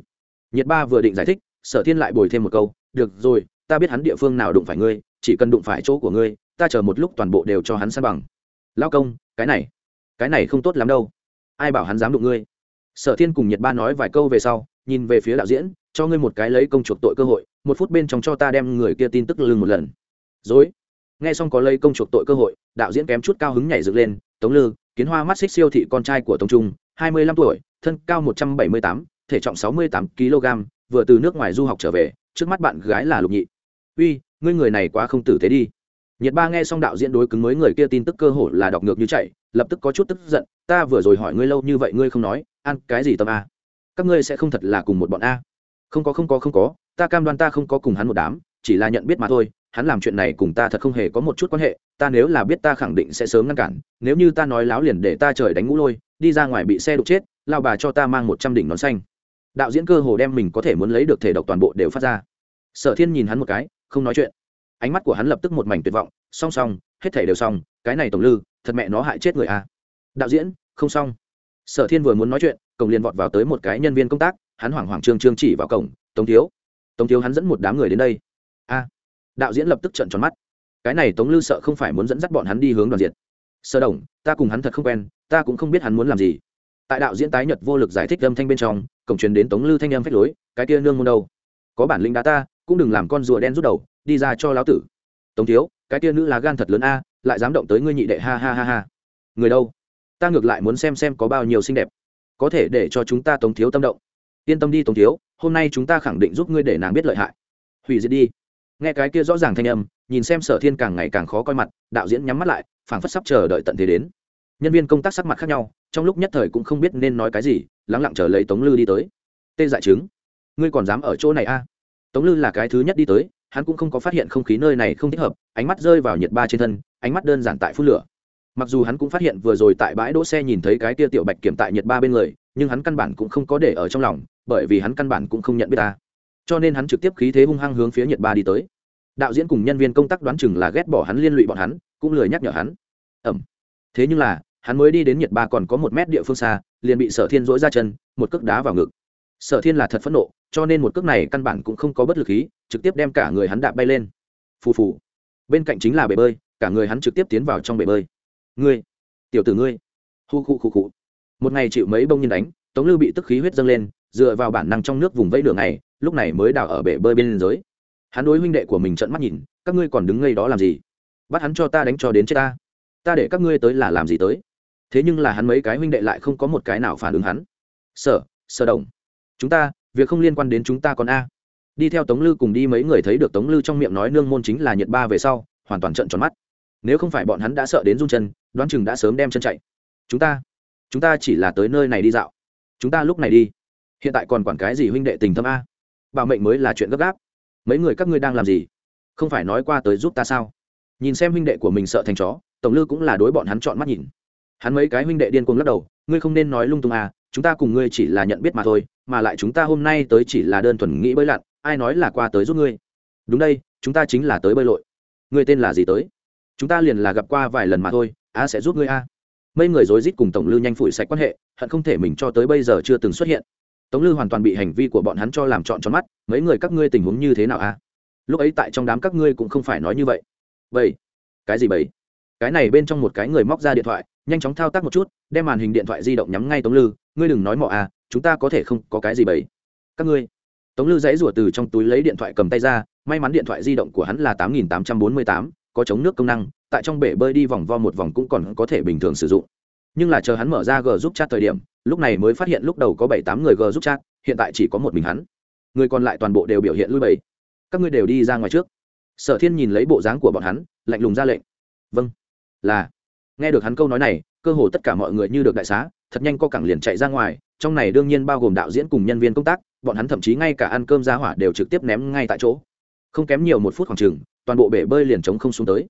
Nhiệt ba vừa định giải thích, sở thiên lại bồi thêm một câu, được rồi, ta biết hắn địa phương nào đụng phải ngươi, chỉ cần đụng phải chỗ của ngươi, ta chờ một lúc toàn bộ đều cho hắn san bằng. Lao công, cái này cái này không tốt lắm đâu. Ai bảo hắn dám đụng ngươi? Sở thiên cùng nhiệt ba nói vài câu về sau, nhìn về phía đạo diễn, cho ngươi một cái lấy công chuộc tội cơ hội, một phút bên trong cho ta đem người kia tin tức lưng một lần. Dối nghe xong có lấy công chuộc tội cơ hội, đạo diễn kém chút cao hứng nhảy dựng lên, tống lư, kiến hoa mắt xích siêu thị con trai của tống trung, hai mươi lăm tuổi thân cao một trăm bảy mươi tám, thể trọng sáu mươi tám kg, vừa từ nước ngoài du học trở về, trước mắt bạn gái là lục nhị. Uy, ngươi người này quá không tử tế đi. Nhật ba nghe xong đạo diễn đối cứng mới người kia tin tức cơ hồ là đọc ngược như chạy, lập tức có chút tức giận, ta vừa rồi hỏi ngươi lâu như vậy ngươi không nói, ăn cái gì tâm a? Các ngươi sẽ không thật là cùng một bọn a? Không có không có không có, ta cam đoan ta không có cùng hắn một đám, chỉ là nhận biết mà thôi, hắn làm chuyện này cùng ta thật không hề có một chút quan hệ, ta nếu là biết ta khẳng định sẽ sớm ngăn cản, nếu như ta nói láo liền để ta trời đánh ngũ lôi, đi ra ngoài bị xe đục chết lao bà cho ta mang một trăm đỉnh nón xanh. Đạo diễn cơ hồ đem mình có thể muốn lấy được thể độc toàn bộ đều phát ra. Sở thiên nhìn hắn một cái, không nói chuyện. Ánh mắt của hắn lập tức một mảnh tuyệt vọng. Song song, hết thể đều xong, cái này tổng lư, thật mẹ nó hại chết người a đạo diễn, không xong. Sở thiên vừa muốn nói chuyện, cổng liền vọt vào tới một cái nhân viên công tác, hắn hoảng hoảng trương trương chỉ vào cổng, tống thiếu tống thiếu hắn dẫn một đám người đến đây. A. Đạo diễn lập tức trận tròn mắt. Cái này tống lư sợ không phải muốn dẫn dắt bọn hắn đi hướng đoàn diệt. sơ đồng, ta cùng hắn thật không quen, ta cũng không biết hắn muốn làm gì tại đạo diễn tái nhật vô lực giải thích âm thanh bên trong, cổng truyền đến tống lư thanh âm phách lối, cái kia nương môn đâu? Có bản lĩnh đá ta, cũng đừng làm con rùa đen rút đầu, đi ra cho lão tử. Tống thiếu, cái kia nữ lá gan thật lớn a, lại dám động tới ngươi nhị đệ, ha ha ha ha. Người đâu? Ta ngược lại muốn xem xem có bao nhiêu xinh đẹp. Có thể để cho chúng ta tống thiếu tâm động. Yên tâm đi, tống thiếu, hôm nay chúng ta khẳng định giúp ngươi để nàng biết lợi hại. Hủy diệt đi. Nghe cái kia rõ ràng thanh âm, nhìn xem sở thiên càng ngày càng khó coi mặt, đạo diễn nhắm mắt lại, phảng phất sắp chờ đợi tận thế đến. Nhân viên công tác sắc mặt khác nhau trong lúc nhất thời cũng không biết nên nói cái gì, lắng lặng chờ lấy tống lư đi tới. Tê dại chứng ngươi còn dám ở chỗ này a à? tống lư là cái thứ nhất đi tới, hắn cũng không có phát hiện không khí nơi này không thích hợp, ánh mắt rơi vào nhiệt ba trên thân, ánh mắt đơn giản tại phút lửa. Mặc dù hắn cũng phát hiện vừa rồi tại bãi đỗ xe nhìn thấy cái tia tiểu bạch kiểm tại nhiệt ba bên người, nhưng hắn căn bản cũng không có để ở trong lòng, bởi vì hắn căn bản cũng không nhận biết ta. Cho nên hắn trực tiếp khí thế hung hăng hướng phía nhiệt ba đi tới. Đạo diễn cùng nhân viên công tác đoán chừng là ghét bỏ hắn liên lụy bọn hắn, cũng lười nhắc nhở hắn. Ẩm. Thế nhưng là hắn mới đi đến nhiệt ba còn có một mét địa phương xa, liền bị sở thiên dỗi ra chân, một cước đá vào ngực. Sở thiên là thật phẫn nộ, cho nên một cước này căn bản cũng không có bất lực khí, trực tiếp đem cả người hắn đạp bay lên. Phù phù. Bên cạnh chính là bể bơi, cả người hắn trực tiếp tiến vào trong bể bơi. Ngươi, tiểu tử ngươi. Hu khu khu khu. Một ngày chịu mấy bông nhiên đánh, tống lư bị tức khí huyết dâng lên, dựa vào bản năng trong nước vùng vẫy đường này lúc này mới đào ở bể bơi bên dưới. Hắn đối huynh đệ của mình trận mắt nhìn, các ngươi còn đứng ngay đó làm gì? Bắt hắn cho ta đánh cho đến chết ta. Ta để các ngươi tới là làm gì tới? Thế nhưng là hắn mấy cái huynh đệ lại không có một cái nào phản ứng hắn. Sở sở đồng. Chúng ta, việc không liên quan đến chúng ta còn a. Đi theo tống lư cùng đi mấy người thấy được tống lư trong miệng nói nương môn chính là nhật ba về sau, hoàn toàn trận tròn mắt. Nếu không phải bọn hắn đã sợ đến run chân, đoán chừng đã sớm đem chân chạy. Chúng ta chúng ta chỉ là tới nơi này đi dạo. Chúng ta lúc này đi. Hiện tại còn quản cái gì huynh đệ tình thâm a? Bảo mệnh mới là chuyện gấp gáp. Mấy người các ngươi đang làm gì? Không phải nói qua tới giúp ta sao? Nhìn xem huynh đệ của mình sợ thành chó tổng lư cũng là đối bọn hắn chọn mắt nhìn hắn mấy cái huynh đệ điên cuồng lắc đầu, ngươi không nên nói lung tung à chúng ta cùng ngươi chỉ là nhận biết mà thôi, mà lại chúng ta hôm nay tới chỉ là đơn thuần nghĩ bơi lặn, ai nói là qua tới giúp ngươi? Đúng đây, chúng ta chính là tới bơi lội. Ngươi tên là gì tới? Chúng ta liền là gặp qua vài lần mà thôi a sẽ giúp ngươi a mấy người rối rít cùng tổng lư nhanh phủi sạch quan hệ, hận không thể mình cho tới bây giờ chưa từng xuất hiện. Tống lư hoàn toàn bị hành vi của bọn hắn cho làm trọn tròn mắt, mấy người các ngươi tình huống như thế nào a lúc ấy tại trong đám các ngươi cũng không phải nói như vậy. Vậy cái gì vậy cái này bên trong một cái người móc ra điện thoại nhanh chóng thao tác một chút, đem màn hình điện thoại di động nhắm ngay tống lư, ngươi đừng nói mọ à chúng ta có thể không có cái gì bấy các ngươi. Tống lư dãy rủa từ trong túi lấy điện thoại cầm tay ra, may mắn điện thoại di động của hắn là tám nghìn tám trăm bốn mươi tám, có chống nước công năng, tại trong bể bơi đi vòng vo một vòng cũng còn có thể bình thường sử dụng. Nhưng là chờ hắn mở ra g giúp chat thời điểm, lúc này mới phát hiện lúc đầu có bảy tám người g giúp chat, hiện tại chỉ có một mình hắn. Người còn lại toàn bộ đều biểu hiện lui bầy. Các ngươi đều đi ra ngoài trước. Sở thiên nhìn lấy bộ dáng của bọn hắn, lạnh lùng ra lệnh. Vâng. Là nghe được hắn câu nói này, cơ hồ tất cả mọi người như được đại xá, thật nhanh co cẳng liền chạy ra ngoài, trong này đương nhiên bao gồm đạo diễn cùng nhân viên công tác, bọn hắn thậm chí ngay cả ăn cơm ra hỏa đều trực tiếp ném ngay tại chỗ. Không kém nhiều một phút khoảng chừng, toàn bộ bể bơi liền trống không xuống tới.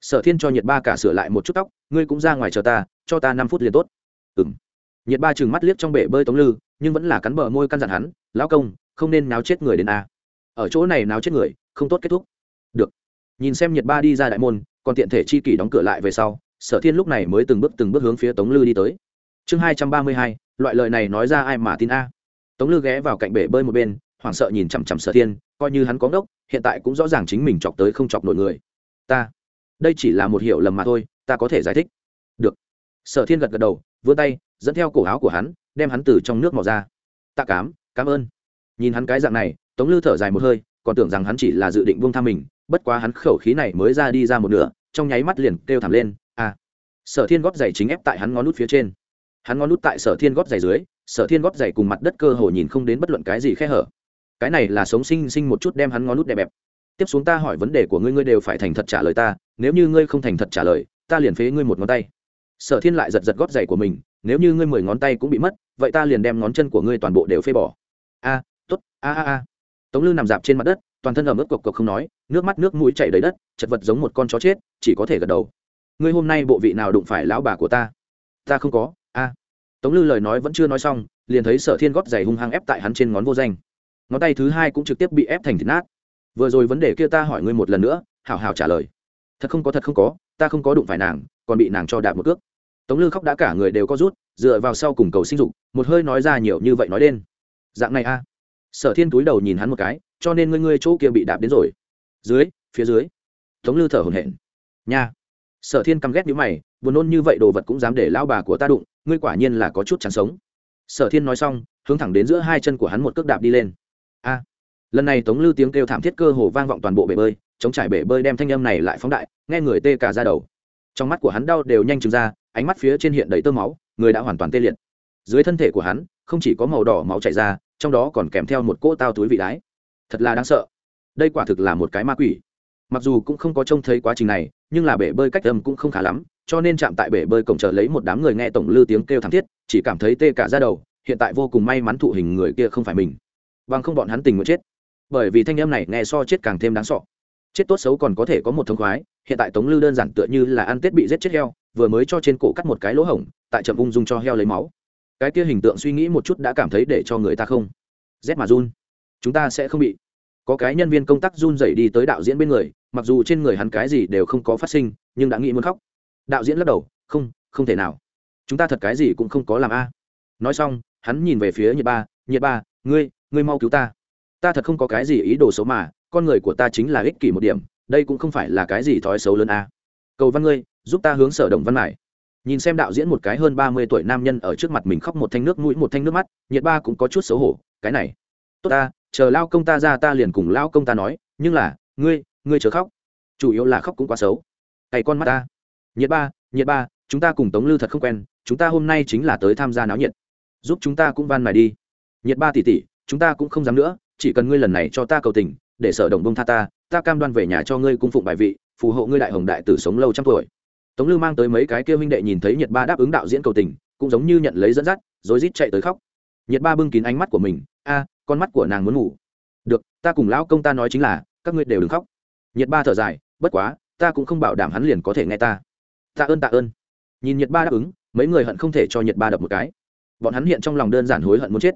Sở thiên cho nhiệt ba cả sửa lại một chút tóc, ngươi cũng ra ngoài chờ ta, cho ta năm phút liền tốt. Ừng nhiệt ba chừng mắt liếc trong bể bơi tống lư, nhưng vẫn là cắn bờ môi căn dặn hắn, lão công, không nên náo chết người đến a. Ở chỗ này náo chết người, không tốt kết thúc. Được. Nhìn xem nhiệt ba đi ra đại môn, còn tiện thể chi kỷ đóng cửa lại về sau sở thiên lúc này mới từng bước từng bước hướng phía tống lư đi tới. Chương hai trăm ba mươi hai, loại lời này nói ra ai mà tin a? Tống lư ghé vào cạnh bể bơi một bên, hoảng sợ nhìn chằm chằm sở thiên, coi như hắn có ngốc, hiện tại cũng rõ ràng chính mình chọc tới không chọc nổi người. Ta, đây chỉ là một hiểu lầm mà thôi, ta có thể giải thích. Được. Sở thiên gật gật đầu, vươn tay, dẫn theo cổ áo của hắn, đem hắn từ trong nước mò ra. Tạ cám cảm ơn. Nhìn hắn cái dạng này, tống lư thở dài một hơi, còn tưởng rằng hắn chỉ là dự định buông tha mình, bất quá hắn khẩu khí này mới ra đi ra một nửa, trong nháy mắt liền kêu thảm lên sở thiên gót giày chính ép tại hắn ngón nút phía trên. Hắn ngón nút tại sở thiên gót giày dưới, sở thiên gót giày cùng mặt đất cơ hồ nhìn không đến bất luận cái gì khe hở. Cái này là sống sinh sinh một chút đem hắn ngón nút đẹp bẹp. Tiếp xuống ta hỏi vấn đề của ngươi ngươi đều phải thành thật trả lời ta, nếu như ngươi không thành thật trả lời, ta liền phế ngươi một ngón tay. Sở thiên lại giật giật gót giày của mình, nếu như ngươi mười ngón tay cũng bị mất, vậy ta liền đem ngón chân của ngươi toàn bộ đều phế bỏ. A t ố t a a a. Tống lư nằm dạp trên mặt đất, toàn thân ẩm ướt cộc cộc không nói, nước mắt nước mũi chảy đầy đất, chật vật giống một con chó chết, chỉ có thể gật đầu ngươi hôm nay bộ vị nào đụng phải lão bà của ta? Ta không có, a. Tống lư lời nói vẫn chưa nói xong, liền thấy sở thiên gót giày hung hăng ép tại hắn trên ngón vô danh. Ngón tay thứ hai cũng trực tiếp bị ép thành thịt nát. Vừa rồi vấn đề kia ta hỏi ngươi một lần nữa, hảo hảo trả lời. Thật không có, thật không có, ta không có đụng phải nàng, còn bị nàng cho đạp một cước. Tống lư khóc đã cả người đều có rút, dựa vào sau cùng cầu sinh dục, một hơi nói ra nhiều như vậy nói đen dạng này a. Sở thiên túi đầu nhìn hắn một cái, cho nên ngươi ngươi chỗ kia bị đạp đến rồi. Dưới, phía dưới. Tống lư thở hổn hển. Nha sở thiên căm ghét nhữ mày, buồn nôn như vậy đồ vật cũng dám để lao bà của ta đụng, ngươi quả nhiên là có chút chán sống. Sở thiên nói xong, hướng thẳng đến giữa hai chân của hắn một cước đạp đi lên. A! Lần này tống lư tiếng kêu thảm thiết cơ hồ vang vọng toàn bộ bể bơi, chống trải bể bơi đem thanh âm này lại phóng đại, nghe người tê cả ra đầu. Trong mắt của hắn đau đều nhanh chừng ra, ánh mắt phía trên hiện đầy tơ máu, người đã hoàn toàn tê liệt. Dưới thân thể của hắn, không chỉ có màu đỏ máu chảy ra, trong đó còn kèm theo một cỗ tao túi vị đái. Thật là đáng sợ. Đây quả thực là một cái ma quỷ mặc dù cũng không có trông thấy quá trình này, nhưng là bể bơi cách âm cũng không khá lắm, cho nên chạm tại bể bơi cổng chờ lấy một đám người nghe tổng lư tiếng kêu thảm thiết, chỉ cảm thấy tê cả ra đầu, hiện tại vô cùng may mắn thụ hình người kia không phải mình. Bằng không bọn hắn tình nguyện chết. Bởi vì thanh âm này nghe so chết càng thêm đáng sọ chết tốt xấu còn có thể có một thông khoái, hiện tại tống lư đơn giản tựa như là ăn tết bị giết chết heo, vừa mới cho trên cổ cắt một cái lỗ hổng, tại chậm ung dung cho heo lấy máu. Cái kia hình tượng suy nghĩ một chút đã cảm thấy để cho người ta không. Rét mà run. Chúng ta sẽ không bị có cái nhân viên công tác run rẩy đi tới đạo diễn bên người, mặc dù trên người hắn cái gì đều không có phát sinh, nhưng đã nghĩ muốn khóc. Đạo diễn lắc đầu, không không thể nào. Chúng ta thật cái gì cũng không có làm a. Nói xong, hắn nhìn về phía nhiệt ba nhiệt ba, ngươi ngươi mau cứu ta. Ta thật không có cái gì ý đồ xấu mà, con người của ta chính là ích kỷ một điểm, đây cũng không phải là cái gì thói xấu lớn a. Cầu văn ngươi, giúp ta hướng sở đồng văn mải nhìn xem đạo diễn một cái hơn ba mươi tuổi nam nhân ở trước mặt mình khóc một thanh nước mũi một thanh nước mắt nhiệt ba cũng có chút xấu hổ, cái này, tốt ta chờ lao công ta ra ta liền cùng lao công ta nói, nhưng là, ngươi ngươi chớ khóc. Chủ yếu là khóc cũng quá xấu. Cày con mắt ta. Nhiệt ba nhiệt ba, chúng ta cùng tống lư thật không quen, chúng ta hôm nay chính là tới tham gia náo nhiệt. Giúp chúng ta cũng van mài đi. Nhiệt ba tỷ tỷ, chúng ta cũng không dám nữa, chỉ cần ngươi lần này cho ta cầu tình, để sở đồng bông tha ta ta cam đoan về nhà cho ngươi cung phụng bài vị, phù hộ ngươi đại hồng đại tử sống lâu trăm tuổi. Tống lư mang tới mấy cái kia huynh đệ nhìn thấy nhiệt ba đáp ứng đạo diễn cầu tình, cũng giống như nhận lấy dẫn dắt rồi rít chạy tới khóc. Nhiệt ba bưng kín ánh mắt của mình, a con mắt của nàng muốn ngủ. Được, ta cùng lão công ta nói chính là, các ngươi đều đừng khóc. Nhiệt ba thở dài, bất quá, ta cũng không bảo đảm hắn liền có thể nghe ta. Tạ ơn tạ ơn. Nhìn nhiệt ba đáp ứng, mấy người hận không thể cho nhiệt ba đập một cái. Bọn hắn hiện trong lòng đơn giản hối hận muốn chết.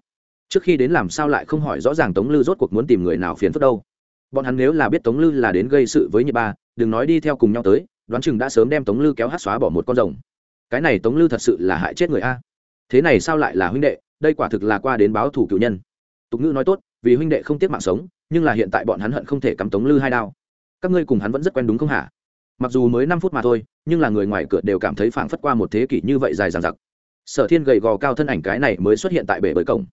Trước khi đến làm sao lại không hỏi rõ ràng tống lư rốt cuộc muốn tìm người nào phiền phức đâu. Bọn hắn nếu là biết tống lư là đến gây sự với nhiệt ba, đừng nói đi theo cùng nhau tới, đoán chừng đã sớm đem tống lư kéo hát xóa bỏ một con rồng. Cái này tống lư thật sự là hại chết người a. Thế này sao lại là huynh đệ, đây quả thực là qua đến báo thủ cựu nhân tục ngữ nói tốt, vì huynh đệ không tiếc mạng sống, nhưng là hiện tại bọn hắn hận không thể cắm tống lư hai đao. Các ngươi cùng hắn vẫn rất quen đúng không hả? Mặc dù mới năm phút mà thôi, nhưng là người ngoài cửa đều cảm thấy phảng phất qua một thế kỷ như vậy dài dằng dặc. Sở thiên gầy gò cao thân ảnh cái này mới xuất hiện tại bể bơi cổng.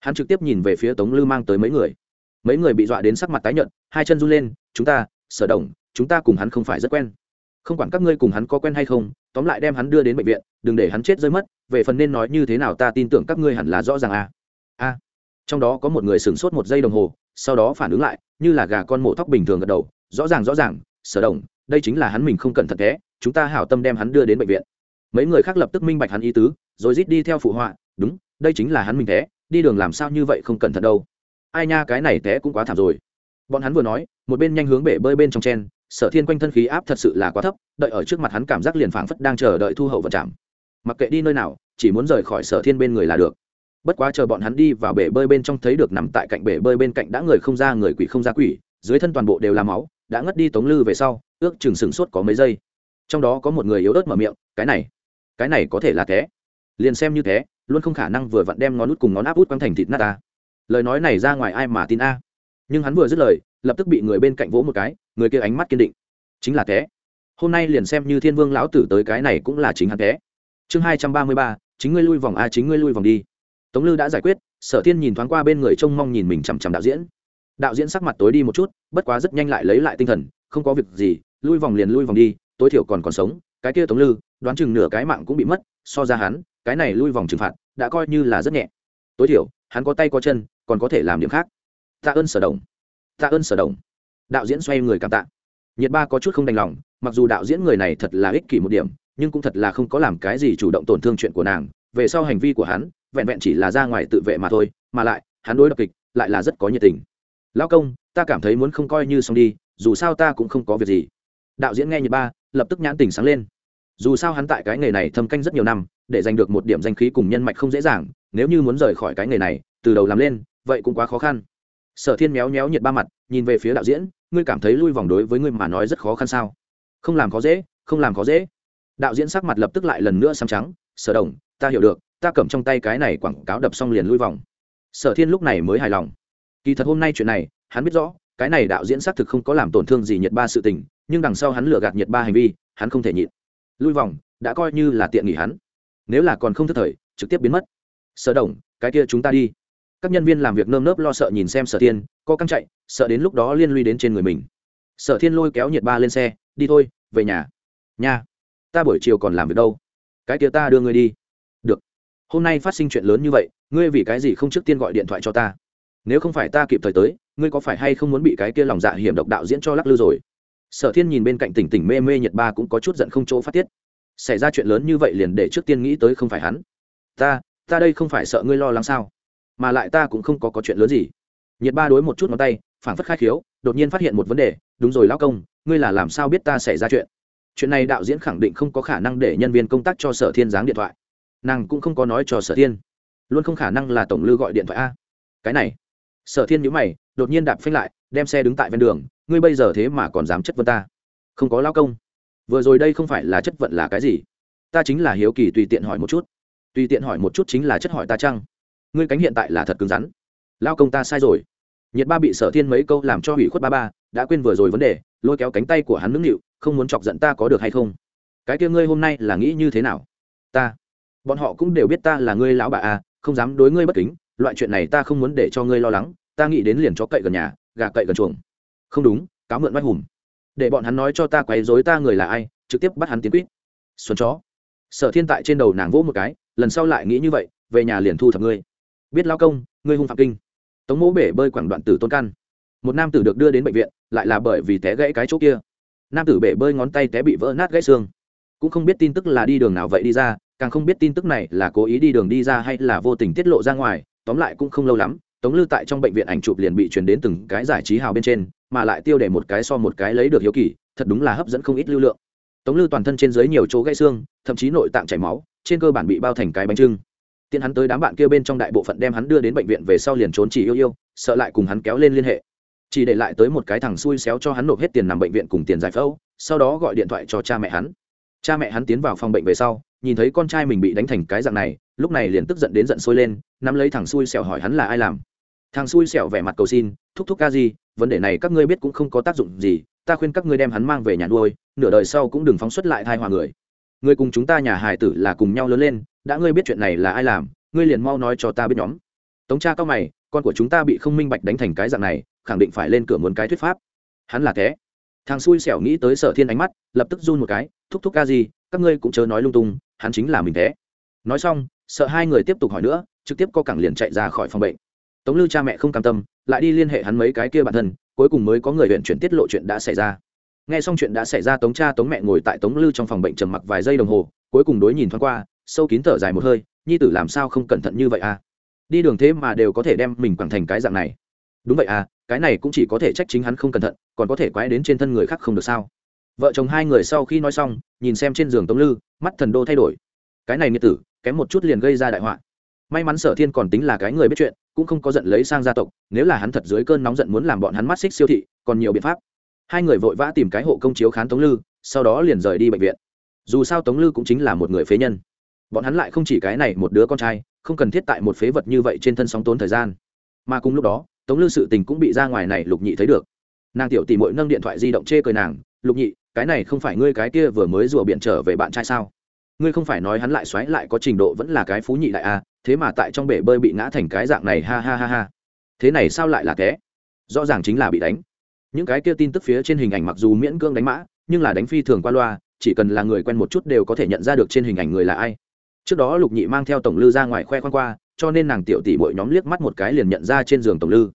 Hắn trực tiếp nhìn về phía tống lư mang tới mấy người. Mấy người bị dọa đến sắc mặt tái nhợt, hai chân run lên, chúng ta, sở đồng, chúng ta cùng hắn không phải rất quen. Không quản các ngươi cùng hắn có quen hay không, tóm lại đem hắn đưa đến bệnh viện, đừng để hắn chết rơi mất, về phần nên nói như thế nào ta tin tưởng các ngươi hẳn là rõ ràng à. a a trong đó có một người sửng sốt một giây đồng hồ, sau đó phản ứng lại, như là gà con mổ thóc bình thường gật đầu, rõ ràng rõ ràng, sở đồng đây chính là hắn mình không cẩn thận thế, chúng ta hảo tâm đem hắn đưa đến bệnh viện. Mấy người khác lập tức minh bạch hắn ý tứ, rồi rít đi theo phụ họa, đúng, đây chính là hắn mình thế, đi đường làm sao như vậy không cẩn thận đâu. Ai nha, cái này té cũng quá thảm rồi. Bọn hắn vừa nói, một bên nhanh hướng bể bơi bên trong chen, sở thiên quanh thân khí áp thật sự là quá thấp, đợi ở trước mặt hắn cảm giác liền phảng phất đang chờ đợi thu hậu vật chạm. Mặc kệ đi nơi nào, chỉ muốn rời khỏi sở thiên bên người là được bất quá chờ bọn hắn đi vào bể bơi bên trong thấy được nằm tại cạnh bể bơi bên cạnh đã người không ra người quỷ không ra quỷ, dưới thân toàn bộ đều là máu, đã ngất đi tống lư về sau, ước chừng sừng sốt có mấy giây. Trong đó có một người yếu ớt mở miệng, cái này cái này có thể là thế liền xem như thế luôn không khả năng vừa vặn đem ngón út cùng ngón áp út quăng thành thịt nát ta. Lời nói này ra ngoài ai mà tin a? Nhưng hắn vừa dứt lời, lập tức bị người bên cạnh vỗ một cái, người kia ánh mắt kiên định. Chính là thế hôm nay liền xem như thiên vương lão tử tới cái này cũng là chính hắn thế chương hai trăm ba mươi ba, chính ngươi lui vòng a, chính ngươi lui vòng đi tống lư đã giải quyết, sở thiên nhìn thoáng qua bên người trông mong nhìn mình chằm chằm đạo diễn. Đạo diễn sắc mặt tối đi một chút, bất quá rất nhanh lại lấy lại tinh thần, không có việc gì, lui vòng liền lui vòng đi, tối thiểu còn còn sống, cái kia tống lư, đoán chừng nửa cái mạng cũng bị mất, so ra hắn, cái này lui vòng trừng phạt, đã coi như là rất nhẹ. Tối thiểu, hắn có tay có chân, còn có thể làm điểm khác. Tạ ơn sở đồng. Tạ ơn sở đồng. Đạo diễn xoay người cảm tạ. Nhiệt ba có chút không đành lòng, mặc dù đạo diễn người này thật là ích kỷ một điểm, nhưng cũng thật là không có làm cái gì chủ động tổn thương chuyện của nàng về sau hành vi của hắn, vẹn vẹn chỉ là ra ngoài tự vệ mà thôi, mà lại, hắn đối đập kịch lại là rất có nhiệt tình. Lão công, ta cảm thấy muốn không coi như xong đi, dù sao ta cũng không có việc gì. Đạo diễn nghe nhiệt ba, lập tức nhãn tình sáng lên. Dù sao hắn tại cái nghề này thâm canh rất nhiều năm, để giành được một điểm danh khí cùng nhân mạch không dễ dàng, nếu như muốn rời khỏi cái nghề này, từ đầu làm lên, vậy cũng quá khó khăn. Sở thiên méo méo nhiệt ba mặt, nhìn về phía đạo diễn, ngươi cảm thấy lui vòng đối với ngươi mà nói rất khó khăn sao? Không làm khó dễ, không làm khó dễ. Đạo diễn sắc mặt lập tức lại lần nữa xăm trắng, sở đồng ta hiểu được, ta cầm trong tay cái này quảng cáo đập xong liền lui vòng. Sở thiên lúc này mới hài lòng. Kỳ thật hôm nay chuyện này, hắn biết rõ, cái này đạo diễn xác thực không có làm tổn thương gì nhiệt ba sự tình, nhưng đằng sau hắn lừa gạt nhiệt ba hành vi, hắn không thể nhịn. Lui vòng, đã coi như là tiện nghỉ hắn. Nếu là còn không thức thời, trực tiếp biến mất. Sở đồng, cái kia chúng ta đi. Các nhân viên làm việc nơm nớp lo sợ nhìn xem sở thiên co căng chạy, sợ đến lúc đó liên lụy đến trên người mình. Sở thiên lôi kéo nhiệt ba lên xe, đi thôi, về nhà. Nhà ta buổi chiều còn làm việc đâu. Cái kia ta đưa ngươi đi hôm nay phát sinh chuyện lớn như vậy, ngươi vì cái gì không trước tiên gọi điện thoại cho ta? Nếu không phải ta kịp thời tới, ngươi có phải hay không muốn bị cái kia lòng dạ hiểm độc đạo diễn cho lắc lư rồi? Sở thiên nhìn bên cạnh tỉnh tỉnh mê mê Nhật ba cũng có chút giận không chỗ phát tiết. Xảy ra chuyện lớn như vậy liền để trước tiên nghĩ tới không phải hắn. Ta ta đây không phải sợ ngươi lo lắng sao? Mà lại ta cũng không có có chuyện lớn gì. Nhật ba đối một chút ngón tay phản phất khai khiếu, đột nhiên phát hiện một vấn đề. Đúng rồi lão công, ngươi là làm sao biết ta xảy ra chuyện? Chuyện này đạo diễn khẳng định không có khả năng để nhân viên công tác cho sở thiên giáng điện thoại nàng cũng không có nói cho sở thiên. Luôn không khả năng là tổng lư gọi điện thoại a. Cái này. Sở thiên nhữ mày, đột nhiên đạp phanh lại, đem xe đứng tại ven đường, ngươi bây giờ thế mà còn dám chất vấn ta. Không có lao công. Vừa rồi đây không phải là chất vận là cái gì? Ta chính là hiếu kỳ tùy tiện hỏi một chút. Tùy tiện hỏi một chút chính là chất hỏi ta chăng? Ngươi cánh hiện tại là thật cứng rắn. Lao công ta sai rồi. Nhiệt ba bị sở thiên mấy câu làm cho hủy khuất ba ba, đã quên vừa rồi vấn đề, lôi kéo cánh tay của hắn nũng nịu, không muốn chọc giận ta có được hay không? Cái kia ngươi hôm nay là nghĩ như thế nào? Ta bọn họ cũng đều biết ta là ngươi lão bà à không dám đối ngươi bất kính, loại chuyện này ta không muốn để cho ngươi lo lắng, ta nghĩ đến liền chó cậy gần nhà, gà cậy gần chuồng. Không đúng, cáo mượn oai hùm. để bọn hắn nói cho ta quấy dối ta người là ai, trực tiếp bắt hắn tiến quýt. Xuân chó. Sở thiên tại trên đầu nàng vỗ một cái, lần sau lại nghĩ như vậy, về nhà liền thu thập ngươi. Biết lao công, ngươi hung phạm kinh. Tống mỗ bể bơi quảng đoạn tử tôn căn một nam tử được đưa đến bệnh viện, lại là bởi vì té gãy cái chỗ kia. Nam tử bể bơi ngón tay té bị vỡ nát gãy xương. Cũng không biết tin tức là đi đường nào vậy đi ra càng không biết tin tức này là cố ý đi đường đi ra hay là vô tình tiết lộ ra ngoài, tóm lại cũng không lâu lắm, tống lư tại trong bệnh viện ảnh chụp liền bị truyền đến từng cái giải trí hào bên trên, mà lại tiêu để một cái so một cái lấy được hiếu kỳ, thật đúng là hấp dẫn không ít lưu lượng. Tống lư toàn thân trên dưới nhiều chỗ gãy xương, thậm chí nội tạng chảy máu, trên cơ bản bị bao thành cái bánh trưng. Tiên hắn tới đám bạn kia bên trong đại bộ phận đem hắn đưa đến bệnh viện về sau liền trốn chỉ yêu yêu, sợ lại cùng hắn kéo lên liên hệ. Chỉ để lại tới một cái thằng xui xéo cho hắn nộp hết tiền nằm bệnh viện cùng tiền giải phẫu, sau đó gọi điện thoại cho cha mẹ hắn cha mẹ hắn tiến vào phòng bệnh về sau, nhìn thấy con trai mình bị đánh thành cái dạng này, lúc này liền tức giận đến giận sôi lên, nắm lấy thằng xui xẻo hỏi hắn là ai làm. Thằng xui xẻo vẻ mặt cầu xin, thúc thúc ca gì, vấn đề này các ngươi biết cũng không có tác dụng gì, ta khuyên các ngươi đem hắn mang về nhà nuôi, nửa đời sau cũng đừng phóng xuất lại thai hòa người. Ngươi cùng chúng ta nhà hài tử là cùng nhau lớn lên, đã ngươi biết chuyện này là ai làm, ngươi liền mau nói cho ta biết nhóm. Tống cha cao mày, con của chúng ta bị không minh bạch đánh thành cái dạng này, khẳng định phải lên cửa muốn cái thuyết pháp. Hắn là thế thằng xui xẻo nghĩ tới sở thiên ánh mắt, lập tức run một cái thúc thúc ca gì, các ngươi cũng chớ nói lung tung, hắn chính là mình thế. Nói xong, sợ hai người tiếp tục hỏi nữa, trực tiếp co cẳng liền chạy ra khỏi phòng bệnh. Tống lư cha mẹ không cam tâm, lại đi liên hệ hắn mấy cái kia bản thân, cuối cùng mới có người huyện chuyển tiết lộ chuyện đã xảy ra. Nghe xong chuyện đã xảy ra, tống cha tống mẹ ngồi tại tống lư trong phòng bệnh trầm mặc vài giây đồng hồ, cuối cùng đối nhìn thoáng qua, sâu kín thở dài một hơi, nhi tử làm sao không cẩn thận như vậy à? Đi đường thế mà đều có thể đem mình quẳng thành cái dạng này. Đúng vậy à cái này cũng chỉ có thể trách chính hắn không cẩn thận, còn có thể quái đến trên thân người khác không được sao? Vợ chồng hai người sau khi nói xong, nhìn xem trên giường tống lư, mắt thần đô thay đổi. Cái này nghĩa tử, kém một chút liền gây ra đại họa. May mắn sở thiên còn tính là cái người biết chuyện, cũng không có giận lấy sang gia tộc, nếu là hắn thật dưới cơn nóng giận muốn làm bọn hắn mắt xích siêu thị, còn nhiều biện pháp. Hai người vội vã tìm cái hộ công chiếu khán tống lư, sau đó liền rời đi bệnh viện. Dù sao tống lư cũng chính là một người phế nhân. Bọn hắn lại không chỉ cái này một đứa con trai, không cần thiết tại một phế vật như vậy trên thân sóng tốn thời gian. Mà cùng lúc đó, tống lư sự tình cũng bị ra ngoài này lục nhị thấy được. Nàng tiểu tỷ mội nâng điện thoại di động chê cười nàng, lục nhị cái này không phải ngươi cái kia vừa mới rùa biển trở về bạn trai sao? Ngươi không phải nói hắn lại xoáy lại có trình độ vẫn là cái phú nhị đại a à, thế mà tại trong bể bơi bị ngã thành cái dạng này ha ha ha ha. Thế này sao lại là té rõ ràng chính là bị đánh. Những cái kia tin tức phía trên hình ảnh mặc dù miễn cưỡng đánh mã nhưng là đánh phi thường qua loa chỉ cần là người quen một chút đều có thể nhận ra được trên hình ảnh người là ai. Trước đó lục nhị mang theo tổng lư ra ngoài khoe khoang qua cho nên nàng tiểu tỷ bội nhóm liếc mắt một cái liền nhận ra trên giường tổng lư.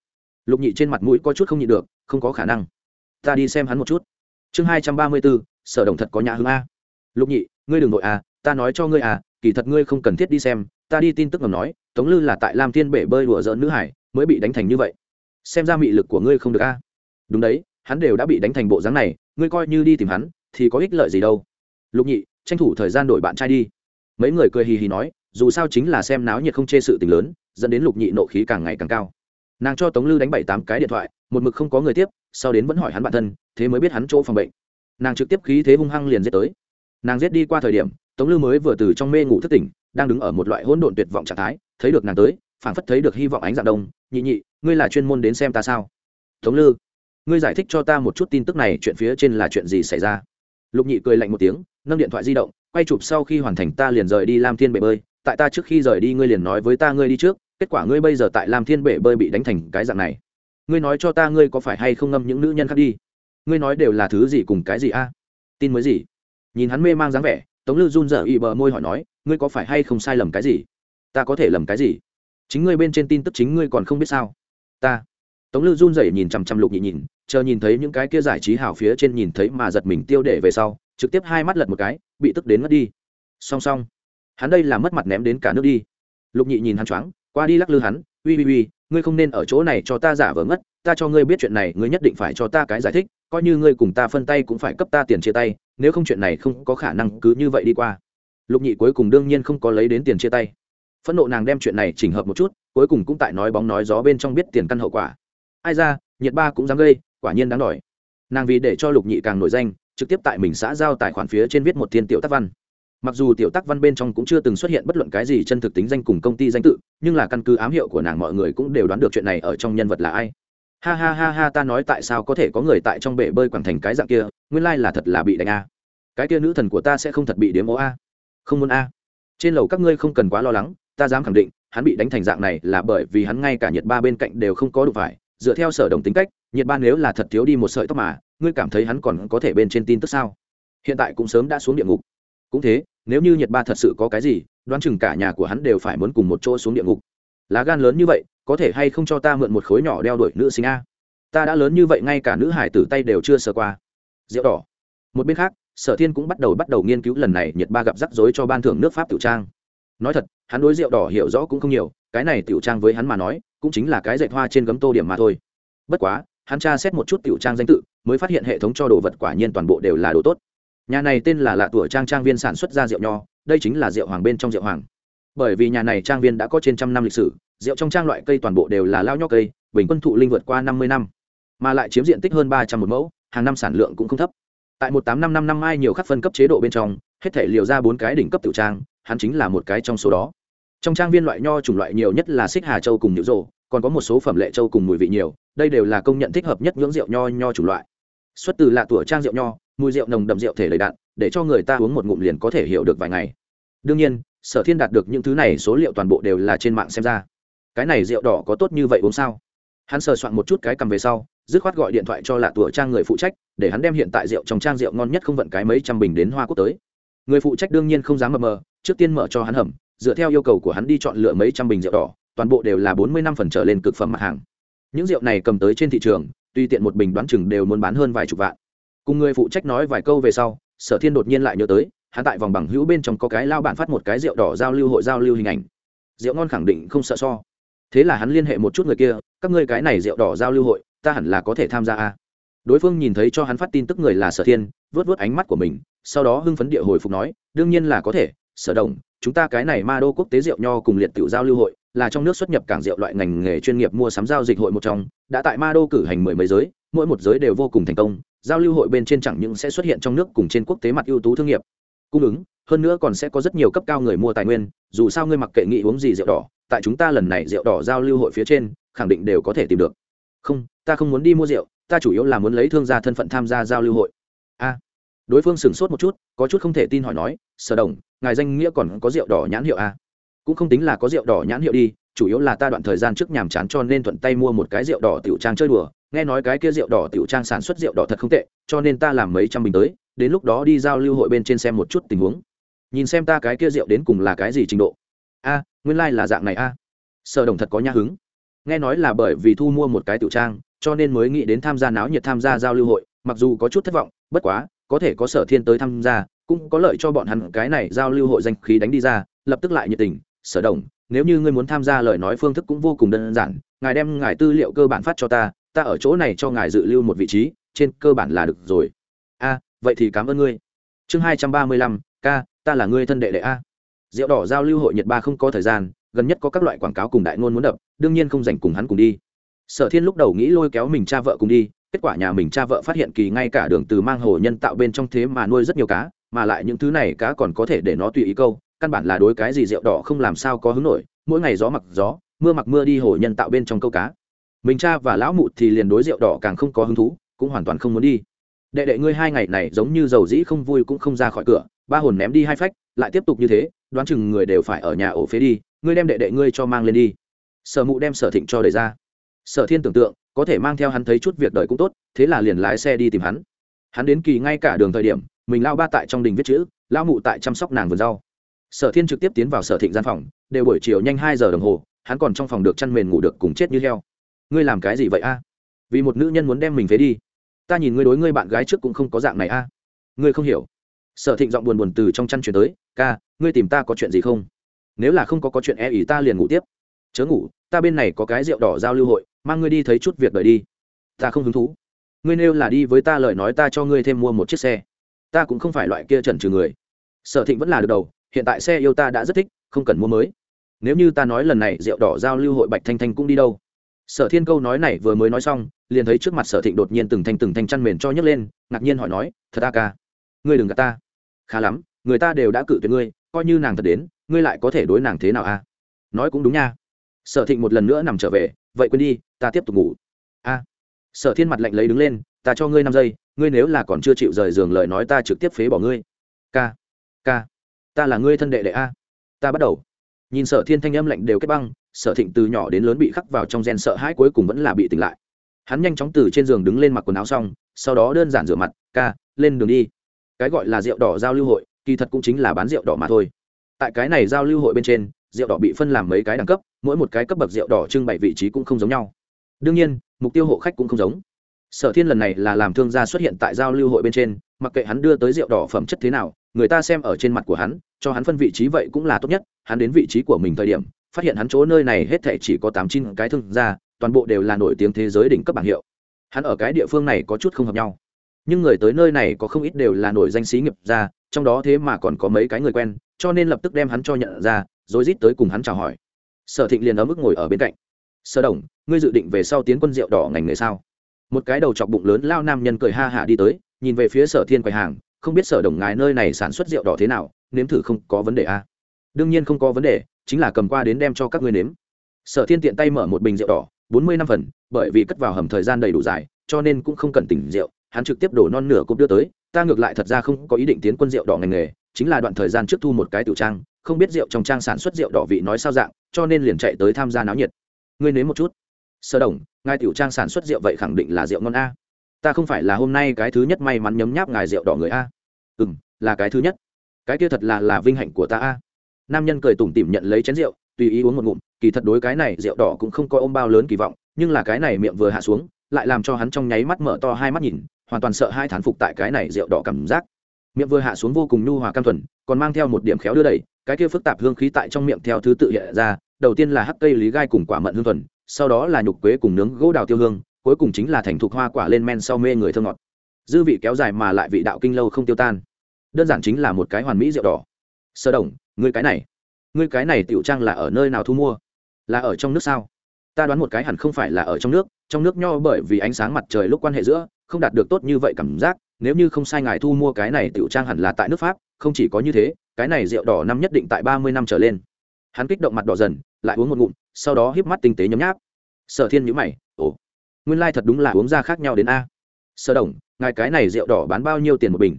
Lục nhị trên mặt mũi có chút không nhịn được không có khả năng. Ta đi xem hắn một chút chương hai trăm ba mươi bốn, sở đồng thật có nhà hứng a. Lục nhị, ngươi đừng nội a ta nói cho ngươi à kỳ thật ngươi không cần thiết đi xem, ta đi tin tức ngầm nói, tống lư là tại lam thiên bể bơi đùa dỡn nữ hải, mới bị đánh thành như vậy. Xem ra mị lực của ngươi không được a. Đúng đấy, hắn đều đã bị đánh thành bộ dáng này, ngươi coi như đi tìm hắn, thì có ích lợi gì đâu. Lục nhị, tranh thủ thời gian đổi bạn trai đi. Mấy người cười hì hì nói, dù sao chính là xem náo nhiệt không chê sự tình lớn, dẫn đến lục nhị nộ khí càng ngày càng cao. Nàng cho tống lư đánh bảy tám cái điện thoại, một mực không có người tiếp sau đến vẫn hỏi hắn bản thân, thế mới biết hắn chỗ phòng bệnh. Nàng trực tiếp khí thế hung hăng liền giết tới. Nàng giết đi qua thời điểm, tống lư mới vừa từ trong mê ngủ thất tỉnh, đang đứng ở một loại hỗn độn tuyệt vọng trạng thái, thấy được nàng tới, phảng phất thấy được hy vọng ánh dạng đông. Nhị nhị, ngươi là chuyên môn đến xem ta sao? Tống lư, ngươi giải thích cho ta một chút tin tức này chuyện phía trên là chuyện gì xảy ra? Lục nhị cười lạnh một tiếng, nâng điện thoại di động, quay chụp sau khi hoàn thành ta liền rời đi lam thiên bể bơi. Tại ta trước khi rời đi ngươi liền nói với ta ngươi đi trước, kết quả ngươi bây giờ tại lam thiên bể bơi bị đánh thành cái dạng này ngươi nói cho ta ngươi có phải hay không ngâm những nữ nhân khác đi? Ngươi nói đều là thứ gì cùng cái gì a? Tin mới gì? Nhìn hắn mê mang dáng vẻ, tống lư run dở ị bờ môi hỏi nói, ngươi có phải hay không sai lầm cái gì? Ta có thể lầm cái gì? Chính ngươi bên trên tin tức chính ngươi còn không biết sao? Ta. Tống lư run rẩy nhìn chằm chằm lục nhị nhìn, chờ nhìn thấy những cái kia giải trí hào phía trên nhìn thấy mà giật mình tiêu để về sau, trực tiếp hai mắt lật một cái, bị tức đến mất đi. Song song. Hắn đây là mất mặt ném đến cả nước đi. Lục nhị nhìn hắn choáng, qua đi lắc lư hắn uy uy uy, ngươi không nên ở chỗ này cho ta giả vờ ngất, ta cho ngươi biết chuyện này, ngươi nhất định phải cho ta cái giải thích, coi như ngươi cùng ta phân tay cũng phải cấp ta tiền chia tay, nếu không chuyện này không có khả năng cứ như vậy đi qua. Lục nhị cuối cùng đương nhiên không có lấy đến tiền chia tay. Phẫn nộ nàng đem chuyện này chỉnh hợp một chút, cuối cùng cũng tại nói bóng nói gió bên trong biết tiền căn hậu quả. Ai ra nhiệt ba cũng dám gây, quả nhiên đáng đòi. Nàng vì để cho lục nhị càng nổi danh, trực tiếp tại mình xã giao tài khoản phía trên viết một thiên tiểu tác văn mặc dù tiểu tác văn bên trong cũng chưa từng xuất hiện bất luận cái gì chân thực tính danh cùng công ty danh tự, nhưng là căn cứ ám hiệu của nàng mọi người cũng đều đoán được chuyện này ở trong nhân vật là ai. Ha ha ha ha, ta nói tại sao có thể có người tại trong bể bơi quảng thành cái dạng kia, nguyên lai là thật là bị đánh a. Cái kia nữ thần của ta sẽ không thật bị điếm ố a. Không muốn a. Trên lầu các ngươi không cần quá lo lắng, ta dám khẳng định, hắn bị đánh thành dạng này là bởi vì hắn ngay cả nhiệt ba bên cạnh đều không có đủ phải, dựa theo sở đồng tính cách nhiệt ba nếu là thật thiếu đi một sợi tóc mà, ngươi cảm thấy hắn còn có thể bên trên tin tức sao? Hiện tại cũng sớm đã xuống địa ngục cũng thế, nếu như nhiệt ba thật sự có cái gì, đoán chừng cả nhà của hắn đều phải muốn cùng một chỗ xuống địa ngục. Lá gan lớn như vậy, có thể hay không cho ta mượn một khối nhỏ đeo đuổi nữ sinh a? Ta đã lớn như vậy, ngay cả nữ hải tử tay đều chưa sờ qua. Rượu đỏ. Một bên khác, sở thiên cũng bắt đầu bắt đầu nghiên cứu lần này nhiệt ba gặp rắc rối cho ban thưởng nước pháp tiểu trang. Nói thật, hắn đối rượu đỏ hiểu rõ cũng không nhiều, cái này tiểu trang với hắn mà nói, cũng chính là cái dạy hoa trên gấm tô điểm mà thôi. Bất quá, hắn tra xét một chút tiểu trang danh tự, mới phát hiện hệ thống cho đồ vật quả nhiên toàn bộ đều là đồ tốt nhà này tên là lạ tủa trang trang viên sản xuất ra rượu nho, đây chính là rượu hoàng bên trong rượu hoàng. Bởi vì nhà này trang viên đã có trên trăm năm lịch sử, rượu trong trang loại cây toàn bộ đều là lao nho cây, bình quân thụ linh vượt qua năm mươi năm. Mà lại chiếm diện tích hơn ba trăm một mẫu, hàng năm sản lượng cũng không thấp. Tại một tám năm năm năm mai nhiều khắc phân cấp chế độ bên trong, hết thể liều ra bốn cái đỉnh cấp tiểu trang, hắn chính là một cái trong số đó. Trong trang viên loại nho chủng loại nhiều nhất là xích hà châu cùng nhũ rộ còn có một số phẩm lệ châu cùng mùi vị nhiều, đây đều là công nhận thích hợp nhất nhưỡng rượu nho nho chủng loại. Xuất từ lạ tủa trang rượu nho mùi rượu nồng đậm rượu thể lấy đạn, để cho người ta uống một ngụm liền có thể hiểu được vài ngày. Đương nhiên, sở thiên đạt được những thứ này số liệu toàn bộ đều là trên mạng xem ra. Cái này rượu đỏ có tốt như vậy uống sao? Hắn sờ soạn một chút cái cầm về sau, dứt khoát gọi điện thoại cho lạ tủa trang người phụ trách, để hắn đem hiện tại rượu trong trang rượu ngon nhất không vận cái mấy trăm bình đến hoa quốc tới. Người phụ trách đương nhiên không dám mờ mờ, trước tiên mở cho hắn hầm, dựa theo yêu cầu của hắn đi chọn lựa mấy trăm bình rượu đỏ, toàn bộ đều là bốn mươi năm phần trở lên cực phẩm mặt hàng. Những rượu này cầm tới trên thị trường tuy tiện một bình đoán chừng đều muốn bán hơn vài chục vạn cùng người phụ trách nói vài câu về sau, sở thiên đột nhiên lại nhớ tới, hắn tại vòng bằng hữu bên trong có cái lao bạn phát một cái rượu đỏ giao lưu hội giao lưu hình ảnh. Rượu ngon khẳng định không sợ so. Thế là hắn liên hệ một chút người kia, các ngươi cái này rượu đỏ giao lưu hội, ta hẳn là có thể tham gia a. Đối phương nhìn thấy cho hắn phát tin tức người là sở thiên, vớt vớt ánh mắt của mình, sau đó hưng phấn địa hồi phục nói, đương nhiên là có thể, sở đồng, chúng ta cái này ma đô quốc tế rượu nho cùng liệt tiểu giao lưu hội là trong nước xuất nhập cảng rượu loại ngành nghề chuyên nghiệp mua sắm giao dịch hội một trong, đã tại ma đô cử hành mười mấy giới, mỗi một giới đều vô cùng thành công, giao lưu hội bên trên chẳng những sẽ xuất hiện trong nước cùng trên quốc tế mặt ưu tú thương nghiệp. Cung ứng, hơn nữa còn sẽ có rất nhiều cấp cao người mua tài nguyên, dù sao ngươi mặc kệ nghị uống gì rượu đỏ, tại chúng ta lần này rượu đỏ giao lưu hội phía trên, khẳng định đều có thể tìm được. Không, ta không muốn đi mua rượu, ta chủ yếu là muốn lấy thương gia thân phận tham gia giao lưu hội. A. Đối phương sửng sốt một chút, có chút không thể tin hỏi nói, sở đồng, ngài danh nghĩa còn có rượu đỏ nhãn hiệu a? Cũng không tính là có rượu đỏ nhãn hiệu đi, chủ yếu là ta đoạn thời gian trước nhàm chán cho nên thuận tay mua một cái rượu đỏ tiểu trang chơi đùa. Nghe nói cái kia rượu đỏ tiểu trang sản xuất rượu đỏ thật không tệ, cho nên ta làm mấy trăm bình tới, đến lúc đó đi giao lưu hội bên trên xem một chút tình huống. Nhìn xem ta cái kia rượu đến cùng là cái gì trình độ. A, nguyên lai、like、là dạng này a. À. sở đồng thật có nhã hứng. Nghe nói là bởi vì thu mua một cái tiểu trang, cho nên mới nghĩ đến tham gia náo nhiệt tham gia giao lưu hội, mặc dù có chút thất vọng, bất quá, có thể có sở thiên tới tham gia, cũng có lợi cho bọn hắn cái này giao lưu hội danh khí đánh đi ra, lập tức lại nhiệt tình sở đồng, nếu như ngươi muốn tham gia lời nói phương thức cũng vô cùng đơn giản, ngài đem ngài tư liệu cơ bản phát cho ta ta ở chỗ này cho ngài dự lưu một vị trí, trên cơ bản là được rồi. A, vậy thì cảm ơn ngươi. Chương hai trăm ba mươi lăm k ta là ngươi thân đệ đệ a. Rượu đỏ giao lưu hội nhật ba không có thời gian, gần nhất có các loại quảng cáo cùng đại ngôn muốn đập, đương nhiên không dành cùng hắn cùng đi. Sở thiên lúc đầu nghĩ lôi kéo mình cha vợ cùng đi, kết quả nhà mình cha vợ phát hiện kỳ ngay cả đường từ mang hồ nhân tạo bên trong thế mà nuôi rất nhiều cá, mà lại những thứ này cá còn có thể để nó tùy ý câu căn bản là đối cái gì rượu đỏ không làm sao có hứng nổi, mỗi ngày gió mặc gió, mưa mặc mưa đi hồ nhân tạo bên trong câu cá. Mình cha và lão mụ thì liền đối rượu đỏ càng không có hứng thú, cũng hoàn toàn không muốn đi. Đệ đệ ngươi hai ngày này giống như dầu dĩ không vui cũng không ra khỏi cửa, ba hồn ném đi hai phách, lại tiếp tục như thế, đoán chừng người đều phải ở nhà ổ phế đi, ngươi đem đệ đệ ngươi cho mang lên đi. Sở mụ đem sở thịnh cho đẩy ra. Sở thiên tưởng tượng, có thể mang theo hắn thấy chút việc đời cũng tốt, thế là liền lái xe đi tìm hắn. Hắn đến kỳ ngay cả đường thời điểm, mình lao ba tại trong đình viết chữ lao mụ tại chăm sóc nàng vườn rau sở thiên trực tiếp tiến vào sở thịnh gian phòng, đều buổi chiều nhanh hai giờ đồng hồ, hắn còn trong phòng được chăn mền ngủ được cùng chết như heo. Ngươi làm cái gì vậy a? Vì một nữ nhân muốn đem mình phế đi. Ta nhìn ngươi đối ngươi bạn gái trước cũng không có dạng này a. Ngươi không hiểu. Sở thịnh giọng buồn buồn từ trong chăn chuyển tới, ca, ngươi tìm ta có chuyện gì không? Nếu là không có có chuyện e ỉ ta liền ngủ tiếp. Chớ ngủ, ta bên này có cái rượu đỏ giao lưu hội, mang ngươi đi thấy chút việc đợi đi. Ta không hứng thú. Ngươi nêu là đi với ta lời nói ta cho ngươi thêm mua một chiếc xe. Ta cũng không phải loại kia trần trừ người. Sở thịnh vẫn là được đầu hiện tại xe yêu ta đã rất thích, không cần mua mới. Nếu như ta nói lần này rượu đỏ giao lưu hội bạch thanh thanh cũng đi đâu? Sở thiên câu nói này vừa mới nói xong, liền thấy trước mặt sở thịnh đột nhiên từng thanh từng thanh chăn mền cho nhấc lên, ngạc nhiên hỏi nói, thật ta ca, ngươi đừng gạt ta. Khá lắm, người ta đều đã cự tuyệt ngươi, coi như nàng thật đến, ngươi lại có thể đối nàng thế nào a? Nói cũng đúng nha. Sở thịnh một lần nữa nằm trở về, vậy quên đi, ta tiếp tục ngủ. A. Sở thiên mặt lạnh lấy đứng lên, ta cho ngươi năm giây, ngươi nếu là còn chưa chịu rời giường lời nói ta trực tiếp phế bỏ ngươi. K k ta là ngươi thân đệ đệ a. Ta bắt đầu. Nhìn sở thiên thanh âm lạnh đều kết băng, sở thịnh từ nhỏ đến lớn bị khắc vào trong gen sợ hãi cuối cùng vẫn là bị tỉnh lại. Hắn nhanh chóng từ trên giường đứng lên mặc quần áo xong, sau đó đơn giản rửa mặt, ca, lên đường đi. Cái gọi là rượu đỏ giao lưu hội, kỳ thật cũng chính là bán rượu đỏ mà thôi. Tại cái này giao lưu hội bên trên, rượu đỏ bị phân làm mấy cái đẳng cấp, mỗi một cái cấp bậc rượu đỏ trưng bày vị trí cũng không giống nhau. Đương nhiên, mục tiêu hộ khách cũng không giống. Sở thiên lần này là làm thương gia xuất hiện tại giao lưu hội bên trên, mặc kệ hắn đưa tới rượu đỏ phẩm chất thế nào người ta xem ở trên mặt của hắn, cho hắn phân vị trí vậy cũng là tốt nhất, hắn đến vị trí của mình thời điểm, phát hiện hắn chỗ nơi này hết thể chỉ có tám chín cái thương gia, toàn bộ đều là nổi tiếng thế giới đỉnh cấp bảng hiệu. Hắn ở cái địa phương này có chút không hợp nhau. Nhưng người tới nơi này có không ít đều là nổi danh sĩ nghiệp gia, trong đó thế mà còn có mấy cái người quen, cho nên lập tức đem hắn cho nhận ra, rồi rít tới cùng hắn chào hỏi. Sở thịnh liền ở mức ngồi ở bên cạnh. Sở đồng, ngươi dự định về sau tiến quân rượu đỏ ngành nghề sao? Một cái đầu chọc bụng lớn lao nam nhân cười ha hả đi tới, nhìn về phía sở thiên quầy hàng không biết sở đồng ngài nơi này sản xuất rượu đỏ thế nào, nếm thử không có vấn đề à? đương nhiên không có vấn đề, chính là cầm qua đến đem cho các ngươi nếm. Sở thiên tiện tay mở một bình rượu đỏ, bốn mươi năm phần, bởi vì cất vào hầm thời gian đầy đủ dài, cho nên cũng không cần tỉnh rượu, hắn trực tiếp đổ non nửa cúp đưa tới, ta ngược lại thật ra không có ý định tiến quân rượu đỏ ngành nghề, chính là đoạn thời gian trước thu một cái tiểu trang, không biết rượu trong trang sản xuất rượu đỏ vị nói sao dạng, cho nên liền chạy tới tham gia náo nhiệt. Ngươi nếm một chút. Sở đồng, ngài tiểu trang sản xuất rượu vậy khẳng định là rượu ngon a ta không phải là hôm nay cái thứ nhất may mắn nhấm nháp ngài rượu đỏ người a. Ừ m là cái thứ nhất. Cái kia thật là là vinh hạnh của ta a. Nam nhân cười tủm tỉm nhận lấy chén rượu, tùy ý uống một ngụm, kỳ thật đối cái này rượu đỏ cũng không có ôm bao lớn kỳ vọng, nhưng là cái này miệng vừa hạ xuống, lại làm cho hắn trong nháy mắt mở to hai mắt nhìn, hoàn toàn sợ hai thán phục tại cái này rượu đỏ cảm giác. Miệng vừa hạ xuống vô cùng nhu hòa cam thuần, còn mang theo một điểm khéo đưa đẩy, cái kia phức tạp hương khí tại trong miệng theo thứ tự hiện ra, đầu tiên là hắc cây lý gai cùng quả mận hương thuần, sau đó là nhục quế cùng nướng gỗ đào tiêu hương cuối cùng chính là thành thục hoa quả lên men sau mê người thơ ngọt. Dư vị kéo dài mà lại vị đạo kinh lâu không tiêu tan. Đơn giản chính là một cái hoàn mỹ rượu đỏ. Sơ đồng, ngươi cái này. Ngươi cái này tiểu trang là ở nơi nào thu mua? Là ở trong nước sao? Ta đoán một cái hẳn không phải là ở trong nước. Trong nước nho bởi vì ánh sáng mặt trời lúc quan hệ giữa, không đạt được tốt như vậy cảm giác. Nếu như không sai ngài thu mua cái này tiểu trang hẳn là tại nước pháp, không chỉ có như thế, cái này rượu đỏ năm nhất định tại ba mươi năm trở lên. Hắn kích động mặt đỏ dần, lại uống một ngụm, sau đó híp mắt tinh tế nhấm nháp. Sở thiên nhữ mày nguyên lai thật đúng là uống ra khác nhau đến a. Sơ đồng, ngài cái này rượu đỏ bán bao nhiêu tiền một bình?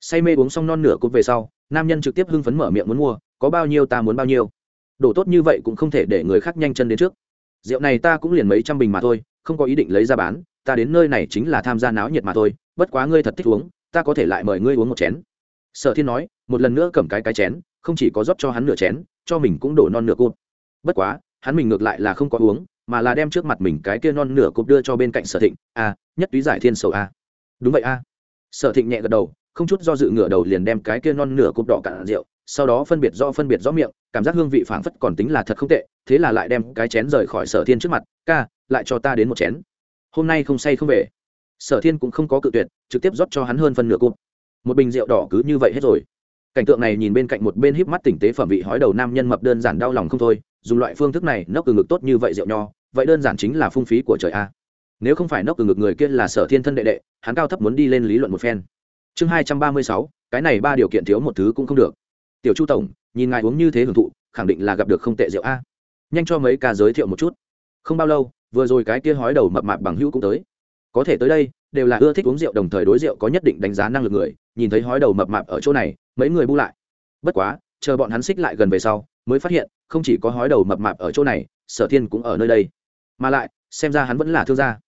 Say mê uống xong non nửa cúp về sau, nam nhân trực tiếp hưng phấn mở miệng muốn mua, có bao nhiêu ta muốn bao nhiêu. Đồ tốt như vậy cũng không thể để người khác nhanh chân đến trước. Rượu này ta cũng liền mấy trăm bình mà thôi, không có ý định lấy ra bán, ta đến nơi này chính là tham gia náo nhiệt mà thôi, bất quá ngươi thật thích uống, ta có thể lại mời ngươi uống một chén. Sở thiên nói, một lần nữa cầm cái cái chén, không chỉ có rót cho hắn nửa chén, cho mình cũng đổ non nửa cụt bất quá, hắn mình ngược lại là không có uống mà là đem trước mặt mình cái kia non nửa cục đưa cho bên cạnh sở thịnh. A nhất túy giải thiên sầu a đúng vậy a sở thịnh nhẹ gật đầu, không chút do dự ngửa đầu liền đem cái kia non nửa cục đỏ cạn rượu, sau đó phân biệt do phân biệt rõ miệng, cảm giác hương vị phảng phất còn tính là thật không tệ, thế là lại đem cái chén rời khỏi sở thiên trước mặt, ca, lại cho ta đến một chén. Hôm nay không say không về. Sở thiên cũng không có cự tuyệt, trực tiếp rót cho hắn hơn phân nửa cụm một bình rượu đỏ cứ như vậy hết rồi. Cảnh tượng này nhìn bên cạnh một bên híp mắt tỉnh tế phẩm vị hói đầu nam nhân mập đơn giản đau lòng không thôi dùng loại phương thức này nốc từ ngực tốt như vậy rượu nho, vậy đơn giản chính là phung phí của trời a. Nếu không phải nốc từ ngực người kia là sở thiên thân đệ đệ, hắn cao thấp muốn đi lên lý luận một phen. Chương hai trăm ba mươi sáu, cái này ba điều kiện thiếu một thứ cũng không được. Tiểu chu tổng, nhìn ngài uống như thế hưởng thụ, khẳng định là gặp được không tệ rượu a. Nhanh cho mấy ca giới thiệu một chút. Không bao lâu, vừa rồi cái kia hói đầu mập mạp bằng hữu cũng tới. Có thể tới đây, đều là ưa thích uống rượu đồng thời đối rượu có nhất định đánh giá năng lực người, nhìn thấy hói đầu mập mạp ở chỗ này, mấy người bu lại. Bất quá, chờ bọn hắn xích lại gần về sau mới phát hiện, không chỉ có hói đầu mập mạp ở chỗ này, sở thiên cũng ở nơi đây. Mà lại, xem ra hắn vẫn là thương gia.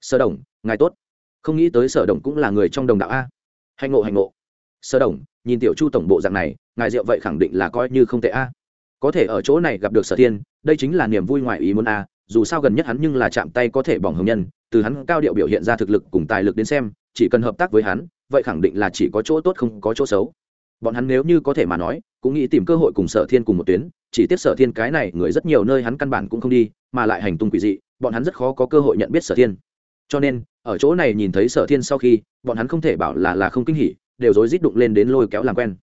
Sở đồng, ngài tốt. Không nghĩ tới sở đồng cũng là người trong đồng đạo a. Hành ngộ hành ngộ. Sở đồng, nhìn tiểu chu tổng bộ dạng này, ngài rượu vậy khẳng định là coi như không tệ a. Có thể ở chỗ này gặp được sở thiên, đây chính là niềm vui ngoài ý muốn a, dù sao gần nhất hắn nhưng là chạm tay có thể bỏng hồng nhân, từ hắn cao điệu biểu hiện ra thực lực cùng tài lực đến xem, chỉ cần hợp tác với hắn, vậy khẳng định là chỉ có chỗ tốt không có chỗ xấu bọn hắn nếu như có thể mà nói, cũng nghĩ tìm cơ hội cùng sở thiên cùng một tuyến, chỉ tiếp sở thiên cái này người rất nhiều nơi hắn căn bản cũng không đi, mà lại hành tung quỷ dị, bọn hắn rất khó có cơ hội nhận biết sở thiên. Cho nên, ở chỗ này nhìn thấy sở thiên sau khi, bọn hắn không thể bảo là là không kinh hỉ, đều rối rít đụng lên đến lôi kéo làm quen.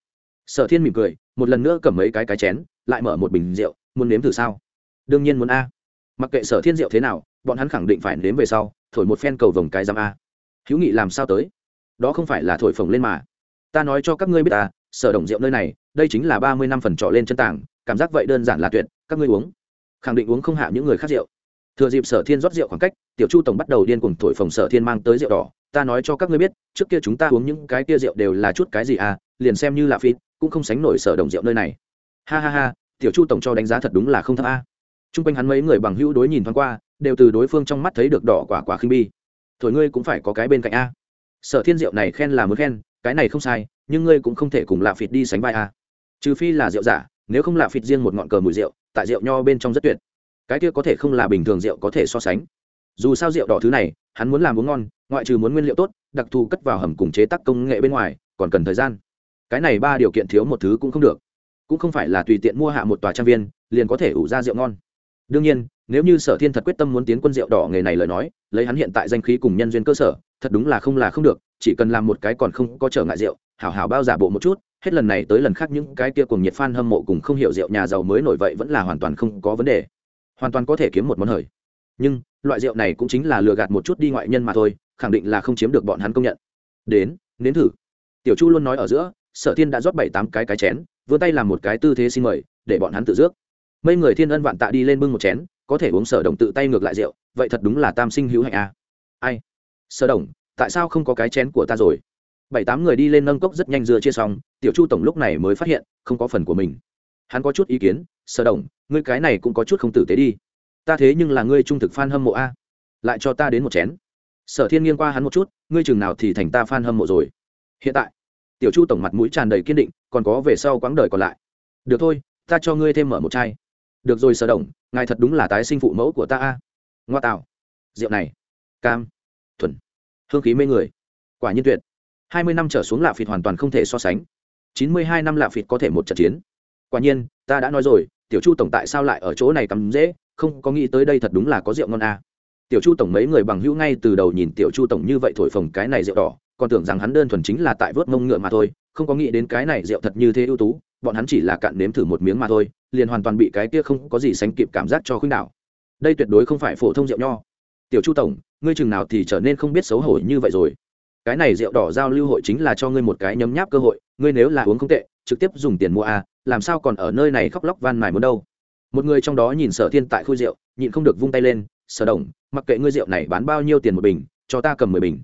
Sở thiên mỉm cười, một lần nữa cầm mấy cái cái chén, lại mở một bình rượu, muốn nếm thử sao? Đương nhiên muốn a. Mặc kệ sở thiên rượu thế nào, bọn hắn khẳng định phải nếm về sau, thổi một phen cầu vồng cái giam a. Hữu nghị làm sao tới? Đó không phải là thổi phồng lên mà. Ta nói cho các ngươi biết ta sở đồng rượu nơi này, đây chính là ba mươi năm phần trọ lên chân tảng, cảm giác vậy đơn giản là tuyệt, các ngươi uống. Khẳng định uống không hạ những người khác rượu. Thừa dịp sở thiên rót rượu khoảng cách, tiểu chu tổng bắt đầu điên cuồng thổi phồng sở thiên mang tới rượu đỏ. Ta nói cho các ngươi biết, trước kia chúng ta uống những cái kia rượu đều là chút cái gì à liền xem như là phi cũng không sánh nổi sở đồng rượu nơi này. Ha ha ha, tiểu chu tổng cho đánh giá thật đúng là không thấp a. T r u n g quanh hắn mấy người bằng hữu đối nhìn thoáng qua, đều từ đối phương trong mắt thấy được đỏ quả quả khinh bi. Thổi ngươi cũng phải có cái bên cạnh a. Sở thiên rượu này khen là muốn khen, cái này không sai nhưng ngươi cũng không thể cùng lạ phịt đi sánh vai a. Trừ phi là rượu giả, nếu không lạ phịt riêng một ngọn cờ mùi rượu, tại rượu nho bên trong rất tuyệt. Cái kia có thể không là bình thường rượu có thể so sánh. Dù sao rượu đỏ thứ này, hắn muốn làm uống ngon, ngoại trừ muốn nguyên liệu tốt, đặc thù cất vào hầm cùng chế tác công nghệ bên ngoài, còn cần thời gian. Cái này ba điều kiện thiếu một thứ cũng không được. Cũng không phải là tùy tiện mua hạ một tòa trang viên, liền có thể ủ ra rượu ngon. Đương nhiên, nếu như sở thiên thật quyết tâm muốn tiến quân rượu đỏ nghề này lời nói, lấy hắn hiện tại danh khí cùng nhân duyên cơ sở, thật đúng là không là không được, chỉ cần làm một cái còn không có trở ngại rượu hảo hảo bao giả bộ một chút, hết lần này tới lần khác những cái kia cùng nhiệt fan hâm mộ cùng không hiểu rượu nhà giàu mới nổi vậy vẫn là hoàn toàn không có vấn đề. Hoàn toàn có thể kiếm một món hời. Nhưng, loại rượu này cũng chính là lừa gạt một chút đi ngoại nhân mà thôi, khẳng định là không chiếm được bọn hắn công nhận. Đến, nếm thử. Tiểu chu luôn nói ở giữa, sở thiên đã rót bảy tám cái cái chén, vươn tay làm một cái tư thế xin mời, để bọn hắn tự rước. Mấy người thiên ân vạn tạ đi lên bưng một chén, có thể uống sở đồng tự tay ngược lại rượu, vậy thật đúng là tam sinh hữu hạnh à. ai? Sở đồng, tại sao không có cái chén của ta rồi? Bảy tám người đi lên nâng cốc rất nhanh dưa chia xong, tiểu chu tổng lúc này mới phát hiện, không có phần của mình. Hắn có chút ý kiến, sở đồng, ngươi cái này cũng có chút không tử tế đi. Ta thế nhưng là ngươi trung thực f a n hâm mộ a. Lại cho ta đến một chén. Sở thiên nghiêng qua hắn một chút, ngươi chừng nào thì thành ta f a n hâm mộ rồi. Hiện tại. Tiểu chu tổng mặt mũi tràn đầy kiên định, còn có về sau quãng đời còn lại. Được thôi, ta cho ngươi thêm mở một chai. Được rồi sở đồng, ngài thật đúng là tái sinh phụ mẫu của ta a. Ngoa tạo. Rượu này. Cam. Thuần. Hương khí mê người. Quả nhiên tuyệt hai mươi năm trở xuống lạ phịt hoàn toàn không thể so sánh. Chín mươi hai năm lạ phịt có thể một trận chiến. Quả nhiên, ta đã nói rồi, tiểu chu tổng tại sao lại ở chỗ này cắm dễ? Không có nghĩ tới đây thật đúng là có rượu ngon a tiểu chu tổng mấy người bằng hữu ngay từ đầu nhìn tiểu chu tổng như vậy thổi phồng cái này rượu đỏ, còn tưởng rằng hắn đơn thuần chính là tại vớt mông ngựa mà thôi, không có nghĩ đến cái này rượu thật như thế ưu tú, bọn hắn chỉ là cạn nếm thử một miếng mà thôi, liền hoàn toàn bị cái kia không có gì sánh kịp cảm giác cho khuynh đảo. Đây tuyệt đối không phải phổ thông rượu nho. Tiểu chu tổng, ngươi chừng nào thì trở nên không biết xấu hổ như vậy rồi cái này rượu đỏ giao lưu hội chính là cho ngươi một cái nhấm nháp cơ hội, ngươi nếu là uống không tệ, trực tiếp dùng tiền mua a làm sao còn ở nơi này khóc lóc van mài muốn đâu. Một người trong đó nhìn sở thiên tại khui rượu, nhịn không được vung tay lên, sở đồng, mặc kệ ngươi rượu này bán bao nhiêu tiền một bình, cho ta cầm mười bình.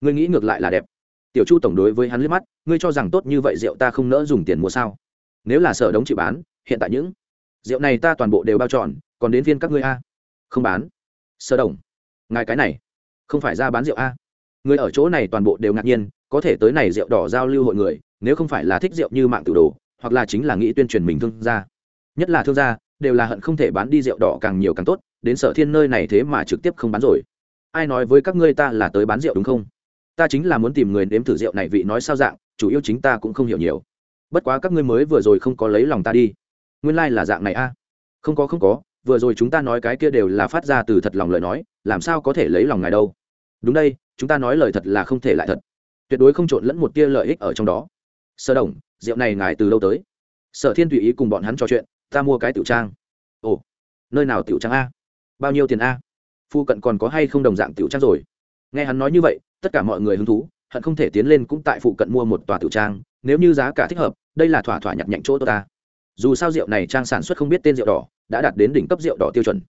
Ngươi nghĩ ngược lại là đẹp. Tiểu chu tổng đối với hắn liếc mắt, ngươi cho rằng tốt như vậy rượu ta không nỡ dùng tiền mua sao? Nếu là sở đống chịu bán, hiện tại những rượu này ta toàn bộ đều bao trọn, còn đến viên các ngươi a. Không bán. Sở đồng, ngài cái này không phải ra bán rượu a người ở chỗ này toàn bộ đều ngạc nhiên, có thể tới này rượu đỏ giao lưu hội người, nếu không phải là thích rượu như mạng tự đồ, hoặc là chính là nghĩ tuyên truyền mình thương gia. Nhất là thương gia, đều là hận không thể bán đi rượu đỏ càng nhiều càng tốt, đến sở thiên nơi này thế mà trực tiếp không bán rồi. Ai nói với các ngươi ta là tới bán rượu đúng không? Ta chính là muốn tìm người nếm thử rượu này vị nói sao dạng, chủ yếu chính ta cũng không hiểu nhiều. Bất quá các ngươi mới vừa rồi không có lấy lòng ta đi. Nguyên lai、like、là dạng này a. Không có không có, vừa rồi chúng ta nói cái kia đều là phát ra từ thật lòng lời nói, làm sao có thể lấy lòng ngài đâu? Đúng đây chúng ta nói lời thật là không thể lại thật. Tuyệt đối không trộn lẫn một tia lợi ích ở trong đó. Sơ đồng, rượu này ngài từ lâu tới? Sở thiên tùy ý cùng bọn hắn trò chuyện, ta mua cái tiểu trang. Ồ, nơi nào tiểu trang a? Bao nhiêu tiền a? Phu cận còn có hay không đồng dạng tiểu trang rồi? Nghe hắn nói như vậy, tất cả mọi người hứng thú, hận không thể tiến lên cũng tại phụ cận mua một tòa tiểu trang, nếu như giá cả thích hợp, đây là thỏa thỏa nhặt nhạnh chỗ tôi ta. Dù sao rượu này trang sản xuất không biết tên rượu đỏ, đã đạt đến đỉnh cấp rượu đỏ tiêu chuẩn.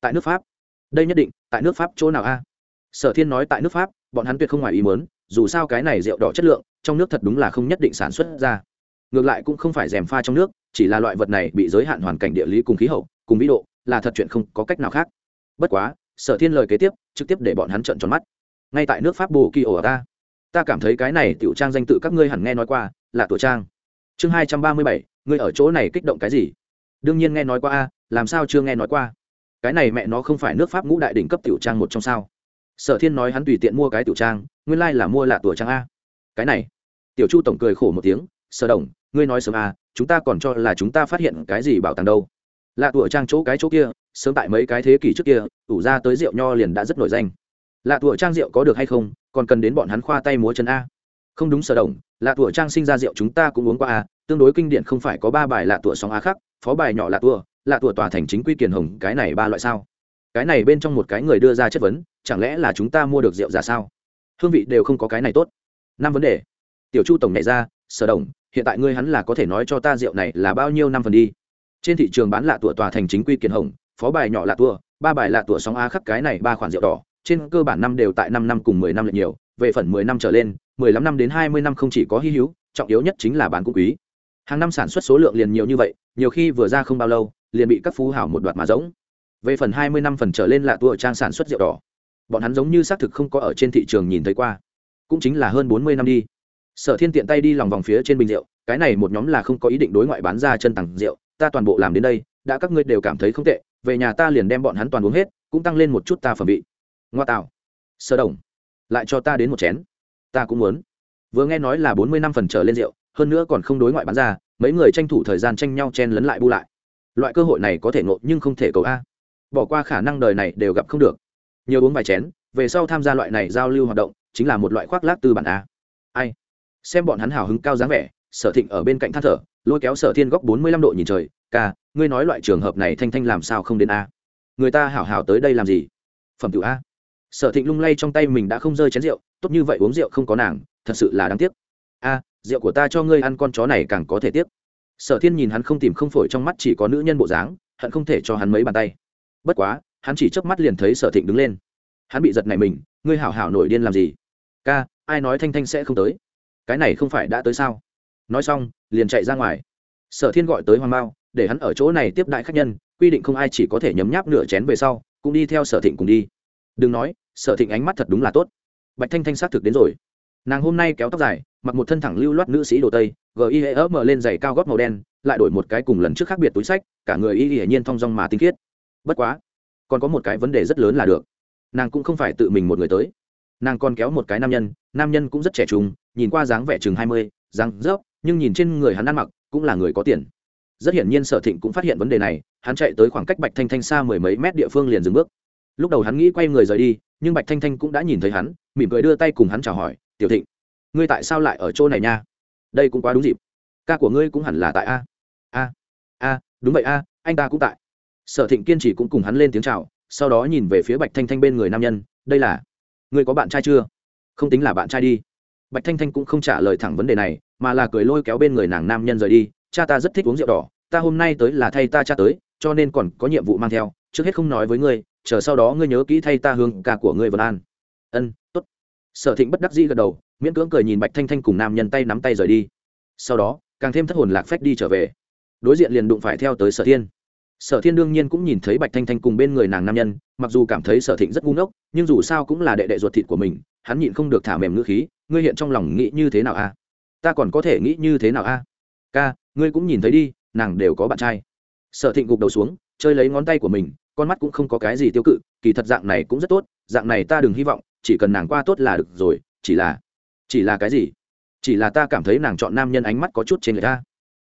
Tại nước pháp. Đây nhất định, tại nước pháp chỗ nào a? Sở thiên nói tại nước pháp, bọn hắn tuyệt không ngoài ý muốn, dù sao cái này rượu đỏ chất lượng, trong nước thật đúng là không nhất định sản xuất ra. Ngược lại cũng không phải rèm pha trong nước, chỉ là loại vật này bị giới hạn hoàn cảnh địa lý cùng khí hậu, cùng vĩ độ, là thật chuyện không có cách nào khác. Bất quá, sở thiên lời kế tiếp, trực tiếp để bọn hắn trợn tròn mắt. Ngay tại nước pháp bồ kỳ ổ ta. Ta cảm thấy cái này tiểu trang danh tự các ngươi hẳn nghe nói qua, là tổ trang. Chương hai trăm ba mươi bảy, ngươi ở chỗ này kích động cái gì? Đương nhiên nghe nói qua a, làm sao chưa nghe nói qua? Cái này mẹ nó không phải nước pháp ngũ đại đỉnh cấp tiểu trang một trong sao? Sở thiên nói hắn tùy tiện mua cái tiểu trang, nguyên lai là mua lạ tổ trang a. Cái này, tiểu chu tổng cười khổ một tiếng, sở đồng, ngươi nói sớm a, chúng ta còn cho là chúng ta phát hiện cái gì bảo tàng đâu? Lạ tủa trang chỗ cái chỗ kia, sớm tại mấy cái thế kỷ trước kia, ủ ra tới rượu nho liền đã rất nổi danh. Lạ tủa trang rượu có được hay không, còn cần đến bọn hắn khoa tay múa chân a. Không đúng sở đồng, lạ tủa trang sinh ra rượu chúng ta cũng uống qua a, tương đối kinh điển không phải có ba bài lạ tủa sóng a khác, phó bài nhỏ lạ tủa lạ tủa tòa thành chính quy kiền hồng, cái này ba loại sao? Cái này bên trong một cái người đưa ra chất vấn chẳng lẽ là chúng ta mua được rượu giả sao? Hương vị đều không có cái này tốt. Năm vấn đề. Tiểu chu tổng nhảy ra, sở đồng, hiện tại ngươi hắn là có thể nói cho ta rượu này là bao nhiêu năm phần đi? Trên thị trường bán lạ tủa tòa thành chính quy kiền hồng, phó bài nhỏ lạ tủa, ba bài lạ tủa sóng a khắp cái này ba khoản rượu đỏ, trên cơ bản năm đều tại năm năm cùng mười năm lệch nhiều, về phần mười năm trở lên, mười lăm năm đến hai mươi năm không chỉ có hy hữu, trọng yếu nhất chính là bán cũng quý. Hàng năm sản xuất số lượng liền nhiều như vậy, nhiều khi vừa ra không bao lâu, liền bị các phú hảo một đoạt mà giống về phần hai mươi năm phần trở lên lạ tua trang sản xuất rượu đỏ bọn hắn giống như xác thực không có ở trên thị trường nhìn thấy qua. Cũng chính là hơn bốn mươi năm đi. Sở thiên tiện tay đi lòng vòng phía trên bình rượu, cái này một nhóm là không có ý định đối ngoại bán ra chân tặng rượu, ta toàn bộ làm đến đây, đã các ngươi đều cảm thấy không tệ, về nhà ta liền đem bọn hắn toàn uống hết, cũng tăng lên một chút ta phẩm vị. Ngoa tạo. Sở đồng, lại cho ta đến một chén. Ta cũng muốn. Vừa nghe nói là bốn mươi năm phần trở lên rượu, hơn nữa còn không đối ngoại bán ra, mấy người tranh thủ thời gian tranh nhau chen lấn lại bu lại. Loại cơ hội này có thể ngộ nhưng không thể cầu a. Bỏ qua khả năng đời này đều gặp không được nhiều uống vài chén, về sau tham gia loại này giao lưu hoạt động, chính là một loại khoác lác tư bản a. Ai? Xem bọn hắn hào hứng cao dáng vẻ, sở thịnh ở bên cạnh than thở, lôi kéo sở thiên góc bốn mươi lăm độ nhìn trời, ca, ngươi nói loại trường hợp này thanh thanh làm sao không đến a? Người ta hảo hảo tới đây làm gì? Phẩm tiểu a. Sở thịnh lung lay trong tay mình đã không rơi chén rượu, tốt như vậy uống rượu không có nàng, thật sự là đáng tiếc. A, rượu của ta cho ngươi ăn con chó này càng có thể tiếc. Sở thiên nhìn hắn không tìm không phổi trong mắt chỉ có nữ nhân bộ dáng, hận không thể cho hắn mấy bàn tay. Bất quá hắn chỉ chớp mắt liền thấy sở thịnh đứng lên. Hắn bị giật này mình, ngươi hảo hảo nổi điên làm gì? Ca, ai nói thanh thanh sẽ không tới? Cái này không phải đã tới sao? Nói xong, liền chạy ra ngoài. Sở thiên gọi tới hoàng mao, để hắn ở chỗ này tiếp đại khách nhân, quy định không ai chỉ có thể nhấm nháp nửa chén về sau, cũng đi theo sở thịnh cùng đi. Đừng nói, sở thịnh ánh mắt thật đúng là tốt. Bạch thanh thanh xác thực đến rồi. Nàng hôm nay kéo tóc dài, mặc một thân thẳng lưu loát nữ sĩ đồ tây gi hệ ớp mở lên giày cao gót màu đen, lại đổi một cái cùng lần trước khác biệt túi sách, cả người y hiển nhiên thong dong mà tinh khiết. Bất quá còn có một cái vấn đề rất lớn là được. Nàng cũng không phải tự mình một người tới. Nàng còn kéo một cái nam nhân nam nhân cũng rất trẻ trung, nhìn qua dáng vẻ chừng hai mươi, dáng rớp nhưng nhìn trên người hắn ăn mặc cũng là người có tiền. Rất hiển nhiên sở thịnh cũng phát hiện vấn đề này, hắn chạy tới khoảng cách bạch thanh thanh xa mười mấy mét địa phương liền dừng bước. Lúc đầu hắn nghĩ quay người rời đi, nhưng bạch thanh thanh cũng đã nhìn thấy hắn, mỉm cười đưa tay cùng hắn chào hỏi, tiểu thịnh, ngươi tại sao lại ở chỗ này nha? Đây cũng quá đúng dịp. Ca của ngươi cũng hẳn là tại a. A a, đúng vậy a, anh ta cũng tại sở thịnh kiên trì cũng cùng hắn lên tiếng chào, sau đó nhìn về phía bạch thanh thanh bên người nam nhân, đây là người có bạn trai chưa? Không tính là bạn trai đi. Bạch thanh thanh cũng không trả lời thẳng vấn đề này, mà là cười lôi kéo bên người nàng nam nhân rời đi, cha ta rất thích uống rượu đỏ, ta hôm nay tới là thay ta cha tới, cho nên còn có nhiệm vụ mang theo, trước hết không nói với ngươi, chờ sau đó ngươi nhớ kỹ thay ta hướng ca của ngươi vân an. Ân t ố t sở thịnh bất đắc dĩ gật đầu, miễn cưỡng cười nhìn bạch thanh thanh cùng nam nhân tay nắm tay rời đi. Sau đó, càng thêm thất hồn lạc phách đi trở về. Đối diện liền đụng phải theo tới sở thiên sở thiên đương nhiên cũng nhìn thấy bạch thanh thanh cùng bên người nàng nam nhân, mặc dù cảm thấy sở thịnh rất ngu ngốc, nhưng dù sao cũng là đệ đệ ruột thịt của mình, hắn nhịn không được thả mềm ngữ khí, ngươi hiện trong lòng nghĩ như thế nào a? Ta còn có thể nghĩ như thế nào a? Ca, ngươi cũng nhìn thấy đi, nàng đều có bạn trai. Sở thịnh gục đầu xuống, chơi lấy ngón tay của mình, con mắt cũng không có cái gì tiêu cự, kỳ thật dạng này cũng rất tốt, dạng này ta đừng hy vọng, chỉ cần nàng qua tốt là được rồi, chỉ là chỉ là cái gì? Chỉ là ta cảm thấy nàng chọn nam nhân ánh mắt có chút trên người ta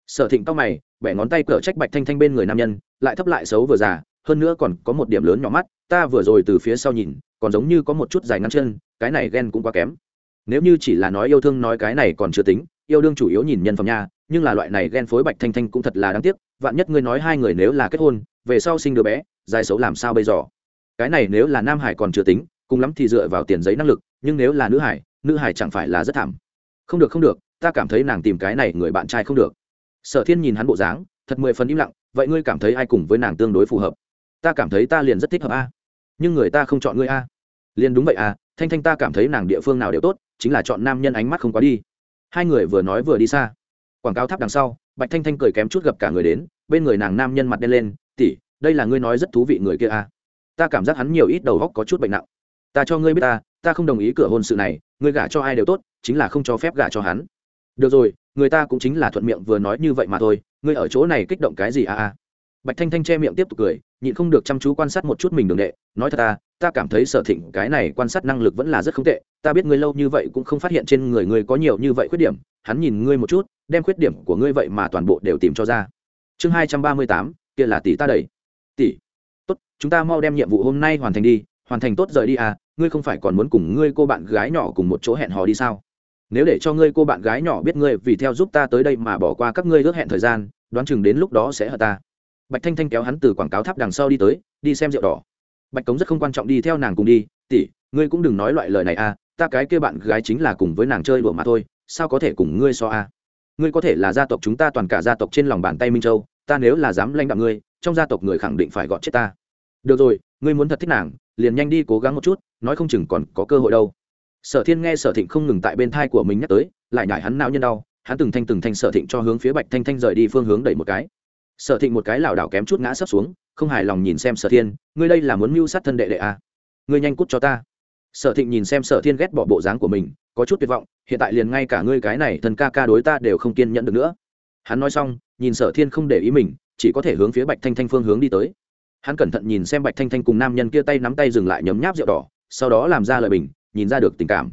sở thịnh tóc mày bẻ ngón tay cở trách bạch thanh thanh bên người nam nhân, lại thấp lại xấu vừa già, hơn nữa còn có một điểm lớn nhỏ mắt, ta vừa rồi từ phía sau nhìn, còn giống như có một chút dài ngắn chân, cái này ghen cũng quá kém. Nếu như chỉ là nói yêu thương nói cái này còn chưa tính, yêu đương chủ yếu nhìn nhân phẩm nha, nhưng là loại này ghen phối bạch thanh thanh cũng thật là đáng tiếc, vạn nhất ngươi nói hai người nếu là kết hôn, về sau sinh đứa bé, dài xấu làm sao bây giờ? Cái này nếu là nam hải còn chưa tính, cùng lắm thì dựa vào tiền giấy năng lực, nhưng nếu là nữ hải nữ hải chẳng phải là rất thảm. Không được không được, ta cảm thấy nàng tìm cái này người bạn trai không được sở thiên nhìn hắn bộ dáng, thật mười phần im lặng, vậy ngươi cảm thấy ai cùng với nàng tương đối phù hợp? Ta cảm thấy ta liền rất thích hợp a. Nhưng người ta không chọn ngươi a. Liền đúng vậy a, thanh thanh ta cảm thấy nàng địa phương nào đều tốt, chính là chọn nam nhân ánh mắt không quá đi. Hai người vừa nói vừa đi xa. Quảng cáo tháp đằng sau, bạch thanh thanh cười kém chút gặp cả người đến, bên người nàng nam nhân mặt đen lên tỉ đây là ngươi nói rất thú vị người kia a. Ta cảm giác hắn nhiều ít đầu góc có chút bệnh nặng. Ta cho ngươi biết ta ta không đồng ý cửa hôn sự này, ngươi gả cho ai đều tốt, chính là không cho phép gả cho hắn. Được rồi người ta cũng chính là thuận miệng vừa nói như vậy mà thôi, ngươi ở chỗ này kích động cái gì a a bạch thanh thanh che miệng tiếp tục cười, nhịn không được chăm chú quan sát một chút mình đường đệ, nói thật ta ta cảm thấy sở thịnh cái này quan sát năng lực vẫn là rất không tệ, ta biết ngươi lâu như vậy cũng không phát hiện trên người ngươi có nhiều như vậy khuyết điểm, hắn nhìn ngươi một chút, đem khuyết điểm của ngươi vậy mà toàn bộ đều tìm cho ra. Chương hai trăm ba mươi tám, kia là tỷ ta đầy tỷ. Tốt, chúng ta mau đem nhiệm vụ hôm nay hoàn thành đi, hoàn thành tốt rời đi à ngươi không phải còn muốn cùng ngươi cô bạn gái nhỏ cùng một chỗ hẹn hò đi sao? Nếu để cho ngươi cô bạn gái nhỏ biết ngươi vì theo giúp ta tới đây mà bỏ qua các ngươi ước hẹn thời gian, đoán chừng đến lúc đó sẽ hở ta. Bạch thanh thanh kéo hắn từ quảng cáo tháp đằng sau đi tới, đi xem rượu đỏ. Bạch cống rất không quan trọng đi theo nàng cùng đi, tỷ, ngươi cũng đừng nói loại lời này à ta cái kia bạn gái chính là cùng với nàng chơi đùa mà thôi, sao có thể cùng ngươi so à ngươi có thể là gia tộc chúng ta toàn cả gia tộc trên lòng bàn tay minh châu, ta nếu là dám lãnh đạo ngươi, trong gia tộc người khẳng định phải gọn chết ta. Được rồi, ngươi muốn thật thích nàng, liền nhanh đi cố gắng một chút, nói không chừng còn có cơ hội đâu sở thiên nghe sở thịnh không ngừng tại bên thai của mình nhắc tới, lại nhải hắn não nhân đau, hắn từng thanh từng thanh sở thịnh cho hướng phía bạch thanh thanh rời đi phương hướng đẩy một cái. Sở thịnh một cái lảo đảo kém chút ngã sấp xuống, không hài lòng nhìn xem sở thiên, ngươi đây là muốn mưu sát thân đệ đệ à. ngươi nhanh cút cho ta. Sở thịnh nhìn xem sở thiên ghét bỏ bộ dáng của mình, có chút tuyệt vọng, hiện tại liền ngay cả ngươi cái này thần ca ca đối ta đều không kiên nhẫn được nữa. Hắn nói xong, nhìn sở thiên không để ý mình, chỉ có thể hướng phía bạch thanh thanh phương hướng đi tới. Hắn cẩn thận nhìn xem bạch thanh thanh cùng nam nhân kia tay nắm tay dừng lại nhấm nháp rượu đỏ, sau đó làm ra lời bình nhìn ra được tình cảm.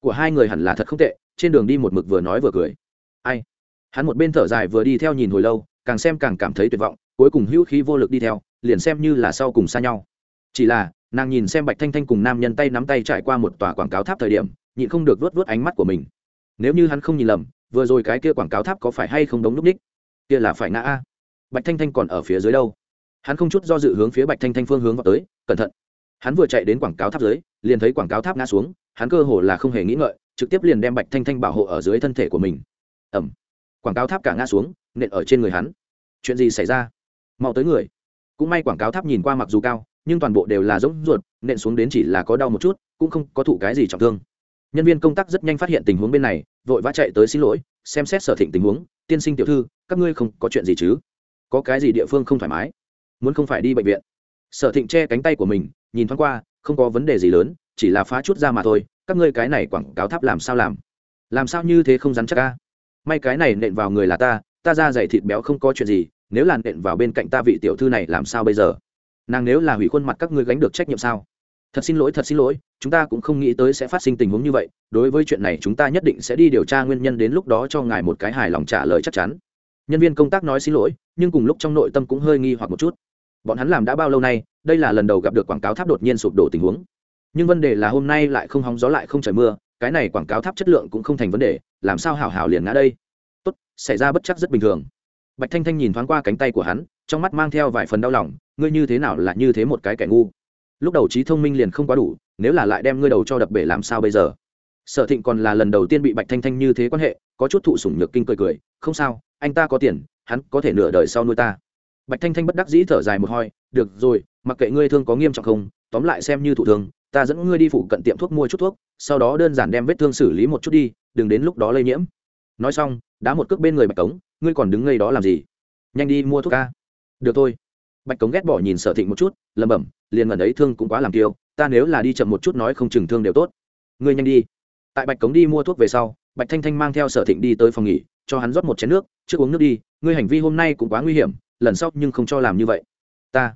Của hai người hẳn là thật không tệ, trên đường đi một mực vừa nói vừa cười. Ai? Hắn một bên thở dài vừa đi theo nhìn hồi lâu, càng xem càng cảm thấy tuyệt vọng, cuối cùng hữu khí vô lực đi theo, liền xem như là sau cùng xa nhau. Chỉ là, nàng nhìn xem bạch thanh thanh cùng nam nhân tay nắm tay trải qua một tòa quảng cáo tháp thời điểm, nhịn không được vớt vớt ánh mắt của mình. Nếu như hắn không nhìn lầm, vừa rồi cái kia quảng cáo tháp có phải hay không đống núp ních kia là phải ngã a. Bạch thanh thanh còn ở phía dưới đâu? Hắn không chút do dự hướng phía bạch thanh thanh phương hướng vào tới, cẩn thận hắn vừa chạy đến quảng cáo tháp dưới, liền thấy quảng cáo tháp ngã xuống, hắn cơ hồ là không hề nghĩ ngợi, trực tiếp liền đem bạch thanh thanh bảo hộ ở dưới thân thể của mình. Ẩm quảng cáo tháp cả ngã xuống, nện ở trên người hắn. Chuyện gì xảy ra? Mau tới người. Cũng may quảng cáo tháp nhìn qua mặc dù cao, nhưng toàn bộ đều là giống ruột, nện xuống đến chỉ là có đau một chút, cũng không có thụ cái gì trọng thương. Nhân viên công tác rất nhanh phát hiện tình huống bên này, vội vã chạy tới xin lỗi, xem xét sở thịnh tình huống, tiên sinh tiểu thư, các ngươi không có chuyện gì chứ? Có cái gì địa phương không thoải mái? Muốn không phải đi bệnh viện? Sở thịnh che cánh tay của mình nhìn thoáng qua, không có vấn đề gì lớn, chỉ là phá chút ra mà thôi, các ngươi cái này quảng cáo tháp làm sao làm? Làm sao như thế không rắn chắc ca may cái này nện vào người là ta ta ra dày thịt béo không có chuyện gì, nếu là nện vào bên cạnh ta vị tiểu thư này làm sao bây giờ? Nàng nếu là hủy khuôn mặt các ngươi gánh được trách nhiệm sao? Thật xin lỗi, thật xin lỗi, chúng ta cũng không nghĩ tới sẽ phát sinh tình huống như vậy, đối với chuyện này chúng ta nhất định sẽ đi điều tra nguyên nhân đến lúc đó cho ngài một cái hài lòng trả lời chắc chắn. Nhân viên công tác nói xin lỗi, nhưng cùng lúc trong nội tâm cũng hơi nghi hoặc một chút. Bọn hắn làm đã bao lâu nay đây là lần đầu gặp được quảng cáo tháp đột nhiên sụp đổ tình huống. Nhưng vấn đề là hôm nay lại không hóng gió lại không trời mưa, cái này quảng cáo tháp chất lượng cũng không thành vấn đề, làm sao hảo hảo liền ngã đây? Tốt, xảy ra bất chắc rất bình thường. Bạch thanh thanh nhìn thoáng qua cánh tay của hắn, trong mắt mang theo vài phần đau lòng, ngươi như thế nào là như thế một cái kẻ ngu? Lúc đầu trí thông minh liền không quá đủ, nếu là lại đem ngươi đầu cho đập bể làm sao bây giờ? Sở thịnh còn là lần đầu tiên bị bạch thanh thanh như thế quan hệ, có chút thụ sủng nhược kinh cười cười, không sao, anh ta có tiền, hắn có thể nửa đời sau nuôi ta. Bạch thanh thanh bất đắc dĩ thở dài một hoi được rồi, mặc kệ ngươi thương có nghiêm trọng không, tóm lại xem như thủ thương ta dẫn ngươi đi phụ cận tiệm thuốc mua chút thuốc, sau đó đơn giản đem vết thương xử lý một chút đi, đừng đến lúc đó lây nhiễm. Nói xong đá một cước bên người bạch cống, ngươi còn đứng ngay đó làm gì? Nhanh đi mua thuốc ca được thôi. Bạch cống ghét bỏ nhìn sở thịnh một chút, lẩm bẩm, liền ngần ấy thương cũng quá làm kiêu, ta nếu là đi chậm một chút nói không chừng thương đều tốt. Ngươi nhanh đi. Tại bạch cống đi mua thuốc về sau, bạch thanh thanh mang theo sở thịnh đi tới phòng nghỉ, cho hắn rót một chén nước, trước uống nước đi, ngươi hành vi hôm nay cũng quá nguy hiểm, lần sau nhưng không cho làm như vậy. Ta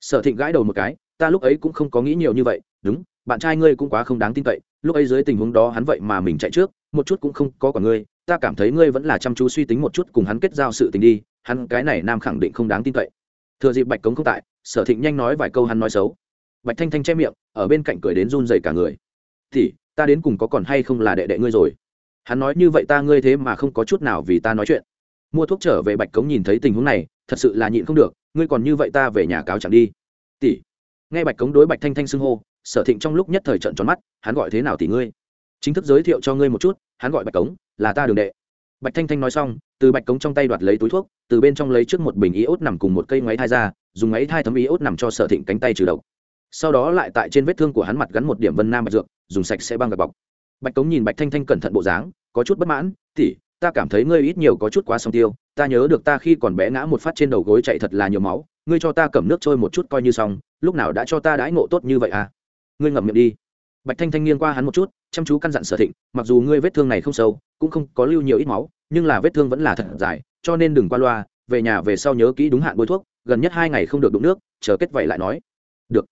sở thịnh gãi đầu một cái, ta lúc ấy cũng không có nghĩ nhiều như vậy, đúng, bạn trai ngươi cũng quá không đáng tin cậy, lúc ấy dưới tình huống đó hắn vậy mà mình chạy trước, một chút cũng không có quả ngươi, ta cảm thấy ngươi vẫn là chăm chú suy tính một chút cùng hắn kết giao sự tình đi, hắn cái này nam khẳng định không đáng tin cậy. Thừa dịp bạch cống không tại, sở thịnh nhanh nói vài câu hắn nói xấu. Bạch thanh thanh che miệng, ở bên cạnh cười đến run dày cả người. Thì ta đến cùng có còn hay không là đệ đệ ngươi rồi? Hắn nói, như vậy ta ngươi thế mà không có chút nào vì ta nói chuyện. Mua thuốc trở về bạch cống nhìn thấy tình huống này, thật sự là nhịn không được ngươi còn như vậy ta về nhà cáo chẳng đi. Tỷ. Nghe bạch cống đối bạch thanh thanh xưng hô, sở thịnh trong lúc nhất thời trận tròn mắt, hắn gọi thế nào tỷ ngươi? Chính thức giới thiệu cho ngươi một chút, hắn gọi bạch cống, là ta đường đệ. Bạch thanh thanh nói xong, từ bạch cống trong tay đoạt lấy túi thuốc, từ bên trong lấy trước một bình iốt nằm cùng một cây ngoáy thai ra, dùng máy thai thấm iốt nằm cho sở thịnh cánh tay trừ độc. Sau đó lại tại trên vết thương của hắn mặt gắn một điểm vân nam bạch dược, dùng sạch sẽ băng gạc bọc. Bạch cống nhìn bạch thanh thanh cẩn thận bộ dáng, có chút bất mãn tỉ ta cảm thấy ngươi ít nhiều có chút quá song tiêu, ta nhớ được ta khi còn bé ngã một phát trên đầu gối chạy thật là nhiều máu, ngươi cho ta cầm nước trôi một chút coi như xong, lúc nào đã cho ta đãi ngộ tốt như vậy à? Ngươi ngậm miệng đi. Bạch thanh thanh nghiêng qua hắn một chút, chăm chú căn dặn sở thịnh, mặc dù ngươi vết thương này không sâu, cũng không có lưu nhiều ít máu, nhưng là vết thương vẫn là thật dài, cho nên đừng qua loa, về nhà về sau nhớ kỹ đúng hạn bôi thuốc, gần nhất hai ngày không được đụng nước, chờ kết vậy lại nói. Được.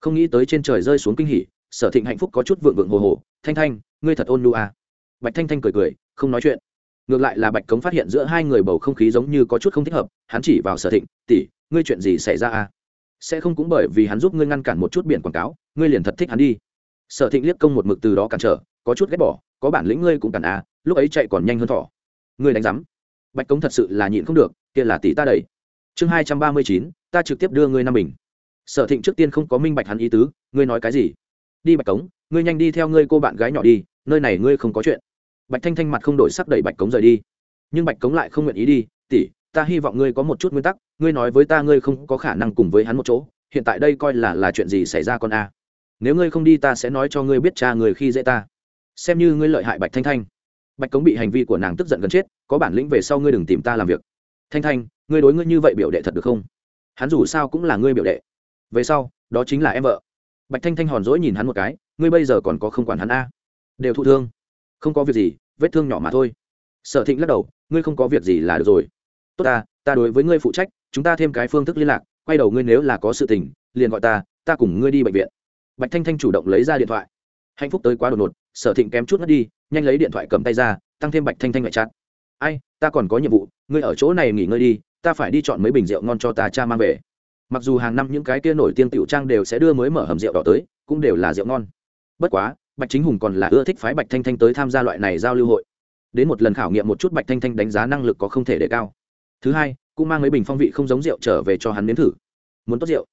Không nghĩ tới trên trời rơi xuống kinh hỉ, sở thịnh hạnh phúc có chút vượng vượng hồ hồ, thanh thanh, ngươi thật ôn lu à. bạch thanh thanh cười cười, không nói chuyện ngược lại là bạch cống phát hiện giữa hai người bầu không khí giống như có chút không thích hợp, hắn chỉ vào sở thịnh, tỷ, ngươi chuyện gì xảy ra à? Sẽ không cũng bởi vì hắn giúp ngươi ngăn cản một chút biển quảng cáo, ngươi liền thật thích hắn đi. Sở thịnh liếc công một mực từ đó cản trở, có chút ghét bỏ, có bản lĩnh ngươi cũng cản à lúc ấy chạy còn nhanh hơn thỏ. Ngươi đánh rắm bạch cống thật sự là nhịn không được, kia là tỷ ta đầy chương hai trăm ba mươi chín, ta trực tiếp đưa ngươi năm mình. sở thịnh trước tiên không có minh bạch hắn ý tứ, ngươi nói cái gì? Đi bạch cống, ngươi nhanh đi theo ngươi cô bạn gái nhỏ đi, nơi này ngươi không có chuyện bạch thanh thanh mặt không đổi sắc đẩy bạch cống rời đi. Nhưng bạch cống lại không nguyện ý đi, tỷ, ta hy vọng ngươi có một chút nguyên tắc, ngươi nói với ta ngươi không có khả năng cùng với hắn một chỗ, hiện tại đây coi là là chuyện gì xảy ra con a? Nếu ngươi không đi ta sẽ nói cho ngươi biết cha người khi dễ ta. Xem như ngươi lợi hại bạch thanh thanh. Bạch cống bị hành vi của nàng tức giận gần chết, có bản lĩnh về sau ngươi đừng tìm ta làm việc. Thanh thanh, ngươi đối ngươi như vậy biểu đệ thật được không? Hắn dù sao cũng là ngươi biểu đệ. Về sau, đó chính là em vợ. Bạch thanh thanh hòn dỗi nhìn hắn một cái, ngươi bây giờ còn có không quản hắn a? Đều thụ thương không có việc gì, vết thương nhỏ mà thôi. Sở thịnh lắc đầu, ngươi không có việc gì là được rồi. Tốt ta ta đối với ngươi phụ trách, chúng ta thêm cái phương thức liên lạc, quay đầu ngươi nếu là có sự tình, liền gọi ta ta cùng ngươi đi bệnh viện. Bạch thanh thanh chủ động lấy ra điện thoại. Hạnh phúc tới quá đột ngột, sở thịnh kém chút mất đi, nhanh lấy điện thoại cầm tay ra, tăng thêm bạch thanh thanh ngoại chặt ai, ta còn có nhiệm vụ, ngươi ở chỗ này nghỉ ngơi đi, ta phải đi chọn mấy bình rượu ngon cho ta cha mang về. Mặc dù hàng năm những cái kia nổi tiếng tiểu trang đều sẽ đưa mới mở hầm rượu đỏ tới, cũng đều là rượu ngon. Bất quá bạch chính hùng còn là ưa thích phái bạch thanh thanh tới tham gia loại này giao lưu hội. Đến một lần khảo nghiệm một chút bạch thanh thanh đánh giá năng lực có không thể để cao. Thứ hai, cũng mang mấy bình phong vị không giống rượu trở về cho hắn nếm thử. Muốn tốt rượu.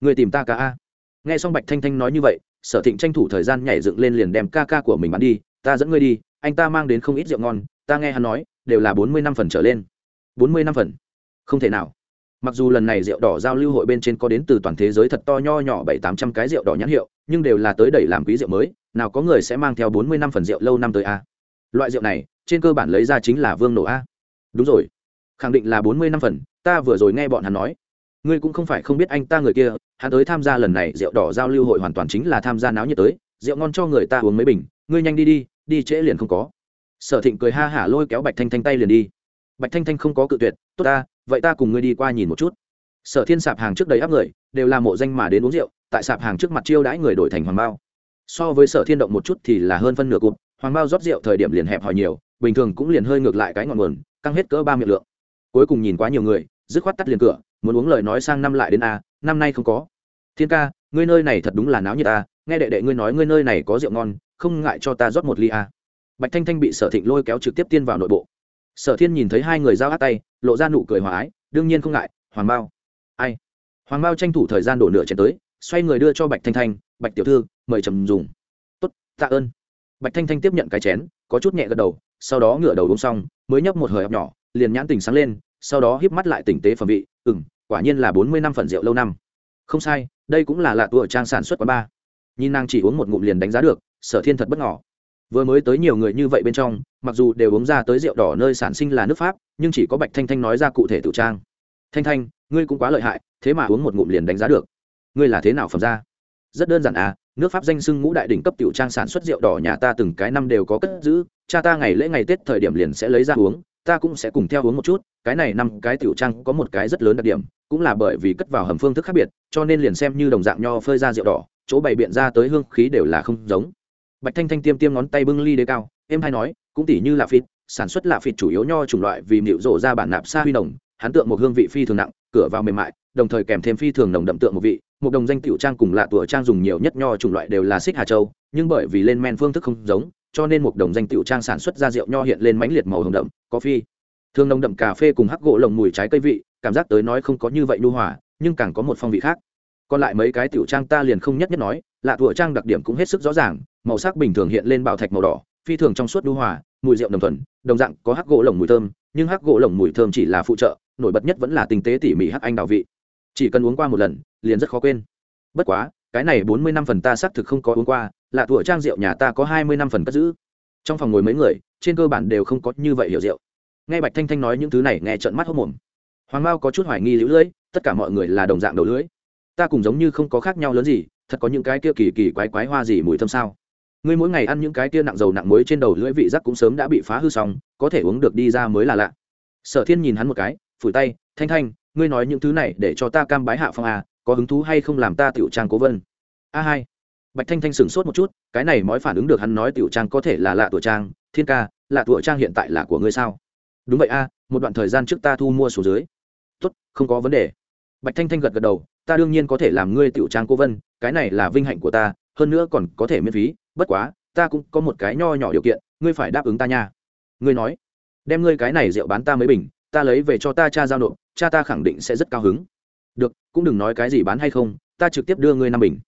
Người tìm ta ca a. Nghe xong bạch thanh thanh nói như vậy, sở thịnh tranh thủ thời gian nhảy dựng lên liền đem ca ca của mình bán đi. Ta dẫn ngươi đi, anh ta mang đến không ít rượu ngon. Ta nghe hắn nói, đều là bốn mươi năm phần trở lên. Bốn mươi năm phần. Không thể nào mặc dù lần này rượu đỏ giao lưu hội bên trên có đến từ toàn thế giới thật to nho nhỏ bảy tám trăm cái rượu đỏ nhãn hiệu, nhưng đều là tới đẩy làm quý rượu mới, nào có người sẽ mang theo bốn mươi năm phần rượu lâu năm tới a. Loại rượu này, trên cơ bản lấy ra chính là vương nổ a. Đúng rồi. Khẳng định là bốn mươi năm phần, ta vừa rồi nghe bọn hắn nói. Ngươi cũng không phải không biết anh ta người kia, hắn tới tham gia lần này rượu đỏ giao lưu hội hoàn toàn chính là tham gia náo nhiệt tới, rượu ngon cho người ta uống mấy bình, ngươi nhanh đi đi đi trễ liền không có. Sở thịnh cười ha hả lôi kéo bạch thanh thanh tay liền đi. Bạch thanh thanh không có cự tuyệt, tốt ta vậy ta cùng ngươi đi qua nhìn một chút. Sở thiên sạp hàng trước đầy áp người, đều là mộ danh mà đến uống rượu, tại sạp hàng trước mặt chiêu đãi người đổi thành hoàng bao so với sở thiên động một chút thì là hơn phân nửa cụt hoàng bao rót rượu thời điểm liền hẹp hòi nhiều, bình thường cũng liền hơi ngược lại cái ngọn nguồn, căng hết cỡ ba miệng lượng. Cuối cùng nhìn quá nhiều người, dứt khoát tắt liền cửa, muốn uống lời nói sang năm lại đến a, năm nay không có. Thiên ca, ngươi nơi này thật đúng là náo như ta nghe đệ đệ ngươi nói ngươi nơi này có rượu ngon, không ngại cho ta rót một ly a. Bạch thanh thanh bị sở thịnh lôi kéo trực tiếp tiên vào nội bộ sở thiên nhìn thấy hai người giao hát tay, lộ ra nụ cười hòa ái, đương nhiên không ngại, hoàng bao ai? Hoàng bao tranh thủ thời gian đổ nửa chén tới, xoay người đưa cho bạch thanh thanh, bạch tiểu thư, mời trầm dùng. Tốt, tạ ơn. Bạch thanh thanh tiếp nhận cái chén, có chút nhẹ gật đầu, sau đó ngửa đầu uống xong, mới nhấp một hơi ọc nhỏ, liền nhãn tình sáng lên, sau đó híp mắt lại tỉnh tế phẩm vị ừ m quả nhiên là bốn mươi năm phần rượu lâu năm. Không sai, đây cũng là lạ tụa trang sản xuất quán ba nhìn nàng chỉ uống một ngụm liền đánh giá được, sở thiên thật bất ngỏ vừa mới tới nhiều người như vậy bên trong mặc dù đều uống ra tới rượu đỏ nơi sản sinh là nước pháp, nhưng chỉ có bạch thanh thanh nói ra cụ thể tự trang. Thanh thanh, ngươi cũng quá lợi hại, thế mà uống một ngụm liền đánh giá được. Ngươi là thế nào phẩm ra rất đơn giản à nước pháp danh sưng ngũ đại đỉnh cấp tiểu trang sản xuất rượu đỏ nhà ta từng cái năm đều có cất giữ, cha ta ngày lễ ngày tết thời điểm liền sẽ lấy ra uống, ta cũng sẽ cùng theo uống một chút, cái này năm cái tiểu trang có một cái rất lớn đặc điểm, cũng là bởi vì cất vào hầm phương thức khác biệt, cho nên liền xem như đồng dạng nho phơi ra rượu đỏ, chỗ bày biện ra tới hương khí đều là không giống. Bạch thanh thanh tiêm tiêm ngón tay bưng ly đế cao em hay nói cũng tỉ như là phịt, sản xuất là phịt chủ yếu nho chủng loại vì nịu rổ ra bản nạp sa huy đồng hắn tượng một hương vị phi thường nặng, cửa vào mềm mại, đồng thời kèm thêm phi thường nồng đậm tượng một vị. Một đồng danh tiểu trang cùng lạ tủa trang dùng nhiều nhất nho chủng loại đều là xích hà châu, nhưng bởi vì lên men phương thức không giống, cho nên một đồng danh tiểu trang sản xuất ra rượu nho hiện lên mãnh liệt màu hồng đậm, có phi thường nồng đậm cà phê cùng hắc gỗ lồng mùi trái cây vị, cảm giác tới nói không có như vậy nhu hòa, nhưng càng có một phong vị khác. Còn lại mấy cái tiểu trang ta liền không nhất nhất nói, lạ tủa trang đặc điểm cũng hết sức rõ ràng, màu sắc bình thường hiện lên bảo thạch màu đỏ phi thường trong suốt đu hòa, mùi rượu đồng thuần, đồng dạng có hắc gỗ lồng mùi thơm, nhưng hắc gỗ lồng mùi thơm chỉ là phụ trợ, nổi bật nhất vẫn là tinh tế tỉ mỉ hắc anh đào vị. Chỉ cần uống qua một lần, liền rất khó quên. Bất quá, cái này bốn mươi năm phần ta xác thực không có uống qua là tủa trang rượu nhà ta có hai mươi năm phần cất giữ. Trong phòng ngồi mấy người, trên cơ bản đều không có như vậy hiểu rượu. Nghe bạch thanh thanh nói những thứ này nghe trận mắt hốc mồm. Hoàng mao có chút hoài nghi lũ lưỡi, tất cả mọi người là đồng dạng đầu lưỡi. Ta cùng giống như không có khác nhau lớn gì, thật có những cái kia kỳ kỳ quái quái hoa gì mùi thơm sao? Ngươi mỗi ngày ăn những cái kia nặng dầu nặng muối trên đầu lưỡi vị giác cũng sớm đã bị phá hư xong, có thể uống được đi ra mới là lạ. Sở thiên nhìn hắn một cái, phủi tay, thanh thanh, ngươi nói những thứ này để cho ta cam bái hạ phong à có hứng thú hay không làm ta tiểu trang cố vân? A hai. Bạch thanh thanh sửng sốt một chút, cái này mới phản ứng được hắn nói tiểu trang có thể là lạ tuổi trang, thiên ca, lạ tuổi trang hiện tại là của ngươi sao? Đúng vậy a, một đoạn thời gian trước ta thu mua số dưới. Tốt, không có vấn đề. Bạch thanh thanh gật gật đầu, ta đương nhiên có thể làm ngươi tiểu trang cô vân, cái này là vinh hạnh của ta, hơn nữa còn có thể miễn phí bất quá, ta cũng có một cái nho nhỏ điều kiện, ngươi phải đáp ứng ta nha. Ngươi nói, đem ngươi cái này rượu bán ta mấy bình, ta lấy về cho ta cha giao nộp, cha ta khẳng định sẽ rất cao hứng. Được, cũng đừng nói cái gì bán hay không, ta trực tiếp đưa ngươi năm bình.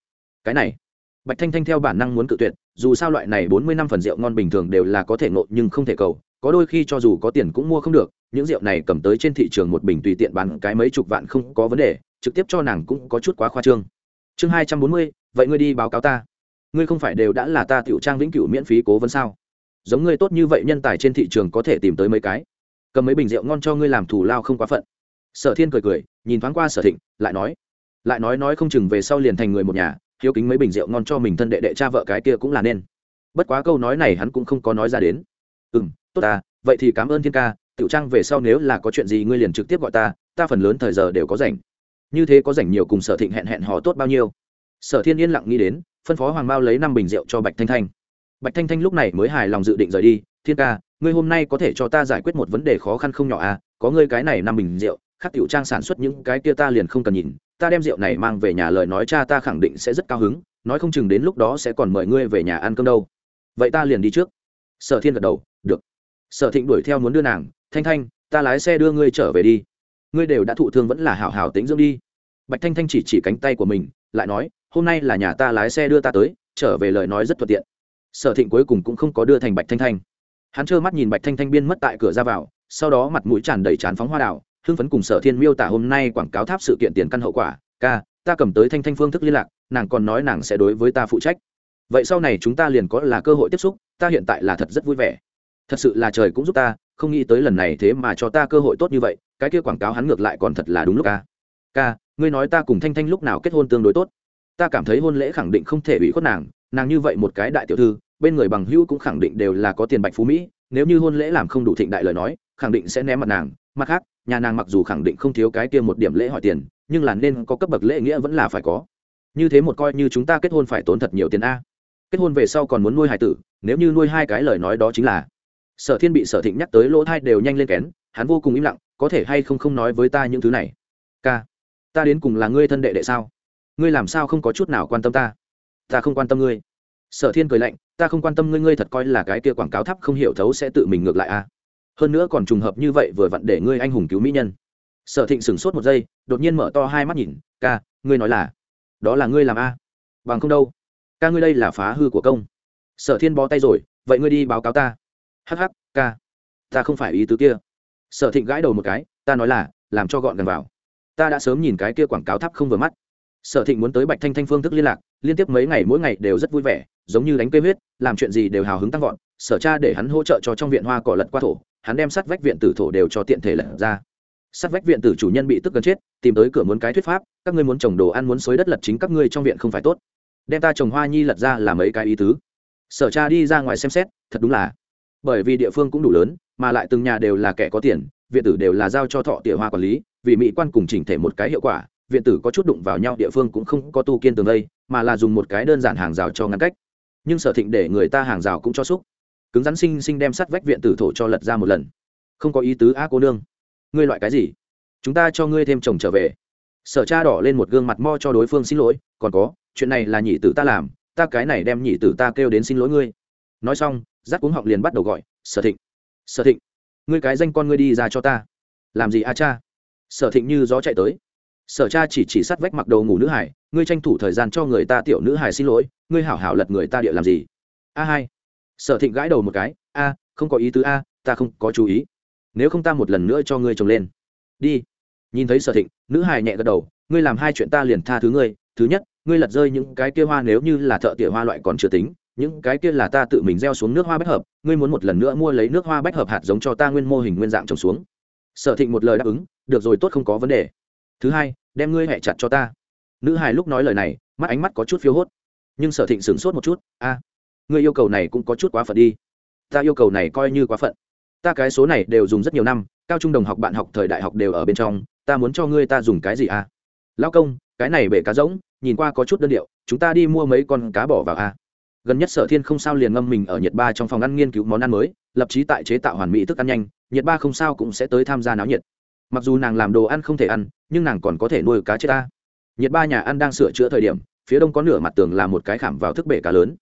Cái này, bạch thanh thanh theo bản năng muốn cự tuyệt, dù sao loại này bốn mươi năm phần rượu ngon bình thường đều là có thể ngộ nhưng không thể cầu, có đôi khi cho dù có tiền cũng mua không được, những rượu này cầm tới trên thị trường một bình tùy tiện bán cái mấy chục vạn không có vấn đề, trực tiếp cho nàng cũng có chút quá khoa trương. Chương hai trăm bốn mươi, vậy ngươi đi báo cáo ta ngươi không phải đều đã là ta tiểu trang vĩnh cửu miễn phí cố vấn sao? Giống ngươi tốt như vậy nhân tài trên thị trường có thể tìm tới mấy cái? Cầm mấy bình rượu ngon cho ngươi làm thủ lao không quá phận. Sở thiên cười cười, nhìn thoáng qua sở thịnh, lại nói lại nói nói không chừng về sau liền thành người một nhà, hiếu kính mấy bình rượu ngon cho mình thân đệ đệ cha vợ cái kia cũng là nên. Bất quá câu nói này hắn cũng không có nói ra đến. Ừ m tốt ta, vậy thì cảm ơn thiên ca, tiểu trang về sau nếu là có chuyện gì ngươi liền trực tiếp gọi ta ta phần lớn thời giờ đều có rảnh. Như thế có rảnh nhiều cùng sở thịnh hẹn hẹn hò tốt bao nhiêu? Sở thiên yên lặng nghĩ đến, phân phó hoàng bao lấy năm bình rượu cho bạch thanh thanh. Bạch thanh thanh lúc này mới hài lòng dự định rời đi, thiên ca, ngươi hôm nay có thể cho ta giải quyết một vấn đề khó khăn không nhỏ à có ngươi cái này năm bình rượu, Khắc tiểu trang sản xuất những cái kia ta liền không cần nhìn, ta đem rượu này mang về nhà lời nói cha ta khẳng định sẽ rất cao hứng, nói không chừng đến lúc đó sẽ còn mời ngươi về nhà ăn cơm đâu. Vậy ta liền đi trước. Sở thiên gật đầu, được. Sở thịnh đuổi theo muốn đưa nàng, thanh thanh, ta lái xe đưa ngươi trở về đi. Ngươi đều đã thụ thương vẫn là hảo hảo tính dưỡng đi. Bạch thanh thanh chỉ chỉ cánh tay của mình, lại nói hôm nay là nhà ta lái xe đưa ta tới, trở về lời nói rất thuận tiện. Sở thịnh cuối cùng cũng không có đưa thành bạch thanh thanh. Hắn trơ mắt nhìn bạch thanh thanh biên mất tại cửa ra vào, sau đó mặt mũi tràn đầy chán phóng hoa đào hưng phấn cùng sở thiên miêu tả hôm nay quảng cáo tháp sự kiện tiền căn hậu quả, ca, ta cầm tới thanh thanh phương thức liên lạc, nàng còn nói nàng sẽ đối với ta phụ trách. Vậy sau này chúng ta liền có là cơ hội tiếp xúc, ta hiện tại là thật rất vui vẻ. Thật sự là trời cũng giúp ta, không nghĩ tới lần này thế mà cho ta cơ hội tốt như vậy, cái kia quảng cáo hắn ngược lại còn thật là đúng lúc ca. Ca, ngươi nói ta cùng thanh thanh lúc nào kết hôn tương đối tốt? Ta cảm thấy hôn lễ khẳng định không thể ủy khuất nàng nàng như vậy một cái đại tiểu thư, bên người bằng hữu cũng khẳng định đều là có tiền bạch phú mỹ, nếu như hôn lễ làm không đủ thịnh đại lời nói, khẳng định sẽ ném mặt nàng. Mặt khác, nhà nàng mặc dù khẳng định không thiếu cái kia một điểm lễ hỏi tiền, nhưng là nên có cấp bậc lễ nghĩa vẫn là phải có. Như thế một coi như chúng ta kết hôn phải tốn thật nhiều tiền a. Kết hôn về sau còn muốn nuôi hải tử, nếu như nuôi hai cái lời nói đó chính là, sở thiên bị sở thịnh nhắc tới lỗ thai đều nhanh lên kén, hắn vô cùng im lặng, có thể hay không không nói với ta những thứ này? K ta đến cùng là ngươi thân đệ đệ sao? Ngươi làm sao không có chút nào quan tâm ta? Ta không quan tâm ngươi. Sở thiên cười lạnh, ta không quan tâm ngươi ngươi thật coi là cái kia quảng cáo thắp không hiểu thấu sẽ tự mình ngược lại à. Hơn nữa còn trùng hợp như vậy vừa vặn để ngươi anh hùng cứu mỹ nhân. Sở thịnh sửng sốt một giây, đột nhiên mở to hai mắt nhìn, ca, ngươi nói là, đó là ngươi làm a? Bằng không đâu. Ca ngươi đây là phá hư của công. Sở thiên bó tay rồi, vậy ngươi đi báo cáo ta. Hh ca, ta không phải ý tứ kia. Sở thịnh gãi đầu một cái, ta nói là, làm cho gọn gần vào. Ta đã sớm nhìn cái kia quảng cáo thắp không vừa mắt sở thịnh muốn tới bạch thanh thanh phương thức liên lạc, liên tiếp mấy ngày mỗi ngày đều rất vui vẻ, giống như đánh cây huyết, làm chuyện gì đều hào hứng tăng vọt, sở cha để hắn hỗ trợ cho trong viện hoa cỏ lật qua thổ, hắn đem sắt vách viện tử thổ đều cho tiện thể lật ra. Sắt vách viện tử chủ nhân bị tức gần chết, tìm tới cửa muốn cái thuyết pháp, các ngươi muốn trồng đồ ăn muốn xới đất lật chính các ngươi trong viện không phải tốt. Đem ta trồng hoa nhi lật ra là mấy cái ý tứ. Sở cha đi ra ngoài xem xét, thật đúng là. Bởi vì địa phương cũng đủ lớn, mà lại từng nhà đều là kẻ có tiền, viện tử đều là giao cho thọ tỉa hoa quản lý, vì mỹ quan cùng chỉnh thể một cái hiệu quả viện tử có chút đụng vào nhau, địa phương cũng không có tu kiên tường đây, mà là dùng một cái đơn giản hàng rào cho ngăn cách. Nhưng sở thịnh để người ta hàng rào cũng cho xúc. Cứng rắn sinh sinh đem sắt vách viện tử thổ cho lật ra một lần. Không có ý tứ á cô nương. Ngươi loại cái gì? Chúng ta cho ngươi thêm chồng trở về. Sở cha đỏ lên một gương mặt mo cho đối phương xin lỗi, còn có, chuyện này là nhị tử ta làm, ta cái này đem nhị tử ta kêu đến xin lỗi ngươi. Nói xong giác cuống họng liền bắt đầu gọi, sở thịnh sở thịnh, ngươi cái danh con ngươi đi ra cho ta. Làm gì a cha? Sở thịnh như gió chạy tới sở cha chỉ chỉ sát vách mặc đầu ngủ nữ hải, ngươi tranh thủ thời gian cho người ta tiểu nữ hải xin lỗi, ngươi hảo hảo lật người ta địa làm gì? A hai. Sở thịnh gãi đầu một cái, a, không có ý tứ a, ta không có chú ý. Nếu không ta một lần nữa cho ngươi trồng lên. Đi. Nhìn thấy sở thịnh, nữ hải nhẹ gật đầu, ngươi làm hai chuyện ta liền tha thứ ngươi. Thứ nhất, ngươi lật rơi những cái kia hoa nếu như là thợ tỉa hoa loại còn chưa tính, những cái kia là ta tự mình gieo xuống nước hoa bách hợp, ngươi muốn một lần nữa mua lấy nước hoa bách hợp hạt giống cho ta nguyên mô hình nguyên dạng trồng xuống. Sở thịnh một lời đáp ứng, được rồi, tốt không có vấn đề thứ hai, đem ngươi hẹ chặt cho ta. Nữ hài lúc nói lời này, mắt ánh mắt có chút phiếu hốt. Nhưng sở thịnh sửng sốt một chút, a, ngươi yêu cầu này cũng có chút quá phận đi. Ta yêu cầu này coi như quá phận. Ta cái số này đều dùng rất nhiều năm, cao trung đồng học bạn học thời đại học đều ở bên trong, ta muốn cho ngươi ta dùng cái gì a? Lão công, cái này bể cá rỗng, nhìn qua có chút đơn điệu, chúng ta đi mua mấy con cá bỏ vào a. Gần nhất sở thiên không sao liền ngâm mình ở nhiệt ba trong phòng ăn nghiên cứu món ăn mới, lập trí tại chế tạo hoàn mỹ thức ăn nhanh nhiệt ba không sao cũng sẽ tới tham gia náo nhiệt mặc dù nàng làm đồ ăn không thể ăn, nhưng nàng còn có thể nuôi cá chết ta. Nhiệt ba nhà ăn đang sửa chữa thời điểm, phía đông có nửa mặt tường là một cái khảm vào thức bể cá lớn.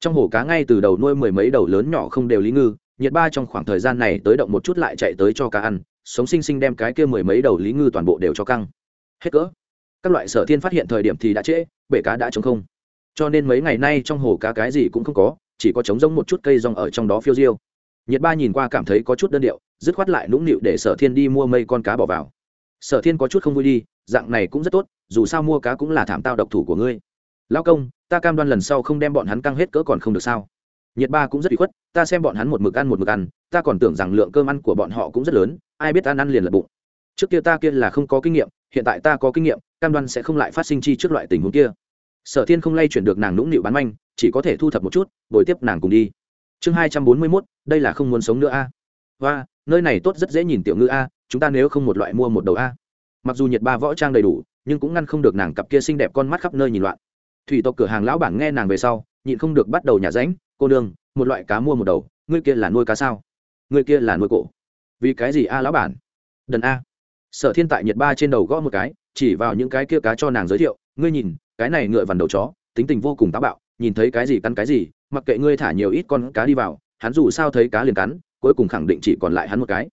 Trong hồ cá ngay từ đầu nuôi mười mấy đầu lớn nhỏ không đều lý ngư, nhiệt ba trong khoảng thời gian này tới động một chút lại chạy tới cho cá ăn, sống sinh sinh đem cái kia mười mấy đầu lý ngư toàn bộ đều cho căng. Hết cỡ. Các loại sở thiên phát hiện thời điểm thì đã trễ, bể cá đã trống không. Cho nên mấy ngày nay trong hồ cá cái gì cũng không có, chỉ có trống rỗng một chút cây rong ở trong đó phiêu diêu nhiệt ba nhìn qua cảm thấy có chút đơn điệu, dứt khoát lại nũng nịu để sở thiên đi mua mây con cá bỏ vào. Sở thiên có chút không vui đi, dạng này cũng rất tốt, dù sao mua cá cũng là thảm tao độc thủ của ngươi. Lao công, ta cam đoan lần sau không đem bọn hắn căng hết cỡ còn không được sao? Nhiệt ba cũng rất bị khuất, ta xem bọn hắn một mực ăn một mực ăn, ta còn tưởng rằng lượng cơm ăn của bọn họ cũng rất lớn, ai biết ăn ăn liền lật bụng. Trước kia ta kia là không có kinh nghiệm, hiện tại ta có kinh nghiệm, cam đoan sẽ không lại phát sinh chi trước loại tình huống kia. Sở thiên không lay chuyển được nàng nũng nịu bán manh, chỉ có thể thu thập một chút, bồi tiếp nàng cùng đi. Chương hai trăm bốn mươi mốt đây là không muốn sống nữa a. À. và nơi này tốt rất dễ nhìn tiểu ngư a, chúng ta nếu không một loại mua một đầu a. Mặc dù nhiệt ba võ trang đầy đủ, nhưng cũng ngăn không được nàng cặp kia xinh đẹp con mắt khắp nơi nhìn loạn. Thủy tộc cửa hàng lão bảng nghe nàng về sau, nhịn không được bắt đầu nhà ránh, cô đường một loại cá mua một đầu, ngươi kia là nuôi cá sao? Ngươi kia là nuôi cổ. Vì cái gì a lão bản? Đần a. Sở thiên tại nhiệt ba trên đầu gõ một cái, chỉ vào những cái kia cá cho nàng giới thiệu, ngươi nhìn, cái này ngựa vằn đầu chó, tính tình vô cùng táo bạo, nhìn thấy cái gì cắn cái gì, mặc kệ ngươi thả nhiều ít con cá đi vào hắn dù sao thấy cá liền cắn, cuối cùng khẳng định chỉ còn lại hắn một cái.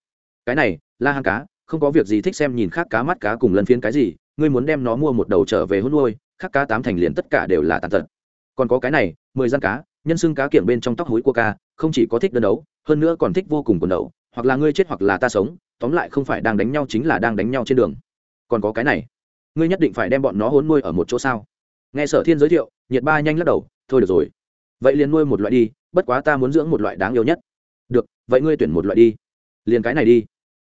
Cái này, la hang cá, không có việc gì thích xem nhìn khác cá mắt cá cùng lân phiên cái gì, ngươi muốn đem nó mua một đầu trở về hôn nuôi, khác cá tám thành liền tất cả đều là tàn tật. Còn có cái này, mười gian cá, nhân xưng cá kiểng bên trong tóc hối của ca, không chỉ có thích đơn đấu, hơn nữa còn thích vô cùng quần đấu hoặc là ngươi chết hoặc là ta sống, tóm lại không phải đang đánh nhau chính là đang đánh nhau trên đường. Còn có cái này, ngươi nhất định phải đem bọn nó hôn nuôi ở một chỗ sao? Nghe sở thiên giới thiệu, nhiệt ba nhanh lắc đầu, thôi được rồi vậy liền nuôi một loại đi, bất quá ta muốn dưỡng một loại đáng yêu nhất. Được, vậy ngươi tuyển một loại đi. Liền cái này đi.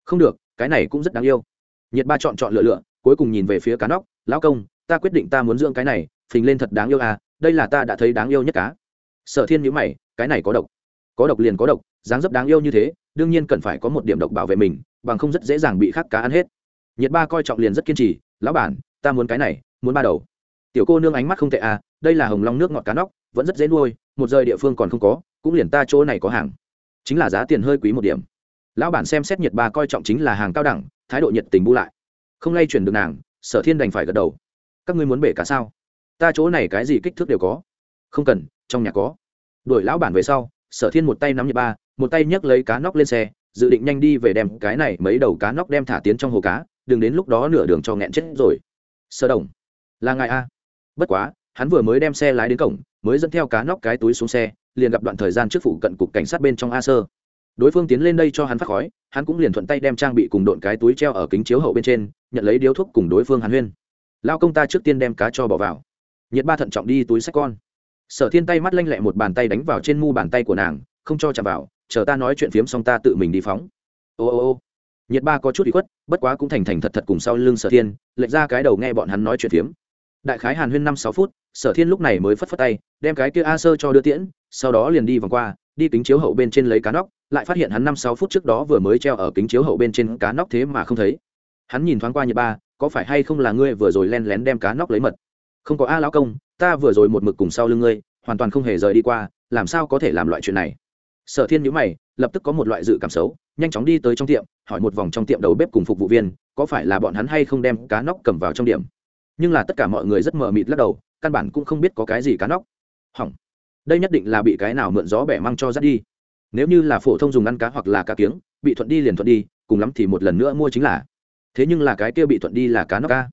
Không được, cái này cũng rất đáng yêu. Nhiệt ba chọn chọn lựa lựa, cuối cùng nhìn về phía cá nóc, lão công, ta quyết định ta muốn dưỡng cái này, phình lên thật đáng yêu à đây là ta đã thấy đáng yêu nhất cá. Sở thiên nhữ mày, cái này có độc. Có độc liền có độc, dáng dấp đáng yêu như thế, đương nhiên cần phải có một điểm độc bảo vệ mình, bằng không rất dễ dàng bị khắc cá ăn hết. Nhiệt ba coi trọng liền rất kiên trì, lão bản, ta muốn cái này, muốn ba đầu. Tiểu cô nương ánh mắt không tệ à đây là hồng long nước ngọt cá nóc, vẫn rất dễ nuôi một rơi địa phương còn không có, cũng liền ta chỗ này có hàng. Chính là giá tiền hơi quý một điểm. Lão bản xem xét nhiệt ba coi trọng chính là hàng cao đẳng, thái độ nhiệt tình bu lại. Không lay chuyển được nàng, sở thiên đành phải gật đầu. Các ngươi muốn bể cả sao? Ta chỗ này cái gì kích thước đều có. Không cần, trong nhà có. Đuổi lão bản về sau, sở thiên một tay nắm nhiệt ba, một tay nhấc lấy cá nóc lên xe, dự định nhanh đi về đem cái này mấy đầu cá nóc đem thả tiến trong hồ cá, đừng đến lúc đó nửa đường cho nghẹn chết rồi. Sơ đồng, là ngài a? Bất quá, hắn vừa mới đem xe lái đến cổng mới dẫn theo cá nóc cái túi xuống xe, liền gặp đoạn thời gian trước phụ cận cục cảnh sát bên trong a sơ. Đối phương tiến lên đây cho hắn phát khói, hắn cũng liền thuận tay đem trang bị cùng độn cái túi treo ở kính chiếu hậu bên trên, nhận lấy điếu thuốc cùng đối phương hàn huyên. Lao công ta trước tiên đem cá cho bỏ vào. Nhiệt ba thận trọng đi túi sách con. Sở thiên tay mắt lanh lẹ một bàn tay đánh vào trên mu bàn tay của nàng, không cho chạm vào, chờ ta nói chuyện phiếm xong ta tự mình đi phóng. Ô ô ô. Nhiệt ba có chút bị khuất, bất quá cũng thành thành thật thật cùng sau lưng sở thiên, lệch ra cái đầu nghe bọn hắn nói chuyện phiếm. Đại khái hàn huyên năm sáu phút sở thiên lúc này mới phất phất tay, đem cái kia a sơ cho đưa tiễn, sau đó liền đi vòng qua, đi kính chiếu hậu bên trên lấy cá nóc, lại phát hiện hắn năm sáu phút trước đó vừa mới treo ở kính chiếu hậu bên trên cá nóc thế mà không thấy. Hắn nhìn thoáng qua Nhật ba, có phải hay không là ngươi vừa rồi len lén đem cá nóc lấy mật? Không có a lão công, ta vừa rồi một mực cùng sau lưng ngươi, hoàn toàn không hề rời đi qua, làm sao có thể làm loại chuyện này? Sở thiên nhữ mày, lập tức có một loại dự cảm xấu, nhanh chóng đi tới trong tiệm, hỏi một vòng trong tiệm đầu bếp cùng phục vụ viên, có phải là bọn hắn hay không đem cá nóc cầm vào trong điểm? Nhưng là tất cả mọi người rất mờ mịt lắc đầu căn bản cũng không biết có cái gì cá nóc. Hỏng. Đây nhất định là bị cái nào mượn gió bẻ mang cho dắt đi. Nếu như là phổ thông dùng ăn cá hoặc là cá kiếng, bị thuận đi liền thuận đi, cùng lắm thì một lần nữa mua chính là. Thế nhưng là cái kia bị thuận đi là cá nóc ca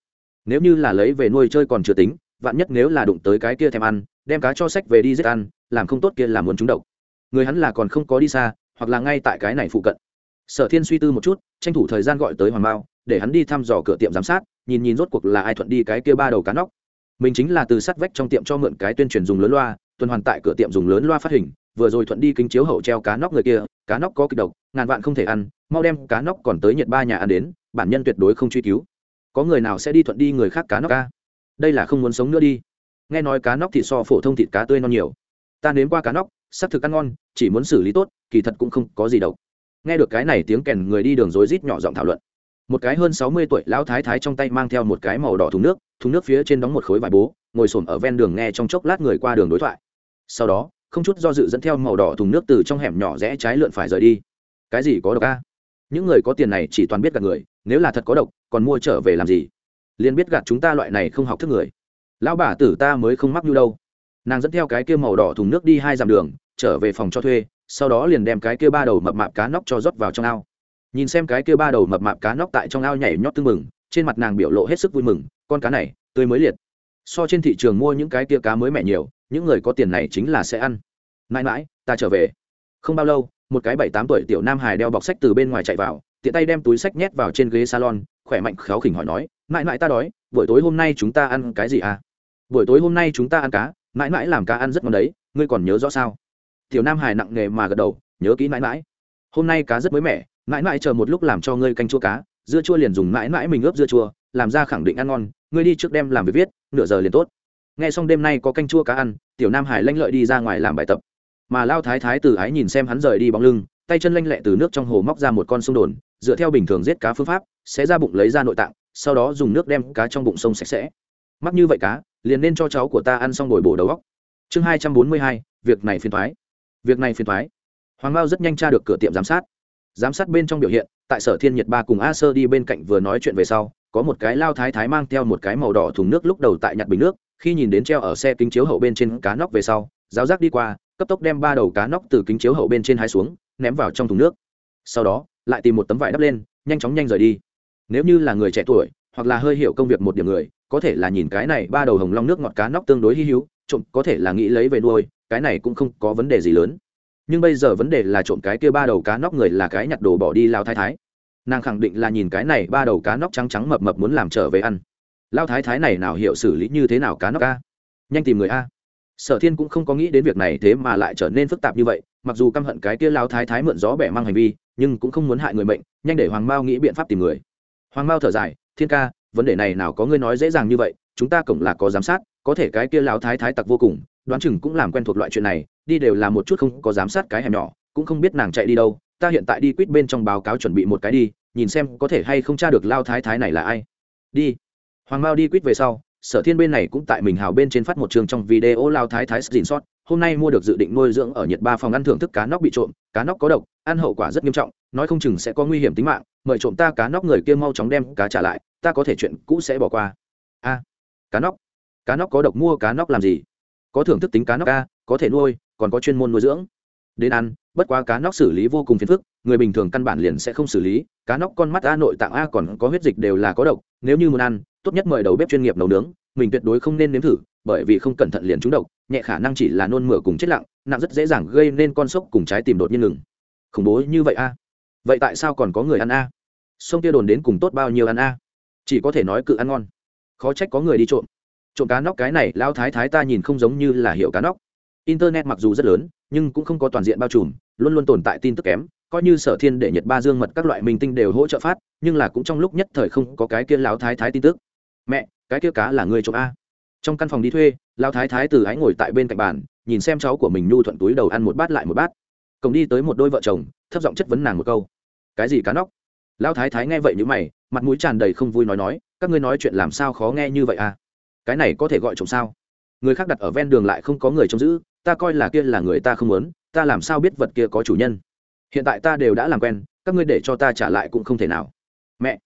nếu như là lấy về nuôi chơi còn chưa tính, vạn nhất nếu là đụng tới cái kia thèm ăn, đem cá cho sách về đi giết ăn, làm không tốt kia là muốn trúng độc. Người hắn là còn không có đi xa, hoặc là ngay tại cái này phụ cận. Sở thiên suy tư một chút, tranh thủ thời gian gọi tới hoàng mao, để hắn đi thăm dò cửa tiệm giám sát, nhìn nhìn rốt cuộc là ai thuận đi cái kia ba đầu cá nóc mình chính là từ sắt vách trong tiệm cho mượn cái tuyên truyền dùng lớn loa, tuần hoàn tại cửa tiệm dùng lớn loa phát hình, vừa rồi thuận đi kính chiếu hậu treo cá nóc người kia, cá nóc có kịch độc, ngàn vạn không thể ăn, mau đem cá nóc còn tới nhiệt ba nhà ăn đến, bản nhân tuyệt đối không truy cứu. Có người nào sẽ đi thuận đi người khác cá nóc ca đây là không muốn sống nữa đi. Nghe nói cá nóc thịt so phổ thông thịt cá tươi non nhiều. Ta nếm qua cá nóc sắc thực ăn ngon, chỉ muốn xử lý tốt, kỳ thật cũng không có gì độc. Nghe được cái này tiếng kèn người đi đường rối rít nhỏ giọng thảo luận một cái hơn sáu mươi tuổi lão thái thái trong tay mang theo một cái màu đỏ thùng nước thùng nước phía trên đóng một khối vải bố, ngồi s ở ven đường nghe trong chốc lát người qua đường đối thoại. Sau đó, không chút do dự dẫn theo màu đỏ thùng nước từ trong hẻm nhỏ rẽ trái lượn phải rời đi. Cái gì có độc a? Những người có tiền này chỉ toàn biết gạt người, nếu là thật có độc, còn mua trở về làm gì? Liền biết gạt chúng ta loại này không học thức người. Lão bà tử ta mới không mắc như đâu. Nàng dẫn theo cái kia màu đỏ thùng nước đi hai dặm đường, trở về phòng cho thuê, sau đó liền đem cái kia ba đầu mập mạp cá nóc cho rót vào trong ao nhìn xem cái kia ba đầu mập mạp cá nóc tại trong ao nhảy nhót tưng mừng, trên mặt nàng biểu lộ hết sức vui mừng, con cá này, tươi mới liệt. So trên thị trường mua những cái kia cá mới mẻ nhiều, những người có tiền này chính là sẽ ăn. Mãi mãi, ta trở về. Không bao lâu, một cái bảy tám tuổi tiểu nam hải đeo bọc sách từ bên ngoài chạy vào, tiện tay đem túi sách nhét vào trên ghế salon, khỏe mạnh khéo khỉnh hỏi nói, mãi mãi ta đói, buổi tối hôm nay chúng ta ăn cái gì à? Buổi tối hôm nay chúng ta ăn cá, mãi mãi làm cá ăn rất ngon đấy, ngươi còn nhớ rõ sao? Tiểu nam hải nặng nghề mà gật đầu, nhớ kỹ mãi mãi. Hôm nay cá rất mới mẻ mãi mãi chờ một lúc làm cho ngươi canh chua cá, dưa chua liền dùng mãi mãi mình ướp dưa chua, làm ra khẳng định ăn ngon, ngươi đi trước đem làm việc viết, nửa giờ liền tốt. Nghe xong đêm nay có canh chua cá ăn, tiểu nam hải lanh lợi đi ra ngoài làm bài tập. Mà lao thái thái từ ái nhìn xem hắn rời đi bóng lưng, tay chân lanh lẹ từ nước trong hồ móc ra một con sông đồn, dựa theo bình thường giết cá phương pháp, sẽ ra bụng lấy ra nội tạng, sau đó dùng nước đem cá trong bụng sông sạch sẽ. Mắc như vậy cá, liền nên cho cháu của ta ăn xong đổi bổ đầu góc chương hai trăm bốn mươi hai, việc này phiền thoái. Việc này phiền thoái. Hoàng mao rất nhanh tra được cửa tiệm giám sát giám sát bên trong biểu hiện, tại sở thiên nhiệt ba cùng a sơ đi bên cạnh vừa nói chuyện về sau, có một cái lao thái thái mang theo một cái màu đỏ thùng nước lúc đầu tại nhặt bình nước, khi nhìn đến treo ở xe kính chiếu hậu bên trên cá nóc về sau, giáo giác đi qua, cấp tốc đem ba đầu cá nóc từ kính chiếu hậu bên trên hai xuống, ném vào trong thùng nước. Sau đó, lại tìm một tấm vải đắp lên, nhanh chóng nhanh rời đi. Nếu như là người trẻ tuổi, hoặc là hơi hiểu công việc một điểm người, có thể là nhìn cái này ba đầu hồng long nước ngọt cá nóc tương đối hy hữu, trộm, có thể là nghĩ lấy về nuôi, cái này cũng không có vấn đề gì lớn nhưng bây giờ vấn đề là trộm cái kia ba đầu cá nóc người là cái nhặt đồ bỏ đi lao thái thái. Nàng khẳng định là nhìn cái này ba đầu cá nóc trắng trắng mập mập muốn làm trở về ăn. Lao thái thái này nào hiểu xử lý như thế nào cá nóc a? Nhanh tìm người a. Sở thiên cũng không có nghĩ đến việc này thế mà lại trở nên phức tạp như vậy, mặc dù căm hận cái kia lao thái thái mượn gió bẻ mang hành vi, nhưng cũng không muốn hại người mệnh, nhanh để hoàng mao nghĩ biện pháp tìm người. Hoàng mao thở dài, thiên ca, vấn đề này nào có ngươi nói dễ dàng như vậy, chúng ta cổng là có giám sát, có thể cái kia lao thái thái tặc vô cùng, đoán chừng cũng làm quen thuộc loại chuyện này đi đều là một chút không có giám sát cái hẻm nhỏ, cũng không biết nàng chạy đi đâu, ta hiện tại đi quýt bên trong báo cáo chuẩn bị một cái đi, nhìn xem có thể hay không tra được lao thái thái này là ai. Đi. Hoàng mao đi quýt về sau, sở thiên bên này cũng tại mình hào bên trên phát một trường trong video lao thái thái xin sót, hôm nay mua được dự định nuôi dưỡng ở nhiệt ba phòng ăn thưởng thức cá nóc bị trộm, cá nóc có độc, ăn hậu quả rất nghiêm trọng, nói không chừng sẽ có nguy hiểm tính mạng, mời trộm ta cá nóc người kia mau chóng đem cá trả lại, ta có thể chuyện cũ sẽ bỏ qua. A. Cá nóc. Cá nóc có độc mua cá nóc làm gì? Có thưởng thức tính cá nóc a, có thể nuôi còn có chuyên môn nuôi dưỡng. Đến ăn, bất quá cá nóc xử lý vô cùng phiền phức, người bình thường căn bản liền sẽ không xử lý, cá nóc con mắt a nội tạng a còn có huyết dịch đều là có độc, nếu như muốn ăn, tốt nhất mời đầu bếp chuyên nghiệp nấu nướng, mình tuyệt đối không nên nếm thử, bởi vì không cẩn thận liền trúng độc, nhẹ khả năng chỉ là nôn mửa cùng chết lặng, nặng rất dễ dàng gây nên con sốc cùng trái tìm đột nhiên ngừng. Khủng bố như vậy a. Vậy tại sao còn có người ăn a? Sông tia đồn đến cùng tốt bao nhiêu ăn a? Chỉ có thể nói cự ăn ngon. Khó trách có người đi trộm. Trộm cá nóc cái này lao thái thái ta nhìn không giống như là hiệu cá nóc internet mặc dù rất lớn, nhưng cũng không có toàn diện bao trùm, luôn luôn tồn tại tin tức kém, coi như sở thiên để nhật ba dương mật các loại minh tinh đều hỗ trợ phát, nhưng là cũng trong lúc nhất thời không có cái kia lão thái thái tin tức. Mẹ, cái kia cá là người trộm a. Trong căn phòng đi thuê, lão thái thái từ ái ngồi tại bên cạnh bàn, nhìn xem cháu của mình nhu thuận túi đầu ăn một bát lại một bát. Cổng đi tới một đôi vợ chồng, thấp giọng chất vấn nàng một câu. Cái gì cá nóc? Lão thái thái nghe vậy như mày, mặt mũi tràn đầy không vui nói nói, các ngươi nói chuyện làm sao khó nghe như vậy à? Cái này có thể gọi trộm sao? Người khác đặt ở ven đường lại không có người trông giữ ta coi là kia là người ta không muốn, ta làm sao biết vật kia có chủ nhân? Hiện tại ta đều đã làm quen, các ngươi để cho ta trả lại cũng không thể nào. Mẹ!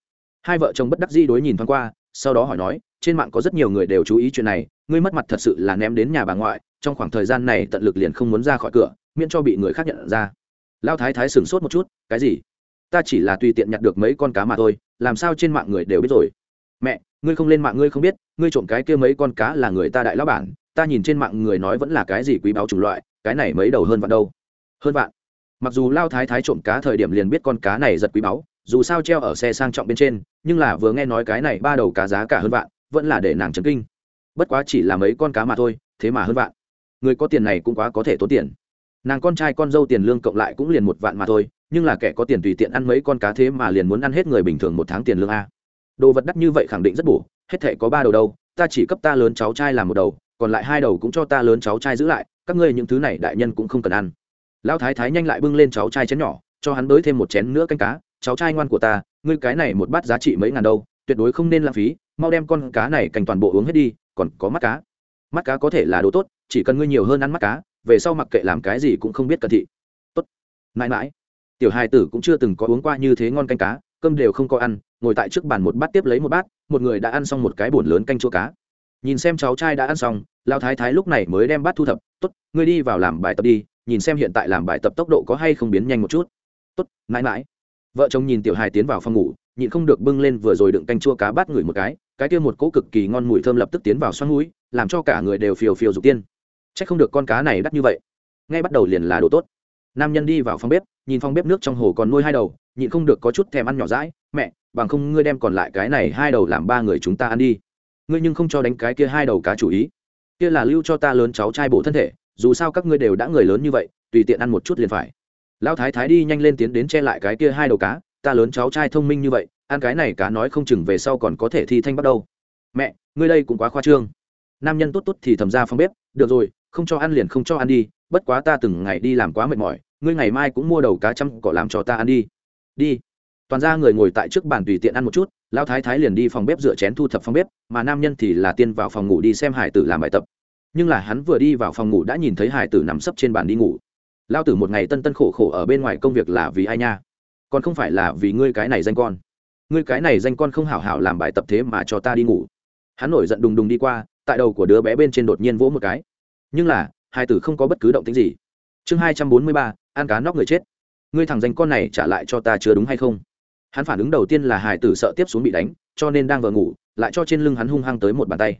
Hai vợ chồng bất đắc dĩ đối nhìn thoáng qua, sau đó hỏi nói, trên mạng có rất nhiều người đều chú ý chuyện này, ngươi mất mặt thật sự là ném đến nhà bà ngoại, trong khoảng thời gian này tận lực liền không muốn ra khỏi cửa, miễn cho bị người khác nhận ra. Lao thái thái sửng sốt một chút, cái gì? Ta chỉ là tùy tiện nhặt được mấy con cá mà thôi, làm sao trên mạng người đều biết rồi? Mẹ, ngươi không lên mạng ngươi không biết, ngươi trộm cái kia mấy con cá là người ta đại lão bản ta nhìn trên mạng người nói vẫn là cái gì quý báo chủng loại, cái này mấy đầu hơn vạn đâu. Hơn vạn. Mặc dù lao thái thái trộm cá thời điểm liền biết con cá này giật quý báu, dù sao treo ở xe sang trọng bên trên, nhưng là vừa nghe nói cái này ba đầu cá giá cả hơn vạn, vẫn là để nàng chấn kinh. Bất quá chỉ là mấy con cá mà thôi, thế mà hơn vạn. Người có tiền này cũng quá có thể tốn tiền. Nàng con trai con dâu tiền lương cộng lại cũng liền một vạn mà thôi, nhưng là kẻ có tiền tùy tiện ăn mấy con cá thế mà liền muốn ăn hết người bình thường một tháng tiền lương a. Đồ vật đắt như vậy khẳng định rất bổ, hết thể có ba đầu đâu, ta chỉ cấp ta lớn cháu trai làm một đầu còn lại hai đầu cũng cho ta lớn cháu trai giữ lại, các ngươi những thứ này đại nhân cũng không cần ăn. Lão thái thái nhanh lại bưng lên cháu trai chén nhỏ, cho hắn đới thêm một chén nữa canh cá, cháu trai ngoan của ta, ngươi cái này một bát giá trị mấy ngàn đâu, tuyệt đối không nên lãng phí, mau đem con cá này cành toàn bộ uống hết đi, còn có mắt cá. Mắt cá có thể là đồ tốt, chỉ cần ngươi nhiều hơn ăn mắt cá, về sau mặc kệ làm cái gì cũng không biết cẩn thị. Tốt. Mãi mãi. Tiểu hai tử cũng chưa từng có uống qua như thế ngon canh cá, cơm đều không có ăn, ngồi tại trước bàn một bát tiếp lấy một bát, một người đã ăn xong một cái bổn lớn canh chua cá. Nhìn xem cháu trai đã ăn xong lao thái thái lúc này mới đem bát thu thập, tốt, ngươi đi vào làm bài tập đi, nhìn xem hiện tại làm bài tập tốc độ có hay không biến nhanh một chút. Tốt, mãi mãi. Vợ chồng nhìn tiểu hài tiến vào phòng ngủ, nhịn không được bưng lên vừa rồi đựng canh chua cá bát ngửi một cái cái kia một cỗ cực kỳ ngon mùi thơm lập tức tiến vào xoắn mũi, làm cho cả người đều phiều phiều dục tiên. C h ắ c không được con cá này đắt như vậy. Ngay bắt đầu liền là đồ tốt. Nam nhân đi vào phòng bếp, nhìn phòng bếp nước trong hồ còn nuôi hai đầu, nhịn không được có chút thèm ăn nhỏ rãi mẹ, bằng không ngươi đem còn lại cái này hai đầu làm ba người chúng ta ăn đi. Ngươi nhưng không cho đánh cái kia hai đầu cá chủ ý kia là lưu cho ta lớn cháu trai bổ thân thể, dù sao các ngươi đều đã người lớn như vậy, tùy tiện ăn một chút liền phải. Lão thái thái đi nhanh lên tiến đến che lại cái kia hai đầu cá, ta lớn cháu trai thông minh như vậy, ăn cái này cá nói không chừng về sau còn có thể thi thanh bắt đầu. Mẹ, ngươi đây cũng quá khoa trương. Nam nhân tốt tốt thì thầm ra phòng bếp, được rồi, không cho ăn liền không cho ăn đi, bất quá ta từng ngày đi làm quá mệt mỏi, ngươi ngày mai cũng mua đầu cá chăm cỏ làm cho ta ăn đi. Đi. Toàn ra người ngồi tại trước bàn tùy tiện ăn một chút lão thái thái liền đi phòng bếp rửa chén thu thập phòng bếp, mà nam nhân thì là tiên vào phòng ngủ đi xem hải tử làm bài tập. Nhưng là hắn vừa đi vào phòng ngủ đã nhìn thấy hải tử nằm sấp trên bàn đi ngủ. Lao tử một ngày tân tân khổ khổ ở bên ngoài công việc là vì ai nha? Còn không phải là vì ngươi cái này danh con. Ngươi cái này danh con không hảo hảo làm bài tập thế mà cho ta đi ngủ. Hắn nổi giận đùng đùng đi qua, tại đầu của đứa bé bên trên đột nhiên vỗ một cái. Nhưng là hai tử không có bất cứ động tính gì. Chương hai trăm bốn mươi ba, ăn cá nóc người chết. Ngươi thằng danh con này trả lại cho ta chưa đúng hay không? Hắn phản ứng đầu tiên là hải tử sợ tiếp xuống bị đánh, cho nên đang vờ ngủ, lại cho trên lưng hắn hung hăng tới một bàn tay.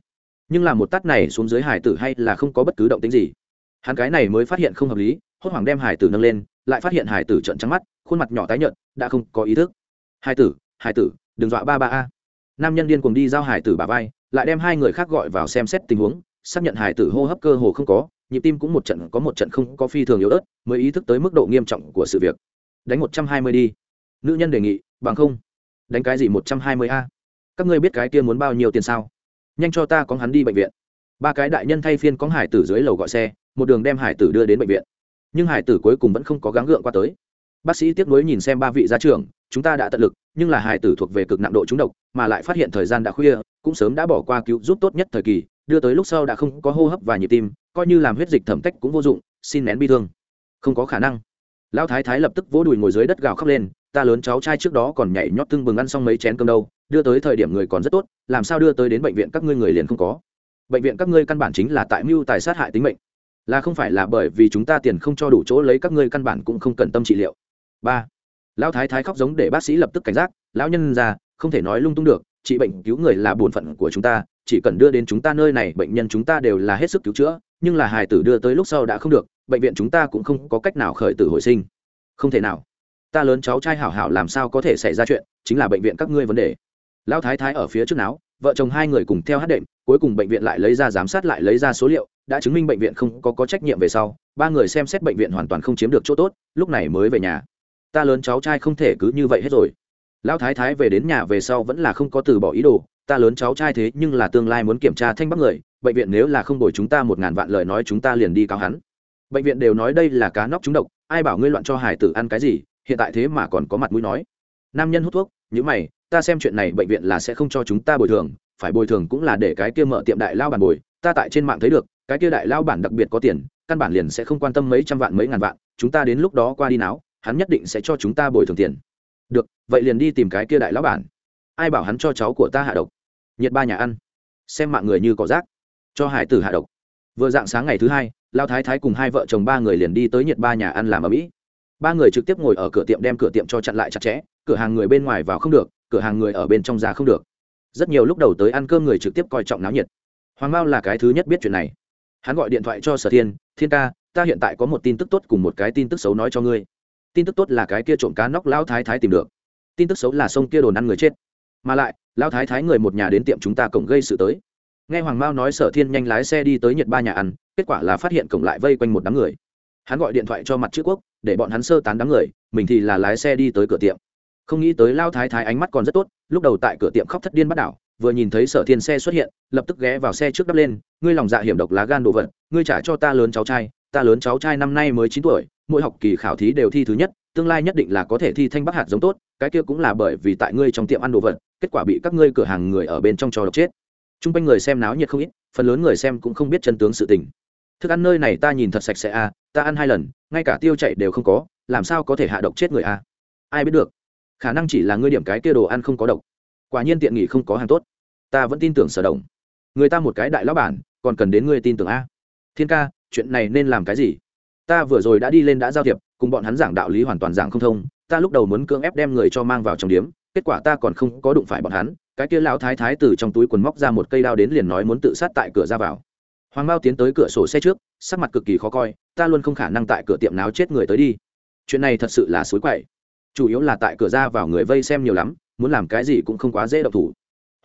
Nhưng là một tắt này xuống dưới hải tử hay là không có bất cứ động tính gì. Hắn cái này mới phát hiện không hợp lý, hốt hoảng đem hải tử nâng lên, lại phát hiện hải tử trợn trắng mắt, khuôn mặt nhỏ tái nhợt, đã không có ý thức. Hải tử hải tử, đừng dọa ba ba a. Nam nhân điên cùng đi giao hải tử bà vai, lại đem hai người khác gọi vào xem xét tình huống, xác nhận hải tử hô hấp cơ hồ không có, nhịp tim cũng một trận, có một trận không có phi thường yếu ớt, mới ý thức tới mức độ nghiêm trọng của sự việc. Đánh một trăm hai mươi đi. Nữ nhân đề nghị bằng không, đánh cái gì một trăm hai mươi a? Các ngươi biết cái kia muốn bao nhiêu tiền sao? Nhanh cho ta có hắn đi bệnh viện. Ba cái đại nhân thay phiên có hải tử dưới lầu gọi xe, một đường đem hải tử đưa đến bệnh viện. Nhưng hải tử cuối cùng vẫn không có gắng gượng qua tới. Bác sĩ tiếp nối nhìn xem ba vị gia trưởng, chúng ta đã tận lực, nhưng là hải tử thuộc về cực nặng độ trúng độc, mà lại phát hiện thời gian đã khuya, cũng sớm đã bỏ qua cứu giúp tốt nhất thời kỳ, đưa tới lúc sau đã không có hô hấp và nhịp tim, coi như làm huyết dịch thẩm tách cũng vô dụng, xin nén bi thương. Không có khả năng. Lão thái thái lập tức vỗ đùi ngồi dưới đất gào khóc lên ta lớn cháu trai trước đó còn nhảy nhót tưng bừng ăn xong mấy chén cơm đâu đưa tới thời điểm người còn rất tốt làm sao đưa tới đến bệnh viện các ngươi người liền không có. Bệnh viện các ngươi căn bản chính là tại mưu tài sát hại tính mệnh. Là không phải là bởi vì chúng ta tiền không cho đủ chỗ lấy các ngươi căn bản cũng không cần tâm trị liệu. Ba lão thái thái khóc giống để bác sĩ lập tức cảnh giác lão nhân già, không thể nói lung tung được trị bệnh cứu người là bổn phận của chúng ta chỉ cần đưa đến chúng ta nơi này bệnh nhân chúng ta đều là hết sức cứu chữa nhưng là hài tử đưa tới lúc sau đã không được bệnh viện chúng ta cũng không có cách nào khởi tử hồi sinh. Không thể nào ta lớn cháu trai hảo hảo làm sao có thể xảy ra chuyện chính là bệnh viện các ngươi vấn đề. Lão thái thái ở phía trước não vợ chồng hai người cùng theo hát đệm cuối cùng bệnh viện lại lấy ra giám sát lại lấy ra số liệu đã chứng minh bệnh viện không có, có trách nhiệm về sau ba người xem xét bệnh viện hoàn toàn không chiếm được chỗ tốt lúc này mới về nhà. Ta lớn cháu trai không thể cứ như vậy hết rồi. Lão thái thái về đến nhà về sau vẫn là không có từ bỏ ý đồ ta lớn cháu trai thế nhưng là tương lai muốn kiểm tra thanh bắc người bệnh viện nếu là không đổi chúng ta một ngàn vạn lời nói chúng ta liền đi cáo hắn. Bệnh viện đều nói đây là cá nóc trúng độc ai bảo ngươi loạn cho hải tử ăn cái gì hiện tại thế mà còn có mặt mũi nói. Nam nhân hút thuốc nhữ mày, ta xem chuyện này bệnh viện là sẽ không cho chúng ta bồi thường, phải bồi thường cũng là để cái kia mở tiệm đại lao bản bồi, ta tại trên mạng thấy được, cái kia đại lao bản đặc biệt có tiền, căn bản liền sẽ không quan tâm mấy trăm vạn mấy ngàn vạn, chúng ta đến lúc đó qua đi náo, hắn nhất định sẽ cho chúng ta bồi thường tiền. Được, vậy liền đi tìm cái kia đại lão bản. Ai bảo hắn cho cháu của ta hạ độc? Nhiệt ba nhà ăn. Xem mạng người như cỏ rác. Cho hải tử hạ độc. Vừa dạng sáng ngày thứ hai, lao thái thái cùng hai vợ chồng ba người liền đi tới nhiệt ba nhà ăn làm ở mỹ ba người trực tiếp ngồi ở cửa tiệm đem cửa tiệm cho chặn lại chặt chẽ, cửa hàng người bên ngoài vào không được, cửa hàng người ở bên trong ra không được. Rất nhiều lúc đầu tới ăn cơm người trực tiếp coi trọng náo nhiệt. Hoàng mao là cái thứ nhất biết chuyện này. Hắn gọi điện thoại cho sở thiên thiên ca, ta hiện tại có một tin tức tốt cùng một cái tin tức xấu nói cho ngươi. Tin tức tốt là cái kia trộm cá nóc lão thái thái tìm được. Tin tức xấu là sông kia đồn ăn người chết. Mà lại, lão thái thái người một nhà đến tiệm chúng ta cổng gây sự tới. Nghe hoàng mao nói, sở thiên nhanh lái xe đi tới nhật ba nhà ăn, kết quả là phát hiện cổng lại vây quanh một đám người hắn gọi điện thoại cho mặt chữ quốc để bọn hắn sơ tán đám người mình thì là lái xe đi tới cửa tiệm. Không nghĩ tới lao thái thái ánh mắt còn rất tốt lúc đầu tại cửa tiệm khóc thất điên bắt đảo vừa nhìn thấy sở thiên xe xuất hiện lập tức ghé vào xe trước đắp lên ngươi lòng dạ hiểm độc lá gan đồ vật ngươi trả cho ta lớn cháu trai ta lớn cháu trai năm nay mới chín tuổi mỗi học kỳ khảo thí đều thi thứ nhất tương lai nhất định là có thể thi thanh bắc hạt giống tốt cái kia cũng là bởi vì tại ngươi trong tiệm ăn đồ vật kết quả bị các ngươi cửa hàng người ở bên trong trò độc chết. T r u n g quanh người xem náo nhiệt không ít phần lớn người xem cũng không biết chân tướng sự tình. Thức ăn nơi này ta nhìn thật sạch sẽ a à, ta ăn hai lần, ngay cả tiêu chạy đều không có, làm sao có thể hạ độc chết người a? À? ai biết được, khả năng chỉ là ngươi điểm cái kia đồ ăn không có độc. Quả nhiên tiện nghị không có hàng tốt. Ta vẫn tin tưởng sở đồng người ta một cái đại lão bản, còn cần đến ngươi tin tưởng a? Thiên ca, chuyện này nên làm cái gì? Ta vừa rồi đã đi lên đã giao thiệp, cùng bọn hắn giảng đạo lý hoàn toàn giảng không thông. Ta lúc đầu muốn cưỡng ép đem người cho mang vào trong điếm, kết quả ta còn không có đụng phải bọn hắn. Cái kia lão thái thái từ trong túi quần móc ra một cây đao đến liền nói muốn tự sát tại cửa ra vào hoàng mao tiến tới cửa sổ xe trước, sắc mặt cực kỳ khó coi, ta luôn không khả năng tại cửa tiệm náo chết người tới đi. Chuyện này thật sự là suối quậy. Chủ yếu là tại cửa ra vào người vây xem nhiều lắm, muốn làm cái gì cũng không quá dễ độc thủ.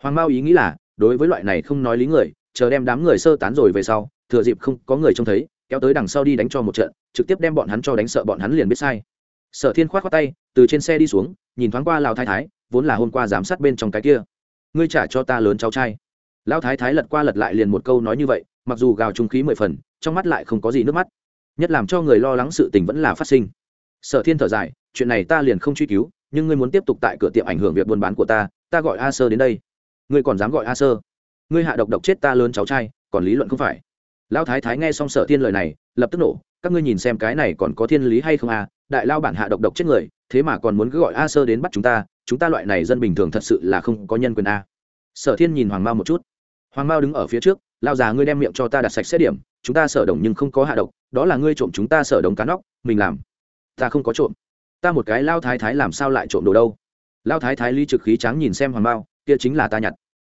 Hoàng mao ý nghĩ là, đối với loại này không nói lý người, chờ đem đám người sơ tán rồi về sau, thừa dịp không có người trông thấy, kéo tới đằng sau đi đánh cho một trận, trực tiếp đem bọn hắn cho đánh sợ bọn hắn liền biết sai. Sở thiên k h o á t khoác tay, từ trên xe đi xuống, nhìn thoáng qua lào thái thái, vốn là hôm qua giám sát bên trong cái kia. Ngươi trả cho ta lớn cháu trai. Lão thái thái lật qua lật lại liền một câu nói như vậy mặc dù gào trung khí mười phần, trong mắt lại không có gì nước mắt. Nhất làm cho người lo lắng sự tình vẫn là phát sinh. Sở thiên thở dài, chuyện này ta liền không truy cứu, nhưng ngươi muốn tiếp tục tại cửa tiệm ảnh hưởng việc buôn bán của ta ta gọi a sơ đến đây. Ngươi còn dám gọi a sơ? Ngươi hạ độc độc chết ta lớn cháu trai, còn lý luận không phải. Lão thái thái nghe xong sở thiên lời này, lập tức nổ, các ngươi nhìn xem cái này còn có thiên lý hay không à đại lao bản hạ độc độc chết người, thế mà còn muốn cứ gọi a sơ đến bắt chúng ta chúng ta loại này dân bình thường thật sự là không có nhân quyền a. Sở thiên nhìn hoàng mao một chút. Hoàng mao đứng ở phía trước lao già ngươi đem miệng cho ta đặt sạch xét điểm chúng ta sở đồng nhưng không có hạ độc đó là ngươi trộm chúng ta sở đồng cá nóc mình làm. Ta không có trộm. Ta một cái lao thái thái làm sao lại trộm đồ đâu? Lao thái thái ly trực khí trắng nhìn xem hoàng bao, kia chính là ta nhặt.